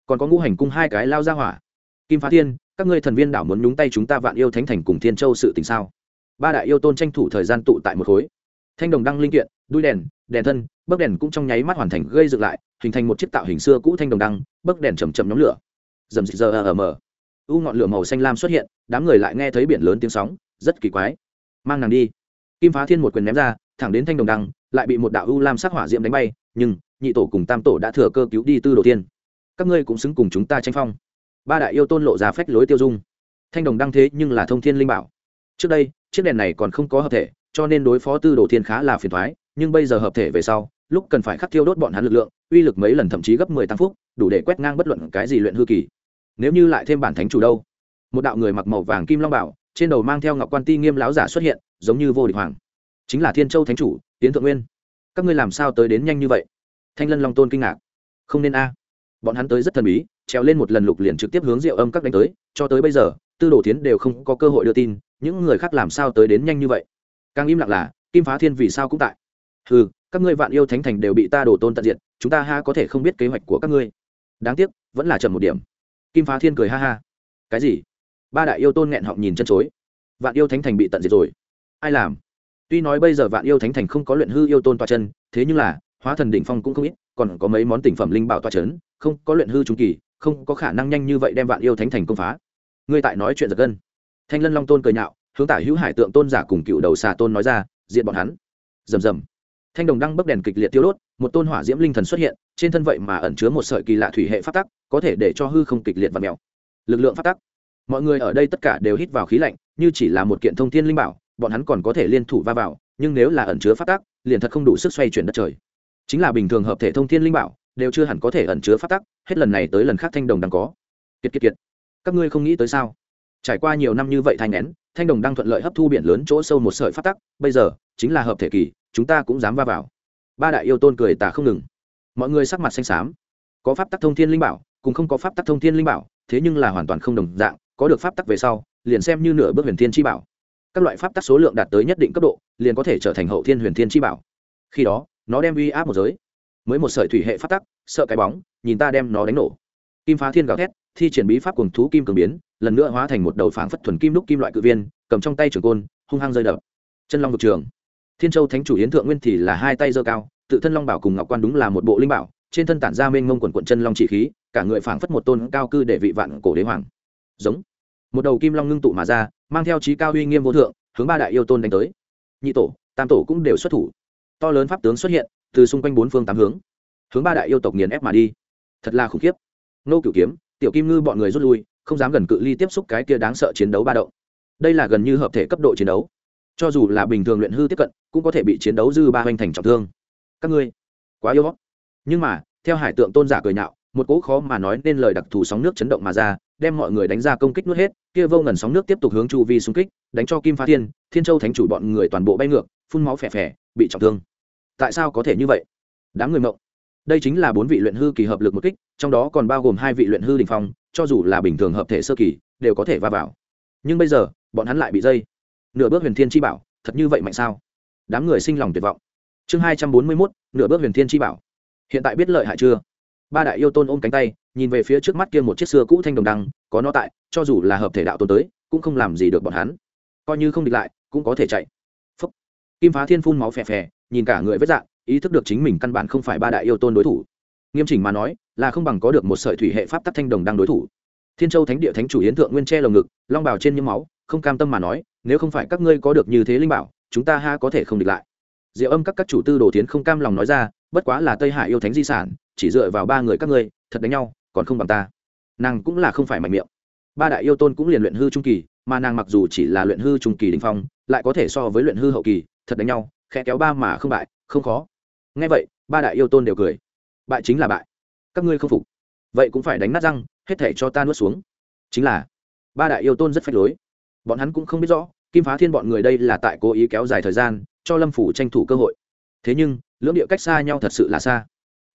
Còn có ngũ hành cung hai cái lao ra hỏa. Kim phá thiên, các ngươi thần viên đảo muốn nhúng tay chúng ta vạn yêu thánh thành cùng thiên châu sự tình sao? Ba đại yêu tôn tranh thủ thời gian tụ tại một khối. Thanh đồng đăng linh kiện đuôi đèn đèn thân, bấc đèn cũng trong nháy mắt hoàn thành gây dựng lại, hình thành một chiếc tạo hình xưa cũ thanh đồng đăng, bấc đèn chầm chầm nhóm lửa. Dầm dị giờ ở mờ u ngọn lửa màu xanh lam xuất hiện, đám người lại nghe thấy biển lớn tiếng sóng, rất kỳ quái. Mang nàng đi. Kim phá thiên một quyền ném ra, thẳng đến thanh đồng đăng, lại bị một đạo u lam sắc hỏa diễm đánh bay, nhưng, nhị tổ cùng tam tổ đã thừa cơ cứu đi tư đồ thiên các ngươi cũng xứng cùng chúng ta tranh phong. Ba đại yêu tôn lộ ra phách lối tiêu dung. Thanh đồng đăng thế nhưng là thông thiên linh bảo. Trước đây, chiếc đèn này còn không có hợp thể, cho nên đối phó tư đồ thiên khá là phiền thoái nhưng bây giờ hợp thể về sau, lúc cần phải khắc thiêu đốt bọn hắn lực lượng, uy lực mấy lần thậm chí gấp mười tăng phúc, đủ để quét ngang bất luận cái gì luyện hư kỳ. Nếu như lại thêm bản thánh chủ đâu? Một đạo người mặc màu vàng kim long bảo, trên đầu mang theo ngọc quan ti nghiêm láo giả xuất hiện, giống như vô địch hoàng. Chính là thiên châu thánh chủ tiến thượng nguyên. Các ngươi làm sao tới đến nhanh như vậy? Thanh lân long tôn kinh ngạc. Không nên a. Bọn hắn tới rất thần bí, trèo lên một lần lục liền trực tiếp hướng rượu âm các đánh tới, cho tới bây giờ, tư đồ tiến đều không có cơ hội đưa tin, những người khác làm sao tới đến nhanh như vậy? Càng im lặng là, kim phá thiên vì sao cũng tại ừ các ngươi vạn yêu thánh thành đều bị ta đổ tôn tận diện chúng ta ha có thể không biết kế hoạch của các ngươi. Đáng tiếc, vẫn là chậm một điểm. Kim phá thiên cười ha ha. Cái gì? Ba đại yêu tôn nghẹn họng nhìn chân chối. Vạn yêu thánh thành bị tận diệt rồi. Ai làm? Tuy nói bây giờ vạn yêu thánh thành không có luyện hư yêu tôn toa chân, thế nhưng là, hóa thần đỉnh phong cũng không ít, còn có mấy món tỉnh phẩm linh bảo toa chấn, không có luyện hư trung kỳ, không có khả năng nhanh như vậy đem vạn yêu thánh thành công phá. Ngươi tại nói chuyện giật gân. Thanh lân long tôn cười nhạo, hướng tả hữu hải tượng tôn giả cùng cựu đầu xà tôn nói ra diện bọn hắn. Rầm rầm thanh đồng đăng bấc đèn kịch liệt tiêu đốt một tôn hỏa diễm linh thần xuất hiện trên thân vậy mà ẩn chứa một sợi kỳ lạ thủy hệ phát tắc có thể để cho hư không kịch liệt và mèo. Lực lượng phát tắc. Mọi người ở đây tất cả đều hít vào khí lạnh như chỉ là một kiện thông thiên linh bảo bọn hắn còn có thể liên thủ va vào nhưng nếu là ẩn chứa phát tắc, liền thật không đủ sức xoay chuyển đất trời. Chính là bình thường hợp thể thông thiên linh bảo đều chưa hẳn có thể ẩn chứa phát tắc, hết lần này tới lần khác thanh đồng đang có. Kiệt kiệt kiệt. Các ngươi không nghĩ tới sao? Trải qua nhiều năm như vậy thanh nén thanh đồng đang thuận lợi hấp thu biển lớn chỗ sâu một sợi phát tắc bây giờ chính là hợp thể kỳ chúng ta cũng dám va vào. Ba đại yêu tôn cười tả không ngừng. Mọi người sắc mặt xanh xám. Có pháp tắc thông thiên linh bảo, cùng không có pháp tắc thông thiên linh bảo, thế nhưng là hoàn toàn không đồng dạng, có được pháp tắc về sau, liền xem như nửa bước huyền thiên chi bảo. Các loại pháp tắc số lượng đạt tới nhất định cấp độ, liền có thể trở thành hậu thiên huyền thiên chi bảo. Khi đó, nó đem uy áp một giới. Mới một sợi thủy hệ pháp tắc, sợ cái bóng, nhìn ta đem nó đánh nổ. Kim phá thiên gào thét, thi triển bí pháp cùng thú kim cường biến, lần nữa hóa thành một đầu phảng phất thuần kim đúc kim loại cự viên, cầm trong tay trường côn, hung hăng rơi đập. Chân long vực trường thiên châu thánh chủ hiến thượng nguyên thì là hai tay giơ cao, tự thân long bảo cùng ngọc quan đúng là một bộ linh bảo, trên thân tản ra mênh ngông quần quận chân long chỉ khí, cả người phảng phất một tôn cao cư để vị vạn cổ đế hoàng. Giống. Một đầu kim long ngưng tụ mà ra, mang theo trí cao uy nghiêm vô thượng, hướng ba đại yêu tôn đánh tới. Nhị tổ, tam tổ cũng đều xuất thủ. To lớn pháp tướng xuất hiện, từ xung quanh bốn phương tám hướng hướng ba đại yêu tộc nghiền ép mà đi. Thật là khủng khiếp. Nô cửu kiếm, tiểu kim ngư bọn người rút lui, không dám gần cự ly tiếp xúc cái kia đáng sợ chiến đấu ba động. Đây là gần như hợp thể cấp độ chiến đấu cho dù là bình thường luyện hư tiếp cận, cũng có thể bị chiến đấu dư ba hoành thành trọng thương. Các ngươi, quá yếu. nhưng mà, theo hải tượng tôn giả cười nhạo, một cỗ khó mà nói nên lời đặc thù sóng nước chấn động mà ra, đem mọi người đánh ra công kích nuốt hết, kia vô ngần sóng nước tiếp tục hướng chu vi xung kích, đánh cho kim phá thiên thiên châu thánh chủ bọn người toàn bộ bay ngược, phun máu phè phè, bị trọng thương. Tại sao có thể như vậy? Đám người mộng. Đây chính là bốn vị luyện hư kỳ hợp lực một kích, trong đó còn bao gồm hai vị luyện hư đình phong, cho dù là bình thường hợp thể sơ kỳ, đều có thể va vào. Nhưng bây giờ, bọn hắn lại bị dây nửa bước huyền thiên chi bảo, thật như vậy mạnh sao? Đám người sinh lòng tuyệt vọng. Chương hai trăm bốn mươi mốt, nửa bước huyền thiên chi bảo. Hiện tại biết lợi hại chưa? Ba đại yêu tôn ôm cánh tay, nhìn về phía trước mắt kia một chiếc xưa cũ thanh đồng đăng, có nó tại, cho dù là hợp thể đạo tôn tới, cũng không làm gì được bọn hắn. Coi như không địch lại, cũng có thể chạy. Phúc. kim phá thiên phun máu phè phè, nhìn cả người vết dạng, ý thức được chính mình căn bản không phải ba đại yêu tôn đối thủ. Nghiêm chỉnh mà nói, là không bằng có được một sợi thủy hệ pháp tắc thanh đồng đang đối thủ. Thiên châu thánh địa thánh chủ hiến thượng nguyên che lồng ngực, long bào trên những máu không cam tâm mà nói, nếu không phải các ngươi có được như thế linh bảo, chúng ta ha có thể không địch lại. Diệu âm các các chủ tư đồ tiến không cam lòng nói ra, bất quá là tây hải yêu thánh di sản, chỉ dựa vào ba người các ngươi, thật đánh nhau, còn không bằng ta. Nàng cũng là không phải mạnh miệng. Ba đại yêu tôn cũng liền luyện hư trung kỳ, mà nàng mặc dù chỉ là luyện hư trung kỳ đình phong, lại có thể so với luyện hư hậu kỳ, thật đánh nhau, khẽ kéo ba mà không bại, không khó. Nghe vậy, ba đại yêu tôn đều cười. Bại chính là bại. Các ngươi không phục. Vậy cũng phải đánh nát răng, hết thể cho ta nuốt xuống. Chính là, ba đại yêu tôn rất phách lối bọn hắn cũng không biết rõ, kim phá thiên bọn người đây là tại cố ý kéo dài thời gian, cho lâm phủ tranh thủ cơ hội. Thế nhưng, lưỡng địa cách xa nhau thật sự là xa.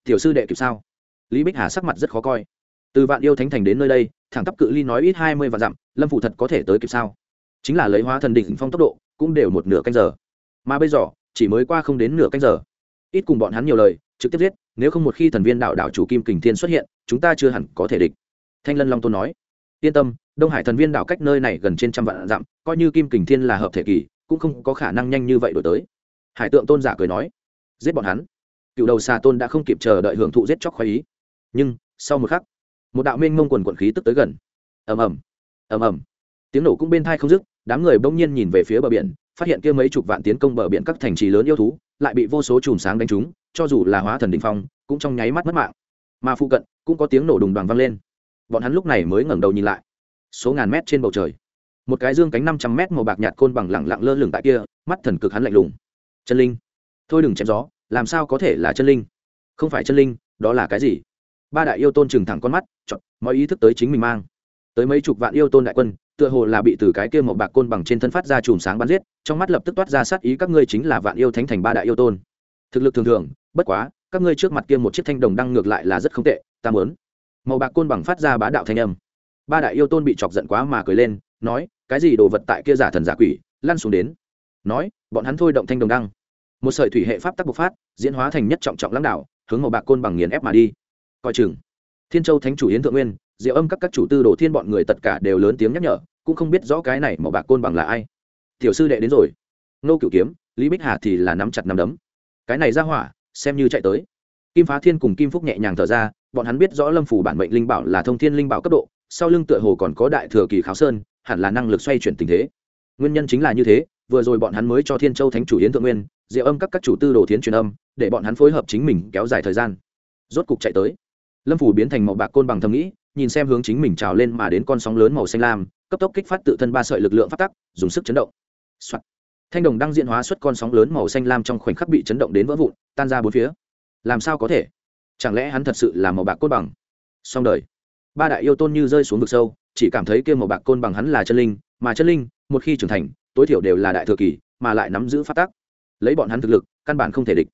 Tiểu sư đệ kịp sao? Lý bích hà sắc mặt rất khó coi. Từ vạn yêu thánh thành đến nơi đây, thẳng tắp cự ly nói ít hai mươi vạn dặm, lâm phủ thật có thể tới kịp sao? Chính là lấy hóa thần đỉnh phong tốc độ, cũng đều một nửa canh giờ. Mà bây giờ, chỉ mới qua không đến nửa canh giờ. Ít cùng bọn hắn nhiều lời, trực tiếp giết, nếu không một khi thần viên đạo đạo chủ kim kình thiên xuất hiện, chúng ta chưa hẳn có thể địch. Thanh lân long tôn nói, yên tâm đông hải thần viên đảo cách nơi này gần trên trăm vạn dặm, coi như kim kình thiên là hợp thể kỳ, cũng không có khả năng nhanh như vậy đổi tới. Hải tượng tôn giả cười nói, giết bọn hắn. Cựu đầu xà tôn đã không kịp chờ đợi hưởng thụ giết chóc khoái ý. Nhưng, sau một khắc, một đạo mênh mông quần quần khí tức tới gần. Ầm ầm ầm ầm. Tiếng nổ cũng bên thai không dứt, đám người bỗng nhiên nhìn về phía bờ biển, phát hiện kia mấy chục vạn tiến công bờ biển các thành trì lớn yêu thú, lại bị vô số chùm sáng đánh trúng, cho dù là hóa thần đình phong, cũng trong nháy mắt mất mạng. Mà phụ cận, cũng có tiếng nổ đùng đoàn vang lên. Bọn hắn lúc này mới ngẩng đầu nhìn lại số ngàn mét trên bầu trời. Một cái dương cánh năm trăm mét màu bạc nhạt côn bằng lẳng lặng lơ lửng tại kia, mắt thần cực hắn lạnh lùng. Chân linh. Thôi đừng chém gió, làm sao có thể là chân linh? Không phải chân linh, đó là cái gì? Ba đại yêu tôn trừng thẳng con mắt, chọn, mọi ý thức tới chính mình mang. Tới mấy chục vạn yêu tôn đại quân, tựa hồ là bị từ cái kia màu bạc côn bằng trên thân phát ra chùm sáng bắn giết, trong mắt lập tức toát ra sát ý các ngươi chính là vạn yêu thánh thành ba đại yêu tôn. Thực lực thường thường, bất quá, các ngươi trước mặt kia một chiếc thanh đồng đăng ngược lại là rất không tệ, ta muốn. Màu bạc côn bằng phát ra bá đạo thanh âm ba đại yêu tôn bị chọc giận quá mà cười lên, nói, cái gì đồ vật tại kia giả thần giả quỷ, lăn xuống đến? Nói, bọn hắn thôi động thanh đồng đăng. Một sợi thủy hệ pháp tắc bộc phát, diễn hóa thành nhất trọng trọng lãng đạo hướng màu bạc côn bằng nghiền ép mà đi. Coi chừng, thiên châu thánh chủ yến thượng nguyên, diệu âm các các chủ tư đồ thiên bọn người tất cả đều lớn tiếng nhắc nhở, cũng không biết rõ cái này màu bạc côn bằng là ai. Tiểu sư đệ đến rồi. Nô cửu kiếm, lý bích hà thì là nắm chặt nắm đấm. Cái này ra hỏa, xem như chạy tới. Kim phá thiên cùng kim phúc nhẹ nhàng thở ra, bọn hắn biết rõ lâm phủ bản mệnh linh bảo là thông thiên linh bảo cấp độ sau lưng tựa hồ còn có đại thừa kỳ kháo sơn, hẳn là năng lực xoay chuyển tình thế. Nguyên nhân chính là như thế, vừa rồi bọn hắn mới cho thiên châu thánh chủ yến thượng nguyên, diệu âm các các chủ tư đồ thiến truyền âm, để bọn hắn phối hợp chính mình kéo dài thời gian. Rốt cục chạy tới. Lâm phủ biến thành màu bạc côn bằng thầm nghĩ, nhìn xem hướng chính mình trào lên mà đến con sóng lớn màu xanh lam, cấp tốc kích phát tự thân ba sợi lực lượng phát tắc, dùng sức chấn động、Soạn. thanh đồng đang diện hóa xuất con sóng lớn màu xanh lam trong khoảnh khắc bị chấn động đến vỡ vụn, tan ra bốn phía. Làm sao có thể? Chẳng lẽ hắn thật sự là màu bạc côn bằng? Xong đời ba đại yêu tôn như rơi xuống vực sâu, chỉ cảm thấy kia màu bạc côn bằng hắn là chân linh, mà chân linh, một khi trưởng thành, tối thiểu đều là đại thừa kỳ, mà lại nắm giữ phát tắc. Lấy bọn hắn thực lực, căn bản không thể địch.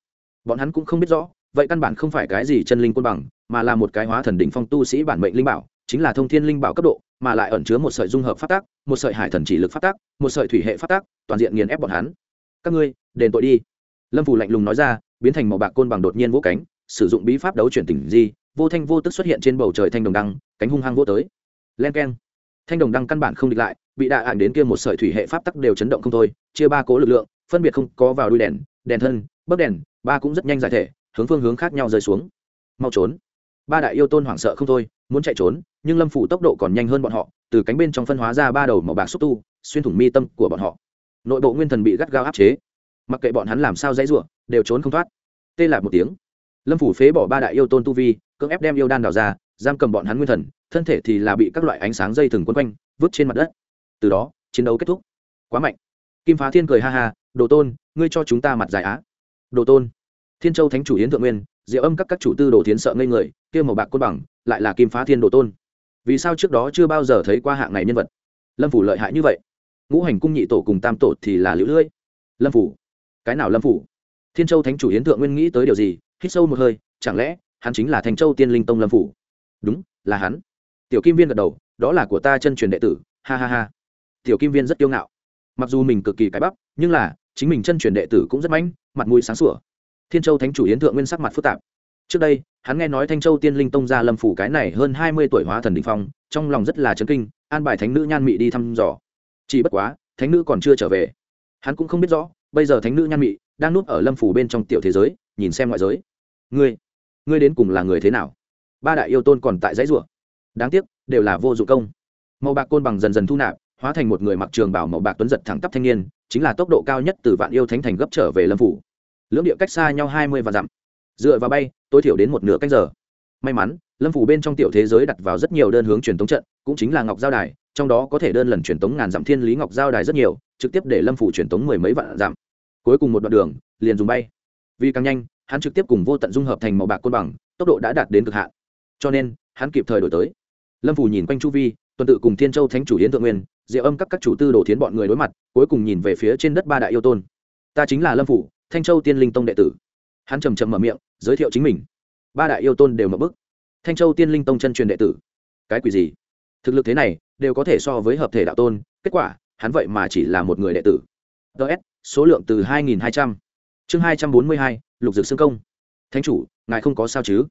Bọn hắn cũng không biết rõ, vậy căn bản không phải cái gì chân linh côn bằng, mà là một cái hóa thần đỉnh phong tu sĩ bản mệnh linh bảo, chính là thông thiên linh bảo cấp độ, mà lại ẩn chứa một sợi dung hợp phát tác một sợi hải thần chỉ lực phát tác một sợi thủy hệ phát tác toàn diện nghiền ép bọn hắn. Các ngươi, đền tội đi. Lâm phù lạnh lùng nói ra, biến thành màu bạc côn bằng đột nhiên vỗ cánh, sử dụng bí pháp đấu chuyển tỉnh di, vô thanh vô tức xuất hiện trên bầu trời thanh đồng đăng cánh hung hăng vô tới. Len keng. Thanh đồng đăng căn bản không địch lại, bị đạ ảnh đến kia một sợi thủy hệ pháp tắc đều chấn động không thôi, chia ba cố lực lượng, phân biệt không có vào đuôi đèn đèn thân, bấc đèn, ba cũng rất nhanh giải thể, hướng phương hướng khác nhau rơi xuống. Mau trốn. Ba đại yêu tôn hoảng sợ không thôi, muốn chạy trốn, nhưng lâm phủ tốc độ còn nhanh hơn bọn họ, từ cánh bên trong phân hóa ra ba đầu màu bạc xúc tu, xuyên thủng mi tâm của bọn họ. Nội bộ nguyên thần bị gắt gao áp chế. Mặc kệ bọn hắn làm sao dãy r u ộ đều trốn không thoát. Tê lại một tiếng. Lâm phủ phế bỏ ba đại yêu tôn tu vi, cưỡng ép đem yêu đan đào ra giam cầm bọn hắn nguyên thần, thân thể thì là bị các loại ánh sáng dây thừng quấn quanh, vứt trên mặt đất. Từ đó, chiến đấu kết thúc. Quá mạnh. Kim phá thiên cười ha ha, đồ tôn, ngươi cho chúng ta mặt dài á. Đồ tôn. Thiên châu thánh chủ yến thượng nguyên, diệu âm các các chủ tư đồ thiến sợ ngây người, kia màu bạc côn bằng, lại là kim phá thiên đồ tôn. Vì sao trước đó chưa bao giờ thấy qua hạng này nhân vật? Lâm phủ lợi hại như vậy. Ngũ hành cung nhị tổ cùng tam tổ thì là lũ lưỡi. Lâm phủ. Cái nào lâm phủ? Thiên châu thánh chủ yến thượng nguyên nghĩ tới điều gì? Hít sâu một hơi, chẳng lẽ hắn chính là thành châu tiên linh tông lâm phủ? Đúng, là hắn. Tiểu kim viên gật đầu, đó là của ta chân truyền đệ tử, ha ha ha. Tiểu kim viên rất kiêu ngạo. Mặc dù mình cực kỳ cái bắp, nhưng là, chính mình chân truyền đệ tử cũng rất mãnh, mặt mũi sáng sủa. Thiên châu thánh chủ yến thượng nguyên sắc mặt phức tạp. Trước đây, hắn nghe nói thanh châu tiên linh tông ra lâm phủ cái này hơn hai mươi tuổi hóa thần đình phong, trong lòng rất là chấn kinh, an bài thánh nữ nhan mị đi thăm dò. Chỉ bất quá, thánh nữ còn chưa trở về. Hắn cũng không biết rõ, bây giờ thánh nữ nhan mị đang núp ở lâm phủ bên trong tiểu thế giới, nhìn xem ngoại giới. Ngươi ngươi đến cùng là người thế nào? Ba đại yêu tôn còn tại dãy rủa. Đáng tiếc, đều là vô dụng công. Màu bạc côn bằng dần dần thu nạp, hóa thành một người mặc trường bảo màu bạc tuấn giật thẳng tắp thanh niên, chính là tốc độ cao nhất từ vạn yêu thánh thành gấp trở về lâm phủ. Lưỡng địa cách xa nhau hai mươi và dặm. Dựa vào bay, tối thiểu đến một nửa cách giờ. May mắn, lâm phủ bên trong tiểu thế giới đặt vào rất nhiều đơn hướng truyền tống trận, cũng chính là ngọc giao đài, trong đó có thể đơn lần truyền tống ngàn dặm thiên lý ngọc giao đài rất nhiều, trực tiếp để lâm phủ truyền tống mười mấy vạn dặm. Cuối cùng một đoạn đường, liền dùng bay. Vì càng nhanh, hắn trực tiếp cùng vô tận dung hợp thành màu bạc côn bằng, tốc độ đã đạt đến cực hạn cho nên hắn kịp thời đổi tới. Lâm phủ nhìn quanh chu vi tuần tự cùng thiên châu thánh chủ hiến thượng nguyên diệu âm các các chủ tư đồ thiến bọn người đối mặt cuối cùng nhìn về phía trên đất ba đại yêu tôn. Ta chính là lâm phủ thanh châu tiên linh tông đệ tử. Hắn trầm trầm mở miệng giới thiệu chính mình. Ba đại yêu tôn đều mở bức thanh châu tiên linh tông chân truyền đệ tử. Cái quỷ gì? Thực lực thế này đều có thể so với hợp thể đạo tôn kết quả hắn vậy mà chỉ là một người đệ tử. Ts số lượng từ 2.200. chương 242, lục dược xương công. Thánh chủ ngài không có sao chứ?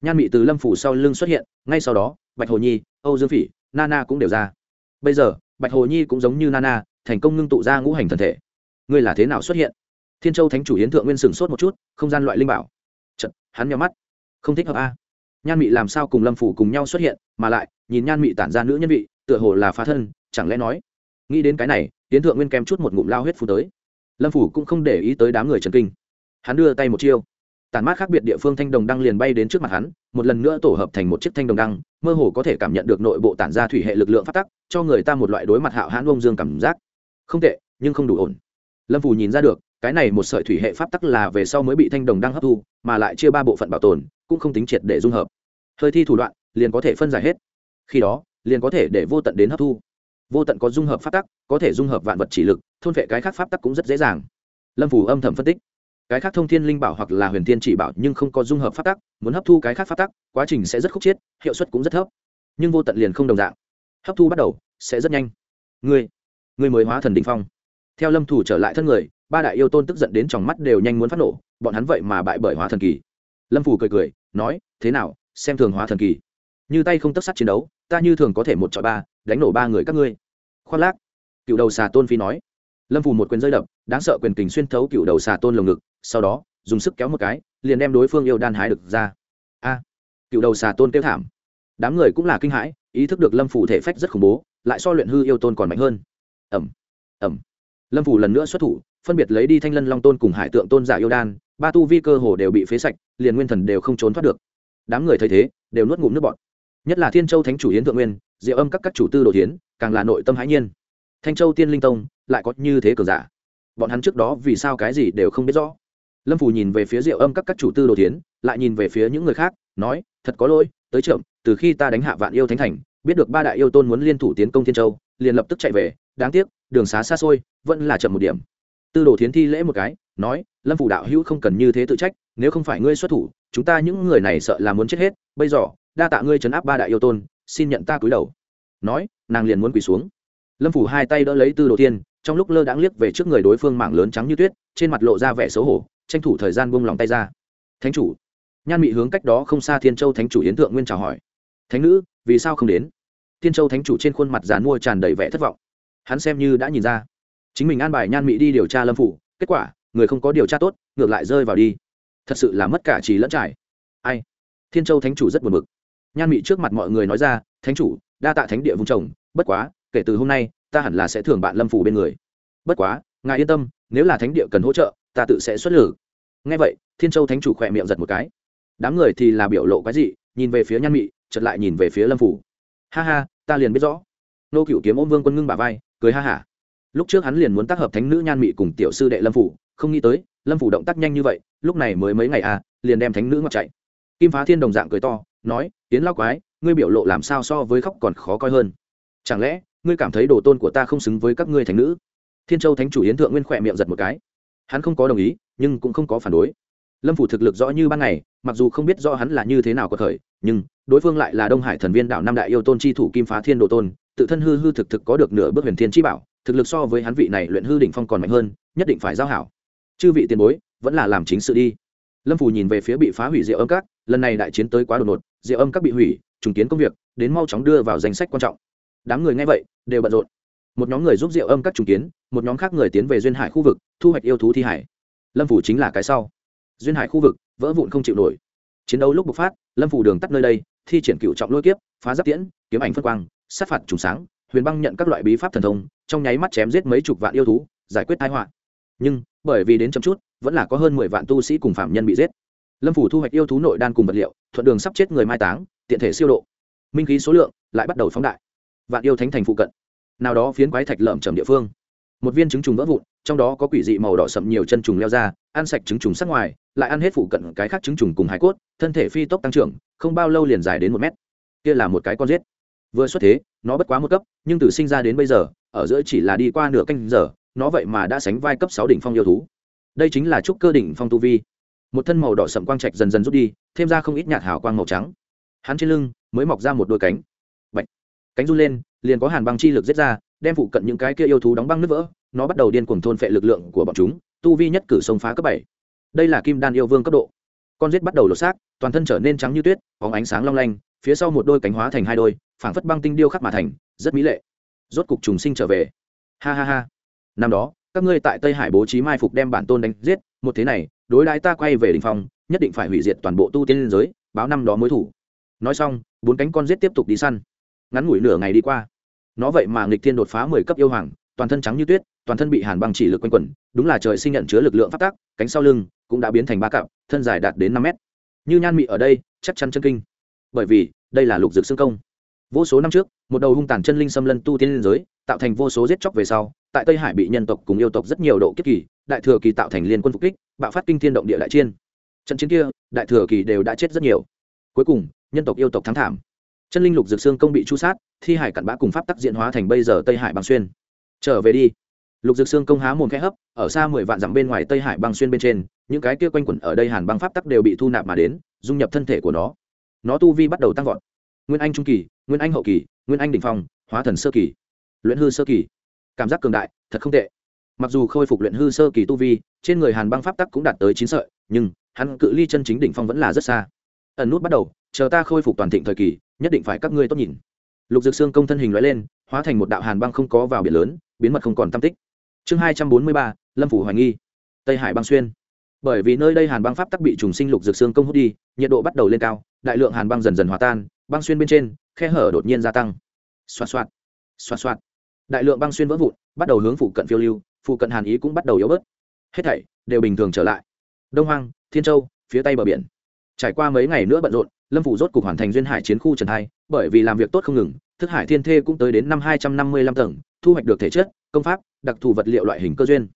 Nhan mị từ lâm phủ sau lưng xuất hiện ngay sau đó bạch hồ nhi âu dương phỉ nana cũng đều ra. Bây giờ bạch hồ nhi cũng giống như nana thành công ngưng tụ ra ngũ hành thần thể. Ngươi là thế nào xuất hiện? Thiên châu thánh chủ hiến thượng nguyên sừng sốt một chút không gian loại linh bảo. Chật, hắn nhắm mắt. Không thích hợp a. Nhan mị làm sao cùng lâm phủ cùng nhau xuất hiện mà lại nhìn nhan mị tản ra nữ nhân vị tựa hồ là phá thân chẳng lẽ nói? Nghĩ đến cái này hiến thượng nguyên kèm chút một ngụm lao huyết phù tới. Lâm phủ cũng không để ý tới đám người trần kinh. Hắn đưa tay một chiêu tàn mát khác biệt địa phương thanh đồng đăng liền bay đến trước mặt hắn, một lần nữa tổ hợp thành một chiếc thanh đồng đăng, mơ hồ có thể cảm nhận được nội bộ tản ra thủy hệ lực lượng phát tắc, cho người ta một loại đối mặt hạo hãn bông dương cảm giác. Không tệ, nhưng không đủ ổn. Lâm phù nhìn ra được, cái này một sợi thủy hệ pháp tắc là về sau mới bị thanh đồng đăng hấp thu, mà lại chia ba bộ phận bảo tồn, cũng không tính triệt để dung hợp. Hơi thi thủ đoạn, liền có thể phân giải hết. Khi đó, liền có thể để vô tận đến hấp thu. Vô tận có dung hợp pháp tắc, có thể dung hợp vạn vật chỉ lực, thôn vệ cái khác pháp tắc cũng rất dễ dàng. Lâm phù âm thầm phân tích cái khác thông thiên linh bảo hoặc là huyền thiên chỉ bảo nhưng không có dung hợp phát tắc, muốn hấp thu cái khác phát tắc, quá trình sẽ rất khúc chiết, hiệu suất cũng rất thấp. Nhưng vô tận liền không đồng dạng. Hấp thu bắt đầu sẽ rất nhanh. Ngươi ngươi mới hóa thần đ phong. Theo lâm thủ trở lại thân người, ba đại yêu tôn tức giận đến tròng mắt đều nhanh muốn phát nổ, bọn hắn vậy mà bại bởi hóa thần kỳ. Lâm phủ cười cười, nói, thế nào, xem thường hóa thần kỳ? Như tay không tất sắt chiến đấu, ta như thường có thể một chọi ba, đánh nổ ba người các ngươi. Khoác lác, cựu đầu xà tôn phi nói. Lâm phủ một quyền rơi đập đáng sợ quyền kình xuyên thấu cựu đầu xà tôn lồng ngực, sau đó, dùng sức kéo một cái, liền đem đối phương yêu đan hái được ra. A, cựu đầu xà tôn kêu thảm. Đám người cũng là kinh hãi, ý thức được lâm phủ thể phách rất khủng bố, lại so luyện hư yêu tôn còn mạnh hơn. Ẩm ẩm lâm phủ lần nữa xuất thủ, phân biệt lấy đi thanh lân long tôn cùng hải tượng tôn giả yêu đan, ba tu vi cơ hồ đều bị phế sạch, liền nguyên thần đều không trốn thoát được. Đám người thấy thế, đều nuốt ngụm nước bọt. Nhất là thiên châu thánh chủ hiến thượng nguyên, diệu âm các các chủ tư đồ hiến càng là nội tâm hãi nhiên. Thanh châu tiên linh tông, lại có như thế cường giả bọn hắn trước đó vì sao cái gì đều không biết rõ. Lâm phủ nhìn về phía rượu âm các các chủ tư đồ tiến lại nhìn về phía những người khác, nói, thật có lỗi, tới trưởng, từ khi ta đánh hạ vạn yêu thánh thành, biết được ba đại yêu tôn muốn liên thủ tiến công thiên châu, liền lập tức chạy về, đáng tiếc, đường xá xa xôi, vẫn là chậm một điểm. Tư đồ thiến thi lễ một cái, nói, lâm phủ đạo hữu không cần như thế tự trách, nếu không phải ngươi xuất thủ, chúng ta những người này sợ là muốn chết hết, bây giờ, đa tạ ngươi chấn áp ba đại yêu tôn, xin nhận ta cúi đầu. Nói, nàng liền muốn quỳ xuống. Lâm phủ hai tay đỡ lấy tư đồ thiên trong lúc lơ đãng liếc về trước người đối phương mảng lớn trắng như tuyết, trên mặt lộ ra vẻ xấu hổ, tranh thủ thời gian buông lòng tay ra. Thánh chủ. Nhan mị hướng cách đó không xa thiên châu thánh chủ yến thượng nguyên chào hỏi. Thánh nữ, vì sao không đến? Thiên châu thánh chủ trên khuôn mặt giàn mua tràn đầy vẻ thất vọng. Hắn xem như đã nhìn ra. Chính mình an bài nhan mị đi điều tra lâm phủ, kết quả, người không có điều tra tốt, ngược lại rơi vào đi. Thật sự là mất cả trí lẫn trải. Ai? Thiên châu thánh chủ rất buồn bực. Nhan mị trước mặt mọi người nói ra, thánh chủ, đa tạ thánh địa vùng trồng, bất quá, kể từ hôm nay ta hẳn là sẽ thưởng bạn lâm phủ bên người. Bất quá, ngài yên tâm, nếu là thánh địa cần hỗ trợ, ta tự sẽ xuất lử. Ngay vậy, thiên châu thánh chủ khỏe miệng giật một cái. Đám người thì là biểu lộ cái gì nhìn về phía nhan mị, chợt lại nhìn về phía lâm phủ. Ha ha, ta liền biết rõ. Nô cựu kiếm ôm vương quân ngưng bà vai, cười ha hả. Lúc trước hắn liền muốn tác hợp thánh nữ nhan mị cùng tiểu sư đệ lâm phủ, không nghĩ tới, lâm phủ động tác nhanh như vậy, lúc này mới mấy ngày à liền đem thánh nữ ngọc chạy. Kim phá thiên đồng dạng cười to, nói tiến lao quái, ngươi biểu lộ làm sao so với khóc còn khó coi hơn? Chẳng lẽ ngươi cảm thấy đồ tôn của ta không xứng với các ngươi thánh nữ? Thiên châu thánh chủ yến thượng nguyên khỏe miệng giật một cái. Hắn không có đồng ý, nhưng cũng không có phản đối. Lâm phủ thực lực rõ như ban ngày, mặc dù không biết rõ hắn là như thế nào có thời, nhưng đối phương lại là đông hải thần viên đảo Nam đại yêu tôn chi thủ kim phá thiên đồ tôn, tự thân hư hư thực thực có được nửa bước huyền thiên chi bảo, thực lực so với hắn vị này luyện hư đỉnh phong còn mạnh hơn, nhất định phải giao hảo. Chư vị tiền bối, vẫn là làm chính sự đi. Lâm phủ nhìn về phía bị phá hủy diệu âm các, lần này đại chiến tới quá đột ngột, diệu âm các bị hủy, trùng kiến công việc, đến mau chóng đưa vào danh sách quan trọng đám người nghe vậy, đều bận rộn. Một nhóm người giúp rượu âm các trùng kiến, một nhóm khác người tiến về duyên hải khu vực, thu hoạch yêu thú thi hải. Lâm phủ chính là cái sau. Duyên hải khu vực, vỡ vụn không chịu nổi. Chiến đấu lúc bộc phát, lâm phủ đường tắt nơi đây, thi triển cựu trọng lôi kiếp, phá giáp tiễn, kiếm ảnh phân quang, sát phạt trùng sáng, huyền băng nhận các loại bí pháp thần thông, trong nháy mắt chém giết mấy chục vạn yêu thú, giải quyết tai họa. Nhưng, bởi vì đến chậm chút, vẫn là có hơn mười vạn tu sĩ cùng phạm nhân bị giết. Lâm phủ thu hoạch yêu thú nội đan cùng vật liệu, thuận đường sắp chết người mai táng, tiện thể siêu độ. Minh khí số lượng lại bắt đầu phóng đại vạn yêu thánh thành phụ cận. Nào đó phiến quái thạch lởm chầm địa phương. Một viên trứng trùng vỡ vụn, trong đó có quỷ dị màu đỏ sậm nhiều chân trùng leo ra, ăn sạch trứng trùng sắc ngoài, lại ăn hết phụ cận cái khác trứng trùng cùng hải cốt, thân thể phi tốc tăng trưởng, không bao lâu liền dài đến một mét. Kia là một cái con rết vừa xuất thế, nó bất quá một cấp, nhưng từ sinh ra đến bây giờ, ở giữa chỉ là đi qua nửa canh giờ, nó vậy mà đã sánh vai cấp sáu đỉnh phong yêu thú. Đây chính là trúc cơ đỉnh phong tu vi. Một thân màu đỏ sậm quang trạch dần dần rút đi, thêm ra không ít nhạt hào quang màu trắng. Hắn trên lưng mới mọc ra một đôi cánh cánh run lên, liền có hàn băng chi lực giết ra, đem phụ cận những cái kia yêu thú đóng băng nứt vỡ, nó bắt đầu điên cuồng thôn phệ lực lượng của bọn chúng, tu vi nhất cử sông phá cấp bảy. Đây là kim đan yêu vương cấp độ. Con rết bắt đầu lột xác, toàn thân trở nên trắng như tuyết có ánh sáng long lanh, phía sau một đôi cánh hóa thành hai đôi, phảng phất băng tinh điêu khắc mà thành, rất mỹ lệ. Rốt cục trùng sinh trở về. Ha ha ha. Năm đó, các ngươi tại tây hải bố trí mai phục đem bản tôn đánh giết, một thế này, đối đãi ta quay về đình phong, nhất định phải hủy diệt toàn bộ tu tiên liên giới, báo năm đó mối thủ. Nói xong, bốn cánh con giết tiếp tục đi săn ngắn ngủi nửa ngày đi qua. Nó vậy mà nghịch thiên đột phá mười cấp yêu hoàng, toàn thân trắng như tuyết, toàn thân bị hàn băng chỉ lực quanh quẩn, đúng là trời sinh nhận chứa lực lượng phát tác cánh sau lưng cũng đã biến thành ba cặp, thân dài đạt đến năm mét. Như nhan mị ở đây, chắc chắn chân kinh. Bởi vì, đây là lục dược xương công. Vô số năm trước, một đầu hung tàn chân linh xâm lân tu tiên liên giới, tạo thành vô số giết chóc về sau, tại tây hải bị nhân tộc cùng yêu tộc rất nhiều độ kiếp kỳ, đại thừa kỳ tạo thành liên quân phục kích, bạo phát kinh thiên động địa đại chiên trận chiến kia, đại thừa kỳ đều đã chết rất nhiều. Cuối cùng, nhân tộc yêu tộc thắng thảm chân linh lục dược xương công bị chu sát, thi hải cặn bã cùng pháp tắc diện hóa thành bây giờ tây hải băng xuyên. Trở về đi. Lục dược xương công há mồm khẽ hấp, ở xa mười vạn dặm bên ngoài tây hải băng xuyên bên trên, những cái kia quanh quẩn ở đây hàn băng pháp tắc đều bị thu nạp mà đến, dung nhập thân thể của nó. Nó tu vi bắt đầu tăng vọt. Nguyên anh trung kỳ, nguyên anh hậu kỳ, nguyên anh đ ỉ n h phong, hóa thần sơ kỳ. Luyện hư sơ kỳ. Cảm giác cường đại, thật không tệ. Mặc dù khôi phục luyện hư sơ kỳ tu vi, trên người hàn băng pháp tắc cũng đạt tới chín sợi, nhưng hắn cự ly chân chính đỉnh phong vẫn là rất xa. Ẩn nút bắt đầu, chờ ta khôi phục toàn thịnh thời kỳ nhất định phải các ngươi tốt nhìn. Lục dược xương công thân hình loại lên, hóa thành một đạo hàn băng không có vào biển lớn, biến mật không còn tam tích. Chương hai trăm bốn mươi ba, lâm phủ hoài nghi. Tây hải băng xuyên. Bởi vì nơi đây hàn băng pháp tắc bị trùng sinh lục dược xương công hút đi, nhiệt độ bắt đầu lên cao, đại lượng hàn băng dần dần hòa tan, băng xuyên bên trên, khe hở đột nhiên gia tăng. Xoa xoạt xoa xoạt. Đại lượng băng xuyên vỡ vụn, bắt đầu hướng phụ cận phiêu lưu, phụ cận hàn ý cũng bắt đầu yếu bớt. Hết thảy đều bình thường trở lại. Đông hoang, thiên châu, phía tây bờ biển. Trải qua mấy ngày nữa bận rộn lâm phủ rốt cục hoàn thành duyên hải chiến khu trần hai, bởi vì làm việc tốt không ngừng, thức hải thiên thê cũng tới đến năm hai trăm năm mươi lăm tầng, thu hoạch được thể chất, công pháp, đặc thù vật liệu loại hình cơ duyên.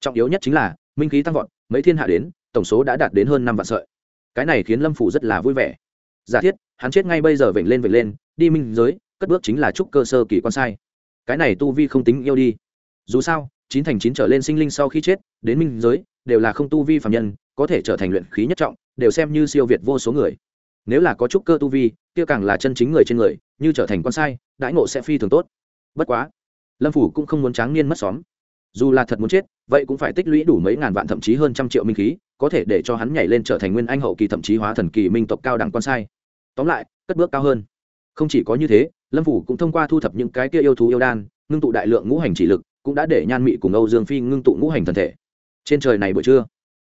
Trọng yếu nhất chính là, minh khí tăng vọt, mấy thiên hạ đến, tổng số đã đạt đến hơn năm vạn sợi. Cái này khiến lâm phủ rất là vui vẻ. Giả thiết, hắn chết ngay bây giờ vểnh lên vểnh lên, đi minh giới, cất bước chính là trúc cơ sơ kỳ quan sai. Cái này tu vi không tính yêu đi. Dù sao, chín thành chín trở lên sinh linh sau khi chết, đến minh giới, đều là không tu vi phạm nhân, có thể trở thành luyện khí nhất trọng, đều xem như siêu việt vô số người nếu là có trúc cơ tu vi, kia càng là chân chính người trên người, như trở thành quan sai, đãi ngộ sẽ phi thường tốt. Bất quá, lâm phủ cũng không muốn tráng niên mất xóm. Dù là thật muốn chết, vậy cũng phải tích lũy đủ mấy ngàn vạn thậm chí hơn trăm triệu minh khí, có thể để cho hắn nhảy lên trở thành nguyên anh hậu kỳ thậm chí hóa thần kỳ minh tộc cao đẳng quan sai. Tóm lại, cất bước cao hơn. Không chỉ có như thế, lâm phủ cũng thông qua thu thập những cái kia yêu thú yêu đan, ngưng tụ đại lượng ngũ hành chỉ lực, cũng đã để nhan mị cùng âu dương phi ngưng tụ ngũ hành thần thể. Trên trời này buổi trưa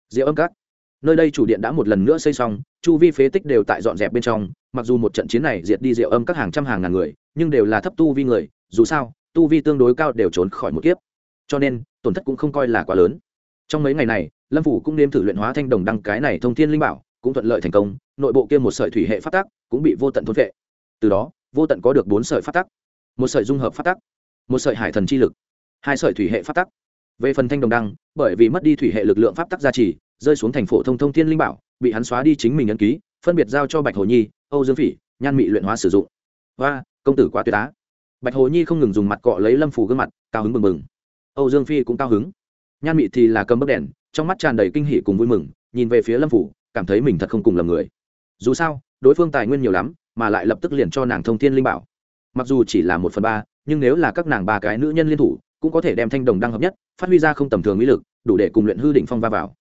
diệu âm các nơi đây chủ điện đã một lần nữa xây xong, chu vi phế tích đều tại dọn dẹp bên trong, mặc dù một trận chiến này diệt đi diệu âm các hàng trăm hàng ngàn người, nhưng đều là thấp tu vi người, dù sao, tu vi tương đối cao đều trốn khỏi một kiếp. Cho nên, tổn thất cũng không coi là quá lớn. Trong mấy ngày này, lâm phủ cũng nếm thử luyện hóa thanh đồng đăng cái này thông thiên linh bảo, cũng thuận lợi thành công, nội bộ kia một sợi thủy hệ phát tắc cũng bị vô tận thôn vệ. Từ đó, vô tận có được bốn sợi phát tắc. Một sợi dung hợp phát tắc, một sợi hải thần chi lực, hai sợi thủy hệ phát tắc. Về phần thanh đồng đăng, bởi vì mất đi thủy hệ lực lượng pháp tắc gia trì rơi xuống thành phố thông thông thiên linh bảo, bị hắn xóa đi chính mình ấn ký, phân biệt giao cho bạch hồ nhi, âu dương phỉ, nhan mị luyện hóa sử dụng. Và công tử quá tuyệt á. Bạch hồ nhi không ngừng dùng mặt cọ lấy lâm phủ gương mặt, cao hứng mừng mừng. Âu dương phi cũng cao hứng. Nhan mị thì là cầm bấc đèn, trong mắt tràn đầy kinh hỉ cùng vui mừng, nhìn về phía lâm phủ cảm thấy mình thật không cùng lầm người. Dù sao, đối phương tài nguyên nhiều lắm, mà lại lập tức liền cho nàng thông thiên linh bảo. Mặc dù chỉ là một phần ba, nhưng nếu là các nàng ba cái nữ nhân liên thủ, cũng có thể đem thanh đồng đăng hợp nhất, phát huy ra không tầm thường mỹ lực, đủ để cùng luyện hư đỉnh phong va vào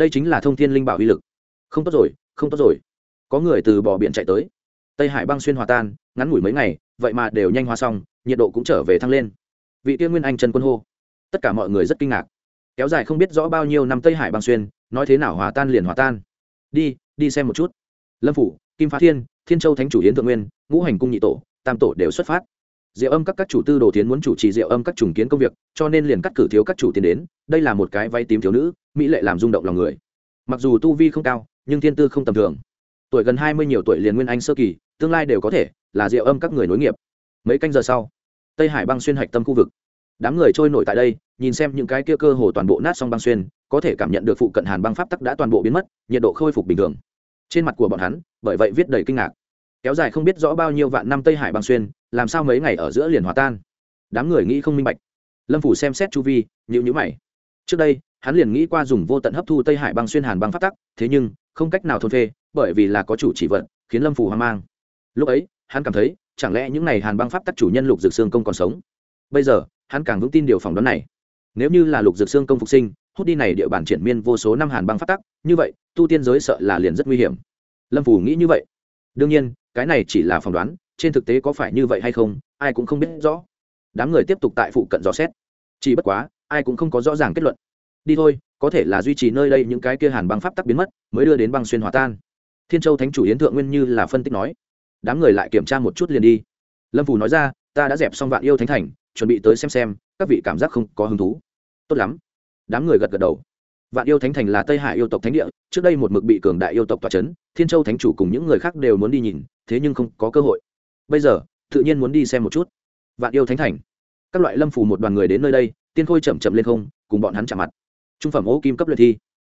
đây chính là thông thiên linh bảo uy lực. Không tốt rồi, không tốt rồi. Có người từ bờ biển chạy tới. Tây hải băng xuyên hòa tan, ngắn ngủi mấy ngày, vậy mà đều nhanh hoa xong, nhiệt độ cũng trở về thăng lên. Vị tiên nguyên anh trần quân hô. Tất cả mọi người rất kinh ngạc. Kéo dài không biết rõ bao nhiêu năm tây hải băng xuyên, nói thế nào hòa tan liền hòa tan. Đi đi xem một chút. Lâm phủ, kim phá thiên thiên châu thánh chủ hiến thượng nguyên, ngũ hành cung nhị tổ, tam tổ đều xuất phát diệu âm các các chủ tư đồ tiến muốn chủ trì diệu âm các trùng kiến công việc, cho nên liền cắt cử thiếu các chủ tiến đến, đây là một cái vay tím thiếu nữ, mỹ lệ làm rung động lòng người. Mặc dù tu vi không cao, nhưng thiên tư không tầm thường. Tuổi gần hai mươi nhiều tuổi liền nguyên anh sơ kỳ, tương lai đều có thể là diệu âm các người nối nghiệp. Mấy canh giờ sau, tây hải băng xuyên hạch tâm khu vực. Đám người trôi nổi tại đây, nhìn xem những cái kia cơ hồ toàn bộ nát xong băng xuyên, có thể cảm nhận được phụ cận hàn băng pháp tắc đã toàn bộ biến mất, nhiệt độ khôi phục bình thường. Trên mặt của bọn hắn, bởi vậy viết đầy kinh ngạc kéo dài không biết rõ bao nhiêu vạn năm tây hải băng xuyên, làm sao mấy ngày ở giữa liền hòa tan? Đám người nghĩ không minh bạch. Lâm phủ xem xét chu vi nhữ nhữ mày. Trước đây, hắn liền nghĩ qua dùng vô tận hấp thu tây hải băng xuyên hàn băng phát tắc, thế nhưng, không cách nào thôn phê, bởi vì là có chủ chỉ vận, khiến lâm phủ hoang mang. Lúc ấy, hắn cảm thấy, chẳng lẽ những n à y hàn băng pháp tắc chủ nhân lục dược xương công còn sống? Bây giờ, hắn càng vững tin điều phỏng đoán này. Nếu như là lục dược xương công phục sinh, hút đi này địa bàn triển miên vô số năm hàn băng pháp tắc, như vậy, tu tiên giới sợ là liền rất nguy hiểm. Lâm phủ nghĩ như vậy. Đương nhiên cái này chỉ là phỏng đoán, trên thực tế có phải như vậy hay không, ai cũng không biết rõ. Đám người tiếp tục tại phụ cận dò xét. Chỉ bất quá, ai cũng không có rõ ràng kết luận. Đi thôi, có thể là duy trì nơi đây những cái kia hàn băng pháp tắc biến mất, mới đưa đến băng xuyên hòa tan. Thiên châu thánh chủ yến thượng nguyên như là phân tích nói. Đám người lại kiểm tra một chút liền đi. Lâm phù nói ra, ta đã dẹp xong vạn yêu thánh thành, chuẩn bị tới xem xem, các vị cảm giác không có hứng thú. Tốt lắm. Đám người gật gật đầu. Vạn yêu thánh thành là tây hải yêu tộc thánh địa, trước đây một mực bị cường đại yêu tộc tòa c h ấ n thiên châu thánh chủ cùng những người khác đều muốn đi nhìn thế nhưng không có cơ hội. Bây giờ, tự nhiên muốn đi xem một chút. Vạn yêu thánh thành. Các loại lâm phủ một đoàn người đến nơi đây, tiên khôi chậm chậm lên không, cùng bọn hắn chạm mặt. Trung phẩm ô kim cấp luyện thi.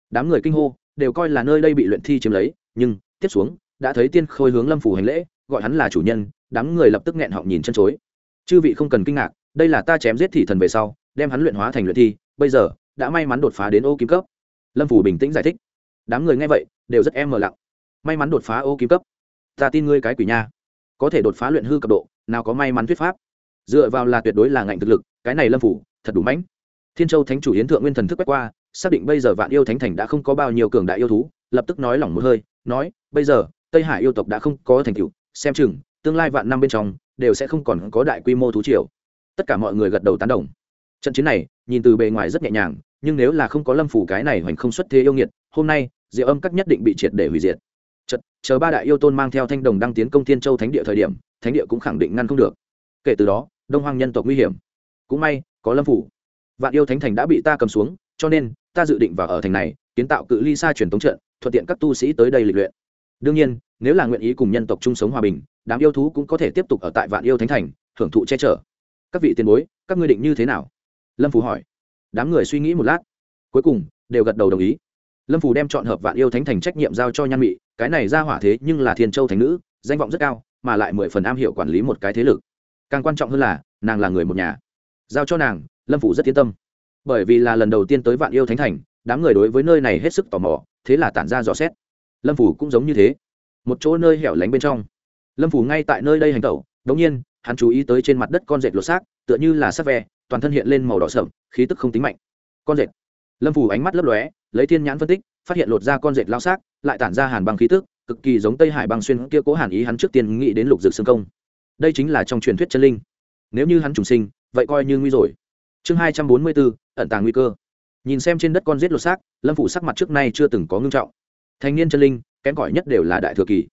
Đám người kinh hô, đều coi là nơi đây bị luyện thi chiếm lấy, nhưng, tiếp xuống, đã thấy tiên khôi hướng lâm phủ hành lễ, gọi hắn là chủ nhân, đám người lập tức nghẹn họng nhìn chân chối. Chư vị không cần kinh ngạc, đây là ta chém giết thị thần về sau, đem hắn luyện hóa thành luyện thi, bây giờ, đã may mắn đột phá đến ô kim cấp. Lâm phủ bình tĩnh giải thích. Đám người nghe vậy, đều rất em mờ lặng. May mắn đột phá ô kim cấp ta tin ngươi cái quỷ nha. Có thể đột phá luyện hư cấp độ, nào có may mắn thuyết pháp. Dựa vào là tuyệt đối là ngạnh thực lực, cái này lâm phủ, thật đủ mãnh. Thiên châu thánh chủ hiến thượng nguyên thần thức quét qua, xác định bây giờ vạn yêu thánh thành đã không có bao nhiêu cường đại yêu thú, lập tức nói lỏng một hơi, nói, bây giờ, tây hải yêu tộc đã không có thành tựu, xem chừng, tương lai vạn năm bên trong, đều sẽ không còn có đại quy mô thú triều. Tất cả mọi người gật đầu tán đồng. Trận chiến này, nhìn từ bề ngoài rất nhẹ nhàng, nhưng nếu là không có lâm phủ cái này hoành không xuất thế yêu nghiệt, hôm nay, diệu âm các nhất định bị triệt để hủy diệt chờ ba đại yêu tôn mang theo thanh đồng đăng tiến công thiên châu thánh địa thời điểm, thánh địa cũng khẳng định ngăn không được. Kể từ đó, đông hoang nhân tộc nguy hiểm. Cũng may, có lâm phủ. Vạn yêu thánh thành đã bị ta cầm xuống, cho nên, ta dự định vào ở thành này, kiến tạo cự ly xa truyền thống trận, thuận tiện các tu sĩ tới đây lịch luyện. Đương nhiên, nếu là nguyện ý cùng nhân tộc chung sống hòa bình, đám yêu thú cũng có thể tiếp tục ở tại vạn yêu thánh thành, hưởng thụ che chở. Các vị tiền bối, các ngươi định như thế nào? Lâm phù hỏi. Đám người suy nghĩ một lát, cuối cùng, đều gật đầu đồng ý. Lâm phù đem chọn hợp vạn yêu thánh thành trách nhiệm giao cho nhan mị cái này ra hỏa thế nhưng là thiên châu thành nữ, danh vọng rất cao, mà lại mười phần am hiểu quản lý một cái thế lực. Càng quan trọng hơn là, nàng là người một nhà. Giao cho nàng, lâm phủ rất yên tâm. Bởi vì là lần đầu tiên tới vạn yêu thánh thành, đám người đối với nơi này hết sức tò mò, thế là tản ra dò xét. Lâm phủ cũng giống như thế. Một chỗ nơi hẻo lánh bên trong. Lâm phủ ngay tại nơi đây hành tẩu, đống nhiên, hắn chú ý tới trên mặt đất con dệt lột xác, tựa như là sắc ve, toàn thân hiện lên màu đỏ sậm, khí tức không tính mạnh. Con dệt lâm phủ ánh mắt lấp lóe, lấy thiên nhãn phân tích phát hiện lột ra con dệt lao xác, lại tản ra hàn băng khí tức, cực kỳ giống tây hải băng xuyên kia cố hàn ý hắn trước tiên nghĩ đến lục dược xương công. Đây chính là trong truyền thuyết chân linh. Nếu như hắn trùng sinh, vậy coi như nguy rồi. Chương hai trăm bốn mươi bốn, ẩn tàng nguy cơ. Nhìn xem trên đất con rết lột xác, lâm phủ sắc mặt trước nay chưa từng có ngưng trọng. Thanh niên chân linh, kém cỏi nhất đều là đại thừa kỳ.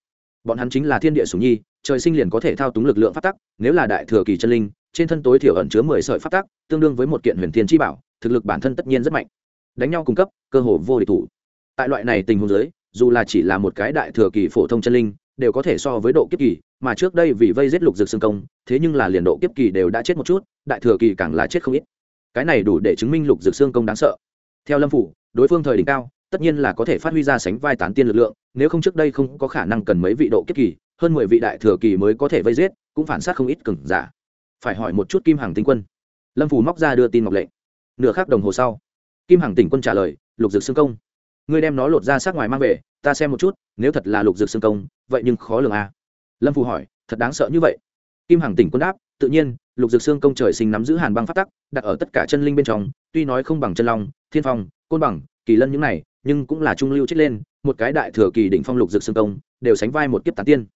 Bọn hắn chính là thiên địa sùng nhi, trời sinh liền có thể thao túng lực lượng phát tắc, nếu là đại thừa kỳ chân linh, trên thân tối thiểu ẩn chứa mười sợi phát tắc, tương đương với một kiện huyền thiên chi bảo, thực lực bản thân tất nhiên rất mạnh. Đánh nhau cung cấp, cơ hồ vô địch thủ tại loại này tình huống giới dù là chỉ là một cái đại thừa kỳ phổ thông chân linh, đều có thể so với độ kiếp kỳ, mà trước đây vì vây giết lục dược xương công, thế nhưng là liền độ kiếp kỳ đều đã chết một chút, đại thừa kỳ càng là chết không ít. Cái này đủ để chứng minh lục dược xương công đáng sợ. Theo lâm phủ, đối phương thời đỉnh cao, tất nhiên là có thể phát huy ra sánh vai tán tiên lực lượng, nếu không trước đây không có khả năng cần mấy vị độ kiếp kỳ, hơn mười vị đại thừa kỳ mới có thể vây giết, cũng phản sát không ít cừng giả. Phải hỏi một chút kim hàng tinh quân. Lâm phủ móc ra đưa tin ngọc lệnh. Nửa khắc đồng hồ sau, kim hàng tỉnh quân trả lời, lục dược xương công ngươi đem nó lột ra sát ngoài mang về, ta xem một chút, nếu thật là lục dược xương công, vậy nhưng khó lường a à. lâm phù hỏi, thật đáng sợ như vậy. Kim Hằng tỉnh quân đáp, tự nhiên, lục dược xương công trời sinh nắm giữ hàn băng phát tắc, đặt ở tất cả chân linh bên trong, tuy nói không bằng chân long, thiên phong, côn bằng, kỳ lân những này, nhưng cũng là trung lưu chết lên, một cái đại thừa kỳ đỉnh phong lục dược xương công, đều sánh vai một kiếp tán tiên.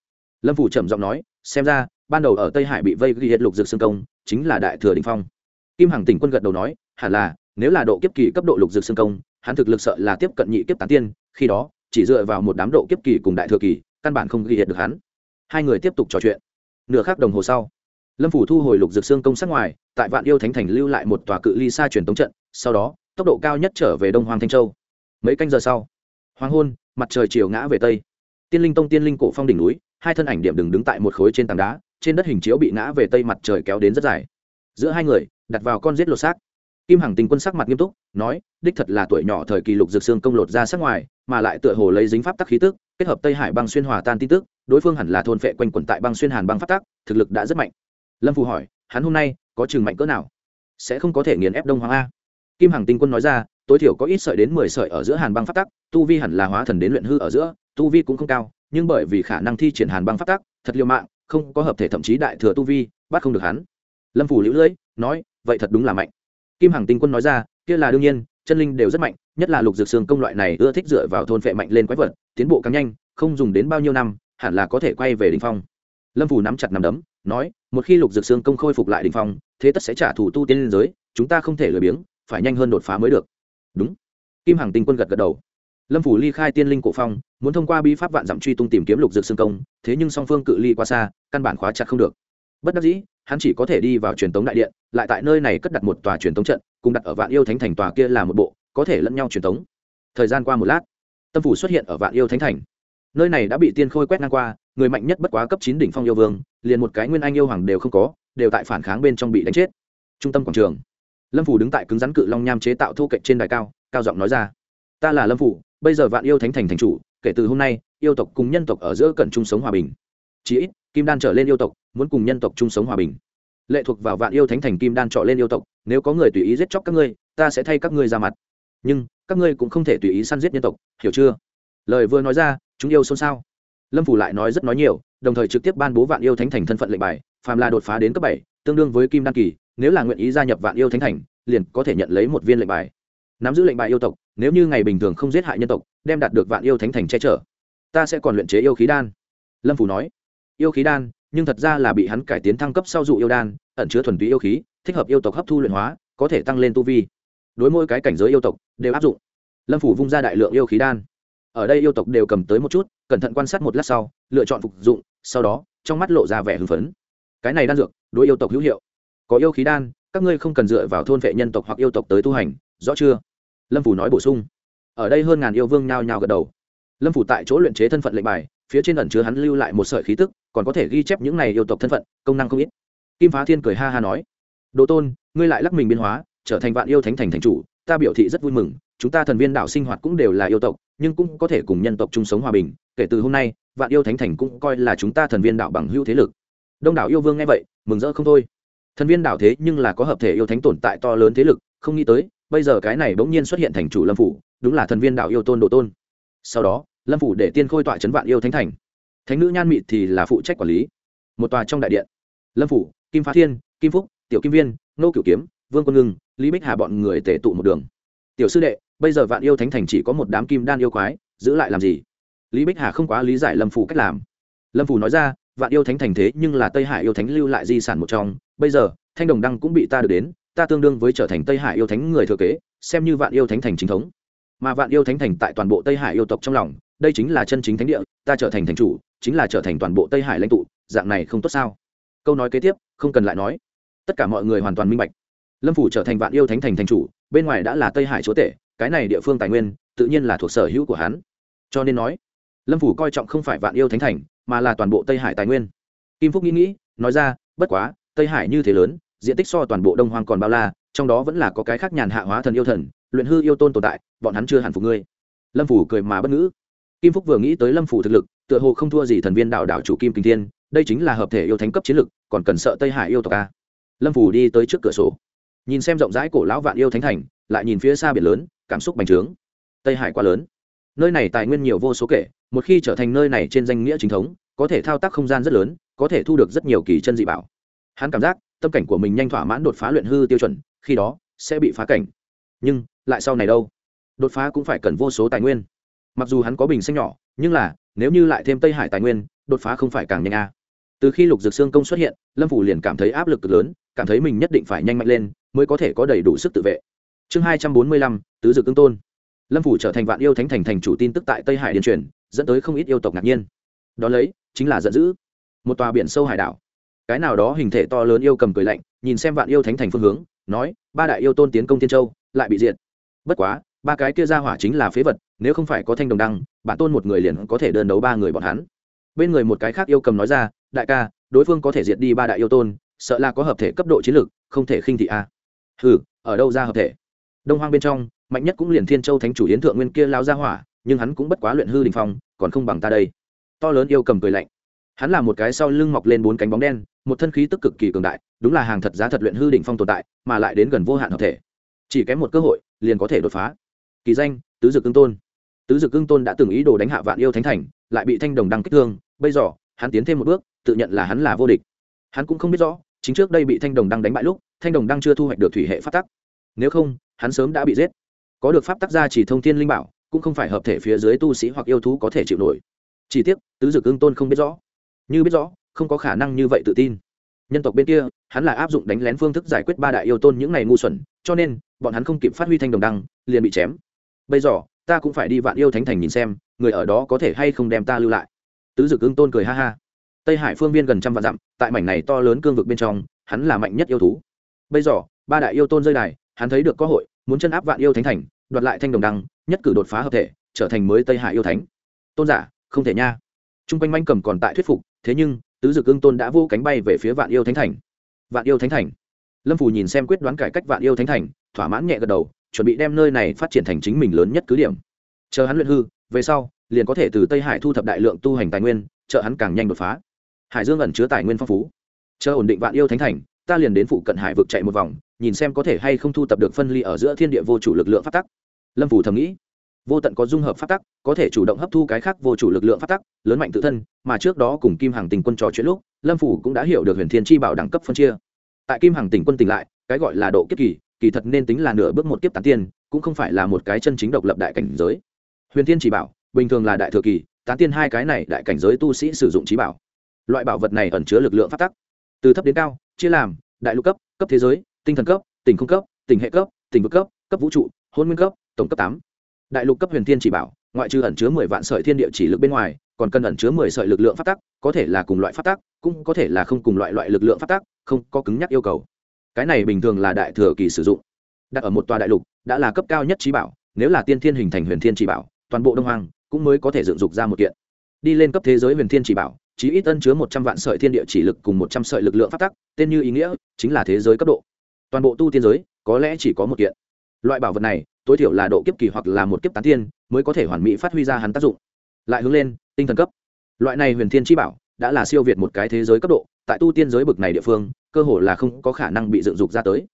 Lâm phủ trầm giọng nói, xem ra, ban đầu ở tây hải bị vây ghi hết lục dược xương công, chính là đại thừa đỉnh phong. Kim hằng tỉnh quân gật đầu nói, hẳn là nếu là độ kiếp kỳ cấp độ lục dược xương công, hắn thực lực sợ là tiếp cận nhị kiếp tán tiên, khi đó, chỉ dựa vào một đám độ kiếp kỳ cùng đại thừa kỳ, căn bản không ghi hiện được hắn. Hai người tiếp tục trò chuyện. Nửa khắc đồng hồ sau, lâm phủ thu hồi lục dược xương công sát ngoài, tại vạn yêu thánh thành lưu lại một tòa cự ly xa truyền tống trận, sau đó, tốc độ cao nhất trở về đông hoàng thanh châu. Mấy canh giờ sau, hoàng hôn, mặt trời chiều ngã về tây. Tiên linh tông tiên linh cổ phong đỉnh núi, hai thân ảnh điểm đừng đứng tại một khối trên tảng đá, trên đất hình chiếu bị ngã về tây mặt trời kéo đến rất dài. Giữa hai người, đặt vào con giết lột xác kim hằng tình quân sắc mặt nghiêm túc, nói, đích thật là tuổi nhỏ thời kỳ lục dược xương công lột ra sắc ngoài, mà lại tựa hồ lấy dính pháp tắc khí tức, kết hợp tây hải băng xuyên hòa tan tin tức, đối phương hẳn là thôn phệ quanh quẩn tại băng xuyên hàn băng pháp tắc, thực lực đã rất mạnh. Lâm phù hỏi, hắn hôm nay có chừng mạnh cỡ nào? Sẽ không có thể nghiền ép đông hoàng a? Kim hằng tinh quân nói ra, tối thiểu có ít sợi đến mười sợi ở giữa hàn băng pháp tắc, tu vi hẳn là hóa thần đến luyện hư ở giữa, tu vi cũng không cao, nhưng bởi vì khả năng thi triển hàn băng pháp tắc, thật liều mạng, không có hợp thể thậm chí đại thừa tu vi, bắt không được hắn. Lâm phủ lưỡi lưỡi, nói, vậy thật đúng là mạnh kim hằng tinh quân nói ra, kia là đương nhiên, chân linh đều rất mạnh, nhất là lục dược xương công loại này ưa thích dựa vào thôn phệ mạnh lên quái vật, tiến bộ càng nhanh, không dùng đến bao nhiêu năm, hẳn là có thể quay về đ ỉ n h phong. Lâm phủ nắm chặt nắm đấm, nói, một khi lục dược xương công khôi phục lại đ ỉ n h phong, thế tất sẽ trả thù tu tiên liên giới, chúng ta không thể lười biếng, phải nhanh hơn đột phá mới được. Đúng. Kim hằng tinh quân gật gật đầu. Lâm phủ ly khai tiên linh cổ phong, muốn thông qua bi pháp vạn dặm truy tung tìm kiếm lục dược xương công, thế nhưng song phương cự ly qua xa, căn bản khóa chặt không được bất đắc dĩ, hắn chỉ có thể đi vào truyền tống đại điện, lại tại nơi này cất đặt một tòa truyền tống trận, cùng đặt ở vạn yêu thánh thành tòa kia là một bộ, có thể lẫn nhau truyền tống. Thời gian qua một lát, tâm phủ xuất hiện ở vạn yêu thánh thành. Nơi này đã bị tiên khôi quét ngang qua, người mạnh nhất bất quá cấp chín đỉnh phong yêu vương, liền một cái nguyên anh yêu hoàng đều không có, đều tại phản kháng bên trong bị đánh chết. Trung tâm quảng trường. Lâm phủ đứng tại cứng rắn cự long nham chế tạo thu cạnh trên đài cao cao giọng nói ra, ta là lâm phủ, bây giờ vạn yêu thánh thành thành chủ, kể từ hôm nay, yêu tộc cùng nhân tộc ở giữa cần chung sống hòa bình. Chí ít kim đan trở lên yêu tộc, muốn cùng nhân tộc chung sống hòa bình. Lệ thuộc vào vạn yêu thánh thành kim đan trọ lên yêu tộc, nếu có người tùy ý giết chóc các ngươi, ta sẽ thay các ngươi ra mặt. Nhưng, các ngươi cũng không thể tùy ý săn giết nhân tộc, hiểu chưa? Lời vừa nói ra, chúng yêu xôn xao. Lâm phủ lại nói rất nói nhiều, đồng thời trực tiếp ban bố vạn yêu thánh thành thân phận lệnh bài, phàm là đột phá đến cấp bảy, tương đương với kim đan kỳ, nếu là nguyện ý gia nhập vạn yêu thánh thành, liền có thể nhận lấy một viên lệnh bài. Nắm giữ lệnh bài yêu tộc, nếu như ngày bình thường không giết hại nhân tộc, đem đạt được vạn yêu thánh thành che chở, ta sẽ còn luyện chế yêu khí đan. Lâm phủ nói yêu khí đan, nhưng thật ra là bị hắn cải tiến thăng cấp sau dụ yêu đan, ẩn chứa thuần túy yêu khí, thích hợp yêu tộc hấp thu luyện hóa, có thể tăng lên tu vi. Đối mỗi cái cảnh giới yêu tộc đều áp dụng. Lâm phủ vung ra đại lượng yêu khí đan. Ở đây yêu tộc đều cầm tới một chút, cẩn thận quan sát một lát sau, lựa chọn phục dụng, sau đó, trong mắt lộ ra vẻ hưng phấn. Cái này đan dược, đối yêu tộc hữu hiệu. Có yêu khí đan, các ngươi không cần dựa vào thôn vệ nhân tộc hoặc yêu tộc tới tu hành, rõ chưa? Lâm phủ nói bổ sung. Ở đây hơn ngàn yêu vương nhao nhao gật đầu. Lâm phủ tại chỗ luyện chế thân phận lệnh bài phía trên ẩn chứa hắn lưu lại một sợi khí tức, còn có thể ghi chép những này yêu tộc thân phận, công năng không ít. Kim phá thiên cười ha ha nói, đồ tôn, ngươi lại lắc mình biến hóa, trở thành vạn yêu thánh thành thành chủ, ta biểu thị rất vui mừng, chúng ta thần viên đạo sinh hoạt cũng đều là yêu tộc, nhưng cũng có thể cùng nhân tộc chung sống hòa bình, kể từ hôm nay, vạn yêu thánh thành cũng coi là chúng ta thần viên đạo bằng hữu thế lực. Đông đảo yêu vương nghe vậy, mừng rỡ không thôi. Thần viên đạo thế nhưng là có hợp thể yêu thánh tồn tại to lớn thế lực, không nghĩ tới, bây giờ cái này bỗng nhiên xuất hiện thành chủ lâm phủ, đúng là thần viên đạo yêu tôn độ tôn. Sau đó lâm phủ để tiên khôi tọa chấn vạn yêu thánh thành thánh nữ nhan mị thì là phụ trách quản lý một tòa trong đại điện lâm phủ kim phá thiên kim phúc tiểu kim viên nô cửu kiếm vương quân ngưng lý bích hà bọn người tể tụ một đường tiểu sư đệ bây giờ vạn yêu thánh thành chỉ có một đám kim đan yêu quái giữ lại làm gì lý bích hà không quá lý giải lâm phủ cách làm lâm phủ nói ra vạn yêu thánh thành thế nhưng là tây hải yêu thánh lưu lại di sản một trong bây giờ thanh đồng đăng cũng bị ta được đến ta tương đương với trở thành tây hải yêu thánh người thừa kế xem như vạn yêu thánh thành chính thống mà vạn yêu thánh thành tại toàn bộ tây hải yêu tộc trong lòng đây chính là chân chính thánh địa, ta trở thành thành chủ, chính là trở thành toàn bộ tây hải lãnh tụ, dạng này không tốt sao? Câu nói kế tiếp, không cần lại nói. Tất cả mọi người hoàn toàn minh bạch. Lâm phủ trở thành vạn yêu thánh thành thành chủ, bên ngoài đã là tây hải chúa tể, cái này địa phương tài nguyên, tự nhiên là thuộc sở hữu của hắn. Cho nên nói, lâm phủ coi trọng không phải vạn yêu thánh thành, mà là toàn bộ tây hải tài nguyên. Kim phúc nghĩ nghĩ, nói ra, bất quá, tây hải như thế lớn, diện tích so toàn bộ đông hoang còn bao la, trong đó vẫn là có cái khác nhàn hạ hóa thần yêu thần, luyện hư yêu tôn tồn tại, bọn hắn chưa hẳn phục ngươi. Lâm phủ cười mà bất ngữ kim phúc vừa nghĩ tới lâm phủ thực lực, tựa hồ không thua gì thần viên đạo đạo chủ kim kinh thiên, đây chính là hợp thể yêu thánh cấp chiến lực, còn cần sợ tây hải yêu tộc a. Lâm phủ đi tới trước cửa sổ, nhìn xem rộng rãi cổ lão vạn yêu thánh thành, lại nhìn phía xa biển lớn, cảm xúc bành trướng. Tây hải quá lớn. Nơi này tài nguyên nhiều vô số kể, một khi trở thành nơi này trên danh nghĩa chính thống, có thể thao tác không gian rất lớn, có thể thu được rất nhiều kỳ chân dị bảo. Hắn cảm giác, tâm cảnh của mình nhanh thỏa mãn đột phá luyện hư tiêu chuẩn, khi đó, sẽ bị phá cảnh. Nhưng, lại sau này đâu? Đột phá cũng phải cần vô số tài nguyên mặc dù hắn có bình xanh nhỏ, nhưng là, nếu như lại thêm tây hải tài nguyên, đột phá không phải càng nhanh a. À. từ khi lục dược xương công xuất hiện, lâm phủ liền cảm thấy áp lực cực lớn, cảm thấy mình nhất định phải nhanh mạnh lên, mới có thể có đầy đủ sức tự vệ. Chương hai trăm bốn mươi lăm, tứ dược tương tôn. Lâm phủ trở thành vạn yêu thánh thành thành chủ tin tức tại tây hải điền truyền, dẫn tới không ít yêu tộc ngạc nhiên. Đó lấy, chính là giận dữ. Một tòa biển sâu hải đảo. Cái nào đó hình thể to lớn yêu cầm cười lạnh, nhìn xem vạn yêu thánh thành phương hướng, nói, ba đại yêu tôn tiến công thiên châu, lại bị diệt. Bất quá ba cái kia ra hỏa chính là phế vật, nếu không phải có thanh đồng đăng bản tôn một người liền có thể đơn đấu ba người bọn hắn. Bên người một cái khác yêu cầm nói ra, đại ca, đối phương có thể diệt đi ba đại yêu tôn, sợ là có hợp thể cấp độ chiến lược, không thể khinh thị a. Ừ ở đâu ra hợp thể? Đông hoang bên trong, mạnh nhất cũng liền thiên châu thánh chủ yến thượng nguyên kia lao ra hỏa, nhưng hắn cũng bất quá luyện hư đình phong, còn không bằng ta đây. To lớn yêu cầm cười lạnh. Hắn là một cái sau lưng mọc lên bốn cánh bóng đen, một thân khí tức cực kỳ cường đại, đúng là hàng thật giá thật luyện hư đỉnh phong tồn tại, mà lại đến gần vô hạn hợp thể. Chỉ kém một cơ hội, liền có thể đột phá kỳ danh, tứ dực cương tôn. Tứ dực cương tôn đã từng ý đồ đánh hạ vạn yêu thánh thành, lại bị thanh đồng đăng kích thương, bây giờ, hắn tiến thêm một bước, tự nhận là hắn là vô địch. Hắn cũng không biết rõ, chính trước đây bị thanh đồng đăng đánh bại lúc, thanh đồng đăng chưa thu hoạch được thủy hệ pháp tắc. Nếu không, hắn sớm đã bị giết. Có được pháp tắc ra chỉ thông thiên linh bảo, cũng không phải hợp thể phía dưới tu sĩ hoặc yêu thú có thể chịu nổi. Chỉ tiếc, tứ dực ương tôn không biết rõ. Như biết rõ, không có khả năng như vậy tự tin. Nhân tộc bên kia, hắn là áp dụng đánh lén phương thức giải quyết ba đại yêu tôn những ngày ngu xuẩn, cho nên, bọn hắn không kịp phát huy thanh đồng đăng, liền bị chém bây giờ, ta cũng phải đi vạn yêu thánh thành nhìn xem, người ở đó có thể hay không đem ta lưu lại. Tứ dực ưng tôn cười ha ha. Tây hải phương viên gần trăm vạn dặm, tại mảnh này to lớn cương vực bên trong, hắn là mạnh nhất yêu thú. Bây giờ, ba đại yêu tôn rơi đài, hắn thấy được cơ hội, muốn chân áp vạn yêu thánh thành, đoạt lại thanh đồng đăng, nhất cử đột phá hợp thể, trở thành mới tây hải yêu thánh. Tôn giả, không thể nha. T r u n g quanh manh cầm còn tại thuyết phục, thế nhưng, tứ dực ưng tôn đã vô cánh bay về phía vạn yêu thánh thành. Vạn yêu thánh thành. Lâm phù nhìn xem quyết đoán cải cách vạn yêu thánh thành, thỏa mãn nhẹ gật đầu chuẩn bị đem nơi này phát triển thành chính mình lớn nhất cứ điểm. Chờ hắn luyện hư, về sau, liền có thể từ tây hải thu thập đại lượng tu hành tài nguyên, trợ hắn càng nhanh đột phá. Hải dương ẩn chứa tài nguyên phong phú. Chờ ổn định vạn yêu thánh thành, ta liền đến phụ cận hải vực chạy một vòng, nhìn xem có thể hay không thu tập được phân ly ở giữa thiên địa vô chủ lực lượng phát tắc. Lâm phủ thầm nghĩ, vô tận có dung hợp phát tắc, có thể chủ động hấp thu cái khác vô chủ lực lượng phát tắc, lớn mạnh tự thân, mà trước đó cùng kim hàng tình quân trò chuyện lúc, lâm phủ cũng đã hiểu được huyền thiên chi bảo đẳng cấp phân chia. Tại kim hàng tình quân tỉnh lại, cái gọi là độ kiếp kỳ kỳ thật nên tính là nửa bước một kiếp tán tiên, cũng không phải là một cái chân chính độc lập đại cảnh giới. Huyền thiên chỉ bảo, bình thường là đại thừa kỳ, tán tiên hai cái này đại cảnh giới tu sĩ sử dụng trí bảo. Loại bảo vật này ẩn chứa lực lượng phát tắc. Từ thấp đến cao, chia làm, đại lục cấp cấp thế giới, tinh thần cấp tỉnh không cấp tỉnh hệ cấp tỉnh vực cấp cấp vũ trụ, hôn nguyên cấp, tổng cấp tám. Đại lục cấp huyền thiên chỉ bảo, ngoại trừ ẩn chứa mười vạn sợi thiên địa chỉ lực bên ngoài, còn cần ẩn chứa mười sợi lực lượng phát tắc, có thể là cùng loại phát tắc, cũng có thể là không cùng loại loại lực lượng phát tắc, không có cứng nhắc yêu cầu cái này bình thường là đại thừa kỳ sử dụng. Đặt ở một tòa đại lục, đã là cấp cao nhất trí bảo, nếu là tiên thiên hình thành huyền thiên chỉ bảo, toàn bộ đông hoàng cũng mới có thể dựng dục ra một kiện. Đi lên cấp thế giới huyền thiên chỉ bảo, chí ít ân chứa một trăm vạn sợi thiên địa chỉ lực cùng một trăm sợi lực lượng phát tắc, tên như ý nghĩa, chính là thế giới cấp độ. Toàn bộ tu tiên giới, có lẽ chỉ có một kiện. Loại bảo vật này, tối thiểu là độ kiếp kỳ hoặc là một kiếp tán tiên, mới có thể hoàn mỹ phát huy ra hắn tác dụng. Lại hướng lên, tinh thần cấp. Loại này huyền thiên chi bảo, đã là siêu việt một cái thế giới cấp độ, tại tu tiên giới bực này địa phương cơ hồ là không có khả năng bị dựng dục ra tới.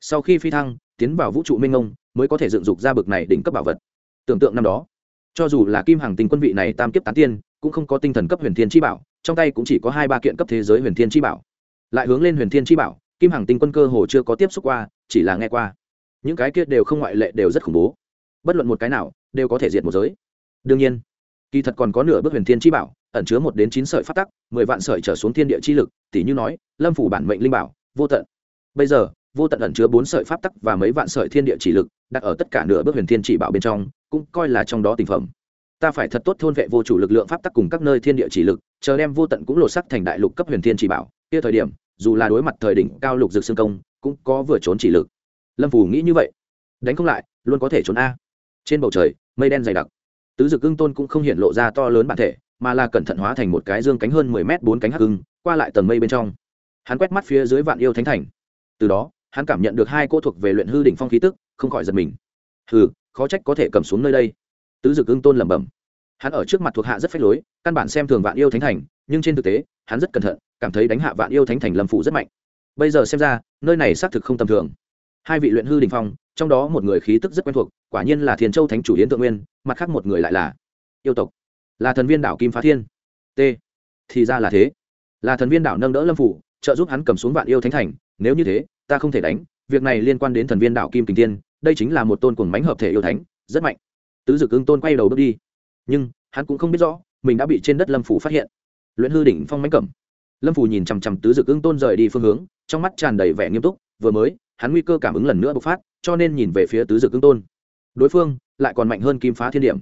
Sau khi phi thăng, tiến vào vũ trụ minh ông mới có thể dựng dục ra bực này đỉnh cấp bảo vật. Tưởng tượng năm đó, cho dù là kim hàng tinh quân vị này tam kiếp tán tiên, cũng không có tinh thần cấp huyền thiên chi bảo, trong tay cũng chỉ có hai ba kiện cấp thế giới huyền thiên chi bảo. Lại hướng lên huyền thiên chi bảo, kim hàng tinh quân cơ hồ chưa có tiếp xúc qua, chỉ là nghe qua. Những cái kia đều không ngoại lệ, đều rất khủng bố. Bất luận một cái nào, đều có thể diệt một giới. Đương nhiên, kỳ thật còn có nửa bước huyền thiên chi bảo ẩn chứa một đến chín sợi phát tắc, mười vạn sợi trở xuống thiên địa chi lực tỷ như nói, lâm phủ bản mệnh linh bảo, vô tận. Bây giờ, vô tận ẩn chứa bốn sợi pháp tắc và mấy vạn sợi thiên địa chỉ lực, đặt ở tất cả nửa bước huyền thiên chỉ bảo bên trong, cũng coi là trong đó tình phẩm. Ta phải thật tốt thôn vệ vô chủ lực lượng pháp tắc cùng các nơi thiên địa chỉ lực, chờ đem vô tận cũng lột sắc thành đại lục cấp huyền thiên chỉ bảo. Kia thời điểm, dù là đối mặt thời đỉnh cao lục dược xương công, cũng có vừa trốn chỉ lực. Lâm phù nghĩ như vậy. Đánh không lại, luôn có thể trốn a. Trên bầu trời, mây đen dày đặc. Tứ dực ưng tôn cũng không hiện lộ ra to lớn bản thể mà là cẩn thận hóa thành một cái dương cánh hơn mười mét bốn cánh hắc hưng qua lại tầng mây bên trong. Hắn quét mắt phía dưới vạn yêu thánh thành. Từ đó, hắn cảm nhận được hai cô thuộc về luyện hư đỉnh phong khí tức, không khỏi giật mình. Hừ, khó trách có thể cầm xuống nơi đây. Tứ dực ưng tôn lẩm bẩm. Hắn ở trước mặt thuộc hạ rất phách lối, căn bản xem thường vạn yêu thánh thành, nhưng trên thực tế, hắn rất cẩn thận, cảm thấy đánh hạ vạn yêu thánh thành lâm phụ rất mạnh. Bây giờ xem ra, nơi này xác thực không tầm thường. Hai vị luyện hư đình phong, trong đó một người khí tức rất quen thuộc, quả nhiên là thiền châu thánh chủ yến tượng nguyên, mặt khác một người lại là yêu tộc là thần viên đảo kim phá thiên. T. Thì ra là thế. Là thần viên đảo nâng đỡ lâm phủ, trợ giúp hắn cầm xuống vạn yêu thánh thành. Nếu như thế, ta không thể đánh. Việc này liên quan đến thần viên đảo kim kình tiên đây chính là một tôn cùng bánh hợp thể yêu thánh, rất mạnh. Tứ dực ưng tôn quay đầu bước đi. Nhưng, hắn cũng không biết rõ, mình đã bị trên đất lâm phủ phát hiện. Luyện hư đỉnh phong mánh cẩm. Lâm Phủ nhìn chằm chằm tứ dực ưng tôn rời đi phương hướng, trong mắt tràn đầy vẻ nghiêm túc. Vừa mới, hắn nguy cơ cảm ứng lần nữa bộc phát, cho nên nhìn về phía tứ dực ưng tôn. Đối phương lại còn mạnh hơn kim phá thiên điểm.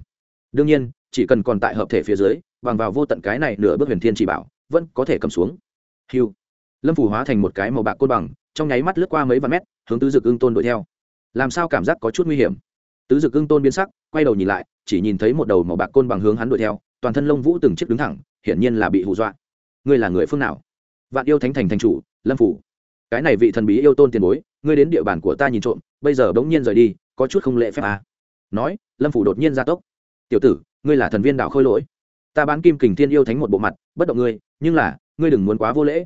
Đương nhiên chỉ cần còn tại hợp thể phía dưới, bằng vào vô tận cái này nửa bước huyền thiên chỉ bảo, vẫn có thể cầm xuống. Hiu lâm phủ hóa thành một cái màu bạc côn bằng, trong nháy mắt lướt qua mấy vạn mét, hướng tứ dực ưng tôn đuổi theo. Làm sao cảm giác có chút nguy hiểm? Tứ dực ưng tôn biến sắc, quay đầu nhìn lại, chỉ nhìn thấy một đầu màu bạc côn bằng hướng hắn đuổi theo, toàn thân lông vũ từng chiếc đứng thẳng, hiển nhiên là bị hù dọa. Ngươi là người phương nào? Vạn yêu thánh thành thành chủ, lâm phủ cái này vị thần bí yêu tôn tiền bối, ngươi đến địa bàn của ta nhìn trộm, bây giờ bỗng nhiên rời đi, có chút không lễ phép à. nói, lâm phủ đột nhiên ra tốc. Tiểu tử ngươi là thần viên đạo khôi lỗi. Ta bán kim kình thiên yêu thánh một bộ mặt, bất động ngươi, nhưng là, ngươi đừng muốn quá vô lễ.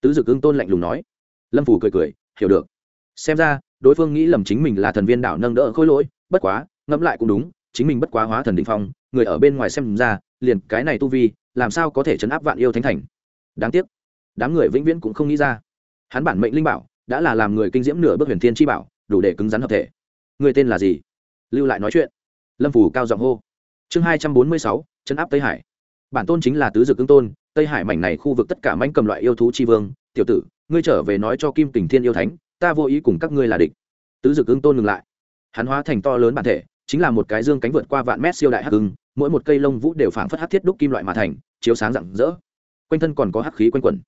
Tứ dực ưng tôn lạnh lùng nói. Lâm phủ cười cười, hiểu được. Xem ra, đối phương nghĩ lầm chính mình là thần viên đạo nâng đỡ khôi lỗi, bất quá, ngẫm lại cũng đúng, chính mình bất quá hóa thần đình phong, người ở bên ngoài xem ra, liền cái này tu vi, làm sao có thể chấn áp vạn yêu thánh thành? Đáng tiếc, đám người vĩnh viễn cũng không nghĩ ra. Hắn bản mệnh linh bảo, đã là làm người kinh diễm nửa bước huyền thiên chi bảo, đủ để cứng rắn hợp thể. Người tên là gì? Lưu lại nói chuyện. Lâm phủ cao giọng hô chương hai trăm bốn mươi sáu, chấn áp tây hải. Bản tôn chính là tứ dực cương tôn, tây hải mảnh này khu vực tất cả manh cầm loại yêu thú chi vương. Tiểu tử, ngươi trở về nói cho kim kình thiên yêu thánh, ta vô ý cùng các ngươi là địch. Tứ dực cương tôn ngừng lại. Hắn hóa thành to lớn bản thể, chính là một cái dương cánh vượt qua vạn mét siêu đại hắc hưng mỗi một cây lông vũ đều phảng phất hắc thiết đúc kim loại mà thành, chiếu sáng rạng rỡ. Quanh thân còn có hắc khí quanh quẩn.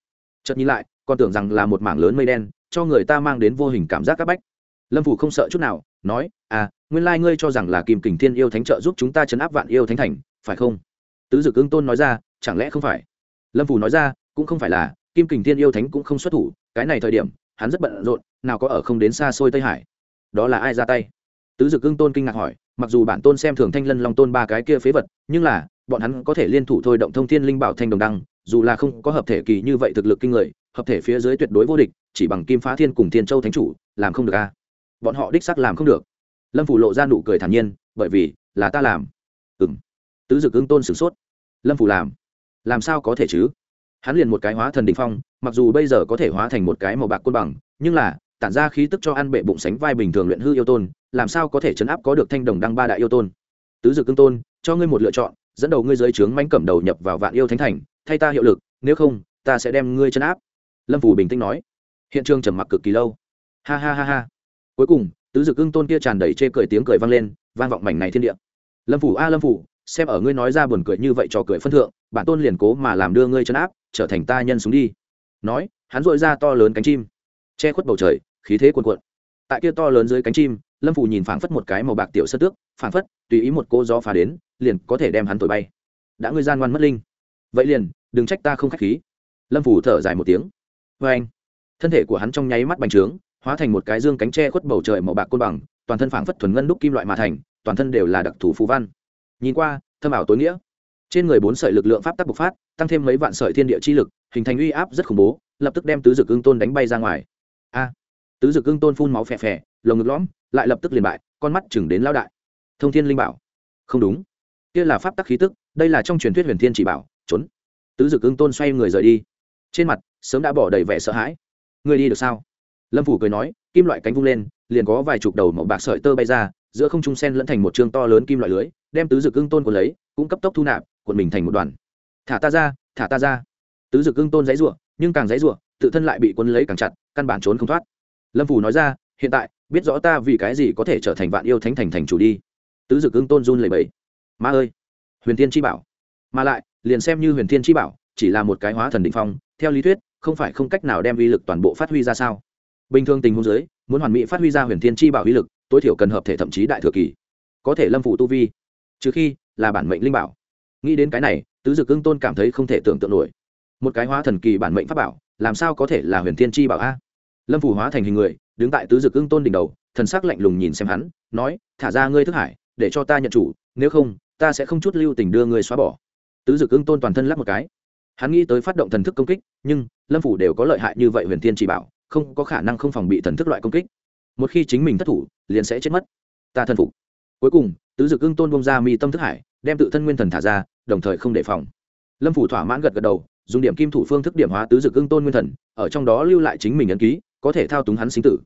Chợt nhìn lại, còn tưởng rằng là một mảng lớn mây đen, cho người ta mang đến vô hình cảm giác áp bách. Lâm phủ không sợ chút nào, nói à nguyên lai ngươi cho rằng là kim kình thiên yêu thánh trợ giúp chúng ta chấn áp vạn yêu thánh thành, phải không? Tứ dực ưng tôn nói ra, chẳng lẽ không phải? Lâm Phù nói ra, cũng không phải là, kim kình thiên yêu thánh cũng không xuất thủ, cái này thời điểm, hắn rất bận rộn, nào có ở không đến xa xôi tây hải. Đó là ai ra tay? Tứ dực ưng tôn kinh ngạc hỏi, mặc dù bản tôn xem thường thanh lân long tôn ba cái kia phế vật, nhưng là, bọn hắn có thể liên thủ thôi động thông thiên linh bảo thanh đồng đăng, dù là không có hợp thể kỳ như vậy thực lực kinh người, hợp thể phía dưới tuyệt đối vô địch, chỉ bằng kim phá thiên cùng thiên châu thánh chủ, làm không được a. Bọn họ đích sắc làm không được lâm phủ lộ ra nụ cười thản nhiên bởi vì là ta làm ừ m tứ dực ứng tôn sửng sốt lâm phủ làm làm sao có thể chứ hắn liền một cái hóa thần đình phong mặc dù bây giờ có thể hóa thành một cái màu bạc côn bằng nhưng là tản ra khí tức cho ăn bệ bụng sánh vai bình thường luyện hư yêu tôn làm sao có thể chấn áp có được thanh đồng đăng ba đại yêu tôn tứ dực ứng tôn cho ngươi một lựa chọn dẫn đầu ngươi dưới trướng mánh cẩm đầu nhập vào vạn yêu thánh thành thay ta hiệu lực nếu không ta sẽ đem ngươi chấn áp lâm phủ bình tĩnh nói hiện trường trầm mặc cực kỳ lâu ha ha ha ha cuối cùng tứ dực cương tôn kia tràn đầy chê cười tiếng cười vang lên, vang vọng mảnh này thiên địa. Lâm phủ, a, lâm phủ, xem ở ngươi nói ra buồn cười như vậy trò cười phân thượng, bản tôn liền cố mà làm đưa ngươi chấn áp, trở thành ta nhân xuống đi. Nói, hắn dội ra to lớn cánh chim, che khuất bầu trời, khí thế cuồn cuộn. Tại kia to lớn dưới cánh chim, lâm phủ nhìn phảng phất một cái màu bạc tiểu sơ tước, phảng phất, tùy ý một cô gió phá đến, liền có thể đem hắn thổi bay. Đã ngươi gian ngoan mất linh. Vậy liền, đừng trách ta không khách khí. Lâm phủ thở dài một tiếng. Vê anh thân thể của hắn trong nháy mắt bành trướng hóa thành một cái dương cánh tre khuất bầu trời màu bạc côn bằng, toàn thân phảng phất thuần ngân đúc kim loại mà thành, toàn thân đều là đặc thù phú văn. Nhìn qua, thâm ảo tối nghĩa. Trên người bốn sợi lực lượng pháp tắc bộc phát, tăng thêm mấy vạn sợi thiên địa chi lực, hình thành uy áp rất khủng bố, lập tức đem tứ dực ưng tôn đánh bay ra ngoài. A! Tứ dực ưng tôn phun máu phè phè, lồng ngực lõm, lại lập tức liền bại, con mắt chừng đến lao đại. Thông thiên linh bảo. Không đúng. Kia là pháp tắc khí tức, đây là trong truyền thuyết huyền thiên chỉ bảo, trốn. Tứ dực ưng tôn xoay người rời đi. Trên mặt, sớm đã bỏ đầy vẻ sợ hãi. Người đi được sao? Lâm phủ cười nói, kim loại cánh vung lên, liền có vài chục đầu màu bạc sợi tơ bay ra, giữa không trung sen lẫn thành một chương to lớn kim loại lưới, đem tứ dực ưng tôn của lấy, cũng cấp tốc thu nạp quần mình thành một đoàn. Thả ta ra, thả ta ra. Tứ dực ưng tôn dãy ruộng nhưng càng dãy ruộng tự thân lại bị quân lấy càng chặt, căn bản trốn không thoát. Lâm phủ nói ra, hiện tại, biết rõ ta vì cái gì có thể trở thành vạn yêu thánh thành thành chủ đi. Tứ dực ưng tôn run lầy bẫy ma ơi, huyền tiên chi bảo. Mà lại, liền xem như huyền thiên chi bảo, chỉ là một cái hóa thần định phong, theo lý thuyết, không phải không cách nào đem uy lực toàn bộ phát huy ra sao? Bình thường tình huống dưới, muốn hoàn mỹ phát huy ra huyền thiên chi bảo uy lực, tối thiểu cần hợp thể thậm chí đại thừa kỳ. Có thể lâm phủ tu vi, trừ khi là bản mệnh linh bảo. Nghĩ đến cái này, tứ dực ưng tôn cảm thấy không thể tưởng tượng nổi. Một cái hóa thần kỳ bản mệnh pháp bảo, làm sao có thể là huyền thiên chi bảo a? Lâm phủ hóa thành hình người, đứng tại tứ dực ưng tôn đỉnh đầu, thần sắc lạnh lùng nhìn xem hắn, nói, thả ra ngươi thức hải, để cho ta nhận chủ, nếu không, ta sẽ không chút lưu tình đưa ngươi xóa bỏ. Tứ dực ưng tôn toàn thân lắp một cái. Hắn nghĩ tới phát động thần thức công kích, nhưng lâm phủ đều có lợi hại như vậy huyền thiên chỉ bảo không có khả năng không phòng bị thần thức loại công kích. Một khi chính mình thất thủ liền sẽ chết mất. Ta thân phục. Cuối cùng tứ dực ưng tôn bông ra mi tâm thức hải đem tự thân nguyên thần thả ra đồng thời không đề phòng. Lâm phủ thỏa mãn gật gật đầu dùng điểm kim thủ phương thức điểm hóa tứ dực ưng tôn nguyên thần ở trong đó lưu lại chính mình ấn ký có thể thao túng hắn sinh tử.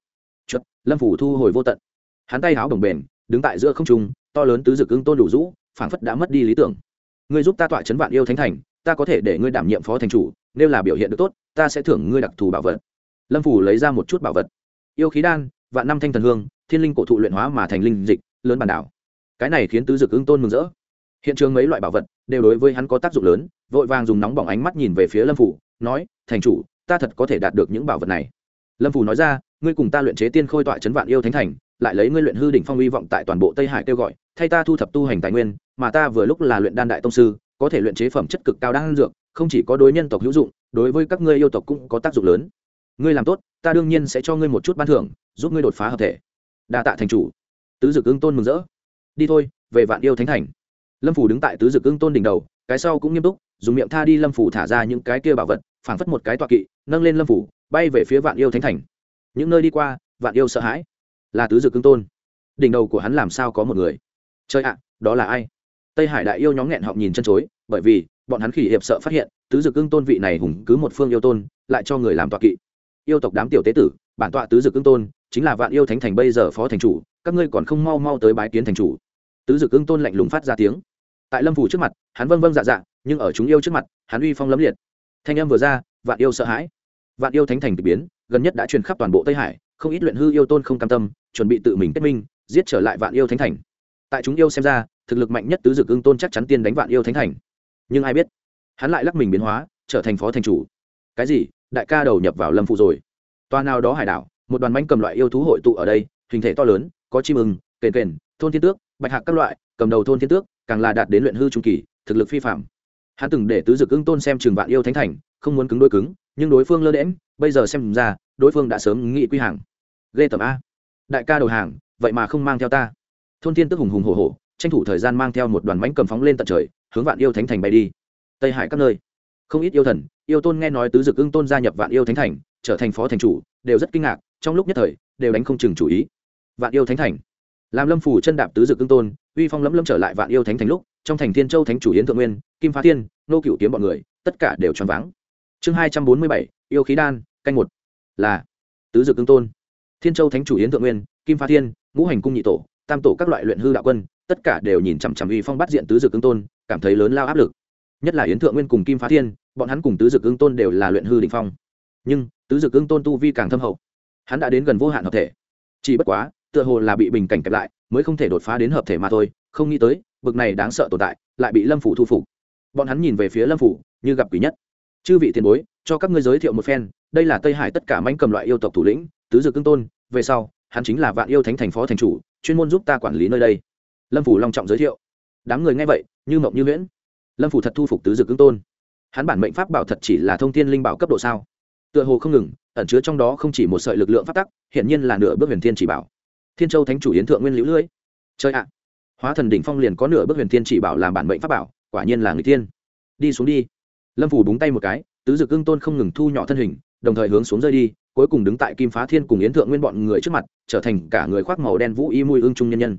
Chật, lâm phủ thu hồi vô tận. Hắn tay háo bồng bềnh đứng tại giữa không trung to lớn tứ dực ưng tôn đủ rũ phảng phất đã mất đi lý tưởng. Ngươi giúp ta tọa chấn vạn yêu thánh thành ta có thể để ngươi đảm nhiệm phó thành chủ nếu là biểu hiện được tốt ta sẽ thưởng ngươi đặc thù bảo vật lâm phủ lấy ra một chút bảo vật yêu khí đan vạn năm thanh thần hương thiên linh cổ thụ luyện hóa mà thành linh dịch lớn bản đảo cái này khiến tứ dực ứng tôn mừng rỡ hiện trường mấy loại bảo vật đều đối với hắn có tác dụng lớn vội vàng dùng nóng bỏng ánh mắt nhìn về phía lâm phủ nói thành chủ ta thật có thể đạt được những bảo vật này lâm phủ nói ra ngươi cùng ta luyện chế tiên khôi tọa chấn vạn yêu thánh thành lại lấy ngươi luyện hư đỉnh phong uy vọng tại toàn bộ tây hải kêu gọi thay ta thu thập tu hành tài nguyên mà ta vừa lúc là luyện đan đại tông sư có thể luyện chế phẩm chất cực cao đan dược không chỉ có đối nhân tộc hữu dụng đối với các ngươi yêu tộc cũng có tác dụng lớn ngươi làm tốt, ta đương nhiên sẽ cho ngươi một chút ban thưởng, giúp ngươi đột phá hợp thể. Đa tạ thành chủ. Tứ dực ưng tôn mừng rỡ. Đi thôi, về vạn yêu thánh thành. Lâm phủ đứng tại tứ dực ưng tôn đỉnh đầu, cái sau cũng nghiêm túc, dùng miệng tha đi lâm phủ thả ra những cái kia bảo vật, phảng phất một cái tọa kỵ, nâng lên lâm phủ, bay về phía vạn yêu thánh thành. Những nơi đi qua, vạn yêu sợ hãi. Là tứ dực ưng tôn. Đỉnh đầu của hắn làm sao có một người? Chơi ạ, đó là ai? Tây hải đại yêu nhóm nghẹn họng nhìn chân chối, bởi vì bọn hắn khỉ hiệp sợ phát hiện, tứ dực ưng tôn vị này hùng cứ một phương yêu tôn, lại cho người làm tọa kỵ yêu tộc đám tiểu tế tử, bản tọa tứ dực ưng tôn, chính là vạn yêu thánh thành bây giờ phó thành chủ, các ngươi còn không mau mau tới bái kiến thành chủ. Tứ dực ưng tôn lạnh lùng phát ra tiếng. Tại lâm phủ trước mặt, hắn vâng vâng dạ dạ nhưng ở chúng yêu trước mặt, hắn uy phong lấm liệt. Thanh em vừa ra, vạn yêu sợ hãi. Vạn yêu thánh thành k ỳ biến, gần nhất đã truyền khắp toàn bộ tây hải, không ít luyện hư yêu tôn không cam tâm, chuẩn bị tự mình kết minh, giết trở lại vạn yêu thánh thành. Tại chúng yêu xem ra, thực lực mạnh nhất tứ dực ưng tôn chắc chắn tiên đánh vạn yêu thánh thành. Nhưng ai biết, hắn lại lắc mình biến hóa, trở thành phó thành chủ. Cái gì? Đại ca đầu nhập vào lâm phụ rồi. Toa nào đó hải đảo, một đoàn bánh cầm loại yêu thú hội tụ ở đây, hình thể to lớn, có chim ưng, kền kền, thôn thiên tước, bạch hạc các loại, cầm đầu thôn thiên tước, càng là đạt đến luyện hư trung kỳ, thực lực phi phạm hắn từng để tứ dực ưng tôn xem trường vạn yêu thánh thành, không muốn cứng đôi cứng, nhưng đối phương lơ đễm bây giờ xem ra, đối phương đã sớm nghị quy hàng. Ghê tầm a. Đại ca đầu hàng, vậy mà không mang theo ta. Thôn thiên tức hùng hùng hổ hổ, tranh thủ thời gian mang theo một đoàn bánh cầm phóng lên tận trời, hướng vạn yêu thánh thành bay đi. Tây hải các nơi không ít yêu thần, yêu tôn nghe nói tứ dực ưng tôn gia nhập vạn yêu thánh thành, trở thành phó thành chủ, đều rất kinh ngạc, trong lúc nhất thời, đều đánh không chừng chủ ý. Vạn yêu thánh thành. Làm lâm phủ chân đạp tứ dực ưng tôn, uy phong lấm lấm trở lại vạn yêu thánh thành lúc, trong thành thiên châu thánh chủ yến thượng nguyên, kim phá thiên, nô cựu kiếm bọn người, tất cả đều choáng váng. Chương hai trăm bốn mươi bảy, yêu khí đan, canh một. Là tứ dực ưng tôn. Thiên châu thánh chủ yến thượng nguyên, kim phá thiên, ngũ hành cung nhị tổ, tam tổ các loại luyện hư đạo quân, tất cả đều nhìn chằm chằm uy phong bắt diện tứ dực ưng tôn, cảm thấy lớn lao áp lực nhất là yến thượng nguyên cùng kim phá thiên, bọn hắn cùng tứ dực ưng tôn đều là luyện hư đình phong. Nhưng, tứ dực ưng tôn tu vi càng thâm hậu. Hắn đã đến gần vô hạn hợp thể. Chỉ bất quá, tựa hồ là bị bình cảnh kẹp lại, mới không thể đột phá đến hợp thể mà thôi, không nghĩ tới, bực này đáng sợ tồn tại, lại bị lâm phủ thu phục. Bọn hắn nhìn về phía lâm phủ, như gặp quý nhất. Chư vị tiền bối, cho các ngươi giới thiệu một phen, đây là tây hải tất cả mánh cầm loại yêu tộc thủ lĩnh, tứ dực cương tôn, về sau, hắn chính là vạn yêu thánh thành phó thành chủ, chuyên môn giúp ta quản lý nơi đây. Lâm phủ long trọng giới thiệu. Đám người nghe vậy, như mộng như nguyễn lâm phủ thật thu phục tứ dực ứng tôn hắn bản mệnh pháp bảo thật chỉ là thông tin linh bảo cấp độ sao tựa hồ không ngừng ẩn chứa trong đó không chỉ một sợi lực lượng phát tắc hiện nhiên là nửa bước huyền thiên chỉ bảo thiên châu thánh chủ yến thượng nguyên liễu lưỡi chơi ạ hóa thần đỉnh phong liền có nửa bước huyền thiên chỉ bảo làm bản mệnh pháp bảo quả nhiên là người tiên đi xuống đi lâm phủ búng tay một cái tứ dực ưng tôn không ngừng thu nhỏ thân hình đồng thời hướng xuống rơi đi cuối cùng đứng tại kim phá thiên cùng yến thượng nguyên bọn người trước mặt trở thành cả người khoác màu đen vũ y mùi ưng trung nhân nhân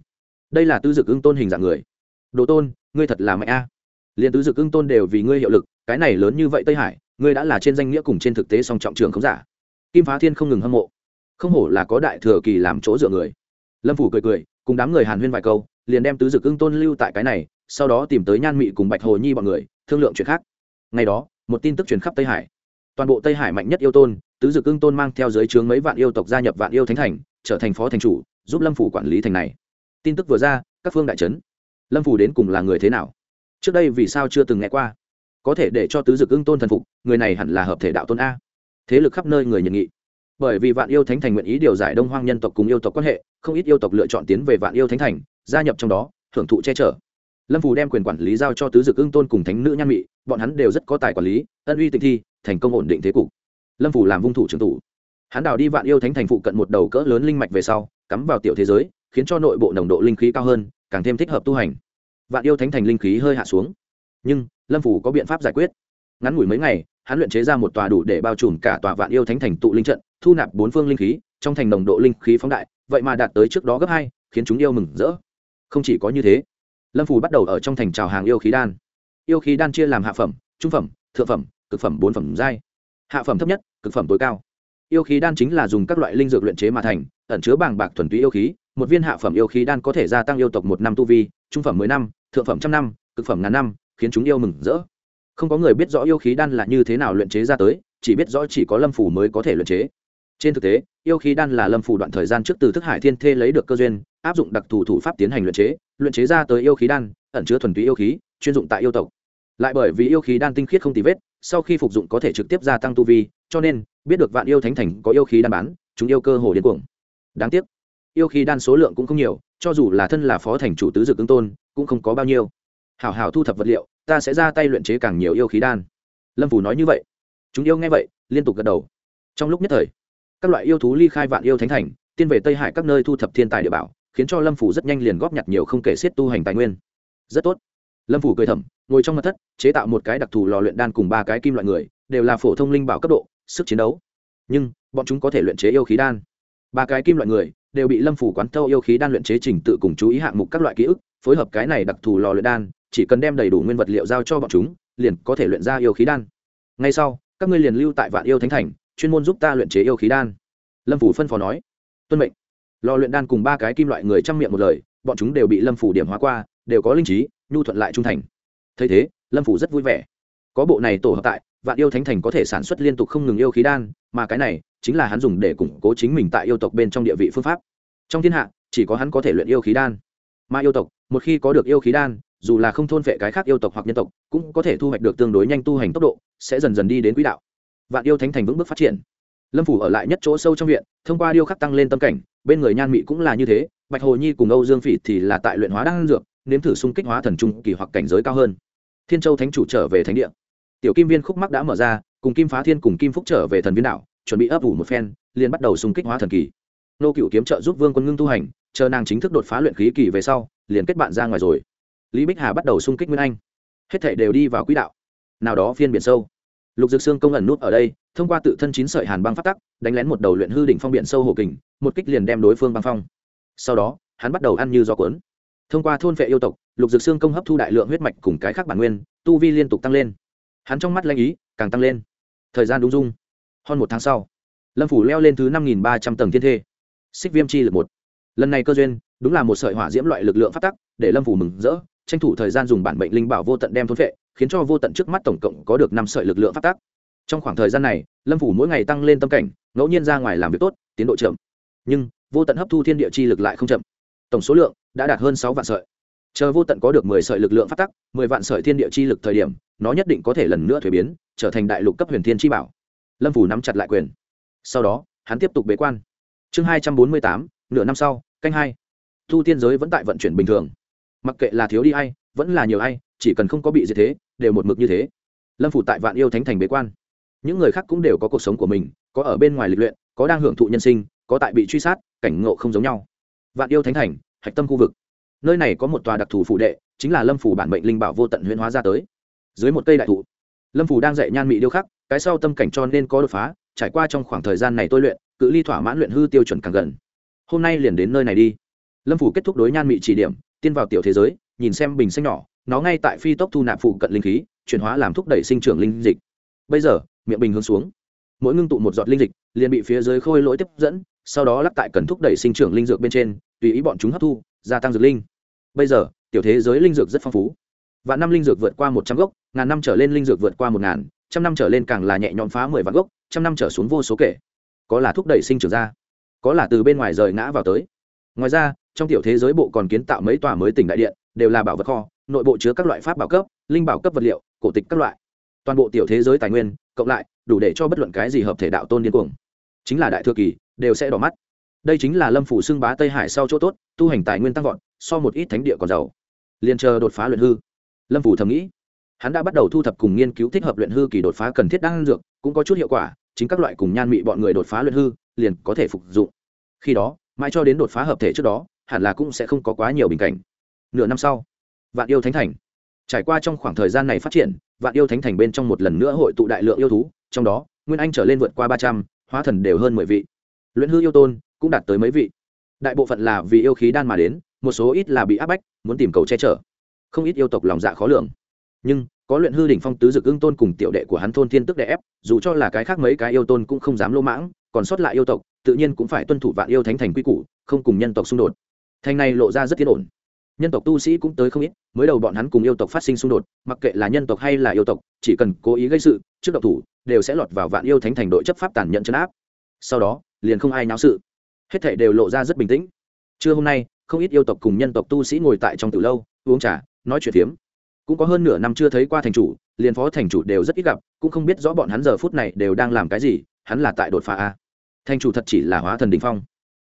đây là tứ dực ưng tôn hình dạng người đồ tôn ngươi thật là mẹ a liền tứ dực ưng tôn đều vì ngươi hiệu lực, cái này lớn như vậy tây hải, ngươi đã là trên danh nghĩa cùng trên thực tế song trọng trường không giả. Kim phá thiên không ngừng hâm mộ. Không hổ là có đại thừa kỳ làm chỗ dựa người. Lâm phủ cười cười, cùng đám người hàn huyên vài câu, liền đem tứ dực ưng tôn lưu tại cái này, sau đó tìm tới nhan mị cùng bạch hồ nhi bọn người, thương lượng chuyện khác. Ngày đó, một tin tức truyền khắp tây hải. Toàn bộ tây hải mạnh nhất yêu tôn, tứ dực ưng tôn mang theo dưới chướng mấy vạn yêu tộc gia nhập vạn yêu thánh thành, trở thành phó thành chủ, giúp lâm phủ quản lý thành này. Tin tức vừa ra, các phương đại trấn lâm phủ đến cùng là người thế nào? Trước đây vì sao chưa từng nghe qua? Có thể để cho tứ dực ưng tôn thần phục, người này hẳn là hợp thể đạo tôn a. Thế lực khắp nơi người nhận nghị. Bởi vì vạn yêu thánh thành nguyện ý điều giải đông hoang nhân tộc cùng yêu tộc quan hệ, không ít yêu tộc lựa chọn tiến về vạn yêu thánh thành, gia nhập trong đó, hưởng thụ che chở. Lâm phù đem quyền quản lý giao cho tứ dực ưng tôn cùng thánh nữ nhan mị, bọn hắn đều rất có tài quản lý, ân uy tình thi, thành công ổn định thế cục. Lâm phù làm vung thủ trưởng thủ hắn đào đi vạn yêu thánh thành phụ cận một đầu cỡ lớn linh mạch về sau, cắm vào tiểu thế giới, khiến cho nội bộ nồng độ linh khí cao hơn, càng thêm thích hợp tu hành vạn yêu thánh thành linh khí hơi hạ xuống. Nhưng, lâm phủ có biện pháp giải quyết. Ngắn ngủi mấy ngày, hắn luyện chế ra một tòa đủ để bao trùm cả tòa vạn yêu thánh thành tụ linh trận, thu nạp bốn phương linh khí, trong thành nồng độ linh khí phóng đại, vậy mà đạt tới trước đó gấp hai, khiến chúng yêu mừng rỡ. Không chỉ có như thế, lâm phủ bắt đầu ở trong thành trào hàng yêu khí đan. Yêu khí đan chia làm hạ phẩm, trung phẩm, thượng phẩm, cực phẩm bốn phẩm giai. Hạ phẩm thấp nhất, cực phẩm tối cao. Yêu khí đan chính là dùng các loại linh dược luyện chế mà thành, ẩn chứa bàng bạc thuần túy yêu khí, một viên hạ phẩm yêu khí đan có thể gia tăng yêu tộc một năm tu vi, trung phẩm mười năm thượng phẩm trăm năm, cực phẩm ngàn năm, khiến chúng yêu mừng rỡ. Không có người biết rõ yêu khí đan là như thế nào luyện chế ra tới, chỉ biết rõ chỉ có lâm phủ mới có thể luyện chế. Trên thực tế, yêu khí đan là lâm phủ đoạn thời gian trước từ thức hải thiên thê lấy được cơ duyên, áp dụng đặc thù thủ pháp tiến hành luyện chế luyện chế ra tới yêu khí đan, ẩn chứa thuần túy yêu khí, chuyên dụng tại yêu tộc. Lại bởi vì yêu khí đan tinh khiết không tì vết, sau khi phục dụng có thể trực tiếp gia tăng tu vi, cho nên, biết được vạn yêu thánh thành có yêu khí đan bán, chúng yêu cơ hồ điên cuồng. Đáng tiếc, yêu khí đan số lượng cũng không nhiều, cho dù là thân là phó thành chủ tứ dự ứng tôn cũng không có bao nhiêu. Hảo hảo thu thập vật liệu, ta sẽ ra tay luyện chế càng nhiều yêu khí đan. Lâm phủ nói như vậy. Chúng yêu nghe vậy, liên tục gật đầu. Trong lúc nhất thời, các loại yêu thú ly khai vạn yêu thánh thành, tiên về tây hải các nơi thu thập thiên tài địa bảo, khiến cho lâm phủ rất nhanh liền góp nhặt nhiều không kể xiết tu hành tài nguyên. Rất tốt. Lâm phủ cười thầm, ngồi trong mặt thất, chế tạo một cái đặc thù lò luyện đan cùng ba cái kim loại người, đều là phổ thông linh bảo cấp độ, sức chiến đấu. Nhưng, bọn chúng có thể luyện chế yêu khí đan. Ba cái kim loại người, đều bị lâm phủ quán thâu yêu khí đan luyện chế trình tự cùng chú ý hạng mục các loại ký ức phối hợp cái này đặc thù lò luyện đan, chỉ cần đem đầy đủ nguyên vật liệu giao cho bọn chúng, liền có thể luyện ra yêu khí đan. Ngay sau, các ngươi liền lưu tại vạn yêu thánh thành, chuyên môn giúp ta luyện chế yêu khí đan. Lâm phủ phân phó nói. Tuân mệnh. Lò luyện đan cùng ba cái kim loại người chăm miệng một lời, bọn chúng đều bị lâm phủ điểm hóa qua, đều có linh trí, nhu thuận lại trung thành. Thấy thế, lâm phủ rất vui vẻ. Có bộ này tổ hợp tại, vạn yêu thánh thành có thể sản xuất liên tục không ngừng yêu khí đan, mà cái này chính là hắn dùng để củng cố chính mình tại yêu tộc bên trong địa vị phương pháp. Trong thiên hạ, chỉ có hắn có thể luyện yêu khí đan mà yêu tộc một khi có được yêu khí đan dù là không thôn vệ cái khác yêu tộc hoặc nhân tộc cũng có thể thu hoạch được tương đối nhanh tu hành tốc độ sẽ dần dần đi đến quỹ đạo. Vạn yêu thánh thành vững bước phát triển. Lâm phủ ở lại nhất chỗ sâu trong viện thông qua điêu khắc tăng lên tâm cảnh bên người nhan mị cũng là như thế bạch hồ nhi cùng âu dương phỉ thì là tại luyện hóa đan dược nếm thử xung kích hóa thần trung kỳ hoặc cảnh giới cao hơn. Thiên châu thánh chủ trở về thánh địa. Tiểu kim viên khúc mắc đã mở ra cùng kim phá thiên cùng kim phúc trở về thần viên đạo, chuẩn bị ấp ủ một phen liền bắt đầu xung kích hóa thần kỳ. Nô cựu kiếm trợ giúp vương quân ngưng tu hành chờ nàng chính thức đột phá luyện khí kỳ về sau, liền kết bạn ra ngoài rồi. Lý bích hà bắt đầu xung kích nguyên anh. Hết thể đều đi vào quỹ đạo. Nào đó phiên biển sâu. Lục dược xương công ẩn nút ở đây, thông qua tự thân chín sợi hàn băng phát tắc, đánh lén một đầu luyện hư đỉnh phong biển sâu hồ kình, một kích liền đem đối phương băng phong. Sau đó, hắn bắt đầu ăn như gió cuốn. Thông qua thôn vệ yêu tộc, lục dược xương công hấp thu đại lượng huyết mạch cùng cái khác bản nguyên, tu vi liên tục tăng lên. Hắn trong mắt lanh ý, càng tăng lên. Thời gian đúng dung. Hơn một tháng sau, lâm phủ leo lên thứ năm nghìn ba trăm tầng thiên thê. Xích viêm chi lực một lần này cơ duyên, đúng là một sợi hỏa diễm loại lực lượng phát tắc, để lâm phủ mừng rỡ, tranh thủ thời gian dùng bản bệnh linh bảo vô tận đem thôn vệ khiến cho vô tận trước mắt tổng cộng có được năm sợi lực lượng phát tác trong khoảng thời gian này, lâm phủ mỗi ngày tăng lên tâm cảnh, ngẫu nhiên ra ngoài làm việc tốt, tiến độ chậm. Nhưng, vô tận hấp thu thiên địa chi lực lại không chậm. Tổng số lượng đã đạt hơn sáu vạn sợi. Chờ vô tận có được mười sợi lực lượng phát tắc, mười vạn sợi thiên địa chi lực thời điểm, nó nhất định có thể lần nữa thuế biến, trở thành đại lục cấp huyền thiên chi bảo. Lâm phủ nắm chặt lại quyền. Sau đó, hắn tiếp tục bế quan. Chương hai trăm bốn mươi tám, nửa năm sau canh hai. Thu tiên giới vẫn tại vận chuyển bình thường. Mặc kệ là thiếu đi hay vẫn là nhiều hay chỉ cần không có bị gì thế, đều một mực như thế. Lâm phủ tại vạn yêu thánh thành bế quan. Những người khác cũng đều có cuộc sống của mình, có ở bên ngoài lịch luyện, có đang hưởng thụ nhân sinh, có tại bị truy sát, cảnh ngộ không giống nhau. Vạn yêu thánh thành, hạch tâm khu vực. Nơi này có một tòa đặc thù phụ đệ, chính là lâm phủ bản mệnh linh bảo vô tận huyễn hóa ra tới. Dưới một cây đại thụ, lâm phủ đang dạy nhan mị điêu khắc, cái sau tâm cảnh cho nên có đột phá, trải qua trong khoảng thời gian này tôi luyện, cự ly thỏa mãn luyện hư tiêu chuẩn càng gần hôm nay liền đến nơi này đi. Lâm phủ kết thúc đối nhan mị chỉ điểm, tiên vào tiểu thế giới, nhìn xem bình xanh nhỏ, nó ngay tại phi tốc thu nạp phụ cận linh khí, chuyển hóa làm thúc đẩy sinh trưởng linh dịch. Bây giờ, miệng bình hướng xuống. Mỗi ngưng tụ một giọt linh dịch, liền bị phía dưới khôi lỗi tiếp dẫn, sau đó lắp tại cần thúc đẩy sinh trưởng linh dược bên trên, tùy ý bọn chúng hấp thu, gia tăng dược linh. Bây giờ, tiểu thế giới linh dược rất phong phú. Và năm linh dược vượt qua một trăm gốc, ngàn năm trở lên linh dược vượt qua một ngàn, trăm năm trở lên càng là nhẹ nhõm phá mười vạn gốc, trăm năm trở xuống vô số kể. Có là thúc đẩy sinh trưởng ra có là từ bên ngoài rời ngã vào tới. Ngoài ra, trong tiểu thế giới bộ còn kiến tạo mấy tòa mới tỉnh đại điện, đều là bảo vật kho, nội bộ chứa các loại pháp bảo cấp, linh bảo cấp vật liệu, cổ tịch các loại. Toàn bộ tiểu thế giới tài nguyên, cộng lại, đủ để cho bất luận cái gì hợp thể đạo tôn điên cuồng. Chính là đại thừa kỳ, đều sẽ đỏ mắt. Đây chính là lâm phủ xưng bá tây hải sau chỗ tốt, tu hành tài nguyên tăng vọt, so một ít thánh địa còn giàu. Liền chờ đột phá luyện hư. Lâm phủ thầm nghĩ. Hắn đã bắt đầu thu thập cùng nghiên cứu thích hợp luyện hư kỳ đột phá cần thiết đang dược, cũng có chút hiệu quả, chính các loại cùng nhan mị bọn người đột phá luyện hư liền có thể phục dụng. Khi đó, mãi cho đến đột phá hợp thể trước đó, hẳn là cũng sẽ không có quá nhiều bình cảnh. Nửa năm sau, vạn yêu thánh thành. Trải qua trong khoảng thời gian này phát triển, vạn yêu thánh thành bên trong một lần nữa hội tụ đại lượng yêu thú, trong đó, nguyên anh trở lên vượt qua ba trăm, hóa thần đều hơn mười vị. Luyện hư yêu tôn cũng đạt tới mấy vị. Đại bộ phận là vì yêu khí đan mà đến, một số ít là bị áp bách, muốn tìm cầu che chở. Không ít yêu tộc lòng dạ khó lường. Nhưng, có luyện hư đỉnh phong tứ dực ưng tôn cùng tiểu đệ của hắn thôn thiên tức đè ép, dù cho là cái khác mấy cái yêu tôn cũng không dám lỗ mãng còn sót lại yêu tộc, tự nhiên cũng phải tuân thủ vạn yêu thánh thành quy củ, không cùng nhân tộc xung đột. Thành này lộ ra rất tiến ổn. Nhân tộc tu sĩ cũng tới không ít, mới đầu bọn hắn cùng yêu tộc phát sinh xung đột, mặc kệ là nhân tộc hay là yêu tộc, chỉ cần cố ý gây sự, trước độc thủ, đều sẽ lọt vào vạn yêu thánh thành đội chấp pháp tàn nhẫn chấn áp. Sau đó, liền không ai náo sự. Hết thảy đều lộ ra rất bình tĩnh. Trưa hôm nay, không ít yêu tộc cùng nhân tộc tu sĩ ngồi tại trong từ lâu, uống trà, nói chuyện phiếm. Cũng có hơn nửa năm chưa thấy qua thành chủ, liền phó thành chủ đều rất ít gặp, cũng không biết rõ bọn hắn giờ phút này đều đang làm cái gì hắn là tại đột phá a. Thành chủ thật chỉ là hóa thần đình phong.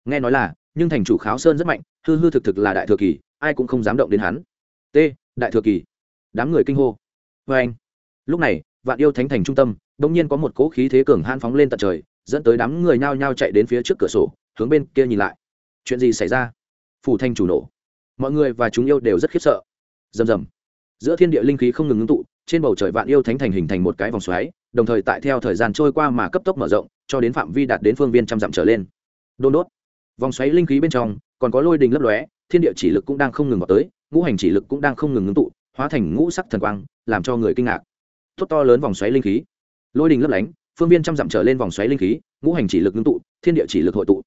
Nghe nói là, nhưng thành chủ kháo sơn rất mạnh, hư hư thực thực là đại thừa kỳ, ai cũng không dám động đến hắn. T, đại thừa kỳ. Đám người kinh hô. Vê anh. Lúc này, vạn yêu thánh thành trung tâm đ ỗ n g nhiên có một cỗ khí thế cường han phóng lên tận trời, dẫn tới đám người nhao nhao chạy đến phía trước cửa sổ, hướng bên kia nhìn lại. Chuyện gì xảy ra? Phủ thanh chủ nổ. Mọi người và chúng yêu đều rất khiếp sợ. Rầm rầm. Giữa thiên địa linh khí không ngừng ngưng tụ trên bầu trời vạn yêu thánh thành hình thành một cái vòng xoáy, đồng thời tại theo thời gian trôi qua mà cấp tốc mở rộng, cho đến phạm vi đạt đến phương viên trăm dặm trở lên. Đôn đốt. Vòng xoáy linh khí bên trong, còn có lôi đình lấp lóe, thiên địa chỉ lực cũng đang không ngừng vào tới, ngũ hành chỉ lực cũng đang không ngừng ngưng tụ, hóa thành ngũ sắc thần quang, làm cho người kinh ngạc. Tốt to lớn vòng xoáy linh khí. Lôi đình lấp lánh, phương viên trăm dặm trở lên vòng xoáy linh khí, ngũ hành chỉ lực ngưng tụ, thiên địa chỉ lực hội tụ.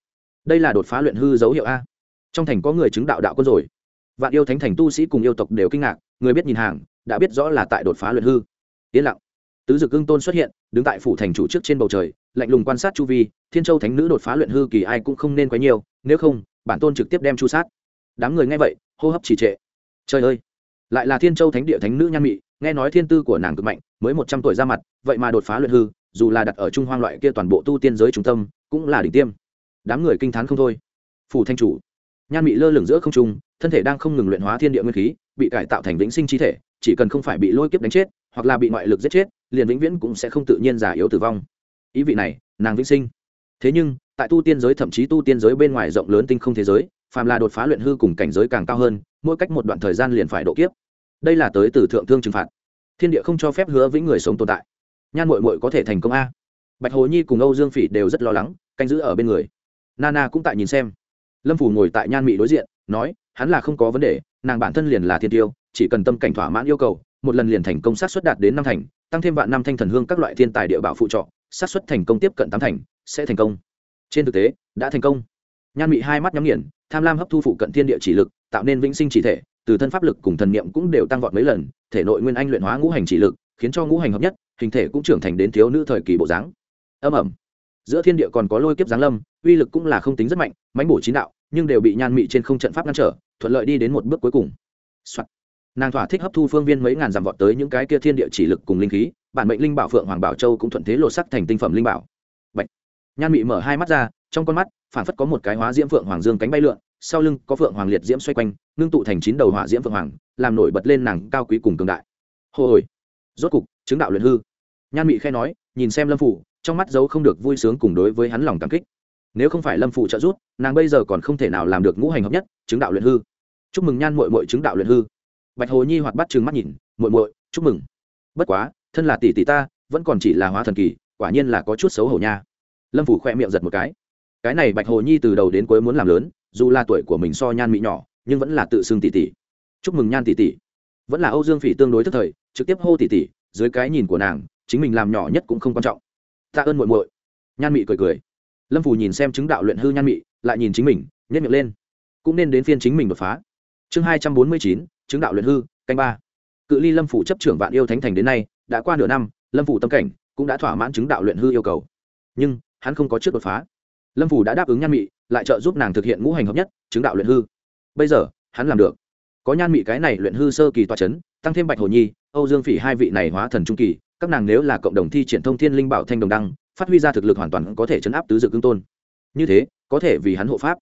Đây là đột phá luyện hư dấu hiệu a. Trong thành có người chứng đạo đạo quân rồi. Vạn yêu thánh thành tu sĩ cùng yêu tộc đều kinh ngạc, người biết nhìn hàng đã biết rõ là tại đột phá luyện hư. Yên lặng. Tứ dực ưng tôn xuất hiện, đứng tại phủ thành chủ trước trên bầu trời, lạnh lùng quan sát chu vi, thiên châu thánh nữ đột phá luyện hư kỳ ai cũng không nên quá nhiều, nếu không, bản tôn trực tiếp đem chu sát. Đám người nghe vậy, hô hấp trì trệ. Trời ơi! Lại là thiên châu thánh địa thánh nữ nhan mị, nghe nói thiên tư của nàng cực mạnh, mới một trăm tuổi ra mặt, vậy mà đột phá luyện hư, dù là đặt ở trung hoang loại kia toàn bộ tu tiên giới trung tâm, cũng là đỉnh tiêm. Đám người kinh t h á n không thôi. Phủ thanh chủ. Nhan mị lơ lửng giữa không trung, thân thể đang không ngừng luyện hóa thiên địa nguyên khí, bị cải tạo thành vĩnh sinh chi thể chỉ cần không phải bị lôi kiếp đánh chết, hoặc là bị ngoại lực giết chết, liền vĩnh viễn cũng sẽ không tự nhiên giả yếu tử vong. Ý vị này, nàng vĩnh sinh. Thế nhưng, tại tu tiên giới thậm chí tu tiên giới bên ngoài rộng lớn tinh không thế giới, phàm là đột phá luyện hư cùng cảnh giới càng cao hơn, mỗi cách một đoạn thời gian liền phải độ kiếp. Đây là tới từ thượng thương trừng phạt. Thiên địa không cho phép hứa vĩnh người sống tồn tại. Nhan mội mội có thể thành công a. Bạch hồ nhi cùng âu dương phỉ đều rất lo lắng, canh giữ ở bên người. Nana cũng tại nhìn xem. Lâm phủ ngồi tại nhan mỹ đối diện, nói hắn là không có vấn đề, nàng bản thân liền là thiên tiêu, chỉ cần tâm cảnh thỏa mãn yêu cầu, một lần liền thành công sát xuất đạt đến năm thành, tăng thêm vạn năm thanh thần hương các loại thiên tài địa bảo phụ trọ, sát xuất thành công tiếp cận tám thành, sẽ thành công. Trên thực tế, đã thành công. Nhan mị hai mắt nhắm nghiền, tham lam hấp thu phụ cận thiên địa chỉ lực, tạo nên vĩnh sinh chỉ thể, từ thân pháp lực cùng thần niệm cũng đều tăng vọt mấy lần, thể nội nguyên anh luyện hóa ngũ hành chỉ lực, khiến cho ngũ hành hợp nhất, hình thể cũng trưởng thành đến thiếu nữ thời kỳ bộ dáng. Âm ẩm. Giữa thiên địa còn có lôi kiếp giáng lâm, uy lực cũng là không tính rất mạnh, mãnh bổ chín đạo nhưng đều bị nhan mị trên không trận pháp ngăn trở, thuận lợi đi đến một bước cuối cùng、Soạn. nàng thỏa thích hấp thu phương viên mấy ngàn dặm vọt tới những cái kia thiên địa chỉ lực cùng linh khí, bản mệnh linh bảo phượng hoàng bảo châu cũng thuận thế lột sắc thành tinh phẩm linh bảo. Bạch. nhan mị mở hai mắt ra, trong con mắt phản phất có một cái hóa diễm phượng hoàng dương cánh bay lượn, sau lưng có phượng hoàng liệt diễm xoay quanh, ngưng tụ thành chín đầu hỏa diễm phượng hoàng, làm nổi bật lên nàng cao quý cùng cường đại. Hồ hồi. Rốt cục, chứng đạo luyện hư. Nhan mị khe nói, nhìn xem lâm phủ, trong mắt giấu không được vui sướng cùng đối với hắn lòng cảm kích nếu không phải lâm phụ trợ giúp, nàng bây giờ còn không thể nào làm được ngũ hành hợp nhất, chứng đạo luyện hư. Chúc mừng nhan mội mội chứng đạo luyện hư. Bạch hồ nhi hoạt bắt trừng mắt nhìn mội mội chúc mừng. Bất quá, thân là tỷ tỷ ta, vẫn còn chỉ là hóa thần kỳ, quả nhiên là có chút xấu hổ nha. Lâm phủ khoe miệng giật một cái. Cái này bạch hồ nhi từ đầu đến cuối muốn làm lớn, dù là tuổi của mình so nhan mỹ nhỏ, nhưng vẫn là tự xưng tỷ tỷ. Chúc mừng nhan tỷ tỷ. Vẫn là âu dương phỉ tương đối thức thời, trực tiếp hô tỷ tỷ, dưới cái nhìn của nàng, chính mình làm nhỏ nhất cũng không quan trọng. Tạ ơn muội muội. Nhan mỹ cười cười lâm phù nhìn xem chứng đạo luyện hư nhan mị, lại nhìn chính mình nhét miệng lên. Cũng nên đến phiên chính mình đột phá. Chương hai trăm bốn mươi chín, chứng đạo luyện hư, canh ba. Cự ly lâm phủ chấp trưởng vạn yêu thánh thành đến nay, đã qua nửa năm, lâm phủ tâm cảnh cũng đã thỏa mãn chứng đạo luyện hư yêu cầu. Nhưng, hắn không có trước đột phá. Lâm phủ đã đáp ứng nhan mị, lại trợ giúp nàng thực hiện ngũ hành hợp nhất, chứng đạo luyện hư. Bây giờ, hắn làm được. Có nhan mị cái này luyện hư sơ kỳ toa c h ấ n tăng thêm bạch hồ nhi, âu dương phỉ hai vị này hóa thần trung kỳ, các nàng nếu là cộng đồng thi triển thông thiên linh bảo thanh đồng đăng phát huy ra thực lực hoàn toàn có thể chấn áp tứ dự cương tôn. Như thế, có thể vì hắn hộ pháp.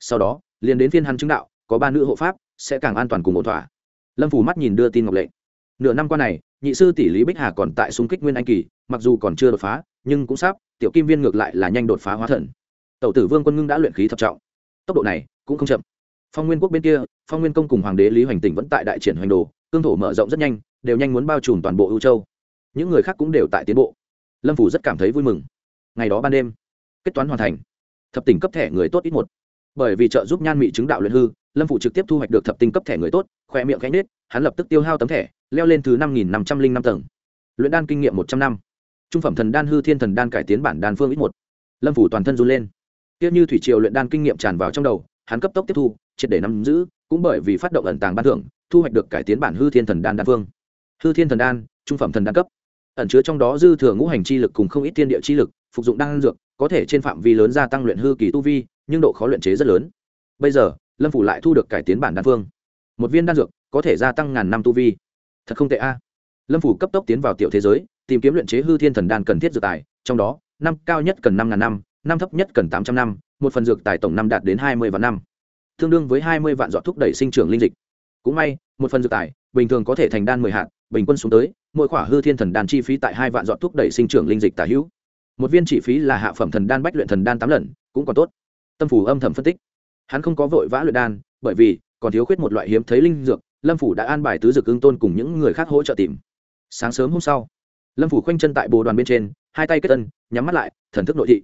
Sau đó, liền đến phiên hắn chứng đạo, có ba nữ hộ pháp, sẽ càng an toàn cùng một thỏa. Lâm phủ mắt nhìn đưa tin ngọc lệ. Nửa năm qua này, nhị sư tỷ lý bích hà còn tại xung kích nguyên anh kỳ, mặc dù còn chưa đột phá, nhưng cũng sắp, tiểu kim viên ngược lại là nhanh đột phá hóa thần. Tẩu tử vương quân ngưng đã luyện khí thập trọng. Tốc độ này cũng không chậm. Phong nguyên quốc bên kia, phong nguyên công cùng hoàng đế lý hoành tỉnh vẫn tại đại triển hoành đồ, cương thổ mở rộng rất nhanh, đều nhanh muốn bao trùm toàn bộ ưu châu. Những người khác cũng đều tại tiến bộ lâm phủ rất cảm thấy vui mừng ngày đó ban đêm kết toán hoàn thành thập tỉnh cấp thẻ người tốt ít một bởi vì trợ giúp nhan mị chứng đạo luyện hư lâm phủ trực tiếp thu hoạch được thập tinh cấp thẻ người tốt khoe miệng cánh nết hắn lập tức tiêu hao tấm thẻ leo lên thứ năm nghìn năm trăm linh năm tầng luyện đan kinh nghiệm một trăm năm trung phẩm thần đan hư thiên thần đan cải tiến bản đan phương ít một lâm phủ toàn thân run lên kia như thủy triều luyện đan kinh nghiệm tràn vào trong đầu hắn cấp tốc tiếp thu triệt để nắm giữ cũng bởi vì phát động ẩn tàng ban thưởng thu hoạch được cải tiến bản hư thiên thần đan đan phương hư thiên thần đan trung phẩm thần đan cấp ẩn chứa trong đó dư thừa ngũ hành chi lực cùng không ít tiên địa chi lực, phục dụng đan dược, có thể trên phạm vi lớn gia tăng luyện hư kỳ tu vi, nhưng độ khó luyện chế rất lớn. Bây giờ, lâm phủ lại thu được cải tiến bản đan phương. Một viên đan dược, có thể gia tăng ngàn năm tu vi. Thật không tệ a. Lâm phủ cấp tốc tiến vào tiểu thế giới, tìm kiếm luyện chế hư thiên thần đan cần thiết dược tài, trong đó, năm cao nhất cần năm ngàn năm năm thấp nhất cần tám trăm năm, một phần dược tài tổng năm đạt đến hai mươi vạn năm. Tương đương với hai mươi vạn dọn thúc đẩy sinh trưởng linh dịch. Cũng may, một phần dược tài, bình thường có thể thành đan mười hạt, bình quân xuống tới mỗi khỏa hư thiên thần đan chi phí tại hai vạn dọn thúc đẩy sinh trưởng linh dịch tả hữu. Một viên chi phí là hạ phẩm thần đan bách luyện thần đan tám lần cũng còn tốt. Tâm phủ âm thầm phân tích. Hắn không có vội vã luyện đan bởi vì còn thiếu khuyết một loại hiếm thấy linh dược lâm phủ đã an bài tứ dược ưng tôn cùng những người khác hỗ trợ tìm. Sáng sớm hôm sau lâm phủ khoanh chân tại bồ đoàn bên trên hai tay kết tân nhắm mắt lại thần thức nội thị.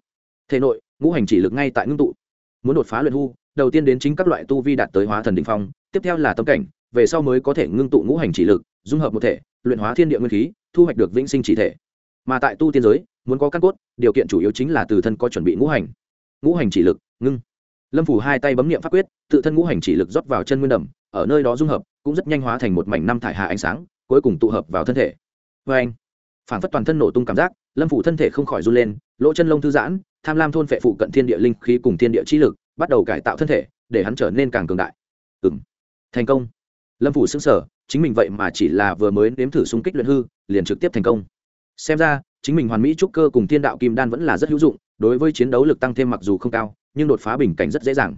Thể nội ngũ hành chỉ lực ngay tại ngưng tụ. Muốn đột phá luyện hư, đầu tiên đến chính các loại tu vi đạt tới hóa thần đ ỉ n h phong tiếp theo là tâm cảnh về sau mới có thể ngưng tụ ngũ hành chỉ lực dung hợp một thể luyện hóa thiên địa nguyên khí, thu hoạch được vĩnh sinh chỉ thể. Mà tại tu tiên giới, muốn có căn cốt, điều kiện chủ yếu chính là từ thân có chuẩn bị ngũ hành. Ngũ hành chỉ lực, ngưng. Lâm phủ hai tay bấm n i ệ m pháp quyết, tự thân ngũ hành chỉ lực rót vào chân nguyên đầm, ở nơi đó dung hợp, cũng rất nhanh hóa thành một mảnh năm thải hạ ánh sáng, cuối cùng tụ hợp vào thân thể. Vê anh phản phất toàn thân nổ tung cảm giác, lâm phủ thân thể không khỏi run lên, lỗ chân lông thư giãn, tham lam thôn phệ phụ cận thiên địa linh khí cùng thiên địa trí lực, bắt đầu cải tạo thân thể, để hắn trở nên càng cường đại. Ừ m thành công lâm phủ xứng sở chính mình vậy mà chỉ là vừa mới nếm thử xung kích luyện hư, liền trực tiếp thành công. Xem ra, chính mình hoàn mỹ trúc cơ cùng thiên đạo kim đan vẫn là rất hữu dụng, đối với chiến đấu lực tăng thêm mặc dù không cao, nhưng đột phá bình cảnh rất dễ dàng.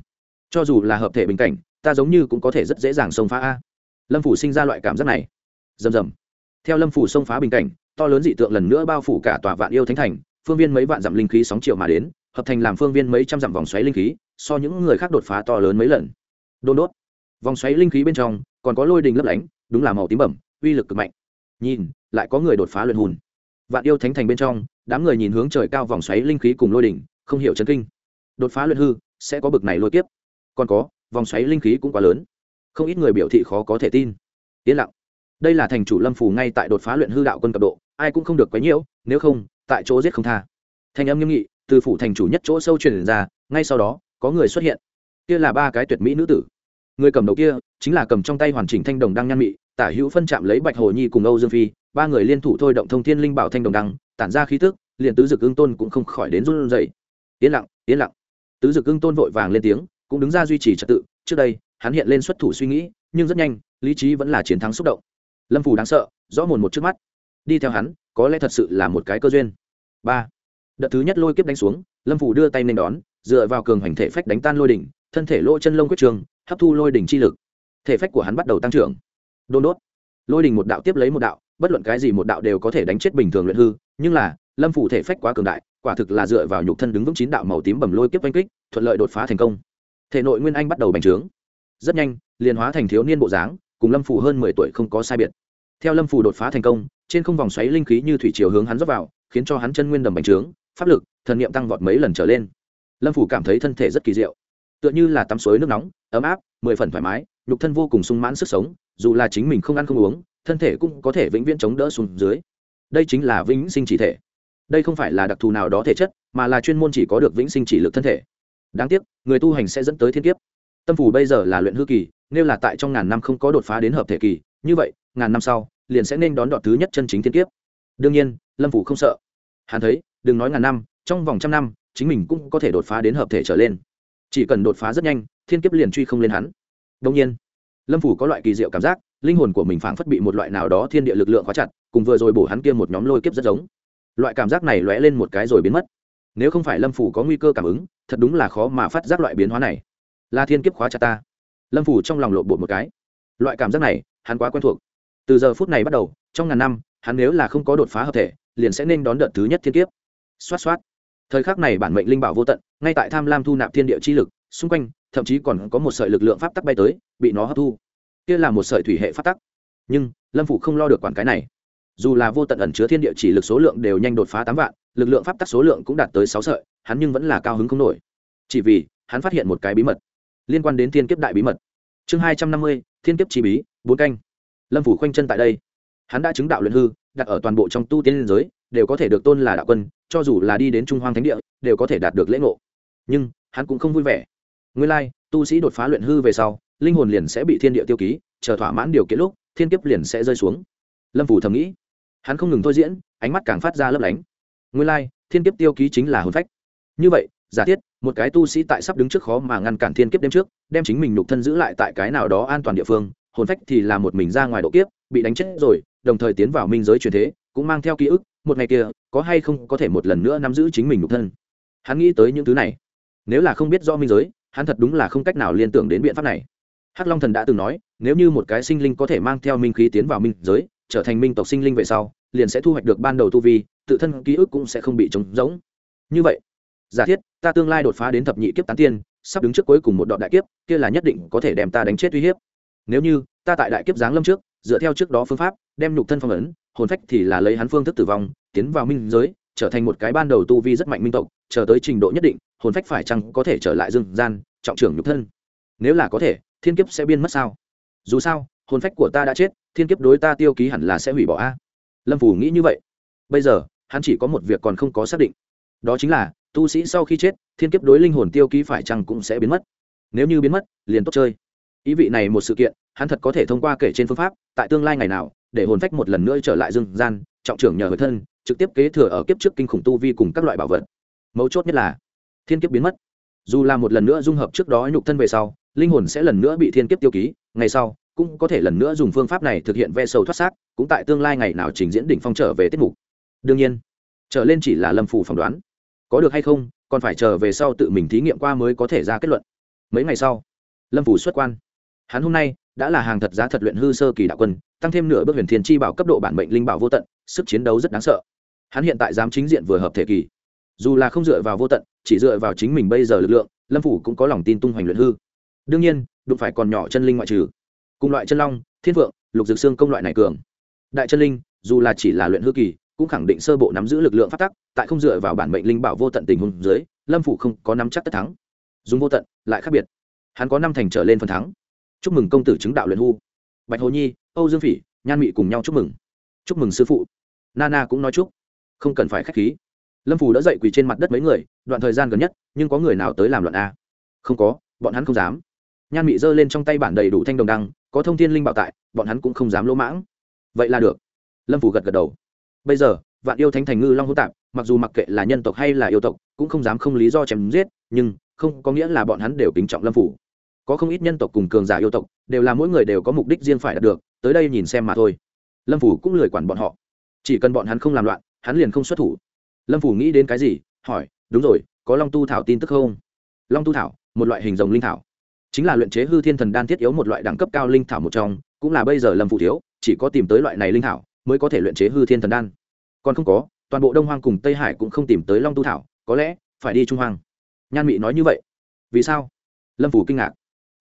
Cho dù là hợp thể bình cảnh, ta giống như cũng có thể rất dễ dàng xông phá a. Lâm phủ sinh ra loại cảm giác này. Rầm rầm. Theo lâm phủ xông phá bình cảnh, to lớn dị tượng lần nữa bao phủ cả tòa vạn yêu thánh thành, phương viên mấy vạn dặm linh khí sóng triệu mà đến, hợp thành làm phương viên mấy trăm dặm vòng xoáy linh khí, so những người khác đột phá to lớn mấy lần. Đôn đốt. Vòng xoáy linh khí bên trong còn có lôi đình lấp lánh, đúng là màu tím bẩm, uy lực cực mạnh. Nhìn, lại có người đột phá luyện hùn vạn yêu thánh thành bên trong, đám người nhìn hướng trời cao vòng xoáy linh khí cùng lôi đỉnh không hiểu chấn kinh. Đột phá luyện hư, sẽ có bực này lôi kiếp. Còn có, vòng xoáy linh khí cũng quá lớn. Không ít người biểu thị khó có thể tin. Yên lặng. Đây là thành chủ lâm phù ngay tại đột phá luyện hư đạo quân cấp độ, ai cũng không được quấy nhiễu, nếu không, tại chỗ giết không tha. Thanh âm nghiêm nghị, từ phủ thành chủ nhất chỗ sâu truyền ra, ngay sau đó, có người xuất hiện. Kia là ba cái tuyệt mỹ nữ tử người cầm đầu kia chính là cầm trong tay hoàn chỉnh thanh đồng đăng nhan mị, tả hữu phân chạm lấy bạch hồ nhi cùng âu dương phi, ba người liên thủ thôi động thông thiên linh bảo thanh đồng đăng, tản ra khí tức, liền tứ dực ương tôn cũng không khỏi đến run rẩy. Yên lặng yên lặng. Tứ dực ương tôn vội vàng lên tiếng, cũng đứng ra duy trì trật tự. Trước đây, hắn hiện lên xuất thủ suy nghĩ, nhưng rất nhanh, lý trí vẫn là chiến thắng xúc động. Lâm phù đáng sợ, rõ mồn một trước mắt. Đi theo hắn, có lẽ thật sự là một cái cơ duyên. Ba. Đợt thứ nhất lôi kiếp đánh xuống, lâm phủ đưa tay nên đón, dựa vào cường hành thể phách đánh tan lôi đỉnh, thân thể lỗ chân lông quyết trường hấp thu lôi đỉnh chi lực. Thể phách của hắn bắt đầu tăng trưởng. Đôn đốt. Lôi đỉnh một đạo tiếp lấy một đạo, bất luận cái gì một đạo đều có thể đánh chết bình thường luyện hư, nhưng là, lâm phủ thể phách quá cường đại, quả thực là dựa vào nhục thân đứng vững chín đạo màu tím bầm lôi kiếp oanh kích, thuận lợi đột phá thành công. Thể nội nguyên anh bắt đầu bành trướng. Rất nhanh, liền hóa thành thiếu niên bộ dáng, cùng lâm phủ hơn mười tuổi không có sai biệt. Theo lâm phủ đột phá thành công, trên không vòng xoáy linh khí như thủy chiều hướng hắn rót vào, khiến cho hắn chân nguyên đầm bành trướng, pháp lực, thần niệm tăng vọt mấy lần trở lên. Lâm phủ cảm thấy thân thể rất kỳ diệu tựa như là tắm suối nước nóng, ấm áp, mười phần thoải mái, nhục thân vô cùng sung mãn sức sống, dù là chính mình không ăn không uống, thân thể cũng có thể vĩnh viễn chống đỡ xuống dưới. Đây chính là vĩnh sinh chỉ thể. Đây không phải là đặc thù nào đó thể chất, mà là chuyên môn chỉ có được vĩnh sinh chỉ lực thân thể. Đáng tiếc, người tu hành sẽ dẫn tới thiên kiếp. Tâm phủ bây giờ là luyện hư kỳ, nếu là tại trong ngàn năm không có đột phá đến hợp thể kỳ, như vậy, ngàn năm sau, liền sẽ nên đón đọt thứ nhất chân chính thiên kiếp. Đương nhiên, lâm phủ không sợ. Hắn thấy, đừng nói ngàn năm, trong vòng trăm năm, chính mình cũng có thể đột phá đến hợp thể trở lên chỉ cần đột phá rất nhanh, thiên kiếp liền truy không lên hắn. Đông nhiên, lâm phủ có loại kỳ diệu cảm giác, linh hồn của mình phảng phất bị một loại nào đó thiên địa lực lượng khóa chặt, cùng vừa rồi bổ hắn kia một nhóm lôi kiếp rất giống. Loại cảm giác này lóe lên một cái rồi biến mất. Nếu không phải lâm phủ có nguy cơ cảm ứng, thật đúng là khó mà phát giác loại biến hóa này. Là thiên kiếp khóa chặt ta. Lâm phủ trong lòng lộ bột một cái. Loại cảm giác này, hắn quá quen thuộc. Từ giờ phút này bắt đầu, trong ngàn năm, hắn nếu là không có đột phá hợp thể, liền sẽ nên đón đợt thứ nhất thiên kiếp. Xoát xoát. Thời khắc này bản mệnh linh bảo vô tận ngay tại tham lam thu nạp thiên địa chi lực, xung quanh, thậm chí còn có một sợi lực lượng pháp tắc bay tới, bị nó hấp thu. Kia là một sợi thủy hệ pháp tắc. Nhưng, lâm phủ không lo được quản cái này. Dù là vô tận ẩn chứa thiên địa chỉ lực số lượng đều nhanh đột phá tám vạn, lực lượng pháp tắc số lượng cũng đạt tới sáu sợi, hắn nhưng vẫn là cao hứng không nổi. Chỉ vì, hắn phát hiện một cái bí mật liên quan đến thiên kiếp đại bí mật. Chương hai trăm năm mươi, thiên kiếp chi bí, bốn canh. Lâm phủ khoanh chân tại đây. Hắn đã chứng đạo luyện hư, đặt ở toàn bộ trong tu tiên liên giới, đều có thể được tôn là đạo quân, cho dù là đi đến trung hoang thánh địa, đều có thể đạt được lễ ngộ nhưng hắn cũng không vui vẻ. Nguyên lai、like, tu sĩ đột phá luyện hư về sau linh hồn liền sẽ bị thiên địa tiêu ký chờ thỏa mãn điều kiện lúc thiên kiếp liền sẽ rơi xuống. Lâm phủ thầm nghĩ. Hắn không ngừng thôi diễn ánh mắt càng phát ra lấp lánh. Nguyên lai、like, thiên kiếp tiêu ký chính là hồn phách. Như vậy giả thiết một cái tu sĩ tại sắp đứng trước khó mà ngăn cản thiên kiếp đêm trước đem chính mình nhục thân giữ lại tại cái nào đó an toàn địa phương hồn phách thì là một mình ra ngoài độ kiếp bị đánh chết rồi đồng thời tiến vào minh giới truyền thế cũng mang theo ký ức một ngày kia có hay không có thể một lần nữa nắm giữ chính mình nhục thân. Hắn nghĩ tới những thứ này nếu là không biết do minh giới, hắn thật đúng là không cách nào liên tưởng đến biện pháp này. Hắc long thần đã từng nói, nếu như một cái sinh linh có thể mang theo minh khí tiến vào minh giới, trở thành minh tộc sinh linh về sau, liền sẽ thu hoạch được ban đầu tu vi, tự thân ký ức cũng sẽ không bị trống rỗng. Như vậy, giả thiết, ta tương lai đột phá đến thập nhị kiếp tán tiên, sắp đứng trước cuối cùng một đoạn đại kiếp, kia là nhất định có thể đem ta đánh chết uy hiếp. Nếu như, ta tại đại kiếp giáng lâm trước, dựa theo trước đó phương pháp, đem nhục thân phong ấn, hồn phách thì là lấy hắn phương thức tử vong, tiến vào minh giới trở thành một cái ban đầu tu vi rất mạnh minh tộc, chờ tới trình độ nhất định, hồn phách phải chăng có thể trở lại dương gian, trọng trưởng nhục thân? Nếu là có thể, thiên kiếp sẽ biên mất sao? Dù sao, hồn phách của ta đã chết, thiên kiếp đối ta tiêu ký hẳn là sẽ hủy bỏ a. Lâm phủ nghĩ như vậy. Bây giờ, hắn chỉ có một việc còn không có xác định. Đó chính là, tu sĩ sau khi chết, thiên kiếp đối linh hồn tiêu ký phải chăng cũng sẽ biến mất. Nếu như biến mất, liền tốt chơi. Ý vị này một sự kiện, hắn thật có thể thông qua kể trên phương pháp, tại tương lai ngày nào, để hồn phách một lần nữa trở lại dương gian, trọng trưởng nhờ người thân trực tiếp kế thừa ở kiếp trước kinh khủng tu vi cùng các loại bảo vật. Mấu chốt nhất là, thiên kiếp biến mất. Dù là một lần nữa dung hợp trước đó nhục thân về sau, linh hồn sẽ lần nữa bị thiên kiếp tiêu ký, ngày sau, cũng có thể lần nữa dùng phương pháp này thực hiện ve sầu thoát xác, cũng tại tương lai ngày nào trình diễn đỉnh phong trở về tiết mục. Đương nhiên, trở lên chỉ là lâm phủ phỏng đoán. Có được hay không, còn phải chờ về sau tự mình thí nghiệm qua mới có thể ra kết luận. Mấy ngày sau, lâm phủ xuất quan. Hắn hôm nay đã là hàng thật giá thật luyện hư sơ kỳ đạo quân, tăng thêm nửa bước huyền thiên chi bảo cấp độ bản mệnh linh bảo vô tận, sức chiến đấu rất đáng sợ hắn hiện tại dám chính diện vừa hợp thể kỳ. Dù là không dựa vào vô tận, chỉ dựa vào chính mình bây giờ lực lượng, lâm phủ cũng có lòng tin tung hoành luyện hư. Đương nhiên, đụng phải còn nhỏ chân linh ngoại trừ. Cùng loại chân long, thiên vượng lục dược xương công loại này cường. Đại chân linh, dù là chỉ là luyện hư kỳ, cũng khẳng định sơ bộ nắm giữ lực lượng phát tắc, tại không dựa vào bản mệnh linh bảo vô tận tình huống dưới, lâm phủ không có nắm chắc tất thắng. Dùng vô tận, lại khác biệt. Hắn có năm thành trở lên phần thắng. Chúc mừng công tử chứng đạo luyện hư. Bạch hồ nhi, âu dương phỉ, nhan mị cùng nhau chúc mừng. Chúc mừng sư phụ. Nana cũng nói chúc không cần phải k h á c h khí. Lâm phủ đã dậy quỳ trên mặt đất mấy người, đoạn thời gian gần nhất, nhưng có người nào tới làm loạn a không có, bọn hắn không dám. Nhan mị giơ lên trong tay bản đầy đủ thanh đồng đăng, có thông tin linh bảo tại, bọn hắn cũng không dám lỗ mãng. Vậy là được. Lâm phủ gật gật đầu. Bây giờ, vạn yêu thánh thành ngư long hữu tạp, mặc dù mặc kệ là nhân tộc hay là yêu tộc, cũng không dám không lý do chém giết, nhưng không có nghĩa là bọn hắn đều kính trọng lâm phủ có không ít nhân tộc cùng cường giả yêu tộc, đều là mỗi người đều có mục đích riêng phải đạt được, tới đây nhìn xem mà thôi. Lâm phủ cũng lười quản bọn họ. Chỉ cần bọn hắn không làm loạn hắn liền không xuất thủ. Lâm phủ nghĩ đến cái gì, hỏi, đúng rồi, có long tu thảo tin tức không? Long tu thảo, một loại hình rồng linh thảo. Chính là luyện chế hư thiên thần đan thiết yếu một loại đẳng cấp cao linh thảo một trong, cũng là bây giờ lâm phủ thiếu, chỉ có tìm tới loại này linh thảo mới có thể luyện chế hư thiên thần đan. Còn không có, toàn bộ đông hoang cùng tây hải cũng không tìm tới long tu thảo, có lẽ phải đi trung hoang. Nhan mị nói như vậy. Vì sao? Lâm phủ kinh ngạc.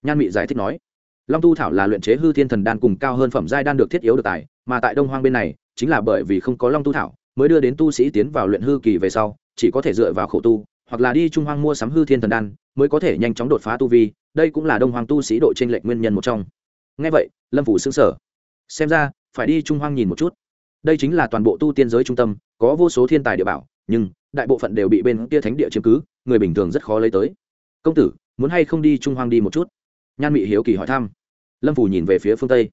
Nhan mị giải thích nói, long tu thảo là luyện chế hư thiên thần đan cùng cao hơn phẩm giai đan được thiết yếu được tài, mà tại đông hoang bên này, chính là bởi vì không có long tu thảo mới đưa đến tu sĩ tiến vào luyện hư kỳ về sau, chỉ có thể dựa vào khổ tu, hoặc là đi trung hoang mua sắm hư thiên thần đan, mới có thể nhanh chóng đột phá tu vi, đây cũng là đông hoang tu sĩ độ t r ê n lệch nguyên nhân một trong. Ngay vậy, lâm phủ xứng sở xem ra, phải đi trung hoang nhìn một chút. Đây chính là toàn bộ tu tiên giới trung tâm, có vô số thiên tài địa bảo, nhưng đại bộ phận đều bị bên kia thánh địa chiếm cứ, người bình thường rất khó lấy tới. Công tử, muốn hay không đi trung hoang đi một chút? Nhan mị hiếu kỳ hỏi thăm. Lâm phủ nhìn về phía phương tây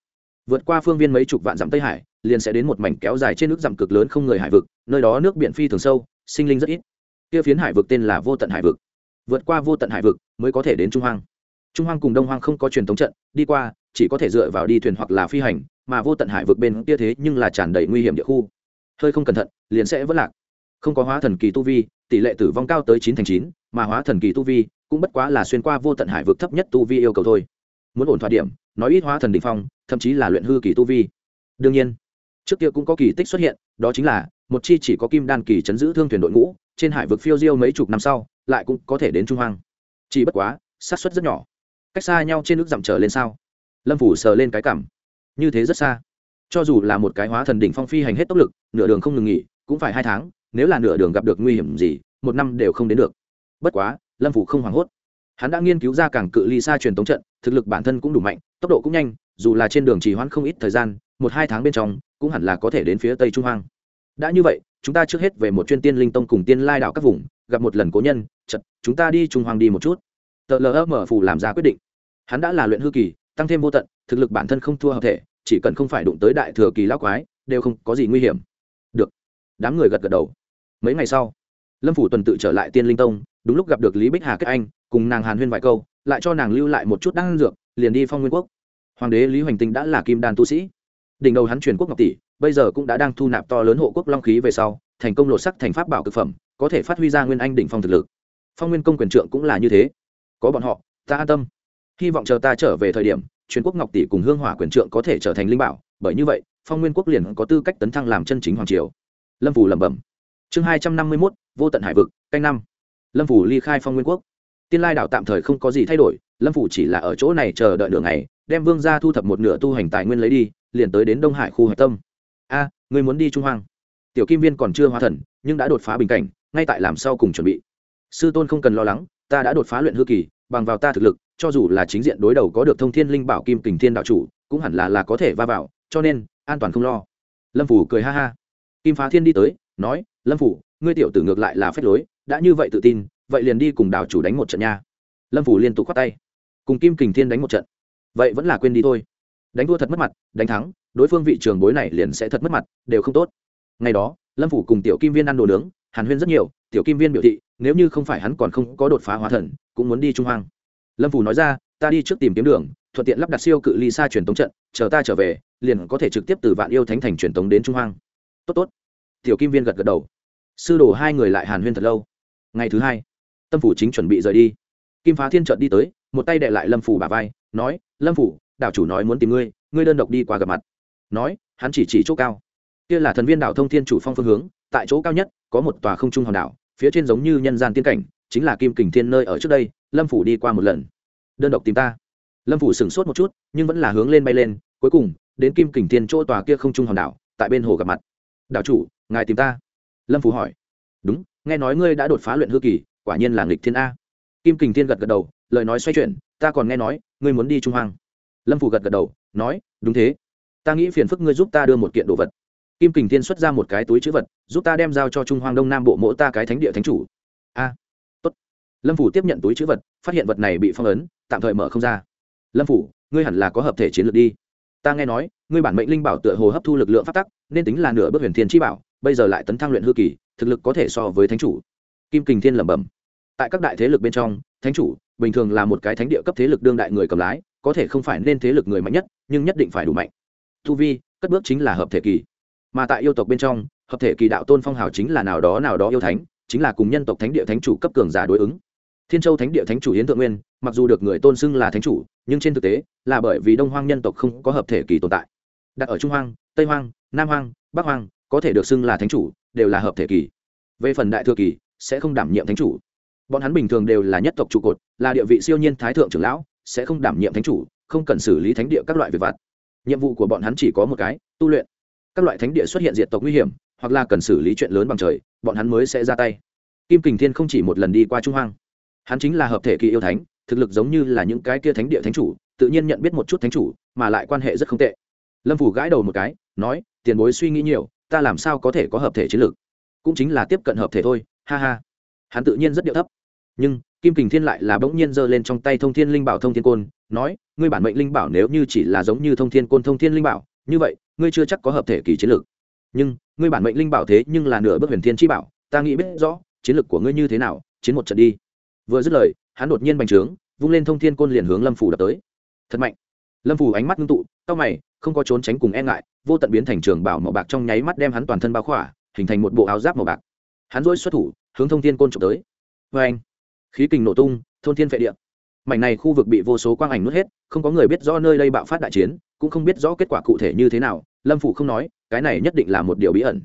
vượt qua phương viên mấy chục vạn dặm tây hải, liền sẽ đến một mảnh kéo dài trên nước dặm cực lớn không người hải vực, nơi đó nước biển phi thường sâu, sinh linh rất ít. Kia phiến hải vực tên là vô tận hải vực. Vượt qua vô tận hải vực mới có thể đến trung hoang. Trung hoang cùng đông hoang không có truyền thống trận, đi qua, chỉ có thể dựa vào đi thuyền hoặc là phi hành, mà vô tận hải vực bên kia thế nhưng là tràn đầy nguy hiểm địa khu. Hơi không cẩn thận, liền sẽ vỡ lạc. Không có hóa thần kỳ tu vi, tỷ lệ tử vong cao tới chín thành chín, mà hóa thần kỳ tu vi cũng bất quá là xuyên qua vô tận hải vực thấp nhất tu vi yêu cầu thôi muốn ổn thỏa điểm, nói ít hóa thần đỉnh phong, thậm chí là luyện hư kỳ tu vi. Đương nhiên, trước kia cũng có kỳ tích xuất hiện, đó chính là, một chi chỉ có kim đan kỳ chấn giữ thương thuyền đội ngũ, trên hải vực phiêu diêu mấy chục năm sau, lại cũng có thể đến trung hoang. Chỉ bất quá, xác suất rất nhỏ. Cách xa nhau trên nước dặm trở lên sao? Lâm phủ sờ lên cái cảm. Như thế rất xa. Cho dù là một cái hóa thần đỉnh phong phi hành hết tốc lực, nửa đường không ngừng nghỉ, cũng phải hai tháng, nếu là nửa đường gặp được nguy hiểm gì, một năm đều không đến được. Bất quá, lâm phủ không hoảng hốt hắn đã nghiên cứu ra càng cự ly xa truyền tống trận, thực lực bản thân cũng đủ mạnh, tốc độ cũng nhanh, dù là trên đường trì hoãn không ít thời gian, một hai tháng bên trong, cũng hẳn là có thể đến phía tây trung hoang. Đã như vậy, chúng ta trước hết về một chuyên tiên linh tông cùng tiên lai đảo các vùng, gặp một lần cố nhân, chật, chúng ta đi trung hoang đi một chút. Tờ lm phủ làm ra quyết định. Hắn đã là luyện hư kỳ, tăng thêm vô tận, thực lực bản thân không thua hợp thể, chỉ cần không phải đụng tới đại thừa kỳ lão quái, đều không có gì nguy hiểm. Được. Đám người gật gật đầu. Mấy ngày sau, lâm phủ tuần tự trở lại tiên linh tông đúng lúc gặp được lý bích hà kết anh, cùng nàng hàn huyên vài câu, lại cho nàng lưu lại một chút đan dược, liền đi phong nguyên quốc. Hoàng đế lý hoành tinh đã là kim đan tu sĩ. Đỉnh đầu hắn truyền quốc ngọc tỷ, bây giờ cũng đã đang thu nạp to lớn hộ quốc long khí về sau, thành công lột sắc thành pháp bảo cực phẩm, có thể phát huy ra nguyên anh đỉnh phong thực lực. Phong nguyên công quyền trượng cũng là như thế. Có bọn họ, ta an tâm. Hy vọng chờ ta trở về thời điểm, truyền quốc ngọc tỷ cùng hương hỏa quyền trượng có thể trở thành linh bảo, bởi như vậy, phong nguyên quốc liền có tư cách tấn thăng làm chân chính hoàng triều. Lâm phủ lẩm bẩm. Chương hai trăm năm mươi mốt, vô tận hải vực, canh năm lâm phủ ly khai phong nguyên quốc. Tiên lai đảo tạm thời không có gì thay đổi, lâm phủ chỉ là ở chỗ này chờ đợi nửa ngày, đem vương ra thu thập một nửa tu hành tài nguyên lấy đi, liền tới đến đông hải khu hạch tâm. A người muốn đi trung hoang? tiểu kim viên còn chưa hóa thần, nhưng đã đột phá bình cảnh, ngay tại làm sau cùng chuẩn bị. Sư tôn không cần lo lắng, ta đã đột phá luyện hư kỳ, bằng vào ta thực lực, cho dù là chính diện đối đầu có được thông thiên linh bảo kim kình thiên đạo chủ, cũng hẳn là là có thể va vào, cho nên, an toàn không lo. Lâm phủ cười ha ha. Kim phá thiên đi tới, nói, lâm phủ, ngươi tiểu tử ngược lại là phép lối đã như vậy tự tin, vậy liền đi cùng đảo chủ đánh một trận nha. Lâm phủ liên tục khoát tay. Cùng kim kình thiên đánh một trận. Vậy vẫn là quên đi thôi. Đánh thua thật mất mặt, đánh thắng, đối phương vị trường bối này liền sẽ thật mất mặt, đều không tốt. Ngày đó, lâm phủ cùng tiểu kim viên ăn đồ nướng, hàn huyên rất nhiều, tiểu kim viên biểu thị, nếu như không phải hắn còn không có đột phá hóa thần, cũng muốn đi trung hoang. Lâm phủ nói ra, ta đi trước tìm kiếm đường, thuận tiện lắp đặt siêu cự ly xa truyền tống trận, chờ ta trở về, liền có thể trực tiếp từ vạn yêu thánh thành truyền tống đến trung hoang. Tốt tốt. Tiểu kim viên gật gật đầu. Sư đồ hai người lại hàn huyên thật lâu ngày thứ hai. Tâm phủ chính chuẩn bị rời đi. Kim phá thiên trợt đi tới, một tay đệ lại lâm phủ bà vai, nói, lâm phủ, đảo chủ nói muốn tìm ngươi ngươi đơn độc đi qua gặp mặt. Nói, hắn chỉ chỉ chỗ cao. Kia là thần viên đảo thông thiên chủ phong phương hướng, tại chỗ cao nhất, có một tòa không trung hòn đảo, phía trên giống như nhân gian tiên cảnh, chính là kim kình thiên nơi ở trước đây, lâm phủ đi qua một lần. Đơn độc tìm ta. Lâm phủ sửng sốt một chút, nhưng vẫn là hướng lên bay lên, cuối cùng, đến kim kình thiên chỗ tòa kia không trung hòn đảo, tại bên hồ gặp mặt. Đảo chủ, ngài tìm ta. Lâm phủ hỏi. Đúng nghe nói ngươi đã đột phá luyện hư kỳ, quả nhiên là nghịch thiên a. Kim kình thiên gật gật đầu, lời nói xoay chuyển, ta còn nghe nói, ngươi muốn đi trung hoàng lâm phủ gật gật đầu, nói, đúng thế. Ta nghĩ phiền phức ngươi giúp ta đưa một kiện đồ vật. Kim kình thiên xuất ra một cái túi chữ vật, giúp ta đem giao cho trung hoàng đông nam bộ mỗi ta cái thánh địa thánh chủ. A. Tốt. Lâm phủ tiếp nhận túi chữ vật, phát hiện vật này bị phong ấn, tạm thời mở không ra. Lâm phủ ngươi hẳn là có hợp thể chiến lược đi. Ta nghe nói, ngươi bản mệnh linh bảo tựa hồ hấp thu lực lượng phát tắc, nên tính là nửa bước huyền thiên chi bảo, bây giờ lại tấn thăng luyện hư kỳ thực lực có thể so với thánh chủ. Kim kình thiên lẩm bẩm. Tại các đại thế lực bên trong, thánh chủ bình thường là một cái thánh địa cấp thế lực đương đại người cầm lái, có thể không phải nên thế lực người mạnh nhất, nhưng nhất định phải đủ mạnh. Tu vi, cất bước chính là hợp thể kỳ. Mà tại yêu tộc bên trong, hợp thể kỳ đạo tôn phong hào chính là nào đó nào đó yêu thánh, chính là cùng nhân tộc thánh địa thánh chủ cấp cường giả đối ứng. Thiên châu thánh địa thánh chủ yến thượng nguyên, mặc dù được người tôn xưng là thánh chủ, nhưng trên thực tế, là bởi vì đông hoang nhân tộc không có hợp thể kỳ tồn tại. Đặt ở trung hoang, tây hoang, nam hoang, bắc hoang có thể được xưng là thánh chủ, đều là hợp thể kỳ. Về phần đại thừa kỳ, sẽ không đảm nhiệm thánh chủ. Bọn hắn bình thường đều là nhất tộc trụ cột, là địa vị siêu nhiên thái thượng trưởng lão, sẽ không đảm nhiệm thánh chủ, không cần xử lý thánh địa các loại việc vặt. Nhiệm vụ của bọn hắn chỉ có một cái, tu luyện. Các loại thánh địa xuất hiện diện tộc nguy hiểm, hoặc là cần xử lý chuyện lớn bằng trời, bọn hắn mới sẽ ra tay. Kim kình thiên không chỉ một lần đi qua trung hoang. Hắn chính là hợp thể kỳ yêu thánh, thực lực giống như là những cái kia thánh địa thánh chủ, tự nhiên nhận biết một chút thánh chủ, mà lại quan hệ rất không tệ. Lâm phủ gãi đầu một cái, nói, tiền bối suy nghĩ nhiều ta làm sao có thể có hợp thể chiến lược? Cũng chính là tiếp cận hợp thể thôi, ha ha. Hắn tự nhiên rất điệu thấp. Nhưng, kim kình thiên lại là bỗng nhiên giơ lên trong tay thông thiên linh bảo thông thiên côn, nói, ngươi bản mệnh linh bảo nếu như chỉ là giống như thông thiên côn, thông thiên linh bảo, như vậy, ngươi chưa chắc có hợp thể kỳ chiến lược. Nhưng, ngươi bản mệnh linh bảo thế nhưng là nửa bước huyền thiên chi bảo, ta nghĩ biết rõ, chiến lược của ngươi như thế nào, chiến một trận đi. Vừa dứt lời, hắn đột nhiên bành trướng, vung lên thông thiên côn liền hướng lâm phủ đập tới. Thật mạnh. Lâm phủ ánh mắt ngưng tụ cao mày không có trốn tránh cùng e ngại, vô tận biến thành trường bảo màu bạc trong nháy mắt đem hắn toàn thân bao khỏa, hình thành một bộ áo giáp màu bạc. Hắn dỗi xuất thủ, hướng thông thiên côn trộm tới. Vê anh, khí kình nổ tung, thôn thiên vệ địa. Mảnh này khu vực bị vô số quang ảnh nuốt hết, không có người biết rõ nơi đây bạo phát đại chiến, cũng không biết rõ kết quả cụ thể như thế nào, lâm phủ không nói, cái này nhất định là một điều bí ẩn.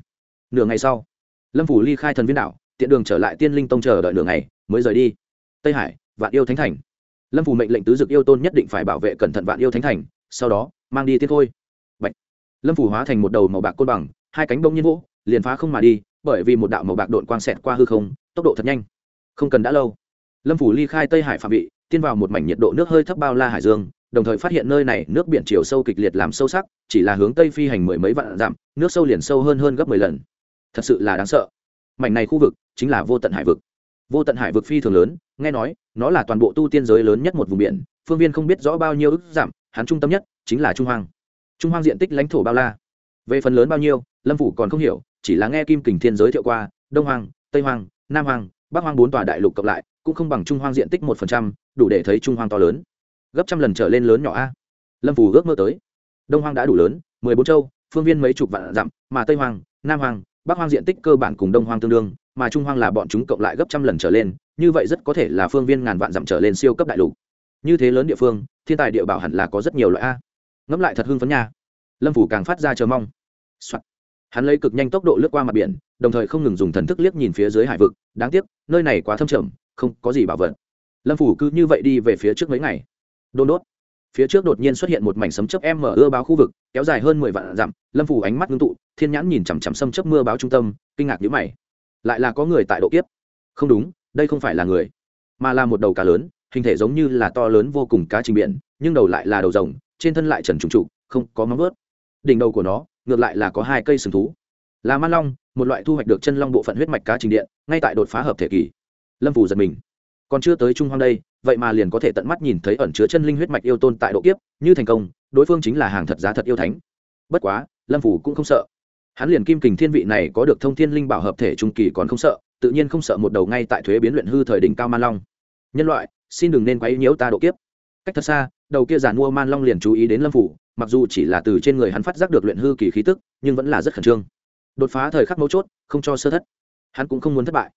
Nửa ngày sau, lâm phủ ly khai thần viên đạo tiện đường trở lại tiên linh tông chờ đợi nửa ngày, mới rời đi. Tây hải, vạn yêu thánh thành. Lâm phủ mệnh lệnh tứ dực yêu tôn nhất định phải bảo vệ cẩn thận vạn yêu thánh thành, sau đó mang đi tiên khôi. Bạch. lâm phủ hóa thành một đầu màu bạc côn bằng, hai cánh bông nhiên vỗ, liền phá không mà đi, bởi vì một đạo màu bạc đội quang xẹt qua hư không, tốc độ thật nhanh. Không cần đã lâu. Lâm phủ ly khai tây hải phạm vị, tiên vào một mảnh nhiệt độ nước hơi thấp bao la hải dương, đồng thời phát hiện nơi này nước biển chiều sâu kịch liệt làm sâu sắc, chỉ là hướng tây phi hành mười mấy vạn dặm, nước sâu liền sâu hơn hơn gấp mười lần. Thật sự là đáng sợ. Mảnh này khu vực chính là vô tận hải vực. Vô tận hải vực phi thường lớn, nghe nói, nó là toàn bộ tu tiên giới lớn nhất một vùng biển, phương viên không biết rõ bao nhiêu ức giảm hắn trung tâm nhất chính là trung hoang. Trung hoang diện tích lãnh thổ bao la. Về phần lớn bao nhiêu, lâm phủ còn không hiểu, chỉ là nghe kim kình thiên giới thiệu qua, đông hoang, tây hoang, nam hoang, bắc hoang bốn tòa đại lục cộng lại, cũng không bằng trung hoang diện tích một phần trăm, đủ để thấy trung hoang to lớn. Gấp trăm lần trở lên lớn nhỏ a. Lâm phủ ước mơ tới. Đông hoang đã đủ lớn, mười bốn châu, phương viên mấy chục vạn dặm, mà tây hoang, nam hoang, bắc hoang diện tích cơ bản cùng đông hoang tương đương, mà trung hoang là bọn chúng cộng lại gấp trăm lần trở lên, như vậy rất có thể là phương viên ngàn vạn dặm trở lên siêu cấp đại lục. Như thế lớn địa phương, thiên tài địa bảo hẳn là có rất nhiều loại a ngẫm lại thật hưng phấn nha. Lâm phủ càng phát ra chờ mong、Soạn. hắn lấy cực nhanh tốc độ lướt qua mặt biển, đồng thời không ngừng dùng thần thức liếc nhìn phía dưới hải vực. Đáng tiếc, nơi này quá thâm trầm, không có gì bảo vật. Lâm phủ cứ như vậy đi về phía trước mấy ngày. Đôn đốt. Phía trước đột nhiên xuất hiện một mảnh sấm chớp em mở ưa báo khu vực, kéo dài hơn mười vạn dặm. Lâm phủ ánh mắt ngưng tụ, thiên nhãn nhìn chằm chằm sấm chớp mưa báo trung tâm, kinh ngạc nhữ mày. Lại là có người tại độ kiếp. Không đúng, đây không phải là người, mà là một đầu cá lớn, hình thể giống như là to lớn vô cùng cá trình biển, nhưng đầu lại là đầu rồng trên thân lại trần trùng trụ không có móng vớt đỉnh đầu của nó, ngược lại là có hai cây sừng thú. Là man long, một loại thu hoạch được chân long bộ phận huyết mạch cá trình điện, ngay tại đột phá hợp thể kỳ. Lâm phủ giật mình. Còn chưa tới trung hoang đây, vậy mà liền có thể tận mắt nhìn thấy ẩn chứa chân linh huyết mạch yêu tôn tại độ kiếp, như thành công, đối phương chính là hàng thật giá thật yêu thánh. Bất quá, lâm phủ cũng không sợ. Hắn liền kim kình thiên vị này có được thông thiên linh bảo hợp thể trung kỳ còn không sợ, tự nhiên không sợ một đầu ngay tại thuế biến luyện hư thời đỉnh cao man long. Nhân loại, xin đừng nên quấy nhiễu ta độ kiếp cách thật xa, đầu kia giàn mua man long liền chú ý đến lâm phủ, mặc dù chỉ là từ trên người hắn phát giác được luyện hư kỳ khí tức, nhưng vẫn là rất khẩn trương. Đột phá thời khắc mấu chốt, không cho sơ thất. Hắn cũng không muốn thất bại.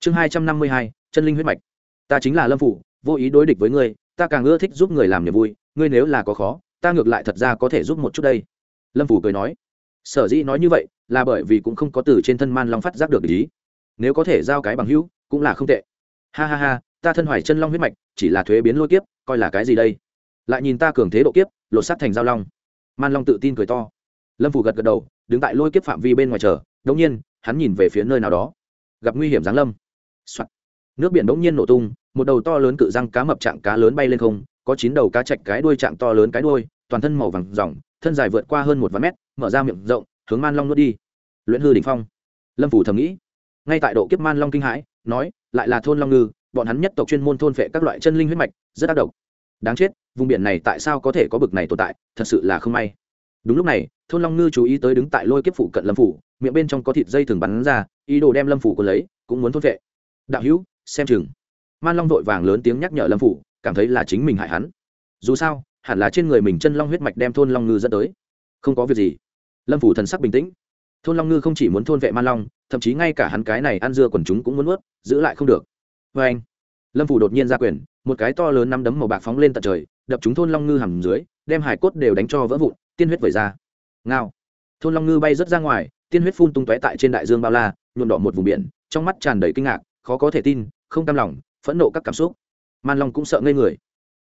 Chương hai trăm năm mươi hai, chân linh huyết mạch. Ta chính là lâm phủ, vô ý đối địch với ngươi, ta càng ưa thích giúp người làm niềm vui, ngươi nếu là có khó, ta ngược lại thật ra có thể giúp một chút đây. Lâm phủ cười nói. Sở dĩ nói như vậy, là bởi vì cũng không có từ trên thân man long phát giác được ý. Nếu có thể giao cái bằng hữu, cũng là không tệ. Ha ha ha ta thân hoài chân long huyết mạch, chỉ là thuế biến lôi kiếp, coi là cái gì đây? Lại nhìn ta cường thế độ kiếp, lột sắt thành giao long. Man long tự tin cười to. Lâm phủ gật gật đầu, đứng tại lôi kiếp phạm vi bên ngoài chờ đông nhiên, hắn nhìn về phía nơi nào đó. Gặp nguy hiểm giáng lâm、Soạn. nước biển đông nhiên nổ tung, một đầu to lớn cự răng cá mập trạng cá lớn bay lên không, có chín đầu cá chạch cái đuôi trạng to lớn cái đuôi, toàn thân màu vàng ròng, thân dài vượt qua hơn một vạn mét, mở ra miệng rộng, hướng man long nuốt đi. Luyện hư đỉnh phong. Lâm phủ thầm nghĩ. Ngay tại độ kiếp man long kinh hãi, nói, lại là thôn long ngư bọn hắn nhất tộc chuyên môn thôn phệ các loại chân linh huyết mạch, rất ác độc. Đáng chết, vùng biển này tại sao có thể có bực này tồn tại, thật sự là không may. Đúng lúc này, thôn long ngư chú ý tới đứng tại lôi kiếp phủ cận lâm phủ, miệng bên trong có thịt dây thường bắn ra, ý đồ đem lâm phủ còn lấy, cũng muốn thôn phệ. Đạo hữu, xem chừng. Man long vội vàng lớn tiếng nhắc nhở lâm phủ, cảm thấy là chính mình hại hắn. Dù sao, hẳn là trên người mình chân long huyết mạch đem thôn long ngư dẫn tới. Không có việc gì. Lâm phủ thần sắc bình tĩnh. Thôn long ngư không chỉ muốn thôn vệ man long, thậm chí ngay cả hắn cái này ăn dưa quần chúng cũng muốn ướt giữ lại không được vê anh, lâm phủ đột nhiên ra quyền, một cái to lớn nắm đấm màu bạc phóng lên tận trời, đập chúng thôn long ngư hầm dưới, đem hải cốt đều đánh cho vỡ vụn, tiên huyết vẩy ra. Ngao. Thôn long ngư bay rớt ra ngoài, tiên huyết phun tung tóe tại trên đại dương bao la, nhuộm đỏ một vùng biển, trong mắt tràn đầy kinh ngạc, khó có thể tin, không cam lòng, phẫn nộ các cảm xúc. Man long cũng sợ ngây người.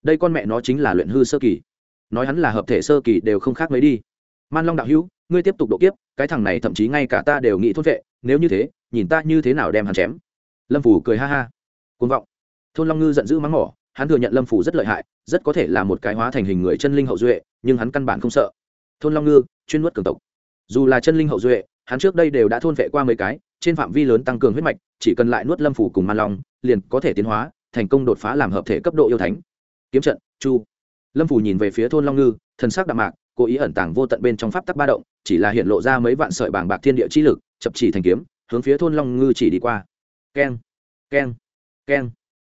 Đây con mẹ nó chính là luyện hư sơ kỳ. Nói hắn là hợp thể sơ kỳ đều không khác mấy đi. Man long đạo hữu, ngươi tiếp tục độ kiếp, cái thằng này thậm chí ngay cả ta đều nghĩ thốt vệ, nếu như thế, nhìn ta như thế nào đem hắn chém. Lâm phủ cười ha ha côn vọng. Thôn long ngư giận dữ mắng mỏ, hắn thừa nhận lâm phủ rất lợi hại, rất có thể là một cái hóa thành hình người chân linh hậu duệ, nhưng hắn căn bản không sợ. Thôn long ngư, chuyên nuốt cường tộc. Dù là chân linh hậu duệ, hắn trước đây đều đã thôn vệ qua mấy cái, trên phạm vi lớn tăng cường huyết mạch, chỉ cần lại nuốt lâm phủ cùng man long, liền có thể tiến hóa, thành công đột phá làm hợp thể cấp độ yêu thánh. Kiếm trận, chu. Lâm phủ nhìn về phía thôn long ngư, thần sắc đạm mạc, cố ý ẩn tàng vô tận bên trong pháp tắc ba động, chỉ là hiện lộ ra mấy vạn sợi bảng bạc thiên địa chi lực, chập chỉ thành kiếm, hướng phía thôn long ngư chỉ đi qua. Keng keng keng.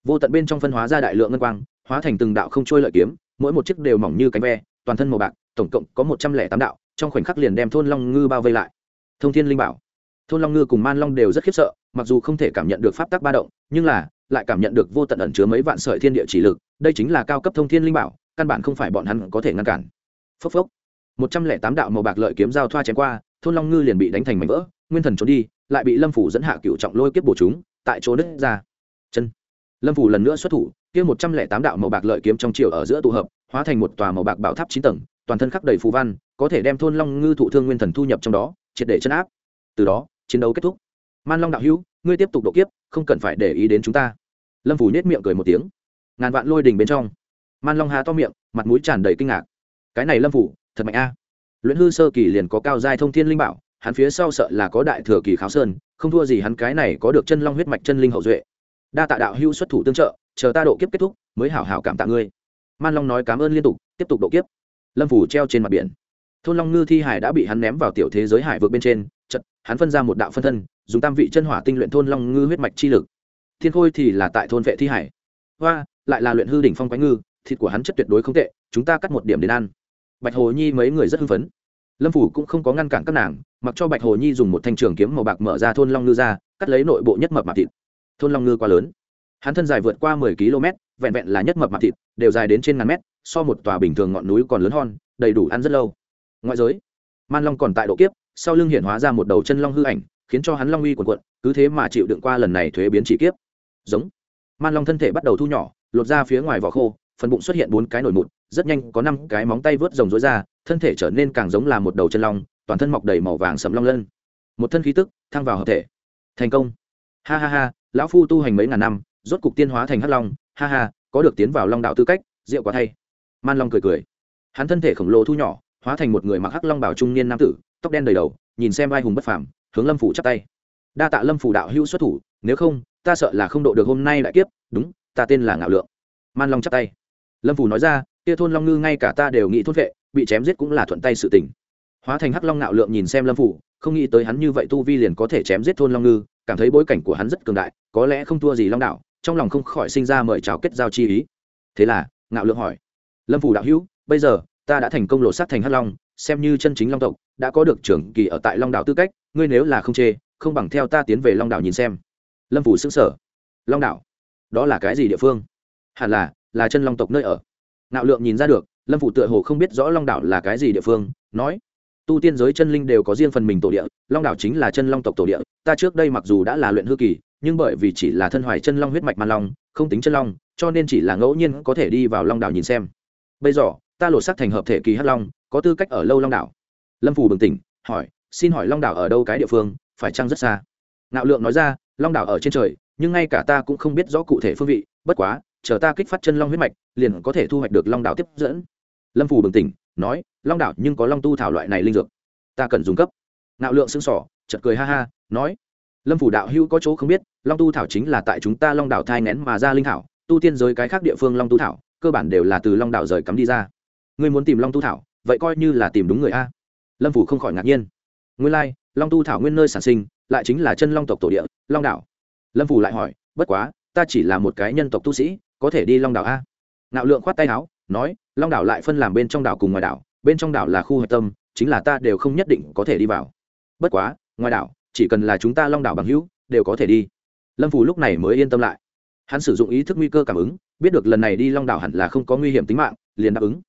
Vô tận bên trong phân hóa ra đại lượng ngân quang, hóa thành từng đạo không trôi lợi kiếm, mỗi một chiếc đều mỏng như cánh ve, toàn thân màu bạc, tổng cộng có một trăm lẻ tám đạo, trong khoảnh khắc liền đem thôn long ngư bao vây lại. Thông thiên linh bảo. Thôn long ngư cùng man long đều rất khiếp sợ, mặc dù không thể cảm nhận được pháp tắc ba động, nhưng là lại cảm nhận được vô tận ẩn chứa mấy vạn sợi thiên địa chỉ lực, đây chính là cao cấp thông thiên linh bảo, căn bản không phải bọn hắn có thể ngăn cản. Phốc phốc. Một trăm lẻ tám đạo màu bạc lợi kiếm giao thoa chém qua, thôn long ngư liền bị đánh thành mảnh vỡ, nguyên thần trốn đi, lại bị lâm phủ dẫn hạ cựu trọng lôi kiếp bổ chúng, tại chỗ đất ra lâm phủ lần nữa xuất thủ, kia một trăm lẻ tám đạo màu bạc lợi kiếm trong chiều ở giữa tụ hợp, hóa thành một tòa màu bạc bảo tháp chín tầng, toàn thân khắc đầy phù văn, có thể đem thôn long ngư thụ thương nguyên thần thu nhập trong đó, triệt để chấn áp. Từ đó, chiến đấu kết thúc. Man long đạo hữu, ngươi tiếp tục độ kiếp, không cần phải để ý đến chúng ta. Lâm phủ nhét miệng cười một tiếng. Ngàn vạn lôi đình bên trong. Man long hà to miệng, mặt mũi tràn đầy kinh ngạc. Cái này lâm phủ thật mạnh a. À. luyện hư sơ kỳ liền có cao giai thông thiên linh bảo, hắn phía sau sợ là có đại thừa kỳ kháo sơn, không thua gì hắn cái này có được chân long huyết mạch chân linh hậu duệ đa tạ đạo hữu xuất thủ tương trợ, chờ ta độ kiếp kết thúc, mới hảo hảo cảm tạ ngươi. Man long nói cảm ơn liên tục, tiếp tục độ kiếp. Lâm phủ treo trên mặt biển. Thôn long ngư thi hải đã bị hắn ném vào tiểu thế giới hải vượt bên trên, chật, hắn phân ra một đạo phân thân, dùng tam vị chân hỏa tinh luyện thôn long ngư huyết mạch chi lực. Thiên khôi thì là tại thôn vệ thi hải. Hoa, lại là luyện hư đỉnh phong quái ngư, thịt của hắn chất tuyệt đối không tệ, chúng ta cắt một điểm đến ăn. Bạch hồ nhi mấy người rất hưng phấn. Lâm phủ cũng không có ngăn cản các nàng, mặc cho bạch hồ nhi dùng một thanh trường kiếm màu bạc mở ra thôn long ngư ra, cắt lấy nội bộ nhất mập mạp thịt thôn long ngư quá lớn. Hắn thân dài vượt qua mười km, vẹn vẹn là nhất mập mặt thịt, đều dài đến trên ngàn mét, so một tòa bình thường ngọn núi còn lớn hon đầy đủ ăn rất lâu. Ngoại giới, man long còn tại độ kiếp, sau lưng hiện hóa ra một đầu chân long hư ảnh, khiến cho hắn long uy quần quận cứ thế mà chịu đựng qua lần này thuế biến chỉ kiếp. Giống. Man long thân thể bắt đầu thu nhỏ, lột ra phía ngoài vỏ khô, phần bụng xuất hiện bốn cái nổi mụn, rất nhanh có năm cái móng tay vớt rồng rối ra, thân thể trở nên càng giống là một đầu chân long, toàn thân mọc đầy màu vàng sầm long lân. Một thân khí tức, thăng vào hợp thể. Thành công. Ha ha ha lão phu tu hành mấy ngàn năm, rốt cục tiên hóa thành hắc long, ha ha, có được tiến vào long đạo tư cách, rượu quá thay. Man long cười cười. Hắn thân thể khổng lồ thu nhỏ, hóa thành một người mặc hắc long bảo trung niên nam tử, tóc đen đầy đầu, nhìn xem ai hùng bất phàm, hướng lâm phủ chắp tay. Đa tạ lâm phủ đạo hữu xuất thủ, nếu không, ta sợ là không độ được hôm nay lại kiếp, đúng, ta tên là ngạo lượng. Man long chắp tay. Lâm phủ nói ra, kia thôn long ngư ngay cả ta đều nghĩ thốt vệ, bị chém giết cũng là thuận tay sự tình. Hóa thành hắc long ngạo lượng nhìn xem lâm phủ không nghĩ tới hắn như vậy tu vi liền có thể chém giết thôn long ngư, cảm thấy bối cảnh của hắn rất cường đại, có lẽ không thua gì long đạo, trong lòng không khỏi sinh ra mời chào kết giao chi ý. Thế là, ngạo lượng hỏi, lâm phủ đạo hữu, bây giờ ta đã thành công lộ sát thành hắc long, xem như chân chính long tộc, đã có được trưởng kỳ ở tại long đảo tư cách, ngươi nếu là không chê, không bằng theo ta tiến về long đảo nhìn xem. Lâm phủ xứng sở long đảo đó là cái gì địa phương? Hẳn là là chân long tộc nơi ở. Nạo lượng nhìn ra được, lâm phủ tựa hồ không biết rõ long đảo là cái gì địa phương, nói tu tiên giới chân linh đều có riêng phần mình tổ địa, long đảo chính là chân long tộc tổ địa, ta trước đây mặc dù đã là luyện hư kỳ, nhưng bởi vì chỉ là thân hoài chân long huyết mạch man long không tính chân long, cho nên chỉ là ngẫu nhiên có thể đi vào long đảo nhìn xem. Bây giờ, ta lột xác thành hợp thể kỳ hắc long, có tư cách ở lâu long đảo. Lâm phủ bừng tỉnh, hỏi, xin hỏi long đảo ở đâu cái địa phương, phải chăng rất xa? Nạo lượng nói ra, long đảo ở trên trời, nhưng ngay cả ta cũng không biết rõ cụ thể phương vị, bất quá, chờ ta kích phát chân long huyết mạch, liền có thể thu hoạch được long đảo tiếp dẫn lâm phủ bừng tỉnh nói long đảo nhưng có long tu thảo loại này linh dược. Ta cần dùng cấp. Nạo lượng xương sỏ chật cười ha ha nói lâm phủ đạo hữu có chỗ không biết long tu thảo chính là tại chúng ta long đảo thai ngén mà ra linh thảo tu tiên giới cái khác địa phương long tu thảo cơ bản đều là từ long đảo rời cắm đi ra. Ngươi muốn tìm long tu thảo vậy coi như là tìm đúng người a. Lâm phủ không khỏi ngạc nhiên. Nguyên lai、like, long tu thảo nguyên nơi sản sinh lại chính là chân long tộc tổ địa long đảo. Lâm phủ lại hỏi bất quá ta chỉ là một cái nhân tộc tu sĩ có thể đi long đảo a? Nạo lượng khoát tay áo nói long đảo lại phân làm bên trong đảo cùng ngoài đảo, bên trong đảo là khu hạch tâm, chính là ta đều không nhất định có thể đi vào. Bất quá, ngoài đảo, chỉ cần là chúng ta long đảo bằng hữu, đều có thể đi. Lâm phủ lúc này mới yên tâm lại. Hắn sử dụng ý thức nguy cơ cảm ứng, biết được lần này đi long đảo hẳn là không có nguy hiểm tính mạng, liền đáp ứng.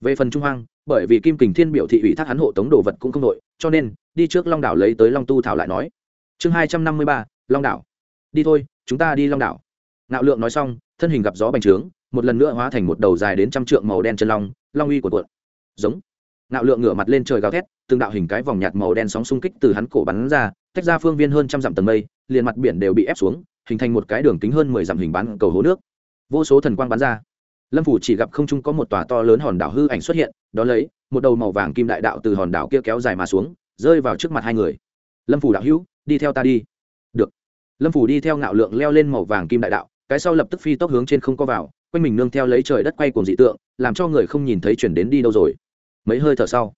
Về phần trung hoang, bởi vì kim kình thiên biểu thị ủy thác hắn hộ tống đồ vật cũng không đội, cho nên, đi trước long đảo lấy tới long tu thảo lại nói. Chương hai trăm năm mươi ba, long đảo. Đi thôi, chúng ta đi long đảo. Nạo lượng nói xong, thân hình gặp gió bành trướng một lần nữa hóa thành một đầu dài đến trăm trượng màu đen chân long long uy của cuộn. Giống. Nạo lượng ngửa mặt lên trời gào thét, từng đạo hình cái vòng nhạt màu đen sóng xung kích từ hắn cổ bắn ra, tách ra phương viên hơn trăm dặm tầng mây, liền mặt biển đều bị ép xuống, hình thành một cái đường kính hơn mười dặm hình bán cầu hố nước. Vô số thần quang bắn ra. Lâm phủ chỉ gặp không trung có một tòa to lớn hòn đảo hư ảnh xuất hiện đón lấy, một đầu màu vàng kim đại đạo từ hòn đảo kia kéo dài mà xuống, rơi vào trước mặt hai người. Lâm phủ đạo hữu, đi theo ta đi. Được. Lâm phủ đi theo ngạo lượng leo lên màu vàng kim đại đạo, cái sau lập tức phi tốc hướng trên không có vào quanh mình nương theo lấy trời đất quay cùng dị tượng, làm cho người không nhìn thấy chuyển đến đi đâu rồi. Mấy hơi thở sau,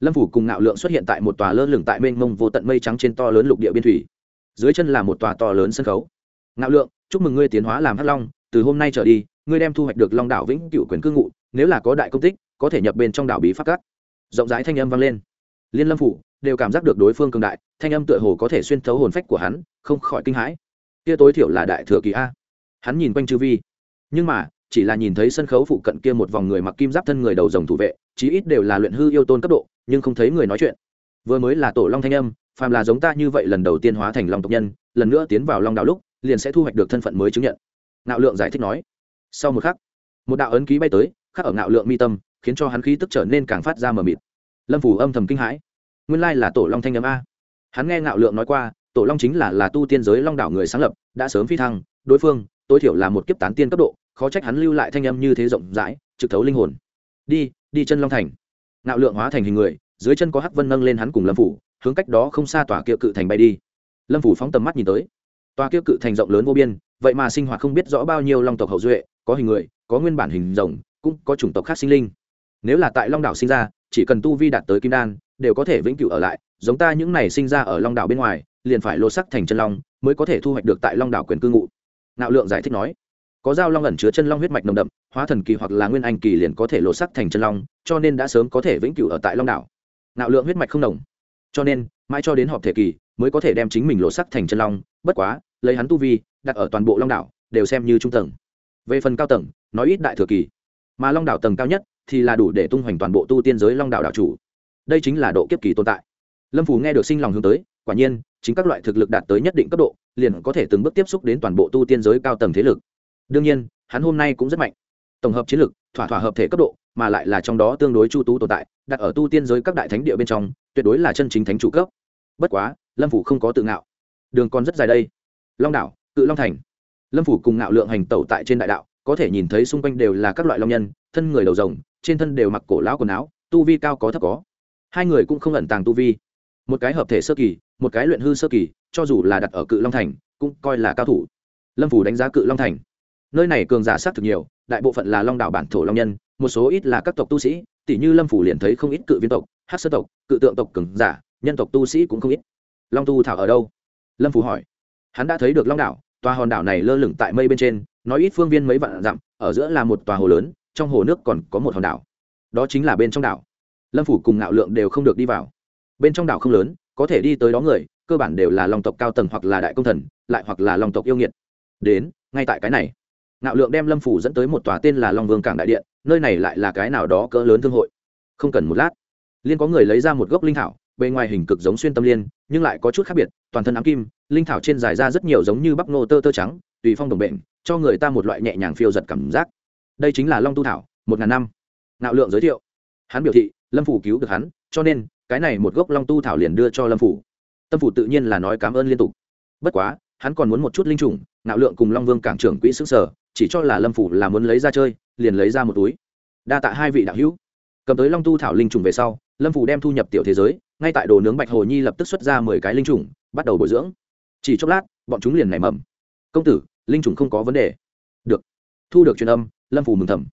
lâm phủ cùng ngạo lượng xuất hiện tại một tòa lơ lửng tại mênh mông vô tận mây trắng trên to lớn lục địa biên thủy. Dưới chân là một tòa to lớn sân khấu. Ngạo lượng, chúc mừng ngươi tiến hóa làm hắc long, từ hôm nay trở đi, ngươi đem thu hoạch được long đảo vĩnh cựu quyền cư ngụ, nếu là có đại công tích, có thể nhập bên trong đảo bí pháp cát rộng rãi thanh âm vang lên. Liên lâm phủ đều cảm giác được đối phương cường đại, thanh âm tựa hồ có thể xuyên thấu hồn phách của hắn, không khỏi kinh hãi. Kia tối thiểu là đại thừa kỳ a. Hắn nhìn quanh chư vi. Nhưng mà chỉ là nhìn thấy sân khấu phụ cận kia một vòng người mặc kim giáp thân người đầu rồng thủ vệ, chí ít đều là luyện hư yêu tôn cấp độ, nhưng không thấy người nói chuyện. Vừa mới là tổ long thanh âm, phàm là giống ta như vậy lần đầu tiên hóa thành long tộc nhân, lần nữa tiến vào long đạo lúc, liền sẽ thu hoạch được thân phận mới chứng nhận. Nạo lượng giải thích nói. Sau một khắc, một đạo ấn ký bay tới, khắc ở nạo lượng mi tâm, khiến cho hắn khí tức trở nên càng phát ra mờ mịt. Lâm phủ âm thầm kinh hãi. Nguyên lai là tổ long thanh âm a. Hắn nghe nạo lượng nói qua, tổ long chính là là tu tiên giới long đảo người sáng lập, đã sớm phi thăng, đối phương, tối thiểu là một kiếp tán tiên cấp độ khó trách hắn lưu lại thanh âm như thế rộng rãi, trực thấu linh hồn. Đi đi chân long thành. Nạo lượng hóa thành hình người, dưới chân có hắc vân nâng lên hắn cùng lâm phủ, hướng cách đó không xa tòa kiệu cự thành bay đi. Lâm phủ phóng tầm mắt nhìn tới. Toa kia cự thành rộng lớn vô biên, vậy mà sinh hoạt không biết rõ bao nhiêu long tộc hậu duệ, có hình người, có nguyên bản hình rồng, cũng có chủng tộc khác sinh linh. Nếu là tại long đảo sinh ra, chỉ cần tu vi đạt tới kim đan, đều có thể vĩnh cửu ở lại, giống ta những này sinh ra ở long đảo bên ngoài, liền phải lột sắc thành chân long, mới có thể thu hoạch được tại long đảo quyền cư ngụ. Nạo lượng giải thích nói có dao long ẩn chứa chân long huyết mạch nồng đậm, hóa thần kỳ hoặc là nguyên anh kỳ liền có thể lộ sắc thành chân long, cho nên đã sớm có thể vĩnh cửu ở tại long đảo. Nạo lượng huyết mạch không đồng. Cho nên, mãi cho đến họp thể kỳ, mới có thể đem chính mình lộ sắc thành chân long, bất quá, lấy hắn tu vi, đặt ở toàn bộ long đảo, đều xem như trung tầng. Về phần cao tầng, nói ít đại thừa kỳ. Mà long đảo tầng cao nhất, thì là đủ để tung hoành toàn bộ tu tiên giới long đảo đảo chủ. Đây chính là độ kiếp kỳ tồn tại. Lâm phù nghe được sinh lòng hướng tới, quả nhiên, chính các loại thực lực đạt tới nhất định cấp độ, liền có thể từng bước tiếp xúc đến toàn bộ tu tiên giới cao tầng thế lực đương nhiên, hắn hôm nay cũng rất mạnh. Tổng hợp chiến lược thỏa thỏa hợp thể cấp độ, mà lại là trong đó tương đối chu tú tồn tại, đặt ở tu tiên giới các đại thánh địa bên trong, tuyệt đối là chân chính thánh chủ cấp. Bất quá, lâm phủ không có tự ngạo. Đường còn rất dài đây. Long đảo, cự long thành. Lâm phủ cùng ngạo lượng hành tẩu tại trên đại đạo, có thể nhìn thấy xung quanh đều là các loại long nhân, thân người đầu rồng, trên thân đều mặc cổ lão quần áo, tu vi cao có thấp có. Hai người cũng không ẩn tàng tu vi. Một cái hợp thể sơ kỳ, một cái luyện hư sơ kỳ, cho dù là đặt ở cự long thành, cũng coi là cao thủ. Lâm phủ đánh giá cự long thành nơi này cường giả sát thực nhiều, đại bộ phận là long đảo bản thổ long nhân, một số ít là các tộc tu sĩ tỷ như lâm phủ liền thấy không ít cự viên tộc hát sơ tộc, cự tượng tộc cường giả, nhân tộc tu sĩ cũng không ít. Long tu thảo ở đâu? Lâm phủ hỏi. Hắn đã thấy được long đảo, tòa hòn đảo này lơ lửng tại mây bên trên, nói ít phương viên mấy vạn dặm, ở giữa là một tòa hồ lớn, trong hồ nước còn có một hòn đảo. Đó chính là bên trong đảo. Lâm phủ cùng ngạo lượng đều không được đi vào. Bên trong đảo không lớn, có thể đi tới đó người, cơ bản đều là long tộc cao tầng hoặc là đại công thần, lại hoặc là long tộc yêu nghiệt. Đến, ngay tại cái này ngạo lượng đem lâm phủ dẫn tới một tòa tên là long vương cảng đại điện, nơi này lại là cái nào đó cỡ lớn thương hội. Không cần một lát liên có người lấy ra một gốc linh thảo, bề ngoài hình cực giống xuyên tâm liên, nhưng lại có chút khác biệt, toàn thân ám kim, linh thảo trên dài ra rất nhiều giống như bắp nô tơ tơ trắng, tùy phong đồng bệnh, cho người ta một loại nhẹ nhàng phiêu giật cảm giác. Đây chính là long tu thảo, một ngàn năm. Nạo lượng giới thiệu. Hắn biểu thị, lâm phủ cứu được hắn, cho nên, cái này một gốc long tu thảo liền đưa cho lâm phủ. Tâm phủ tự nhiên là nói cảm ơn liên tục. Bất quá, hắn còn muốn một chút linh trùng nạo lượng cùng long vương cảng trưởng quỹ xứ sở chỉ cho là lâm phủ là muốn lấy ra chơi, liền lấy ra một túi. Đa tạ hai vị đạo hữu. Cầm tới long tu thảo linh trùng về sau, lâm phủ đem thu nhập tiểu thế giới, ngay tại đồ nướng bạch hồ nhi lập tức xuất ra mười cái linh trùng, bắt đầu bồi dưỡng. Chỉ chốc lát, bọn chúng liền nảy mầm. Công tử, linh trùng không có vấn đề. Được. Thu được truyền âm, lâm phủ mừng thầm.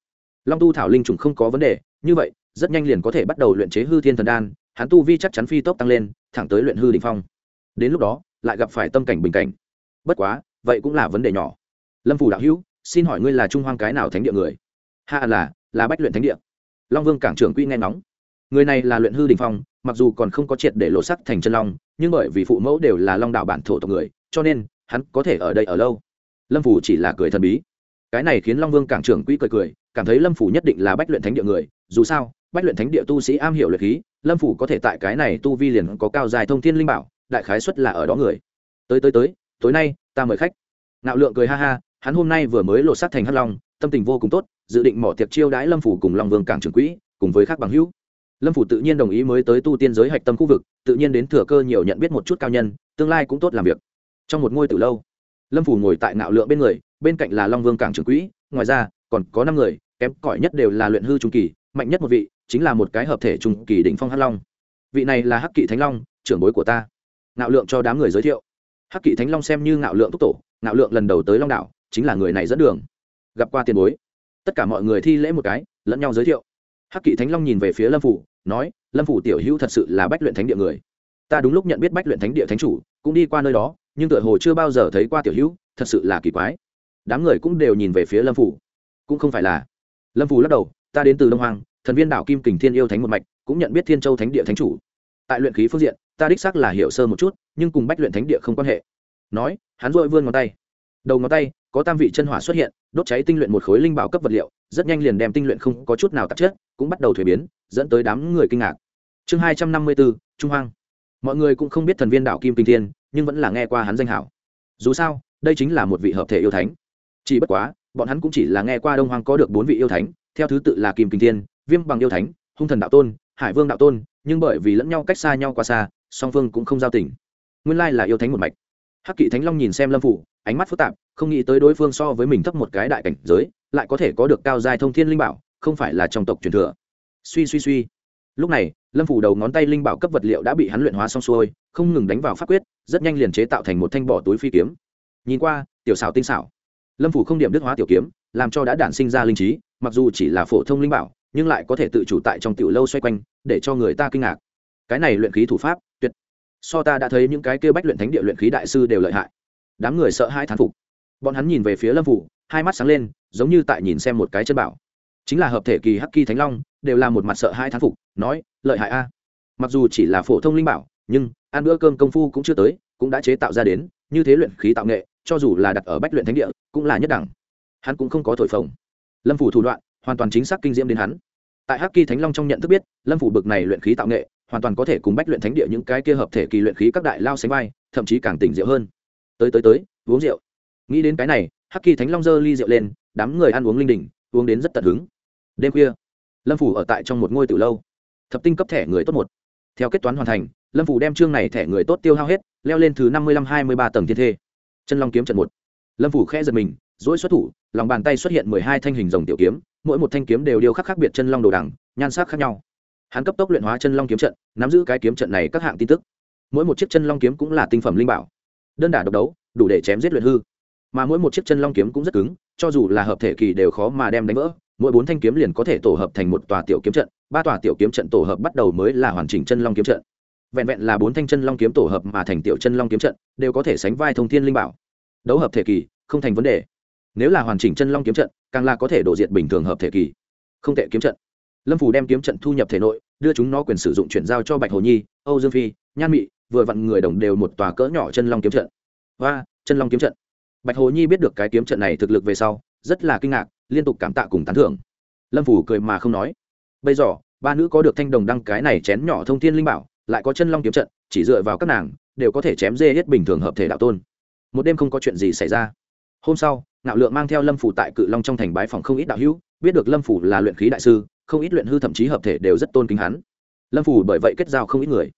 Long tu thảo linh trùng không có vấn đề, như vậy, rất nhanh liền có thể bắt đầu luyện chế hư thiên thần đan, hắn tu vi chắc chắn phi tốc tăng lên, thẳng tới luyện hư đ ỉ n h phong. Đến lúc đó, lại gặp phải tâm cảnh bình cảnh. Bất quá, vậy cũng là vấn đề nhỏ. Lâm phủ đạo hữu xin hỏi ngươi là trung hoang cái nào thánh địa người? Hạ là là bách luyện thánh địa. Long vương cảng trưởng quy nghe nóng người này là luyện hư đình phong, mặc dù còn không có triệt để lộ sắc thành chân long, nhưng bởi vì phụ mẫu đều là long đạo bản thổ tộc người, cho nên hắn có thể ở đây ở lâu. Lâm phủ chỉ là cười thần bí. Cái này khiến long vương cảng trưởng quỹ cười cười, cảm thấy lâm phủ nhất định là bách luyện thánh địa người, dù sao, bách luyện thánh địa tu sĩ am hiểu luyện khí, lâm phủ có thể tại cái này tu vi liền có cao dài thông thiên linh bảo, đại khái xuất là ở đó người. Tới tới tới, tối nay, ta mời khách. Nạo lượng cười ha ha hắn hôm nay vừa mới lột xác thành hắc long, tâm tình vô cùng tốt, dự định mỏ tiệc chiêu đãi lâm phủ cùng long vương cảng trưởng quỹ, cùng với các bằng hữu. Lâm phủ tự nhiên đồng ý mới tới tu tiên giới hạch tâm khu vực, tự nhiên đến thừa cơ nhiều nhận biết một chút cao nhân, tương lai cũng tốt làm việc. Trong một ngôi từ lâu, lâm phủ ngồi tại nạo lượng bên người, bên cạnh là long vương cảng trưởng quỹ, ngoài ra, còn có năm người, kém cỏi nhất đều là luyện hư trung kỳ, mạnh nhất một vị, chính là một cái hợp thể trung kỳ đỉnh phong hắc long. Vị này là hắc kỵ thánh long, trưởng bối của ta. Ngạo lượng cho đám người giới thiệu. Hắc kỵ thánh long xem như ngạo lượng túc tổ, ngạo lượng lần đầu tới long đảo chính là người này dẫn đường. Gặp qua tiền bối. Tất cả mọi người thi lễ một cái, lẫn nhau giới thiệu. Hắc kỵ thánh long nhìn về phía lâm phủ, nói, lâm phủ tiểu hữu thật sự là bách luyện thánh địa người. Ta đúng lúc nhận biết bách luyện thánh địa thánh chủ, cũng đi qua nơi đó, nhưng tựa hồ chưa bao giờ thấy qua tiểu hữu, thật sự là kỳ quái. Đám người cũng đều nhìn về phía lâm phủ. Cũng không phải là. Lâm phủ lắc đầu, ta đến từ đông hoàng thần viên đảo kim kình thiên yêu thánh một mạch, cũng nhận biết thiên châu thánh địa thánh chủ. Tại luyện khí phương diện, ta đích xác là hiểu sơ một chút, nhưng cùng bách luyện thánh địa không quan hệ. Nói, hắn dội vươn ngón tay. Đầu ngón tay có tam vị chân hỏa xuất hiện, đốt cháy tinh luyện một khối linh bảo cấp vật liệu, rất nhanh liền đem tinh luyện không có chút nào tạp chất, cũng bắt đầu thuế biến, dẫn tới đám người kinh ngạc. Chương hai trăm năm mươi bốn trung hoang. Mọi người cũng không biết thần viên đạo kim kinh thiên, nhưng vẫn là nghe qua hắn danh hảo. Dù sao, đây chính là một vị hợp thể yêu thánh. Chỉ bất quá, bọn hắn cũng chỉ là nghe qua đông hoang có được bốn vị yêu thánh, theo thứ tự là kim kinh thiên, viêm bằng yêu thánh, hung thần đạo tôn, hải vương đạo tôn, nhưng bởi vì lẫn nhau cách xa nhau quá xa, song phương cũng không giao tình. Nguyên lai là yêu thánh một mạch. Hắc kỵ thánh long nhìn xem lâm phủ, ánh mắt phức tạp không nghĩ tới đối phương so với mình thấp một cái đại cảnh giới, lại có thể có được cao dài thông thiên linh bảo, không phải là trong tộc truyền thừa. Suy suy suy. Lúc này, lâm phủ đầu ngón tay linh bảo cấp vật liệu đã bị hắn luyện hóa xong xuôi, không ngừng đánh vào pháp quyết, rất nhanh liền chế tạo thành một thanh bỏ túi phi kiếm. Nhìn qua, tiểu xảo tinh xảo. Lâm phủ không điểm đức hóa tiểu kiếm, làm cho đã đản sinh ra linh trí, mặc dù chỉ là phổ thông linh bảo, nhưng lại có thể tự chủ tại trong tiểu lâu xoay quanh, để cho người ta kinh ngạc. Cái này luyện khí thủ pháp, tuyệt. So ta đã thấy những cái kêu bách luyện thánh địa luyện khí đại sư đều lợi hại. Đám người sợ hai thán phục bọn hắn nhìn về phía lâm phủ, hai mắt sáng lên, giống như tại nhìn xem một cái chân bảo. Chính là hợp thể kỳ hắc kỳ thánh long, đều là một mặt sợ hai thán phục, nói, lợi hại a. Mặc dù chỉ là phổ thông linh bảo, nhưng ăn bữa cơm công phu cũng chưa tới, cũng đã chế tạo ra đến, như thế luyện khí tạo nghệ, cho dù là đặt ở bách luyện thánh địa, cũng là nhất đẳng. Hắn cũng không có thổi phồng. Lâm phủ thủ đoạn, hoàn toàn chính xác kinh diễm đến hắn. Tại hắc kỳ thánh long trong nhận thức biết, lâm phủ bực này luyện khí tạo nghệ, hoàn toàn có thể cùng bách luyện thánh địa những cái kia hợp thể kỳ luyện khí các đại lao sánh vai, thậm chí càng tỉnh rượu hơn. Tới tới tới, uống rượu nghĩ đến cái này, hắc kỳ thánh long giơ ly rượu lên, đám người ăn uống linh đình, uống đến rất tận hứng. Đêm khuya, lâm phủ ở tại trong một ngôi từ lâu. Thập tinh cấp thẻ người tốt một. Theo kết toán hoàn thành, lâm phủ đem chương này thẻ người tốt tiêu hao hết, leo lên thứ năm mươi năm hai mươi ba tầng thiên thê. Chân long kiếm trận một. Lâm phủ khẽ giật mình dỗi xuất thủ, lòng bàn tay xuất hiện mười hai thanh hình rồng tiểu kiếm, mỗi một thanh kiếm đều điêu khắc khác biệt chân long đồ đằng, nhan sắc khác nhau. Hắn cấp tốc luyện hóa chân long kiếm trận, nắm giữ cái kiếm trận này các hạng tin tức. Mỗi một chiếc chân long kiếm cũng là tinh phẩm linh bảo. Đơn đả độc đấu, đủ để chém giết luyện hư mà mỗi một chiếc chân long kiếm cũng rất cứng, cho dù là hợp thể kỳ đều khó mà đem đánh vỡ. Mỗi bốn thanh kiếm liền có thể tổ hợp thành một tòa tiểu kiếm trận, ba tòa tiểu kiếm trận tổ hợp bắt đầu mới là hoàn chỉnh chân long kiếm trận. Vẹn vẹn là bốn thanh chân long kiếm tổ hợp mà thành tiểu chân long kiếm trận, đều có thể sánh vai thông thiên linh bảo. Đấu hợp thể kỳ, không thành vấn đề. Nếu là hoàn chỉnh chân long kiếm trận, càng là có thể đổ diệt bình thường hợp thể kỳ. Không tệ kiếm trận. Lâm phủ đem kiếm trận thu nhập thể nội, đưa chúng nó quyền sử dụng chuyển giao cho bạch hồ nhi, âu dương phi, nhan mị, vừa vặn người đồng đều một tòa cỡ nhỏ chân long kiếm trận. Và chân long kiếm trận bạch hồ nhi biết được cái kiếm trận này thực lực về sau, rất là kinh ngạc, liên tục cảm tạ cùng tán thưởng. Lâm phủ cười mà không nói. Bây giờ, ba nữ có được thanh đồng đăng cái này chén nhỏ thông thiên linh bảo, lại có chân long kiếm trận, chỉ dựa vào các nàng, đều có thể chém dê hết bình thường hợp thể đạo tôn. Một đêm không có chuyện gì xảy ra. Hôm sau nạo lượng mang theo lâm phủ tại cự long trong thành bái phòng không ít đạo hữu, biết được lâm phủ là luyện khí đại sư, không ít luyện hư thậm chí hợp thể đều rất tôn kính hắn. Lâm phủ bởi vậy kết giao không ít người.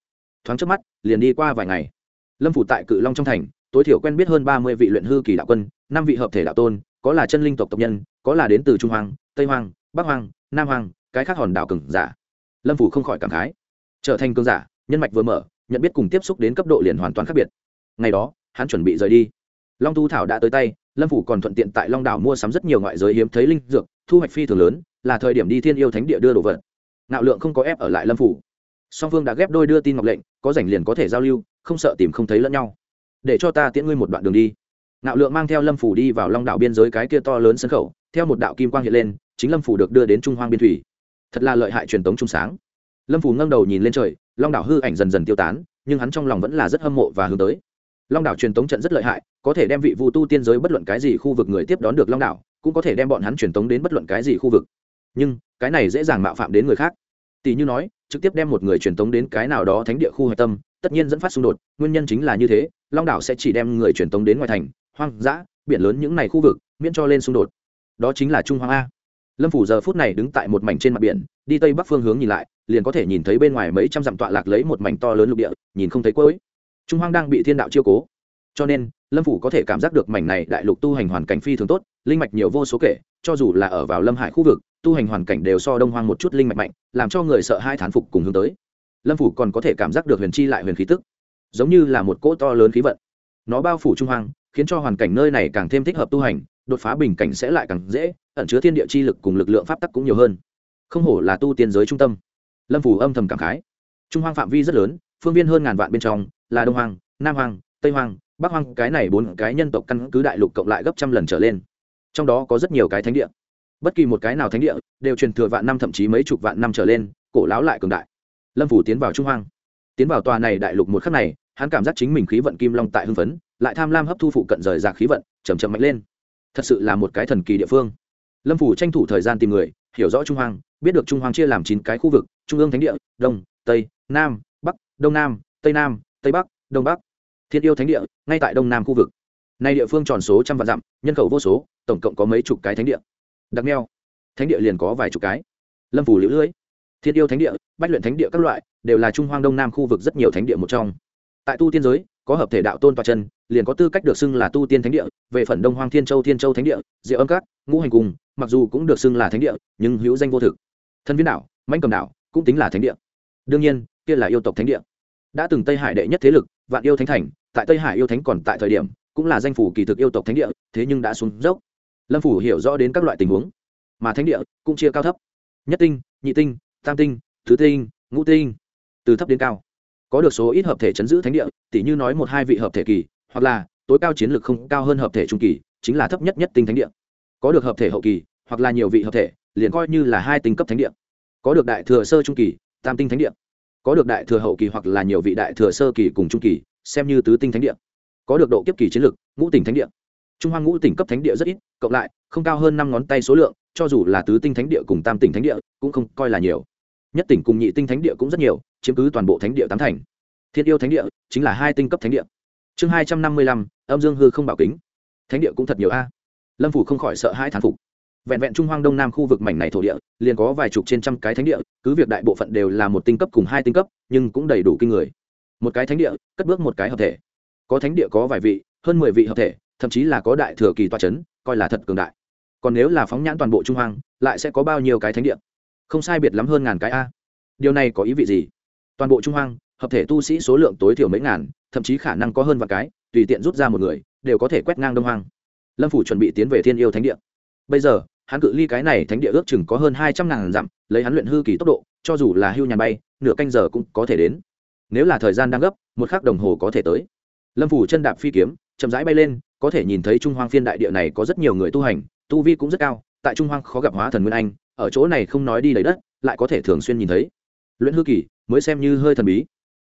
Thoáng trước mắt, liền đi qua vài ngày. Lâm phủ tại cự long trong thành tối thiểu quen biết hơn ba mươi vị luyện hư kỳ đạo quân, năm vị hợp thể đạo tôn, có là chân linh tộc tộc nhân, có là đến từ trung hoàng tây hoàng bắc hoàng nam hoàng cái khác hòn đảo cường giả. Lâm phủ không khỏi cảm khái. Trở thành cường giả, nhân mạch vừa mở, nhận biết cùng tiếp xúc đến cấp độ liền hoàn toàn khác biệt. Ngày đó, hắn chuẩn bị rời đi. Long tu thảo đã tới tay, lâm phủ còn thuận tiện tại long đảo mua sắm rất nhiều ngoại giới hiếm thấy linh dược, thu hoạch phi thường lớn, là thời điểm đi thiên yêu thánh địa đưa đồ vật. Nạo lượng không có ép ở lại lâm phủ. Song phương đã ghép đôi đưa tin ngọc lệnh, có rảnh liền có thể giao lưu, không sợ tìm không thấy lẫn nhau để cho ta tiễn ngươi một đoạn đường đi. Nạo lượng mang theo lâm phủ đi vào long đảo biên giới cái kia to lớn sân khẩu, theo một đạo kim quang hiện lên, chính lâm phủ được đưa đến trung hoang biên thủy. Thật là lợi hại truyền tống trung sáng. Lâm phủ ngâng đầu nhìn lên trời, long đảo hư ảnh dần dần tiêu tán, nhưng hắn trong lòng vẫn là rất hâm mộ và hướng tới. Long đảo truyền tống trận rất lợi hại, có thể đem vị vu tu tiên giới bất luận cái gì khu vực người tiếp đón được long đảo, cũng có thể đem bọn hắn truyền tống đến bất luận cái gì khu vực. Nhưng, cái này dễ dàng mạo phạm đến người khác. Tỷ như nói, trực tiếp đem một người truyền tống đến cái nào đó thánh địa khu hạch tâm, tất nhiên dẫn phát xung đột, nguyên nhân chính là như thế long đảo sẽ chỉ đem người truyền tống đến ngoài thành, hoang dã, biển lớn những này khu vực, miễn cho lên xung đột. Đó chính là trung hoang a. Lâm phủ giờ phút này đứng tại một mảnh trên mặt biển, đi tây bắc phương hướng nhìn lại, liền có thể nhìn thấy bên ngoài mấy trăm dặm tọa lạc lấy một mảnh to lớn lục địa, nhìn không thấy cuối. Trung hoang đang bị thiên đạo chiêu cố. Cho nên, lâm phủ có thể cảm giác được mảnh này đại lục tu hành hoàn cảnh phi thường tốt, linh mạch nhiều vô số kể, cho dù là ở vào lâm hải khu vực, tu hành hoàn cảnh đều so đông hoang một chút linh mạch mạnh, làm cho người sợ hai thán phục cùng hướng tới. Lâm phủ còn có thể cảm giác được huyền chi lại huyền khí tức giống như là một cỗ to lớn khí vận. Nó bao phủ trung hoang, khiến cho hoàn cảnh nơi này càng thêm thích hợp tu hành, đột phá bình cảnh sẽ lại càng dễ, ẩn chứa thiên địa chi lực cùng lực lượng pháp tắc cũng nhiều hơn. Không hổ là tu tiên giới trung tâm. Lâm phủ âm thầm cảm khái. Trung hoang phạm vi rất lớn, phương viên hơn ngàn vạn bên trong, là đông hoang, nam hoang, tây hoang, bắc hoang, cái này bốn cái nhân tộc căn cứ đại lục cộng lại gấp trăm lần trở lên. Trong đó có rất nhiều cái thánh địa. Bất kỳ một cái nào thánh địa, đều truyền thừa vạn năm thậm chí mấy chục vạn năm trở lên, cổ láo lại cường đại. Lâm phủ tiến vào trung hoang tiến vào tòa này đại lục một khắc này, hắn cảm giác chính mình khí vận kim long tại hưng phấn, lại tham lam hấp thu phụ cận rời rạc khí vận chầm chậm mạnh lên. Thật sự là một cái thần kỳ địa phương. Lâm phủ tranh thủ thời gian tìm người, hiểu rõ trung hoang, biết được trung hoang chia làm chín cái khu vực, trung ương thánh địa, đông, tây, nam, bắc, đông nam, tây nam, tây bắc, đông bắc. Thiên yêu thánh địa, ngay tại đông nam khu vực. Nay địa phương tròn số trăm vạn dặm, nhân khẩu vô số, tổng cộng có mấy chục cái thánh địa. Đặc neo, thánh địa liền có vài chục cái. Lâm phủ lưỡi lưỡi thiên yêu thánh địa, bách luyện thánh địa các loại đều là trung hoang đông nam khu vực rất nhiều thánh địa một trong. Tại tu tiên giới, có hợp thể đạo tôn tòa chân, liền có tư cách được xưng là tu tiên thánh địa, về phần đông hoang thiên châu thiên châu thánh địa, diệu âm các, ngũ hành cùng mặc dù cũng được xưng là thánh địa, nhưng hữu danh vô thực. Thân viên đảo mãnh cầm đảo cũng tính là thánh địa. Đương nhiên, kia là yêu tộc thánh địa. Đã từng tây hải đệ nhất thế lực, vạn yêu thánh thành, tại tây hải yêu thánh còn tại thời điểm, cũng là danh phủ kỳ thực yêu tộc thánh địa, thế nhưng đã xuống dốc. Lâm phủ hiểu rõ đến các loại tình huống, mà thánh địa cũng chia cao thấp. Nhất tinh, nhị tinh, tam tinh, thứ tinh, ngũ tinh từ thấp đến cao. Có được số ít hợp thể chấn giữ thánh địa tỷ như nói một hai vị hợp thể kỳ, hoặc là tối cao chiến lược không cao hơn hợp thể trung kỳ, chính là thấp nhất nhất tinh thánh địa. Có được hợp thể hậu kỳ, hoặc là nhiều vị hợp thể, liền coi như là hai tinh cấp thánh địa. Có được đại thừa sơ trung kỳ, tam tinh thánh địa. Có được đại thừa hậu kỳ hoặc là nhiều vị đại thừa sơ kỳ cùng trung kỳ, xem như tứ tinh thánh địa. Có được độ kiếp kỳ chiến lược, ngũ tỉnh thánh địa. Trung hoa ngũ tỉnh cấp thánh địa rất ít, cộng lại, không cao hơn năm ngón tay số lượng, cho dù là tứ tinh thánh địa cùng tam tỉnh thánh địa, cũng không coi là nhiều. Nhất tỉnh cùng nhị tinh thánh địa cũng rất nhiều chiếm cứ toàn bộ thánh địa tám thành. Thiên yêu thánh địa chính là hai tinh cấp thánh địa. Chương hai trăm năm mươi lăm, âm dương hư không bảo kính. Thánh địa cũng thật nhiều a. Lâm phủ không khỏi sợ hai thán phục. Vẹn vẹn trung hoang đông nam khu vực mảnh này thổ địa, liền có vài chục trên trăm cái thánh địa, cứ việc đại bộ phận đều là một tinh cấp cùng hai tinh cấp, nhưng cũng đầy đủ kinh người. Một cái thánh địa, cất bước một cái hợp thể. Có thánh địa có vài vị, hơn mười vị hợp thể, thậm chí là có đại thừa kỳ toa c h ấ n coi là thật cường đại. Còn nếu là phóng nhãn toàn bộ trung hoang, lại sẽ có bao nhiêu cái thánh địa? Không sai biệt lắm hơn ngàn cái a. Điều này có ý vị gì? Toàn bộ trung hoang, hợp thể tu sĩ số lượng tối thiểu mấy ngàn, thậm chí khả năng có hơn vài cái, tùy tiện rút ra một người, đều có thể quét ngang đông hoang. Lâm phủ chuẩn bị tiến về thiên yêu thánh địa. Bây giờ, hắn cự ly cái này thánh địa ước chừng có hơn hai trăm ngàn dặm, lấy hắn luyện hư kỳ tốc độ, cho dù là hưu nhà bay, nửa canh giờ cũng có thể đến. Nếu là thời gian đang gấp, một khắc đồng hồ có thể tới. Lâm phủ chân đạp phi kiếm, chậm rãi bay lên, có thể nhìn thấy trung hoang phiên đại địa này có rất nhiều người tu hành, tu vi cũng rất cao, tại trung hoang khó gặp hóa thần nguyên anh, ở chỗ này không nói đi lấy đất, lại có thể thường xuyên nhìn thấy. Luyện hư kỳ mới xem như hơi thần bí.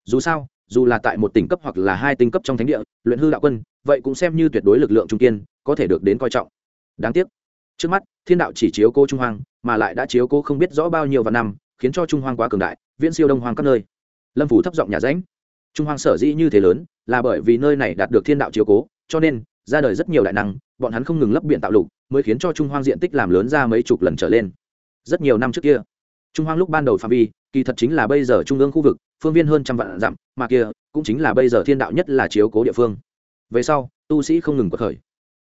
Dù sao, dù là tại một tỉnh cấp hoặc là hai tinh cấp trong thánh địa, luyện hư đạo quân, vậy cũng xem như tuyệt đối lực lượng trung kiên, có thể được đến coi trọng. Đáng tiếc, trước mắt, thiên đạo chỉ chiếu cô trung hoang, mà lại đã chiếu cô không biết rõ bao nhiêu và năm, khiến cho trung hoang quá cường đại, viễn siêu đông hoang các nơi. Lâm phủ thấp giọng nhà ránh trung hoang sở dĩ như thế lớn, là bởi vì nơi này đạt được thiên đạo chiếu cố, cho nên, ra đời rất nhiều đại năng, bọn hắn không ngừng lấp biện tạo lục, mới khiến cho trung hoang diện tích làm lớn ra mấy chục lần trở lên. Rất nhiều năm trước kia, trung hoang lúc ban đầu phạm vi kỳ thật chính là bây giờ trung ương khu vực, phương viên hơn trăm vạn dặm, mà kia cũng chính là bây giờ thiên đạo nhất là chiếu cố địa phương. Về sau, tu sĩ không ngừng quật khởi.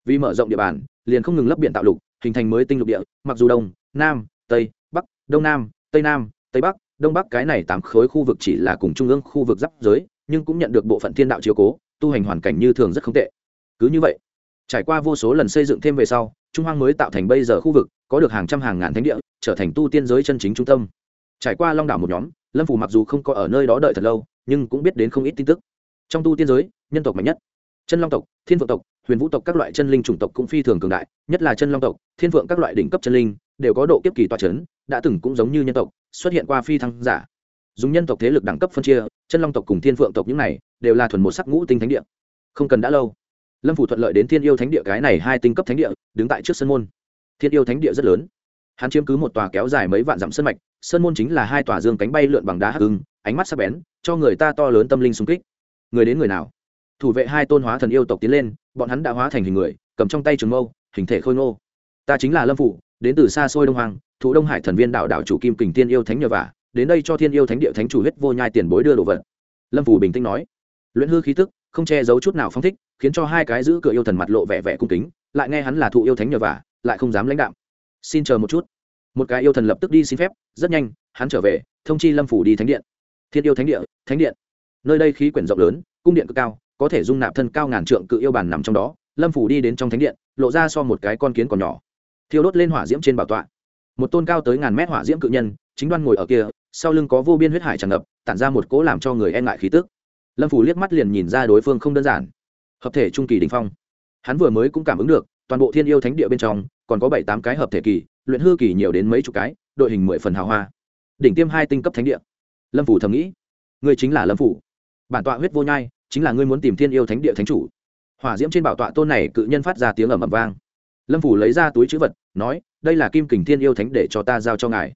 Vì mở rộng địa bàn, liền không ngừng lấp biển tạo lục, hình thành mới tinh lục địa, mặc dù đông, nam, tây, bắc, đông nam, tây nam, tây bắc, đông bắc cái này tám khối khu vực chỉ là cùng trung ương khu vực giáp giới, nhưng cũng nhận được bộ phận thiên đạo chiếu cố, tu hành hoàn cảnh như thường rất không tệ. Cứ như vậy, trải qua vô số lần xây dựng thêm về sau, trung hoang mới tạo thành bây giờ khu vực, có được hàng trăm hàng ngàn thánh địa, trở thành tu tiên giới chân chính trung tâm trải qua long đảo một nhóm, lâm phủ mặc dù không có ở nơi đó đợi thật lâu, nhưng cũng biết đến không ít tin tức. Trong tu tiên giới, nhân tộc mạnh nhất. Chân long tộc, thiên phượng tộc, huyền vũ tộc các loại chân linh chủng tộc cũng phi thường cường đại, nhất là chân long tộc, thiên phượng các loại đỉnh cấp chân linh đều có độ kiếp kỳ toa c h ấ n đã từng cũng giống như nhân tộc, xuất hiện qua phi thăng giả. Dùng nhân tộc thế lực đẳng cấp phân chia, chân long tộc cùng thiên phượng tộc những này đều là thuần một sắc ngũ tinh thánh địa. Không cần đã lâu. Lâm phủ thuận lợi đến thiên yêu thánh địa, cái này hai tinh cấp thánh địa, đứng tại trước sân môn. Thiên yêu thánh địa rất lớn hắn chiếm cứ một tòa kéo dài mấy vạn dặm sân mạch, sơn môn chính là hai tòa dương cánh bay lượn bằng đá hắc hưng ánh mắt sắc bén, cho người ta to lớn tâm linh xung kích. Người đến người nào? Thủ vệ hai tôn hóa thần yêu tộc tiến lên, bọn hắn đã hóa thành hình người, cầm trong tay trường mâu, hình thể khôi ngô. Ta chính là lâm phụ đến từ xa xôi đông hoàng thủ đông hải thần viên đạo đạo chủ kim kình tiên yêu thánh nhờ vả, đến đây cho thiên yêu thánh địa thánh chủ huyết vô nhai tiền bối đưa đồ vật. Lâm phủ bình tĩnh nói. Luyện hư khí tức, không che giấu chút nào phong thích, khiến cho hai cái giữ cửa yêu thần mặt lộ vẻ vẻ cung kính, lại nghe hắn là thụ yêu thánh nhờ vả, lại không dám lãnh đạm xin chờ một chút. Một cái yêu thần lập tức đi xin phép, rất nhanh, hắn trở về, thông chi lâm phủ đi thánh điện. Thiên yêu thánh địa, thánh điện. Nơi đây khí quyển rộng lớn, cung điện cực cao, có thể dung nạp thân cao ngàn trượng cự yêu bản nằm trong đó, lâm phủ đi đến trong thánh điện, lộ ra so một cái con kiến còn nhỏ. Thiêu đốt lên hỏa diễm trên bảo tọa. Một tôn cao tới ngàn mét hỏa diễm cự nhân, chính đoan ngồi ở kia, sau lưng có vô biên huyết hải tràn ngập, tản ra một cỗ làm cho người e ngại khí tức. Lâm phủ liếc mắt liền nhìn ra đối phương không đơn giản. Hợp thể trung kỳ đình phong. Hắn vừa mới cũng cảm ứng được toàn bộ thiên yêu thánh địa bên trong, còn có bảy tám cái hợp thể kỳ, luyện hư kỳ nhiều đến mấy chục cái, đội hình mười phần hào hoa. Đỉnh tiêm hai tinh cấp thánh địa. Lâm phủ thầm nghĩ người chính là lâm phủ. Bản tọa huyết vô nhai, chính là ngươi muốn tìm thiên yêu thánh địa thánh chủ. Hỏa diễm trên bảo tọa tôn này cự nhân phát ra tiếng ầm ầm vang. Lâm phủ lấy ra túi chữ vật, nói, đây là kim kình thiên yêu thánh để cho ta giao cho ngài.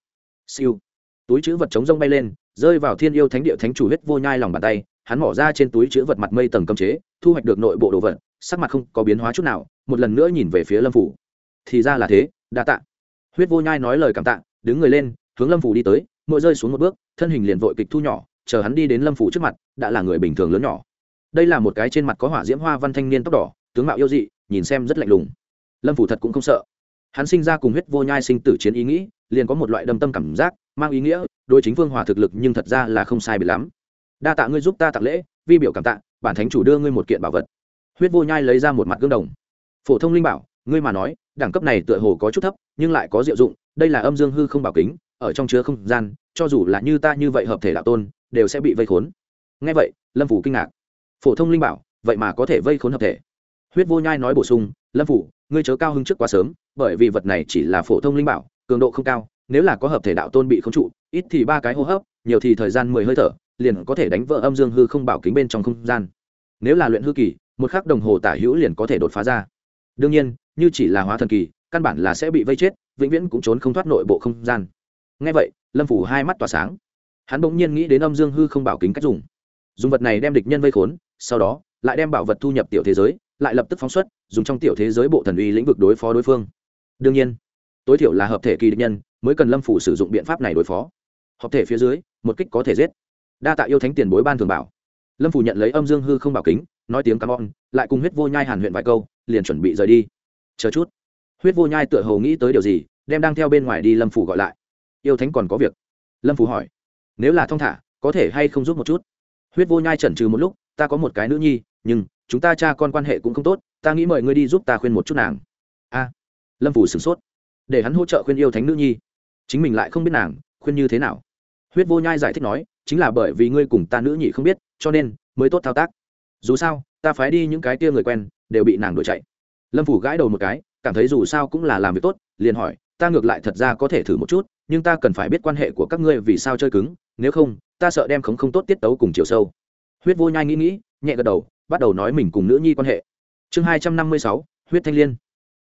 Siêu. Túi chữ vật chống rông bay lên, rơi vào thiên yêu thánh địa thánh chủ huyết vô nhai lòng bàn tay, hắn mỏ ra trên túi chữ vật mặt mây tầng cấm chế, thu hoạch được nội bộ đồ vật, sắc mặt không có biến hóa chút nào một lần nữa nhìn về phía lâm phủ. Thì ra là thế, đa tạ. Huyết vô nhai nói lời cảm tạ, đứng người lên, hướng lâm phủ đi tới, mỗi rơi xuống một bước, thân hình liền vội kịch thu nhỏ, chờ hắn đi đến lâm phủ trước mặt, đã là người bình thường lớn nhỏ. Đây là một cái trên mặt có hỏa diễm hoa văn thanh niên tóc đỏ, tướng mạo yêu dị, nhìn xem rất lạnh lùng. Lâm phủ thật cũng không sợ. Hắn sinh ra cùng huyết vô nhai sinh tử chiến ý nghĩ, liền có một loại đâm tâm cảm giác, mang ý nghĩa, đối chính vương hòa thực lực nhưng thật ra là không sai bị lắm. Đa tạ ngươi giúp ta tặng lễ, vi biểu cảm tạ, bản thánh chủ đưa ngươi một kiện bảo vật. Huyết vô nhai lấy ra một mặt gương đồng phổ thông linh bảo, ngươi mà nói, đẳng cấp này tựa hồ có chút thấp, nhưng lại có diệu dụng, đây là âm dương hư không bảo kính, ở trong chứa không gian, cho dù là như ta như vậy hợp thể đạo tôn, đều sẽ bị vây khốn. Ngay vậy, lâm phủ kinh ngạc. Phổ thông linh bảo, vậy mà có thể vây khốn hợp thể. Huyết vô nhai nói bổ sung, lâm phủ, ngươi chớ cao hứng trước quá sớm, bởi vì vật này chỉ là phổ thông linh bảo, cường độ không cao, nếu là có hợp thể đạo tôn bị khống trụ, ít thì ba cái hô hấp, nhiều thì thời gian mười hơi thở, liền có thể đánh vỡ âm dương hư không bảo kính bên trong không gian. Nếu là luyện hư kỳ, một khắc đồng hồ tả hữu liền có thể đột phá ra đương nhiên, như chỉ là hóa thần kỳ, căn bản là sẽ bị vây chết, vĩnh viễn cũng trốn không thoát nội bộ không gian. Ngay vậy, lâm phủ hai mắt tỏa sáng. Hắn bỗng nhiên nghĩ đến âm dương hư không bảo kính cách dùng. Dùng vật này đem địch nhân vây khốn, sau đó, lại đem bảo vật thu nhập tiểu thế giới, lại lập tức phóng xuất, dùng trong tiểu thế giới bộ thần uy lĩnh vực đối phó đối phương. Đương nhiên, tối thiểu là hợp thể kỳ địch nhân mới cần lâm phủ sử dụng biện pháp này đối phó. Hợp thể phía dưới, một kích có thể giết. Đa tạ yêu thánh tiền bối ban thường bảo. Lâm phủ nhận lấy âm dương hư không bảo kính nói tiếng cam on lại cùng huyết vô nhai hàn huyện vài câu, liền chuẩn bị rời đi. Chờ chút. Huyết vô nhai tựa hồ nghĩ tới điều gì, đem đang theo bên ngoài đi lâm phủ gọi lại. Yêu thánh còn có việc. Lâm phủ hỏi. Nếu là thong thả, có thể hay không giúp một chút? Huyết vô nhai chần trừ một lúc, ta có một cái nữ nhi, nhưng chúng ta cha con quan hệ cũng không tốt, ta nghĩ mời ngươi đi giúp ta khuyên một chút nàng. A. Lâm phủ sửng sốt. Để hắn hỗ trợ khuyên yêu thánh nữ nhi. Chính mình lại không biết nàng, khuyên như thế nào? Huyết vô nhai giải thích nói, chính là bởi vì ngươi cùng ta nữ nhị không biết, cho nên mới tốt thao tác dù sao, ta phái đi những cái tia người quen, đều bị nàng đuổi chạy. Lâm phủ gãi đầu một cái, cảm thấy dù sao cũng là làm việc tốt, liền hỏi, ta ngược lại thật ra có thể thử một chút, nhưng ta cần phải biết quan hệ của các ngươi vì sao chơi cứng, nếu không, ta sợ đem khống không tốt tiết tấu cùng chiều sâu. Huyết vô nhai nghĩ nghĩ, nhẹ gật đầu, bắt đầu nói mình cùng nữ nhi quan hệ. Chương hai trăm năm mươi sáu, huyết thanh liên.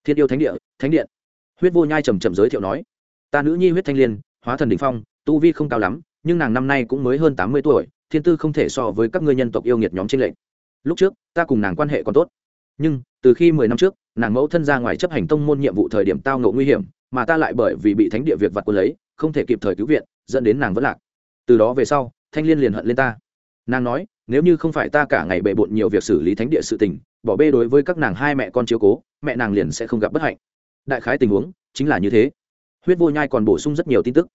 Thiên yêu thánh địa, thánh điện. Huyết vô nhai trầm trầm giới thiệu nói, ta nữ nhi huyết thanh liên, hóa thần đ ỉ n h phong, tu vi không cao lắm, nhưng nàng năm nay cũng mới hơn tám mươi tuổi, thiên tư không thể so với các ngươi nhân tộc yêu nghiệt nhóm trên lệnh lúc trước, ta cùng nàng quan hệ còn tốt. Nhưng, từ khi mười năm trước, nàng mẫu thân ra ngoài chấp hành tông môn nhiệm vụ thời điểm tao ngộ nguy hiểm, mà ta lại bởi vì bị thánh địa việc vặt quân lấy, không thể kịp thời cứu viện, dẫn đến nàng vẫn lạc. Từ đó về sau, thanh liên liền hận lên ta. Nàng nói, nếu như không phải ta cả ngày bề bộn nhiều việc xử lý thánh địa sự tình, bỏ bê đối với các nàng hai mẹ con chiếu cố, mẹ nàng liền sẽ không gặp bất hạnh. Đại khái tình huống chính là như thế. Huyết vô nhai còn bổ sung rất nhiều tin tức.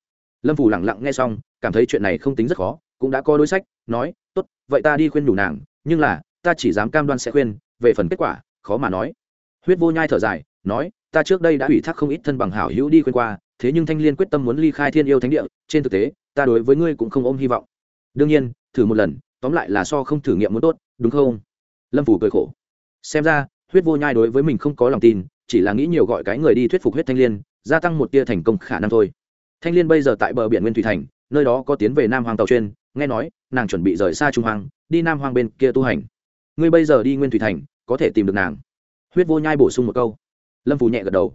Lâm phủ lẳng lặng nghe xong, cảm thấy chuyện này không tính rất khó, cũng đã có đối sách, nói, tốt, vậy ta đi khuyên đủ nàng, nhưng là ta chỉ dám cam đoan sẽ khuyên, về phần kết quả, khó mà nói. Huyết vô nhai thở dài, nói, ta trước đây đã ủy thác không ít thân bằng hảo hữu đi khuyên qua, thế nhưng thanh liên quyết tâm muốn ly khai thiên yêu thánh địa, trên thực tế, ta đối với ngươi cũng không ôm hy vọng. Đương nhiên, thử một lần, tóm lại là so không thử nghiệm muốn tốt, đúng không? Lâm phủ cười khổ. Xem ra, huyết vô nhai đối với mình không có lòng tin, chỉ là nghĩ nhiều gọi cái người đi thuyết phục huyết thanh liên, gia tăng một tia thành công khả năng thôi. Thanh liên bây giờ tại bờ biển nguyên thủy thành, nơi đó có tiến về nam hoàng tàu chuyên, nghe nói, nàng chuẩn bị rời xa trung hoàng đi nam hoàng bên kia tu hành ngươi bây giờ đi nguyên thủy thành, có thể tìm được nàng. Huyết vô nhai bổ sung một câu. Lâm phù nhẹ gật đầu.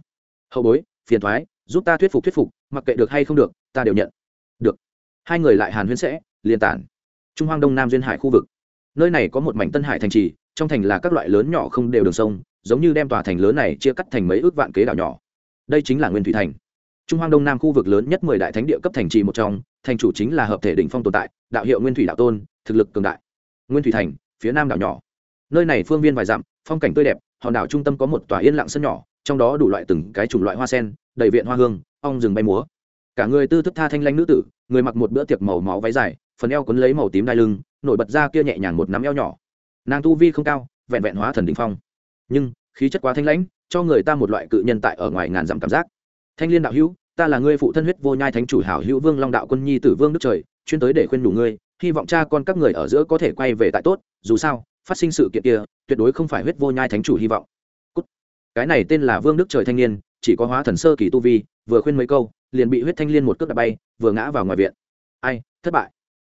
Hậu bối, phiền thoái, giúp ta thuyết phục thuyết phục, mặc kệ được hay không được, ta đều nhận. Được. Hai người lại hàn huyên sẽ liên tản. Trung hoang đông nam duyên hải khu vực. Nơi này có một mảnh tân hải thành trì, trong thành là các loại lớn nhỏ không đều đường sông, giống như đem tòa thành lớn này chia cắt thành mấy ước vạn kế đảo nhỏ. Đây chính là nguyên thủy thành. Trung hoang đông nam khu vực lớn nhất mười đại thánh địa cấp thành trì một trong, thành chủ chính là hợp thể đỉnh phong tồn tại, đạo hiệu nguyên thủy đạo tôn, thực lực cường đại. Nguyên thủy thành, phía nam đảo nhỏ nơi này phương viên vài dặm, phong cảnh tươi đẹp, hòn đảo trung tâm có một tòa yên lặng sân nhỏ, trong đó đủ loại từng cái chủng loại hoa sen, đầy viện hoa hương, ong rừng bay múa. Cả người tư thức tha thanh lanh nữ tử, người mặc một bữa tiệc màu máu váy dài, phần eo quấn lấy màu tím đai lưng, nổi bật ra kia nhẹ nhàng một nắm eo nhỏ. Nàng tu vi không cao, vẹn vẹn hóa thần đình phong. Nhưng, khí chất quá thanh lãnh, cho người ta một loại cự nhân tại ở ngoài ngàn dặm cảm giác. Thanh liên đạo hữu, ta là ngươi phụ thân huyết vô nhai thánh chủ hảo hữu vương long đạo quân nhi tử vương đức trời, chuyên tới để khuyên đủ ngươi, hy vọng cha con các người ở giữa có thể quay về tại tốt, dù sao phát sinh sự kiện kia, tuyệt đối không phải huyết vô nhai thánh chủ hy vọng. Cút. cái này tên là vương đức trời thanh niên, chỉ có hóa thần sơ kỳ tu vi, vừa khuyên mấy câu, liền bị huyết thanh liên một cước đạp bay, vừa ngã vào ngoài viện. Ai, thất bại.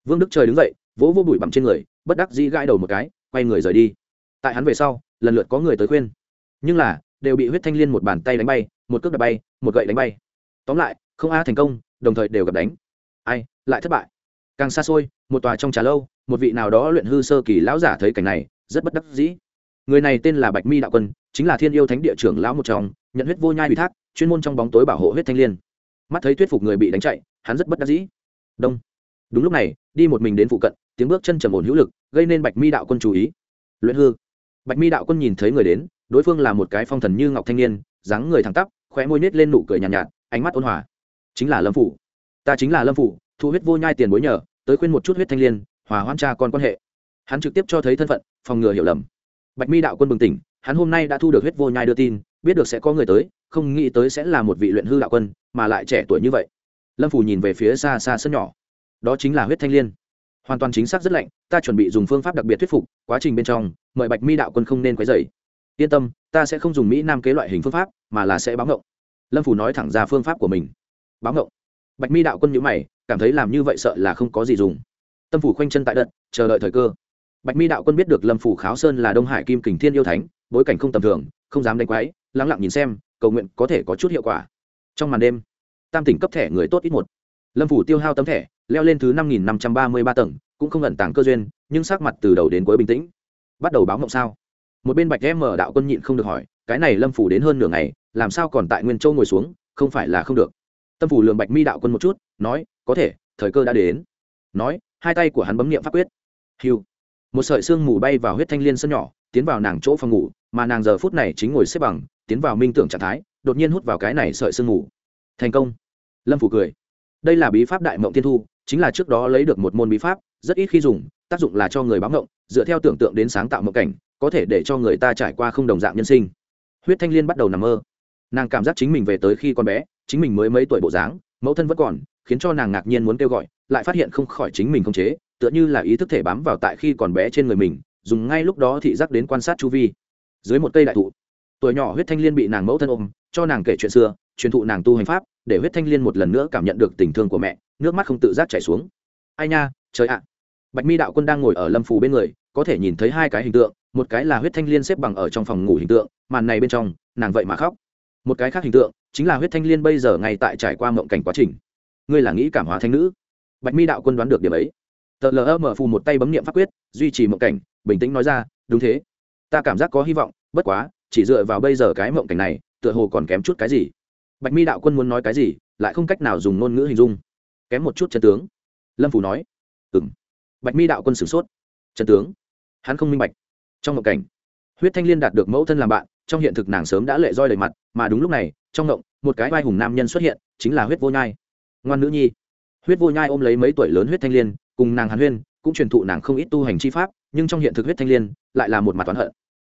Vương đức trời đứng dậy, vỗ vô bụi bặm trên người, bất đắc dĩ gãi đầu một cái, quay người rời đi. Tại hắn về sau, lần lượt có người tới khuyên. Nhưng là, đều bị huyết thanh liên một bàn tay đánh bay, một cước đạp bay, một gậy đánh bay. Tóm lại, không a thành công, đồng thời đều gặp đánh. Ai, lại thất bại càng xa xôi một tòa trong trà lâu một vị nào đó luyện hư sơ kỳ lão giả thấy cảnh này rất bất đắc dĩ. Người này tên là bạch mi đạo quân chính là thiên yêu thánh địa trưởng lão một trong nhận huyết vô nhai ủy thác chuyên môn trong bóng tối bảo hộ huyết thanh liên. Mắt thấy thuyết phục người bị đánh chạy hắn rất bất đắc dĩ. Đông. Đúng lúc này đi một mình đến phụ cận tiếng bước chân trầm ổn hữu lực gây nên bạch mi đạo quân chú ý. Luyện hư. Bạch mi đạo quân nhìn thấy người đến đối phương là một cái phong thần như ngọc thanh niên dáng người thẳng tắp khóe môi nết lên nụ cười nhàn nhạt, nhạt ánh mắt ôn hòa. Chính là lâm phủ. Ta chính là lâm phủ thu huyết vô nhai tiền bối nhờ tới khuyên một chút huyết thanh liên, hòa hoan cha con quan hệ. Hắn trực tiếp cho thấy thân phận, phòng ngừa hiểu lầm. Bạch mi đạo quân bừng tỉnh, hắn hôm nay đã thu được huyết vô nhai đưa tin, biết được sẽ có người tới, không nghĩ tới sẽ là một vị luyện hư đạo quân, mà lại trẻ tuổi như vậy. Lâm phủ nhìn về phía xa xa sân nhỏ. Đó chính là huyết thanh liên. Hoàn toàn chính xác rất lạnh, ta chuẩn bị dùng phương pháp đặc biệt thuyết phục, quá trình bên trong, mời bạch mi đạo quân không nên quấy dày yên tâm, ta sẽ không dùng mỹ nam kế loại hình phương pháp, mà là sẽ báo ngộng. Lâm phủ nói thẳng ra phương pháp của mình. Báo ngộng. Bạch mi đạo quân nhữ mày cảm thấy làm như vậy sợ là không có gì dùng. Tâm phủ khoanh chân tại đất, chờ đợi thời cơ. Bạch mi đạo quân biết được lâm phủ kháo sơn là đông hải kim kình thiên yêu thánh, bối cảnh không tầm thường, không dám đánh quái, lắng lặng nhìn xem, cầu nguyện có thể có chút hiệu quả. Trong màn đêm, tam tỉnh cấp thẻ người tốt ít một. Lâm phủ tiêu hao tấm thẻ, leo lên thứ năm nghìn năm trăm ba mươi ba tầng, cũng không ẩn tàng cơ duyên, nhưng sắc mặt từ đầu đến cuối bình tĩnh. Bắt đầu báo mộng sao? Một bên bạch em mở đạo quân nhịn không được hỏi, cái này lâm phủ đến hơn nửa ngày, làm sao còn tại nguyên châu ngồi xuống, không phải là không được. Tâm phủ lường bạch mi đạo quân một chút, nói có thể, thời cơ đã đến. Nói, hai tay của hắn bấm nghiệm pháp quyết. Hiu. Một sợi xương mù bay vào huyết thanh liên sân nhỏ, tiến vào nàng chỗ phòng ngủ, mà nàng giờ phút này chính ngồi xếp bằng, tiến vào minh tưởng trạng thái, đột nhiên hút vào cái này sợi xương mù. Thành công. Lâm phủ cười. Đây là bí pháp đại mộng tiên thu, chính là trước đó lấy được một môn bí pháp, rất ít khi dùng, tác dụng là cho người báo mộng, dựa theo tưởng tượng đến sáng tạo mộng cảnh, có thể để cho người ta trải qua không đồng dạng nhân sinh. Huyết thanh liên bắt đầu nằm mơ. Nàng cảm giác chính mình về tới khi con bé, chính mình mới mấy tuổi bộ dáng, mẫu thân vẫn còn khiến cho nàng ngạc nhiên muốn kêu gọi, lại phát hiện không khỏi chính mình không chế, tựa như là ý thức thể bám vào tại khi còn bé trên người mình, dùng ngay lúc đó thị giác đến quan sát chu vi. Dưới một cây đại thụ, tuổi nhỏ huyết thanh liên bị nàng mẫu thân ôm, cho nàng kể chuyện xưa, truyền thụ nàng tu hành pháp, để huyết thanh liên một lần nữa cảm nhận được tình thương của mẹ, nước mắt không tự giác chảy xuống. Ai nha, trời ạ. Bạch mi đạo quân đang ngồi ở lâm phù bên người, có thể nhìn thấy hai cái hình tượng, một cái là huyết thanh liên xếp bằng ở trong phòng ngủ hình tượng, màn này bên trong, nàng vậy mà khóc. Một cái khác hình tượng, chính là huyết thanh liên bây giờ ngay tại trải qua mộng cảnh quá trình ngươi là nghĩ cảm hóa thanh nữ. Bạch mi đạo quân đoán được điểm ấy. Tờ lờ mờ phù một tay bấm nghiệm pháp quyết, duy trì mộng cảnh, bình tĩnh nói ra, đúng thế. Ta cảm giác có hy vọng, bất quá, chỉ dựa vào bây giờ cái mộng cảnh này, tựa hồ còn kém chút cái gì. Bạch mi đạo quân muốn nói cái gì, lại không cách nào dùng ngôn ngữ hình dung. Kém một chút chân tướng. Lâm phủ nói ừ m bạch mi đạo quân sửng sốt. Chân tướng? Hắn không minh bạch. Trong mộng cảnh, huyết thanh liên đạt được mẫu thân làm bạn, trong hiện thực nàng sớm đã lệ roi đầy mặt, mà đúng lúc này, trong mộng, một cái vai hùng nam nhân xuất hiện, chính là huyết vô nhai ngoan nữ nhi. Huyết vô nhai ôm lấy mấy tuổi lớn huyết thanh liên, cùng nàng hàn huyên, cũng truyền thụ nàng không ít tu hành chi pháp, nhưng trong hiện thực huyết thanh liên lại là một mặt toán hận.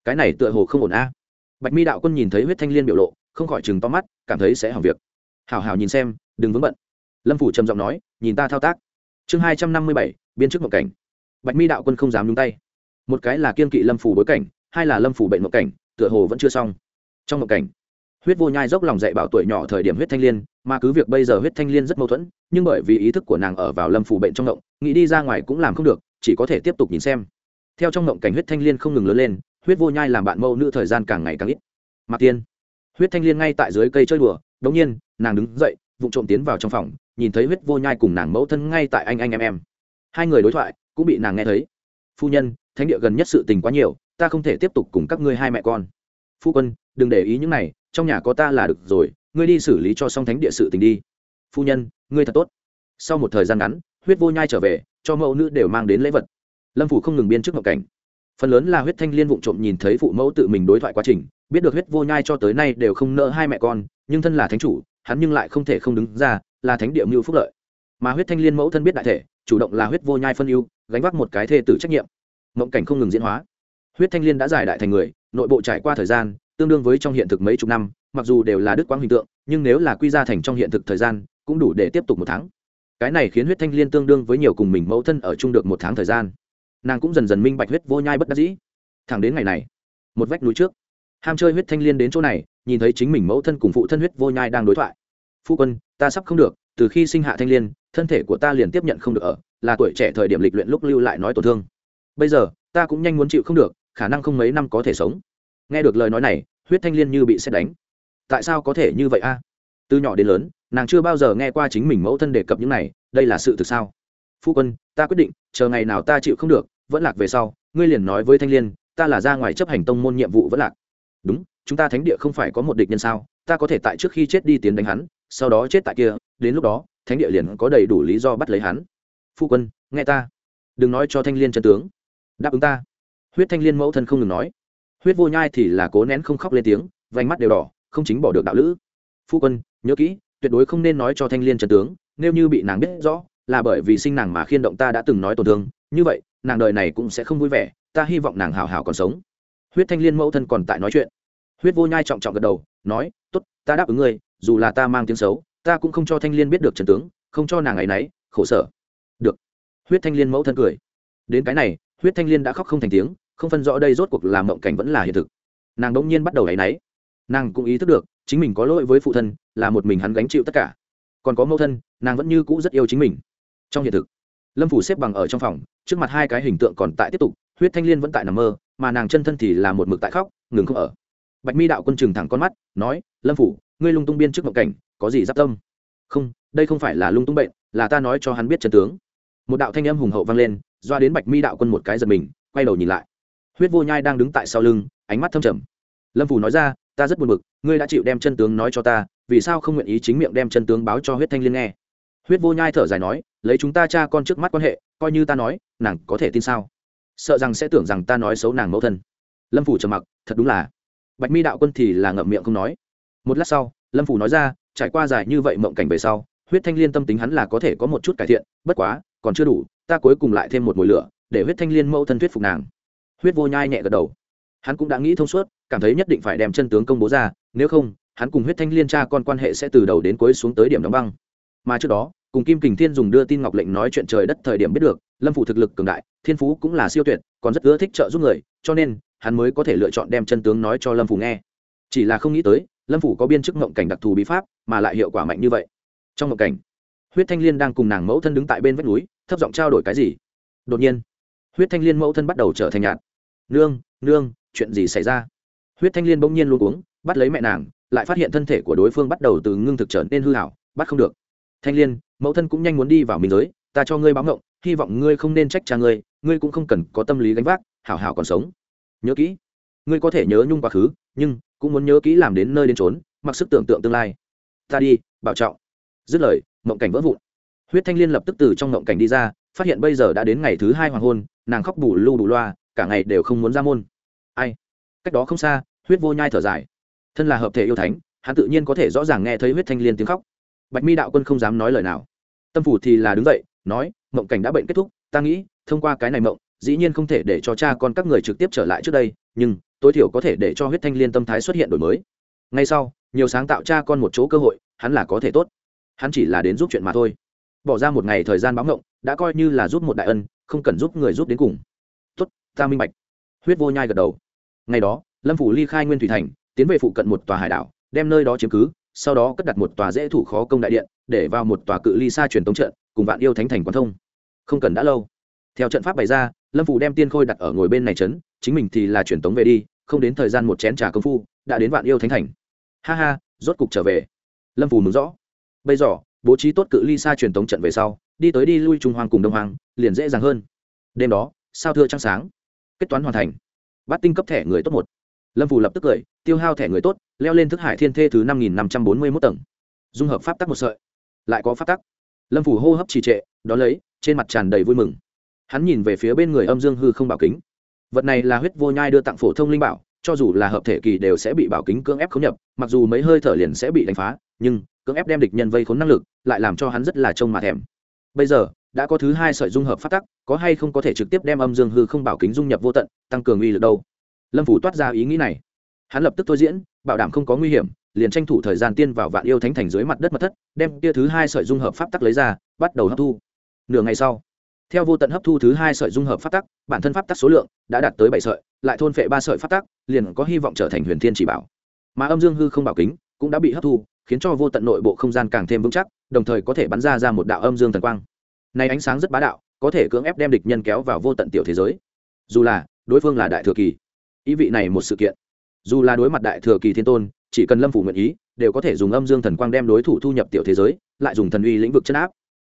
Cái này tựa hồ không ổn a. Bạch mi đạo quân nhìn thấy huyết thanh liên biểu lộ, không khỏi chừng to mắt, cảm thấy sẽ hỏng việc. Hảo hảo nhìn xem, đừng vướng bận. Lâm phủ trầm giọng nói, nhìn ta thao tác. Chương hai trăm năm mươi bảy biên chức mộng cảnh. Bạch mi đạo quân không dám nhúng tay. Một cái là kiên kỵ lâm phủ bối cảnh, hai là lâm phủ bệnh mộng cảnh, tựa hồ vẫn chưa xong. Trong mộng cảnh huyết vô nhai dốc lòng dạy bảo tuổi nhỏ thời điểm huyết thanh liên, mà cứ việc bây giờ huyết thanh liên rất mâu thuẫn, nhưng bởi vì ý thức của nàng ở vào lâm phủ bệnh trong động nghĩ đi ra ngoài cũng làm không được, chỉ có thể tiếp tục nhìn xem. Theo trong động cảnh huyết thanh liên không ngừng lớn lên, huyết vô nhai làm bạn mâu nữ thời gian càng ngày càng ít. Mạc tiên. Huyết thanh liên ngay tại dưới cây chơi đùa, đống nhiên, nàng đứng dậy vụ trộm tiến vào trong phòng, nhìn thấy huyết vô nhai cùng nàng mẫu thân ngay tại anh anh em em. Hai người đối thoại, cũng bị nàng nghe thấy. Phu nhân, thánh địa gần nhất sự tình quá nhiều, ta không thể tiếp tục cùng các ngươi hai mẹ con. Phu quân, đừng để ý những này trong nhà có ta là được rồi, ngươi đi xử lý cho xong thánh địa sự tình đi. Phu nhân, ngươi thật tốt. Sau một thời gian ngắn, huyết vô nhai trở về, cho mẫu nữ đều mang đến lễ vật. Lâm phủ không ngừng biên trước ngọc cảnh. Phần lớn là huyết thanh liên vụng trộm nhìn thấy phụ mẫu tự mình đối thoại quá trình, biết được huyết vô nhai cho tới nay đều không nợ hai mẹ con, nhưng thân là thánh chủ, hắn nhưng lại không thể không đứng ra, là thánh địa mưu phúc lợi. Mà huyết thanh liên mẫu thân biết đại thể, chủ động là huyết vô nhai phân ưu, gánh vác một cái thê tử trách nhiệm. Mộng cảnh không ngừng diễn hóa. Huyết thanh liên đã giải đại thành người, nội bộ trải qua thời gian tương đương với trong hiện thực mấy chục năm, mặc dù đều là đức quang hình tượng, nhưng nếu là quy ra thành trong hiện thực thời gian, cũng đủ để tiếp tục một tháng. Cái này khiến huyết thanh liên tương đương với nhiều cùng mình mẫu thân ở chung được một tháng thời gian. Nàng cũng dần dần minh bạch huyết vô nhai bất đắc dĩ. Thẳng đến ngày này, một vách núi trước, ham chơi huyết thanh liên đến chỗ này, nhìn thấy chính mình mẫu thân cùng phụ thân huyết vô nhai đang đối thoại. Phu quân, ta sắp không được, từ khi sinh hạ thanh liên, thân thể của ta liền tiếp nhận không được ở, là tuổi trẻ thời điểm lịch luyện lúc lưu lại nói tổn thương. Bây giờ, ta cũng nhanh muốn chịu không được, khả năng không mấy năm có thể sống nghe được lời nói này, huyết thanh liên như bị xét đánh. Tại sao có thể như vậy a? Từ nhỏ đến lớn, nàng chưa bao giờ nghe qua chính mình mẫu thân đề cập những này, đây là sự thực sao? Phu quân, ta quyết định, chờ ngày nào ta chịu không được, vẫn lạc về sau, ngươi liền nói với thanh liên, ta là ra ngoài chấp hành tông môn nhiệm vụ vẫn lạc. Đúng, chúng ta thánh địa không phải có một địch nhân sao? Ta có thể tại trước khi chết đi tiến đánh hắn, sau đó chết tại kia, đến lúc đó, thánh địa liền có đầy đủ lý do bắt lấy hắn. Phu quân, nghe ta. Đừng nói cho thanh liên chân tướng. Đáp ứng ta. Huyết thanh liên mẫu thân không ngừng nói huyết vô nhai thì là cố nén không khóc lên tiếng, vành mắt đều đỏ, không chính bỏ được đạo lữ. Phu quân, nhớ kỹ, tuyệt đối không nên nói cho thanh liên trần tướng, nếu như bị nàng biết rõ, là bởi vì sinh nàng mà khiên động ta đã từng nói tổn thương, như vậy, nàng đời này cũng sẽ không vui vẻ, ta hy vọng nàng hào hào còn sống. Huyết thanh liên mẫu thân còn tại nói chuyện. Huyết vô nhai trọng trọng gật đầu, nói t ố t ta đáp ứng ngươi, dù là ta mang tiếng xấu, ta cũng không cho thanh liên biết được trần tướng, không cho nàng ấy nấy, khổ sở. Được. Huyết thanh liên mẫu thân cười. Đến cái này, huyết thanh liên đã khóc không thành tiếng không phân rõ đây rốt cuộc là mộng cảnh vẫn là hiện thực. Nàng đ nhiên bắt đầu áy náy. Nàng cũng ý thức được, chính mình có lỗi với phụ thân, là một mình hắn gánh chịu tất cả. Còn có mẫu thân, nàng vẫn như cũ rất yêu chính mình. Trong hiện thực, lâm phủ xếp bằng ở trong phòng, trước mặt hai cái hình tượng còn tại tiếp tục, huyết thanh liên vẫn tại nằm mơ, mà nàng chân thân thì là một mực tại khóc, ngừng không ở. Bạch mi đạo quân chừng thẳng con mắt, nói, lâm phủ, ngươi lung tung biên trước mộng cảnh, có gì giáp tâm? Không, đây không phải là lung tung bệnh, là ta nói cho hắn biết chân tướng. Một đạo thanh âm hùng hậu vang lên, doa đến bạch mi đạo quân một cái giật mình, quay đầu nhìn lại huyết vô nhai đang đứng tại sau lưng, ánh mắt thâm trầm. Lâm phủ nói ra, ta rất buồn bực, ngươi đã chịu đem chân tướng nói cho ta, vì sao không nguyện ý chính miệng đem chân tướng báo cho huyết thanh liên nghe? Huyết vô nhai thở dài nói, lấy chúng ta cha con trước mắt quan hệ, coi như ta nói, nàng có thể tin sao? Sợ rằng sẽ tưởng rằng ta nói xấu nàng mẫu thân. Lâm phủ trầm mặc, thật đúng là. Bạch mi đạo quân thì là ngậm miệng không nói. Một lát sau, lâm phủ nói ra, trải qua dài như vậy mộng cảnh về sau, huyết thanh liên tâm tính hắn là có thể có một chút cải thiện, bất quá, còn chưa đủ, ta cuối cùng lại thêm một mùi lửa, để huyết thanh liên mẫu thân thuyết phục nàng huyết vô nhai nhẹ gật đầu. Hắn cũng đã nghĩ thông suốt, cảm thấy nhất định phải đem chân tướng công bố ra, nếu không, hắn cùng huyết thanh liên cha con quan hệ sẽ từ đầu đến cuối xuống tới điểm đóng băng. Mà trước đó, cùng kim kình thiên dùng đưa tin ngọc lệnh nói chuyện trời đất thời điểm biết được, lâm phủ thực lực cường đại, thiên phú cũng là siêu tuyệt, còn rất ưa thích trợ giúp người, cho nên, hắn mới có thể lựa chọn đem chân tướng nói cho lâm phủ nghe. Chỉ là không nghĩ tới, lâm phủ có biên chức ngộng cảnh đặc thù bí pháp, mà lại hiệu quả mạnh như vậy. Trong ngộng cảnh, huyết thanh liên đang cùng nàng mẫu thân đứng tại bên vách núi, thấp giọng trao đổi cái gì? Đột nhiên, huyết thanh liên mẫu thân bắt đầu trở thành nhạt nương nương, chuyện gì xảy ra? Huyết thanh liên bỗng nhiên luôn uống bắt lấy mẹ nàng, lại phát hiện thân thể của đối phương bắt đầu từ ngưng thực trở nên hư hảo bắt không được. Thanh liên, mẫu thân cũng nhanh muốn đi vào mình giới, ta cho ngươi báo ngộng, hy vọng ngươi không nên trách cha ngươi ngươi cũng không cần có tâm lý gánh vác, hảo hảo còn sống. Nhớ kỹ, ngươi có thể nhớ nhung quá khứ, nhưng cũng muốn nhớ kỹ làm đến nơi đến trốn mặc sức tưởng tượng tương lai. Ta đi, bảo trọng. Dứt lời, mộng cảnh vỡ vụn. Huyết thanh liên lập tức từ trong mộng cảnh đi ra, phát hiện bây giờ đã đến ngày thứ hai hoàng hôn, nàng khóc bù lu bù loa cả ngày đều không muốn ra môn. Ai? Cách đó không xa, huyết vô nhai thở dài. Thân là hợp thể yêu thánh, hắn tự nhiên có thể rõ ràng nghe thấy huyết thanh liên tiếng khóc. Bạch mi đạo quân không dám nói lời nào. Tâm phủ thì là đứng dậy, nói, mộng cảnh đã bệnh kết thúc, ta nghĩ, thông qua cái này mộng, dĩ nhiên không thể để cho cha con các người trực tiếp trở lại trước đây, nhưng, tối thiểu có thể để cho huyết thanh liên tâm thái xuất hiện đổi mới. Ngay sau, nhiều sáng tạo cha con một chỗ cơ hội, hắn là có thể tốt. Hắn chỉ là đến giúp chuyện mà thôi. Bỏ ra một ngày thời gian báo ngộng, đã coi như là giúp một đại ân, không cần giúp người giúp đến cùng ta minh bạch. Huyết vô nhai gật đầu. Ngày đó, lâm phủ ly khai nguyên thủy thành, tiến về phụ cận một tòa hải đảo, đem nơi đó chiếm cứ, sau đó cất đặt một tòa dễ thủ khó công đại điện, để vào một tòa cự ly xa truyền tống trận, cùng vạn yêu thánh thành quán thông. Không cần đã lâu. Theo trận pháp bày ra, lâm phủ đem tiên khôi đặt ở ngồi bên này trấn, chính mình thì là truyền tống về đi, không đến thời gian một chén trà công phu, đã đến vạn yêu thánh thành. Ha ha, rốt cục trở về. Lâm phủ mừng rõ bây giờ, bố trí tốt cự ly xa truyền tống trận về sau, đi tới đi lui trung hoàng cùng đông hoàng liền dễ dàng hơn. Đêm đó, sao thưa trăng sáng? Kết toán hoàn thành. Bắt tinh cấp thẻ người tốt một. Lâm phù lập tức cười, tiêu hao thẻ người tốt, leo lên thức hải thiên thê thứ năm nghìn năm trăm bốn mươi mốt tầng. Dung hợp pháp tắc một sợi. Lại có pháp tắc. Lâm phù hô hấp trì trệ, đón lấy, trên mặt tràn đầy vui mừng. Hắn nhìn về phía bên người âm dương hư không bảo kính. Vật này là huyết vô nhai đưa tặng phổ thông linh bảo, cho dù là hợp thể kỳ đều sẽ bị bảo kính cưỡng ép khống nhập, mặc dù mấy hơi thở liền sẽ bị đánh phá, nhưng cưỡng ép đem địch nhân vây khốn năng lực, lại làm cho hắn rất là trông mà thèm. Bây giờ đã có thứ hai sợi dung hợp phát tắc, có hay không có thể trực tiếp đem âm dương hư không bảo kính dung nhập vô tận, tăng cường uy lực đâu? Lâm phủ toát ra ý nghĩ này. Hắn lập tức thôi diễn, bảo đảm không có nguy hiểm, liền tranh thủ thời gian tiên vào vạn yêu thánh thành dưới mặt đất mật thất, đem kia thứ hai sợi dung hợp pháp tắc lấy ra, bắt đầu hấp thu. Nửa ngày sau, theo vô tận hấp thu thứ hai sợi dung hợp pháp tắc, bản thân pháp tắc số lượng đã đạt tới bảy sợi, lại thôn phệ ba sợi pháp tắc, liền có hy vọng trở thành huyền thiên chỉ bảo. Mà âm dương hư không bảo kính cũng đã bị hấp thu, khiến cho vô tận nội bộ không gian càng thêm vững chắc, đồng thời có thể bắn ra ra một đạo âm dương thần quang này ánh sáng rất bá đạo có thể cưỡng ép đem địch nhân kéo vào vô tận tiểu thế giới. Dù là đối phương là đại thừa kỳ ý vị này một sự kiện. Dù là đối mặt đại thừa kỳ thiên tôn chỉ cần lâm phủ nguyện ý đều có thể dùng âm dương thần quang đem đối thủ thu nhập tiểu thế giới lại dùng thần uy lĩnh vực chấn áp.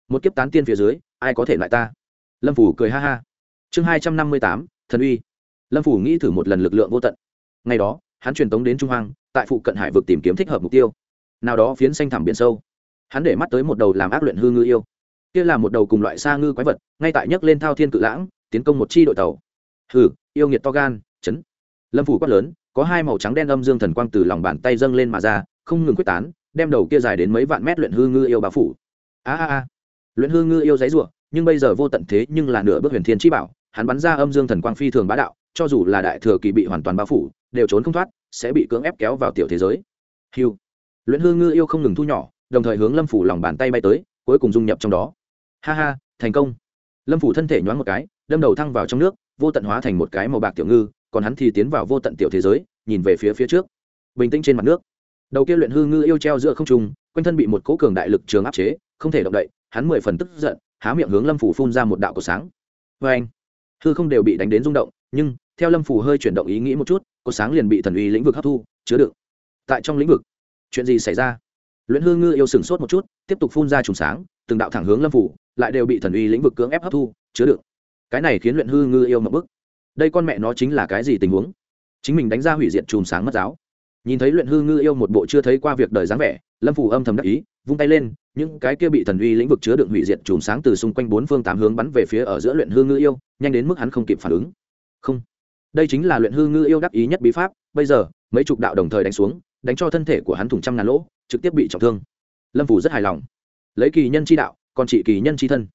Một kiếp tán tiên phía dưới ai có thể lại ta? Lâm phủ cười ha ha. Chương hai trăm năm mươi tám thần uy. Lâm phủ nghĩ thử một lần lực lượng vô tận. Ngày đó hắn truyền tống đến trung hoang, tại phụ cận hải vực tìm kiếm thích hợp mục tiêu. Nào đó phiến xanh thẳm biển sâu. Hắn để mắt tới một đầu làm ác luyện hư ngư yêu kia là một đầu cùng loại sa ngư quái vật, ngay tại nhấc lên thao thiên cự lãng, tiến công một chi đội tàu. Hừ, yêu nghiệt to gan, chấn. Lâm phủ quát lớn, có hai màu trắng đen âm dương thần quang từ lòng bàn tay dâng lên mà ra, không ngừng quyết tán, đem đầu kia dài đến mấy vạn mét luyện hư ngư yêu bà phủ. A a a. Luyện hư ngư yêu giấy rủa, nhưng bây giờ vô tận thế nhưng là nửa bước huyền thiên chi bảo, hắn bắn ra âm dương thần quang phi thường bá đạo, cho dù là đại thừa kỳ bị hoàn toàn bao phủ, đều trốn không thoát, sẽ bị cưỡng ép kéo vào tiểu thế giới. Hiu luyện hư ngư yêu không ngừng thu nhỏ, đồng thời hướng lâm phủ lòng bàn tay bay tới, cuối cùng dung nhập trong đó ha ha, thành công. Lâm phủ thân thể nhoáng một cái, đâm đầu thăng vào trong nước, vô tận hóa thành một cái màu bạc tiểu ngư, còn hắn thì tiến vào vô tận tiểu thế giới, nhìn về phía phía trước. Bình tĩnh trên mặt nước. Đầu kia luyện hư ngư yêu treo giữa không trung, quanh thân bị một cỗ cường đại lực trường áp chế, không thể động đậy, hắn mười phần tức giận, há miệng hướng lâm phủ phun ra một đạo cổ sáng. Vê anh hư không đều bị đánh đến rung động, nhưng, theo lâm phủ hơi chuyển động ý nghĩ một chút, cổ sáng liền bị thần uy lĩnh vực hấp thu, chứa đựng. Tại trong lĩnh vực, chuyện gì xảy ra? Luyện hư ngư yêu sừng sốt một chút, tiếp tục phun ra trùng sáng, từng đạo thẳng hướng lâm phủ, lại đều bị thần uy lĩnh vực cưỡng ép hấp thu, chứa đựng. Cái này khiến luyện hư ngư yêu mập bức. Đây con mẹ nó chính là cái gì tình huống? Chính mình đánh ra hủy diệt chùm sáng mất giáo. Nhìn thấy luyện hư ngư yêu một bộ chưa thấy qua việc đời dáng vẻ, lâm phủ âm thầm đắc ý, vung tay lên, những cái kia bị thần uy lĩnh vực chứa đựng hủy diệt chùm sáng từ xung quanh bốn phương tám hướng bắn về phía ở giữa luyện hư ngư yêu, nhanh đến mức hắn không kịp phản ứng. Không, đây chính là luyện hư ngư yêu đắc ý nhất bí pháp, bây giờ, mấy chục đạo đồng thời đánh xuống đánh cho thân thể của hắn thủng trăm ngàn lỗ, trực tiếp bị trọng thương. Lâm phủ rất hài lòng. Lấy kỳ nhân chi đạo, còn trị kỳ nhân chi thân.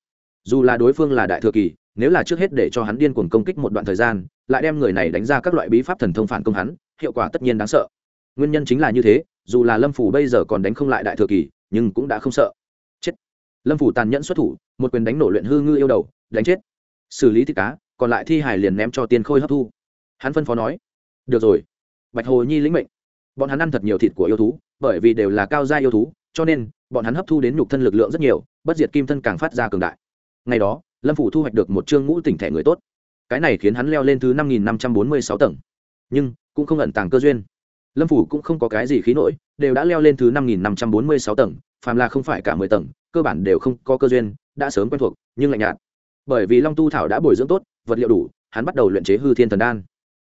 Dù là đối phương là đại thừa kỳ, nếu là trước hết để cho hắn điên cuồng công kích một đoạn thời gian, lại đem người này đánh ra các loại bí pháp thần thông phản công hắn, hiệu quả tất nhiên đáng sợ. Nguyên nhân chính là như thế, dù là lâm phủ bây giờ còn đánh không lại đại thừa kỳ, nhưng cũng đã không sợ. Chết. Lâm phủ tàn nhẫn xuất thủ, một quyền đánh nổ luyện hư ngư yêu đầu, đánh chết. Xử lý thịt cá, còn lại thi hải liền ném cho tiên khôi hấp thu. Hắn phân phó nói, được rồi. Bạch hồ nhi lĩnh mệnh bọn hắn ăn thật nhiều thịt của yêu thú, bởi vì đều là cao gia yêu thú, cho nên, bọn hắn hấp thu đến nhục thân lực lượng rất nhiều, bất diệt kim thân càng phát ra cường đại. Ngày đó, lâm phủ thu hoạch được một chương ngũ tỉnh thẻ người tốt. Cái này khiến hắn leo lên thứ năm nghìn năm trăm bốn mươi sáu tầng. Nhưng, cũng không ẩn tàng cơ duyên. Lâm phủ cũng không có cái gì khí nỗi, đều đã leo lên thứ năm nghìn năm trăm bốn mươi sáu tầng, phàm là không phải cả mười tầng, cơ bản đều không có cơ duyên, đã sớm quen thuộc, nhưng lạnh nhạt. Bởi vì long tu thảo đã bồi dưỡng tốt, vật liệu đủ, hắn bắt đầu luyện chế hư thiên thần đan.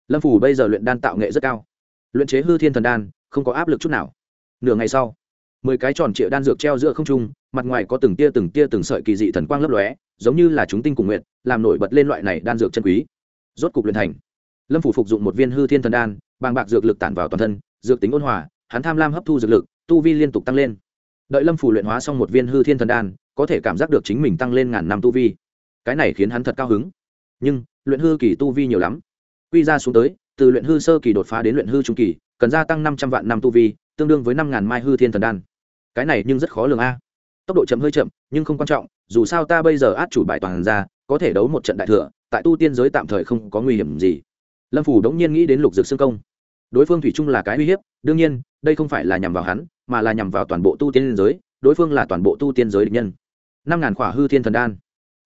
Lâm phủ bây giờ luyện đan tạo nghệ rất cao luyện chế hư thiên thần đan, không có áp lực chút nào. Nửa ngày sau, mười cái tròn trịa đan dược treo giữa không trung, mặt ngoài có từng tia từng tia từng sợi kỳ dị thần quang lấp lóe, giống như là chúng tinh cùng nguyện làm nổi bật lên loại này đan dược chân quý. Rốt cục luyện thành. Lâm phủ phục dụng một viên hư thiên thần đan, bàng bạc dược lực tản vào toàn thân, dược tính ôn hòa, hắn tham lam hấp thu dược lực, tu vi liên tục tăng lên. Đợi lâm phủ luyện hóa xong một viên hư thiên thần đan, có thể cảm giác được chính mình tăng lên ngàn năm tu vi. Cái này khiến hắn thật cao hứng. Nhưng, luyện hư kỳ tu vi nhiều lắm. Quy ra xuống tới từ luyện hư sơ kỳ đột phá đến luyện hư trung kỳ, cần gia tăng năm trăm vạn năm tu vi, tương đương với năm ngàn mai hư thiên thần đan. Cái này nhưng rất khó lường a. Tốc độ chậm hơi chậm, nhưng không quan trọng, dù sao ta bây giờ át chủ bài toàn ra, có thể đấu một trận đại thừa, tại tu tiên giới tạm thời không có nguy hiểm gì. Lâm phủ đống nhiên nghĩ đến lục dược xương công. Đối phương thủy chung là cái uy hiếp, đương nhiên, đây không phải là nhằm vào hắn, mà là nhằm vào toàn bộ tu tiên giới, đối phương là toàn bộ tu tiên giới địch nhân. Năm ngàn khỏa hư thiên thần đan.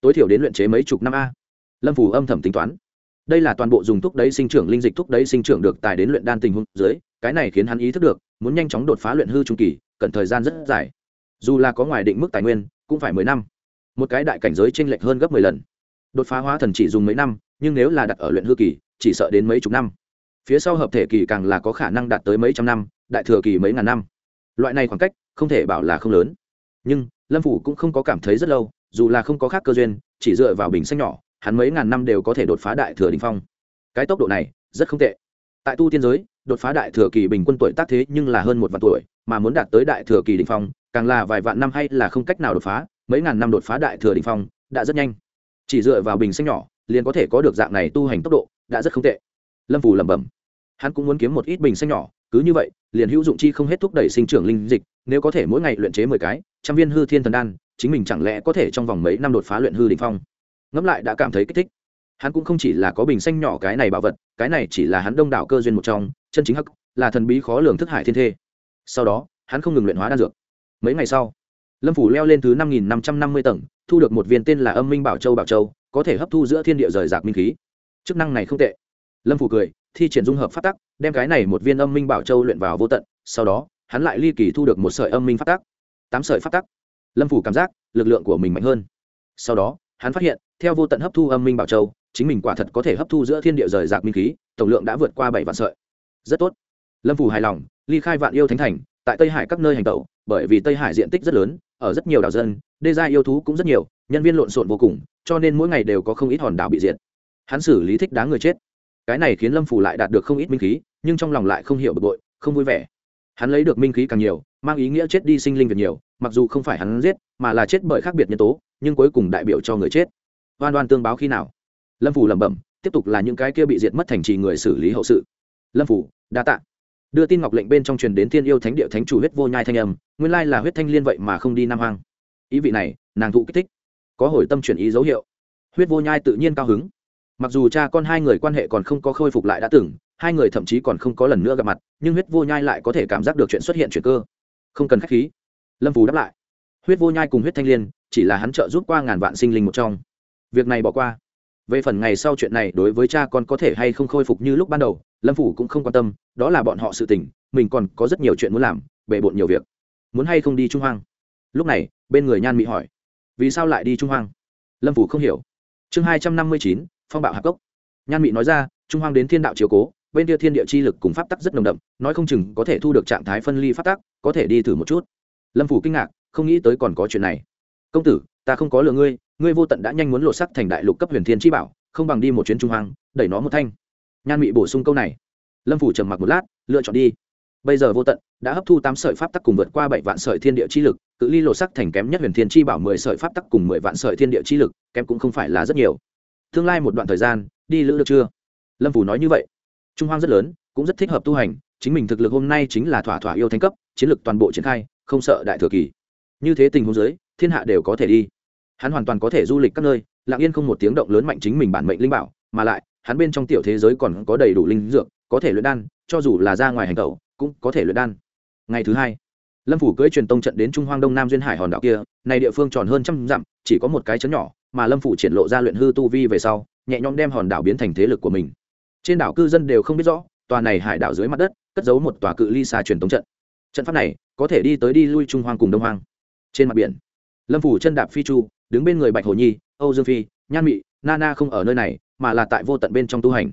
Tối thiểu đến luyện chế mấy chục năm a. Lâm phủ âm thầm tính toán đây là toàn bộ dùng thuốc đấy sinh trưởng linh dịch thuốc đấy sinh trưởng được tài đến luyện đan tình huống dưới, cái này khiến hắn ý thức được, muốn nhanh chóng đột phá luyện hư trung kỳ, cần thời gian rất dài. Dù là có ngoài định mức tài nguyên, cũng phải mười năm. Một cái đại cảnh giới t r ê n lệch hơn gấp mười lần. Đột phá hóa thần chỉ dùng mấy năm, nhưng nếu là đặt ở luyện hư kỳ, chỉ sợ đến mấy chục năm. Phía sau hợp thể kỳ càng là có khả năng đạt tới mấy trăm năm, đại thừa kỳ mấy ngàn năm. Loại này khoảng cách, không thể bảo là không lớn. Nhưng, lâm phủ cũng không có cảm thấy rất lâu, dù là không có khác cơ duyên, chỉ dựa vào bình xanh nhỏ hắn mấy ngàn năm đều có thể đột phá đại thừa đình phong. Cái tốc độ này, rất không tệ. Tại tu tiên giới, đột phá đại thừa kỳ bình quân tuổi tác thế nhưng là hơn một vạn tuổi, mà muốn đạt tới đại thừa kỳ đình phong, càng là vài vạn năm hay là không cách nào đột phá, mấy ngàn năm đột phá đại thừa đình phong, đã rất nhanh. Chỉ dựa vào bình xanh nhỏ, liền có thể có được dạng này tu hành tốc độ, đã rất không tệ. Lâm phủ lẩm bẩm. Hắn cũng muốn kiếm một ít bình xanh nhỏ, cứ như vậy, liền hữu dụng chi không hết thúc đẩy sinh trưởng linh dịch, nếu có thể mỗi ngày luyện chế mười cái, trăm viên hư thiên thần đan, chính mình chẳng lẽ có thể trong vòng mấy năm đột phá luyện hư đỉnh phong? Ngẫm lại đã cảm thấy kích thích. Hắn cũng không chỉ là có bình xanh nhỏ cái này bảo vật, cái này chỉ là hắn đông đảo cơ duyên một trong, chân chính hắc, là thần bí khó lường thức hải thiên thê. Sau đó, hắn không ngừng luyện hóa đan dược. Mấy ngày sau, lâm phủ leo lên thứ năm nghìn năm trăm năm mươi tầng, thu được một viên tên là âm minh bảo châu bảo châu, có thể hấp thu giữa thiên địa rời rạc minh khí. Chức năng này không tệ. Lâm phủ cười, thi triển dung hợp phát tắc, đem cái này một viên âm minh bảo châu luyện vào vô tận, sau đó, hắn lại ly kỳ thu được một sợi âm minh phát tắc. Tám sợi phát tắc. Lâm phủ cảm giác lực lượng của mình mạnh hơn. Sau đó, hắn phát hiện theo vô tận hấp thu âm minh bảo châu, chính mình quả thật có thể hấp thu giữa thiên địa rời rạc minh khí, tổng lượng đã vượt qua bảy vạn sợi. Rất tốt. Lâm phủ hài lòng, ly khai vạn yêu thánh thành, tại tây hải các nơi hành tẩu, bởi vì tây hải diện tích rất lớn, ở rất nhiều đảo dân, đê gia yêu thú cũng rất nhiều, nhân viên lộn xộn vô cùng, cho nên mỗi ngày đều có không ít hòn đảo bị diệt. Hắn xử lý thích đáng người chết. Cái này khiến lâm phủ lại đạt được không ít minh khí, nhưng trong lòng lại không hiểu bực bội, không vui vẻ. Hắn lấy được minh khí càng nhiều, mang ý nghĩa chết đi sinh linh việc nhiều, mặc dù không phải hắn giết, mà là chết bởi khác biệt nhân tố, nhưng cuối cùng đại biểu cho người chết oan oan tương báo khi nào? Lâm phủ lẩm bẩm, tiếp tục là những cái kia bị diệt mất thành trì người xử lý hậu sự. Lâm phủ đa tạ. Đưa tin ngọc lệnh bên trong truyền đến thiên yêu thánh địa thánh chủ huyết vô nhai thanh âm, nguyên lai là huyết thanh liên vậy mà không đi nam hoang. Ý vị này, nàng thụ kích thích. Có hồi tâm chuyển ý dấu hiệu. Huyết vô nhai tự nhiên cao hứng. Mặc dù cha con hai người quan hệ còn không có khôi phục lại đã từng, hai người thậm chí còn không có lần nữa gặp mặt, nhưng huyết vô nhai lại có thể cảm giác được chuyện xuất hiện chuyện cơ. Không cần k h á c h khí. Lâm phù đáp lại. Huyết vô nhai cùng huyết thanh liên, chỉ là hắn trợ giúp qua ngàn vạn sinh linh một trong việc này bỏ qua. Về phần ngày sau chuyện này đối với cha con có thể hay không khôi phục như lúc ban đầu, lâm phủ cũng không quan tâm, đó là bọn họ sự tình, mình còn có rất nhiều chuyện muốn làm, bề bộn nhiều việc. Muốn hay không đi trung hoang? Lúc này, bên người nhan mỹ hỏi, vì sao lại đi trung hoang? Lâm phủ không hiểu. Chương hai trăm năm mươi chín, phong bạo hạc cốc. Nhan mỹ nói ra, trung hoang đến thiên đạo chiếu cố, bên kia thiên địa chi lực cùng pháp tắc rất nồng đậm, nói không chừng có thể thu được trạng thái phân ly pháp tắc, có thể đi thử một chút. Lâm phủ kinh ngạc, không nghĩ tới còn có chuyện này công tử, ta không có lừa ngươi ngươi vô tận đã nhanh muốn lột sắc thành đại lục cấp huyền thiên chi bảo, không bằng đi một chuyến trung hoang, đẩy nó một thanh. Nhan mị bổ sung câu này. Lâm phủ trầm mặc một lát, lựa chọn đi. Bây giờ vô tận đã hấp thu tám sợi pháp tắc cùng vượt qua bảy vạn sợi thiên địa chi lực, cự ly lột sắc thành kém nhất huyền thiên chi bảo mười sợi pháp tắc cùng mười vạn sợi thiên địa chi lực, kém cũng không phải là rất nhiều. Tương lai một đoạn thời gian, đi lữ được chưa? Lâm phủ nói như vậy. Trung hoang rất lớn, cũng rất thích hợp tu hành, chính mình thực lực hôm nay chính là thỏa thỏa yêu thánh cấp, chiến lực toàn bộ triển khai, không sợ đại thừa kỳ. Như thế tình huống giới thiên hạ đều có thể đi. Hắn hoàn toàn có thể du lịch các nơi, lặng yên không một tiếng động lớn mạnh chính mình bản mệnh linh bảo, mà lại, hắn bên trong tiểu thế giới còn có đầy đủ linh dược, có thể luyện đan, cho dù là ra ngoài hành tẩu, cũng có thể luyện đan. Ngày thứ hai, lâm phủ cưỡi truyền tông trận đến trung hoang đông nam duyên hải hòn đảo kia, này địa phương tròn hơn trăm dặm, chỉ có một cái chấn nhỏ, mà lâm phủ triển lộ ra luyện hư tu vi về sau, nhẹ nhõm đem hòn đảo biến thành thế lực của mình. Trên đảo cư dân đều không biết rõ, tòa này hải đảo dưới mặt đất, cất giấu một tòa cự ly xa truyền tống trận. Trận pháp này, có thể đi tới đi lui trung hoang cùng đông hoang. Trên mặt biển lâm phủ chân đạp phi chu, đứng bên người bạch hồ nhi, âu dương phi, nhan mị nana không ở nơi này, mà là tại vô tận bên trong tu hành.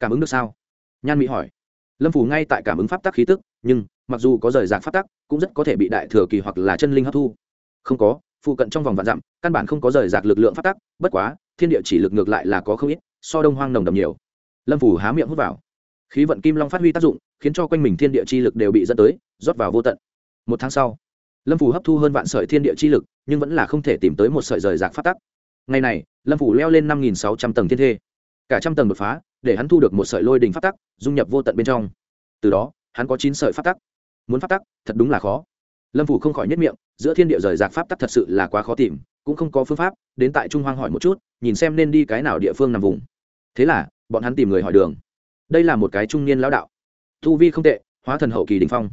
Cảm ứng được sao? Nhan mị hỏi. Lâm phủ ngay tại cảm ứng pháp tắc khí tức, nhưng, mặc dù có rời rạc pháp tắc, cũng rất có thể bị đại thừa kỳ hoặc là chân linh hấp thu. Không có, phụ cận trong vòng vạn dặm, căn bản không có rời rạc lực lượng pháp tắc, bất quá, thiên địa chỉ lực ngược lại là có không ít, so đông hoang nồng đầm nhiều. Lâm phủ há miệng hút vào. Khí vận kim long phát huy tác dụng, khiến cho quanh mình thiên địa chi lực đều bị dẫn tới, rót vào vô tận. Một tháng sau lâm phủ hấp thu hơn vạn sợi thiên địa chi lực, nhưng vẫn là không thể tìm tới một sợi rời rạc phát tắc. Ngày này, lâm phủ leo lên năm nghìn sáu trăm tầng thiên thê. Cả trăm tầng đột phá, để hắn thu được một sợi lôi đình phát tắc, dung nhập vô tận bên trong. Từ đó, hắn có chín sợi phát tắc. Muốn phát tắc, thật đúng là khó. Lâm phủ không khỏi nhất miệng, giữa thiên địa rời rạc pháp tắc thật sự là quá khó tìm, cũng không có phương pháp, đến tại trung hoang hỏi một chút, nhìn xem nên đi cái nào địa phương nằm vùng. Thế là, bọn hắn tìm người hỏi đường. Đây là một cái trung niên lão đạo. Thu vi không tệ, hóa thần hậu kỳ đình phong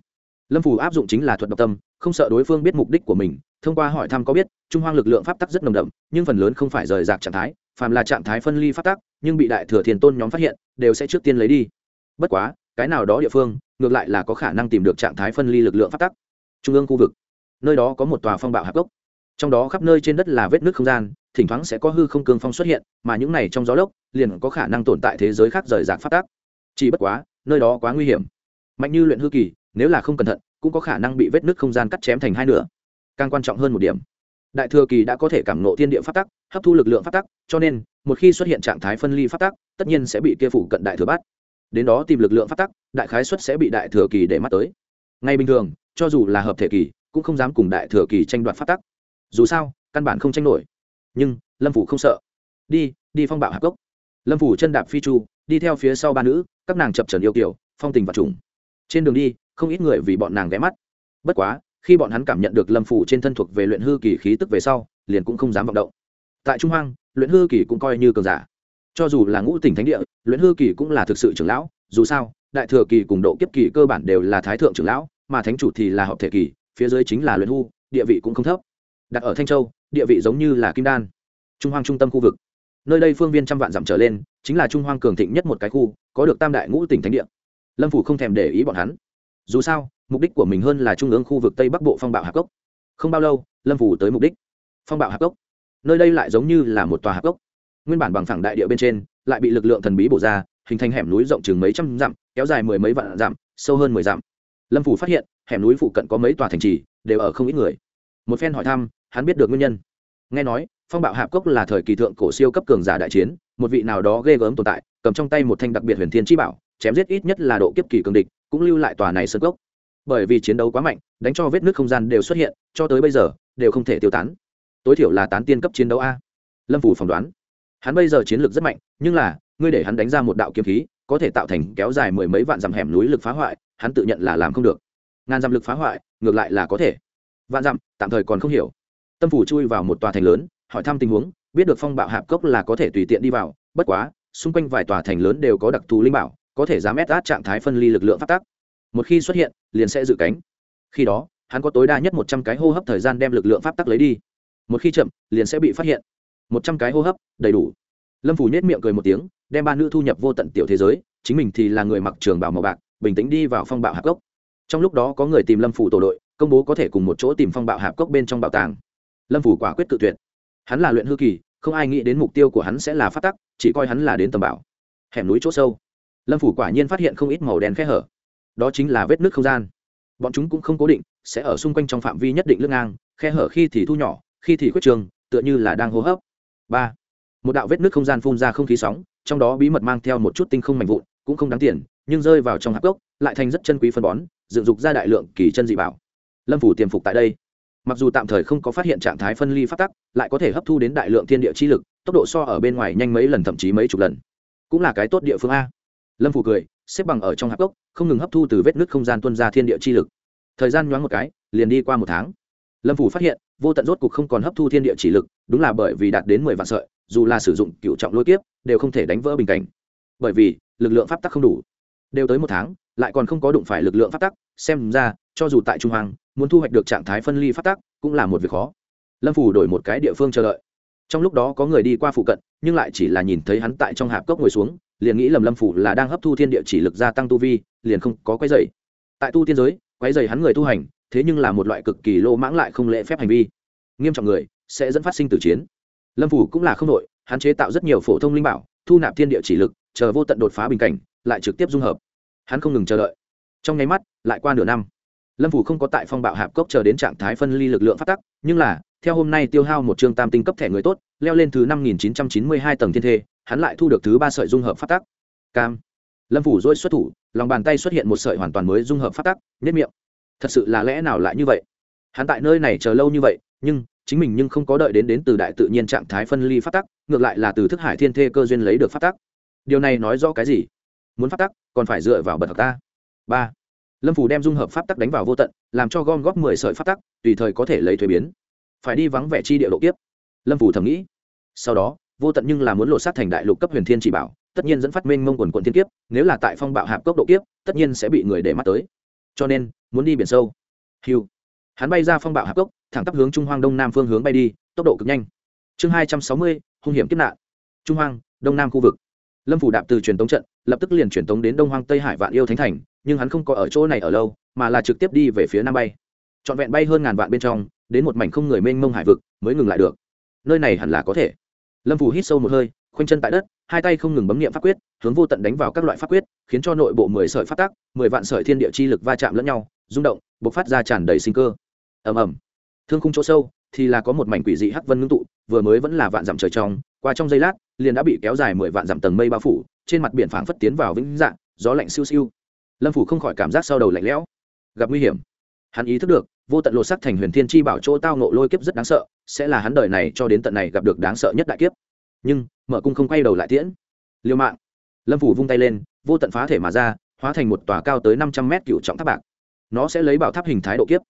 lâm phủ áp dụng chính là thuật độc tâm, không sợ đối phương biết mục đích của mình, thông qua hỏi thăm có biết, trung hoang lực lượng pháp tắc rất nồng đậm, nhưng phần lớn không phải rời rạc trạng thái, phàm là trạng thái phân ly pháp tắc, nhưng bị đại thừa thiền tôn nhóm phát hiện, đều sẽ trước tiên lấy đi. Bất quá, cái nào đó địa phương, ngược lại là có khả năng tìm được trạng thái phân ly lực lượng pháp tắc. Trung ương khu vực, nơi đó có một tòa phong bạo hạp gốc trong đó khắp nơi trên đất là vết nước không gian, thỉnh thoảng sẽ có hư không cương phong xuất hiện, mà những này trong gió lốc, liền có khả năng tồn tại thế giới khác rời rạc pháp tắc. Chỉ bất quá, nơi đó quá nguy hiểm. Mạnh như luyện hư kỳ nếu là không cẩn thận, cũng có khả năng bị vết nứt không gian cắt chém thành hai nửa. Càng quan trọng hơn một điểm, đại thừa kỳ đã có thể cảm nộ thiên địa phát tắc, hấp thu lực lượng phát tắc, cho nên, một khi xuất hiện trạng thái phân ly phát tắc, tất nhiên sẽ bị kia phủ cận đại thừa bắt. Đến đó tìm lực lượng phát tắc, đại khái xuất sẽ bị đại thừa kỳ để mắt tới. Ngay bình thường, cho dù là hợp thể kỳ, cũng không dám cùng đại thừa kỳ tranh đoạt phát tắc. Dù sao, căn bản không tranh nổi. Nhưng, lâm phủ không sợ. Đi đi phong bạo hạc gốc lâm phủ chân đạp phi chu, đi theo phía sau ba nữ, các nàng chập trần yêu kiểu phong tình và trùng. Trên đường đi không ít người vì bọn nàng ghé mắt. Bất quá, khi bọn hắn cảm nhận được lâm phủ trên thân thuộc về luyện hư kỳ khí tức về sau, liền cũng không dám vọng động. Tại trung hoang, luyện hư kỳ cũng coi như cường giả. Cho dù là ngũ tỉnh thánh địa, luyện hư kỳ cũng là thực sự trưởng lão, dù sao, đại thừa kỳ cùng độ kiếp kỳ cơ bản đều là thái thượng trưởng lão, mà thánh chủ thì là hợp thể kỳ, phía dưới chính là luyện hư, địa vị cũng không thấp. Đặt ở thanh châu, địa vị giống như là kim đan. Trung hoang trung tâm khu vực. Nơi đây phương viên trăm vạn dặm trở lên, chính là trung hoang cường thịnh nhất một cái khu, có được tam đại ngũ tỉnh thánh địa. Lâm phủ không thèm để ý bọn hắn dù sao, mục đích của mình hơn là trung ương khu vực tây bắc bộ phong bạo hạp cốc. Không bao lâu, lâm phủ tới mục đích. Phong bạo hạp cốc. Nơi đây lại giống như là một tòa hạp cốc. Nguyên bản bằng phẳng đại địa bên trên, lại bị lực lượng thần bí bổ ra, hình thành hẻm núi rộng chừng mấy trăm dặm, kéo dài mười mấy vạn dặm, sâu hơn mười dặm. Lâm phủ phát hiện, hẻm núi phụ cận có mấy tòa thành trì, đều ở không ít người. Một phen hỏi thăm, hắn biết được nguyên nhân. Nghe nói, phong bạo hạp cốc là thời kỳ thượng cổ siêu cấp cường giả đại chiến, một vị nào đó ghê gớm tồn tại, cầm trong tay một thanh đặc biệt huyền thiên chi bảo, chém giết ít nhất là độ kiếp kỳ cường địch cũng lưu lại tòa này sơn cốc. Bởi vì chiến đấu quá mạnh, đánh cho vết nước không gian đều xuất hiện, cho tới bây giờ, đều không thể tiêu tán. Tối thiểu là tán tiên cấp chiến đấu a. Lâm phủ phỏng đoán. Hắn bây giờ chiến lược rất mạnh, nhưng là, ngươi để hắn đánh ra một đạo kiếm khí, có thể tạo thành kéo dài mười mấy vạn dặm hẻm núi lực phá hoại, hắn tự nhận là làm không được. Ngàn dặm lực phá hoại, ngược lại là có thể. Vạn dặm, tạm thời còn không hiểu. Tâm phủ chui vào một tòa thành lớn, hỏi thăm tình huống, biết được phong bạo hạp cốc là có thể tùy tiện đi vào, bất quá, xung quanh vài tòa thành lớn đều có đặc thù linh bảo có thể dám ép át trạng thái phân ly lực lượng phát tác một khi xuất hiện, liền sẽ dự cánh. Khi đó, hắn có tối đa nhất một trăm cái hô hấp thời gian đem lực lượng pháp tắc lấy đi. Một khi chậm, liền sẽ bị phát hiện. Một trăm cái hô hấp, đầy đủ. Lâm phủ nhét miệng cười một tiếng, đem ba nữ thu nhập vô tận tiểu thế giới, chính mình thì là người mặc trường bảo màu bạc, bình tĩnh đi vào phong bạo hạp cốc. Trong lúc đó có người tìm lâm phủ tổ đội, công bố có thể cùng một chỗ tìm phong bạo hạp cốc bên trong bảo tàng. Lâm phủ quả quyết tự tuyệt. Hắn là luyện hư kỳ, không ai nghĩ đến mục tiêu của hắn sẽ là phát tắc, chỉ coi hắn là đến tầm bảo. Hẻm núi chỗ sâu lâm phủ quả nhiên phát hiện không ít màu đen khe hở đó chính là vết nước không gian bọn chúng cũng không cố định sẽ ở xung quanh trong phạm vi nhất định lưng ngang khe hở khi thì thu nhỏ khi thì khuyết trường, tựa như là đang hô hấp ba một đạo vết nước không gian phun ra không khí sóng trong đó bí mật mang theo một chút tinh không mạnh vụn cũng không đáng tiền nhưng rơi vào trong hạp gốc lại thành rất chân quý phân bón dựng dục ra đại lượng kỳ chân dị bảo lâm phủ tiềm phục tại đây mặc dù tạm thời không có phát hiện trạng thái phân ly phát tắc lại có thể hấp thu đến đại lượng thiên địa chi lực tốc độ so ở bên ngoài nhanh mấy lần thậm chí mấy chục lần cũng là cái tốt địa phương a lâm phủ cười xếp bằng ở trong hạp cốc, không ngừng hấp thu từ vết nước không gian tuân ra thiên địa chi lực. Thời gian nhoáng một cái liền đi qua một tháng. Lâm phủ phát hiện vô tận rốt cục không còn hấp thu thiên địa chỉ lực đúng là bởi vì đạt đến mười vạn sợi dù là sử dụng cựu trọng lôi kiếp đều không thể đánh vỡ bình cảnh. Bởi vì lực lượng pháp tắc không đủ. Đều tới một tháng lại còn không có đụng phải lực lượng pháp tắc xem ra cho dù tại trung hoàng muốn thu hoạch được trạng thái phân ly pháp tắc cũng là một việc khó. Lâm phủ đổi một cái địa phương chờ đợi. Trong lúc đó có người đi qua phụ cận nhưng lại chỉ là nhìn thấy hắn tại trong hạp cốc ngồi xuống liền nghĩ lầm lâm phủ là đang hấp thu thiên địa chỉ lực gia tăng tu vi, liền không có quấy dày tại tu tiên giới, quấy dày hắn người tu hành, thế nhưng là một loại cực kỳ lô mãng lại không lễ phép hành vi. Nghiêm trọng người sẽ dẫn phát sinh tử chiến. Lâm phủ cũng là không đội hắn chế tạo rất nhiều phổ thông linh bảo, thu nạp thiên địa chỉ lực, chờ vô tận đột phá bình cảnh, lại trực tiếp dung hợp. Hắn không ngừng chờ đợi. Trong nháy mắt, lại qua nửa năm. Lâm phủ không có tại phong bạo hạp cốc chờ đến trạng thái phân ly lực lượng phát tắc, nhưng là, theo hôm nay tiêu hao một chương tam tinh cấp thẻ người tốt, leo lên thứ năm nghìn chín trăm chín mươi hai tầng thiên thê hắn lại thu được thứ ba sợi dung hợp phát tắc. Cam. Lâm phủ dôi xuất thủ, lòng bàn tay xuất hiện một sợi hoàn toàn mới dung hợp phát tắc nhất miệng. Thật sự là lẽ nào lại như vậy? Hắn tại nơi này chờ lâu như vậy, nhưng chính mình nhưng không có đợi đến đến từ đại tự nhiên trạng thái phân ly phát tắc, ngược lại là từ thức hải thiên thê cơ duyên lấy được phát tắc. Điều này nói rõ cái gì? Muốn phát tắc, còn phải dựa vào bật học ta. Ba. Lâm phủ đem dung hợp pháp tắc đánh vào vô tận, làm cho gom góp mười sợi pháp tắc, tùy thời có thể lấy thuế biến. Phải đi vắng vẻ chi địa độ tiếp. lâm phủ thầm nghĩ. Sau đó vô tận nhưng là muốn lột xác thành đại lục cấp huyền thiên chỉ bảo, tất nhiên dẫn phát minh mông quần quận thiên kiếp, nếu là tại phong bạo hạp cốc độ kiếp, tất nhiên sẽ bị người để mắt tới. Cho nên, muốn đi biển sâu. Hiu hắn bay ra phong bạo hạp cốc, thẳng tắp hướng trung hoang đông nam phương hướng bay đi, tốc độ cực nhanh. Chương hai trăm sáu mươi, hung hiểm kiếp nạn. Trung hoang, đông nam khu vực. Lâm phủ đạp từ truyền tống trận, lập tức liền truyền tống đến đông hoang tây hải vạn yêu thánh thành, nhưng hắn không có ở chỗ này ở lâu, mà là trực tiếp đi về phía nam bay. Trọn vẹn bay hơn ngàn vạn bên trong, đến một mảnh không người mênh mông hải vực mới ngừng lại được. Nơi này hẳn là có thể lâm phủ hít sâu một hơi, khoanh chân tại đất, hai tay không ngừng bấm nghiệm pháp quyết, hướng vô tận đánh vào các loại pháp quyết, khiến cho nội bộ mười sợi phát tác mười vạn sợi thiên địa chi lực va chạm lẫn nhau, rung động b ộ c phát ra tràn đầy sinh cơ. Ầm ầm. Thương khung chỗ sâu thì là có một mảnh quỷ dị hắc vân ngưng tụ, vừa mới vẫn là vạn dặm trời trong, qua trong giây lát, liền đã bị kéo dài mười vạn dặm tầng mây bao phủ, trên mặt biển phảng phất tiến vào vĩnh dạng, gió lạnh siêu siêu. Lâm phủ không khỏi cảm giác sau đầu lạnh lẽo. Gặp nguy hiểm. Hắn ý thức được vô tận lột sắc thành huyền thiên chi bảo chỗ tao nộ lôi kiếp rất đáng sợ, sẽ là hắn đời này cho đến tận này gặp được đáng sợ nhất đại kiếp. Nhưng, mở cung không quay đầu lại tiễn. Liêu mạng. Lâm phủ vung tay lên, vô tận phá thể mà ra, hóa thành một tòa cao tới năm trăm mét cựu trọng tháp bạc. Nó sẽ lấy bảo tháp hình thái độ kiếp.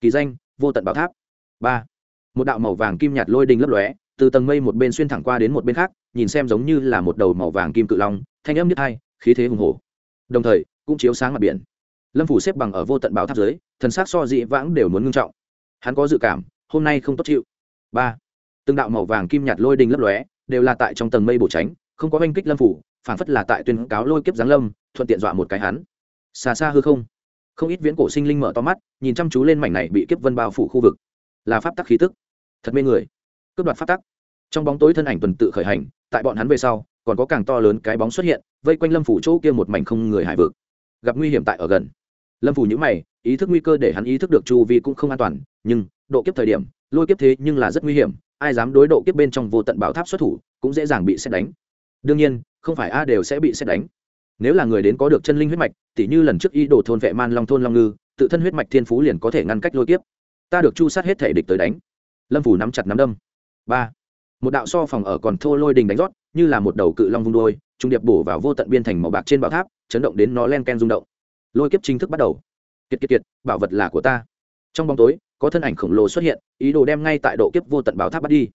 Kỳ danh, vô tận bảo tháp. Ba. Một đạo màu vàng kim nhạt lôi đình lấp lóe, từ tầng mây một bên xuyên thẳng qua đến một bên khác, nhìn xem giống như là một đầu màu vàng kim cự long, thanh âm nhất hai, khí thế hùng hổ. Đồng thời, cũng chiếu sáng mặt biển lâm phủ xếp bằng ở vô tận bảo tháp dưới, thần sắc so dị vãng đều muốn ngưng trọng. Hắn có dự cảm, hôm nay không tốt chịu. Ba. Từng đạo màu vàng kim nhạt lôi đình lấp lóe, đều là tại trong tầng mây bổ tránh, không có oanh kích lâm phủ phản phất là tại tuyên cáo lôi kiếp giáng lâm, thuận tiện dọa một cái hắn. Xa xa hư không. Không ít viễn cổ sinh linh mở to mắt, nhìn chăm chú lên mảnh này bị kiếp vân bao phủ khu vực. Là pháp tắc khí tức. Thật mê người. Cướp đoạt pháp tắc. Trong bóng tối thân ảnh tuần tự khởi hành, tại bọn hắn về sau, còn có càng to lớn cái bóng xuất hiện, vây quanh lâm phủ chỗ kia một mảnh không người hải vực. Gặp nguy hiểm tại ở gần lâm phủ nhữ mày, ý thức nguy cơ để hắn ý thức được chu vi cũng không an toàn, nhưng, độ kiếp thời điểm, lôi kiếp thế nhưng là rất nguy hiểm, ai dám đối độ kiếp bên trong vô tận bảo tháp xuất thủ, cũng dễ dàng bị xét đánh. Đương nhiên, không phải a đều sẽ bị xét đánh. Nếu là người đến có được chân linh huyết mạch, tỉ như lần trước y đồ thôn vệ man long thôn long ngư, tự thân huyết mạch thiên phú liền có thể ngăn cách lôi kiếp. Ta được chu sát hết thể địch tới đánh. Lâm phủ nắm chặt nắm đâm. Ba. Một đạo so phòng ở còn thô lôi đình đánh rót, như là một đầu cự long vung đôi trung điệp bổ vào vô tận biên thành màu bạc trên bảo tháp, chấn động đến nó len ken rung động lôi kiếp chính thức bắt đầu. Kiệt kiệt kiệt, bảo vật là của ta. Trong bóng tối, có thân ảnh khổng lồ xuất hiện, ý đồ đem ngay tại độ kiếp vô tận bảo tháp bắt đi.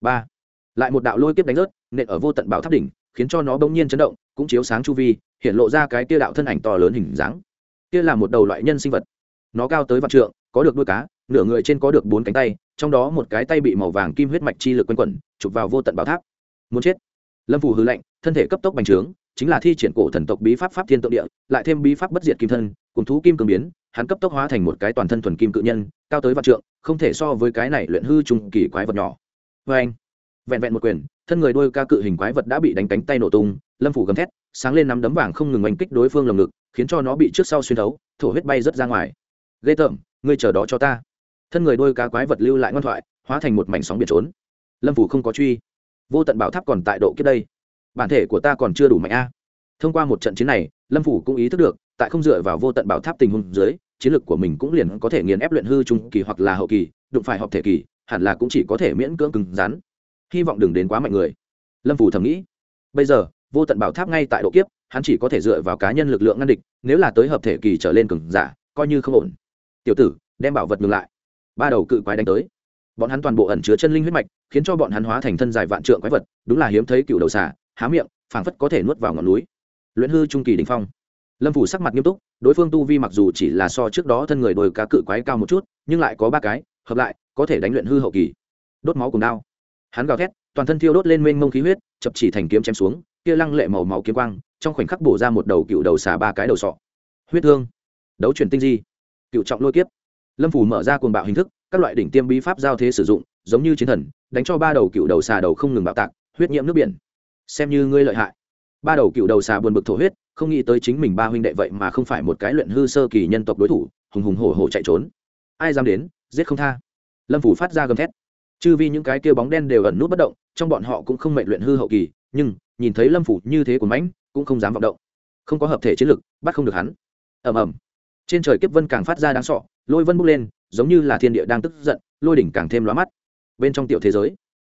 Ba. Lại một đạo lôi kiếp đánh rớt, nện ở vô tận bảo tháp đỉnh, khiến cho nó bỗng nhiên chấn động, cũng chiếu sáng chu vi, hiện lộ ra cái tia đạo thân ảnh to lớn hình dáng. Kia là một đầu loại nhân sinh vật. Nó cao tới vạn trượng, có được đuôi cá, nửa người trên có được bốn cánh tay, trong đó một cái tay bị màu vàng kim huyết mạch chi lực quanh quẩn, chụp vào vô tận bảo tháp. Muốn chết. Lâm phù hư lệnh thân thể cấp tốc bành trướng chính là thi triển cổ thần tộc bí pháp pháp thiên tượng địa, lại thêm bí pháp bất diệt kim thân, cùng thú kim cường biến, hắn cấp tốc hóa thành một cái toàn thân thuần kim cự nhân, cao tới vạn trượng, không thể so với cái này luyện hư trùng kỳ quái vật nhỏ. Vê anh vẹn vẹn một quyền, thân người đôi ca cự hình quái vật đã bị đánh cánh tay nổ tung, lâm phủ gầm thét, sáng lên nắm đấm vàng không ngừng oanh kích đối phương lồng ngực, khiến cho nó bị trước sau xuyên thấu, thổ huyết bay rớt ra ngoài. Ghê tởm, ngươi chờ đó cho ta. Thân người đôi cá quái vật lưu lại ngoan thoại, hóa thành một mảnh sóng biển trốn. Lâm phủ không có truy. Vô tận bảo tháp còn tại độ kiếp đây bản thể của ta còn chưa đủ mạnh a. Thông qua một trận chiến này, lâm phủ cũng ý thức được, tại không dựa vào vô tận bảo tháp tình huống dưới, chiến lược của mình cũng liền có thể nghiền ép luyện hư trung kỳ hoặc là hậu kỳ, đụng phải họp thể kỳ, hẳn là cũng chỉ có thể miễn cưỡng cứng rắn. Hy vọng đừng đến quá mạnh người. Lâm phủ thầm nghĩ. Bây giờ, vô tận bảo tháp ngay tại độ kiếp, hắn chỉ có thể dựa vào cá nhân lực lượng ngăn địch, nếu là tới hợp thể kỳ trở lên cường giả, coi như không ổn. Tiểu tử, đem bảo vật ngừng lại. Ba đầu cự quái đánh tới. Bọn hắn toàn bộ ẩn chứa chân linh huyết mạch, khiến cho bọn hắn hóa thành thân dài vạn trượng quái vật, đúng là hiếm thấy cựu đầu xà há miệng, phảng phất có thể nuốt vào ngọn núi. Luyện hư trung kỳ đình phong. Lâm phủ sắc mặt nghiêm túc, đối phương tu vi mặc dù chỉ là so trước đó thân người đồi cá cự quái cao một chút, nhưng lại có ba cái, hợp lại, có thể đánh luyện hư hậu kỳ. Đốt máu cùng đao. Hắn gào thét, toàn thân thiêu đốt lên mênh mông khí huyết, chập chỉ thành kiếm chém xuống, kia lăng lệ màu máu kiếm quang, trong khoảnh khắc bổ ra một đầu cựu đầu xà ba cái đầu sọ. Huyết thương. Đấu chuyển tinh di. Cựu trọng lôi kiếp. Lâm phủ mở ra cuồng bạo hình thức, các loại đỉnh tiêm bí pháp giao thế sử dụng, giống như chiến thần, đánh cho ba đầu cựu đầu xà đầu không ngừng bạo tạc, huyết nhiễm nước biển xem như ngươi lợi hại. Ba đầu cựu đầu xà buồn bực thổ huyết, không nghĩ tới chính mình ba huynh đệ vậy mà không phải một cái luyện hư sơ kỳ nhân tộc đối thủ, hùng hùng hổ hổ chạy trốn. Ai dám đến, giết không tha. Lâm phủ phát ra gầm thét. Chư vi những cái kia bóng đen đều ẩn nút bất động, trong bọn họ cũng không mệnh luyện hư hậu kỳ, nhưng, nhìn thấy lâm phủ như thế của mãnh, cũng không dám vọng động. Không có hợp thể chiến lực, bắt không được hắn. Ầm ầm. Trên trời kiếp vân càng phát ra đáng sọ lôi vân bốc lên, giống như là thiên địa đang tức giận, lôi đỉnh càng thêm lóa mắt. Bên trong tiểu thế giới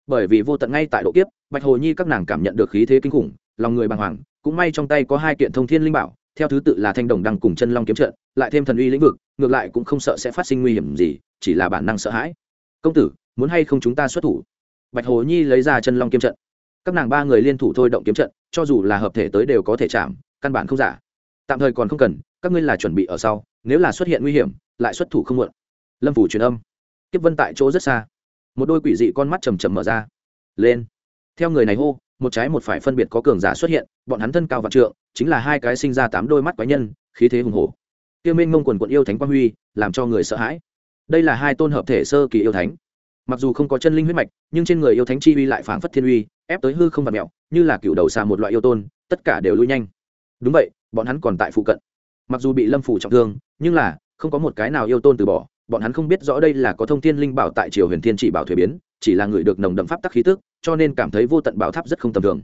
bởi vì vô tận ngay tại độ kiếp, bạch hồ nhi các nàng cảm nhận được khí thế kinh khủng, lòng người bàng hoàng, cũng may trong tay có hai kiện thông thiên linh bảo, theo thứ tự là thanh đồng đăng cùng chân long kiếm trận, lại thêm thần uy lĩnh vực, ngược lại cũng không sợ sẽ phát sinh nguy hiểm gì, chỉ là bản năng sợ hãi. Công tử, muốn hay không chúng ta xuất thủ? Bạch hồ nhi lấy ra chân long kiếm trận. Các nàng ba người liên thủ thôi động kiếm trận, cho dù là hợp thể tới đều có thể chạm, căn bản không giả. Tạm thời còn không cần, các ngươi là chuẩn bị ở sau, nếu là xuất hiện nguy hiểm, lại xuất thủ không muộn. Lâm phủ truyền âm. Kiếp vân tại chỗ rất xa một đôi quỷ dị con mắt chầm chầm mở ra. Lên. Theo người này hô, một trái một phải phân biệt có cường giả xuất hiện, bọn hắn thân cao vạn trượng, chính là hai cái sinh ra tám đôi mắt quái nhân, khí thế hùng hổ. Tiêu minh ngông quần quận yêu thánh quang huy, làm cho người sợ hãi. Đây là hai tôn hợp thể sơ kỳ yêu thánh. Mặc dù không có chân linh huyết mạch, nhưng trên người yêu thánh chi uy lại phảng phất thiên uy, ép tới hư không vật mẹo, như là cựu đầu xa một loại yêu tôn, tất cả đều lui nhanh. Đúng vậy, bọn hắn còn tại phụ cận. Mặc dù bị lâm phủ trọng thương, nhưng là, không có một cái nào yêu tôn từ bỏ bọn hắn không biết rõ đây là có thông thiên linh bảo tại triều huyền thiên chỉ bảo thuế biến, chỉ là người được nồng đậm pháp tắc khí tức, cho nên cảm thấy vô tận bảo tháp rất không tầm thường.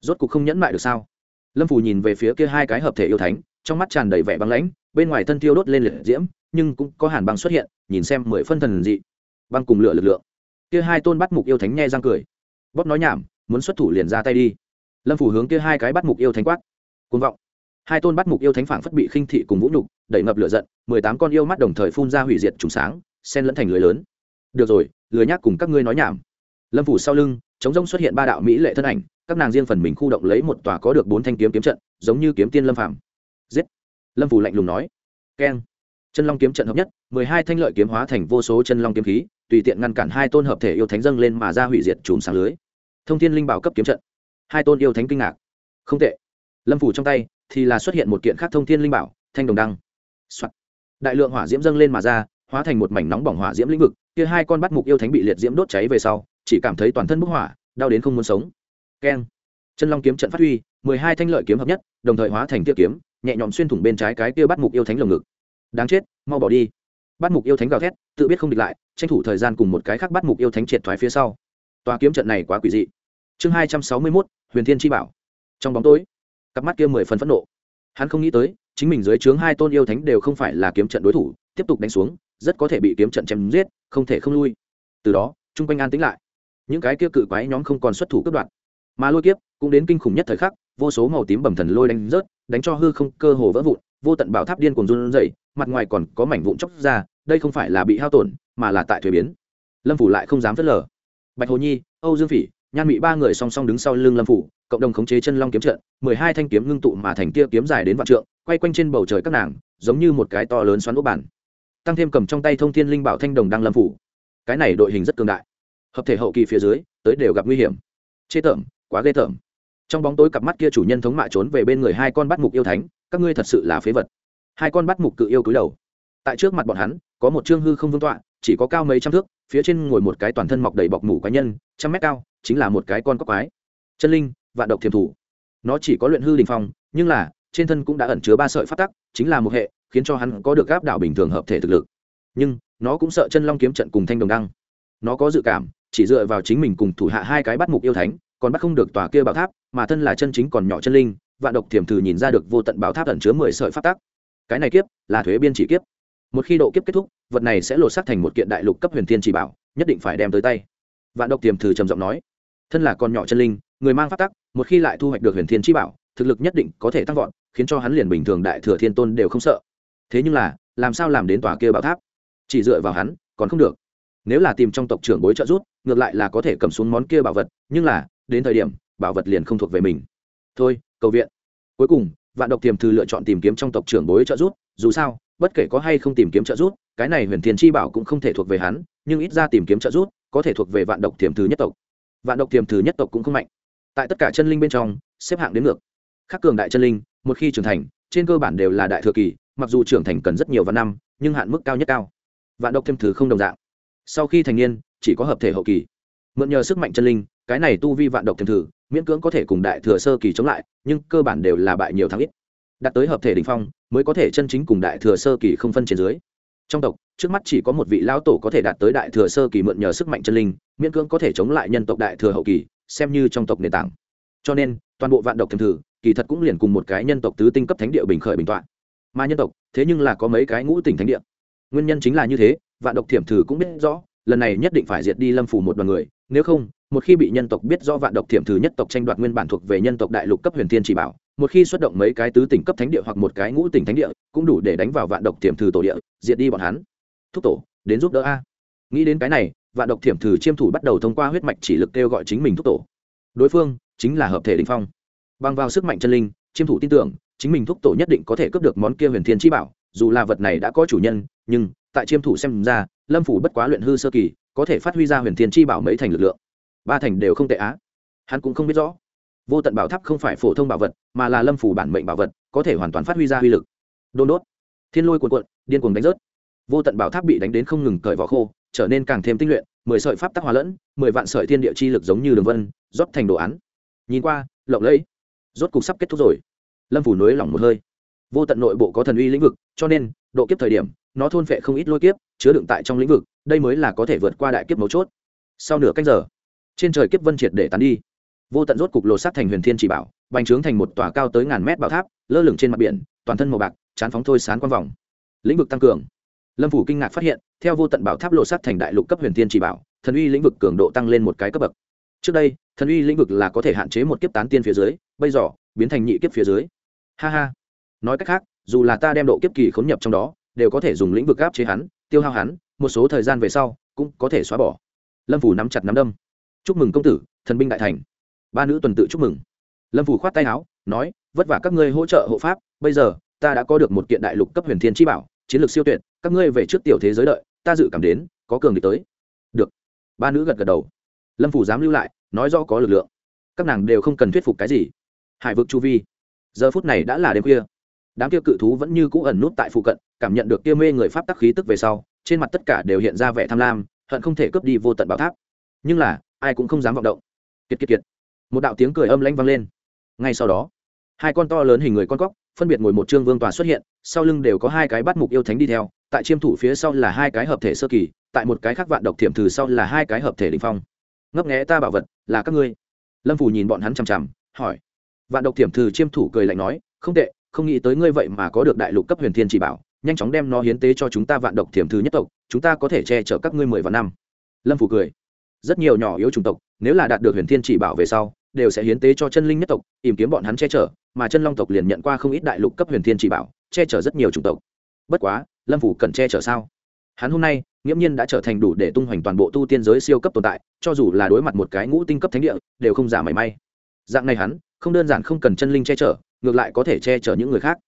Rốt cuộc không nhẫn mại được sao? Lâm phủ nhìn về phía kia hai cái hợp thể yêu thánh, trong mắt tràn đầy vẻ băng lãnh, bên ngoài thân tiêu đốt lên liệt diễm, nhưng cũng có hàn băng xuất hiện, nhìn xem mười phân thần dị. Băng cùng lửa lực lượng. Kia hai tôn bắt mục yêu thánh nghe răng cười. Bóp nói nhảm, muốn xuất thủ liền ra tay đi. Lâm phủ hướng kia hai cái bắt mục yêu thánh quát. Côn vọng hai tôn bắt mục yêu thánh phảng phất bị khinh thị cùng vũ nhục, đẩy ngập lửa giận, mười tám con yêu mắt đồng thời phun ra hủy diệt trùng sáng sen lẫn thành lưới lớn. Được rồi, lười nhác cùng các ngươi nói nhảm. Lâm phủ sau lưng chống rông xuất hiện ba đạo mỹ lệ thân ảnh, các nàng riêng phần mình khu động lấy một tòa có được bốn thanh kiếm kiếm trận, giống như kiếm tiên lâm phàm. Giết! Lâm phủ lạnh lùng nói. Keng! Chân long kiếm trận hợp nhất, mười hai thanh lợi kiếm hóa thành vô số chân long kiếm khí, tùy tiện ngăn cản hai tôn hợp thể yêu thánh dâng lên mà ra hủy diệt chùm sáng lưới. Thông thiên linh bảo cấp kiếm trận. Hai tôn yêu thánh kinh ngạc. Không tệ. Lâm phủ trong tay thì là xuất hiện một kiện khác thông thiên linh bảo, thanh đồng đăng、Soạn. đại lượng hỏa diễm dâng lên mà ra, hóa thành một mảnh nóng bỏng hỏa diễm lĩnh vực, kia hai con bắt mục yêu thánh bị liệt diễm đốt cháy về sau, chỉ cảm thấy toàn thân bức hỏa, đau đến không muốn sống. Keng. Chân long kiếm trận phát huy, mười hai thanh lợi kiếm hợp nhất, đồng thời hóa thành tiết kiếm, nhẹ nhõm xuyên thủng bên trái cái kia bắt mục yêu thánh lồng ngực. Đáng chết, mau bỏ đi. Bắt mục yêu thánh gào thét, tự biết không địch lại, tranh thủ thời gian cùng một cái khác bắt mục yêu thánh triệt thoái phía sau. Tòa kiếm trận này quá quỷ dị. Chương hai trăm sáu mươi mốt, huyền thiên chi bảo. Trong bóng tối cặp mắt kia mười phần phẫn nộ. Hắn không nghĩ tới, chính mình dưới trướng hai tôn yêu thánh đều không phải là kiếm trận đối thủ, tiếp tục đánh xuống, rất có thể bị kiếm trận chém giết, không thể không lui. Từ đó, chung quanh an tính lại. Những cái kia cự quái nhóm không còn xuất thủ cướp đoạt. Mà lôi kiếp, cũng đến kinh khủng nhất thời khắc, vô số màu tím bầm thần lôi đánh rớt, đánh cho hư không cơ hồ vỡ vụn, vô tận bảo tháp điên cuồng run rẩy, mặt ngoài còn có mảnh vụn chóc ra, đây không phải là bị hao tổn, mà là tại thuế biến. Lâm phủ lại không dám phớt lờ. Bạch hồ nhi, âu dương phỉ nhan mỹ ba người song song đứng sau lưng lâm phủ, cộng đồng khống chế chân long kiếm trận, mười hai thanh kiếm ngưng tụ mà thành kia kiếm dài đến vạn trượng, quay quanh trên bầu trời các nàng, giống như một cái to lớn xoắn ốc bản tăng thêm cầm trong tay thông thiên linh bảo thanh đồng đang lâm phủ. Cái này đội hình rất cường đại. Hợp thể hậu kỳ phía dưới, tới đều gặp nguy hiểm. Chê tởm quá ghê tởm trong bóng tối cặp mắt kia chủ nhân thống mạ trốn về bên người hai con bắt mục yêu thánh, các ngươi thật sự là phế vật. Hai con bắt mục cự yêu cúi đầu. Tại trước mặt bọn hắn, có một trương hư không vương tọa, chỉ có cao mấy trăm thước, phía trên ngồi một cái toàn thân mọc đầy bọc mủ cá nhân, trăm mét cao chính là một cái con cóc quái. Chân linh, vạn độc thiềm thủ. Nó chỉ có luyện hư đình phong, nhưng là, trên thân cũng đã ẩn chứa ba sợi phát tắc, chính là một hệ, khiến cho hắn có được gáp đảo bình thường hợp thể thực lực. Nhưng, nó cũng sợ chân long kiếm trận cùng thanh đồng đăng. Nó có dự cảm, chỉ dựa vào chính mình cùng thủ hạ hai cái bắt mục yêu thánh, còn bắt không được tòa kia bảo tháp, mà thân là chân chính còn nhỏ chân linh, vạn độc thiềm thử nhìn ra được vô tận bảo tháp ẩn chứa mười sợi phát tắc. Cái này kiếp, là thuế biên chỉ kiếp. Một khi độ kiếp kết thúc, vật này sẽ lột xác thành một kiện đại lục cấp huyền thiên chỉ bảo, nhất định phải đem tới tay. Vạn độc tiềm thử trầm giọng nói thân là con nhỏ chân linh người mang pháp tắc một khi lại thu hoạch được huyền thiên chi bảo thực lực nhất định có thể tăng vọt khiến cho hắn liền bình thường đại thừa thiên tôn đều không sợ. Thế nhưng là làm sao làm đến tòa kia bảo tháp? Chỉ dựa vào hắn còn không được. Nếu là tìm trong tộc trưởng bối trợ rút ngược lại là có thể cầm xuống món kia bảo vật nhưng là đến thời điểm bảo vật liền không thuộc về mình. Thôi cầu viện. Cuối cùng vạn độc tiềm thư lựa chọn tìm kiếm trong tộc trưởng bối trợ rút dù sao bất kể có hay không tìm kiếm trợ rút, cái này huyền thiên chi bảo cũng không thể thuộc về hắn nhưng ít ra tìm kiếm trợ rút, có thể thuộc về vạn độc tiềm thư nhất tộc vạn độc tiềm thử nhất tộc cũng không mạnh. Tại tất cả chân linh bên trong, xếp hạng đến ngược. Khắc cường đại chân linh, một khi trưởng thành, trên cơ bản đều là đại thừa kỳ, mặc dù trưởng thành cần rất nhiều vạn năm, nhưng hạn mức cao nhất cao. Vạn độc tiềm thứ không đồng dạng. Sau khi thành niên, chỉ có hợp thể hậu kỳ. Mượn nhờ sức mạnh chân linh, cái này tu vi vạn độc tiềm thử miễn cưỡng có thể cùng đại thừa sơ kỳ chống lại, nhưng cơ bản đều là bại nhiều thắng ít. Đạt tới hợp thể đỉnh phong, mới có thể chân chính cùng đại thừa sơ kỳ không phân trên dưới trong tộc, trước mắt chỉ có một vị lão tổ có thể đạt tới đại thừa sơ kỳ mượn nhờ sức mạnh chân linh, miễn cưỡng có thể chống lại nhân tộc đại thừa hậu kỳ, xem như trong tộc nền tảng. Cho nên, toàn bộ vạn độc thiềm thử, kỳ thật cũng liền cùng một cái nhân tộc tứ tinh cấp thánh địa bình khởi bình toạn. Mà nhân tộc, thế nhưng là có mấy cái ngũ tỉnh thánh địa. Nguyên nhân chính là như thế, vạn độc thiểm thử cũng biết rõ, lần này nhất định phải diệt đi lâm phủ một đoàn người, nếu không một khi bị nhân tộc biết do vạn độc thiểm thứ nhất tộc tranh đoạt nguyên bản thuộc về nhân tộc đại lục cấp huyền thiên chỉ bảo, một khi xuất động mấy cái tứ tỉnh cấp thánh địa hoặc một cái ngũ tỉnh thánh địa, cũng đủ để đánh vào vạn độc thiểm thử tổ địa, diệt đi bọn hắn. Thúc tổ, đến giúp đỡ a. Nghĩ đến cái này, vạn độc thiểm thử chiêm thủ bắt đầu thông qua huyết mạch chỉ lực kêu gọi chính mình thúc tổ. Đối phương chính là hợp thể đình phong. Bằng vào sức mạnh chân linh, chiêm thủ tin tưởng, chính mình thúc tổ nhất định có thể cướp được món kia huyền thiên chi bảo, dù là vật này đã có chủ nhân, nhưng, tại chiêm thủ xem ra, lâm phủ bất quá luyện hư sơ kỳ, có thể phát huy ra huyền thiên chi bảo mấy thành lực lượng ba thành đều không tệ á. Hắn cũng không biết rõ. Vô tận bảo tháp không phải phổ thông bảo vật, mà là lâm phủ bản mệnh bảo vật, có thể hoàn toàn phát huy ra uy lực. Đôn đốt. Thiên lôi cuồn cuộn, điên cuồng đánh rớt. Vô tận bảo tháp bị đánh đến không ngừng cởi vỏ khô, trở nên càng thêm tinh luyện, mười sợi pháp tắc hòa lẫn, mười vạn sợi thiên địa chi lực giống như đường vân, rót thành đồ án. Nhìn qua, lộng lẫy. Rốt cục sắp kết thúc rồi. Lâm phủ nối lỏng một hơi. Vô tận nội bộ có thần uy lĩnh vực, cho nên, độ kiếp thời điểm, nó thôn phệ không ít lôi kiếp, chứa đựng tại trong lĩnh vực, đây mới là có thể vượt qua đại kiếp mấu chốt. Sau nửa canh giờ trên trời kiếp vân triệt để tán đi. Vô tận rốt cục lột sát thành huyền thiên chỉ bảo bành trướng thành một tòa cao tới ngàn mét bảo tháp, lơ lửng trên mặt biển, toàn thân màu bạc, chán phóng thôi sán quang vòng. Lĩnh vực tăng cường. Lâm phủ kinh ngạc phát hiện, theo vô tận bảo tháp lột sát thành đại lục cấp huyền thiên chỉ bảo, thần uy lĩnh vực cường độ tăng lên một cái cấp bậc. Trước đây, thần uy lĩnh vực là có thể hạn chế một kiếp tán tiên phía dưới, bây giờ, biến thành nhị kiếp phía dưới. Ha ha. Nói cách khác, dù là ta đem độ kiếp kỳ khốn nhập trong đó, đều có thể dùng lĩnh vực áp chế hắn, tiêu hao hắn, một số thời gian về sau, cũng có thể xóa bỏ. Lâm phủ nắm chặt nắm đâm chúc mừng công tử, thần binh đại thành. Ba nữ tuần tự chúc mừng. Lâm phủ khoát tay áo, nói, vất vả các ngươi hỗ trợ hộ pháp, bây giờ, ta đã có được một kiện đại lục cấp huyền thiên chi bảo, chiến lược siêu tuyệt, các ngươi về trước tiểu thế giới đợi, ta dự cảm đến, có cường địch tới. Được. Ba nữ gật gật đầu. Lâm phủ dám lưu lại, nói rõ có lực lượng. Các nàng đều không cần thuyết phục cái gì. Hải vực chu vi. Giờ phút này đã là đêm khuya. Đám kia cự thú vẫn như cũ ẩn nút tại phụ cận, cảm nhận được kia mê người pháp tắc khí tức về sau, trên mặt tất cả đều hiện ra vẻ tham lam, hận không thể cướp đi vô tận bảo tháp. Nhưng là ai cũng không dám vọng động. Kiệt kiệt kiệt. Một đạo tiếng cười âm lãnh vang lên. Ngay sau đó, hai con to lớn hình người con cóc, phân biệt ngồi một trương vương tòa xuất hiện, sau lưng đều có hai cái bắt mục yêu thánh đi theo, tại chiêm thủ phía sau là hai cái hợp thể sơ kỳ, tại một cái khác vạn độc thiểm thử sau là hai cái hợp thể đình phong. Ngấp nghẽ ta bảo vật, là các ngươi. Lâm phủ nhìn bọn hắn chằm chằm, hỏi. Vạn độc thiểm thử chiêm thủ cười lạnh nói, không tệ, không nghĩ tới ngươi vậy mà có được đại lục cấp huyền thiên chỉ bảo, nhanh chóng đem nó hiến tế cho chúng ta vạn độc thiểm thử nhất tộc, chúng ta có thể che chở các ngươi mười vạn năm. Lâm phủ cười rất nhiều nhỏ yếu chủng tộc, nếu là đạt được huyền thiên chỉ bảo về sau, đều sẽ hiến tế cho chân linh nhất tộc, tìm kiếm bọn hắn che chở, mà chân long tộc liền nhận qua không ít đại lục cấp huyền thiên chỉ bảo, che chở rất nhiều chủng tộc. Bất quá, lâm phủ cần che chở sao? Hắn hôm nay, nghiễm nhiên đã trở thành đủ để tung hoành toàn bộ tu tiên giới siêu cấp tồn tại, cho dù là đối mặt một cái ngũ tinh cấp thánh địa, đều không giả mảy may. Dạng này hắn, không đơn giản không cần chân linh che chở, ngược lại có thể che chở những người khác.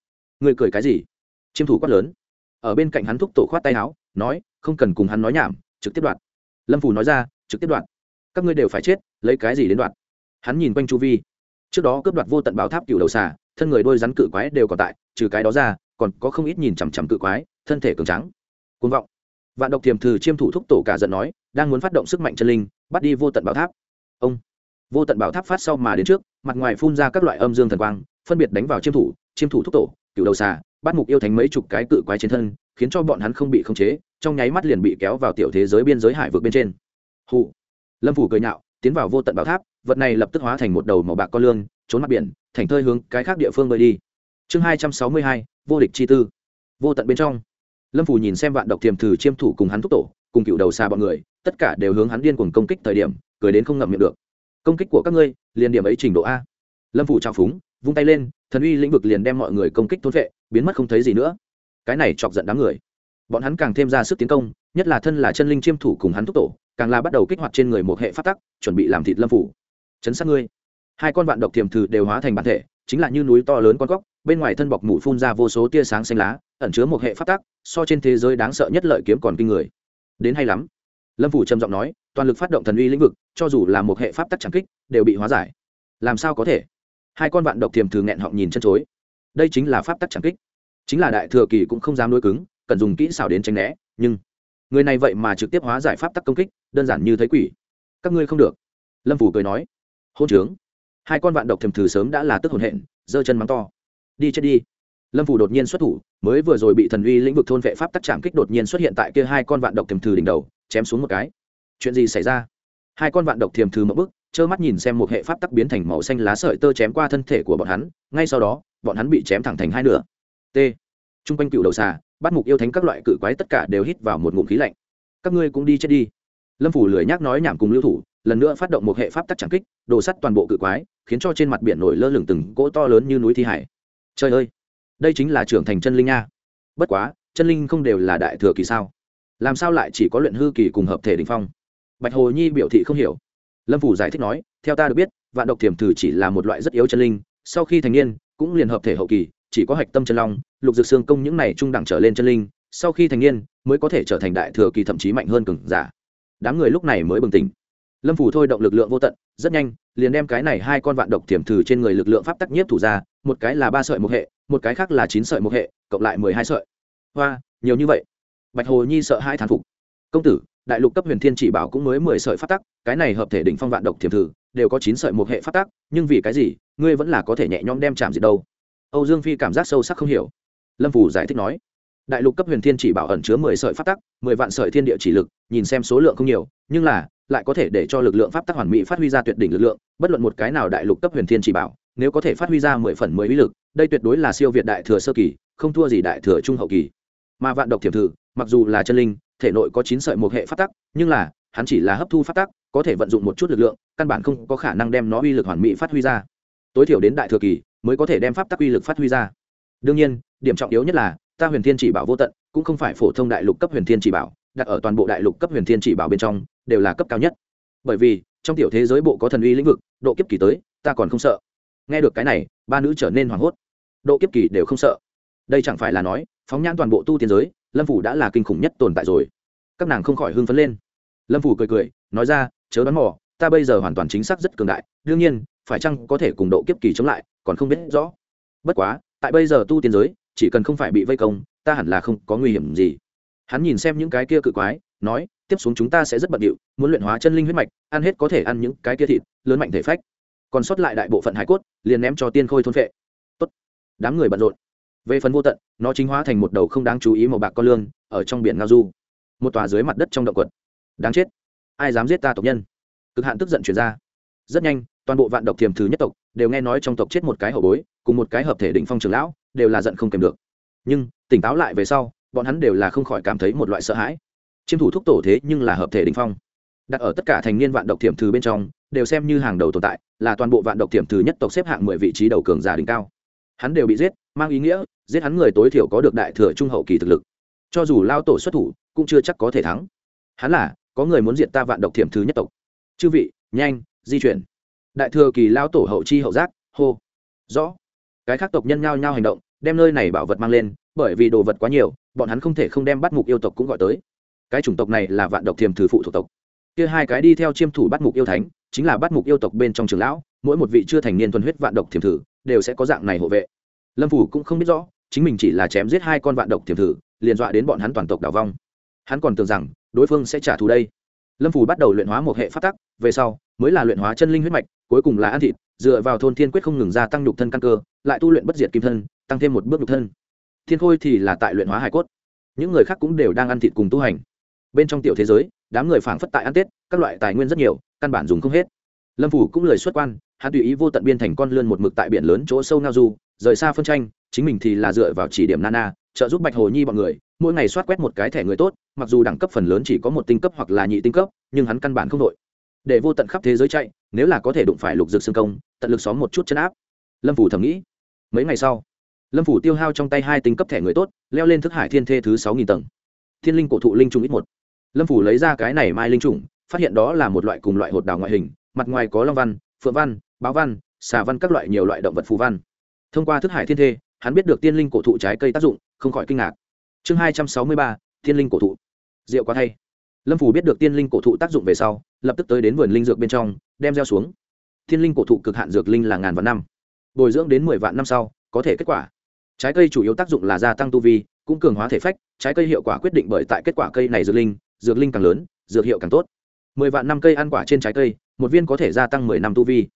Người cười cái gì? Chiêm thủ quát lớn. Ở bên cạnh hắn thúc tổ khoát tay áo, nói, không cần cùng hắn nói nhảm, trực tiếp đoạt. Lâm phủ nói ra trực tiếp đoạn các ngươi đều phải chết, lấy cái gì đến đoạn hắn nhìn quanh chu vi. Trước đó cướp đoạt vô tận bảo tháp cựu đầu xà, thân người đôi rắn cự quái đều còn tại, trừ cái đó ra, còn có không ít nhìn chằm chằm cự quái, thân thể cường trắng côn vọng. Vạn độc tiềm thử chiêm thủ thúc tổ cả giận nói, đang muốn phát động sức mạnh chân linh, bắt đi vô tận bảo tháp. Ông. Vô tận bảo tháp phát sau mà đến trước, mặt ngoài phun ra các loại âm dương thần quang, phân biệt đánh vào chiêm thủ chiêm thủ thúc tổ cựu đầu xà, bắt mục yêu thánh mấy chục cái cự quái trên thân, khiến cho bọn hắn không bị khống chế, trong nháy mắt liền bị kéo vào tiểu thế giới biên giới hải vực bên trên hụ lâm phủ cười nhạo, tiến vào vô tận bảo tháp, vật này lập tức hóa thành một đầu màu bạc con lương, trốn mặt biển, thành thơi hướng cái khác địa phương bơi đi. Chương hai trăm sáu mươi hai, vô địch chi tư. Vô tận bên trong. Lâm phủ nhìn xem vạn độc tiềm thử chiêm thủ cùng hắn thúc tổ, cùng cựu đầu xa bọn người, tất cả đều hướng hắn điên cuồng công kích thời điểm, cười đến không ngậm miệng được. Công kích của các ngươi, liền điểm ấy trình độ a. Lâm phủ trào phúng, vung tay lên, thần uy lĩnh vực liền đem mọi người công kích thốn vệ biến mất không thấy gì nữa. Cái này chọc giận đám người. Bọn hắn càng thêm ra sức tiến công nhất là thân là chân linh chiêm thủ cùng hắn thúc tổ, càng là bắt đầu kích hoạt trên người một hệ phát tắc, chuẩn bị làm thịt lâm phủ. Chấn sát ngươi. Hai con vạn độc thiềm thử đều hóa thành bản thể, chính là như núi to lớn con góc bên ngoài thân bọc mủ phun ra vô số tia sáng xanh lá, ẩn chứa một hệ phát tắc, so trên thế giới đáng sợ nhất lợi kiếm còn kinh người. Đến hay lắm. Lâm phủ trầm giọng nói, toàn lực phát động thần uy lĩnh vực, cho dù là một hệ pháp tắc trắng kích, đều bị hóa giải. Làm sao có thể? Hai con vạn độc thiềm thử nghẹn họng nhìn chân chối. Đây chính là pháp tắc trắng kích. Chính là đại thừa kỳ cũng không dám đối cứng, cần dùng kỹ xảo đến tránh né, nhưng người này vậy mà trực tiếp hóa giải pháp tắc công kích, đơn giản như thấy quỷ. Các ngươi không được. Lâm phủ cười nói. Hôn trướng. Hai con vạn độc thềm thử sớm đã là tức hồn hện, giơ chân mắng to. Đi chết đi. Lâm phủ đột nhiên xuất thủ, mới vừa rồi bị thần uy lĩnh vực thôn vệ pháp tắc chạm kích đột nhiên xuất hiện tại kia hai con vạn độc thềm thử đỉnh đầu, chém xuống một cái. Chuyện gì xảy ra? Hai con vạn độc thiềm thử một bức trơ mắt nhìn xem một hệ pháp tắc biến thành màu xanh lá sợi tơ chém qua thân thể của bọn hắn, ngay sau đó, bọn hắn bị chém thẳng thành hai nửa. T. T r u n g quanh cựu đầu xà bắt mục yêu thánh các loại cự quái tất cả đều hít vào một ngụm khí lạnh. Các ngươi cũng đi chết đi. Lâm phủ lười nhác nói nhảm cùng lưu thủ, lần nữa phát động một hệ pháp tắc trảm kích đổ sắt toàn bộ cự quái, khiến cho trên mặt biển nổi lơ lửng từng cỗ to lớn như núi thi hải. Trời ơi! Đây chính là trưởng thành chân linh nha. Bất quá, chân linh không đều là đại thừa kỳ sao? Làm sao lại chỉ có luyện hư kỳ cùng hợp thể đình phong? Bạch hồ nhi biểu thị không hiểu. Lâm phủ giải thích nói, theo ta được biết, vạn độc thiềm thử chỉ là một loại rất yếu chân linh, sau khi thành niên, cũng liền hợp thể hậu kỳ chỉ có hạch tâm chân long, lục dược xương công những này trung đẳng trở lên chân linh, sau khi thành niên, mới có thể trở thành đại thừa kỳ thậm chí mạnh hơn cường giả. Đám người lúc này mới bừng tỉnh. Lâm phủ thôi động lực lượng vô tận, rất nhanh, liền đem cái này hai con vạn độc thiểm thử trên người lực lượng pháp tắc nhiếp thủ ra, một cái là ba sợi một hệ, một cái khác là chín sợi một hệ, cộng lại mười hai sợi. Hoa, nhiều như vậy. Bạch hồ nhi sợ hai thán phục. Công tử, đại lục cấp huyền thiên chỉ bảo cũng mới mười sợi pháp tắc, cái này hợp thể đỉnh phong vạn độc thiểm thử, đều có chín sợi một hệ pháp tắc, nhưng vì cái gì, ngươi vẫn là có thể nhẹ nhõm đem chạm gì đâu? Âu dương phi cảm giác sâu sắc không hiểu. Lâm phủ giải thích nói, đại lục cấp huyền thiên chỉ bảo ẩn chứa mười sợi pháp tắc, mười vạn sợi thiên địa chỉ lực, nhìn xem số lượng không nhiều, nhưng là lại có thể để cho lực lượng pháp tắc hoàn mỹ phát huy ra tuyệt đỉnh lực lượng, bất luận một cái nào đại lục cấp huyền thiên chỉ bảo, nếu có thể phát huy ra mười phần mười uy lực, đây tuyệt đối là siêu việt đại thừa sơ kỳ, không thua gì đại thừa trung hậu kỳ. Mà vạn độc thiểm thử, mặc dù là chân linh, thể nội có chín sợi một hệ pháp tắc, nhưng là hắn chỉ là hấp thu pháp tắc, có thể vận dụng một chút lực lượng, căn bản không có khả năng đem nó uy lực hoàn mỹ phát huy ra. Tối thiểu đến đại thừa kỳ mới có thể đem pháp tắc uy lực phát huy ra. Đương nhiên, điểm trọng yếu nhất là, ta huyền thiên chỉ bảo vô tận, cũng không phải phổ thông đại lục cấp huyền thiên chỉ bảo, đặt ở toàn bộ đại lục cấp huyền thiên chỉ bảo bên trong, đều là cấp cao nhất. Bởi vì, trong tiểu thế giới bộ có thần uy lĩnh vực, độ kiếp kỳ tới, ta còn không sợ. Nghe được cái này, ba nữ trở nên hoảng hốt. Độ kiếp kỳ đều không sợ. Đây chẳng phải là nói, phóng nhãn toàn bộ tu tiên giới, lâm phủ đã là kinh khủng nhất tồn tại rồi. Các nàng không khỏi hưng phấn lên. Lâm phủ cười cười, nói ra, chớ đoán mò, ta bây giờ hoàn toàn chính xác rất cường đại, đương nhiên, phải chăng có thể cùng độ kiếp kỳ chống lại còn không biết rõ. Bất quá, tại bây giờ tu tiên giới, chỉ cần không phải bị vây công, ta hẳn là không có nguy hiểm gì. Hắn nhìn xem những cái kia cự quái, nói, tiếp xuống chúng ta sẽ rất bận điệu, muốn luyện hóa chân linh huyết mạch, ăn hết có thể ăn những cái kia thịt, lớn mạnh thể phách. Còn sót lại đại bộ phận hải cốt, liền ném cho tiên khôi thôn vệ tốt. Đám người bận rộn. Về phần vô tận, nó chính hóa thành một đầu không đáng chú ý màu bạc con lương ở trong biển ngao du. Một tòa dưới mặt đất trong động quật. Đáng chết. Ai dám giết ta tộc nhân? Cực hạn tức giận chuyển ra. Rất nhanh, toàn bộ vạn độc thiềm thứ nhất tộc đều nghe nói trong tộc chết một cái hậu bối, cùng một cái hợp thể đỉnh phong trường lão, đều là giận không kèm được. Nhưng, tỉnh táo lại về sau, bọn hắn đều là không khỏi cảm thấy một loại sợ hãi. Chiêm thủ thúc tổ thế nhưng là hợp thể đỉnh phong. Đặt ở tất cả thành niên vạn độc thiểm thư bên trong, đều xem như hàng đầu tồn tại, là toàn bộ vạn độc thiểm thứ nhất tộc xếp hạng mười vị trí đầu cường giả đỉnh cao. Hắn đều bị giết, mang ý nghĩa, giết hắn người tối thiểu có được đại thừa trung hậu kỳ thực lực. Cho dù lao tổ xuất thủ, cũng chưa chắc có thể thắng. Hắn là, có người muốn diệt ta vạn độc thiểm thứ nhất tộc. Chư vị, nhanh, di chuyển đại thừa kỳ lao tổ hậu chi hậu giác, hô. Rõ. Cái khác tộc nhân nhao nhao hành động, đem nơi này bảo vật mang lên, bởi vì đồ vật quá nhiều, bọn hắn không thể không đem bắt mục yêu tộc cũng gọi tới. Cái chủng tộc này là vạn độc thiềm thử phụ thuộc tộc. Kia hai cái đi theo chiêm thủ bắt mục yêu thánh, chính là bắt mục yêu tộc bên trong trường lão, mỗi một vị chưa thành niên thuần huyết vạn độc thiềm thử, đều sẽ có dạng này hộ vệ. Lâm phủ cũng không biết rõ, chính mình chỉ là chém giết hai con vạn độc thiềm thử, liền dọa đến bọn hắn toàn tộc đảo vong. Hắn còn tưởng rằng, đối phương sẽ trả thù đây. Lâm phủ bắt đầu luyện hóa một hệ phát tắc, về sau, mới là luyện hóa chân linh huyết mạch cuối cùng là ăn thịt, dựa vào thôn thiên quyết không ngừng gia tăng nhục thân căn cơ, lại tu luyện bất diệt kim thân, tăng thêm một bước nhục thân. Thiên khôi thì là tại luyện hóa hải cốt. Những người khác cũng đều đang ăn thịt cùng tu hành. Bên trong tiểu thế giới, đám người phảng phất tại ăn tết, các loại tài nguyên rất nhiều, căn bản dùng không hết. Lâm phủ cũng lời xuất quan, hắn tùy ý vô tận biên thành con lươn một mực tại biển lớn chỗ sâu ngao du, rời xa phân tranh, chính mình thì là dựa vào chỉ điểm nana, trợ giúp bạch hồ nhi bọn người, mỗi ngày soát quét một cái thẻ người tốt, mặc dù đẳng cấp phần lớn chỉ có một tinh cấp hoặc là nhị tinh cấp, nhưng hắn căn bản không đội để vô tận khắp thế giới chạy, nếu là có thể đụng phải lục dược xương công, tận lực xóm một chút chân áp. Lâm phủ thầm nghĩ. Mấy ngày sau, lâm phủ tiêu hao trong tay hai tinh cấp thẻ người tốt, leo lên thức hải thiên thê thứ sáu nghìn tầng. Thiên linh cổ thụ linh trùng ít một. Lâm phủ lấy ra cái này mai linh trùng, phát hiện đó là một loại cùng loại hột đào ngoại hình, mặt ngoài có long văn, phượng văn, báo văn, xà văn các loại nhiều loại động vật phù văn. Thông qua thức hải thiên thê, hắn biết được tiên linh cổ thụ trái cây tác dụng, không khỏi kinh ngạc. Chương hai trăm sáu mươi ba, thiên linh cổ thụ. Rượu quá thay lâm phủ biết được tiên linh cổ thụ tác dụng về sau, lập tức tới đến vườn linh dược bên trong, đem gieo xuống. Tiên linh cổ thụ cực hạn dược linh là ngàn vạn năm. Bồi dưỡng đến mười vạn năm sau, có thể kết quả. Trái cây chủ yếu tác dụng là gia tăng tu vi, cũng cường hóa thể phách, trái cây hiệu quả quyết định bởi tại kết quả cây này dược linh dược linh càng lớn, dược hiệu càng tốt. Mười vạn năm cây ăn quả trên trái cây, một viên có thể gia tăng mười năm tu vi.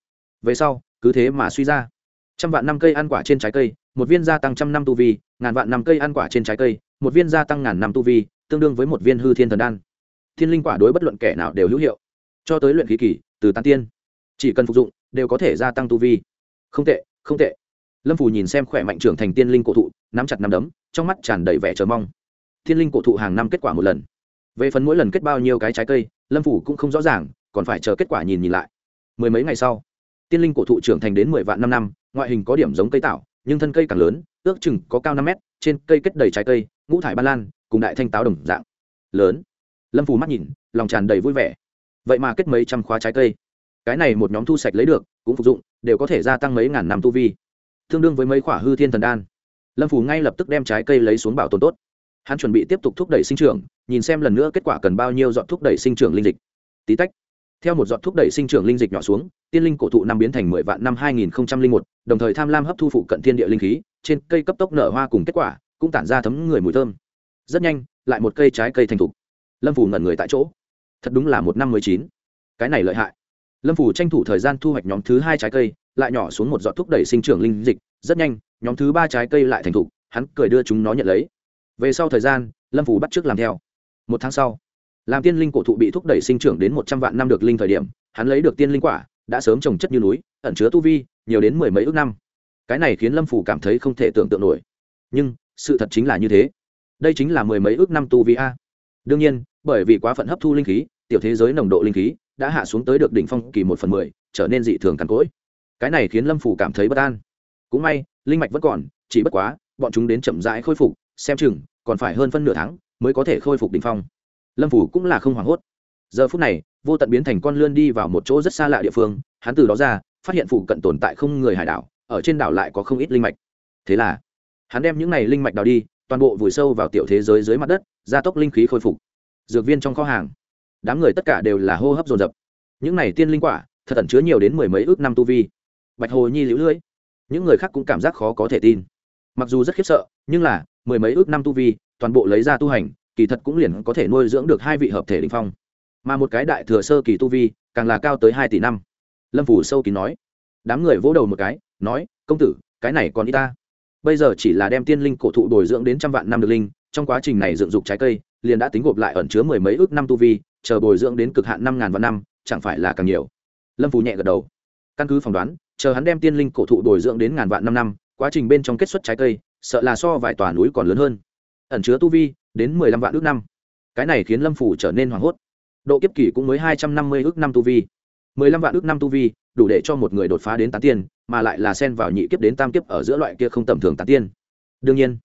Về sau, cứ thế mà suy ra. Trăm vạn năm cây ăn quả trên trái cây, một viên gia tăng trăm năm tu vi, ngàn vạn năm cây ăn quả trên trái cây, một viên gia tăng ngàn năm tu vi, tương đương với một viên hư thiên thần đan thiên linh quả đối bất luận kẻ nào đều hữu hiệu. Cho tới luyện khí kỳ, từ tán tiên, chỉ cần phục dụng, đều có thể gia tăng tu vi. Không tệ không tệ. Lâm phù nhìn xem khỏe mạnh trưởng thành tiên linh cổ thụ, nắm chặt nắm đấm, trong mắt tràn đầy vẻ chờ mong. Thiên linh cổ thụ hàng năm kết quả một lần. Về phần mỗi lần kết bao nhiêu cái trái cây, lâm phủ cũng không rõ ràng, còn phải chờ kết quả nhìn nhìn lại. Mười mấy ngày sau, tiên linh cổ thụ trưởng thành đến mười vạn năm năm, ngoại hình có điểm giống cây tảo, nhưng thân cây càng lớn, ước chừng có cao năm mét, trên cây kết đầy trái cây, ngũ thải ba lan, cùng đại thanh táo đồng dạng. Lớn lâm phù mắt nhìn, lòng tràn đầy vui vẻ. Vậy mà kết mấy trăm khóa trái cây. Cái này một nhóm thu sạch lấy được, cũng phục dụng, đều có thể gia tăng mấy ngàn năm tu vi. Tương đương với mấy khỏa hư thiên thần đan. Lâm phù ngay lập tức đem trái cây lấy xuống bảo tồn tốt. Hắn chuẩn bị tiếp tục thúc đẩy sinh trưởng, nhìn xem lần nữa kết quả cần bao nhiêu dọn thúc đẩy sinh trưởng linh dịch. Tí tách, theo một dọn thúc đẩy sinh trưởng linh dịch nhỏ xuống, tiên linh cổ thụ năm biến thành mười vạn năm hai nghìn một, đồng thời tham lam hấp thu phụ cận thiên địa linh khí, trên cây cấp tốc nở hoa cùng kết quả, cũng tản ra thấm người mùi thơm. Rất nhanh, lại một cây trái cây thành thục lâm phủ ngẩn người tại chỗ thật đúng là một năm mới chín cái này lợi hại lâm phủ tranh thủ thời gian thu hoạch nhóm thứ hai trái cây lại nhỏ xuống một giọt thúc đẩy sinh trưởng linh dịch rất nhanh nhóm thứ ba trái cây lại thành thục hắn cười đưa chúng nó nhận lấy về sau thời gian lâm phủ bắt t r ư ớ c làm theo một tháng sau làm tiên linh cổ thụ bị thúc đẩy sinh trưởng đến một trăm vạn năm được linh thời điểm hắn lấy được tiên linh quả đã sớm trồng chất như núi ẩn chứa tu vi nhiều đến mười mấy ước năm cái này khiến lâm phủ cảm thấy không thể tưởng tượng nổi nhưng sự thật chính là như thế đây chính là mười mấy ước năm tu vi a đương nhiên, bởi vì quá phận hấp thu linh khí, tiểu thế giới nồng độ linh khí đã hạ xuống tới được đỉnh phong kỳ một phần mười, trở nên dị thường cằn cỗi. Cái này khiến lâm phủ cảm thấy bất an. Cũng may, linh mạch vẫn còn, chỉ bất quá, bọn chúng đến chậm rãi khôi phục, xem chừng, còn phải hơn phân nửa tháng mới có thể khôi phục đỉnh phong. Lâm phủ cũng là không hoảng hốt. Giờ phút này, vô tận biến thành con lươn đi vào một chỗ rất xa lạ địa phương, hắn từ đó ra, phát hiện phủ cận tồn tại không người hải đảo, ở trên đảo lại có không ít linh mạch. Thế là, hắn đem những này linh mạch đào đi toàn bộ vùi sâu vào tiểu thế giới dưới mặt đất, gia tốc linh khí khôi phục. Dược viên trong kho hàng, đám người tất cả đều là hô hấp dồn dập. Những này tiên linh quả, thật ẩn chứa nhiều đến mười mấy ước năm tu vi. Bạch hồ nhi liễu lưỡi. Những người khác cũng cảm giác khó có thể tin. Mặc dù rất khiếp sợ, nhưng là, mười mấy ước năm tu vi, toàn bộ lấy ra tu hành, kỳ thật cũng liền có thể nuôi dưỡng được hai vị hợp thể linh phong. Mà một cái đại thừa sơ kỳ tu vi, càng là cao tới hai tỷ năm. Lâm phủ sâu kín nói. Đám người vỗ đầu một cái, nói, công tử, cái này còn y ta bây giờ chỉ là đem tiên linh cổ thụ bồi dưỡng đến trăm vạn năm được linh, trong quá trình này dựng dục trái cây, liền đã tính gộp lại ẩn chứa mười mấy ước năm tu vi, chờ bồi dưỡng đến cực hạn năm ngàn vạn năm, chẳng phải là càng nhiều. Lâm phù nhẹ gật đầu. Căn cứ phỏng đoán, chờ hắn đem tiên linh cổ thụ bồi dưỡng đến ngàn vạn năm năm, quá trình bên trong kết xuất trái cây, sợ là so vài tòa núi còn lớn hơn. Ẩn chứa tu vi, đến mười lăm vạn ước năm. Cái này khiến lâm phủ trở nên hoảng hốt. Độ kiếp kỷ cũng mới hai trăm năm mươi ước năm tu vi mười lăm vạn ước năm tu vi, đủ để cho một người đột phá đến tán tiên, mà lại là xen vào nhị kiếp đến tam kiếp ở giữa loại kia không tầm thường tán tiên. Đương nhiên,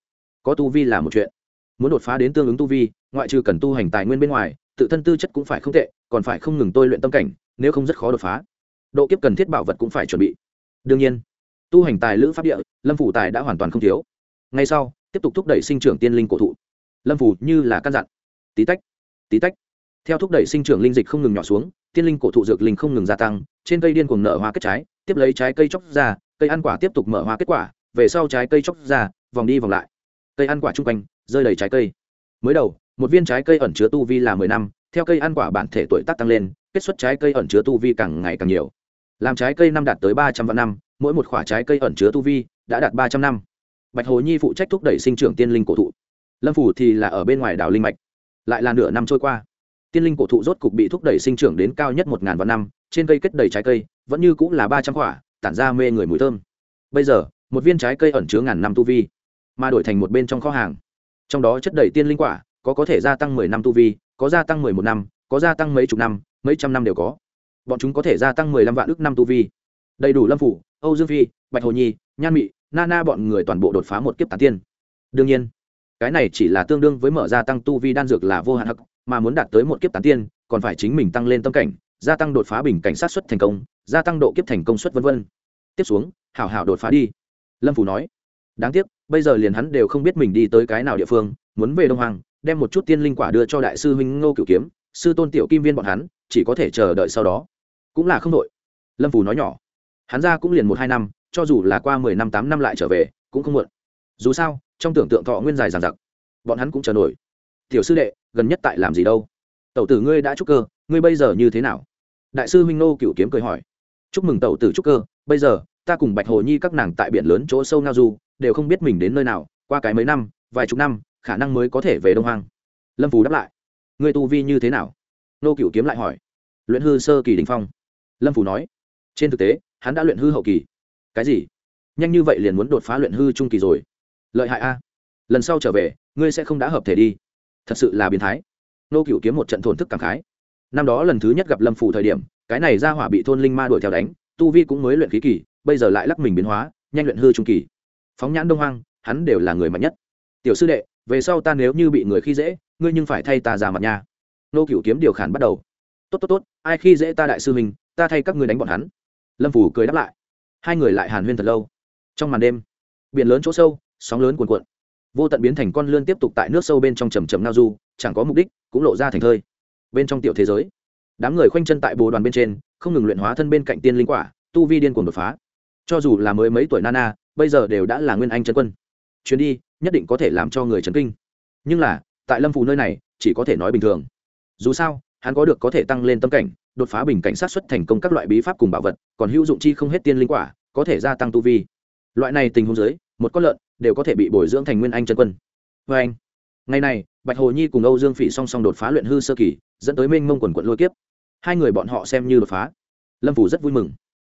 có tu vi là một chuyện. Muốn đột phá đến tương ứng tu vi, ngoại trừ cần tu hành tài nguyên bên ngoài, tự thân tư chất cũng phải không tệ, còn phải không ngừng tôi luyện tâm cảnh, nếu không rất khó đột phá. Độ kiếp cần thiết bảo vật cũng phải chuẩn bị. Đương nhiên, tu hành tài lữ pháp địa, lâm phủ tài đã hoàn toàn không thiếu. Ngay sau, tiếp tục thúc đẩy sinh trưởng tiên linh cổ thụ. Lâm phủ như là căn dặn. Tí tách tí tách. Theo thúc đẩy sinh trưởng linh dịch không ngừng nhỏ xuống tiên linh cổ thụ dược linh không ngừng gia tăng, trên cây điên cuồng nở hoa kết trái, tiếp lấy trái cây chóc ra, cây ăn quả tiếp tục mở hoa kết quả, về sau trái cây chóc ra, vòng đi vòng lại. Cây ăn quả chung quanh, rơi đầy trái cây. Mới đầu, một viên trái cây ẩn chứa tu vi là mười năm, theo cây ăn quả bản thể tuổi tác tăng lên, kết xuất trái cây ẩn chứa tu vi càng ngày càng nhiều. Làm trái cây năm đạt tới ba trăm vạn năm, mỗi một khoả trái cây ẩn chứa tu vi đã đạt ba trăm năm. Bạch hồ nhi phụ trách thúc đẩy sinh trưởng tiên linh cổ thụ. Lâm phủ thì là ở bên ngoài đảo linh mạch. Lại là nửa năm trôi qua tiên linh cổ thụ rốt cục bị thúc đẩy sinh trưởng đến cao nhất một ngàn vạn năm, trên cây kết đầy trái cây, vẫn như cũng là ba trăm quả, tản ra mê người mùi thơm. Bây giờ, một viên trái cây ẩn chứa ngàn năm tu vi, mà đổi thành một bên trong kho hàng. Trong đó chất đầy tiên linh quả, có có thể gia tăng mười năm tu vi, có gia tăng mười một năm, có gia tăng mấy chục năm, mấy trăm năm đều có. Bọn chúng có thể gia tăng mười lăm vạn ước năm tu vi. Đầy đủ lâm phủ, âu dương phi, bạch hồ nhi, nhan mị, na na bọn người toàn bộ đột phá một kiếp tán tiên. Đương nhiên, cái này chỉ là tương đương với mở ra tăng tu vi đan dược là vô hạn hắc mà muốn đạt tới một kiếp tán tiên, còn phải chính mình tăng lên tâm cảnh, gia tăng đột phá bình cảnh sát xuất thành công, gia tăng độ kiếp thành công suất v v tiếp xuống, hảo hảo đột phá đi. Lâm phủ nói. Đáng tiếc, bây giờ liền hắn đều không biết mình đi tới cái nào địa phương, muốn về đông hoàng đem một chút tiên linh quả đưa cho đại sư huynh ngô cửu kiếm, sư tôn tiểu kim viên bọn hắn, chỉ có thể chờ đợi sau đó. Cũng là không đội lâm phủ nói nhỏ. Hắn ra cũng liền một hai năm, cho dù là qua mười năm tám năm lại trở về, cũng không muộn. Dù sao, trong tưởng tượng thọ nguyên dài dàn giặc bọn hắn cũng chờ nổi tiểu sư đệ, gần nhất tại làm gì đâu? Tẩu tử ngươi đã trúc cơ, ngươi bây giờ như thế nào? Đại sư huynh nô cựu kiếm cười hỏi. Chúc mừng tẩu tử trúc cơ, bây giờ, ta cùng bạch hồ nhi các nàng tại biển lớn chỗ sâu ngao du, đều không biết mình đến nơi nào, qua cái mấy năm, vài chục năm, khả năng mới có thể về đông hoang. Lâm phú đáp lại. Ngươi tu vi như thế nào? Nô cựu kiếm lại hỏi. Luyện hư sơ kỳ đình phong. Lâm phú nói. Trên thực tế, hắn đã luyện hư hậu kỳ. Cái gì? Nhanh như vậy liền muốn đột phá luyện hư trung kỳ rồi. Lợi hại a. Lần sau trở về, ngươi sẽ không đã hợp thể đi thật sự là biến thái. Nô cựu kiếm một trận thổn thức cảm khái. Năm đó lần thứ nhất gặp lâm phủ thời điểm, cái này ra hỏa bị thôn linh ma đuổi theo đánh, tu vi cũng mới luyện khí kỳ, bây giờ lại lắc mình biến hóa, nhanh luyện hư trung kỳ. Phóng nhãn đông hoang, hắn đều là người mạnh nhất. Tiểu sư đệ, về sau ta nếu như bị người khi dễ, ngươi nhưng phải thay ta ra mặt nha. Nô cựu kiếm điều khản bắt đầu. Tốt tốt tốt, ai khi dễ ta đại sư mình ta thay các ngươi đánh bọn hắn. Lâm phủ cười đáp lại. Hai người lại hàn huyên thật lâu. Trong màn đêm, biển lớn chỗ sâu, sóng lớn cuồn cuộn vô tận biến thành con lươn tiếp tục tại nước sâu bên trong trầm trầm ngao du, chẳng có mục đích, cũng lộ ra thành thơi. Bên trong tiểu thế giới, đám người khoanh chân tại bồ đoàn bên trên, không ngừng luyện hóa thân bên cạnh tiên linh quả, tu vi điên cuồng đột phá. Cho dù là mới mấy tuổi nana, bây giờ đều đã là nguyên anh chân quân. Chuyến đi, nhất định có thể làm cho người chấn kinh. Nhưng là, tại lâm phù nơi này, chỉ có thể nói bình thường. Dù sao, hắn có được có thể tăng lên tâm cảnh, đột phá bình cảnh sát xuất thành công các loại bí pháp cùng bảo vật, còn hữu dụng chi không hết tiên linh quả, có thể gia tăng tu vi. Loại này tình huống dưới, một con lợn đều có thể bị bồi dưỡng thành nguyên anh chân quân. Vê anh, ngày này, bạch hồ nhi cùng âu dương phỉ song song đột phá luyện hư sơ kỳ, dẫn tới mênh mông quần quận lôi kiếp. Hai người bọn họ xem như đột phá. Lâm phủ rất vui mừng.